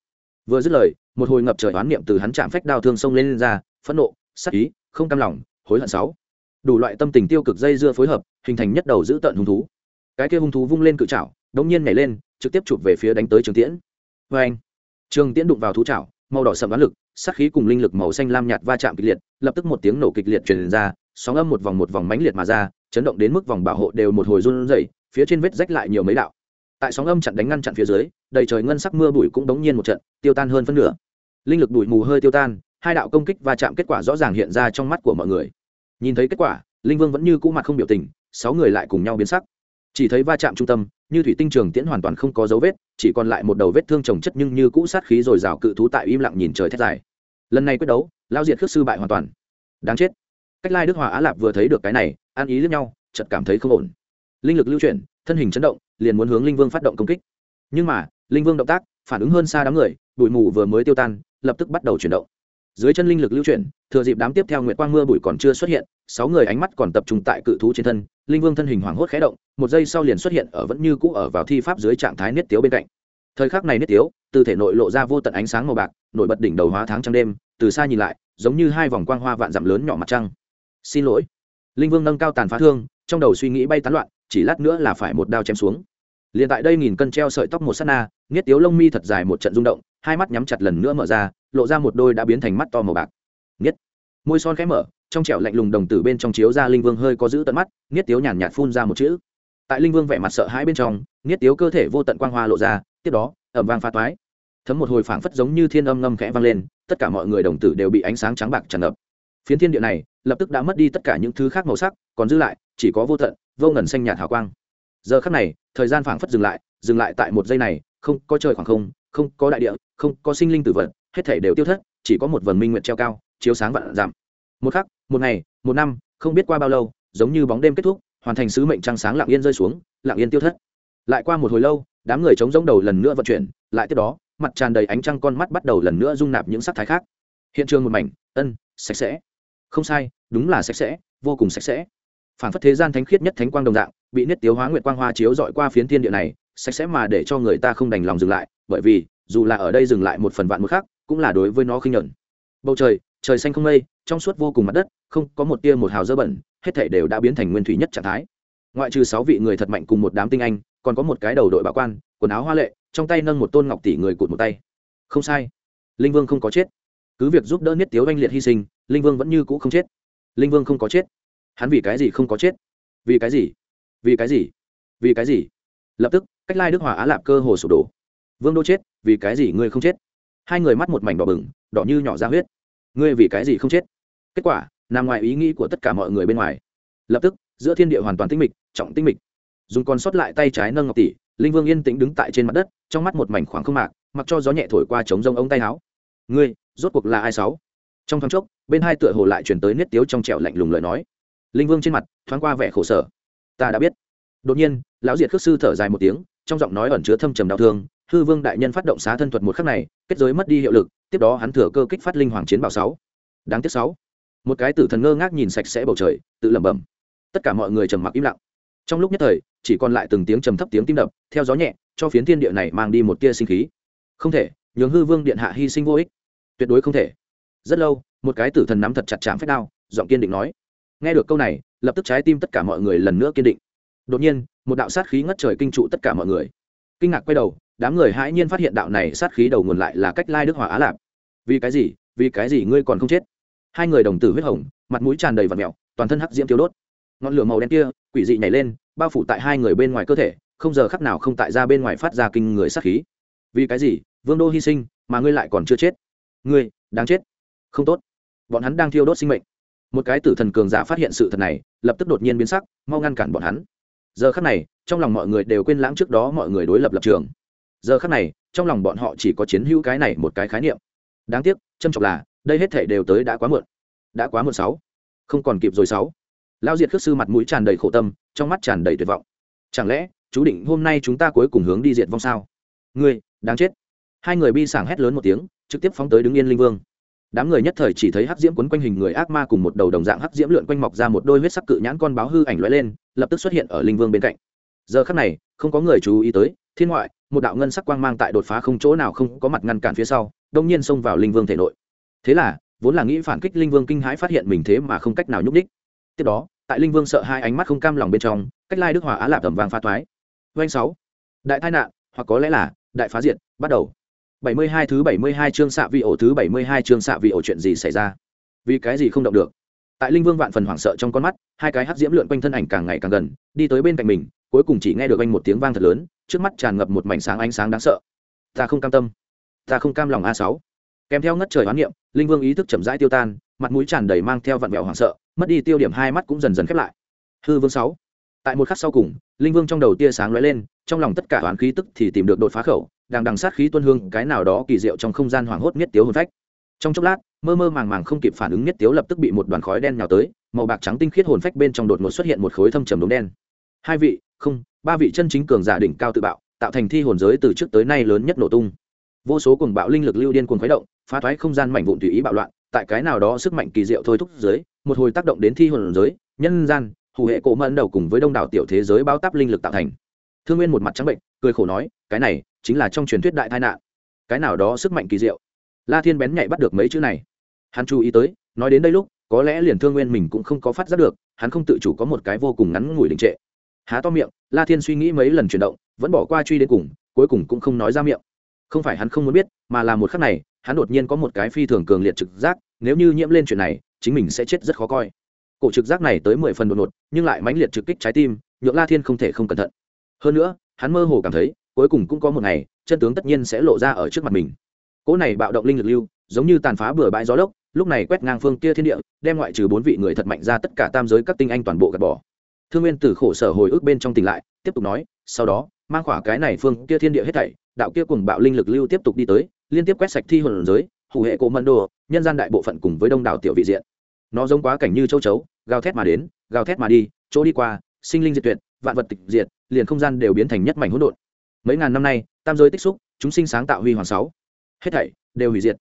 Vừa dứt lời một hồi ngập trời oán niệm từ hắn chạm phách đao thương sông lên, lên ra phẫn nộ sắc ý không cam lòng hối hận sáu đủ loại tâm tình tiêu cực dây dưa phối hợp, hình thành nhất đầu giữ tận hung thú. Cái kia hung thú vung lên cự trảo, đống nhiên nhảy lên, trực tiếp chụp về phía đánh tới trường tiễn. Vê anh, trường tiễn đụng vào thú trảo, màu đỏ sầm đoán lực, sát khí cùng linh lực màu xanh lam nhạt va chạm kịch liệt, lập tức một tiếng nổ kịch liệt truyền ra, sóng âm một vòng một vòng mãnh liệt mà ra, chấn động đến mức vòng bảo hộ đều một hồi run rẩy, phía trên vết rách lại nhiều mấy đạo. Tại sóng âm chặn đánh ngăn chặn phía dưới, đầy trời ngân sắc mưa bụi cũng đống nhiên một trận, tiêu tan hơn phân nửa. Linh lực bụi mù hơi tiêu tan, hai đạo công kích va chạm kết quả rõ ràng hiện ra trong mắt của mọi người nhìn thấy kết quả, linh vương vẫn như cũ mặt không biểu tình, sáu người lại cùng nhau biến sắc. Chỉ thấy va chạm trung tâm, như thủy tinh trường tiễn hoàn toàn không có dấu vết, chỉ còn lại một đầu vết thương trồng chất nhưng như cũ sát khí rồi rào cự thú tại im lặng nhìn trời thét dài. Lần này quyết đấu lao diệt khước sư bại hoàn toàn. Đáng chết. Cách lai đức hòa á lạp vừa thấy được cái này, an ý lẫn nhau chật cảm thấy không ổn. Linh lực lưu chuyển, thân hình chấn động, liền muốn hướng linh vương phát động công kích. Nhưng mà, linh vương động tác, phản ứng hơn xa đám người, bụi mù vừa mới tiêu tan, lập tức bắt đầu chuyển động dưới chân linh lực lưu chuyển, thừa dịp đám tiếp theo nguyệt quang mưa bụi còn chưa xuất hiện, sáu người ánh mắt còn tập trung tại cự thú trên thân, linh vương thân hình hoảng hốt khẽ động, một giây sau liền xuất hiện ở vẫn như cũ ở vào thi pháp dưới trạng thái niết tiếu bên cạnh. Thời khắc này niết tiếu, từ thể nội lộ ra vô tận ánh sáng màu bạc, nổi bật đỉnh đầu hóa tháng trăng đêm, từ xa nhìn lại, giống như hai vòng quang hoa vạn dặm lớn nhỏ mặt trăng. Xin lỗi. Linh vương nâng cao tàn phá thương, trong đầu suy nghĩ bay tán loạn, chỉ lát nữa là phải một đao chém xuống. Liền tại đây nghìn cân treo sợi tóc một sát na, niết tiếu lông mi thật dài một trận rung động, hai mắt nhắm chặt lần nữa mở ra lộ ra một đôi đã biến thành mắt to màu bạc. Nhất môi son khẽ mở, trong trẻo lạnh lùng đồng tử bên trong chiếu ra linh vương hơi có giữ tận mắt niết tiếu nhàn nhạt phun ra một chữ. Tại linh vương vẻ mặt sợ hãi bên trong niết tiếu cơ thể vô tận quang hoa lộ ra, tiếp đó, ẩm vang pha toái. Thấm một hồi phảng phất giống như thiên âm ngâm khẽ vang lên, tất cả mọi người đồng tử đều bị ánh sáng trắng bạc tràn ngập. Phiến thiên địa này, lập tức đã mất đi tất cả những thứ khác màu sắc, còn dư lại, chỉ có vô tận, vô ngần xanh nhạt hào quang. Giờ khắc này, thời gian phảng phất dừng lại dừng lại tại một giây này, không có trời khoảng không không có đại địa, không có sinh linh tử vật hết thể đều tiêu thất, chỉ có một vần minh nguyện treo cao, chiếu sáng vạn giảm. Một khắc, một ngày, một năm, không biết qua bao lâu, giống như bóng đêm kết thúc, hoàn thành sứ mệnh trăng sáng lặng yên rơi xuống, lặng yên tiêu thất. Lại qua một hồi lâu, đám người chống giống đầu lần nữa vận chuyển, lại tiếp đó, mặt tràn đầy ánh trăng con mắt bắt đầu lần nữa dung nạp những sắc thái khác. Hiện trường một mảnh, ân, sạch sẽ. Không sai, đúng là sạch sẽ, vô cùng sạch sẽ. Phản phất thế gian thánh khiết nhất thánh quang đồng dạng, bị niết tiếu hóa nguyệt quang hoa chiếu dọi qua phiến thiên địa này, sạch sẽ mà để cho người ta không đành lòng dừng lại, bởi vì, dù là ở đây dừng lại một phần vạn một khác cũng là đối với nó khinh nhẫn bầu trời trời xanh không mây, trong suốt vô cùng mặt đất, không có một tia một hào dơ bẩn, hết thể đều đã biến thành nguyên thủy nhất trạng thái. Ngoại trừ sáu vị người thật mạnh cùng một đám tinh anh, còn có một cái đầu đội bảo quan, quần áo hoa lệ, trong tay nâng một tôn ngọc tỷ người cụt một tay. Không sai. Linh vương không có chết. Cứ việc giúp đỡ niết tiếu oanh liệt hy sinh, linh vương vẫn như cũ không chết. Linh vương không có chết. Hắn vì cái gì không có chết? Vì cái gì? Vì cái gì? Vì cái gì? Lập tức, cách lai đức hòa á lạp cơ hồ sụp đổ. Vương đô chết, vì cái gì ngươi không chết? Hai người mắt một mảnh đỏ bừng, đỏ như nhỏ ra huyết. Ngươi vì cái gì không chết? Kết quả, nằm ngoài ý nghĩ của tất cả mọi người bên ngoài. Lập tức, giữa thiên địa hoàn toàn tinh mịch, trọng tinh mịch. Dùng con sót lại tay trái nâng ngọc tỷ, linh vương yên tĩnh đứng tại trên mặt đất, trong mắt một mảnh khoảng không mạc, mặc cho gió nhẹ thổi qua trống rông ống tay áo. Ngươi, rốt cuộc là ai sáu? Trong thoáng chốc, bên hai tựa hồ lại chuyển tới nét tiếu trong trẻo lạnh lùng lời nói. Linh vương trên mặt thoáng qua vẻ khổ sở. Ta đã biết. Đột nhiên, lão diệt khước sư thở dài một tiếng, trong giọng nói ẩn chứa thâm trầm đau thương hư vương đại nhân phát động xá thân thuật một khắc này, kết giới mất đi hiệu lực, tiếp đó hắn thừa cơ kích phát linh hoàng chiến bảo sáu. Đáng tiếc sáu. Một cái tử thần ngơ ngác nhìn sạch sẽ bầu trời, tự lẩm bẩm. Tất cả mọi người trầm mặc im lặng. Trong lúc nhất thời, chỉ còn lại từng tiếng trầm thấp tiếng tim đập, theo gió nhẹ, cho phiến thiên địa này mang đi một tia sinh khí. Không thể, nhường hư vương điện hạ hy sinh vô ích. Tuyệt đối không thể. Rất lâu, một cái tử thần nắm thật chặt chạm phép đao, giọng kiên định nói. Nghe được câu này, lập tức trái tim tất cả mọi người lần nữa kiên định. Đột nhiên, một đạo sát khí ngất trời kinh trụ tất cả mọi người. Kinh ngạc quay đầu đám người hãi nhiên phát hiện đạo này sát khí đầu nguồn lại là cách lai đức hòa á lạp. Vì cái gì? Vì cái gì ngươi còn không chết? Hai người đồng tử huyết hồng, mặt mũi tràn đầy vật mẹo toàn thân hắc diễm thiếu đốt. Ngọn lửa màu đen kia, quỷ dị nhảy lên, bao phủ tại hai người bên ngoài cơ thể, không giờ khắc nào không tại ra bên ngoài phát ra kinh người sát khí. Vì cái gì? Vương đô hy sinh, mà ngươi lại còn chưa chết. Ngươi, đáng chết. Không tốt. Bọn hắn đang thiêu đốt sinh mệnh. Một cái tử thần cường giả phát hiện sự thật này, lập tức đột nhiên biến sắc, mau ngăn cản bọn hắn. Giờ khắc này, trong lòng mọi người đều quên lãng trước đó mọi người đối lập lập trường giờ khắc này, trong lòng bọn họ chỉ có chiến hữu cái này một cái khái niệm. Đáng tiếc trâm trọng là, đây hết thể đều tới đã quá muộn. Đã quá muộn sáu. Không còn kịp rồi sáu. Lao diệt khước sư mặt mũi tràn đầy khổ tâm, trong mắt tràn đầy tuyệt vọng. Chẳng lẽ, chú định hôm nay chúng ta cuối cùng hướng đi diệt vong sao? Ngươi, đáng chết. Hai người bi sảng hét lớn một tiếng, trực tiếp phóng tới đứng yên linh vương. Đám người nhất thời chỉ thấy hắc diễm quấn quanh hình người ác ma cùng một đầu đồng dạng hắc diễm lượn quanh mọc ra một đôi huyết sắc cự nhãn con báo hư ảnh lóe lên, lập tức xuất hiện ở linh vương bên cạnh. Giờ khắc này, không có người chú ý tới, thiên ngoại một đạo ngân sắc quang mang tại đột phá không chỗ nào không có mặt ngăn cản phía sau, đông nhiên xông vào linh vương thể nội. Thế là, vốn là nghĩ phản kích linh vương kinh hãi phát hiện mình thế mà không cách nào nhúc đích tiếp đó, tại linh vương sợ hai ánh mắt không cam lòng bên trong, cách lai đức hòa á lạp tầm vàng pha toái. Doanh sáu. Đại tai nạn, hoặc có lẽ là, đại phá diệt, bắt đầu. 72 thứ 72 chương xạ vị ổ thứ 72 chương xạ vị ổ chuyện gì xảy ra? Vì cái gì không động được? Tại linh vương vạn phần hoảng sợ trong con mắt, hai cái hắc diễm lượn quanh thân ảnh càng ngày càng gần, đi tới bên cạnh mình, cuối cùng chỉ nghe được anh một tiếng vang thật lớn, trước mắt tràn ngập một mảnh sáng ánh sáng đáng sợ. Ta không cam tâm, ta không cam lòng a sáu. Kèm theo ngất trời hoán niệm, linh vương ý thức chậm rãi tiêu tan, mặt mũi tràn đầy mang theo vặn vẹo hoảng sợ, mất đi tiêu điểm hai mắt cũng dần dần khép lại. Hư vương sáu. Tại một khắc sau cùng, linh vương trong đầu tia sáng lóe lên, trong lòng tất cả hoán khí tức thì tìm được đột phá khẩu, đang đằng sát khí tuân hương, cái nào đó kỳ diệu trong không gian hoảng hốt nhất tiếu hồn phách. Trong chốc lát mơ mơ màng màng không kịp phản ứng nhất tiếu lập tức bị một đoàn khói đen nhào tới, màu bạc trắng tinh khiết hồn phách bên trong đột ngột xuất hiện một khối thâm trầm đống đen. Hai vị, không, ba vị chân chính cường giả đỉnh cao tự bạo, tạo thành thi hồn giới từ trước tới nay lớn nhất nổ tung. Vô số cuồng bạo linh lực lưu điên cuồng khuấy động, phá thoái không gian mảnh vụn tùy ý bạo loạn, tại cái nào đó sức mạnh kỳ diệu thôi thúc giới, một hồi tác động đến thi hồn giới, nhân gian hủ hệ cổ mẫn đầu cùng với đông đảo tiểu thế giới bao táp linh lực tạo thành. Thương nguyên một mặt trắng bệnh, cười khổ nói, cái này chính là trong truyền thuyết đại tai nạn. Cái nào đó sức mạnh kỳ diệu la thiên bén nhạy bắt được mấy chữ này. Hắn chú ý tới, nói đến đây lúc, có lẽ liền thương nguyên mình cũng không có phát giác được, hắn không tự chủ có một cái vô cùng ngắn ngủi đình trệ. Há to miệng, la thiên suy nghĩ mấy lần chuyển động, vẫn bỏ qua truy đến cùng, cuối cùng cũng không nói ra miệng. Không phải hắn không muốn biết, mà là một khắc này, hắn đột nhiên có một cái phi thường cường liệt trực giác, nếu như nhiễm lên chuyện này, chính mình sẽ chết rất khó coi. Cổ trực giác này tới mười phần đột ngột, nhưng lại mãnh liệt trực kích trái tim, nhượng la thiên không thể không cẩn thận. Hơn nữa, hắn mơ hồ cảm thấy, cuối cùng cũng có một ngày, chân tướng tất nhiên sẽ lộ ra ở trước mặt mình cỗ này bạo động linh lực lưu, giống như tàn phá bừa bãi gió lốc, lúc này quét ngang phương kia thiên địa, đem ngoại trừ bốn vị người thật mạnh ra tất cả tam giới các tinh anh toàn bộ gạt bỏ. Thương nguyên từ khổ sở hồi ức bên trong tỉnh lại, tiếp tục nói, sau đó, mang khỏa cái này phương kia thiên địa hết thảy, đạo kia cùng bạo linh lực lưu tiếp tục đi tới, liên tiếp quét sạch thi hồn giới, hủ hệ cổ mẫn đồ, nhân gian đại bộ phận cùng với đông đảo tiểu vị diện. Nó giống quá cảnh như châu chấu, gào thét mà đến, gào thét mà đi, chỗ đi qua, sinh linh diệt tuyệt, vạn vật tịch diệt, liền không gian đều biến thành nhất mảnh hỗn độn. Mấy ngàn năm nay, tam giới tích xúc, chúng sinh sáng tạo huy hoàng sáu hết thảy đều hủy diệt.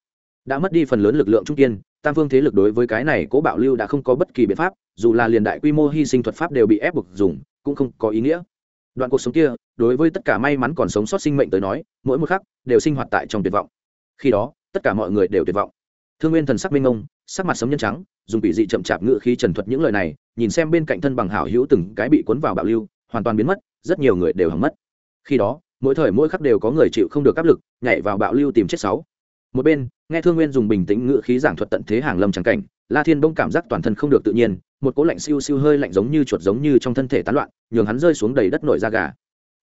Đã mất đi phần lớn lực lượng trung kiên, tam phương thế lực đối với cái này cố bảo lưu đã không có bất kỳ biện pháp, dù là liền đại quy mô hy sinh thuật pháp đều bị ép buộc dùng, cũng không có ý nghĩa. Đoạn cuộc sống kia, đối với tất cả may mắn còn sống sót sinh mệnh tới nói, mỗi một khắc đều sinh hoạt tại trong tuyệt vọng. Khi đó, tất cả mọi người đều tuyệt vọng. Thương nguyên thần sắc minh ông sắc mặt sống nhân trắng, dùng bị dị chậm chạp ngự khí trần thuật những lời này, nhìn xem bên cạnh thân bằng hảo hữu từng cái bị cuốn vào bạo lưu, hoàn toàn biến mất, rất nhiều người đều hằng mất. Khi đó mỗi thời mỗi khắc đều có người chịu không được áp lực, nhảy vào bạo lưu tìm chết sáu. Một bên, nghe thương nguyên dùng bình tĩnh ngự khí giảng thuật tận thế hàng lâm trắng cảnh, la thiên bông cảm giác toàn thân không được tự nhiên, một cỗ lạnh siêu siêu hơi lạnh giống như chuột giống như trong thân thể tán loạn, nhường hắn rơi xuống đầy đất nổi da gà.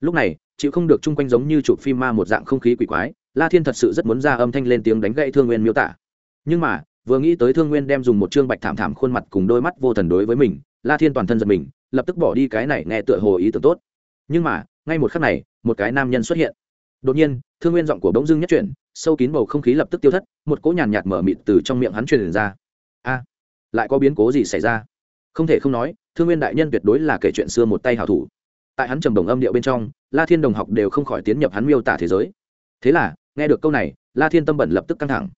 Lúc này, chịu không được chung quanh giống như chụp phim ma một dạng không khí quỷ quái, la thiên thật sự rất muốn ra âm thanh lên tiếng đánh gậy thương nguyên miêu tả. Nhưng mà, vừa nghĩ tới thương nguyên đem dùng một chương bạch thảm thảm khuôn mặt cùng đôi mắt vô thần đối với mình, la thiên toàn thân giật mình, lập tức bỏ đi cái này nghe tựa hồ ý tưởng tốt. Nhưng mà, ngay một khắc này một cái nam nhân xuất hiện. Đột nhiên, thương nguyên giọng của bỗng dưng nhất chuyển, sâu kín bầu không khí lập tức tiêu thất, một cỗ nhàn nhạt mở mịt từ trong miệng hắn truyền ra. A, lại có biến cố gì xảy ra? Không thể không nói, thương nguyên đại nhân tuyệt đối là kể chuyện xưa một tay hảo thủ. Tại hắn trầm đồng âm điệu bên trong, la thiên đồng học đều không khỏi tiến nhập hắn miêu tả thế giới. Thế là, nghe được câu này, la thiên tâm bẩn lập tức căng thẳng.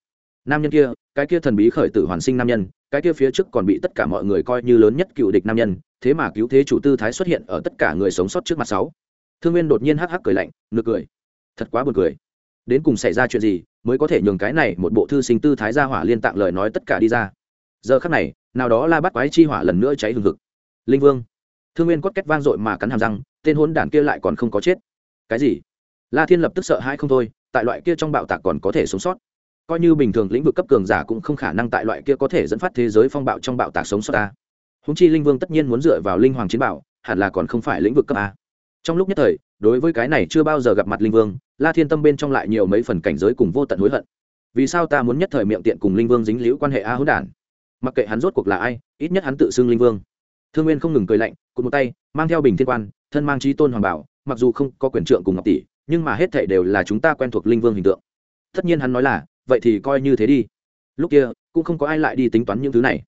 Nam nhân kia, cái kia thần bí khởi tử hoàn sinh nam nhân, cái kia phía trước còn bị tất cả mọi người coi như lớn nhất cựu địch nam nhân, thế mà cứu thế chủ tư thái xuất hiện ở tất cả người sống sót trước mặt sáu thương nguyên đột nhiên hắc hắc cười lạnh nực cười. Thật quá buồn cười. Đến cùng xảy ra chuyện gì mới có thể nhường cái này một bộ thư sinh tư thái gia hỏa liên tạng lời nói tất cả đi ra? Giờ khắc này, nào đó la bắt quái chi hỏa lần nữa cháy hừng hực. Linh vương. Thương nguyên cốt két vang dội mà cắn hàm răng, tên hôn đản kia lại còn không có chết. Cái gì? La thiên lập tức sợ hãi không thôi, tại loại kia trong bạo tạc còn có thể sống sót. Coi như bình thường lĩnh vực cấp cường giả cũng không khả năng tại loại kia có thể dẫn phát thế giới phong bạo trong bạo tạc sống sót ta. Húng chi linh vương tất nhiên muốn dựa vào linh hoàng chiến bảo hẳn là còn không phải lĩnh vực cấp a trong lúc nhất thời, đối với cái này chưa bao giờ gặp mặt linh vương, la thiên tâm bên trong lại nhiều mấy phần cảnh giới cùng vô tận hối hận. Vì sao ta muốn nhất thời miệng tiện cùng linh vương dính liễu quan hệ a hữu đản? Mặc kệ hắn rốt cuộc là ai, ít nhất hắn tự xưng linh vương. Thương nguyên không ngừng cười lạnh, cụt một tay, mang theo bình thiên quan, thân mang trí tôn hoàng bảo, mặc dù không có quyền trượng cùng ngọc tỷ, nhưng mà hết thảy đều là chúng ta quen thuộc linh vương hình tượng. Tất nhiên hắn nói là, vậy thì coi như thế đi. Lúc kia, cũng không có ai lại đi tính toán những thứ này.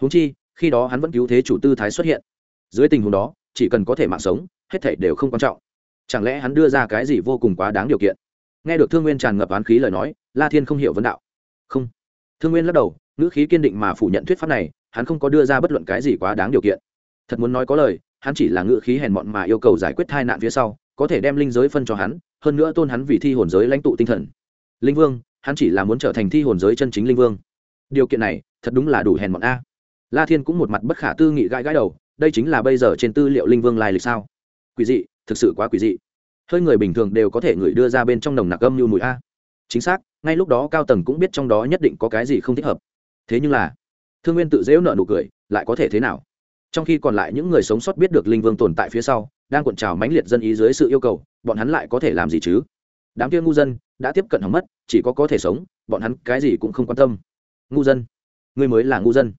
Huống chi, khi đó hắn vẫn cứu thế chủ tư thái xuất hiện. Dưới tình huống đó chỉ cần có thể mạng sống, hết thảy đều không quan trọng. Chẳng lẽ hắn đưa ra cái gì vô cùng quá đáng điều kiện? Nghe được thương nguyên tràn ngập oán khí lời nói, la thiên không hiểu vấn đạo. Không. Thương nguyên lắc đầu, ngữ khí kiên định mà phủ nhận thuyết pháp này, hắn không có đưa ra bất luận cái gì quá đáng điều kiện. Thật muốn nói có lời, hắn chỉ là ngữ khí hèn mọn mà yêu cầu giải quyết tai nạn phía sau, có thể đem linh giới phân cho hắn, hơn nữa tôn hắn vì thi hồn giới lãnh tụ tinh thần. Linh vương, hắn chỉ là muốn trở thành thi hồn giới chân chính linh vương. Điều kiện này, thật đúng là đủ hèn mọn a. La thiên cũng một mặt bất khả tư nghị gãi gãi đầu đây chính là bây giờ trên tư liệu linh vương lai lịch sao? Quỷ dị, thực sự quá quỷ dị. Hơi người bình thường đều có thể người đưa ra bên trong nồng nặc âm như mùi a. Chính xác, ngay lúc đó cao tầng cũng biết trong đó nhất định có cái gì không thích hợp. Thế nhưng là, thương nguyên tự dễu nợ nụ cười, lại có thể thế nào? Trong khi còn lại những người sống sót biết được linh vương tồn tại phía sau, đang cuộn trào mãnh liệt dân ý dưới sự yêu cầu, bọn hắn lại có thể làm gì chứ? Đám kia ngu dân đã tiếp cận hỏng mất, chỉ có có thể sống, bọn hắn cái gì cũng không quan tâm. Ngu dân, ngươi mới là ngu dân.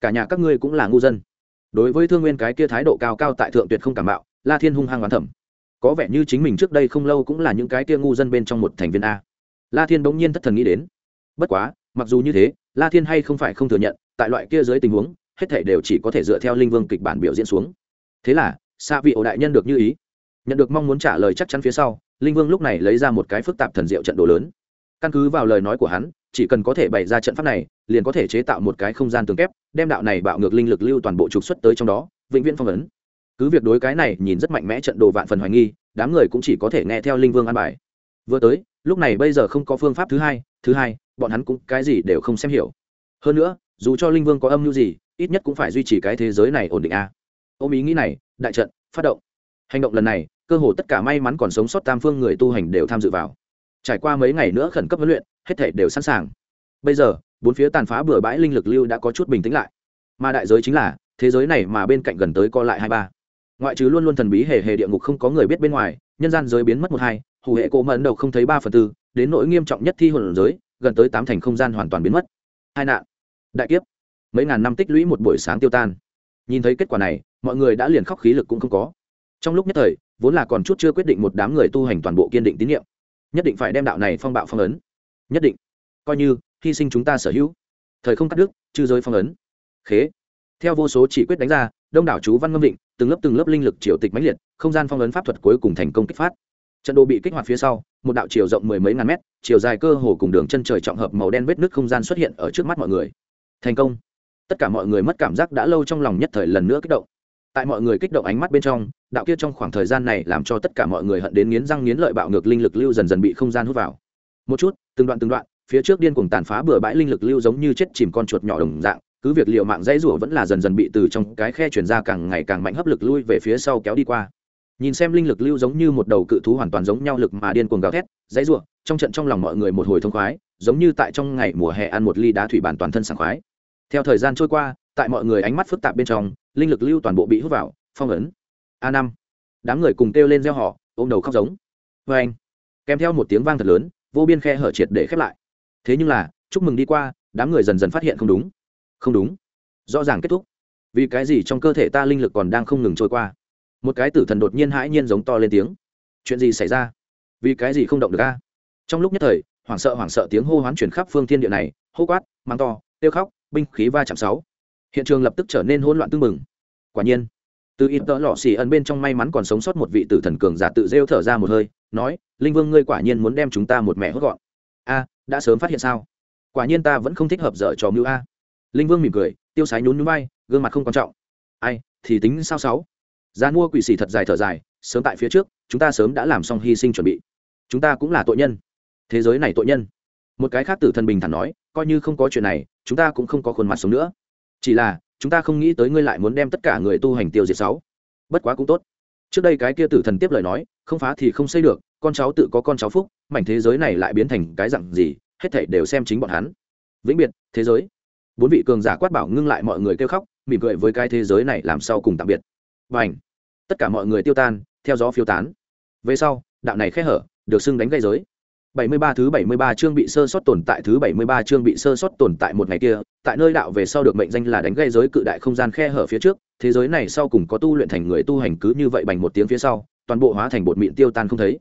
Cả nhà các ngươi cũng là ngu dân đối với thương nguyên cái kia thái độ cao cao tại thượng tuyệt không cảm bạo la thiên hung hăng oán thẩm có vẻ như chính mình trước đây không lâu cũng là những cái kia ngu dân bên trong một thành viên a. La thiên bỗng nhiên thất thần nghĩ đến. Bất quá, mặc dù như thế, la thiên hay không phải không thừa nhận, tại loại kia dưới tình huống, hết thể đều chỉ có thể dựa theo linh vương kịch bản biểu diễn xuống. Thế là xa vị ổ đại nhân được như ý. Nhận được mong muốn trả lời chắc chắn phía sau, linh vương lúc này lấy ra một cái phức tạp thần diệu trận đồ lớn. Căn cứ vào lời nói của hắn chỉ cần có thể bày ra trận pháp này, liền có thể chế tạo một cái không gian tường kép, đem đạo này bạo ngược linh lực lưu toàn bộ trục xuất tới trong đó, vĩnh viễn phong ấn. Cứ việc đối cái này nhìn rất mạnh mẽ trận đồ vạn phần hoài nghi, đám người cũng chỉ có thể nghe theo linh vương an bài. Vừa tới, lúc này bây giờ không có phương pháp thứ hai thứ hai, bọn hắn cũng cái gì đều không xem hiểu. Hơn nữa, dù cho linh vương có âm mưu gì, ít nhất cũng phải duy trì cái thế giới này ổn định a ôm ý nghĩ này, đại trận, phát động. Hành động lần này, cơ hồ tất cả may mắn còn sống sót tam phương người tu hành đều tham dự vào trải qua mấy ngày nữa khẩn cấp huấn luyện, hết thể đều sẵn sàng. Bây giờ, bốn phía tàn phá bừa bãi linh lực lưu đã có chút bình tĩnh lại. Mà đại giới chính là, thế giới này mà bên cạnh gần tới co lại hai ba. Ngoại trừ luôn luôn thần bí hề hề địa ngục không có người biết bên ngoài, nhân gian giới biến mất một hai hủ hệ cổ mẫn đầu không thấy ba phần tư, đến nỗi nghiêm trọng nhất thi hồn giới, gần tới tám thành không gian hoàn toàn biến mất. Hai nạn. Đại kiếp. Mấy ngàn năm tích lũy một buổi sáng tiêu tan. Nhìn thấy kết quả này, mọi người đã liền khóc khí lực cũng không có. Trong lúc nhất thời, vốn là còn chút chưa quyết định một đám người tu hành toàn bộ kiên định tín nhiệm nhất định phải đem đạo này phong bạo phong ấn. Nhất định. Coi như, hy sinh chúng ta sở hữu. Thời không cắt đứt, chư giới phong ấn. Khế. Theo vô số chỉ quyết đánh ra, đông đảo chú văn ngâm định, từng lớp từng lớp linh lực triều tịch mãnh liệt, không gian phong ấn pháp thuật cuối cùng thành công kích phát. Trận đồ bị kích hoạt phía sau, một đạo chiều rộng mười mấy ngàn mét, chiều dài cơ hồ cùng đường chân trời trọng hợp màu đen vết nước không gian xuất hiện ở trước mắt mọi người. Thành công. Tất cả mọi người mất cảm giác đã lâu trong lòng nhất thời lần nữa kích động tại mọi người kích động ánh mắt bên trong, đạo kia trong khoảng thời gian này làm cho tất cả mọi người hận đến nghiến răng nghiến lợi bạo ngược linh lực lưu dần dần bị không gian hút vào. Một chút, từng đoạn từng đoạn, phía trước điên cuồng tàn phá bừa bãi linh lực lưu giống như chết chìm con chuột nhỏ đồng dạng, cứ việc liệu mạng dãy rủa vẫn là dần dần bị từ trong cái khe chuyển ra càng ngày càng mạnh hấp lực lui về phía sau kéo đi qua. Nhìn xem linh lực lưu giống như một đầu cự thú hoàn toàn giống nhau lực mà điên cuồng gào thét, dãy rủa, trong trận trong lòng mọi người một hồi thông khoái, giống như tại trong ngày mùa hè ăn một ly đá thủy bản toàn thân sảng khoái. Theo thời gian trôi qua tại mọi người ánh mắt phức tạp bên trong, linh lực lưu toàn bộ bị hút vào, phong ấn. A năm. Đám người cùng kêu lên gieo họ ôm đầu khóc giống. Vê anh, kèm theo một tiếng vang thật lớn, vô biên khe hở triệt để khép lại. Thế nhưng là, chúc mừng đi qua, đám người dần dần phát hiện không đúng. Không đúng. Rõ ràng kết thúc. Vì cái gì trong cơ thể ta linh lực còn đang không ngừng trôi qua? Một cái tử thần đột nhiên hãi nhiên giống to lên tiếng. Chuyện gì xảy ra? Vì cái gì không động được a? Trong lúc nhất thời, hoảng sợ hoảng sợ tiếng hô hoán chuyển khắp phương thiên địa này, hô quát mang to tiêu khóc, binh khí va chạm sáu hiện trường lập tức trở nên hỗn loạn tưng mừng quả nhiên, từ ít tớ lọ xì ẩn bên trong may mắn còn sống sót một vị tử thần cường giả tự rêu thở ra một hơi, nói, linh vương, ngươi quả nhiên muốn đem chúng ta một mẹ hốt gọn. A, đã sớm phát hiện sao? Quả nhiên ta vẫn không thích hợp dở trò mưu a. Linh vương mỉm cười, tiêu sái nhún núi bay gương mặt không quan trọng. Ai, thì tính sao sáu? Gian mua quỷ xì thật dài thở dài, sớm tại phía trước, chúng ta sớm đã làm xong hy sinh chuẩn bị. Chúng ta cũng là tội nhân. Thế giới này tội nhân. Một cái khác tử thần bình thản nói, coi như không có chuyện này, chúng ta cũng không có khuôn mặt sống nữa chỉ là, chúng ta không nghĩ tới ngươi lại muốn đem tất cả người tu hành tiêu diệt sáu. Bất quá cũng tốt. Trước đây cái kia tử thần tiếp lời nói, không phá thì không xây được, con cháu tự có con cháu phúc, mảnh thế giới này lại biến thành cái dặn gì, hết thảy đều xem chính bọn hắn. Vĩnh biệt, thế giới. Bốn vị cường giả quát bảo ngưng lại mọi người kêu khóc, mỉm cười với cái thế giới này làm sao cùng tạm biệt. Và ảnh tất cả mọi người tiêu tan, theo gió phiêu tán. Về sau, đạo này khẽ hở, được xưng đánh gây giới. 73 thứ 73 chương bị sơ sót tồn tại thứ 73 chương bị sơ sót tồn tại một ngày kia, tại nơi đạo về sau được mệnh danh là đánh gây giới cự đại không gian khe hở phía trước, thế giới này sau cùng có tu luyện thành người tu hành cứ như vậy bành một tiếng phía sau, toàn bộ hóa thành bột mịn tiêu tan không thấy.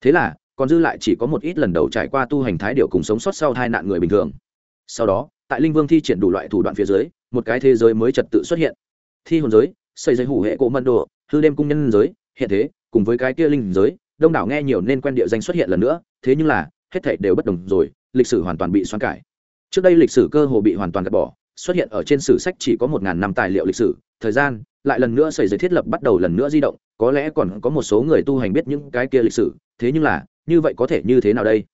Thế là, còn dư lại chỉ có một ít lần đầu trải qua tu hành thái điều cùng sống sót sau hai nạn người bình thường. Sau đó, tại linh vương thi triển đủ loại thủ đoạn phía dưới, một cái thế giới mới trật tự xuất hiện. Thi hồn giới, xây giới hủ hệ cổ mân đồ, hư đêm cung nhân giới, hiện thế, cùng với cái kia linh giới, đông đảo nghe nhiều nên quen địa danh xuất hiện lần nữa thế nhưng là, hết thảy đều bất đồng rồi, lịch sử hoàn toàn bị xoắn cải. Trước đây lịch sử cơ hồ bị hoàn toàn gạt bỏ, xuất hiện ở trên sử sách chỉ có một ngàn năm tài liệu lịch sử, thời gian, lại lần nữa xảy ra thiết lập bắt đầu lần nữa di động, có lẽ còn có một số người tu hành biết những cái kia lịch sử, thế nhưng là, như vậy có thể như thế nào đây?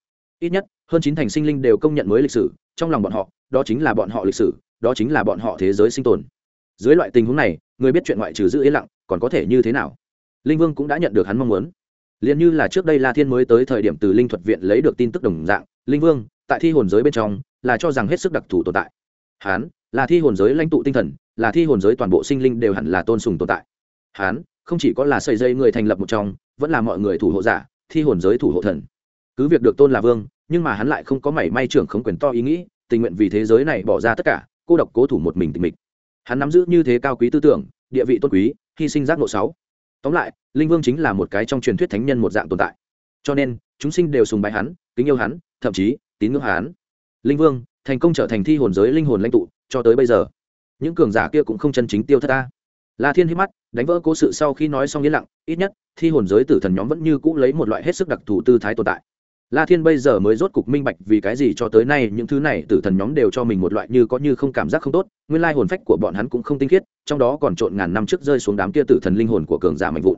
Ít nhất, hơn chín thành sinh linh đều công nhận mới lịch sử, trong lòng bọn họ, đó chính là bọn họ lịch sử, đó chính là bọn họ thế giới sinh tồn. Dưới loại tình huống này, người biết chuyện ngoại trừ giữ yên lặng, còn có thể như thế nào? Linh vương cũng đã nhận được hắn mong muốn liền như là trước đây la thiên mới tới thời điểm từ linh thuật viện lấy được tin tức đồng dạng, linh vương, tại thi hồn giới bên trong, là cho rằng hết sức đặc thù tồn tại. Hán, là thi hồn giới lãnh tụ tinh thần, là thi hồn giới toàn bộ sinh linh đều hẳn là tôn sùng tồn tại. Hán, không chỉ có là sợi dây người thành lập một trong, vẫn là mọi người thủ hộ giả, thi hồn giới thủ hộ thần. Cứ việc được tôn là vương, nhưng mà hắn lại không có mảy may trưởng không quyền to ý nghĩ, tình nguyện vì thế giới này bỏ ra tất cả, cô độc cố thủ một mình tình mình hắn nắm giữ như thế cao quý tư tưởng, địa vị tôn quý, hy sinh giác ngộ sáu tóm lại, linh vương chính là một cái trong truyền thuyết thánh nhân một dạng tồn tại. Cho nên, chúng sinh đều sùng bái hắn, kính yêu hắn, thậm chí tín ngưỡng hắn. Linh vương, thành công trở thành thi hồn giới linh hồn lãnh tụ, cho tới bây giờ, những cường giả kia cũng không chân chính tiêu thất ta. La thiên hít mắt, đánh vỡ cố sự sau khi nói xong yên lặng, ít nhất, thi hồn giới tử thần nhóm vẫn như cũ lấy một loại hết sức đặc thù tư thái tồn tại la thiên bây giờ mới rốt cục minh bạch vì cái gì cho tới nay những thứ này tử thần nhóm đều cho mình một loại như có như không cảm giác không tốt, nguyên lai hồn phách của bọn hắn cũng không tinh khiết, trong đó còn trộn ngàn năm trước rơi xuống đám kia tử thần linh hồn của cường giả mạnh vụn.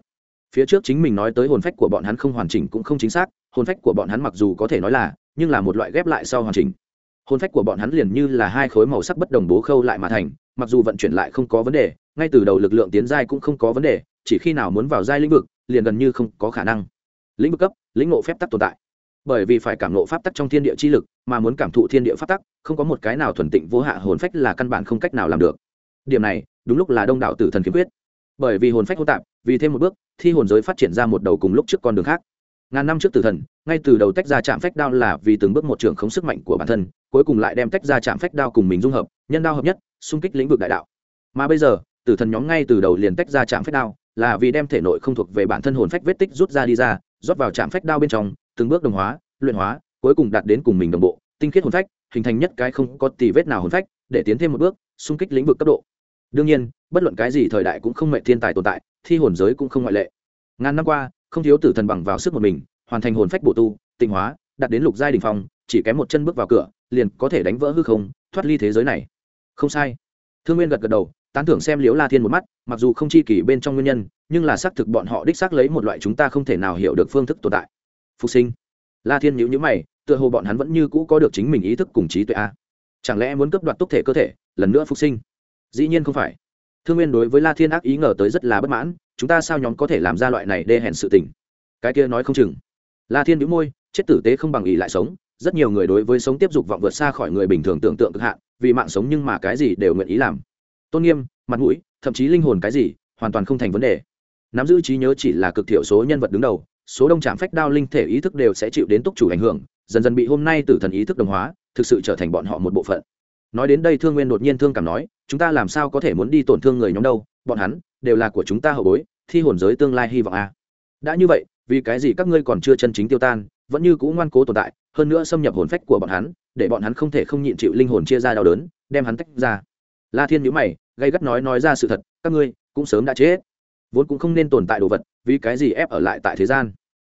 Phía trước chính mình nói tới hồn phách của bọn hắn không hoàn chỉnh cũng không chính xác, hồn phách của bọn hắn mặc dù có thể nói là, nhưng là một loại ghép lại sau hoàn chỉnh. Hồn phách của bọn hắn liền như là hai khối màu sắc bất đồng bố khâu lại mà thành, mặc dù vận chuyển lại không có vấn đề, ngay từ đầu lực lượng tiến giai cũng không có vấn đề, chỉ khi nào muốn vào giai lĩnh vực, liền gần như không có khả năng. Lĩnh vực cấp, lĩnh ngộ phép tắc tồn tại bởi vì phải cảm nộ pháp tắc trong thiên địa chi lực, mà muốn cảm thụ thiên địa pháp tắc, không có một cái nào thuần tịnh vô hạ hồn phách là căn bản không cách nào làm được. Điểm này, đúng lúc là đông đảo tử thần kiếm quyết. Bởi vì hồn phách hỗn tạp, vì thêm một bước, thi hồn giới phát triển ra một đầu cùng lúc trước con đường khác. Ngàn năm trước tử thần, ngay từ đầu tách ra chạm phách đao là vì từng bước một trường không sức mạnh của bản thân, cuối cùng lại đem tách ra chạm phách đao cùng mình dung hợp, nhân đao hợp nhất, xung kích lĩnh vực đại đạo. Mà bây giờ, tử thần nhóm ngay từ đầu liền tách ra chạm phách đao, là vì đem thể nội không thuộc về bản thân hồn phách vết tích rút ra đi ra, rót vào chạm phách đao bên trong từng bước đồng hóa, luyện hóa, cuối cùng đạt đến cùng mình đồng bộ, tinh khiết hồn phách, hình thành nhất cái không có tì vết nào hồn phách, để tiến thêm một bước, xung kích lĩnh vực cấp độ. Đương nhiên, bất luận cái gì thời đại cũng không mệnh thiên tài tồn tại, thi hồn giới cũng không ngoại lệ. Ngàn năm qua, không thiếu tử thần bằng vào sức một mình, hoàn thành hồn phách bổ tu tinh hóa, đạt đến lục giai đình phong, chỉ kém một chân bước vào cửa, liền có thể đánh vỡ hư không, thoát ly thế giới này. Không sai. Thương nguyên gật gật đầu, tán thưởng xem liễu la thiên một mắt, mặc dù không chi kỷ bên trong nguyên nhân, nhưng là xác thực bọn họ đích xác lấy một loại chúng ta không thể nào hiểu được phương thức tồn tại phục sinh. La thiên nhữ nhữ mày, tựa hồ bọn hắn vẫn như cũ có được chính mình ý thức cùng trí tuệ a. Chẳng lẽ muốn cướp đoạt tốc thể cơ thể, lần nữa phục sinh? Dĩ nhiên không phải. Thương nguyên đối với la thiên ác ý ngờ tới rất là bất mãn, chúng ta sao nhóm có thể làm ra loại này đê hèn sự tình? Cái kia nói không chừng. La thiên nhữ môi, chết tử tế không bằng ý lại sống, rất nhiều người đối với sống tiếp dục vọng vượt xa khỏi người bình thường tưởng tượng cực hạn, vì mạng sống nhưng mà cái gì đều nguyện ý làm. Tôn nghiêm, mặt mũi, thậm chí linh hồn cái gì, hoàn toàn không thành vấn đề. Nắm giữ trí nhớ chỉ là cực thiểu số nhân vật đứng đầu số đông trạm phách đao linh thể ý thức đều sẽ chịu đến túc chủ ảnh hưởng, dần dần bị hôm nay tử thần ý thức đồng hóa, thực sự trở thành bọn họ một bộ phận. Nói đến đây thương nguyên đột nhiên thương cảm nói, chúng ta làm sao có thể muốn đi tổn thương người nhóm đâu, bọn hắn đều là của chúng ta hậu bối, thi hồn giới tương lai hy vọng a. Đã như vậy, vì cái gì các ngươi còn chưa chân chính tiêu tan, vẫn như cũ ngoan cố tồn tại, hơn nữa xâm nhập hồn phách của bọn hắn, để bọn hắn không thể không nhịn chịu linh hồn chia ra đau đớn, đem hắn tách ra. La thiên nhữ mày gây gắt nói nói ra sự thật, các ngươi cũng sớm đã chết. Vốn cũng không nên tồn tại đồ vật vì cái gì ép ở lại tại thế gian?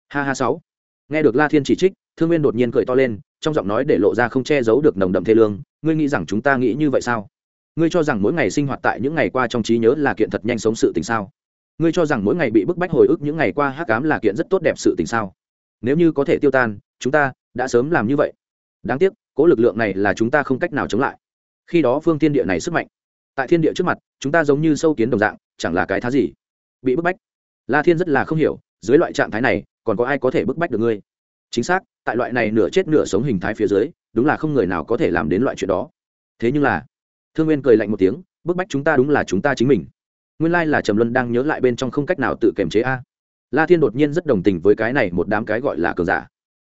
Ha ha sáu. Nghe được la thiên chỉ trích, thương nguyên đột nhiên cười to lên, trong giọng nói để lộ ra không che giấu được nồng đậm thê lương, ngươi nghĩ rằng chúng ta nghĩ như vậy sao? Ngươi cho rằng mỗi ngày sinh hoạt tại những ngày qua trong trí nhớ là kiện thật nhanh sống sự tình sao? Ngươi cho rằng mỗi ngày bị bức bách hồi ức những ngày qua hắc cám là kiện rất tốt đẹp sự tình sao? Nếu như có thể tiêu tan, chúng ta đã sớm làm như vậy. Đáng tiếc, cố lực lượng này là chúng ta không cách nào chống lại. Khi đó phương thiên địa này sức mạnh, tại thiên địa trước mặt, chúng ta giống như sâu kiến đồng dạng, chẳng là cái thá gì. Bị bức bách la thiên rất là không hiểu, dưới loại trạng thái này, còn có ai có thể bức bách được ngươi? Chính xác, tại loại này nửa chết nửa sống hình thái phía dưới, đúng là không người nào có thể làm đến loại chuyện đó. Thế nhưng là, thương nguyên cười lạnh một tiếng, bức bách chúng ta đúng là chúng ta chính mình. Nguyên lai là trầm luân đang nhớ lại bên trong không cách nào tự kiềm chế a. La thiên đột nhiên rất đồng tình với cái này một đám cái gọi là cường giả.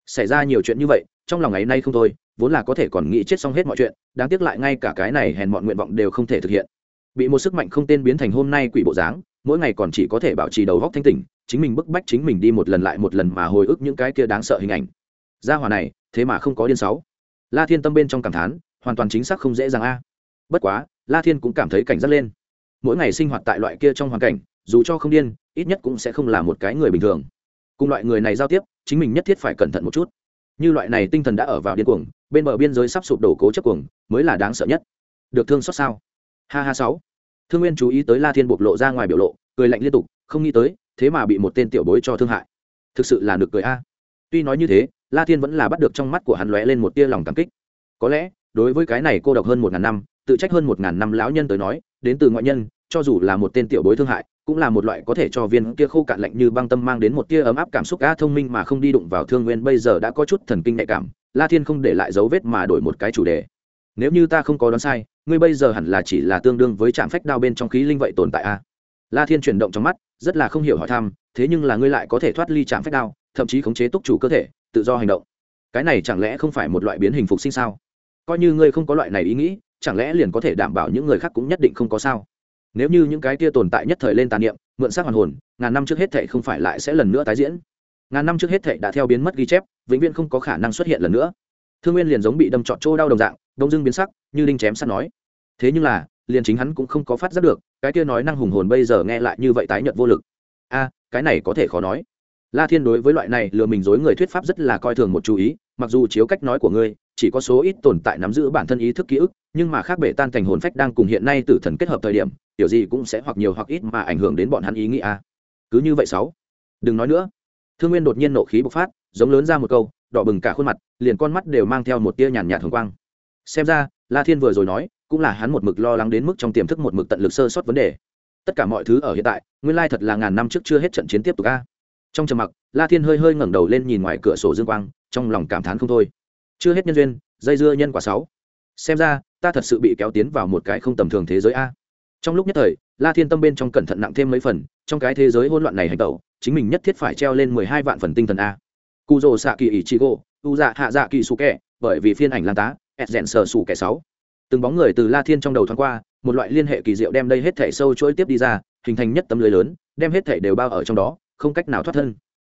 Xảy ra nhiều chuyện như vậy, trong lòng ngày nay không thôi, vốn là có thể còn nghĩ chết xong hết mọi chuyện, đáng tiếc lại ngay cả cái này hèn mọi nguyện vọng đều không thể thực hiện. Bị một sức mạnh không tên biến thành hôm nay quỷ bộ dáng mỗi ngày còn chỉ có thể bảo trì đầu góc thanh tỉnh, chính mình bức bách chính mình đi một lần lại một lần mà hồi ức những cái kia đáng sợ hình ảnh. Gia hòa này, thế mà không có điên sáu. La thiên tâm bên trong cảm thán, hoàn toàn chính xác không dễ dàng a. Bất quá, la thiên cũng cảm thấy cảnh giác lên. Mỗi ngày sinh hoạt tại loại kia trong hoàn cảnh, dù cho không điên, ít nhất cũng sẽ không là một cái người bình thường. Cùng loại người này giao tiếp, chính mình nhất thiết phải cẩn thận một chút. Như loại này tinh thần đã ở vào điên cuồng, bên bờ biên giới sắp sụp đổ cố chấp cuồng, mới là đáng sợ nhất. Được thương xót sao? Ha ha sáu thương nguyên chú ý tới la thiên bộc lộ ra ngoài biểu lộ, cười lạnh liên tục, không nghĩ tới, thế mà bị một tên tiểu bối cho thương hại. Thực sự là được cười a. Tuy nói như thế, la thiên vẫn là bắt được trong mắt của hắn lóe lên một tia lòng cảm kích. Có lẽ, đối với cái này cô độc hơn một ngàn năm, tự trách hơn một ngàn năm lão nhân tới nói, đến từ ngoại nhân, cho dù là một tên tiểu bối thương hại, cũng là một loại có thể cho viên kia khô cạn lạnh như băng tâm mang đến một tia ấm áp cảm xúc a thông minh mà không đi đụng vào thương nguyên bây giờ đã có chút thần kinh nhạy cảm, la thiên không để lại dấu vết mà đổi một cái chủ đề. Nếu như ta không có đoán sai ngươi bây giờ hẳn là chỉ là tương đương với trạm phách đao bên trong khí linh vậy tồn tại a la thiên chuyển động trong mắt, rất là không hiểu hỏi thăm, thế nhưng là ngươi lại có thể thoát ly trạm phách đao, thậm chí khống chế túc chủ cơ thể, tự do hành động. Cái này chẳng lẽ không phải một loại biến hình phục sinh sao? Coi như ngươi không có loại này ý nghĩ, chẳng lẽ liền có thể đảm bảo những người khác cũng nhất định không có sao? Nếu như những cái kia tồn tại nhất thời lên tàn niệm, mượn xác hoàn hồn, ngàn năm trước hết thệ không phải lại sẽ lần nữa tái diễn? Ngàn năm trước hết thệ đã theo biến mất ghi chép, vĩnh viễn không có khả năng xuất hiện lần nữa. Thương nguyên liền giống bị đâm trọt trô đau đồng dạng đông dưng biến sắc, như đinh chém sắt nói thế nhưng là, liền chính hắn cũng không có phát giác được, cái kia nói năng hùng hồn bây giờ nghe lại như vậy tái nhợt vô lực. A, cái này có thể khó nói. La thiên đối với loại này lừa mình dối người thuyết pháp rất là coi thường một chú ý, mặc dù chiếu cách nói của ngươi, chỉ có số ít tồn tại nắm giữ bản thân ý thức ký ức, nhưng mà khác bể tan thành hồn phách đang cùng hiện nay tử thần kết hợp thời điểm tiểu gì cũng sẽ hoặc nhiều hoặc ít mà ảnh hưởng đến bọn hắn ý nghĩ a. Cứ như vậy sáu. Đừng nói nữa. Thương nguyên đột nhiên nộ khí bộc phát, giống lớn ra một câu, đỏ bừng cả khuôn mặt, liền con mắt đều mang theo một tia nhàn nhạt thường quang. Xem ra, la thiên vừa rồi nói cũng là hắn một mực lo lắng đến mức trong tiềm thức một mực tận lực sơ sót vấn đề. Tất cả mọi thứ ở hiện tại, nguyên lai thật là ngàn năm trước chưa hết trận chiến tiếp tục a. Trong trầm mặc, la thiên hơi hơi ngẩng đầu lên nhìn ngoài cửa sổ dương quang, trong lòng cảm thán không thôi. Chưa hết nhân duyên, dây dưa nhân quả sáu. Xem ra, ta thật sự bị kéo tiến vào một cái không tầm thường thế giới a. Trong lúc nhất thời, la thiên tâm bên trong cẩn thận nặng thêm mấy phần, trong cái thế giới hỗn loạn này hành tẩu, chính mình nhất thiết phải treo lên mười hai vạn phần tinh thần a. Cụ rồ xạ kỳ ỷ chi gỗ u dạ hạ dạ kỳ kẹ bởi vì phiên ảnh lan tá ed rèn sờ sủ kẻ sáu từng bóng người từ la thiên trong đầu thoáng qua, một loại liên hệ kỳ diệu đem đây hết thảy sâu chuỗi tiếp đi ra, hình thành nhất tấm lưới lớn, đem hết thảy đều bao ở trong đó, không cách nào thoát thân.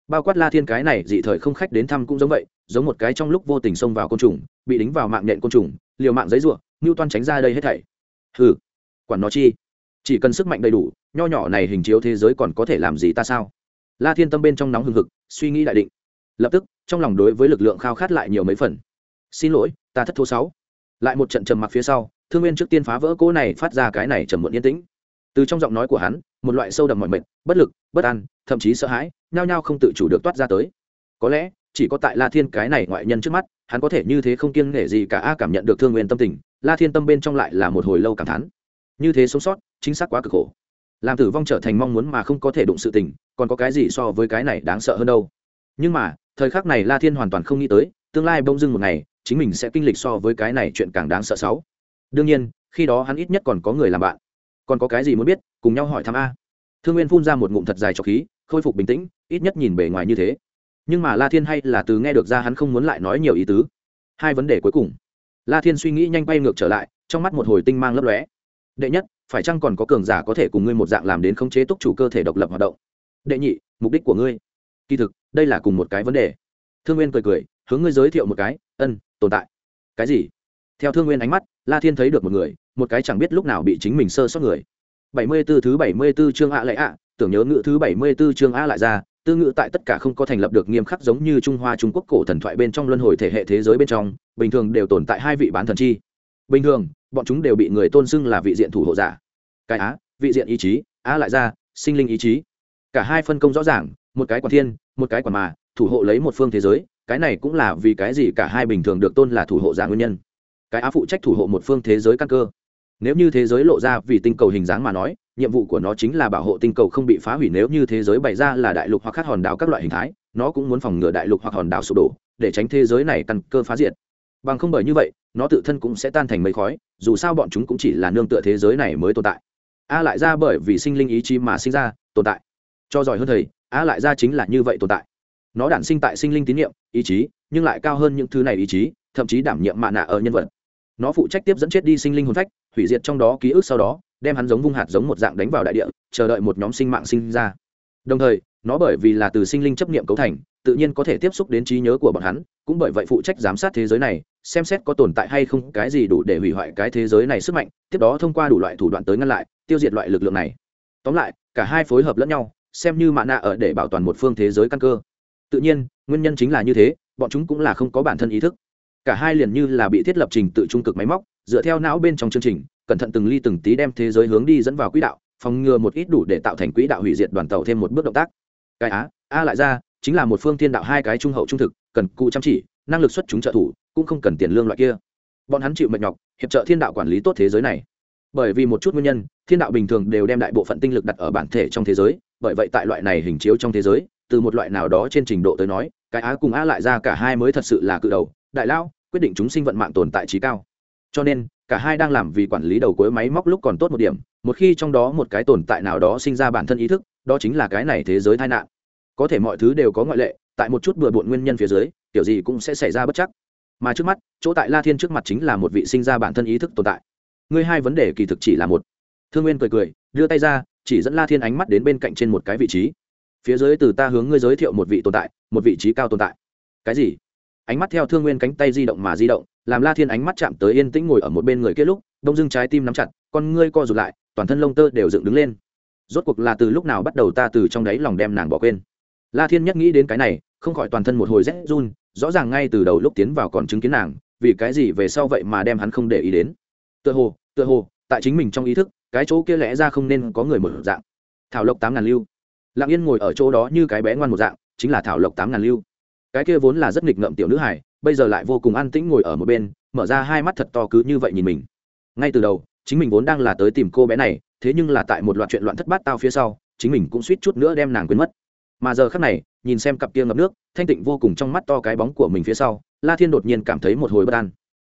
Bao quát la thiên cái này dị thời không khách đến thăm cũng giống vậy, giống một cái trong lúc vô tình xông vào côn trùng, bị đính vào mạng nhện côn trùng, liều mạng giấy ruộng ngưu toan tránh ra đây hết thảy. Hừ, quản nó chi? Chỉ cần sức mạnh đầy đủ, nho nhỏ này hình chiếu thế giới còn có thể làm gì ta sao? La thiên tâm bên trong nóng hừng hực, suy nghĩ đại định. Lập tức, trong lòng đối với lực lượng khao khát lại nhiều mấy phần. Xin lỗi, ta thất thố sáu lại một trận trầm mặc phía sau, thương nguyên trước tiên phá vỡ cỗ này, phát ra cái này trầm muộn yên tĩnh. Từ trong giọng nói của hắn, một loại sâu đậm mọi mệt, bất lực, bất an, thậm chí sợ hãi, nhao nhao không tự chủ được toát ra tới. Có lẽ, chỉ có tại la thiên cái này ngoại nhân trước mắt, hắn có thể như thế không kiêng nể gì cả a cảm nhận được thương nguyên tâm tình, la thiên tâm bên trong lại là một hồi lâu cảm thán. Như thế sống sót, chính xác quá cực khổ. Làm tử vong trở thành mong muốn mà không có thể đụng sự tình, còn có cái gì so với cái này đáng sợ hơn đâu? Nhưng mà, thời khắc này la thiên hoàn toàn không nghĩ tới, tương lai bông dưng một ngày chính mình sẽ kinh lịch so với cái này chuyện càng đáng sợ sáu. Đương nhiên, khi đó hắn ít nhất còn có người làm bạn. Còn có cái gì muốn biết, cùng nhau hỏi thăm a. Thương nguyên phun ra một ngụm thật dài cho khí, khôi phục bình tĩnh, ít nhất nhìn bề ngoài như thế. Nhưng mà la thiên hay là từ nghe được ra hắn không muốn lại nói nhiều ý tứ. Hai vấn đề cuối cùng. La thiên suy nghĩ nhanh bay ngược trở lại, trong mắt một hồi tinh mang lấp lóe. Đệ nhất, phải chăng còn có cường giả có thể cùng ngươi một dạng làm đến khống chế túc chủ cơ thể độc lập hoạt động? Đệ nhị, mục đích của ngươi. Kỳ thực, đây là cùng một cái vấn đề. Thương nguyên cười cười, hướng ngươi giới thiệu một cái, ân tồn tại. Cái gì? Theo thương nguyên ánh mắt, la thiên thấy được một người, một cái chẳng biết lúc nào bị chính mình sơ sót người. Bảy mươi 74 thứ bảy mươi 74 chương a lệ ạ tưởng nhớ ngữ thứ bảy mươi 74 chương a lại ra, tư ngữ tại tất cả không có thành lập được nghiêm khắc giống như trung hoa trung quốc cổ thần thoại bên trong luân hồi thể hệ thế giới bên trong, bình thường đều tồn tại hai vị bán thần chi. Bình thường, bọn chúng đều bị người tôn xưng là vị diện thủ hộ giả. Cái á, vị diện ý chí, á lại ra, sinh linh ý chí. Cả hai phân công rõ ràng, một cái quản thiên, một cái quản mà, thủ hộ lấy một phương thế giới cái này cũng là vì cái gì cả hai bình thường được tôn là thủ hộ giả nguyên nhân. Cái á phụ trách thủ hộ một phương thế giới căn cơ. Nếu như thế giới lộ ra vì tinh cầu hình dáng mà nói, nhiệm vụ của nó chính là bảo hộ tinh cầu không bị phá hủy nếu như thế giới bày ra là đại lục hoặc các hòn đảo các loại hình thái, nó cũng muốn phòng ngừa đại lục hoặc hòn đảo sụp đổ, để tránh thế giới này căn cơ phá diệt. Bằng không bởi như vậy, nó tự thân cũng sẽ tan thành mây khói, dù sao bọn chúng cũng chỉ là nương tựa thế giới này mới tồn tại. A lại ra bởi vì sinh linh ý chí mà sinh ra, tồn tại. Cho giỏi hơn thầy, a lại ra chính là như vậy tồn tại nó đản sinh tại sinh linh tín nhiệm, ý chí, nhưng lại cao hơn những thứ này ý chí, thậm chí đảm nhiệm mạ nạ ở nhân vật. Nó phụ trách tiếp dẫn chết đi sinh linh hồn phách, hủy diệt trong đó ký ức sau đó, đem hắn giống vung hạt giống một dạng đánh vào đại địa, chờ đợi một nhóm sinh mạng sinh ra. Đồng thời, nó bởi vì là từ sinh linh chấp nghiệm cấu thành, tự nhiên có thể tiếp xúc đến trí nhớ của bọn hắn, cũng bởi vậy phụ trách giám sát thế giới này, xem xét có tồn tại hay không cái gì đủ để hủy hoại cái thế giới này sức mạnh, tiếp đó thông qua đủ loại thủ đoạn tới ngăn lại, tiêu diệt loại lực lượng này. Tóm lại, cả hai phối hợp lẫn nhau, xem như mạ nạ ở để bảo toàn một phương thế giới căn cơ tự nhiên, nguyên nhân chính là như thế, bọn chúng cũng là không có bản thân ý thức. Cả hai liền như là bị thiết lập trình tự trung cực máy móc, dựa theo não bên trong chương trình, cẩn thận từng ly từng tí đem thế giới hướng đi dẫn vào quỹ đạo, phòng ngừa một ít đủ để tạo thành quỹ đạo hủy diệt đoàn tàu thêm một bước động tác. Cái á a lại ra, chính là một phương thiên đạo hai cái trung hậu trung thực, cần cụ chăm chỉ, năng lực xuất chúng trợ thủ, cũng không cần tiền lương loại kia. Bọn hắn chịu mệt nhọc, hiệp trợ thiên đạo quản lý tốt thế giới này. Bởi vì một chút nguyên nhân, thiên đạo bình thường đều đem đại bộ phận tinh lực đặt ở bản thể trong thế giới, bởi vậy tại loại này hình chiếu trong thế giới từ một loại nào đó trên trình độ tới nói, cái á cùng a lại ra cả hai mới thật sự là cự đầu. Đại lao quyết định chúng sinh vận mạng tồn tại trí cao. Cho nên, cả hai đang làm vì quản lý đầu cuối máy móc lúc còn tốt một điểm, một khi trong đó một cái tồn tại nào đó sinh ra bản thân ý thức, đó chính là cái này thế giới tai nạn. Có thể mọi thứ đều có ngoại lệ, tại một chút bừa bộn nguyên nhân phía dưới, kiểu gì cũng sẽ xảy ra bất chắc. Mà trước mắt, chỗ tại la thiên trước mặt chính là một vị sinh ra bản thân ý thức tồn tại. Ngươi hai vấn đề kỳ thực chỉ là một. Thương nguyên cười cười, đưa tay ra, chỉ dẫn la thiên ánh mắt đến bên cạnh trên một cái vị trí phía dưới từ ta hướng ngươi giới thiệu một vị tồn tại, một vị trí cao tồn tại. Cái gì? Ánh mắt theo thương nguyên cánh tay di động mà di động, làm la thiên ánh mắt chạm tới yên tĩnh ngồi ở một bên người kia lúc, đông dưng trái tim nắm chặt, con ngươi co rụt lại, toàn thân lông tơ đều dựng đứng lên. Rốt cuộc là từ lúc nào bắt đầu ta từ trong đáy lòng đem nàng bỏ quên? La thiên nhất nghĩ đến cái này, không khỏi toàn thân một hồi rét run, rõ ràng ngay từ đầu lúc tiến vào còn chứng kiến nàng, vì cái gì về sau vậy mà đem hắn không để ý đến? Tựa hồ tựa hồ, tại chính mình trong ý thức, cái chỗ kia lẽ ra không nên có người mở dạng. Thảo lộc tám ngàn lưu lặng yên ngồi ở chỗ đó như cái bé ngoan một dạng, chính là thảo lộc tám ngàn lưu. Cái kia vốn là rất nghịch ngợm tiểu nữ hải bây giờ lại vô cùng an tĩnh ngồi ở một bên, mở ra hai mắt thật to cứ như vậy nhìn mình. Ngay từ đầu, chính mình vốn đang là tới tìm cô bé này, thế nhưng là tại một loạt chuyện loạn thất bát tao phía sau, chính mình cũng suýt chút nữa đem nàng quên mất. Mà giờ khác này, nhìn xem cặp kia ngập nước, thanh tịnh vô cùng trong mắt to cái bóng của mình phía sau, la thiên đột nhiên cảm thấy một hồi bất an.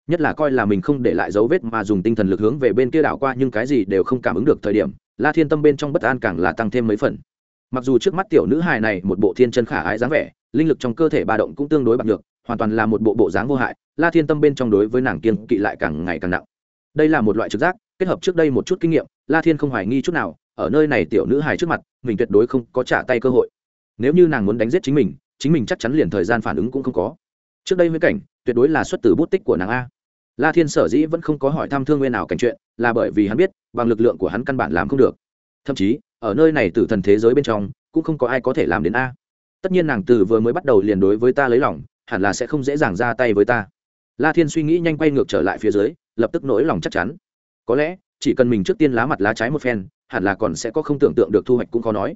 Nhất là coi là mình không để lại dấu vết mà dùng tinh thần lực hướng về bên kia đảo qua, nhưng cái gì đều không cảm ứng được thời điểm, la thiên tâm bên trong bất an càng là tăng thêm mấy phần mặc dù trước mắt tiểu nữ hài này một bộ thiên chân khả ái dáng vẻ, linh lực trong cơ thể ba động cũng tương đối bạc được hoàn toàn là một bộ bộ dáng vô hại, la thiên tâm bên trong đối với nàng kiên kỵ lại càng ngày càng nặng. Đây là một loại trực giác, kết hợp trước đây một chút kinh nghiệm, la thiên không hoài nghi chút nào, ở nơi này tiểu nữ hài trước mặt, mình tuyệt đối không có trả tay cơ hội. Nếu như nàng muốn đánh giết chính mình chính mình chắc chắn liền thời gian phản ứng cũng không có. Trước đây với cảnh, tuyệt đối là xuất từ bút tích của nàng a. La thiên sở dĩ vẫn không có hỏi thăm thương nguyên nào cảnh chuyện, là bởi vì hắn biết, bằng lực lượng của hắn căn bản làm không được. Thậm chí ở nơi này tử thần thế giới bên trong, cũng không có ai có thể làm đến a. Tất nhiên nàng từ vừa mới bắt đầu liền đối với ta lấy lòng, hẳn là sẽ không dễ dàng ra tay với ta. La thiên suy nghĩ nhanh quay ngược trở lại phía dưới, lập tức nỗi lòng chắc chắn. Có lẽ, chỉ cần mình trước tiên lá mặt lá trái một phen, hẳn là còn sẽ có không tưởng tượng được thu hoạch cũng khó nói.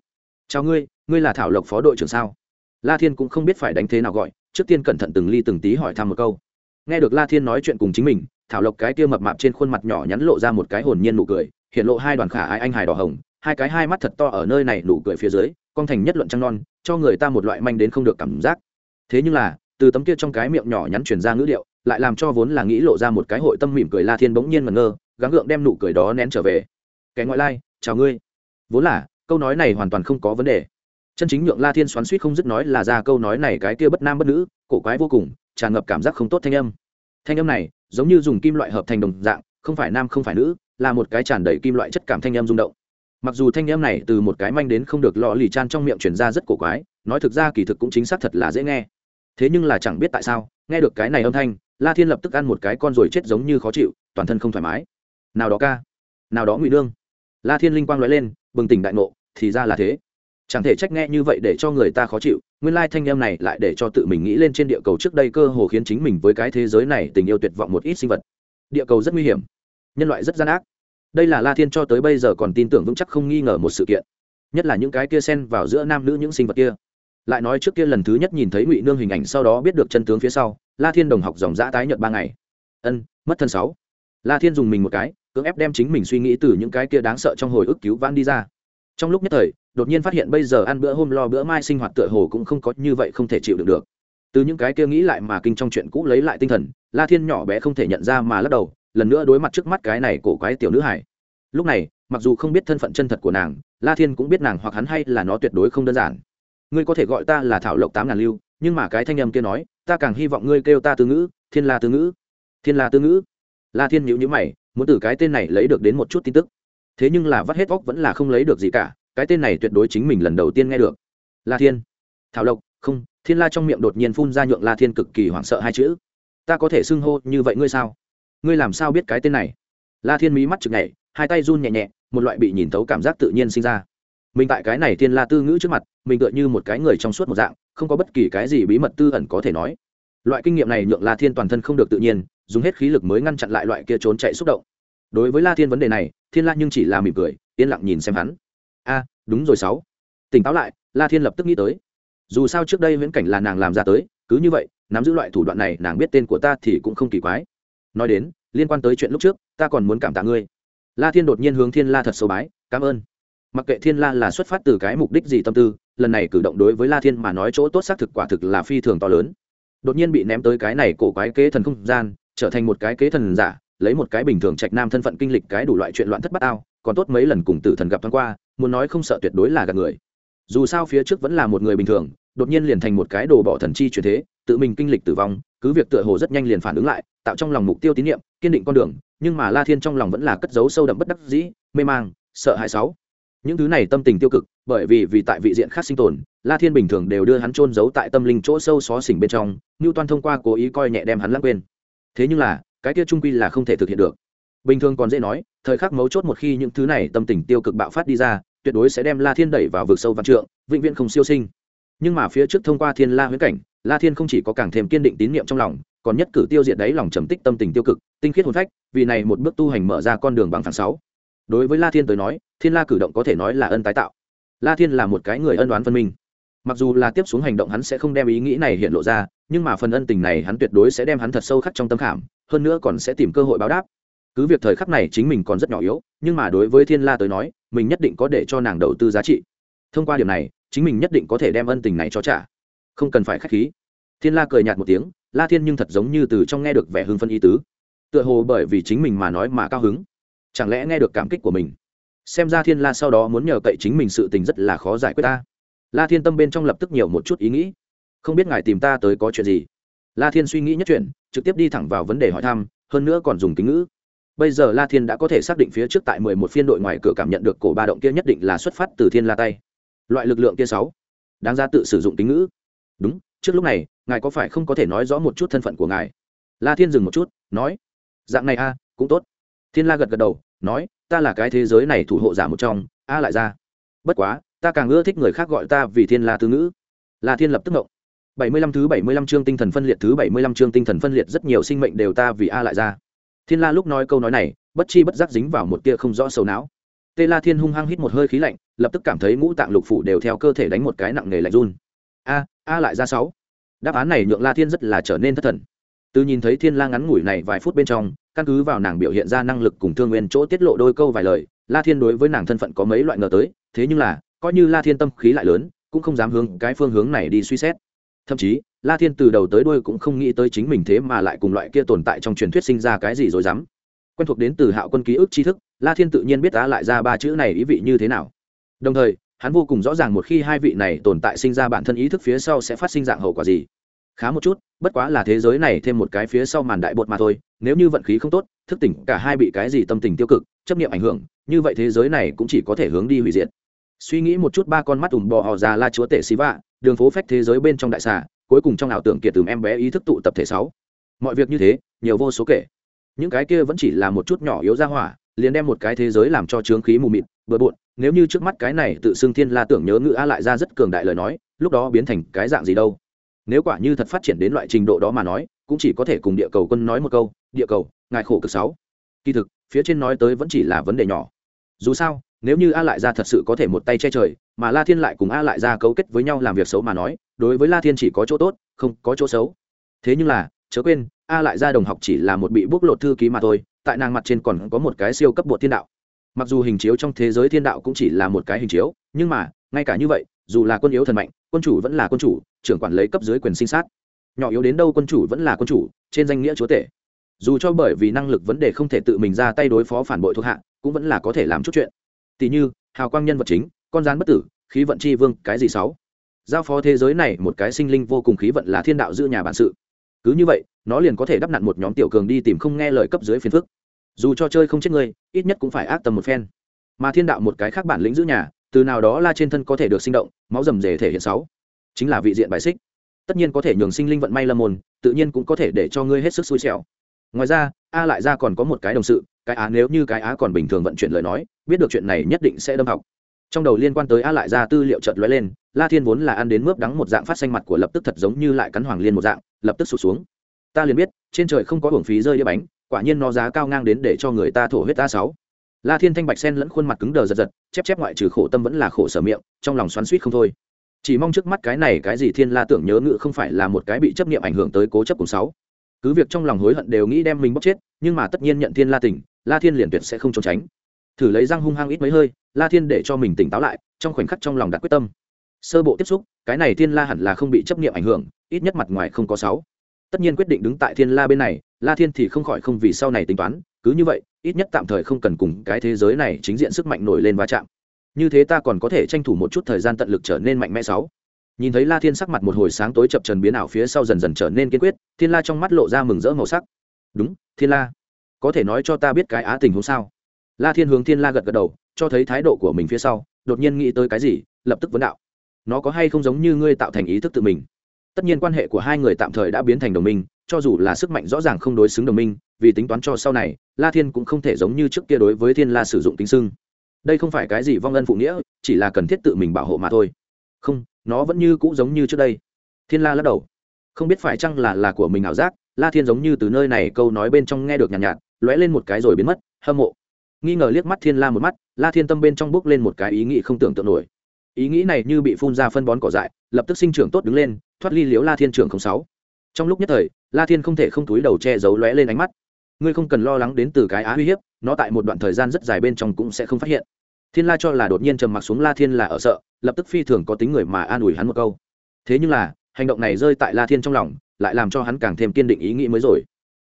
Chào ngươi ngươi là thảo lộc phó đội trưởng sao? La thiên cũng không biết phải đánh thế nào gọi, trước tiên cẩn thận từng ly từng tí hỏi thăm một câu. Nghe được la thiên nói chuyện cùng chính mình, thảo lộc cái tia mập mạp trên khuôn mặt nhỏ nhắn lộ ra một cái hồn nhiên nụ cười, hiện lộ hai đoàn khả ai anh hài đỏ hồng hai cái hai mắt thật to ở nơi này nụ cười phía dưới, con thành nhất luận trăng non, cho người ta một loại manh đến không được cảm giác. Thế nhưng là, từ tấm kia trong cái miệng nhỏ nhắn truyền ra ngữ điệu, lại làm cho vốn là nghĩ lộ ra một cái hội tâm mỉm cười la thiên bỗng nhiên ngẩn ngơ, gắng gượng đem nụ cười đó nén trở về. Kẻ ngoại lai, chào ngươi. Vốn là, câu nói này hoàn toàn không có vấn đề. Chân chính nhượng la thiên xoắn suýt không dứt nói là ra câu nói này cái kia bất nam bất nữ, cổ quái vô cùng, tràn ngập cảm giác không tốt thanh âm. Thanh âm này, giống như dùng kim loại hợp thành đồng dạng, không phải nam không phải nữ, là một cái tràn đầy kim loại chất cảm thanh âm rung động mặc dù thanh em này từ một cái manh đến không được lọ lì chan trong miệng chuyển ra rất cổ quái, nói thực ra kỳ thực cũng chính xác thật là dễ nghe. Thế nhưng là chẳng biết tại sao, nghe được cái này âm thanh, la thiên lập tức ăn một cái con rồi chết giống như khó chịu, toàn thân không thoải mái. Nào đó ca, nào đó ngụy nương. La thiên linh quang nói lên, bừng tỉnh đại ngộ, thì ra là thế. Chẳng thể trách nghe như vậy để cho người ta khó chịu, nguyên lai thanh em này lại để cho tự mình nghĩ lên trên địa cầu trước đây cơ hồ khiến chính mình với cái thế giới này tình yêu tuyệt vọng một ít sinh vật. Địa cầu rất nguy hiểm, nhân loại rất gian ác đây là la thiên cho tới bây giờ còn tin tưởng vững chắc không nghi ngờ một sự kiện, nhất là những cái kia xen vào giữa nam nữ những sinh vật kia. Lại nói trước kia lần thứ nhất nhìn thấy ngụy nương hình ảnh sau đó biết được chân tướng phía sau, la thiên đồng học dòng giã tái nhợt ba ngày. Ân, mất thân sáu. La thiên dùng mình một cái, cưỡng ép đem chính mình suy nghĩ từ những cái kia đáng sợ trong hồi ức cứu vãn đi ra. Trong lúc nhất thời, đột nhiên phát hiện bây giờ ăn bữa hôm lo bữa mai sinh hoạt tựa hồ cũng không có như vậy không thể chịu được được. Từ những cái kia nghĩ lại mà kinh trong chuyện cũ lấy lại tinh thần, la thiên nhỏ bé không thể nhận ra mà lắc đầu lần nữa đối mặt trước mắt cái này cổ quái tiểu nữ hải. Lúc này, mặc dù không biết thân phận chân thật của nàng, la thiên cũng biết nàng hoặc hắn hay là nó tuyệt đối không đơn giản. Ngươi có thể gọi ta là thảo lộc tám ngàn lưu, nhưng mà cái thanh âm kia nói, ta càng hy vọng ngươi kêu ta tư ngữ, thiên la tư ngữ. Thiên la tư ngữ. La thiên nhữ nhữ mày, muốn từ cái tên này lấy được đến một chút tin tức. Thế nhưng là vắt hết óc vẫn là không lấy được gì cả, cái tên này tuyệt đối chính mình lần đầu tiên nghe được. La thiên. Thảo lộc, không, thiên la trong miệng đột nhiên phun ra nhượng la thiên cực kỳ hoảng sợ hai chữ. Ta có thể xưng hô như vậy ngươi sao? Ngươi làm sao biết cái tên này? La thiên mỹ mắt chực nhảy, hai tay run nhẹ nhẹ, một loại bị nhìn tấu cảm giác tự nhiên sinh ra. Mình tại cái này thiên la tư ngữ trước mặt, mình tựa như một cái người trong suốt một dạng, không có bất kỳ cái gì bí mật tư ẩn có thể nói. Loại kinh nghiệm này nhượng la thiên toàn thân không được tự nhiên, dùng hết khí lực mới ngăn chặn lại loại kia trốn chạy xúc động. Đối với la thiên vấn đề này, thiên la nhưng chỉ là mỉm cười, yên lặng nhìn xem hắn. A, đúng rồi sáu. Tỉnh táo lại, la thiên lập tức nghĩ tới. Dù sao trước đây viễn cảnh là nàng làm ra tới, cứ như vậy, nắm giữ loại thủ đoạn này, nàng biết tên của ta thì cũng không kỳ quái nói đến, liên quan tới chuyện lúc trước, ta còn muốn cảm tạ ngươi. La thiên đột nhiên hướng thiên la thật sâu bái, cảm ơn. Mặc kệ thiên la là xuất phát từ cái mục đích gì tâm tư, lần này cử động đối với la thiên mà nói chỗ tốt xác thực quả thực là phi thường to lớn. Đột nhiên bị ném tới cái này cổ quái kế thần không gian, trở thành một cái kế thần giả, lấy một cái bình thường trạch nam thân phận kinh lịch cái đủ loại chuyện loạn thất bát ao, còn tốt mấy lần cùng tử thần gặp thoáng qua, muốn nói không sợ tuyệt đối là gặp người. Dù sao phía trước vẫn là một người bình thường, đột nhiên liền thành một cái đồ bỏ thần chi chuyển thế, tự mình kinh lịch tử vong cứ việc tựa hồ rất nhanh liền phản ứng lại, tạo trong lòng mục tiêu tín nhiệm, kiên định con đường, nhưng mà la thiên trong lòng vẫn là cất giấu sâu đậm bất đắc dĩ, mê mang, sợ hãi sáu. Những thứ này tâm tình tiêu cực, bởi vì vì tại vị diện khác sinh tồn, la thiên bình thường đều đưa hắn trôn giấu tại tâm linh chỗ sâu xó xỉnh bên trong như toan thông qua cố ý coi nhẹ đem hắn lãng quên. Thế nhưng là, cái kia trung quy là không thể thực hiện được. Bình thường còn dễ nói, thời khắc mấu chốt một khi những thứ này tâm tình tiêu cực bạo phát đi ra, tuyệt đối sẽ đem la thiên đẩy vào vực sâu văn trượng, vĩnh viễn không siêu sinh nhưng mà phía trước thông qua thiên la huyễn cảnh, la thiên không chỉ có càng thêm kiên định tín nhiệm trong lòng, còn nhất cử tiêu diệt đáy lòng trầm tích tâm tình tiêu cực, tinh khiết hồn phách, vì này một bước tu hành mở ra con đường bằng phản sáu. Đối với la thiên tới nói, thiên la cử động có thể nói là ân tái tạo. La thiên là một cái người ân đoán phân minh. Mặc dù là tiếp xuống hành động hắn sẽ không đem ý nghĩ này hiện lộ ra, nhưng mà phần ân tình này hắn tuyệt đối sẽ đem hắn thật sâu khắc trong tâm khảm, hơn nữa còn sẽ tìm cơ hội báo đáp. Cứ việc thời khắc này chính mình còn rất nhỏ yếu, nhưng mà đối với thiên la tới nói, mình nhất định có để cho nàng đầu tư giá trị. Thông qua điểm này chính mình nhất định có thể đem ân tình này cho trả. Không cần phải k h á c h khí. Thiên la cười nhạt một tiếng, la thiên nhưng thật giống như từ trong nghe được vẻ hưng phân ý tứ. Tựa hồ bởi vì chính mình mà nói mà cao hứng. Chẳng lẽ nghe được cảm kích của mình? Xem ra thiên la sau đó muốn nhờ cậy chính mình sự tình rất là khó giải quyết ta. La thiên tâm bên trong lập tức nhiều một chút ý nghĩ. Không biết ngài tìm ta tới có chuyện gì? La thiên suy nghĩ nhất chuyện, trực tiếp đi thẳng vào vấn đề hỏi thăm, hơn nữa còn dùng kính ngữ. Bây giờ la thiên đã có thể xác định phía trước tại mười một phiên đội ngoài cửa cảm nhận được cổ ba động kia nhất định là xuất phát từ thiên la tay loại lực lượng kia sáu, đáng ra tự sử dụng tính ngữ. Đúng, trước lúc này, ngài có phải không có thể nói rõ một chút thân phận của ngài? La thiên dừng một chút, nói, dạng này a cũng tốt. Thiên la gật gật đầu, nói, ta là cái thế giới này thủ hộ giả một trong, a lại ra. Bất quá, ta càng ưa thích người khác gọi ta vì thiên la tư ngữ. La thiên lập tức ngộng bảy mươi lăm thứ bảy mươi lăm chương tinh thần phân liệt thứ bảy mươi lăm chương tinh thần phân liệt rất nhiều sinh mệnh đều ta vì a lại ra. Thiên la lúc nói câu nói này, bất chi bất giác dính vào một tia không rõ sầu não. Tê la thiên hung hăng hít một hơi khí lạnh lập tức cảm thấy ngũ tạng lục phủ đều theo cơ thể đánh một cái nặng nề lạnh run. A a lại ra sáu. Đáp án này nhượng la thiên rất là trở nên thất thần. Từ nhìn thấy thiên la ngắn ngủi này vài phút bên trong, căn cứ vào nàng biểu hiện ra năng lực cùng thương nguyên chỗ tiết lộ đôi câu vài lời, la thiên đối với nàng thân phận có mấy loại ngờ tới, thế nhưng là, coi như la thiên tâm khí lại lớn, cũng không dám hướng cái phương hướng này đi suy xét. Thậm chí, la thiên từ đầu tới đuôi cũng không nghĩ tới chính mình thế mà lại cùng loại kia tồn tại trong truyền thuyết sinh ra cái gì rồi dám quen thuộc đến từ hạo quân ký ức tri thức, la thiên tự nhiên biết á lại ra ba chữ này ý vị như thế nào đồng thời, hắn vô cùng rõ ràng một khi hai vị này tồn tại sinh ra bản thân ý thức phía sau sẽ phát sinh dạng hậu quả gì. Khá một chút, bất quá là thế giới này thêm một cái phía sau màn đại bột mà thôi, nếu như vận khí không tốt, thức tỉnh cả hai bị cái gì tâm tình tiêu cực, chấp nghiệm ảnh hưởng, như vậy thế giới này cũng chỉ có thể hướng đi hủy diệt. Suy nghĩ một chút ba con mắt ủng bò họ già la chúa tể xí vạ, đường phố phách thế giới bên trong đại xà, cuối cùng trong ảo tưởng kiệt từ em bé ý thức tụ tập thể sáu. Mọi việc như thế, nhiều vô số kể. Những cái kia vẫn chỉ là một chút nhỏ yếu ra hỏa, liền đem một cái thế giới làm cho trướng khí mù mịt, bừa bộn nếu như trước mắt cái này tự xưng thiên la tưởng nhớ ngữ a lại ra rất cường đại lời nói, lúc đó biến thành cái dạng gì đâu? Nếu quả như thật phát triển đến loại trình độ đó mà nói, cũng chỉ có thể cùng địa cầu quân nói một câu, địa cầu, ngài khổ cực sáu. Kỳ thực, phía trên nói tới vẫn chỉ là vấn đề nhỏ. Dù sao, nếu như a lại ra thật sự có thể một tay che trời, mà la thiên lại cùng a lại ra cấu kết với nhau làm việc xấu mà nói, đối với la thiên chỉ có chỗ tốt, không có chỗ xấu. Thế nhưng là, chớ quên, a lại ra đồng học chỉ là một bị bóc lột thư ký mà thôi, tại nàng mặt trên còn có một cái siêu cấp bột thiên đạo mặc dù hình chiếu trong thế giới thiên đạo cũng chỉ là một cái hình chiếu, nhưng mà, ngay cả như vậy, dù là quân yếu thần mạnh, quân chủ vẫn là quân chủ, trưởng quản lấy cấp dưới quyền sinh sát. Nhỏ yếu đến đâu quân chủ vẫn là quân chủ, trên danh nghĩa chúa tể. Dù cho bởi vì năng lực vấn đề không thể tự mình ra tay đối phó phản bội thuộc hạ, cũng vẫn là có thể làm chút chuyện. Tỷ như, hào quang nhân vật chính, con rán bất tử, khí vận chi vương, cái gì sáu? Giao phó thế giới này một cái sinh linh vô cùng khí vận là thiên đạo giữ nhà bản sự. Cứ như vậy, nó liền có thể đắp nặn một nhóm tiểu cường đi tìm không nghe lời cấp dưới phiền phức dù cho chơi không chết người ít nhất cũng phải ác tầm một phen. Mà thiên đạo một cái khác bản lĩnh giữ nhà, từ nào đó la trên thân có thể được sinh động, máu rầm rề thể hiện sáu. Chính là vị diện bài xích. Tất nhiên có thể nhường sinh linh vận may lâm môn, tự nhiên cũng có thể để cho ngươi hết sức xui xẻo. Ngoài ra, a lại ra còn có một cái đồng sự, cái á nếu như cái á còn bình thường vận chuyển lời nói, biết được chuyện này nhất định sẽ đâm học. Trong đầu liên quan tới a lại ra tư liệu chợt lóe lên, la thiên vốn là ăn đến mướp đắng một dạng phát xanh mặt của lập tức thật giống như lại cắn hoàng liên một dạng, lập tức sụt xuống. Ta liền biết, trên trời không có hưởng phí rơi đĩa bánh quả nhiên nó giá cao ngang đến để cho người ta thổ huyết a sáu. La thiên thanh bạch sen lẫn khuôn mặt cứng đờ giật giật, chép chép ngoại trừ khổ tâm vẫn là khổ sở miệng, trong lòng xoắn suýt không thôi. Chỉ mong trước mắt cái này, cái gì thiên la tưởng nhớ ngự không phải là một cái bị chấp nghiệm ảnh hưởng tới cố chấp cùng sáu. Cứ việc trong lòng hối hận đều nghĩ đem mình bóc chết, nhưng mà tất nhiên nhận thiên la tỉnh, la thiên liền tuyệt sẽ không trốn tránh. Thử lấy răng hung hăng ít mấy hơi, la thiên để cho mình tỉnh táo lại, trong khoảnh khắc trong lòng đặt quyết tâm. Sơ bộ tiếp xúc, cái này thiên la hẳn là không bị chấp nghiệm ảnh hưởng, ít nhất mặt ngoài không có sáu. Tất nhiên quyết định đứng tại thiên la bên này la thiên thì không khỏi không vì sau này tính toán, cứ như vậy, ít nhất tạm thời không cần cùng cái thế giới này chính diện sức mạnh nổi lên va chạm. Như thế ta còn có thể tranh thủ một chút thời gian tận lực trở nên mạnh mẽ sáu. Nhìn thấy la thiên sắc mặt một hồi sáng tối chập trần biến ảo phía sau dần dần trở nên kiên quyết, thiên la trong mắt lộ ra mừng rỡ màu sắc. Đúng, thiên la. Có thể nói cho ta biết cái á tình huống sao? La thiên hướng thiên la gật gật đầu, cho thấy thái độ của mình phía sau, đột nhiên nghĩ tới cái gì, lập tức vấn đạo. Nó có hay không giống như ngươi tạo thành ý thức tự mình? Tất nhiên quan hệ của hai người tạm thời đã biến thành đồng minh cho dù là sức mạnh rõ ràng không đối xứng đồng minh vì tính toán cho sau này la thiên cũng không thể giống như trước kia đối với thiên la sử dụng tính xưng. đây không phải cái gì vong ân phụ nghĩa chỉ là cần thiết tự mình bảo hộ mà thôi. Không nó vẫn như cũ giống như trước đây. Thiên la lắc đầu. Không biết phải chăng là là của mình ảo giác la thiên giống như từ nơi này câu nói bên trong nghe được nhàn nhạt, nhạt lóe lên một cái rồi biến mất hâm mộ. Nghi ngờ liếc mắt thiên la một mắt la thiên tâm bên trong bước lên một cái ý nghĩ không tưởng tượng nổi. Ý nghĩ này như bị phun ra phân bón cỏ dại lập tức sinh trưởng tốt đứng lên thoát ly liếu la thiên trưởng không sáu trong lúc nhất thời, la thiên không thể không túi đầu che giấu lóe lên ánh mắt. Ngươi không cần lo lắng đến từ cái á uy hiếp, nó tại một đoạn thời gian rất dài bên trong cũng sẽ không phát hiện. Thiên la cho là đột nhiên trầm mặc xuống la thiên là ở sợ, lập tức phi thường có tính người mà an ủi hắn một câu. Thế nhưng là, hành động này rơi tại la thiên trong lòng, lại làm cho hắn càng thêm kiên định ý nghĩ mới rồi.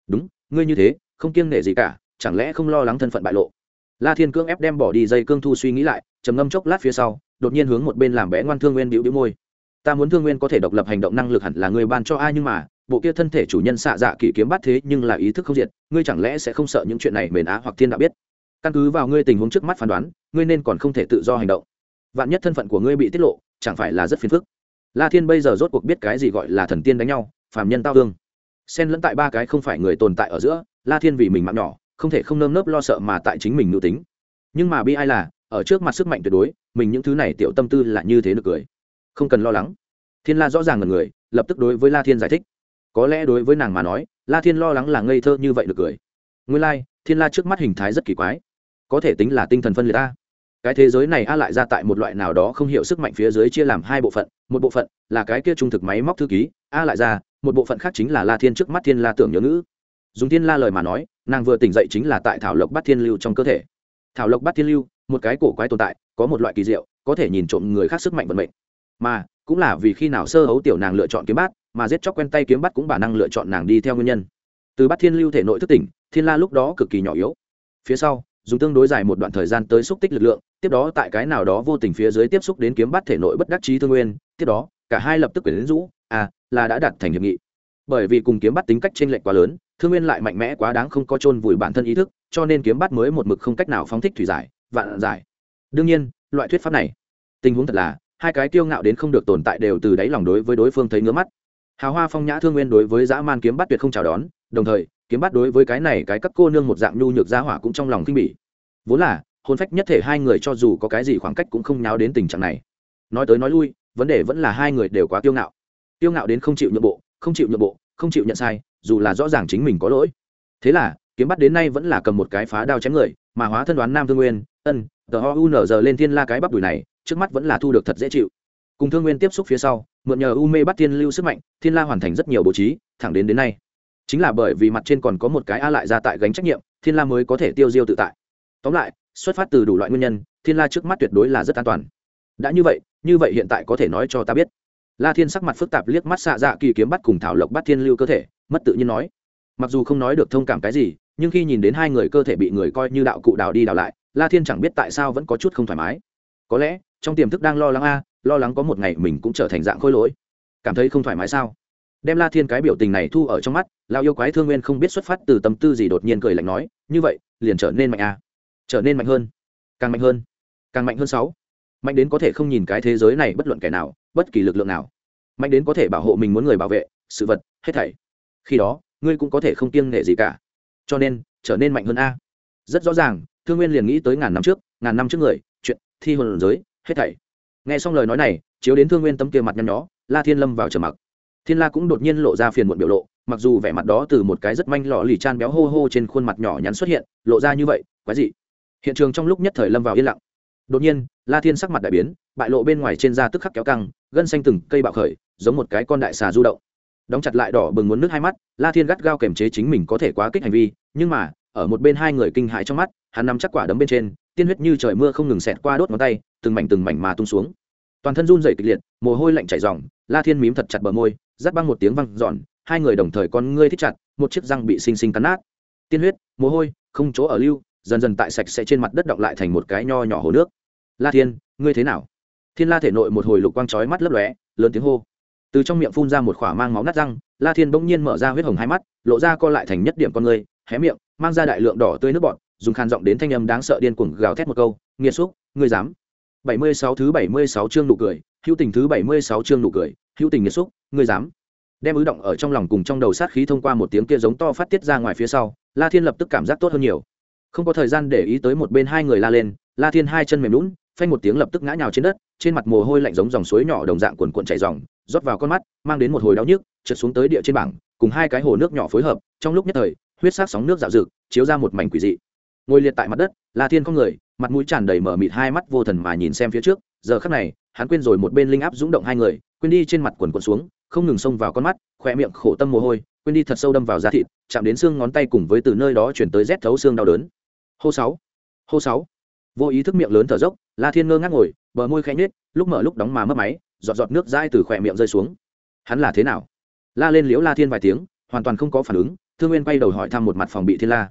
Đúng, ngươi như thế, không kiêng nể gì cả, chẳng lẽ không lo lắng thân phận bại lộ? La thiên cưỡng ép đem bỏ đi dây cương thu suy nghĩ lại, trầm ngâm chốc lát phía sau, đột nhiên hướng một bên làm bé ngoan thương nguyên bĩu bĩu môi ta muốn thương nguyên có thể độc lập hành động năng lực hẳn là người ban cho ai nhưng mà, bộ kia thân thể chủ nhân xạ dạ kỷ kiếm bắt thế nhưng là ý thức không diệt, ngươi chẳng lẽ sẽ không sợ những chuyện này mền á hoặc thiên đã biết? Căn cứ vào ngươi tình huống trước mắt phán đoán, ngươi nên còn không thể tự do hành động. Vạn nhất thân phận của ngươi bị tiết lộ, chẳng phải là rất phiền phức. La thiên bây giờ rốt cuộc biết cái gì gọi là thần tiên đánh nhau, phàm nhân tao thương. Xen lẫn tại ba cái không phải người tồn tại ở giữa, la thiên vì mình mạng nhỏ, không thể không nơm nớp lo sợ mà tại chính mình nữ tính. Nhưng mà bi ai là, ở trước mặt sức mạnh tuyệt đối, mình những thứ này tiểu tâm tư là như thế được cười không cần lo lắng. Thiên la rõ ràng là người lập tức đối với la thiên giải thích. Có lẽ đối với nàng mà nói la thiên lo lắng là ngây thơ như vậy được cười. Nguyên lai、like, thiên la trước mắt hình thái rất kỳ quái. Có thể tính là tinh thần phân liệt a. Cái thế giới này a lại ra tại một loại nào đó không hiểu sức mạnh phía dưới chia làm hai bộ phận một bộ phận là cái kia trung thực máy móc thư ký a lại ra một bộ phận khác chính là la thiên trước mắt thiên la tưởng nhớ ngữ. Dùng thiên la lời mà nói nàng vừa tỉnh dậy chính là tại thảo lộc bắt thiên lưu trong cơ thể. Thảo lộc bắt thiên lưu một cái cổ quái tồn tại có một loại kỳ diệu có thể nhìn trộm người khác sức mạnh vận mệnh mà cũng là vì khi nào sơ hấu tiểu nàng lựa chọn kiếm bát, mà giết chóc quen tay kiếm bát cũng bản năng lựa chọn nàng đi theo nguyên nhân. Từ bắt thiên lưu thể nội thức tỉnh, thiên la lúc đó cực kỳ nhỏ yếu. Phía sau, dùng tương đối dài một đoạn thời gian tới xúc tích lực lượng, tiếp đó tại cái nào đó vô tình phía dưới tiếp xúc đến kiếm bát thể nội bất đắc trí thương nguyên, tiếp đó, cả hai lập tức quyển rũ à là đã đặt thành hiệp nghị. Bởi vì cùng kiếm bắt tính cách t r ê n lệch quá lớn, thương nguyên lại mạnh mẽ quá đáng không có chôn vùi bản thân ý thức, cho nên kiếm bắt mới một mực không cách nào phóng thích thủy giải, vạn giải. Đương nhiên, loại thuyết pháp này, tình huống thật là hai cái kiêu ngạo đến không được tồn tại đều từ đáy lòng đối với đối phương thấy ngứa mắt. Hào hoa phong nhã thương nguyên đối với dã man kiếm bắt tuyệt không chào đón, đồng thời, kiếm bắt đối với cái này cái các cô nương một dạng nhu nhược gia hỏa cũng trong lòng kinh bỉ. Vốn là hôn phách nhất thể hai người cho dù có cái gì khoảng cách cũng không nháo đến tình trạng này. Nói tới nói lui, vấn đề vẫn là hai người đều quá kiêu ngạo. Kiêu ngạo đến không chịu nhượng bộ, không chịu nhượng bộ, không chịu nhận sai, dù là rõ ràng chính mình có lỗi. Thế là, kiếm bắt đến nay vẫn là cầm một cái phá đao chém người, mà hóa thân đoán nam thương nguyên, ân, tờ ho u nở giờ lên thiên la cái bắp đùi này trước mắt vẫn là thu được thật dễ chịu. Cùng thương nguyên tiếp xúc phía sau, mượn nhờ u mê bắt thiên lưu sức mạnh, thiên la hoàn thành rất nhiều bố trí, thẳng đến đến nay. Chính là bởi vì mặt trên còn có một cái a lại ra tại gánh trách nhiệm, thiên la mới có thể tiêu diêu tự tại. Tóm lại, xuất phát từ đủ loại nguyên nhân, thiên la trước mắt tuyệt đối là rất an toàn. Đã như vậy như vậy hiện tại có thể nói cho ta biết. La thiên sắc mặt phức tạp liếc mắt xạ dạ kỳ kiếm bắt cùng thảo lộc bắt thiên lưu cơ thể, mất tự nhiên nói. Mặc dù không nói được thông cảm cái gì, nhưng khi nhìn đến hai người cơ thể bị người coi như đạo cụ đào đi đào lại, la thiên chẳng biết tại sao vẫn có chút không thoải mái. Có lẽ trong tiềm thức đang lo lắng a, lo lắng có một ngày mình cũng trở thành dạng khôi lỗi. Cảm thấy không thoải mái sao? Đem la thiên cái biểu tình này thu ở trong mắt lao yêu quái thương nguyên không biết xuất phát từ tâm tư gì đột nhiên cười lạnh nói, như vậy, liền trở nên mạnh a. Trở nên mạnh hơn. Càng mạnh hơn. Càng mạnh hơn sáu. Mạnh đến có thể không nhìn cái thế giới này bất luận kẻ nào, bất kỳ lực lượng nào. Mạnh đến có thể bảo hộ mình muốn người bảo vệ, sự vật, hết thảy. Khi đó, ngươi cũng có thể không kiêng nể gì cả. Cho nên, trở nên mạnh hơn a. Rất rõ ràng, thương nguyên liền nghĩ tới ngàn năm trước, ngàn năm trước người, chuyện thi hồn giới hết thảy. Nghe xong lời nói này, chiếu đến thương nguyên tấm kia mặt nhăn nhó, la thiên lâm vào trầm mặc. Thiên la cũng đột nhiên lộ ra phiền muộn biểu lộ, mặc dù vẻ mặt đó từ một cái rất manh lọ lì chan béo hô hô trên khuôn mặt nhỏ nhắn xuất hiện, lộ ra như vậy, quái dị. Hiện trường trong lúc nhất thời lâm vào yên lặng. Đột nhiên, la thiên sắc mặt đại biến, bại lộ bên ngoài trên da tức khắc kéo căng, gân xanh từng cây bạo khởi, giống một cái con đại xà du động. Đóng chặt lại đỏ bừng muốn nước hai mắt, la thiên gắt gao kềm chế chính mình có thể quá kích hành vi, nhưng mà ở một bên hai người kinh hãi trong mắt, hắn nắm chắc quả đấm bên trên, tiên huyết như trời mưa không ngừng xẹt qua đốt ngón tay, từng mảnh từng mảnh mà tung xuống. Toàn thân run rẩy kịch liệt, mồ hôi lạnh chảy ròng, la thiên mím thật chặt bờ môi rát băng một tiếng văng giòn hai người đồng thời con ngươi thích chặt, một chiếc răng bị xinh xinh cắn nát. Tiên huyết, mồ hôi, không chỗ ở lưu, dần dần tại sạch sẽ trên mặt đất động lại thành một cái nho nhỏ hồ nước. La thiên, ngươi thế nào? Thiên la thể nội một hồi lục quang chói mắt lấp lóe, lớn tiếng hô. Từ trong miệng phun ra một khỏa mang máu nát răng, la thiên bỗng nhiên mở ra huyết hồng hai mắt, lộ ra co lại thành nhất điểm con người hé miệng, mang ra đại lượng đỏ tươi nước bọt, dùng khàn giọng đến thanh âm đáng sợ điên cuồng gào thét một câu, nghiệt xúc, ngươi dám. Bảy mươi sáu thứ bảy mươi sáu chương nụ cười, hữu tình thứ bảy mươi sáu chương nụ cười, hữu tình nghiệt xúc, ngươi dám. Đem ứ động ở trong lòng cùng trong đầu sát khí thông qua một tiếng kia giống to phát tiết ra ngoài phía sau, la thiên lập tức cảm giác tốt hơn nhiều. Không có thời gian để ý tới một bên hai người la lên, la thiên hai chân mềm lún phanh một tiếng lập tức ngã nhào trên đất, trên mặt mồ hôi lạnh giống dòng suối nhỏ đồng dạng quần cuộn chảy dòng, rót vào con mắt, mang đến một hồi đau nhức, trượt xuống tới địa trên bảng, cùng hai cái hồ nước nhỏ phối hợp, trong lúc nhất thời huyết sắc sóng nước dạo dực chiếu ra một mảnh quỷ dị. Ngồi liệt tại mặt đất, la thiên con người, mặt mũi tràn đầy mở mịt hai mắt vô thần mà nhìn xem phía trước. Giờ khắc này, hắn quên rồi một bên linh áp rúng động hai người, quên đi trên mặt quần quần xuống, không ngừng xông vào con mắt, khỏe miệng khổ tâm mồ hôi, quên đi thật sâu đâm vào da thịt, chạm đến xương ngón tay cùng với từ nơi đó chuyển tới rét thấu xương đau đớn. Hô sáu hô sáu. Vô ý thức miệng lớn thở dốc, la thiên ngơ ngác ngồi, bờ môi khẽ nhếch, lúc mở lúc đóng mà mất máy, giọt giọt nước dai từ khỏe miệng rơi xuống. Hắn là thế nào? La lên liễu la thiên vài tiếng, hoàn toàn không có phản ứng thương nguyên quay đầu hỏi thăm một mặt phòng bị thiên la.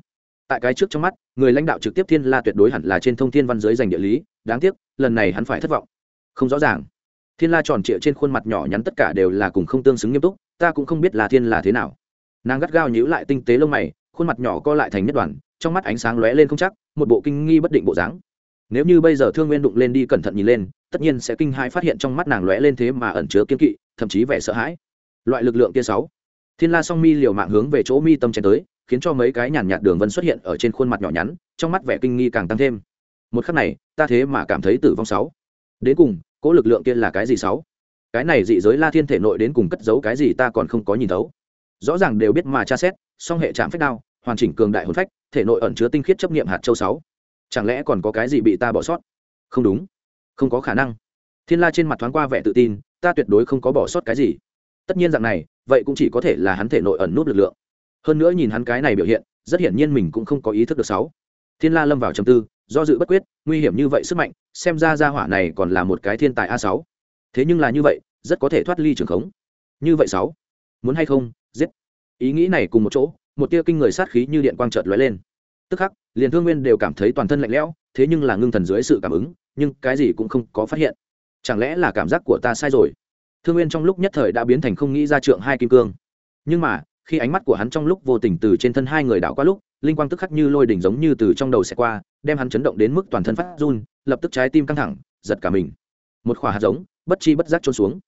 Tại cái trước trong mắt, người lãnh đạo trực tiếp thiên la tuyệt đối hẳn là trên thông thiên văn giới giành địa lý, đáng tiếc, lần này hắn phải thất vọng. Không rõ ràng. Thiên la tròn trịa trên khuôn mặt nhỏ nhắn tất cả đều là cùng không tương xứng nghiêm túc, ta cũng không biết là thiên là thế nào. Nàng gắt gao nhíu lại tinh tế lông mày, khuôn mặt nhỏ co lại thành nhất đoàn, trong mắt ánh sáng lóe lên không chắc, một bộ kinh nghi bất định bộ dáng. Nếu như bây giờ thương nguyên đụng lên đi cẩn thận nhìn lên, tất nhiên sẽ kinh hãi phát hiện trong mắt nàng lóe lên thế mà ẩn chứa kiên kỵ, thậm chí vẻ sợ hãi. Loại lực lượng kia sáu thiên la song mi liều mạng hướng về chỗ mi tâm chén tới, khiến cho mấy cái nhàn nhạt đường vân xuất hiện ở trên khuôn mặt nhỏ nhắn, trong mắt vẻ kinh nghi càng tăng thêm. Một khắc này, ta thế mà cảm thấy tử vong sáu. Đến cùng, cỗ lực lượng kia là cái gì sáu? Cái này dị giới la thiên thể nội đến cùng cất giấu cái gì ta còn không có nhìn thấu. Rõ ràng đều biết mà tra xét, song hệ chạm phách đao, hoàn chỉnh cường đại hồn phách, thể nội ẩn chứa tinh khiết chấp nghiệm hạt châu sáu. Chẳng lẽ còn có cái gì bị ta bỏ sót? Không đúng. Không có khả năng. Thiên la trên mặt thoáng qua vẻ tự tin, ta tuyệt đối không có bỏ sót cái gì. Tất nhiên dạng này vậy cũng chỉ có thể là hắn thể nội ẩn nút lực lượng. Hơn nữa nhìn hắn cái này biểu hiện, rất hiển nhiên mình cũng không có ý thức được sáu. Thiên la lâm vào trầm tư, do dự bất quyết, nguy hiểm như vậy sức mạnh, xem ra ra hỏa này còn là một cái thiên tài a sáu. Thế nhưng là như vậy, rất có thể thoát ly trường khống. Như vậy sáu, muốn hay không, giết. Ý nghĩ này cùng một chỗ, một tia kinh người sát khí như điện quang chợt lóe lên. Tức khắc, liền thương nguyên đều cảm thấy toàn thân lạnh lẽo, thế nhưng là ngưng thần dưới sự cảm ứng, nhưng cái gì cũng không có phát hiện. Chẳng lẽ là cảm giác của ta sai rồi? Thương nguyên trong lúc nhất thời đã biến thành không nghĩ ra trượng hai kim cương. Nhưng mà, khi ánh mắt của hắn trong lúc vô tình từ trên thân hai người đảo qua lúc, linh quang tức khắc như lôi đỉnh giống như từ trong đầu xẻ qua, đem hắn chấn động đến mức toàn thân phát run, lập tức trái tim căng thẳng, giật cả mình. Một khỏa hạt giống, bất chi bất giác trôn xuống.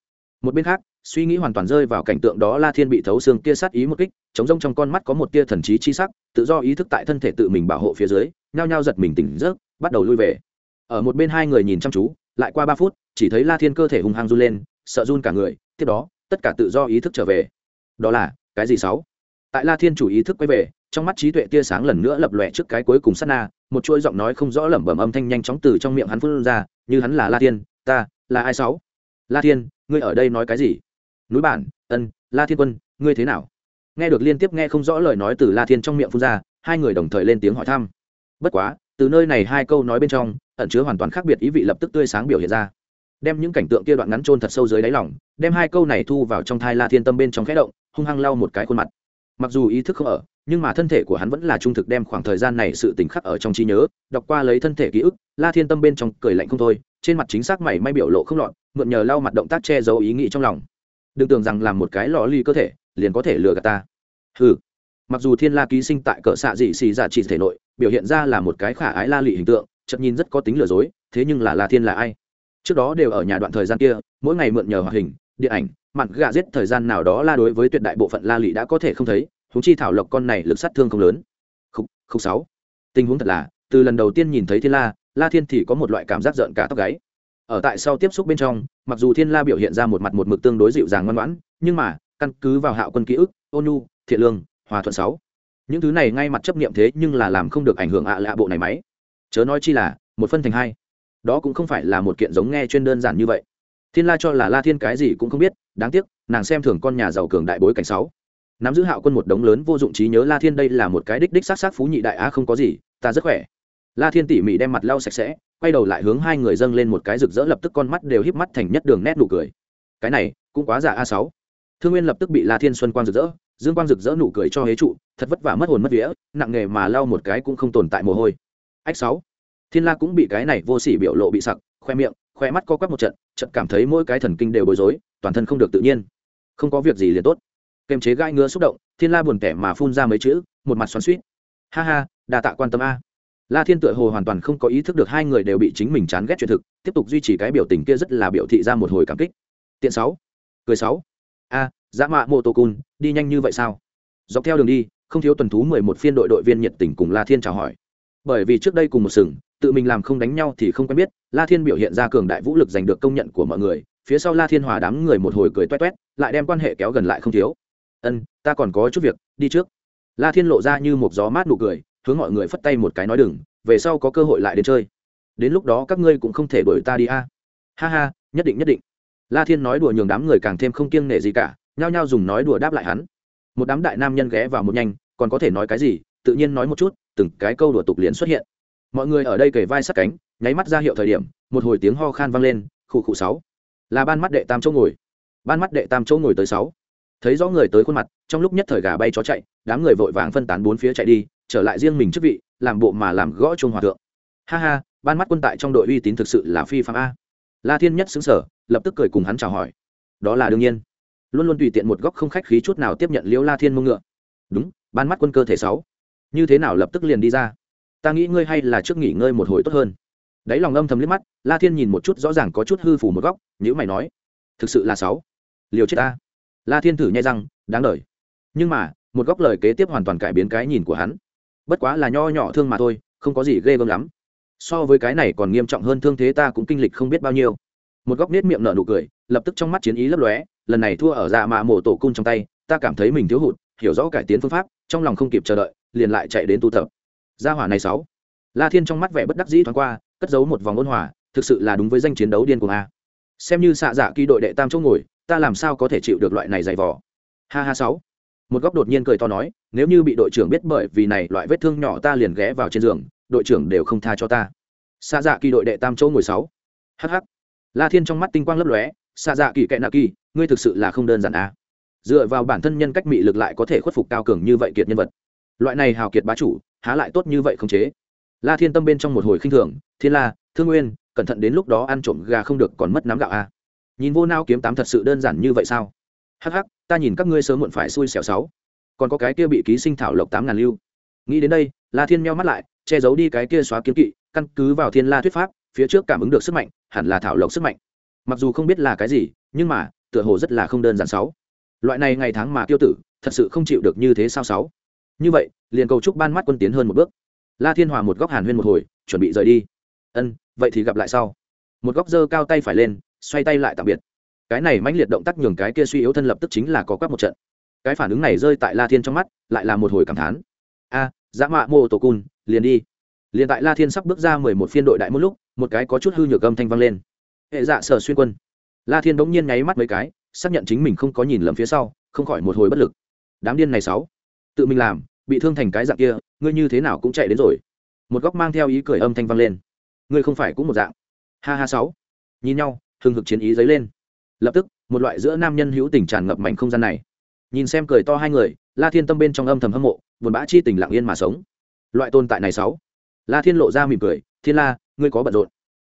Một bên khác, suy nghĩ hoàn toàn rơi vào cảnh tượng đó, la thiên bị thấu xương kia sát ý một kích, chống rông trong con mắt có một tia thần trí chi sắc, tự do ý thức tại thân thể tự mình bảo hộ phía dưới, nhao nhao giật mình tỉnh giấc, bắt đầu lui về. Ở một bên hai người nhìn chăm chú, lại qua ba phút, chỉ thấy la thiên cơ thể hung hăng run lên sợ run cả người, tiếp đó, tất cả tự do ý thức trở về. Đó là, cái gì sáu? Tại la thiên chủ ý thức quay về, trong mắt trí tuệ tia sáng lần nữa lập lòe trước cái cuối cùng sát na, một chuỗi giọng nói không rõ lẩm bẩm âm thanh nhanh chóng từ trong miệng hắn phun ra, như hắn là la thiên, ta, là ai sáu? La thiên, ngươi ở đây nói cái gì? Núi bản, ân, la thiên quân, ngươi thế nào? Nghe được liên tiếp nghe không rõ lời nói từ la thiên trong miệng phun ra, hai người đồng thời lên tiếng hỏi thăm. Bất quá, từ nơi này hai câu nói bên trong, ẩn chứa hoàn toàn khác biệt ý vị lập tức tươi sáng biểu hiện ra đem những cảnh tượng kia đoạn ngắn trôn thật sâu dưới đáy lòng, đem hai câu này thu vào trong thai la thiên tâm bên trong khẽ động, hung hăng lau một cái khuôn mặt. Mặc dù ý thức không ở, nhưng mà thân thể của hắn vẫn là trung thực đem khoảng thời gian này sự tình khắc ở trong trí nhớ, đọc qua lấy thân thể ký ức, la thiên tâm bên trong cười lạnh không thôi, trên mặt chính xác mày may biểu lộ không lọt, mượn nhờ lau mặt động tác che giấu ý nghĩ trong lòng. Đừng tưởng rằng làm một cái lò ly cơ thể, liền có thể lừa gạt ta. Ừ mặc dù thiên la ký sinh tại cỡ xạ dị xì giả trị thể nội, biểu hiện ra là một cái khả ái la lị hình tượng chậm nhìn rất có tính lừa dối, thế nhưng là la thiên là ai? Trước đó đều ở nhà đoạn thời gian kia, mỗi ngày mượn nhờ hoạt hình, điện ảnh mặn gà giết thời gian nào đó la đối với tuyệt đại bộ phận la lị đã có thể không thấy húng chi thảo lộc con này lực sát thương không lớn. Không không sáu. Tình huống thật là, từ lần đầu tiên nhìn thấy thiên la la thiên thì có một loại cảm giác giận cả tóc gáy. Ở tại sau tiếp xúc bên trong, mặc dù thiên la biểu hiện ra một mặt một mực tương đối dịu dàng ngoan ngoãn, nhưng mà, căn cứ vào hạo quân ký ức ôn nhu thiện lương, hòa thuận sáu. Những thứ này ngay mặt chấp niệm thế nhưng là làm không được ảnh hưởng ạ lạ bộ này máy. Chớ nói chi là, một phân thành hai đó cũng không phải là một kiện giống nghe chuyên đơn giản như vậy. Thiên la cho là la thiên cái gì cũng không biết, đáng tiếc, nàng xem thường con nhà giàu cường đại bối cảnh sáu. Nắm giữ hạo quân một đống lớn vô dụng trí nhớ la thiên đây là một cái đích đích s á c s á c phú nhị đại á không có gì, ta rất khỏe. La thiên tỉ mỉ đem mặt lau sạch sẽ, quay đầu lại hướng hai người dâng lên một cái rực rỡ lập tức con mắt đều híp mắt thành nhất đường nét nụ cười. Cái này, cũng quá giả a sáu. Thương nguyên lập tức bị la thiên xuân quang rực rỡ, dương quang rực rỡ nụ cười cho hế trụ, thật vất vả mất hồn mất vía, nặng nghề mà lau một cái cũng không tồn tại mồ hôi. Ách sáu thiên la cũng bị cái này vô sỉ biểu lộ bị sặc, khoe miệng, khoe mắt co quắp một trận trận cảm thấy mỗi cái thần kinh đều bối rối, toàn thân không được tự nhiên. Không có việc gì liền tốt. Kềm chế gai ngứa xúc động, thiên la buồn tẻ mà phun ra mấy chữ, một mặt xoắn suýt ha ha, đa tạ quan tâm a. La thiên tựa hồ hoàn toàn không có ý thức được hai người đều bị chính mình chán ghét chuyện thực, tiếp tục duy trì cái biểu tình kia rất là biểu thị ra một hồi cảm kích. Tiện sáu. Cười sáu. A, dã mạ mô tô cun, đi nhanh như vậy sao? Dọc theo đường đi, không thiếu tuần thú mười một phiên đội đội viên nhiệt tình cùng la thiên chào hỏi. Bởi vì trước đây cùng một sừng tự mình làm không đánh nhau thì không quen biết, la thiên biểu hiện ra cường đại vũ lực giành được công nhận của mọi người, phía sau la thiên hòa đám người một hồi cười toét toét, lại đem quan hệ kéo gần lại không thiếu. Ân, ta còn có chút việc, đi trước. La thiên lộ ra như một gió mát nụ cười, hướng mọi người phất tay một cái nói đừng, về sau có cơ hội lại đến chơi. Đến lúc đó các ngươi cũng không thể đuổi ta đi a. Ha ha, nhất định nhất định. La thiên nói đùa nhường đám người càng thêm không kiêng nể gì cả, nhao nhao dùng nói đùa đáp lại hắn. Một đám đại nam nhân ghé vào một nhanh, còn có thể nói cái gì? Tự nhiên nói một chút, từng cái câu đùa tục liền xuất hiện mọi người ở đây kề vai sát cánh, nháy mắt ra hiệu thời điểm, một hồi tiếng ho khan vang lên, khụ khụ sáu. Là ban mắt đệ tam chỗ ngồi. Ban mắt đệ tam chỗ ngồi tới sáu. Thấy rõ người tới khuôn mặt, trong lúc nhất thời gà bay chó chạy, đám người vội vàng phân tán bốn phía chạy đi, trở lại riêng mình chức vị, làm bộ mà làm gõ chung hòa thượng. Ha ha, ban mắt quân tại trong đội uy tín thực sự là phi phạm a. La thiên nhất xứng sở lập tức cười cùng hắn chào hỏi. Đó là đương nhiên. Luôn luôn tùy tiện một góc không khách khí chút nào tiếp nhận liễu la thiên mông ngựa. Đúng, ban mắt quân cơ thể sáu. Như thế nào lập tức liền đi ra ta nghĩ ngươi hay là trước nghỉ ngơi một hồi tốt hơn. Đáy lòng âm thầm liếc mắt, la thiên nhìn một chút rõ ràng có chút hư phủ một góc nhữ mày nói, thực sự là sáu. Liều chết ta. La thiên thử nhai răng, đáng lời nhưng mà, một góc lời kế tiếp hoàn toàn cải biến cái nhìn của hắn. Bất quá là nho nhỏ thương mà thôi, không có gì ghê gớm lắm. So với cái này còn nghiêm trọng hơn thương thế ta cũng kinh lịch không biết bao nhiêu. Một góc nết miệng nở nụ cười, lập tức trong mắt chiến ý lấp lóe, lần này thua ở dạ mạ mổ tổ cung trong tay, ta cảm thấy mình thiếu hụt, hiểu rõ cải tiến phương pháp, trong lòng không kịp chờ đợi, liền lại chạy đến tu tập gia hỏa này sáu. La thiên trong mắt vẻ bất đắc dĩ thoáng qua, cất giấu một vòng ôn hòa, thực sự là đúng với danh chiến đấu điên cuồng a. Xem như xạ dạ kỳ đội đệ tam chỗ ngồi, ta làm sao có thể chịu được loại này dày vò? Ha ha sáu. Một góc đột nhiên cười to nói, nếu như bị đội trưởng biết bởi vì này loại vết thương nhỏ ta liền ghé vào trên giường, đội trưởng đều không tha cho ta. Xạ dạ kỳ đội đệ tam chỗ ngồi sáu. Hh la thiên trong mắt tinh quang lấp lóe, xạ dạ kỳ kệ nạ kỳ, ngươi thực sự là không đơn giản à. dựa vào bản thân nhân cách mị lực lại có thể khuất phục cao cường như vậy kiệt nhân vật. Loại này hào kiệt bá chủ há lại tốt như vậy không chế. La thiên tâm bên trong một hồi khinh thường, thiên la, thương nguyên, cẩn thận đến lúc đó ăn trộm gà không được còn mất nắm gạo à. nhìn vô nao kiếm tám thật sự đơn giản như vậy sao? Hắc hắc, ta nhìn các ngươi sớm muộn phải xui xẻo sáu. Còn có cái kia bị ký sinh thảo lộc tám ngàn lưu. Nghĩ đến đây, la thiên meo mắt lại, che giấu đi cái kia xóa kiếm kỵ, căn cứ vào thiên la thuyết pháp, phía trước cảm ứng được sức mạnh, hẳn là thảo lộc sức mạnh. Mặc dù không biết là cái gì, nhưng mà, tựa hồ rất là không đơn giản sáu. Loại này ngày tháng mà tiêu tử, thật sự không chịu được như thế sao sáu? Như vậy, liền cầu chúc ban mắt quân tiến hơn một bước. La thiên hòa một góc hàn huyên một hồi, chuẩn bị rời đi. Ân, vậy thì gặp lại sau. Một góc giơ cao tay phải lên, xoay tay lại tạm biệt. Cái này mãnh liệt động tác nhường cái kia suy yếu thân lập tức chính là có quắc một trận. Cái phản ứng này rơi tại la thiên trong mắt, lại là một hồi cảm thán. A, dã mạ mô tổ cun liền đi. Liền tại la thiên sắp bước ra mười một phiên đội đại một lúc, một cái có chút hư nhược âm thanh vang lên. Hệ dạ sở xuyên quân. La thiên bỗng nhiên nháy mắt mấy cái, xác nhận chính mình không có nhìn lầm phía sau, không khỏi một hồi bất lực. Đám điên này sáu tự mình làm, bị thương thành cái dạng kia, ngươi như thế nào cũng chạy đến rồi. Một góc mang theo ý cười âm thanh vang lên. Ngươi không phải cũng một dạng. Ha ha sáu. Nhìn nhau, hừng hực chiến ý dấy lên. Lập tức, một loại giữa nam nhân hữu tình tràn ngập mảnh không gian này. Nhìn xem cười to hai người, la thiên tâm bên trong âm thầm hâm mộ, buồn bã chi tình lặng yên mà sống. Loại tồn tại này sáu. La thiên lộ ra mỉm cười, thiên la, ngươi có bận rộn.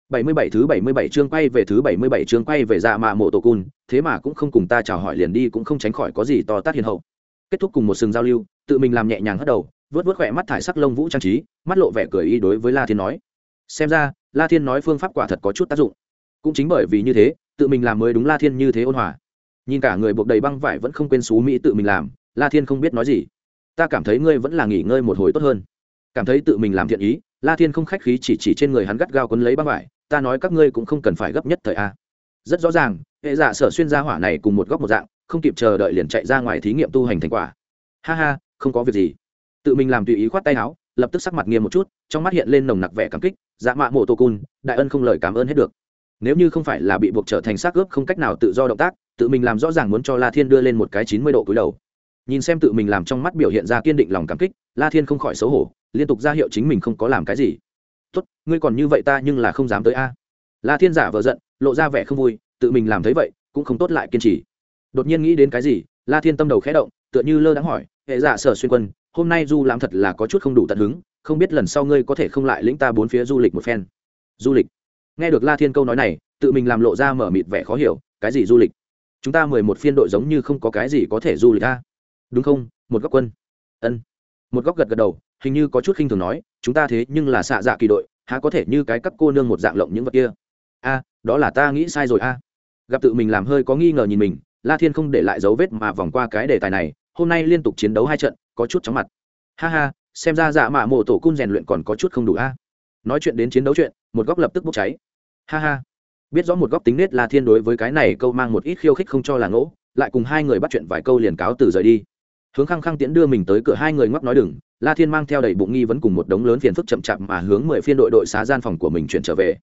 Bảy mươi bảy thứ bảy mươi bảy chương quay về thứ bảy mươi bảy chương quay về dạ mạ mộ tổ cun thế mà cũng không cùng ta chào hỏi liền đi cũng không tránh khỏi có gì to tát hiền hậu. Kết thúc cùng một sừng giao lưu tự mình làm nhẹ nhàng hất đầu, vớt vớt khỏe mắt thải sắc lông vũ trang trí, mắt lộ vẻ cười y đối với la thiên nói. Xem ra, la thiên nói phương pháp quả thật có chút tác dụng. Cũng chính bởi vì như thế, tự mình làm mới đúng la thiên như thế ôn hòa. Nhìn cả người buộc đầy băng vải vẫn không quên xú mỹ tự mình làm, la thiên không biết nói gì. Ta cảm thấy ngươi vẫn là nghỉ ngơi một hồi tốt hơn. Cảm thấy tự mình làm thiện ý, la thiên không khách khí chỉ chỉ trên người hắn gắt gao quấn lấy băng vải, ta nói các ngươi cũng không cần phải gấp nhất thời a. Rất rõ ràng, hệ giả sở xuyên gia hỏa này cùng một góc một dạng, không kịp chờ đợi liền chạy ra ngoài thí nghiệm tu hành thành quả. Ha ha không có việc gì. Tự mình làm tùy ý khoát tay áo, lập tức sắc mặt nghiêm một chút, trong mắt hiện lên nồng nặc vẻ cảm kích dạ mạ mộ tô cun đại ân không lời cảm ơn hết được. Nếu như không phải là bị buộc trở thành xác ướp không cách nào tự do động tác, tự mình làm rõ ràng muốn cho la thiên đưa lên một cái chín mươi độ cúi đầu. Nhìn xem tự mình làm trong mắt biểu hiện ra kiên định lòng cảm kích, la thiên không khỏi xấu hổ, liên tục ra hiệu chính mình không có làm cái gì. Tốt, ngươi còn như vậy ta nhưng là không dám tới a. La thiên giả vờ giận, lộ ra vẻ không vui, tự mình làm thấy vậy, cũng không tốt lại kiên trì. Đột nhiên nghĩ đến cái gì, la thiên tâm đầu khẽ động, tựa như lơ đáng hỏi hệ giả sở xuyên quân, hôm nay du lãm thật là có chút không đủ tận hứng, không biết lần sau ngươi có thể không lại lĩnh ta bốn phía du lịch một phen. Du lịch. Nghe được la thiên câu nói này, tự mình làm lộ ra mở mịt vẻ khó hiểu, cái gì du lịch? Chúng ta mười một phiên đội giống như không có cái gì có thể du lịch ta đúng không? Một góc quân. Ân. Một góc gật gật đầu, hình như có chút khinh thường nói, chúng ta thế nhưng là xạ dạ kỳ đội, há có thể như cái các cô nương một dạng lộng những vật kia? A, đó là ta nghĩ sai rồi a. Gặp tự mình làm hơi có nghi ngờ nhìn mình, la thiên không để lại dấu vết mà vòng qua cái đề tài này hôm nay liên tục chiến đấu hai trận, có chút chóng mặt. Ha ha, xem ra dạ mạ mộ tổ cung rèn luyện còn có chút không đủ a. Nói chuyện đến chiến đấu chuyện, một góc lập tức bốc cháy. Ha ha. Biết rõ một góc tính nết la thiên đối với cái này câu mang một ít khiêu khích không cho là ngỗ, lại cùng hai người bắt chuyện vài câu liền cáo từ rời đi. Hướng khăng khăng tiễn đưa mình tới cửa hai người ngoắc nói đừng, la thiên mang theo đầy bụng nghi vấn cùng một đống lớn phiền phức chậm chạp mà hướng mười phiên đội đội xá gian phòng của mình chuyển trở về.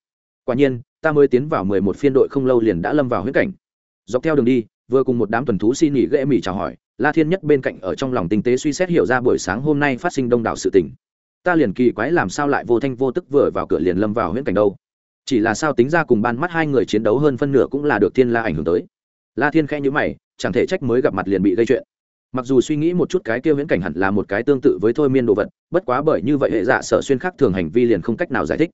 Quả nhiên, ta mới tiến vào mười một phiên đội không lâu liền đã lâm vào huyết cảnh. Dọc theo đường đi vừa cùng một đám tuần thú xin nghỉ ghệ mỉ chào hỏi, la thiên nhất bên cạnh ở trong lòng tinh tế suy xét hiểu ra buổi sáng hôm nay phát sinh đông đảo sự tình. Ta liền kỳ quái làm sao lại vô thanh vô tức vừa vào cửa liền lâm vào huyễn cảnh đâu. Chỉ là sao tính ra cùng ban mắt hai người chiến đấu hơn phân nửa cũng là được thiên la ảnh hưởng tới. La thiên khẽ nhữ mày, chẳng thể trách mới gặp mặt liền bị gây chuyện. Mặc dù suy nghĩ một chút cái kia huyễn cảnh hẳn là một cái tương tự với thôi miên đồ vật, bất quá bởi như vậy hệ dạ sở xuyên khác thường hành vi liền không cách nào giải thích.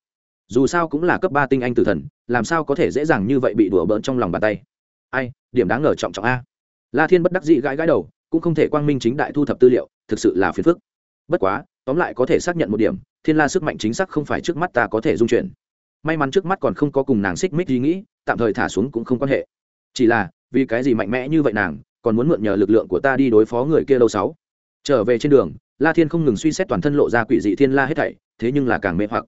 Dù sao cũng là cấp ba tinh anh tử thần, làm sao có thể dễ dàng như vậy bị đùa bỡn trong lòng bàn tay ai, điểm đáng ngờ trọng trọng a. La thiên bất đắc dị gãi gãi đầu, cũng không thể quang minh chính đại thu thập tư liệu, thực sự là phiền phức. Bất quá, tóm lại có thể xác nhận một điểm, thiên la sức mạnh chính xác không phải trước mắt ta có thể dung chuyển. May mắn trước mắt còn không có cùng nàng xích mích ý nghĩ, tạm thời thả xuống cũng không quan hệ. Chỉ là, vì cái gì mạnh mẽ như vậy nàng, còn muốn mượn nhờ lực lượng của ta đi đối phó người kia lâu sáu. Trở về trên đường, la thiên không ngừng suy xét toàn thân lộ ra quỷ dị thiên la hết thảy, thế nhưng là càng mê hoặc.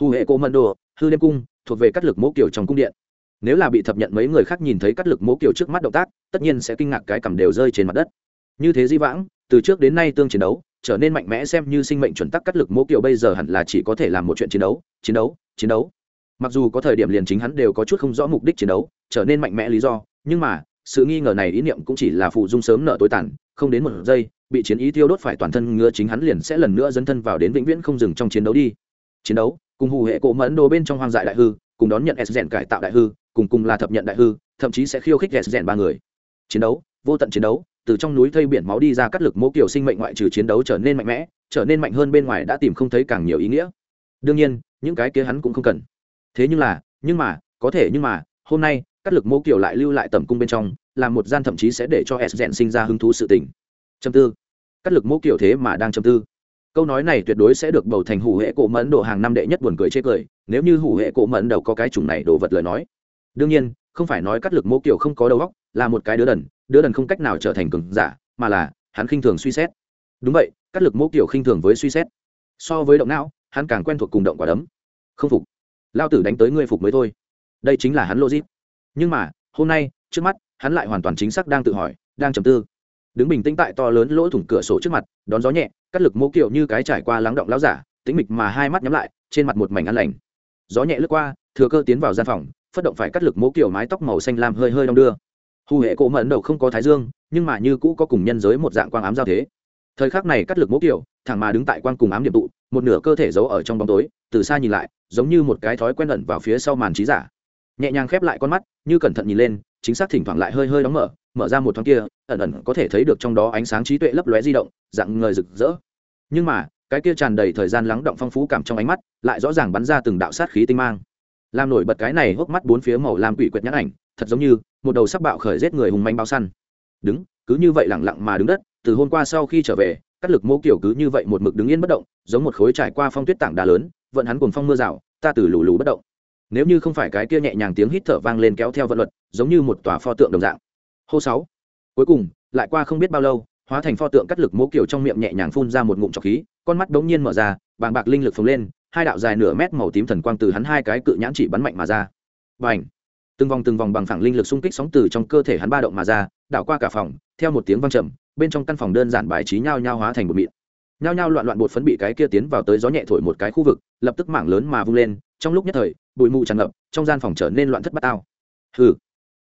Hù hệ cô mận đồ, hư đêm cung, thuộc về các lực mẫu kiểu trong cung điện nếu là bị thập nhận mấy người khác nhìn thấy cắt lực mỗ kiểu trước mắt động tác, tất nhiên sẽ kinh ngạc cái cầm đều rơi trên mặt đất. Như thế di vãng, từ trước đến nay tương chiến đấu, trở nên mạnh mẽ xem như sinh mệnh chuẩn tắc cắt lực mỗ kiểu bây giờ hẳn là chỉ có thể làm một chuyện chiến đấu chiến đấu chiến đấu. Mặc dù có thời điểm liền chính hắn đều có chút không rõ mục đích chiến đấu, trở nên mạnh mẽ lý do, nhưng mà, sự nghi ngờ này ý niệm cũng chỉ là phụ dung sớm nợ tối tàn, không đến một giây, bị chiến ý tiêu đốt phải toàn thân ngựa chính hắn liền sẽ lần nữa dấn thân vào đến vĩnh viễn không dừng trong chiến đấu đi. Chiến đấu, cùng hù hệ cổ mẫn đồ bên trong hoang dại đại hư, cùng đón nhận s rèn cải tạo đại hư cùng cùng là thập nhận đại hư, thậm chí sẽ khiêu khích s rèn ba người. Chiến đấu, vô tận chiến đấu, từ trong núi thây biển máu đi ra cắt lực mỗ kiểu sinh mệnh ngoại trừ chiến đấu trở nên mạnh mẽ, trở nên mạnh hơn bên ngoài đã tìm không thấy càng nhiều ý nghĩa. Đương nhiên, những cái kia hắn cũng không cần. Thế nhưng là, nhưng mà, có thể nhưng mà, hôm nay, cắt lực mỗ kiểu lại lưu lại tầm cung bên trong làm một gian thậm chí sẽ để cho s rèn sinh ra hứng thú sự tình. Châm tư. Cắt lực mỗ kiểu thế mà đang châm tư. Câu nói này tuyệt đối sẽ được bầu thành hủ hệ cổ mẫn độ hàng năm đệ nhất buồn cười chê cười, nếu như hủ hệ cổ mẫn đầu có cái chủng này đồ vật lời nói đương nhiên, không phải nói cắt lực mô kiểu không có đầu óc, là một cái đứa đần đứa đần không cách nào trở thành cường giả, mà là, hắn khinh thường suy xét. Đúng vậy, cắt lực mô kiểu khinh thường với suy xét. So với động não, hắn càng quen thuộc cùng động quả đấm. Không phục. Lao tử đánh tới ngươi phục mới thôi. Đây chính là hắn logic. Nhưng mà, hôm nay, trước mắt, hắn lại hoàn toàn chính xác đang tự hỏi, đang trầm tư. Đứng bình tĩnh tại to lớn lỗ thủng cửa sổ trước mặt, đón gió nhẹ, cắt lực mô kiểu như cái trải qua lắng động lao giả, tĩnh mịch mà hai mắt nhắm lại, trên mặt một mảnh ăn lành gió nhẹ lướt qua, thừa cơ tiến vào gian phòng, phất động phải cắt lực mố kiểu mái tóc màu xanh lam hơi hơi đong đưa. Hù hệ cổ mẫn đầu không có thái dương, nhưng mà như cũ có cùng nhân giới một dạng quang ám giao thế. Thời khắc này cắt lực mố kiểu, thẳng mà đứng tại quang cùng ám điểm tụ, một nửa cơ thể giấu ở trong bóng tối, từ xa nhìn lại, giống như một cái thói quen ẩn vào phía sau màn trí giả. Nhẹ nhàng khép lại con mắt, như cẩn thận nhìn lên, chính xác thỉnh thoảng lại hơi hơi đóng mở mở ra một thoáng kia, ẩn ẩn có thể thấy được trong đó ánh sáng trí tuệ lấp lóe di động, dạng người rực rỡ. Nhưng mà cái kia tràn đầy thời gian lắng động phong phú cảm trong ánh mắt, lại rõ ràng bắn ra từng đạo sát khí tinh mang. Làm nổi bật cái này hốc mắt bốn phía màu lam quỷ quyệt nhãn ảnh, thật giống như một đầu sắc bạo khởi giết người hùng manh bao săn. Đứng, cứ như vậy lẳng lặng mà đứng đất, từ hôm qua sau khi trở về, cắt lực mô kiểu cứ như vậy một mực đứng yên bất động, giống một khối trải qua phong tuyết tảng đá lớn, vận hắn cùng phong mưa rào, ta từ lù lù bất động. Nếu như không phải cái kia nhẹ nhàng tiếng hít thở vang lên kéo theo vận luật, giống như một tòa pho tượng đồng dạng. Hô sáu. Cuối cùng, lại qua không biết bao lâu, hóa thành pho tượng cắt lực mô kiểu trong miệng nhẹ nhàng phun ra một ngụm trọc khí con mắt đống nhiên mở ra, bàng bạc linh lực phồng lên, hai đạo dài nửa mét màu tím thần quang từ hắn hai cái cự nhãn chỉ bắn mạnh mà ra. Và ảnh từng vòng từng vòng bằng phẳng linh lực xung kích sóng từ trong cơ thể hắn ba động mà ra, đảo qua cả phòng, theo một tiếng vang trầm, bên trong căn phòng đơn giản bài trí nhao nhao hóa thành một mịn. Nhao nhao loạn loạn bột phấn bị cái kia tiến vào tới gió nhẹ thổi một cái khu vực, lập tức mảng lớn mà vung lên, trong lúc nhất thời, bụi mù tràn ngập, trong gian phòng trở nên loạn thất bát ao hừ!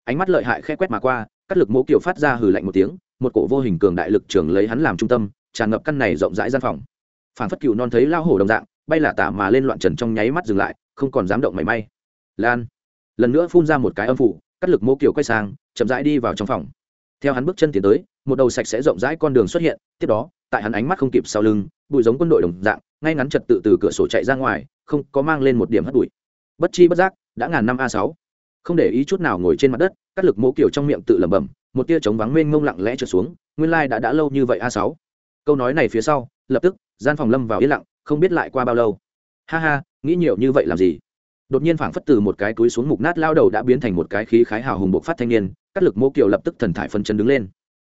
Ánh mắt lợi hại khẽ quét mà qua, cắt lực mỗ kiểu phát ra hừ lạnh một tiếng, một cổ vô hình cường đại lực trường lấy hắn làm trung tâm, tràn ngập căn này rộng rãi gian phòng phản phất cựu non thấy lao hổ đồng dạng, bay là tả mà lên loạn trần trong nháy mắt dừng lại, không còn dám động mảy may. Lan, lần nữa phun ra một cái âm phủ, cắt lực mô kiểu quay sang, chậm rãi đi vào trong phòng. Theo hắn bước chân tiến tới, một đầu sạch sẽ rộng rãi con đường xuất hiện, tiếp đó, tại hắn ánh mắt không kịp sau lưng, bụi giống quân đội đồng dạng, ngay ngắn trật tự từ cửa sổ chạy ra ngoài, không có mang lên một điểm hất bụi. Bất chi bất giác, đã ngàn năm a sáu. Không để ý chút nào ngồi trên mặt đất, cắt lực mô kiểu trong miệng tự lẩm bẩm, một tia trống vắng mênh mông lặng lẽ trượt xuống, nguyên lai đã đã lâu như vậy a sáu. Câu nói này phía sau, lập tức gian phòng lâm vào yên lặng, không biết lại qua bao lâu. Ha ha, nghĩ nhiều như vậy làm gì? Đột nhiên phảng phất từ một cái túi xuống mục nát lao đầu đã biến thành một cái khí khái hào hùng bộc phát thanh niên, cắt lực mô kiều lập tức thần thải phân chân đứng lên.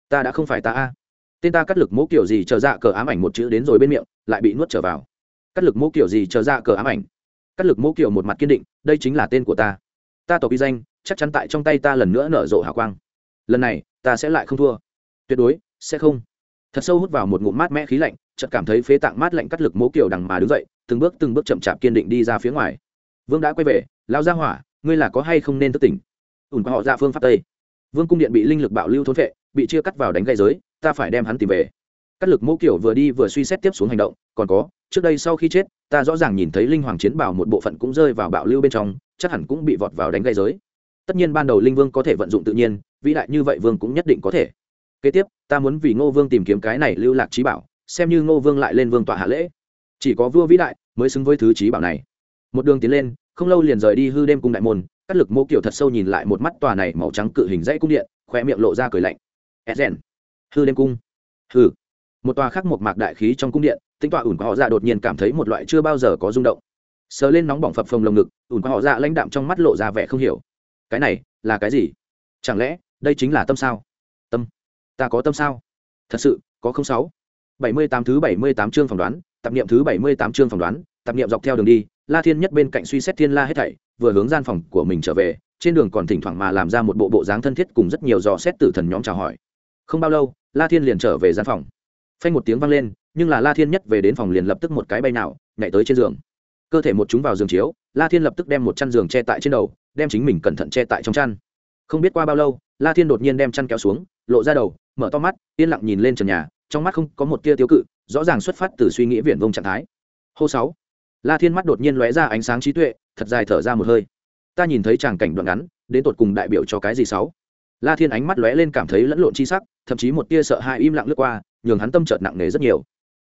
Ta đã không phải ta a. Tên ta cắt lực mô kiểu gì chờ dạ cờ ám ảnh một chữ đến rồi bên miệng, lại bị nuốt trở vào. Cắt lực mô kiểu gì chờ dạ cờ ám ảnh? Cắt lực mô kiểu một mặt kiên định, đây chính là tên của ta. Ta tộc y danh, chắc chắn tại trong tay ta lần nữa nở rộ hào quang. Lần này, ta sẽ lại không thua. Tuyệt đối, sẽ không. Thật sâu hút vào một ngụm mát mẽ khí lạnh chợt cảm thấy phế tạng mát lạnh cắt lực mố kiểu đằng mà đứng dậy, từng bước từng bước chậm chạp kiên định đi ra phía ngoài. Vương đã quay về lao ra hỏa, ngươi là có hay không nên thức tỉnh? Ủn qua họ ra phương pháp tây. Vương cung điện bị linh lực bạo lưu thốn vệ bị chia cắt vào đánh gây giới, ta phải đem hắn tìm về. Cắt lực mô kiểu vừa đi vừa suy xét tiếp xuống hành động, còn có, trước đây sau khi chết, ta rõ ràng nhìn thấy linh hoàng chiến bảo một bộ phận cũng rơi vào bạo lưu bên trong, chắc hẳn cũng bị vọt vào đánh gây giới. Tất nhiên ban đầu linh vương có thể vận dụng tự nhiên, vĩ đại như vậy vương cũng nhất định có thể. Kế tiếp, ta muốn vì ngô vương tìm kiếm cái này lưu lạc trí bảo xem như ngô vương lại lên vương tọa hạ lễ. Chỉ có vua vĩ đại mới xứng với thứ trí bảo này. Một đường tiến lên, không lâu liền rời đi hư đêm cung đại môn, cắt lực mô kiểu thật sâu nhìn lại một mắt tòa này màu trắng cự hình dãy cung điện khoe miệng lộ ra cười lạnh. Edgen hư đêm cung. Hư một tòa khác một mạc đại khí trong cung điện tính tọa ủn của họ dạ đột nhiên cảm thấy một loại chưa bao giờ có rung động. Sờ lên nóng bỏng phập phồng lồng ngực, ủn của họ dạ lãnh đạm trong mắt lộ ra vẻ không hiểu. Cái này là cái gì? Chẳng lẽ đây chính là tâm sao? Tâm. Ta có tâm sao? Thật sự, có không sáu? Bảy mươi tám thứ bảy mươi tám chương phỏng đoán tập niệm thứ bảy mươi tám chương phỏng đoán tập niệm dọc theo đường đi, la thiên nhất bên cạnh suy xét thiên la hết thảy, vừa hướng gian phòng của mình trở về, trên đường còn thỉnh thoảng mà làm ra một bộ bộ dáng thân thiết cùng rất nhiều dò xét tử thần nhóm chào hỏi. Không bao lâu, la thiên liền trở về gian phòng. Phanh một tiếng vang lên, nhưng là la thiên nhất về đến phòng liền lập tức một cái bay nào, nhảy tới trên giường. Cơ thể một chúng vào giường chiếu, la thiên lập tức đem một chăn giường che tại trên đầu, đem chính mình cẩn thận che tại trong chăn. Không biết qua bao lâu, la thiên đột nhiên đem chăn kéo xuống, lộ ra đầu, mở to mắt, yên lặng nhìn lên trần nhà trong mắt không có một tia tiêu cự, rõ ràng xuất phát từ suy nghĩ viển vông trạng thái. Hô sáu, la thiên mắt đột nhiên lóe ra ánh sáng trí tuệ, thật dài thở ra một hơi. Ta nhìn thấy tràng cảnh đoạn ngắn, đến tột cùng đại biểu cho cái gì sáu? La thiên ánh mắt lóe lên cảm thấy lẫn lộn chi sắc, thậm chí một tia sợ hãi im lặng lướt qua, nhường hắn tâm trợt nặng nề rất nhiều.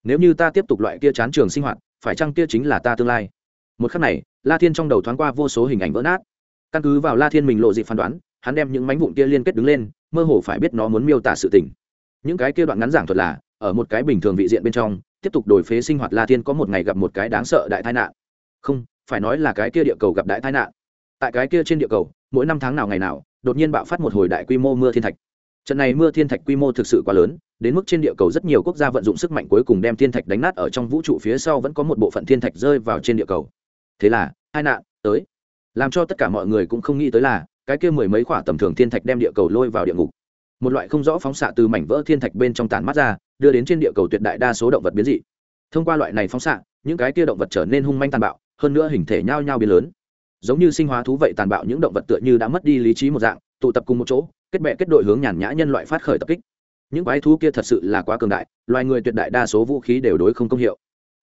Nếu như ta tiếp tục loại kia chán trường sinh hoạt, phải chăng kia chính là ta tương lai? Một khắc này, la thiên trong đầu thoáng qua vô số hình ảnh vỡ nát. Căn cứ vào la thiên mình lộ dịp phán đoán, hắn đem những mánh vụn kia liên kết đứng lên, mơ hồ phải biết nó muốn miêu tả sự tình những cái kia đoạn ngắn giảng thuật là, ở một cái bình thường vị diện bên trong, tiếp tục đổi phế sinh hoạt la thiên có một ngày gặp một cái đáng sợ đại tai nạn. Không, phải nói là cái kia địa cầu gặp đại tai nạn. Tại cái kia trên địa cầu, mỗi năm tháng nào ngày nào, đột nhiên bạo phát một hồi đại quy mô mưa thiên thạch. Trận này mưa thiên thạch quy mô thực sự quá lớn, đến mức trên địa cầu rất nhiều quốc gia vận dụng sức mạnh cuối cùng đem thiên thạch đánh nát ở trong vũ trụ phía sau vẫn có một bộ phận thiên thạch rơi vào trên địa cầu. Thế là hai nạn tới. Làm cho tất cả mọi người cũng không nghĩ tới là, cái kia mười mấy quả tầm thường thiên thạch đem địa cầu lôi vào địa ngục một loại không rõ phóng xạ từ mảnh vỡ thiên thạch bên trong tàn mắt ra, đưa đến trên địa cầu tuyệt đại đa số động vật biến dị. Thông qua loại này phóng xạ, những cái kia động vật trở nên hung manh tàn bạo, hơn nữa hình thể nhao nhao biến lớn. Giống như sinh hóa thú vậy tàn bạo những động vật tựa như đã mất đi lý trí một dạng, tụ tập cùng một chỗ, kết bè kết đội hướng nhàn nhã nhân loại phát khởi tập kích. Những quái thú kia thật sự là quá cường đại, loài người tuyệt đại đa số vũ khí đều đối không công hiệu.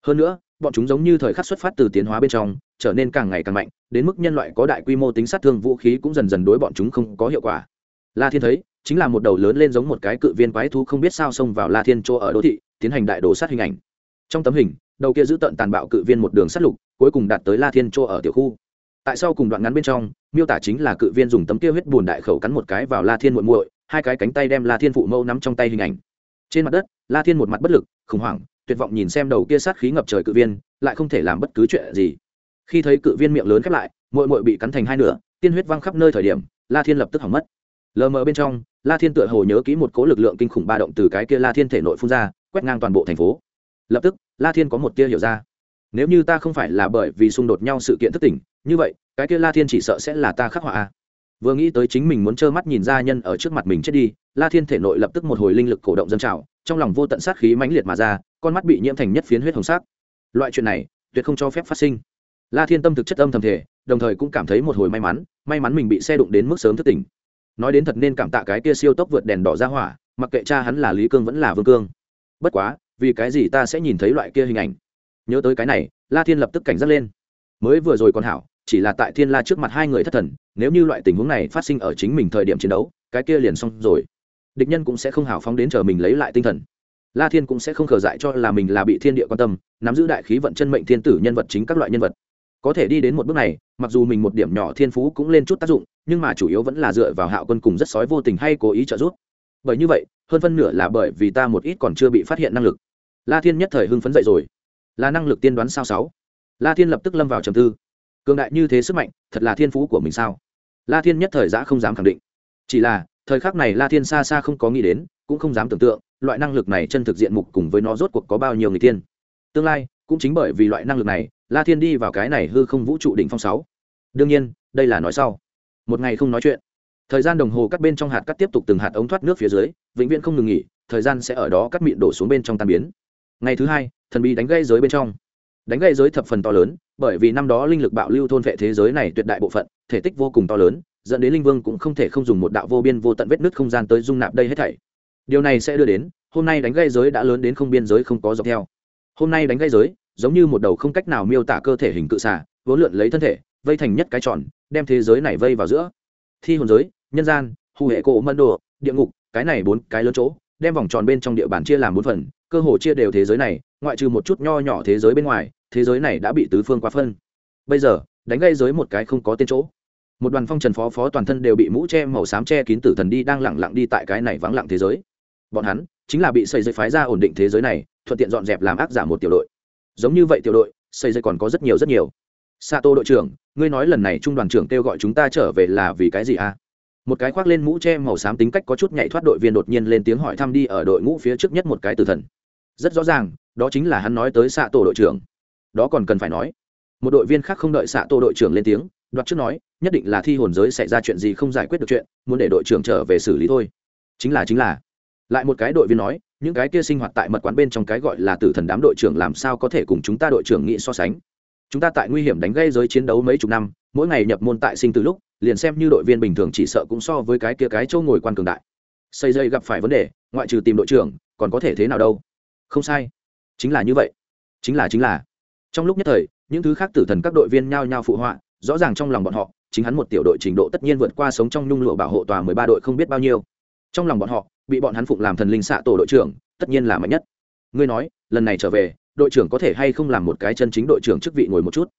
Hơn nữa, bọn chúng giống như thời khắc xuất phát từ tiến hóa bên trong, trở nên càng ngày càng mạnh, đến mức nhân loại có đại quy mô tính sát thương vũ khí cũng dần dần đối bọn chúng không có hiệu quả la thiên thấy, chính là một đầu lớn lên giống một cái cự viên quái thú không biết sao xông vào la thiên chỗ ở đô thị, tiến hành đại đồ sát hình ảnh. Trong tấm hình, đầu kia giữ tận tàn bạo cự viên một đường sát lục, cuối cùng đạt tới la thiên chỗ ở tiểu khu. Tại sau cùng đoạn ngắn bên trong, miêu tả chính là cự viên dùng tấm kia huyết bùn đại khẩu cắn một cái vào la thiên muội muội, hai cái cánh tay đem la thiên phụ mâu nắm trong tay hình ảnh. Trên mặt đất, la thiên một mặt bất lực, khủng hoảng, tuyệt vọng nhìn xem đầu kia sát khí ngập trời cự viên, lại không thể làm bất cứ chuyện gì. Khi thấy cự viên miệng lớn khép lại, muội muội bị cắn thành hai nửa, tiên huyết văng khắp nơi thời điểm, la thiên lập tức hỏng mất lờ mờ bên trong, la thiên tựa hồ nhớ kỹ một cố lực lượng kinh khủng ba động từ cái kia la thiên thể nội phun ra, quét ngang toàn bộ thành phố. Lập tức, la thiên có một tia hiểu ra. Nếu như ta không phải là bởi vì xung đột nhau sự kiện thất tỉnh như vậy, cái kia la thiên chỉ sợ sẽ là ta khắc họa vừa nghĩ tới chính mình muốn trơ mắt nhìn ra nhân ở trước mặt mình chết đi, la thiên thể nội lập tức một hồi linh lực cổ động dân trào, trong lòng vô tận sát khí mãnh liệt mà ra, con mắt bị nhiễm thành nhất phiến huyết hồng sắc. Loại chuyện này, tuyệt không cho phép phát sinh. La thiên tâm thực chất âm thầm thể, đồng thời cũng cảm thấy một hồi may mắn may mắn mình bị xe đụng đến mức sớm thức tỉnh nói đến thật nên cảm tạ cái kia siêu tốc vượt đèn đỏ ra hỏa, mặc kệ cha hắn là lý cương vẫn là vương cương. Bất quá, vì cái gì ta sẽ nhìn thấy loại kia hình ảnh? Nhớ tới cái này, la thiên lập tức cảnh giác lên. Mới vừa rồi còn hảo, chỉ là tại thiên la trước mặt hai người thất thần, nếu như loại tình huống này phát sinh ở chính mình thời điểm chiến đấu, cái kia liền xong rồi. Địch nhân cũng sẽ không hào phóng đến chờ mình lấy lại tinh thần. La thiên cũng sẽ không khờ dại cho là mình là bị thiên địa quan tâm, nắm giữ đại khí vận chân mệnh thiên tử nhân vật chính các loại nhân vật có thể đi đến một bước này, mặc dù mình một điểm nhỏ thiên phú cũng lên chút tác dụng, nhưng mà chủ yếu vẫn là dựa vào hạo quân cùng rất sói vô tình hay cố ý trợ giúp. Bởi như vậy, hơn phân nửa là bởi vì ta một ít còn chưa bị phát hiện năng lực. La thiên nhất thời hưng phấn dậy rồi. Là năng lực tiên đoán sao sáu? La thiên lập tức lâm vào trầm tư. Cường đại như thế sức mạnh, thật là thiên phú của mình sao? La thiên nhất thời giã không dám khẳng định. Chỉ là, thời khắc này la thiên xa xa không có nghĩ đến, cũng không dám tưởng tượng, loại năng lực này chân thực diện mục cùng với nó rốt cuộc có bao nhiêu người tiên. Tương lai cũng chính bởi vì loại năng lực này, la thiên đi vào cái này hư không vũ trụ đỉnh phong sáu. Đương nhiên, đây là nói sau. Một ngày không nói chuyện. Thời gian đồng hồ cắt bên trong hạt cắt tiếp tục từng hạt ống thoát nước phía dưới, vĩnh viễn không ngừng nghỉ, thời gian sẽ ở đó cắt mịn đổ xuống bên trong tàn biến. Ngày thứ hai, thần bí đánh gây giới bên trong. Đánh gây giới thập phần to lớn, bởi vì năm đó linh lực bạo lưu thôn vệ thế giới này tuyệt đại bộ phận, thể tích vô cùng to lớn, dẫn đến linh vương cũng không thể không dùng một đạo vô biên vô tận vết nứt không gian tới dung nạp đây hết thảy. Điều này sẽ đưa đến, hôm nay đánh gây giới đã lớn đến không biên giới không có dọc theo hôm nay đánh gây giới, giống như một đầu không cách nào miêu tả cơ thể hình cự xà, vốn lượn lấy thân thể, vây thành nhất cái tròn, đem thế giới này vây vào giữa. Thi hồn giới, nhân gian, hù hệ cổ mân đồ, địa ngục, cái này bốn cái lớn chỗ, đem vòng tròn bên trong địa bàn chia làm bốn phần, cơ hồ chia đều thế giới này, ngoại trừ một chút nho nhỏ thế giới bên ngoài, thế giới này đã bị tứ phương quá phân. Bây giờ, đánh gây giới một cái không có tên chỗ. Một đoàn phong trần phó phó toàn thân đều bị mũ che màu xám che kín tử thần đi đang lẳng lặng đi tại cái này vắng lặng thế giới. Bọn hắn chính là bị xây dựng phái ra ổn định thế giới này thuận tiện dọn dẹp làm ác giả một tiểu đội. Giống như vậy tiểu đội, xây dựng còn có rất nhiều rất nhiều. Sato đội trưởng, ngươi nói lần này trung đoàn trưởng kêu gọi chúng ta trở về là vì cái gì à? Một cái khoác lên mũ che màu xám tính cách có chút nhảy thoát đội viên đột nhiên lên tiếng hỏi thăm đi ở đội ngũ phía trước nhất một cái tử thần. Rất rõ ràng, đó chính là hắn nói tới xạ tổ đội trưởng. Đó còn cần phải nói. Một đội viên khác không đợi xạ tổ đội trưởng lên tiếng, đoạt trước nói, nhất định là thi hồn giới xảy ra chuyện gì không giải quyết được chuyện, muốn để đội trưởng trở về xử lý thôi. Chính là chính là. Lại một cái đội viên nói những cái kia sinh hoạt tại mật quán bên trong cái gọi là tử thần đám đội trưởng làm sao có thể cùng chúng ta đội trưởng nghĩ so sánh? Chúng ta tại nguy hiểm đánh gây giới chiến đấu mấy chục năm, mỗi ngày nhập môn tại sinh từ lúc, liền xem như đội viên bình thường chỉ sợ cũng so với cái kia cái châu ngồi quan cường đại. Xây dây gặp phải vấn đề, ngoại trừ tìm đội trưởng, còn có thể thế nào đâu? Không sai. Chính là như vậy. Chính là chính là. Trong lúc nhất thời, những thứ khác tử thần các đội viên nhao nhao phụ họa, rõ ràng trong lòng bọn họ, chính hắn một tiểu đội trình độ tất nhiên vượt qua sống trong nhung lụa bảo hộ tòa mười ba đội không biết bao nhiêu trong lòng bọn họ, bị bọn hắn phụng làm thần linh xạ tổ đội trưởng, tất nhiên là mạnh nhất. Ngươi nói, lần này trở về, đội trưởng có thể hay không làm một cái chân chính đội trưởng chức vị ngồi một chút?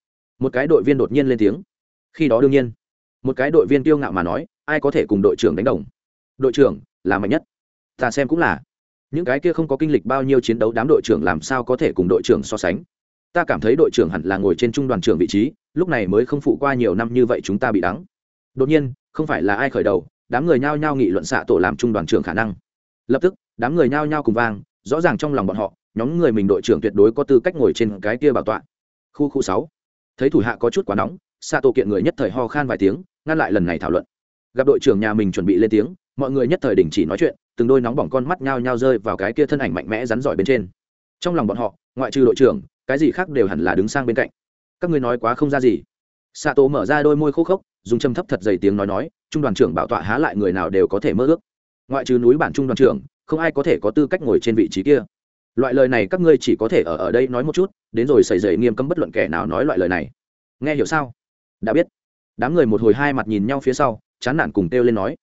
Một cái đội viên đột nhiên lên tiếng. Khi đó đương nhiên, một cái đội viên kiêu ngạo mà nói, ai có thể cùng đội trưởng đánh đồng? Đội trưởng, là mạnh nhất. Ta xem cũng là. Những cái kia không có kinh lịch bao nhiêu chiến đấu đám đội trưởng làm sao có thể cùng đội trưởng so sánh? Ta cảm thấy đội trưởng hẳn là ngồi trên trung đoàn trưởng vị trí, lúc này mới không phụ qua nhiều năm như vậy chúng ta bị đắng. Đột nhiên, không phải là ai khởi đầu đám người nhao nhao nghị luận xạ tổ làm trung đoàn trưởng khả năng. Lập tức, đám người nhao nhao cùng vang, rõ ràng trong lòng bọn họ, nhóm người mình đội trưởng tuyệt đối có tư cách ngồi trên cái kia bảo tọa. Khu khu sáu. Thấy thủ hạ có chút quá nóng, xạ tổ kiện người nhất thời ho khan vài tiếng, ngăn lại lần này thảo luận. Gặp đội trưởng nhà mình chuẩn bị lên tiếng, mọi người nhất thời đình chỉ nói chuyện, từng đôi nóng bỏng con mắt nhao nhao rơi vào cái kia thân ảnh mạnh mẽ rắn giỏi bên trên. Trong lòng bọn họ, ngoại trừ đội trưởng, cái gì khác đều hẳn là đứng sang bên cạnh. Các ngươi nói quá không ra gì. Xạ tổ mở ra đôi môi khô khốc dùng châm thấp thật dày tiếng nói nói, trung đoàn trưởng bảo tọa há lại người nào đều có thể mơ ước. Ngoại trừ núi bản trung đoàn trưởng, không ai có thể có tư cách ngồi trên vị trí kia. Loại lời này các ngươi chỉ có thể ở ở đây nói một chút, đến rồi xảy dậy nghiêm cấm bất luận kẻ nào nói loại lời này. Nghe hiểu sao? Đã biết. Đám người một hồi hai mặt nhìn nhau phía sau, chán nản cùng kêu lên nói.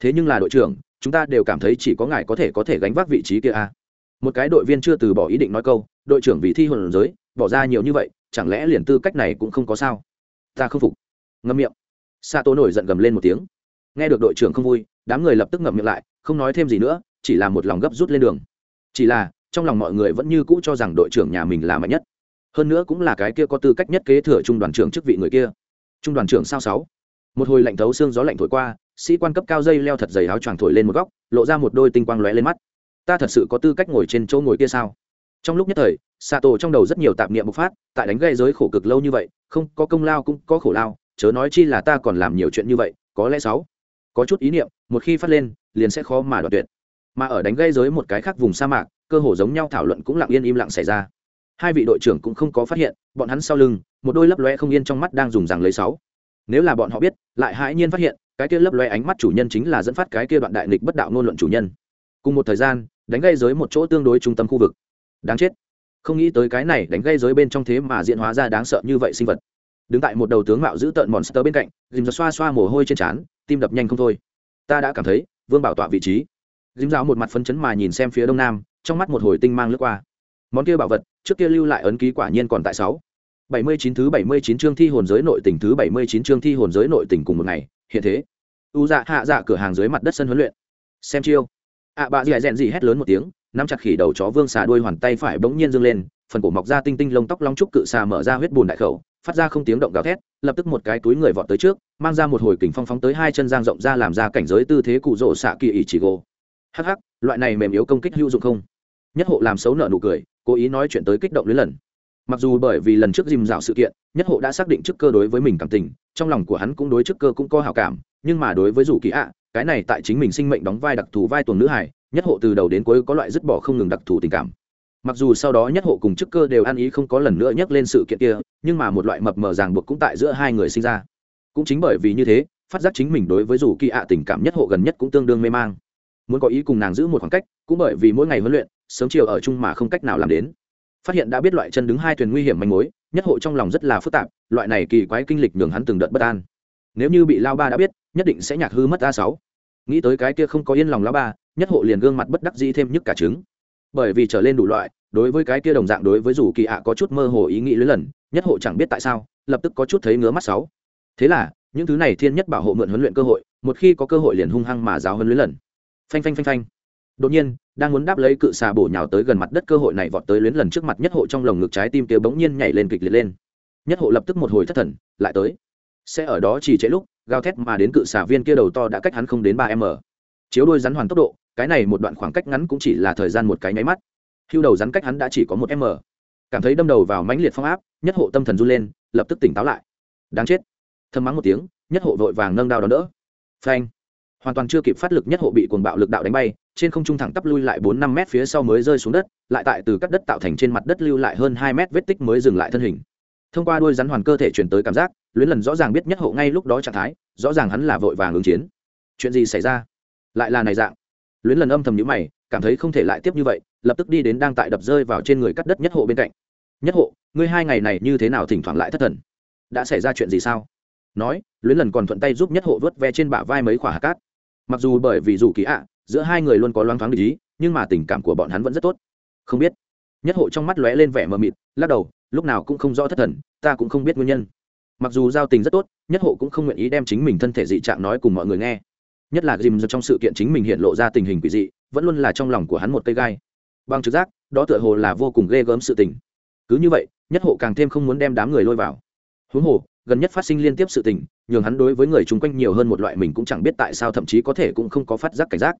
Thế nhưng là đội trưởng, chúng ta đều cảm thấy chỉ có ngài có thể có thể gánh vác vị trí kia à. một cái đội viên chưa từ bỏ ý định nói câu, đội trưởng vì thi hồn giới, bỏ ra nhiều như vậy, chẳng lẽ liền tư cách này cũng không có sao? Ta không phục. Ngâm miệng sa tố nổi giận gầm lên một tiếng. Nghe được đội trưởng không vui, đám người lập tức ngậm miệng lại, không nói thêm gì nữa, chỉ là một lòng gấp rút lên đường. Chỉ là, trong lòng mọi người vẫn như cũ cho rằng đội trưởng nhà mình là mạnh nhất. Hơn nữa cũng là cái kia có tư cách nhất kế thừa trung đoàn trưởng chức vị người kia. Trung đoàn trưởng sao sáu? Một hồi lạnh thấu xương gió lạnh thổi qua, sĩ quan cấp cao dây leo thật dày áo choàng thổi lên một góc, lộ ra một đôi tinh quang lóe lên mắt. Ta thật sự có tư cách ngồi trên chỗ ngồi kia sao? Trong lúc nhất thời xạ tổ trong đầu rất nhiều tạp niệm bộc phát, tại đánh gây giới khổ cực lâu như vậy, không có công lao cũng có khổ lao chớ nói chi là ta còn làm nhiều chuyện như vậy, có lẽ sáu, có chút ý niệm, một khi phát lên, liền sẽ khó mà đoạt tuyệt. Mà ở đánh gây giới một cái khác vùng sa mạc, cơ hồ giống nhau thảo luận cũng lặng yên im lặng xảy ra. Hai vị đội trưởng cũng không có phát hiện, bọn hắn sau lưng, một đôi lấp lóe không yên trong mắt đang dùng rằng lấy sáu. Nếu là bọn họ biết, lại hãi nhiên phát hiện, cái kia lấp lóe ánh mắt chủ nhân chính là dẫn phát cái kia đoạn đại nghịch bất đạo ngôn luận chủ nhân. Cùng một thời gian, đánh gây giới một chỗ tương đối trung tâm khu vực. Đáng chết. Không nghĩ tới cái này đánh gây giới bên trong thế mà diễn hóa ra đáng sợ như vậy sinh vật đứng tại một đầu tướng mạo giữ tợn monster bên cạnh dìm ra xoa xoa mồ hôi trên trán tim đập nhanh không thôi. Ta đã cảm thấy vương bảo tọa vị trí. Dìm rào một mặt phấn chấn mà nhìn xem phía đông nam trong mắt một hồi tinh mang lướt qua. Món kia bảo vật trước kia lưu lại ấn ký quả nhiên còn tại sáu. Bảy mươi chín thứ bảy mươi chín chương thi hồn giới nội tỉnh thứ bảy mươi chín chương thi hồn giới nội tỉnh cùng một ngày hiện thế. U dạ hạ dạ cửa hàng dưới mặt đất sân huấn luyện. Xem chiêu. Ạ à, bà dì rèn gì hét lớn một tiếng nắm chặt khỉ đầu chó vương xà đuôi hoàn tay phải bỗng nhiên dâng lên phần cổ mọc ra tinh tinh lông tóc long trúc cự xà mở ra huyết bùn đại khẩu phát ra không tiếng động gào thét, lập tức một cái túi người vọt tới trước, mang ra một hồi kình phong phóng tới hai chân giang rộng ra làm ra cảnh giới tư thế cụ rỗ xạ kỳ ỉ chỉ gỗ hắc hắc, loại này mềm yếu công kích hữu dụng không? Nhất hộ làm xấu nợ nụ cười, cố ý nói chuyện tới kích động lưới lần. Mặc dù bởi vì lần trước dìm dạo sự kiện, nhất hộ đã xác định chức cơ đối với mình cảm tình, trong lòng của hắn cũng đối chức cơ cũng có hào cảm, nhưng mà đối với dù kỳ ạ, cái này tại chính mình sinh mệnh đóng vai đặc thù vai tuần nữ hải nhất hộ từ đầu đến cuối có loại dứt bỏ không ngừng đặc thù tình cảm mặc dù sau đó nhất hộ cùng chức cơ đều ăn ý không có lần nữa nhắc lên sự kiện kia, nhưng mà một loại mập mờ ràng buộc cũng tại giữa hai người sinh ra. Cũng chính bởi vì như thế, phát giác chính mình đối với dù kỳ ạ tình cảm nhất hộ gần nhất cũng tương đương mê mang. Muốn có ý cùng nàng giữ một khoảng cách, cũng bởi vì mỗi ngày huấn luyện, sớm chiều ở chung mà không cách nào làm đến. Phát hiện đã biết loại chân đứng hai thuyền nguy hiểm manh mối, nhất hộ trong lòng rất là phức tạp, loại này kỳ quái kinh lịch nhường hắn từng đợt bất an. Nếu như bị lao ba đã biết, nhất định sẽ nhạc hư mất a sáu. Nghĩ tới cái kia không có yên lòng lao ba, nhất hộ liền gương mặt bất đắc dĩ thêm nhức cả trứng bởi vì trở lên đủ loại, đối với cái kia đồng dạng đối với dù kỳ ạ có chút mơ hồ ý nghĩ lưới lần, nhất hộ chẳng biết tại sao, lập tức có chút thấy ngứa mắt sáu. Thế là, những thứ này thiên nhất bảo hộ mượn huấn luyện cơ hội, một khi có cơ hội liền hung hăng mà giáo hơn lưới lần. Phanh phanh phanh phanh. Đột nhiên, đang muốn đáp lấy cự xà bổ nhào tới gần mặt đất cơ hội này vọt tới luyến lần trước mặt nhất hộ trong lồng ngực trái tim kia bỗng nhiên nhảy lên kịch liệt lên. Nhất hộ lập tức một hồi thất thần, lại tới. Sẽ ở đó chỉ trễ lúc, gào thét mà đến cự xà viên kia đầu to đã cách hắn không đến ba m. Chiếu đôi rắn hoàn tốc độ cái này một đoạn khoảng cách ngắn cũng chỉ là thời gian một cái nháy mắt. Hưu đầu rắn cách hắn đã chỉ có một m. Cảm thấy đâm đầu vào mãnh liệt phong áp, nhất hộ tâm thần run lên, lập tức tỉnh táo lại. Đáng chết. Thâm mắng một tiếng, nhất hộ vội vàng nâng đao đón đỡ. Phanh. Hoàn toàn chưa kịp phát lực nhất hộ bị cuồng bạo lực đạo đánh bay, trên không trung thẳng tắp lui lại bốn năm mét phía sau mới rơi xuống đất, lại tại từ cắt đất tạo thành trên mặt đất lưu lại hơn hai mét vết tích mới dừng lại thân hình. Thông qua đuôi rắn hoàn cơ thể chuyển tới cảm giác, luyến lần rõ ràng biết nhất hộ ngay lúc đó trạng thái, rõ ràng hắn là vội vàng ứng chiến. Chuyện gì xảy ra? Lại là này dạng luyến lần âm thầm nhữ mày, cảm thấy không thể lại tiếp như vậy, lập tức đi đến đang tại đập rơi vào trên người cắt đất nhất hộ bên cạnh. Nhất hộ, ngươi hai ngày này như thế nào thỉnh thoảng lại thất thần? Đã xảy ra chuyện gì sao? Nói, luyến lần còn thuận tay giúp nhất hộ vớt ve trên bả vai mấy khỏa hạt cát. Mặc dù bởi vì dù kỳ ạ, giữa hai người luôn có loáng thoáng ý, nhưng mà tình cảm của bọn hắn vẫn rất tốt. Không biết. Nhất hộ trong mắt lóe lên vẻ mờ mịt, lắc đầu, lúc nào cũng không rõ thất thần, ta cũng không biết nguyên nhân. Mặc dù giao tình rất tốt, nhất hộ cũng không nguyện ý đem chính mình thân thể dị trạng nói cùng mọi người nghe nhất là dìm trong sự kiện chính mình hiện lộ ra tình hình quỷ dị, vẫn luôn là trong lòng của hắn một cây gai. Bằng trực giác, đó tựa hồ là vô cùng ghê gớm sự tình. Cứ như vậy, nhất hộ càng thêm không muốn đem đám người lôi vào. Huống hồ, gần nhất phát sinh liên tiếp sự tình, nhường hắn đối với người chung quanh nhiều hơn một loại mình cũng chẳng biết tại sao thậm chí có thể cũng không có phát giác cảnh giác.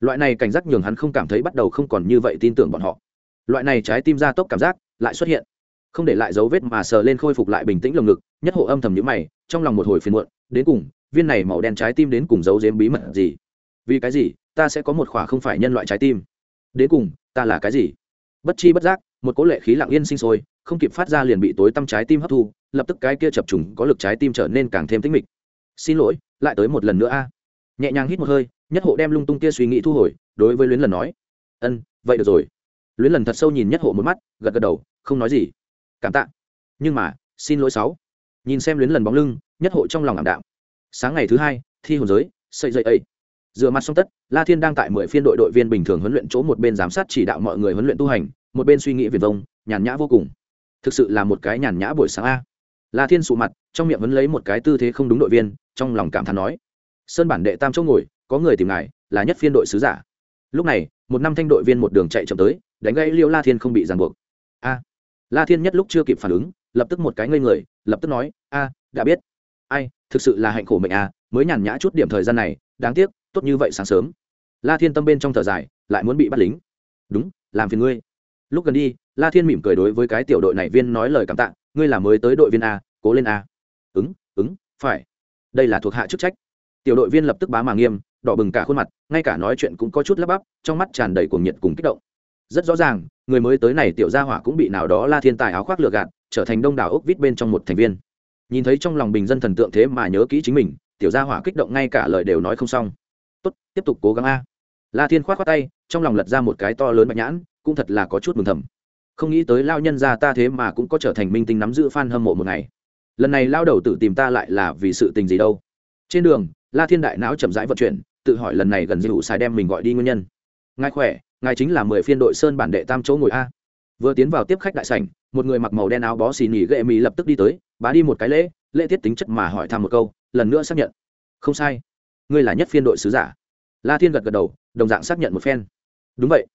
Loại này cảnh giác nhường hắn không cảm thấy bắt đầu không còn như vậy tin tưởng bọn họ. Loại này trái tim ra tốc cảm giác lại xuất hiện. Không để lại dấu vết mà sờ lên khôi phục lại bình tĩnh lồng ngực, nhất hộ âm thầm nhữ mày, trong lòng một hồi phiền muộn, đến cùng viên này màu đen trái tim đến cùng giấu giếm bí mật gì? Vì cái gì? Ta sẽ có một khỏa không phải nhân loại trái tim. Đến cùng, ta là cái gì? Bất chi bất giác, một cố lệ khí lặng yên sinh sôi, không kịp phát ra liền bị tối tăm trái tim hấp thu, lập tức cái kia chập trùng có lực trái tim trở nên càng thêm tính mịch. Xin lỗi, lại tới một lần nữa a. Nhẹ nhàng hít một hơi, nhất hộ đem lung tung kia suy nghĩ thu hồi, đối với luyến lần nói. Ân, vậy được rồi. Luyến lần thật sâu nhìn nhất hộ một mắt, gật gật đầu, không nói gì. Cảm tạ. Nhưng mà, xin lỗi sáu. Nhìn xem luyến lần bóng lưng, nhất hộ trong lòng ảm đạm sáng ngày thứ hai, thi hồn giới, xây dậy ấy. Dựa mặt xong tất, la thiên đang tại mười phiên đội đội viên bình thường huấn luyện chỗ một bên giám sát chỉ đạo mọi người huấn luyện tu hành, một bên suy nghĩ viền vông, nhàn nhã vô cùng. Thực sự là một cái nhàn nhã buổi sáng a. La thiên sụ mặt, trong miệng vẫn lấy một cái tư thế không đúng đội viên, trong lòng cảm thán nói, sơn bản đệ tam chỗ ngồi, có người tìm ngài, là nhất phiên đội sứ giả. Lúc này, một năm thanh đội viên một đường chạy chậm tới, đánh gãy liêu la thiên không bị ràng buộc. A. La thiên nhất lúc chưa kịp phản ứng, lập tức một cái ngây người, lập tức nói, a, đã biết. Ai thực sự là hạnh khổ mệnh à mới nhàn nhã chút điểm thời gian này, đáng tiếc, tốt như vậy sáng sớm. La thiên tâm bên trong thở dài, lại muốn bị bắt lính. Đúng, làm phiền ngươi. Lúc gần đi, la thiên mỉm cười đối với cái tiểu đội này viên nói lời cảm tạ, ngươi là mới tới đội viên a, cố lên a. Ứng ứng, phải. Đây là thuộc hạ chức trách. Tiểu đội viên lập tức bá mà nghiêm, đỏ bừng cả khuôn mặt, ngay cả nói chuyện cũng có chút lắp bắp, trong mắt tràn đầy cuồng nhiệt cùng kích động. Rất rõ ràng, người mới tới này tiểu gia hỏa cũng bị nào đó la thiên tài áo khoác lừa gạt, trở thành đông đảo ốc vít bên trong một thành viên nhìn thấy trong lòng bình dân thần tượng thế mà nhớ kỹ chính mình, tiểu gia hỏa kích động ngay cả lời đều nói không xong. Tốt, tiếp tục cố gắng a. La thiên khoát khoác tay, trong lòng lật ra một cái to lớn bạch nhãn, cũng thật là có chút mừng thầm. Không nghĩ tới lao nhân gia ta thế mà cũng có trở thành minh tinh nắm giữ fan hâm mộ một ngày. Lần này lao đầu tự tìm ta lại là vì sự tình gì đâu? Trên đường, la thiên đại não chậm rãi vận chuyển, tự hỏi lần này gần dịu xài đem mình gọi đi nguyên nhân. Ngài khỏe, ngài chính là mười phiên đội sơn bản đệ tam chỗ ngồi a vừa tiến vào tiếp khách đại sảnh, một người mặc màu đen áo bó xì nhì ghệ mì lập tức đi tới, bá đi một cái lễ lễ tiết tính chất mà hỏi thăm một câu, lần nữa xác nhận. Không sai. Ngươi là nhất phiên đội sứ giả. La thiên gật gật đầu, đồng dạng xác nhận một phen. Đúng vậy.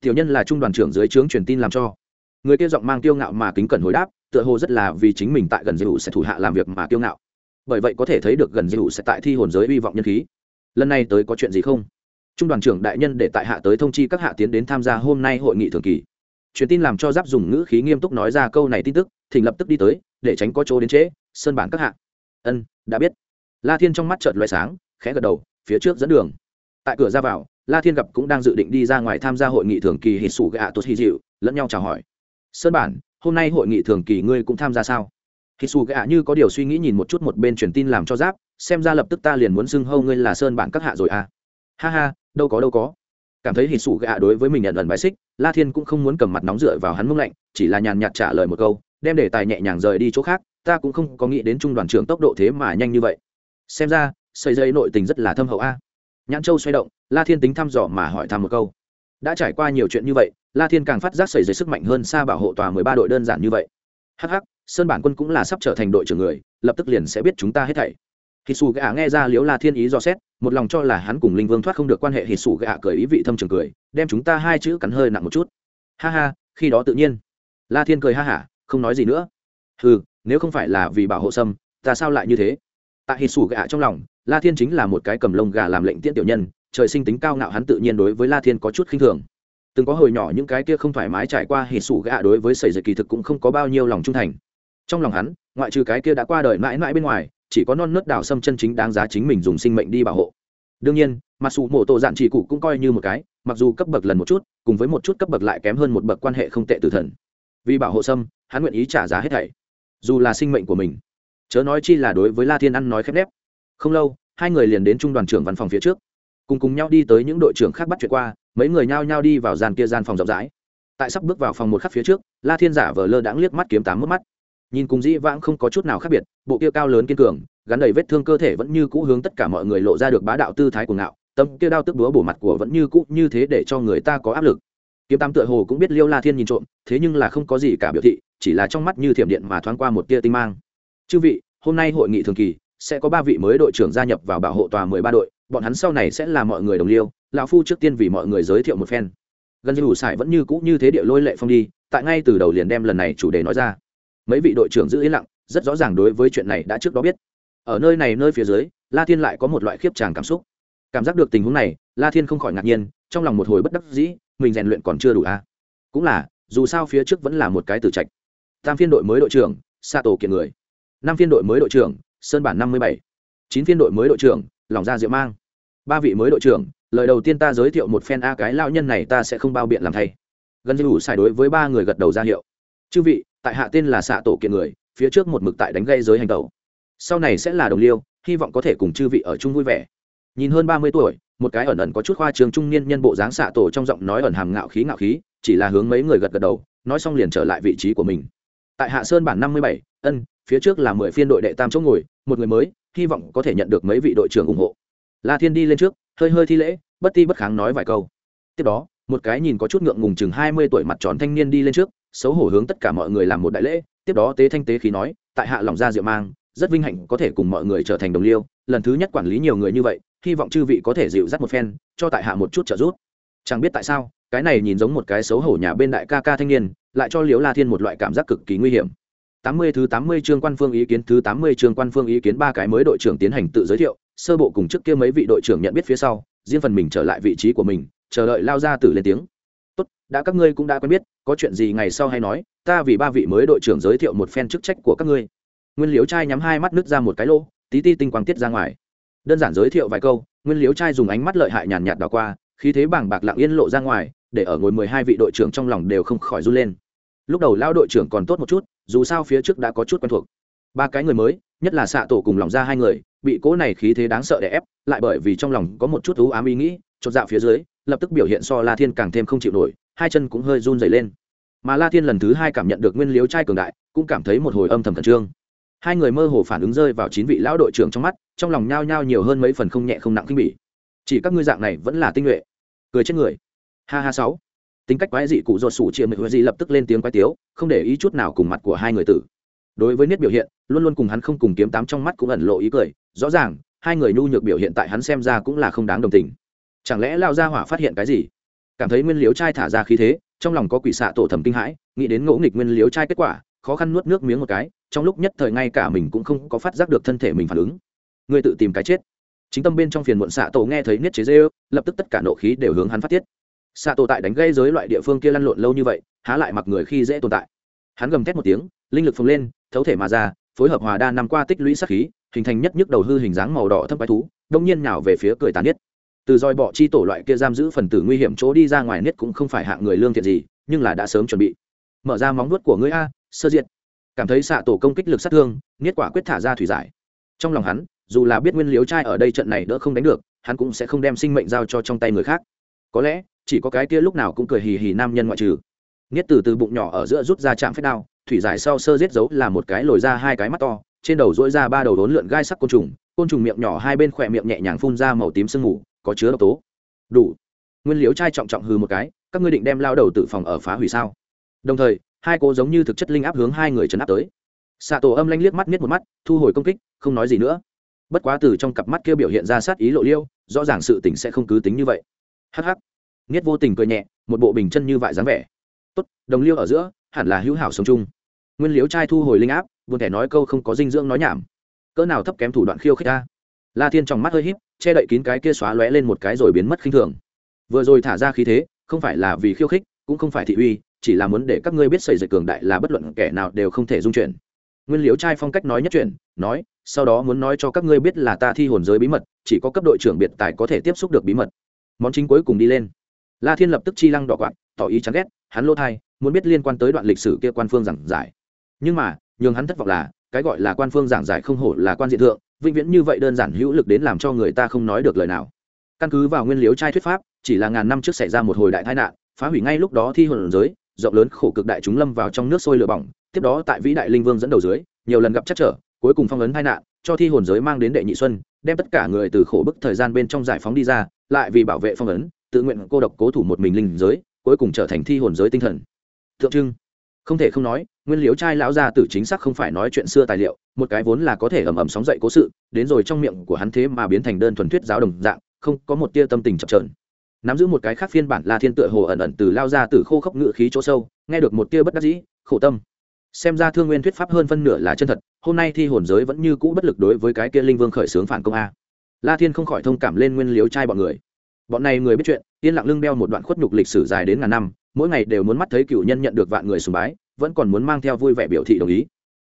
Tiểu nhân là trung đoàn trưởng dưới trướng truyền tin làm cho. Người kia giọng mang tiêu ngạo mà kính cẩn hồi đáp, tựa hồ rất là vì chính mình tại gần dư sẽ thủ hạ làm việc mà kiêu ngạo. Bởi vậy có thể thấy được gần dư sẽ tại thi hồn giới hy vọng nhân khí. Lần này tới có chuyện gì không? Trung đoàn trưởng đại nhân để tại hạ tới thông chi các hạ tiến đến tham gia hôm nay hội nghị thường kỳ truyền tin làm cho giáp dùng ngữ khí nghiêm túc nói ra câu này tin tức, thỉnh lập tức đi tới, để tránh có chỗ đến trễ, sơn bản các hạ. Ân, đã biết. La thiên trong mắt trợt loại sáng, khẽ gật đầu, phía trước dẫn đường. Tại cửa ra vào, la thiên gặp cũng đang dự định đi ra ngoài tham gia hội nghị thường kỳ hì sủ gạ tốt hì dịu, lẫn nhau chào hỏi. Sơn bản, hôm nay hội nghị thường kỳ ngươi cũng tham gia sao? Hì sủ gạ như có điều suy nghĩ nhìn một chút một bên truyền tin làm cho giáp, xem ra lập tức ta liền muốn xưng hâu ngươi là sơn bản các hạ rồi à. Ha ha, đâu có đâu có cảm thấy hỉ sủ gạ đối với mình nhận ẩn bài xích, la thiên cũng không muốn cầm mặt nóng dựa vào hắn mông lạnh, chỉ là nhàn nhạt trả lời một câu, đem đề tài nhẹ nhàng rời đi chỗ khác, ta cũng không có nghĩ đến trung đoàn trưởng tốc độ thế mà nhanh như vậy. Xem ra, xây dây nội tình rất là thâm hậu a. Nhãn châu xoay động, la thiên tính thăm dò mà hỏi thăm một câu. Đã trải qua nhiều chuyện như vậy, la thiên càng phát giác xây dây sức mạnh hơn xa bảo hộ tòa mười ba đội đơn giản như vậy. Hh sơn bản quân cũng là sắp trở thành đội trưởng người, lập tức liền sẽ biết chúng ta hết thảy hít xù gạ nghe ra liếu la thiên ý do xét, một lòng cho là hắn cùng linh vương thoát không được quan hệ hít xù gạ cười ý vị thâm trường cười, đem chúng ta hai chữ cắn hơi nặng một chút. Ha ha, khi đó tự nhiên. La thiên cười ha hả, không nói gì nữa. Ừ nếu không phải là vì bảo hộ sâm, ta sao lại như thế? Tại hít xù gạ trong lòng, la thiên chính là một cái cầm lông gà làm lệnh tiễn tiểu nhân, trời sinh tính cao ngạo hắn tự nhiên đối với la thiên có chút khinh thường. Từng có hồi nhỏ những cái kia không thoải mái trải qua hỉ sủ gạ đối với sẩy dệt kỳ thực cũng không có bao nhiêu lòng trung thành. Trong lòng hắn, ngoại trừ cái kia đã qua đời mãi mãi bên ngoài chỉ có non nớt đào sâm chân chính đáng giá chính mình dùng sinh mệnh đi bảo hộ. Đương nhiên mặc dù mổ tổ dạn chỉ cụ cũng coi như một cái, mặc dù cấp bậc lần một chút, cùng với một chút cấp bậc lại kém hơn một bậc quan hệ không tệ từ thần. Vì bảo hộ sâm hắn nguyện ý trả giá hết thảy, dù là sinh mệnh của mình. Chớ nói chi là đối với la thiên ăn nói khép nép. Không lâu, hai người liền đến trung đoàn trưởng văn phòng phía trước, cùng cùng nhau đi tới những đội trưởng khác bắt chuyện qua, mấy người nhao nhao đi vào gian kia gian phòng rộng rãi. Tại sắp bước vào phòng một khắc phía trước, la thiên giả vờ lơ đãng liếc mắt kiếm tám mất mắt nhìn cùng dĩ vãng không có chút nào khác biệt, bộ kia cao lớn kiên cường, gắn đầy vết thương cơ thể vẫn như cũ hướng tất cả mọi người lộ ra được bá đạo tư thái của ngạo, tâm kia đao tức búa bổ mặt của vẫn như cũ như thế để cho người ta có áp lực. Kiếm tam tựa hồ cũng biết liêu la thiên nhìn trộm, thế nhưng là không có gì cả biểu thị, chỉ là trong mắt như thiểm điện mà thoáng qua một tia tinh mang. Chư vị, hôm nay hội nghị thường kỳ, sẽ có ba vị mới đội trưởng gia nhập vào bảo hộ tòa mười ba đội, bọn hắn sau này sẽ là mọi người đồng liêu, lão phu trước tiên vì mọi người giới thiệu một phen. Gần như đủ sải vẫn như cũ như thế địa lôi lệ phong đi, tại ngay từ đầu liền đem lần này chủ đề nói ra mấy vị đội trưởng giữ yên lặng, rất rõ ràng đối với chuyện này đã trước đó biết. Ở nơi này nơi phía dưới, la thiên lại có một loại khiếp tràng cảm xúc. Cảm giác được tình huống này, la thiên không khỏi ngạc nhiên, trong lòng một hồi bất đắc dĩ, mình rèn luyện còn chưa đủ a à? cũng là, dù sao phía trước vẫn là một cái tử trạch. Tam phiên đội mới đội trưởng sa tổ kiện người. Năm phiên đội mới đội trưởng, sơn bản năm mươi bảy. Chín phiên đội mới đội trưởng, lòng ra diệu mang. Ba vị mới đội trưởng, lời đầu tiên ta giới thiệu một phen a cái lao nhân này ta sẽ không bao biện làm thay. Gần như đủ xài đối với ba người gật đầu ra hiệu. Chư vị tại hạ tên là xạ tổ kiện người, phía trước một mực tại đánh gây giới hành tẩu. Sau này sẽ là đồng liêu, hy vọng có thể cùng chư vị ở chung vui vẻ. Nhìn hơn ba mươi tuổi, một cái ẩn ẩn có chút khoa trường trung niên nhân bộ dáng xạ tổ trong giọng nói ẩn hàm ngạo khí ngạo khí, chỉ là hướng mấy người gật gật đầu, nói xong liền trở lại vị trí của mình. Tại hạ sơn bản năm mươi bảy, ân, phía trước là mười phiên đội đệ tam chỗ ngồi, một người mới, hy vọng có thể nhận được mấy vị đội trưởng ủng hộ. La thiên đi lên trước, hơi hơi thi lễ, bất ti bất kháng nói vài câu. Tiếp đó, một cái nhìn có chút ngượng ngùng chừng hai mươi tuổi mặt tròn thanh niên đi lên trước xấu hổ hướng tất cả mọi người làm một đại lễ, tiếp đó tế thanh tế khí nói, tại hạ lòng ra diệu mang, rất vinh hạnh có thể cùng mọi người trở thành đồng liêu, lần thứ nhất quản lý nhiều người như vậy, hy vọng chư vị có thể dịu dắt một phen, cho tại hạ một chút trợ giúp. Chẳng biết tại sao, cái này nhìn giống một cái xấu hổ nhà bên đại ca ca thanh niên, lại cho liễu la thiên một loại cảm giác cực kỳ nguy hiểm. Tám mươi thứ tám mươi chương quan phương ý kiến thứ tám mươi chương quan phương ý kiến ba cái mới đội trưởng tiến hành tự giới thiệu, sơ bộ cùng trước kia mấy vị đội trưởng nhận biết phía sau, riêng phần mình trở lại vị trí của mình, chờ đợi lao ra tử lên tiếng tốt, đã các ngươi cũng đã quen biết, có chuyện gì ngày sau hay nói, ta vì ba vị mới đội trưởng giới thiệu một phen chức trách của các ngươi. Nguyên liếu trai nhắm hai mắt nứt ra một cái lỗ, tí ti tinh quang tiết ra ngoài. Đơn giản giới thiệu vài câu, nguyên liếu trai dùng ánh mắt lợi hại nhàn nhạt đảo qua, khí thế bảng bạc lặng yên lộ ra ngoài, để ở ngồi mười hai vị đội trưởng trong lòng đều không khỏi run lên. Lúc đầu lao đội trưởng còn tốt một chút, dù sao phía trước đã có chút quen thuộc. Ba cái người mới, nhất là xạ tổ cùng lòng ra hai người, bị cỗ này khí thế đáng sợ để ép, lại bởi vì trong lòng có một chút thú ám ý nghĩ, chột dạo phía dưới lập tức biểu hiện so la thiên càng thêm không chịu nổi, hai chân cũng hơi run dày lên. Mà la thiên lần thứ hai cảm nhận được nguyên liếu trai cường đại, cũng cảm thấy một hồi âm thầm khẩn trương. Hai người mơ hồ phản ứng rơi vào chín vị lão đội trưởng trong mắt, trong lòng nhao nhao nhiều hơn mấy phần không nhẹ không nặng khinh bỉ. Chỉ các ngươi dạng này vẫn là tinh nhuệ. Cười chết người. Ha ha sáu. Tính cách quái dị cụ ruột sủ chia mệnh dị lập tức lên tiếng quái tiếu, không để ý chút nào cùng mặt của hai người tử. Đối với niết biểu hiện, luôn luôn cùng hắn không cùng kiếm tám trong mắt cũng ẩn lộ ý cười, rõ ràng, hai người nhu nhược biểu hiện tại hắn xem ra cũng là không đáng đồng tình chẳng lẽ lao ra hỏa phát hiện cái gì? Cảm thấy nguyên liếu trai thả ra khí thế, trong lòng có quỷ xạ tổ thầm kinh hãi, nghĩ đến ngỗ nghịch nguyên liếu trai kết quả, khó khăn nuốt nước miếng một cái, trong lúc nhất thời ngay cả mình cũng không có phát giác được thân thể mình phản ứng. Người tự tìm cái chết. Chính tâm bên trong phiền muộn xạ tổ nghe thấy niết chế dê lập tức tất cả nộ khí đều hướng hắn phát tiết. Xạ tổ tại đánh gây giới loại địa phương kia lăn lộn lâu như vậy, há lại mặc người khi dễ tồn tại. Hắn gầm thét một tiếng, linh lực phồng lên, thấu thể mà ra, phối hợp hòa đa năm qua tích lũy sát khí, hình thành nhất nhức đầu hư hình dáng màu đỏ thâm bái thú, đông nhiên nào về phía cười tàn nhất từ roi bọ chi tổ loại kia giam giữ phần tử nguy hiểm chỗ đi ra ngoài nết cũng không phải hạng người lương thiện gì, nhưng là đã sớm chuẩn bị. Mở ra móng nuốt của ngươi a, sơ diệt. Cảm thấy xạ tổ công kích lực sát thương, niết quả quyết thả ra thủy giải. Trong lòng hắn, dù là biết nguyên liếu trai ở đây trận này đỡ không đánh được, hắn cũng sẽ không đem sinh mệnh giao cho trong tay người khác. Có lẽ, chỉ có cái kia lúc nào cũng cười hì hì nam nhân ngoại trừ. Niết từ từ bụng nhỏ ở giữa rút ra chạm phép đao, thủy giải sau sơ giết dấu là một cái lồi ra hai cái mắt to, trên đầu dỗi ra ba đầu đốn lượn gai sắc côn trùng côn trùng miệng nhỏ hai bên khỏe miệng nhẹ nhàng phun ra màu tím sương mù có chứa độc tố. Đủ. Nguyên liếu trai trọng trọng hư một cái, các ngươi định đem lao đầu tự phòng ở phá hủy sao? Đồng thời, hai cô giống như thực chất linh áp hướng hai người trấn áp tới. Xạ tổ âm lanh liếc mắt miết một mắt, thu hồi công kích, không nói gì nữa. Bất quá từ trong cặp mắt kia biểu hiện ra sát ý lộ liêu, rõ ràng sự tình sẽ không cứ tính như vậy. Hh nghiết vô tình cười nhẹ, một bộ bình chân như vại dáng vẻ. Tốt, đồng liêu ở giữa, hẳn là hữu hảo sống chung. Nguyên liếu trai thu hồi linh áp, buồn thể nói câu không có dinh dưỡng nói nhảm. Cỡ nào thấp kém thủ đoạn khiêu khích ta. La thiên trong mắt hơi híp che đậy kín cái kia xóa lóe lên một cái rồi biến mất khinh thường. Vừa rồi thả ra khí thế, không phải là vì khiêu khích, cũng không phải thị uy, chỉ là muốn để các ngươi biết sẩy dậy cường đại là bất luận kẻ nào đều không thể dung chuyển. Nguyên liễu trai phong cách nói nhất chuyện, nói, sau đó muốn nói cho các ngươi biết là ta thi hồn giới bí mật, chỉ có cấp đội trưởng biệt tài có thể tiếp xúc được bí mật. Món chính cuối cùng đi lên. La thiên lập tức chi lăng đỏ quạt, tỏ ý chán ghét, hắn lô thai, muốn biết liên quan tới đoạn lịch sử kia quan phương giảng giải. Nhưng mà, nhường hắn thất vọng là, cái gọi là quan phương giảng giải không hổ là quan diện thượng vĩnh viễn như vậy đơn giản hữu lực đến làm cho người ta không nói được lời nào. Căn cứ vào nguyên liếu trai thuyết pháp, chỉ là ngàn năm trước xảy ra một hồi đại tai nạn, phá hủy ngay lúc đó thi hồn giới, rộng lớn khổ cực đại chúng lâm vào trong nước sôi lửa bỏng, tiếp đó tại vĩ đại linh vương dẫn đầu dưới, nhiều lần gặp chắc trở, cuối cùng phong ấn tai nạn, cho thi hồn giới mang đến đệ nhị xuân, đem tất cả người từ khổ bức thời gian bên trong giải phóng đi ra, lại vì bảo vệ phong ấn, tự nguyện cô độc cố thủ một mình linh giới, cuối cùng trở thành thi hồn giới tinh thần. Tượng trưng. Không thể không nói nguyên liếu trai lão gia tử chính xác không phải nói chuyện xưa tài liệu, một cái vốn là có thể ầm ầm sóng dậy cố sự, đến rồi trong miệng của hắn thế mà biến thành đơn thuần thuyết giáo đồng dạng, không có một tia tâm tình chập trờn nắm giữ một cái khác phiên bản la thiên tựa hồ ẩn ẩn từ lao ra từ khô khốc ngự khí chỗ sâu, nghe được một tia bất đắc dĩ, khổ tâm. Xem ra thương nguyên thuyết pháp hơn phân nửa là chân thật, hôm nay thi hồn giới vẫn như cũ bất lực đối với cái kia linh vương khởi xướng phản công a. La thiên không khỏi thông cảm lên nguyên liếu trai bọn người. Bọn này người biết chuyện, yên lặng lưng đeo một đoạn khuất nhục lịch sử dài đến ngàn năm, mỗi ngày đều muốn mắt thấy cựu nhân nhận được vạn người sùng bái vẫn còn muốn mang theo vui vẻ biểu thị đồng ý.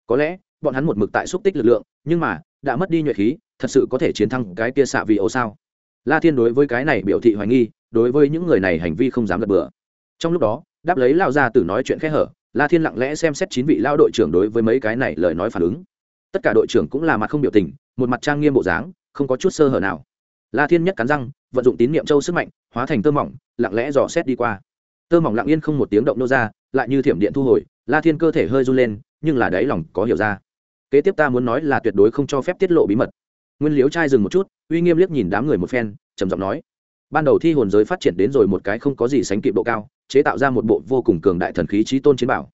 Có lẽ, bọn hắn một mực tại xúc tích lực lượng, nhưng mà, đã mất đi nhuệ khí, thật sự có thể chiến thắng cái kia xạ vì ấu sao? La thiên đối với cái này biểu thị hoài nghi, đối với những người này hành vi không dám gật bừa. Trong lúc đó, đáp lấy lao ra từ nói chuyện khẽ hở, la thiên lặng lẽ xem xét chín vị lao đội trưởng đối với mấy cái này lời nói phản ứng. Tất cả đội trưởng cũng là mặt không biểu tình, một mặt trang nghiêm bộ dáng, không có chút sơ hở nào. La thiên nhất cắn răng, vận dụng tín niệm châu sức mạnh, hóa thành tơ mỏng, lặng lẽ dò xét đi qua. Tơ mỏng lặng yên không một tiếng động nô ra, lại như thiểm điện thu hồi la thiên cơ thể hơi run lên, nhưng là đáy lòng có hiểu ra. Kế tiếp ta muốn nói là tuyệt đối không cho phép tiết lộ bí mật. Nguyên liếu trai dừng một chút, uy nghiêm liếc nhìn đám người một phen, trầm giọng nói. Ban đầu thi hồn giới phát triển đến rồi một cái không có gì sánh kịp độ cao, chế tạo ra một bộ vô cùng cường đại thần khí trí tôn chiến bảo.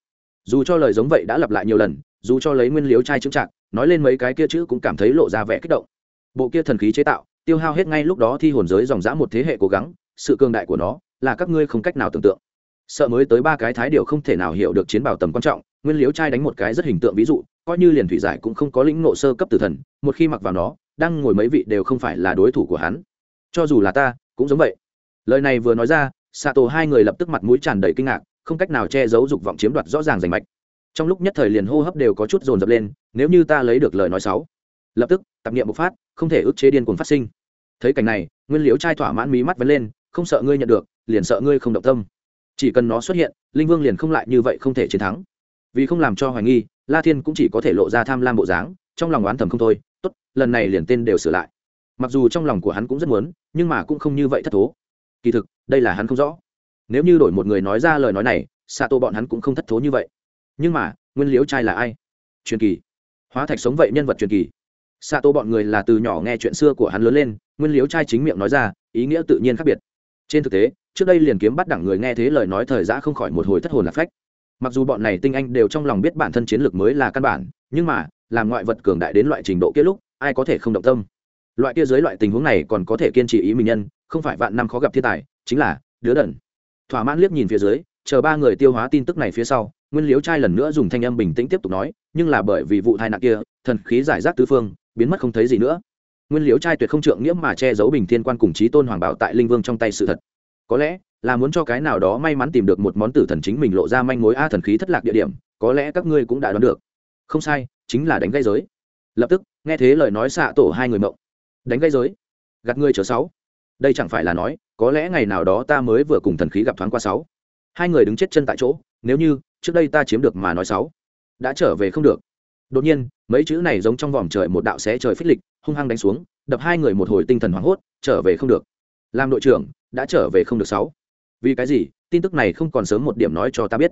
Dù cho lời giống vậy đã lặp lại nhiều lần, dù cho lấy nguyên liếu trai chứng trạng, nói lên mấy cái kia chữ cũng cảm thấy lộ ra vẻ kích động. Bộ kia thần khí chế tạo, tiêu hao hết ngay lúc đó thi hồn giới dòng dã một thế hệ cố gắng, sự cường đại của nó là các ngươi không cách nào tưởng tượng sợ mới tới ba cái thái điều không thể nào hiểu được chiến bảo tầm quan trọng, nguyên liếu trai đánh một cái rất hình tượng ví dụ, coi như liền thủy giải cũng không có lĩnh nộ sơ cấp tử thần, một khi mặc vào nó, đang ngồi mấy vị đều không phải là đối thủ của hắn. Cho dù là ta, cũng giống vậy. Lời này vừa nói ra xạ tổ hai người lập tức mặt mũi tràn đầy kinh ngạc, không cách nào che giấu dục vọng chiếm đoạt rõ ràng rành mạch. Trong lúc nhất thời liền hô hấp đều có chút dồn dập lên, nếu như ta lấy được lời nói sáu lập tức tập niệm bộc phát, không thể ức chế điên cuồng phát sinh. Thấy cảnh này, nguyên liễu trai thỏa mãn mí mắt vấn lên, không sợ ngươi nhận được, liền sợ ngươi không động tâm chỉ cần nó xuất hiện, linh vương liền không lại như vậy không thể chiến thắng. Vì không làm cho hoài nghi, la thiên cũng chỉ có thể lộ ra tham lam bộ dáng, trong lòng oán thầm không thôi, tốt, lần này liền tên đều sửa lại. Mặc dù trong lòng của hắn cũng rất muốn, nhưng mà cũng không như vậy thất thố. Kỳ thực, đây là hắn không rõ. Nếu như đổi một người nói ra lời nói này xạ tô bọn hắn cũng không thất thố như vậy. Nhưng mà, nguyên liễu trai là ai? Truyền kỳ. Hóa thạch sống vậy nhân vật truyền kỳ. Xạ tô bọn người là từ nhỏ nghe chuyện xưa của hắn lớn lên, nguyên liễu trai chính miệng nói ra, ý nghĩa tự nhiên khác biệt. Trên thực tế trước đây liền kiếm bắt đẳng người nghe thế lời nói thời giã không khỏi một hồi thất hồn lạc phách. Mặc dù bọn này tinh anh đều trong lòng biết bản thân chiến lược mới là căn bản, nhưng mà, làm ngoại vật cường đại đến loại trình độ kia lúc, ai có thể không động tâm? Loại kia dưới loại tình huống này còn có thể kiên trì ý mình nhân, không phải vạn năm khó gặp thiên tài, chính là đứa đần. Thỏa mãn liếc nhìn phía dưới, chờ ba người tiêu hóa tin tức này phía sau, nguyên liếu trai lần nữa dùng thanh âm bình tĩnh tiếp tục nói, nhưng là bởi vì vụ tai nạn kia, thần khí giải rác tứ phương, biến mất không thấy gì nữa. Nguyên liếu trai tuyệt không trượng nghĩa mà che giấu bình thiên quan cùng chí tôn hoàng bảo tại linh vương trong tay sự thật có lẽ là muốn cho cái nào đó may mắn tìm được một món tử thần chính mình lộ ra manh mối a thần khí thất lạc địa điểm, có lẽ các ngươi cũng đã đoán được. Không sai, chính là đánh gây giới. Lập tức, nghe thế lời nói xạ tổ hai người mộng. Đánh gây giới. Gạt ngươi chờ sáu. Đây chẳng phải là nói, có lẽ ngày nào đó ta mới vừa cùng thần khí gặp thoáng qua sáu. Hai người đứng chết chân tại chỗ, nếu như, trước đây ta chiếm được mà nói sáu. Đã trở về không được. Đột nhiên, mấy chữ này giống trong vòm trời một đạo xé trời phích lịch, hung hăng đánh xuống, đập hai người một hồi tinh thần hoảng hốt, trở về không được. Làm đội trưởng đã trở về không được sáu. Vì cái gì? Tin tức này không còn sớm một điểm nói cho ta biết.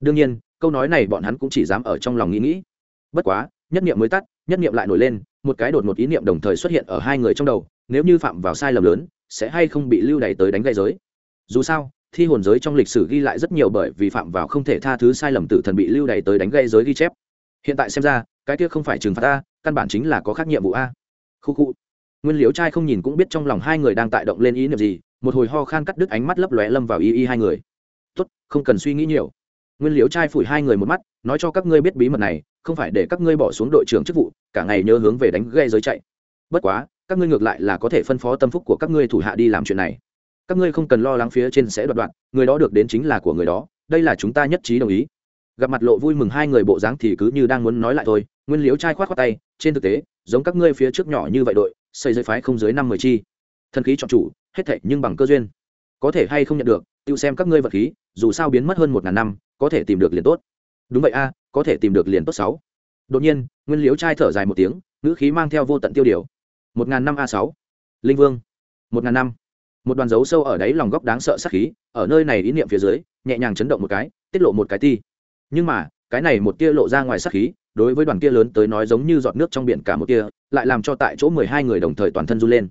Đương nhiên, câu nói này bọn hắn cũng chỉ dám ở trong lòng nghĩ nghĩ. Bất quá, nhất niệm mới tắt, nhất niệm lại nổi lên, một cái đột một ý niệm đồng thời xuất hiện ở hai người trong đầu, nếu như phạm vào sai lầm lớn, sẽ hay không bị lưu đày tới đánh gây giới. Dù sao, thi hồn giới trong lịch sử ghi lại rất nhiều bởi vì phạm vào không thể tha thứ sai lầm tử thần bị lưu đày tới đánh gây giới ghi chép. Hiện tại xem ra, cái kia không phải trừng phạt a căn bản chính là có khác nhiệm vụ a. Khu khu. Nguyên liễu trai không nhìn cũng biết trong lòng hai người đang tại động lên ý niệm gì một hồi ho khan cắt đứt ánh mắt lấp lóe lâm vào y y hai người. Tốt, không cần suy nghĩ nhiều. Nguyên liễu trai phủi hai người một mắt, nói cho các ngươi biết bí mật này, không phải để các ngươi bỏ xuống đội trưởng chức vụ, cả ngày nhớ hướng về đánh gây giới chạy. Bất quá, các ngươi ngược lại là có thể phân phó tâm phúc của các ngươi thủ hạ đi làm chuyện này. Các ngươi không cần lo lắng phía trên sẽ đoạt đoạn, người đó được đến chính là của người đó, đây là chúng ta nhất trí đồng ý. Gặp mặt lộ vui mừng hai người bộ dáng thì cứ như đang muốn nói lại thôi, nguyên liễu trai khoát khoát tay, trên thực tế, giống các ngươi phía trước nhỏ như vậy đội, xây giới phái không dưới năm mười chi. Thần khí chọn chủ hết thệ nhưng bằng cơ duyên. Có thể hay không nhận được tự xem các ngươi vật khí, dù sao biến mất hơn một ngàn năm, có thể tìm được liền tốt. Đúng vậy a, có thể tìm được liền tốt sáu. Đột nhiên, nguyên liếu trai thở dài một tiếng, ngữ khí mang theo vô tận tiêu điều. Một ngàn năm a sáu. Linh vương. Một ngàn năm. Một đoàn dấu sâu ở đáy lòng góc đáng sợ sắc khí, ở nơi này ý niệm phía dưới, nhẹ nhàng chấn động một cái, tiết lộ một cái ti. Nhưng mà, cái này một tia lộ ra ngoài sắc khí, đối với đoàn kia lớn tới nói giống như giọt nước trong biển cả một tia, lại làm cho tại chỗ mười hai người đồng thời toàn thân run lên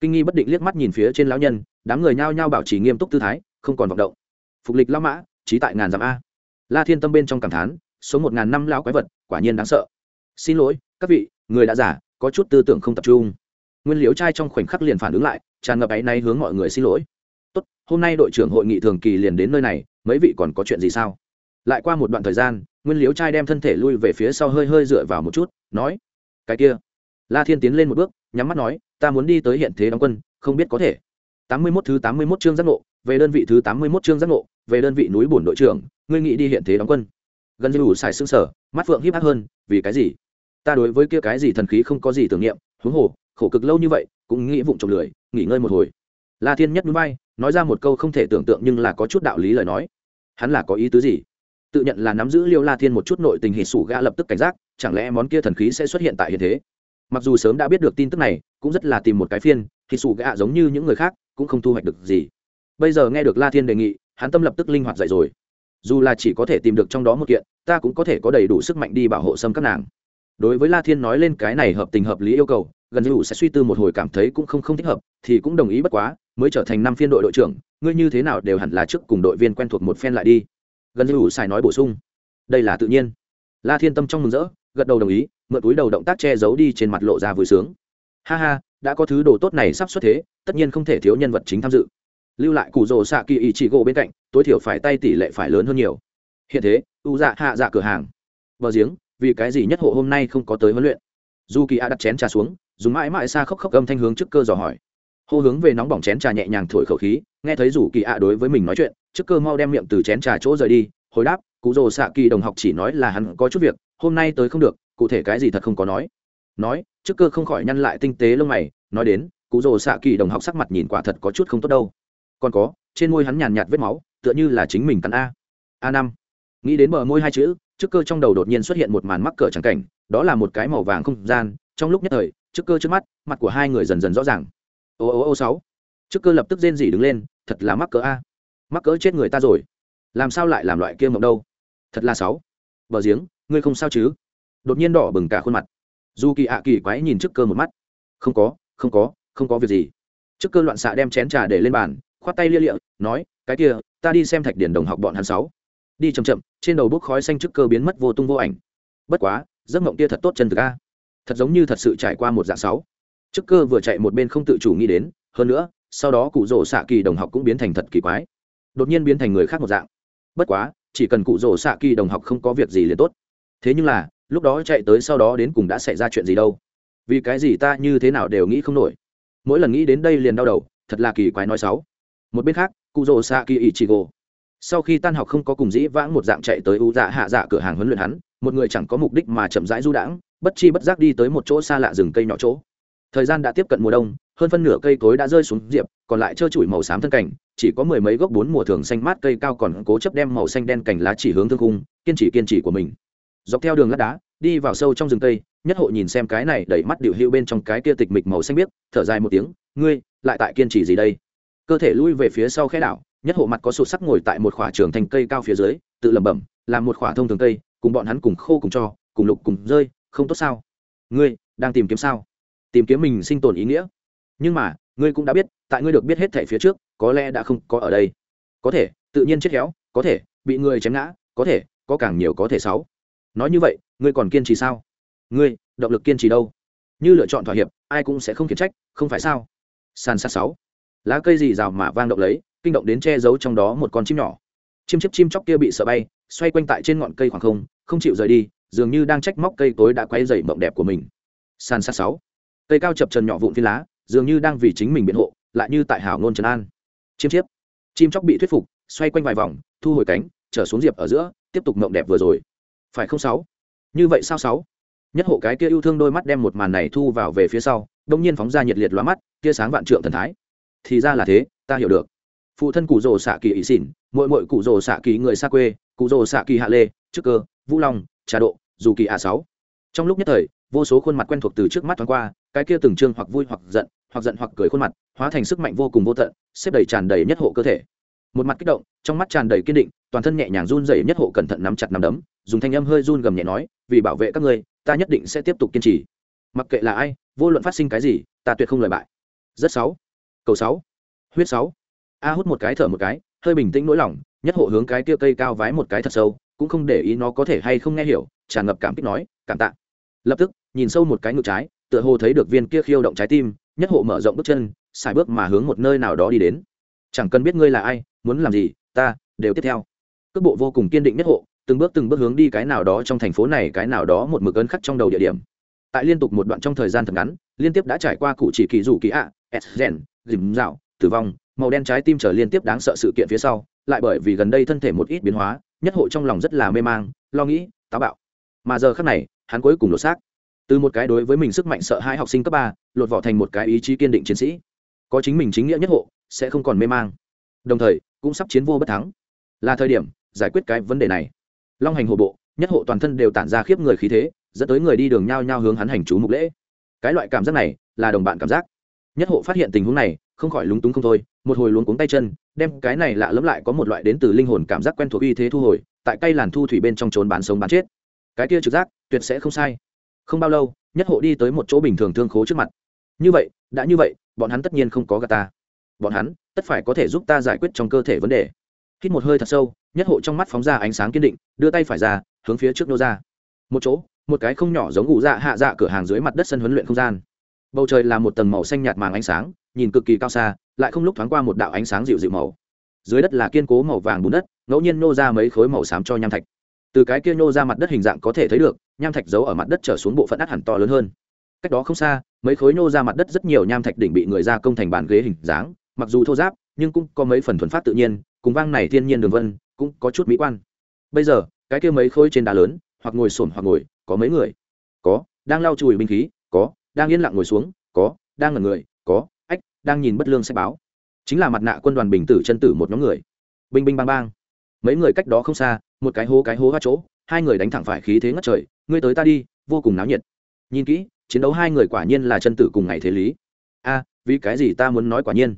kinh nghi bất định liếc mắt nhìn phía trên lão nhân, đám người nhao nhao bảo trì nghiêm túc tư thái, không còn vọng động. Phục lịch lão mã, trí tại ngàn dặm a. La thiên tâm bên trong cảm thán, số một ngàn năm lão quái vật, quả nhiên đáng sợ. Xin lỗi, các vị, người đã giả có chút tư tưởng không tập trung. Nguyên liếu trai trong khoảnh khắc liền phản ứng lại, tràn ngập áy náy hướng mọi người xin lỗi. Tốt, hôm nay đội trưởng hội nghị thường kỳ liền đến nơi này, mấy vị còn có chuyện gì sao? Lại qua một đoạn thời gian, nguyên liếu trai đem thân thể lui về phía sau hơi hơi dựa vào một chút, nói, cái kia. La thiên tiến lên một bước nhắm mắt nói, ta muốn đi tới hiện thế đóng quân, không biết có thể. Tám mươi 81 thứ tám mươi 81 chương giác ngộ, về đơn vị thứ tám mươi 81 chương giác ngộ, về đơn vị núi bổn đội trưởng, ngươi nghĩ đi hiện thế đóng quân. Gần như đủ xài xương sở, mắt phượng híp hắt hơn, vì cái gì? Ta đối với kia cái gì thần khí không có gì tưởng niệm, huống hồ, khổ cực lâu như vậy, cũng nghĩ vụng trộm lười, nghỉ ngơi một hồi. La thiên nhất núi bay nói ra một câu không thể tưởng tượng nhưng là có chút đạo lý lời nói. Hắn là có ý tứ gì? Tự nhận là nắm giữ liêu la thiên một chút nội tình hỉ sủ gã lập tức cảnh giác, chẳng lẽ món kia thần khí sẽ xuất hiện tại hiện thế? Mặc dù sớm đã biết được tin tức này, cũng rất là tìm một cái phiên, thì sủ gã giống như những người khác cũng không thu hoạch được gì. Bây giờ nghe được la thiên đề nghị, hắn tâm lập tức linh hoạt dậy rồi. Dù là chỉ có thể tìm được trong đó một kiện, ta cũng có thể có đầy đủ sức mạnh đi bảo hộ sâm các nàng. Đối với la thiên nói lên cái này hợp tình hợp lý yêu cầu, gần như sẽ suy tư một hồi cảm thấy cũng không không thích hợp, thì cũng đồng ý bất quá, mới trở thành năm phiên đội đội trưởng, ngươi như thế nào đều hẳn là trước cùng đội viên quen thuộc một phen lại đi. Gần như sài nói bổ sung. Đây là tự nhiên. La thiên tâm trong mừng rỡ, gật đầu đồng ý mượn túi đầu động tác che giấu đi trên mặt lộ ra vui sướng. Ha ha, đã có thứ đồ tốt này sắp xuất thế, tất nhiên không thể thiếu nhân vật chính tham dự. Lưu lại cụ rồ xạ kỳ ý chỉ gỗ bên cạnh, tối thiểu phải tay tỷ lệ phải lớn hơn nhiều. Hiện thế, u dạ hạ dạ cửa hàng. Bờ giếng, vì cái gì nhất hộ hôm nay không có tới huấn luyện? Dù kỳ a đặt chén trà xuống, dùng mãi mãi xa khóc khóc âm thanh hướng trước cơ dò hỏi. Hô hướng về nóng bỏng chén trà nhẹ nhàng thổi khẩu khí, nghe thấy rủ kỳ a đối với mình nói chuyện, trước cơ mau đem miệng từ chén trà chỗ rời đi, hồi đáp, cụ rồ xạ kỳ đồng học chỉ nói là hắn có chút việc, hôm nay tới không được cụ thể cái gì thật không có nói. Nói, trước cơ không khỏi nhăn lại tinh tế lông mày, nói đến, cụ rồ xạ kỳ đồng học sắc mặt nhìn quả thật có chút không tốt đâu. Còn có, trên môi hắn nhàn nhạt vết máu, tựa như là chính mình cắn a. A năm. Nghĩ đến bờ môi hai chữ, trước cơ trong đầu đột nhiên xuất hiện một màn mắc cỡ trắng cảnh, đó là một cái màu vàng không gian, trong lúc nhất thời, trước cơ trước mắt, mặt của hai người dần dần rõ ràng. Ô ô ô sáu. Trước cơ lập tức rên rỉ đứng lên, thật là mắc cỡ a. Mắc cỡ chết người ta rồi. Làm sao lại làm loại kia mộng đâu? Thật là sáu. Bờ giếng, ngươi không sao chứ? Đột nhiên đỏ bừng cả khuôn mặt. Dù kỳ ạ kỳ quái nhìn trước cơ một mắt. Không có không có không có việc gì. Trước cơ loạn xạ đem chén trà để lên bàn, khoát tay lia lịa, nói, cái kia, ta đi xem thạch điển đồng học bọn hắn sáu. Đi chậm chậm, trên đầu bốc khói xanh trước cơ biến mất vô tung vô ảnh. Bất quá, giấc mộng kia thật tốt chân thực a. Thật giống như thật sự trải qua một dạng sáu. Trước cơ vừa chạy một bên không tự chủ nghĩ đến, hơn nữa, sau đó cụ rổ xạ kỳ đồng học cũng biến thành thật kỳ quái. Đột nhiên biến thành người khác một dạng. Bất quá, chỉ cần cụ rổ xạ kỳ đồng học không có việc gì liền tốt. Thế nhưng là lúc đó chạy tới sau đó đến cùng đã xảy ra chuyện gì đâu. Vì cái gì ta như thế nào đều nghĩ không nổi. Mỗi lần nghĩ đến đây liền đau đầu, thật là kỳ quái nói sáu một bên khác cụ rồ xạ kỳ ý chị gồ sau khi tan học không có cùng dĩ vãng một dạng chạy tới u dạ hạ dạ cửa hàng huấn luyện hắn, một người chẳng có mục đích mà chậm rãi du đãng, bất chi bất giác đi tới một chỗ xa lạ rừng cây nhỏ chỗ. Thời gian đã tiếp cận mùa đông, hơn phân nửa cây cối đã rơi xuống diệp, còn lại trơ trụi màu xám thân cảnh chỉ có mười mấy gốc bốn mùa thường xanh mát cây cao còn cố chấp đem màu xanh đen cành lá chỉ hướng thương cung kiên trì kiên trì của mình dọc theo đường lát đá đi vào sâu trong rừng tây, nhất hộ nhìn xem cái này đẩy mắt điệu hưu bên trong cái kia tịch mịch màu xanh biếc thở dài một tiếng ngươi lại tại kiên trì gì đây? Cơ thể lui về phía sau khe đảo nhất hộ mặt có sụt sắc ngồi tại một khỏa trường thành cây cao phía dưới tự lẩm bẩm làm một khỏa thông thường cây cùng bọn hắn cùng khô cùng cho cùng lục cùng rơi không tốt sao? Ngươi đang tìm kiếm sao? Tìm kiếm mình sinh tồn ý nghĩa. Nhưng mà ngươi cũng đã biết tại ngươi được biết hết thể phía trước có lẽ đã không có ở đây. Có thể tự nhiên chết khéo có thể bị người chém ngã có thể có càng nhiều có thể sáu nói như vậy, ngươi còn kiên trì sao? Ngươi, động lực kiên trì đâu? Như lựa chọn thỏa hiệp, ai cũng sẽ không khiển trách, không phải sao? Sàn sát sáu. Lá cây gì rào mà vang động lấy, kinh động đến che giấu trong đó một con chim nhỏ. Chim chiếc chim chóc kia bị sợ bay, xoay quanh tại trên ngọn cây khoảng không không chịu rời đi, dường như đang trách móc cây tối đã quay dày mộng đẹp của mình. Sàn sát sáu. Cây cao chập trần nhỏ vụn phi lá, dường như đang vì chính mình biện hộ, lại như tại hảo ngôn trần an. Chim chiếp chim chóc bị thuyết phục, xoay quanh vài vòng, thu hồi cánh, trở xuống diệp ở giữa, tiếp tục mộng đẹp vừa rồi phải không sáu? Như vậy sao sáu? Nhất hộ cái kia yêu thương đôi mắt đem một màn này thu vào về phía sau, đông nhiên phóng ra nhiệt liệt lóa mắt, tia sáng vạn trượng thần thái. Thì ra là thế, ta hiểu được. Phụ thân cụ rồ xạ kỳ ý xỉn mỗi mỗi cụ rồ xạ kỳ người xa quê, cụ rồ xạ kỳ hạ lê, trước cơ, vũ long, trà độ, dù kỳ a sáu. Trong lúc nhất thời, vô số khuôn mặt quen thuộc từ trước mắt thoáng qua, cái kia từng trương hoặc vui hoặc giận hoặc giận hoặc cười khuôn mặt, hóa thành sức mạnh vô cùng vô tận, xếp đầy tràn đầy nhất hộ cơ thể một mặt kích động, trong mắt tràn đầy kiên định, toàn thân nhẹ nhàng run rẩy nhất hộ cẩn thận nắm chặt nắm đấm, dùng thanh âm hơi run gầm nhẹ nói, vì bảo vệ các ngươi, ta nhất định sẽ tiếp tục kiên trì. Mặc kệ là ai, vô luận phát sinh cái gì, ta tuyệt không lời bại. Rất sáu, cầu sáu, huyết sáu. A hút một cái thở một cái, hơi bình tĩnh nỗi lòng, nhất hộ hướng cái kia cây cao vái một cái thật sâu, cũng không để ý nó có thể hay không nghe hiểu, tràn ngập cảm kích nói, cảm tạ. Lập tức, nhìn sâu một cái ngực trái, tựa hồ thấy được viên kia khiêu động trái tim, nhất hộ mở rộng bước chân xài bước mà hướng một nơi nào đó đi đến chẳng cần biết ngươi là ai, muốn làm gì, ta đều tiếp theo. Cước bộ vô cùng kiên định nhất hộ, từng bước từng bước hướng đi cái nào đó trong thành phố này, cái nào đó một mực ấn khắc trong đầu địa điểm. Tại liên tục một đoạn trong thời gian thật ngắn, liên tiếp đã trải qua cụ chỉ kỳ rủ kỳ ạ, s rèn dìm dạo, tử vong, màu đen trái tim trở liên tiếp đáng sợ sự kiện phía sau, lại bởi vì gần đây thân thể một ít biến hóa, nhất hộ trong lòng rất là mê mang, lo nghĩ, táo bạo. Mà giờ khác này, hắn cuối cùng lột xác. Từ một cái đối với mình sức mạnh sợ hai học sinh cấp ba, lột vỏ thành một cái ý chí kiên định chiến sĩ. Có chính mình chính nghĩa nhất hộ sẽ không còn mê mang. Đồng thời, cũng sắp chiến vô bất thắng. Là thời điểm, giải quyết cái vấn đề này. Long hành hộ bộ, nhất hộ toàn thân đều tản ra khiếp người khí thế, dẫn tới người đi đường nhao nhao hướng hắn hành chú mục lễ. Cái loại cảm giác này, là đồng bạn cảm giác. Nhất hộ phát hiện tình huống này, không khỏi lúng túng không thôi, một hồi luống cuống tay chân, đem cái này lạ lẫm lại có một loại đến từ linh hồn cảm giác quen thuộc uy thế thu hồi, tại cây làn thu thủy bên trong trốn bán sống bán chết. Cái kia trực giác, tuyệt sẽ không sai. Không bao lâu, nhất hộ đi tới một chỗ bình thường thương khố trước mặt. Như vậy, đã như vậy, bọn hắn tất nhiên không có gà ta bọn hắn, tất phải có thể giúp ta giải quyết trong cơ thể vấn đề. Hít một hơi thật sâu, nhất hộ trong mắt phóng ra ánh sáng kiên định, đưa tay phải ra, hướng phía trước nô ra. Một chỗ, một cái không nhỏ giống ủ dạ hạ dạ cửa hàng dưới mặt đất sân huấn luyện không gian. Bầu trời là một tầng màu xanh nhạt màng ánh sáng, nhìn cực kỳ cao xa, lại không lúc thoáng qua một đạo ánh sáng dịu dịu màu. Dưới đất là kiên cố màu vàng bùn đất, ngẫu nhiên nô ra mấy khối màu xám cho nham thạch. Từ cái kia nô ra mặt đất hình dạng có thể thấy được, nham thạch giấu ở mặt đất trở xuống bộ phận át hẳn to lớn hơn. Cách đó không xa, mấy khối nô ra mặt đất rất nhiều nham thạch đỉnh bị người ra công thành bàn ghế hình dáng mặc dù thô giáp, nhưng cũng có mấy phần thuần phát tự nhiên, cùng vang này thiên nhiên đường vân, cũng có chút mỹ quan. Bây giờ, cái kia mấy khối trên đá lớn, hoặc ngồi xổm hoặc ngồi, có mấy người? Có, đang lau chùi binh khí, có, đang yên lặng ngồi xuống, có, đang ngẩn người, có, ách, đang nhìn bất lương sách báo. Chính là mặt nạ quân đoàn bình tử chân tử một nhóm người. Binh binh bang bang. Mấy người cách đó không xa, một cái hố cái hố hoa chỗ, hai người đánh thẳng phải khí thế ngất trời, ngươi tới ta đi, vô cùng náo nhiệt. Nhìn kỹ, chiến đấu hai người quả nhiên là chân tử cùng ngày thế lý. A, vì cái gì ta muốn nói quả nhiên?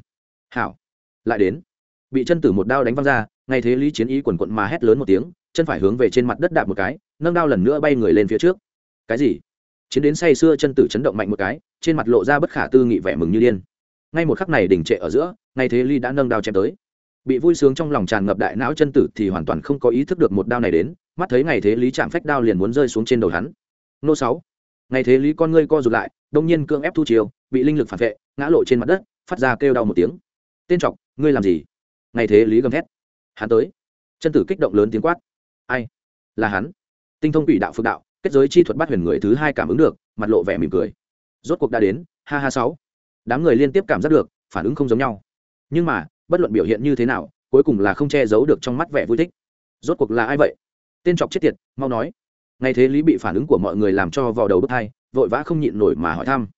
Hảo. Lại đến. Bị chân tử một đao đánh văng ra, ngay thế lý chiến ý quần quận mà hét lớn một tiếng, chân phải hướng về trên mặt đất đạp một cái, nâng đao lần nữa bay người lên phía trước. Cái gì? Chiến đến say xưa chân tử chấn động mạnh một cái, trên mặt lộ ra bất khả tư nghị vẻ mừng như điên. Ngay một khắc này đỉnh trệ ở giữa, ngay thế ly đã nâng đao chém tới. Bị vui sướng trong lòng tràn ngập đại não chân tử thì hoàn toàn không có ý thức được một đao này đến, mắt thấy ngày thế lý chạm phách đao liền muốn rơi xuống trên đầu hắn. Nô sáu. Ngày thế lý con ngươi co rụt lại, đông nhiên cương ép thu chiều, bị linh lực phản vệ, ngã lộ trên mặt đất, phát ra kêu đau một tiếng tên trọc ngươi làm gì? Ngày thế lý gầm thét hắn tới. Chân tử kích động lớn tiếng quát. Ai? Là hắn. Tinh thông quỷ đạo phước đạo, kết giới chi thuật bắt huyền người thứ hai cảm ứng được, mặt lộ vẻ mỉm cười. Rốt cuộc đã đến, ha ha sáu. Đám người liên tiếp cảm giác được, phản ứng không giống nhau. Nhưng mà, bất luận biểu hiện như thế nào, cuối cùng là không che giấu được trong mắt vẻ vui thích. Rốt cuộc là ai vậy? Tên trọc chết tiệt, mau nói. Ngay thế lý bị phản ứng của mọi người làm cho vào đầu bước hai vội vã không nhịn nổi mà hỏi thăm.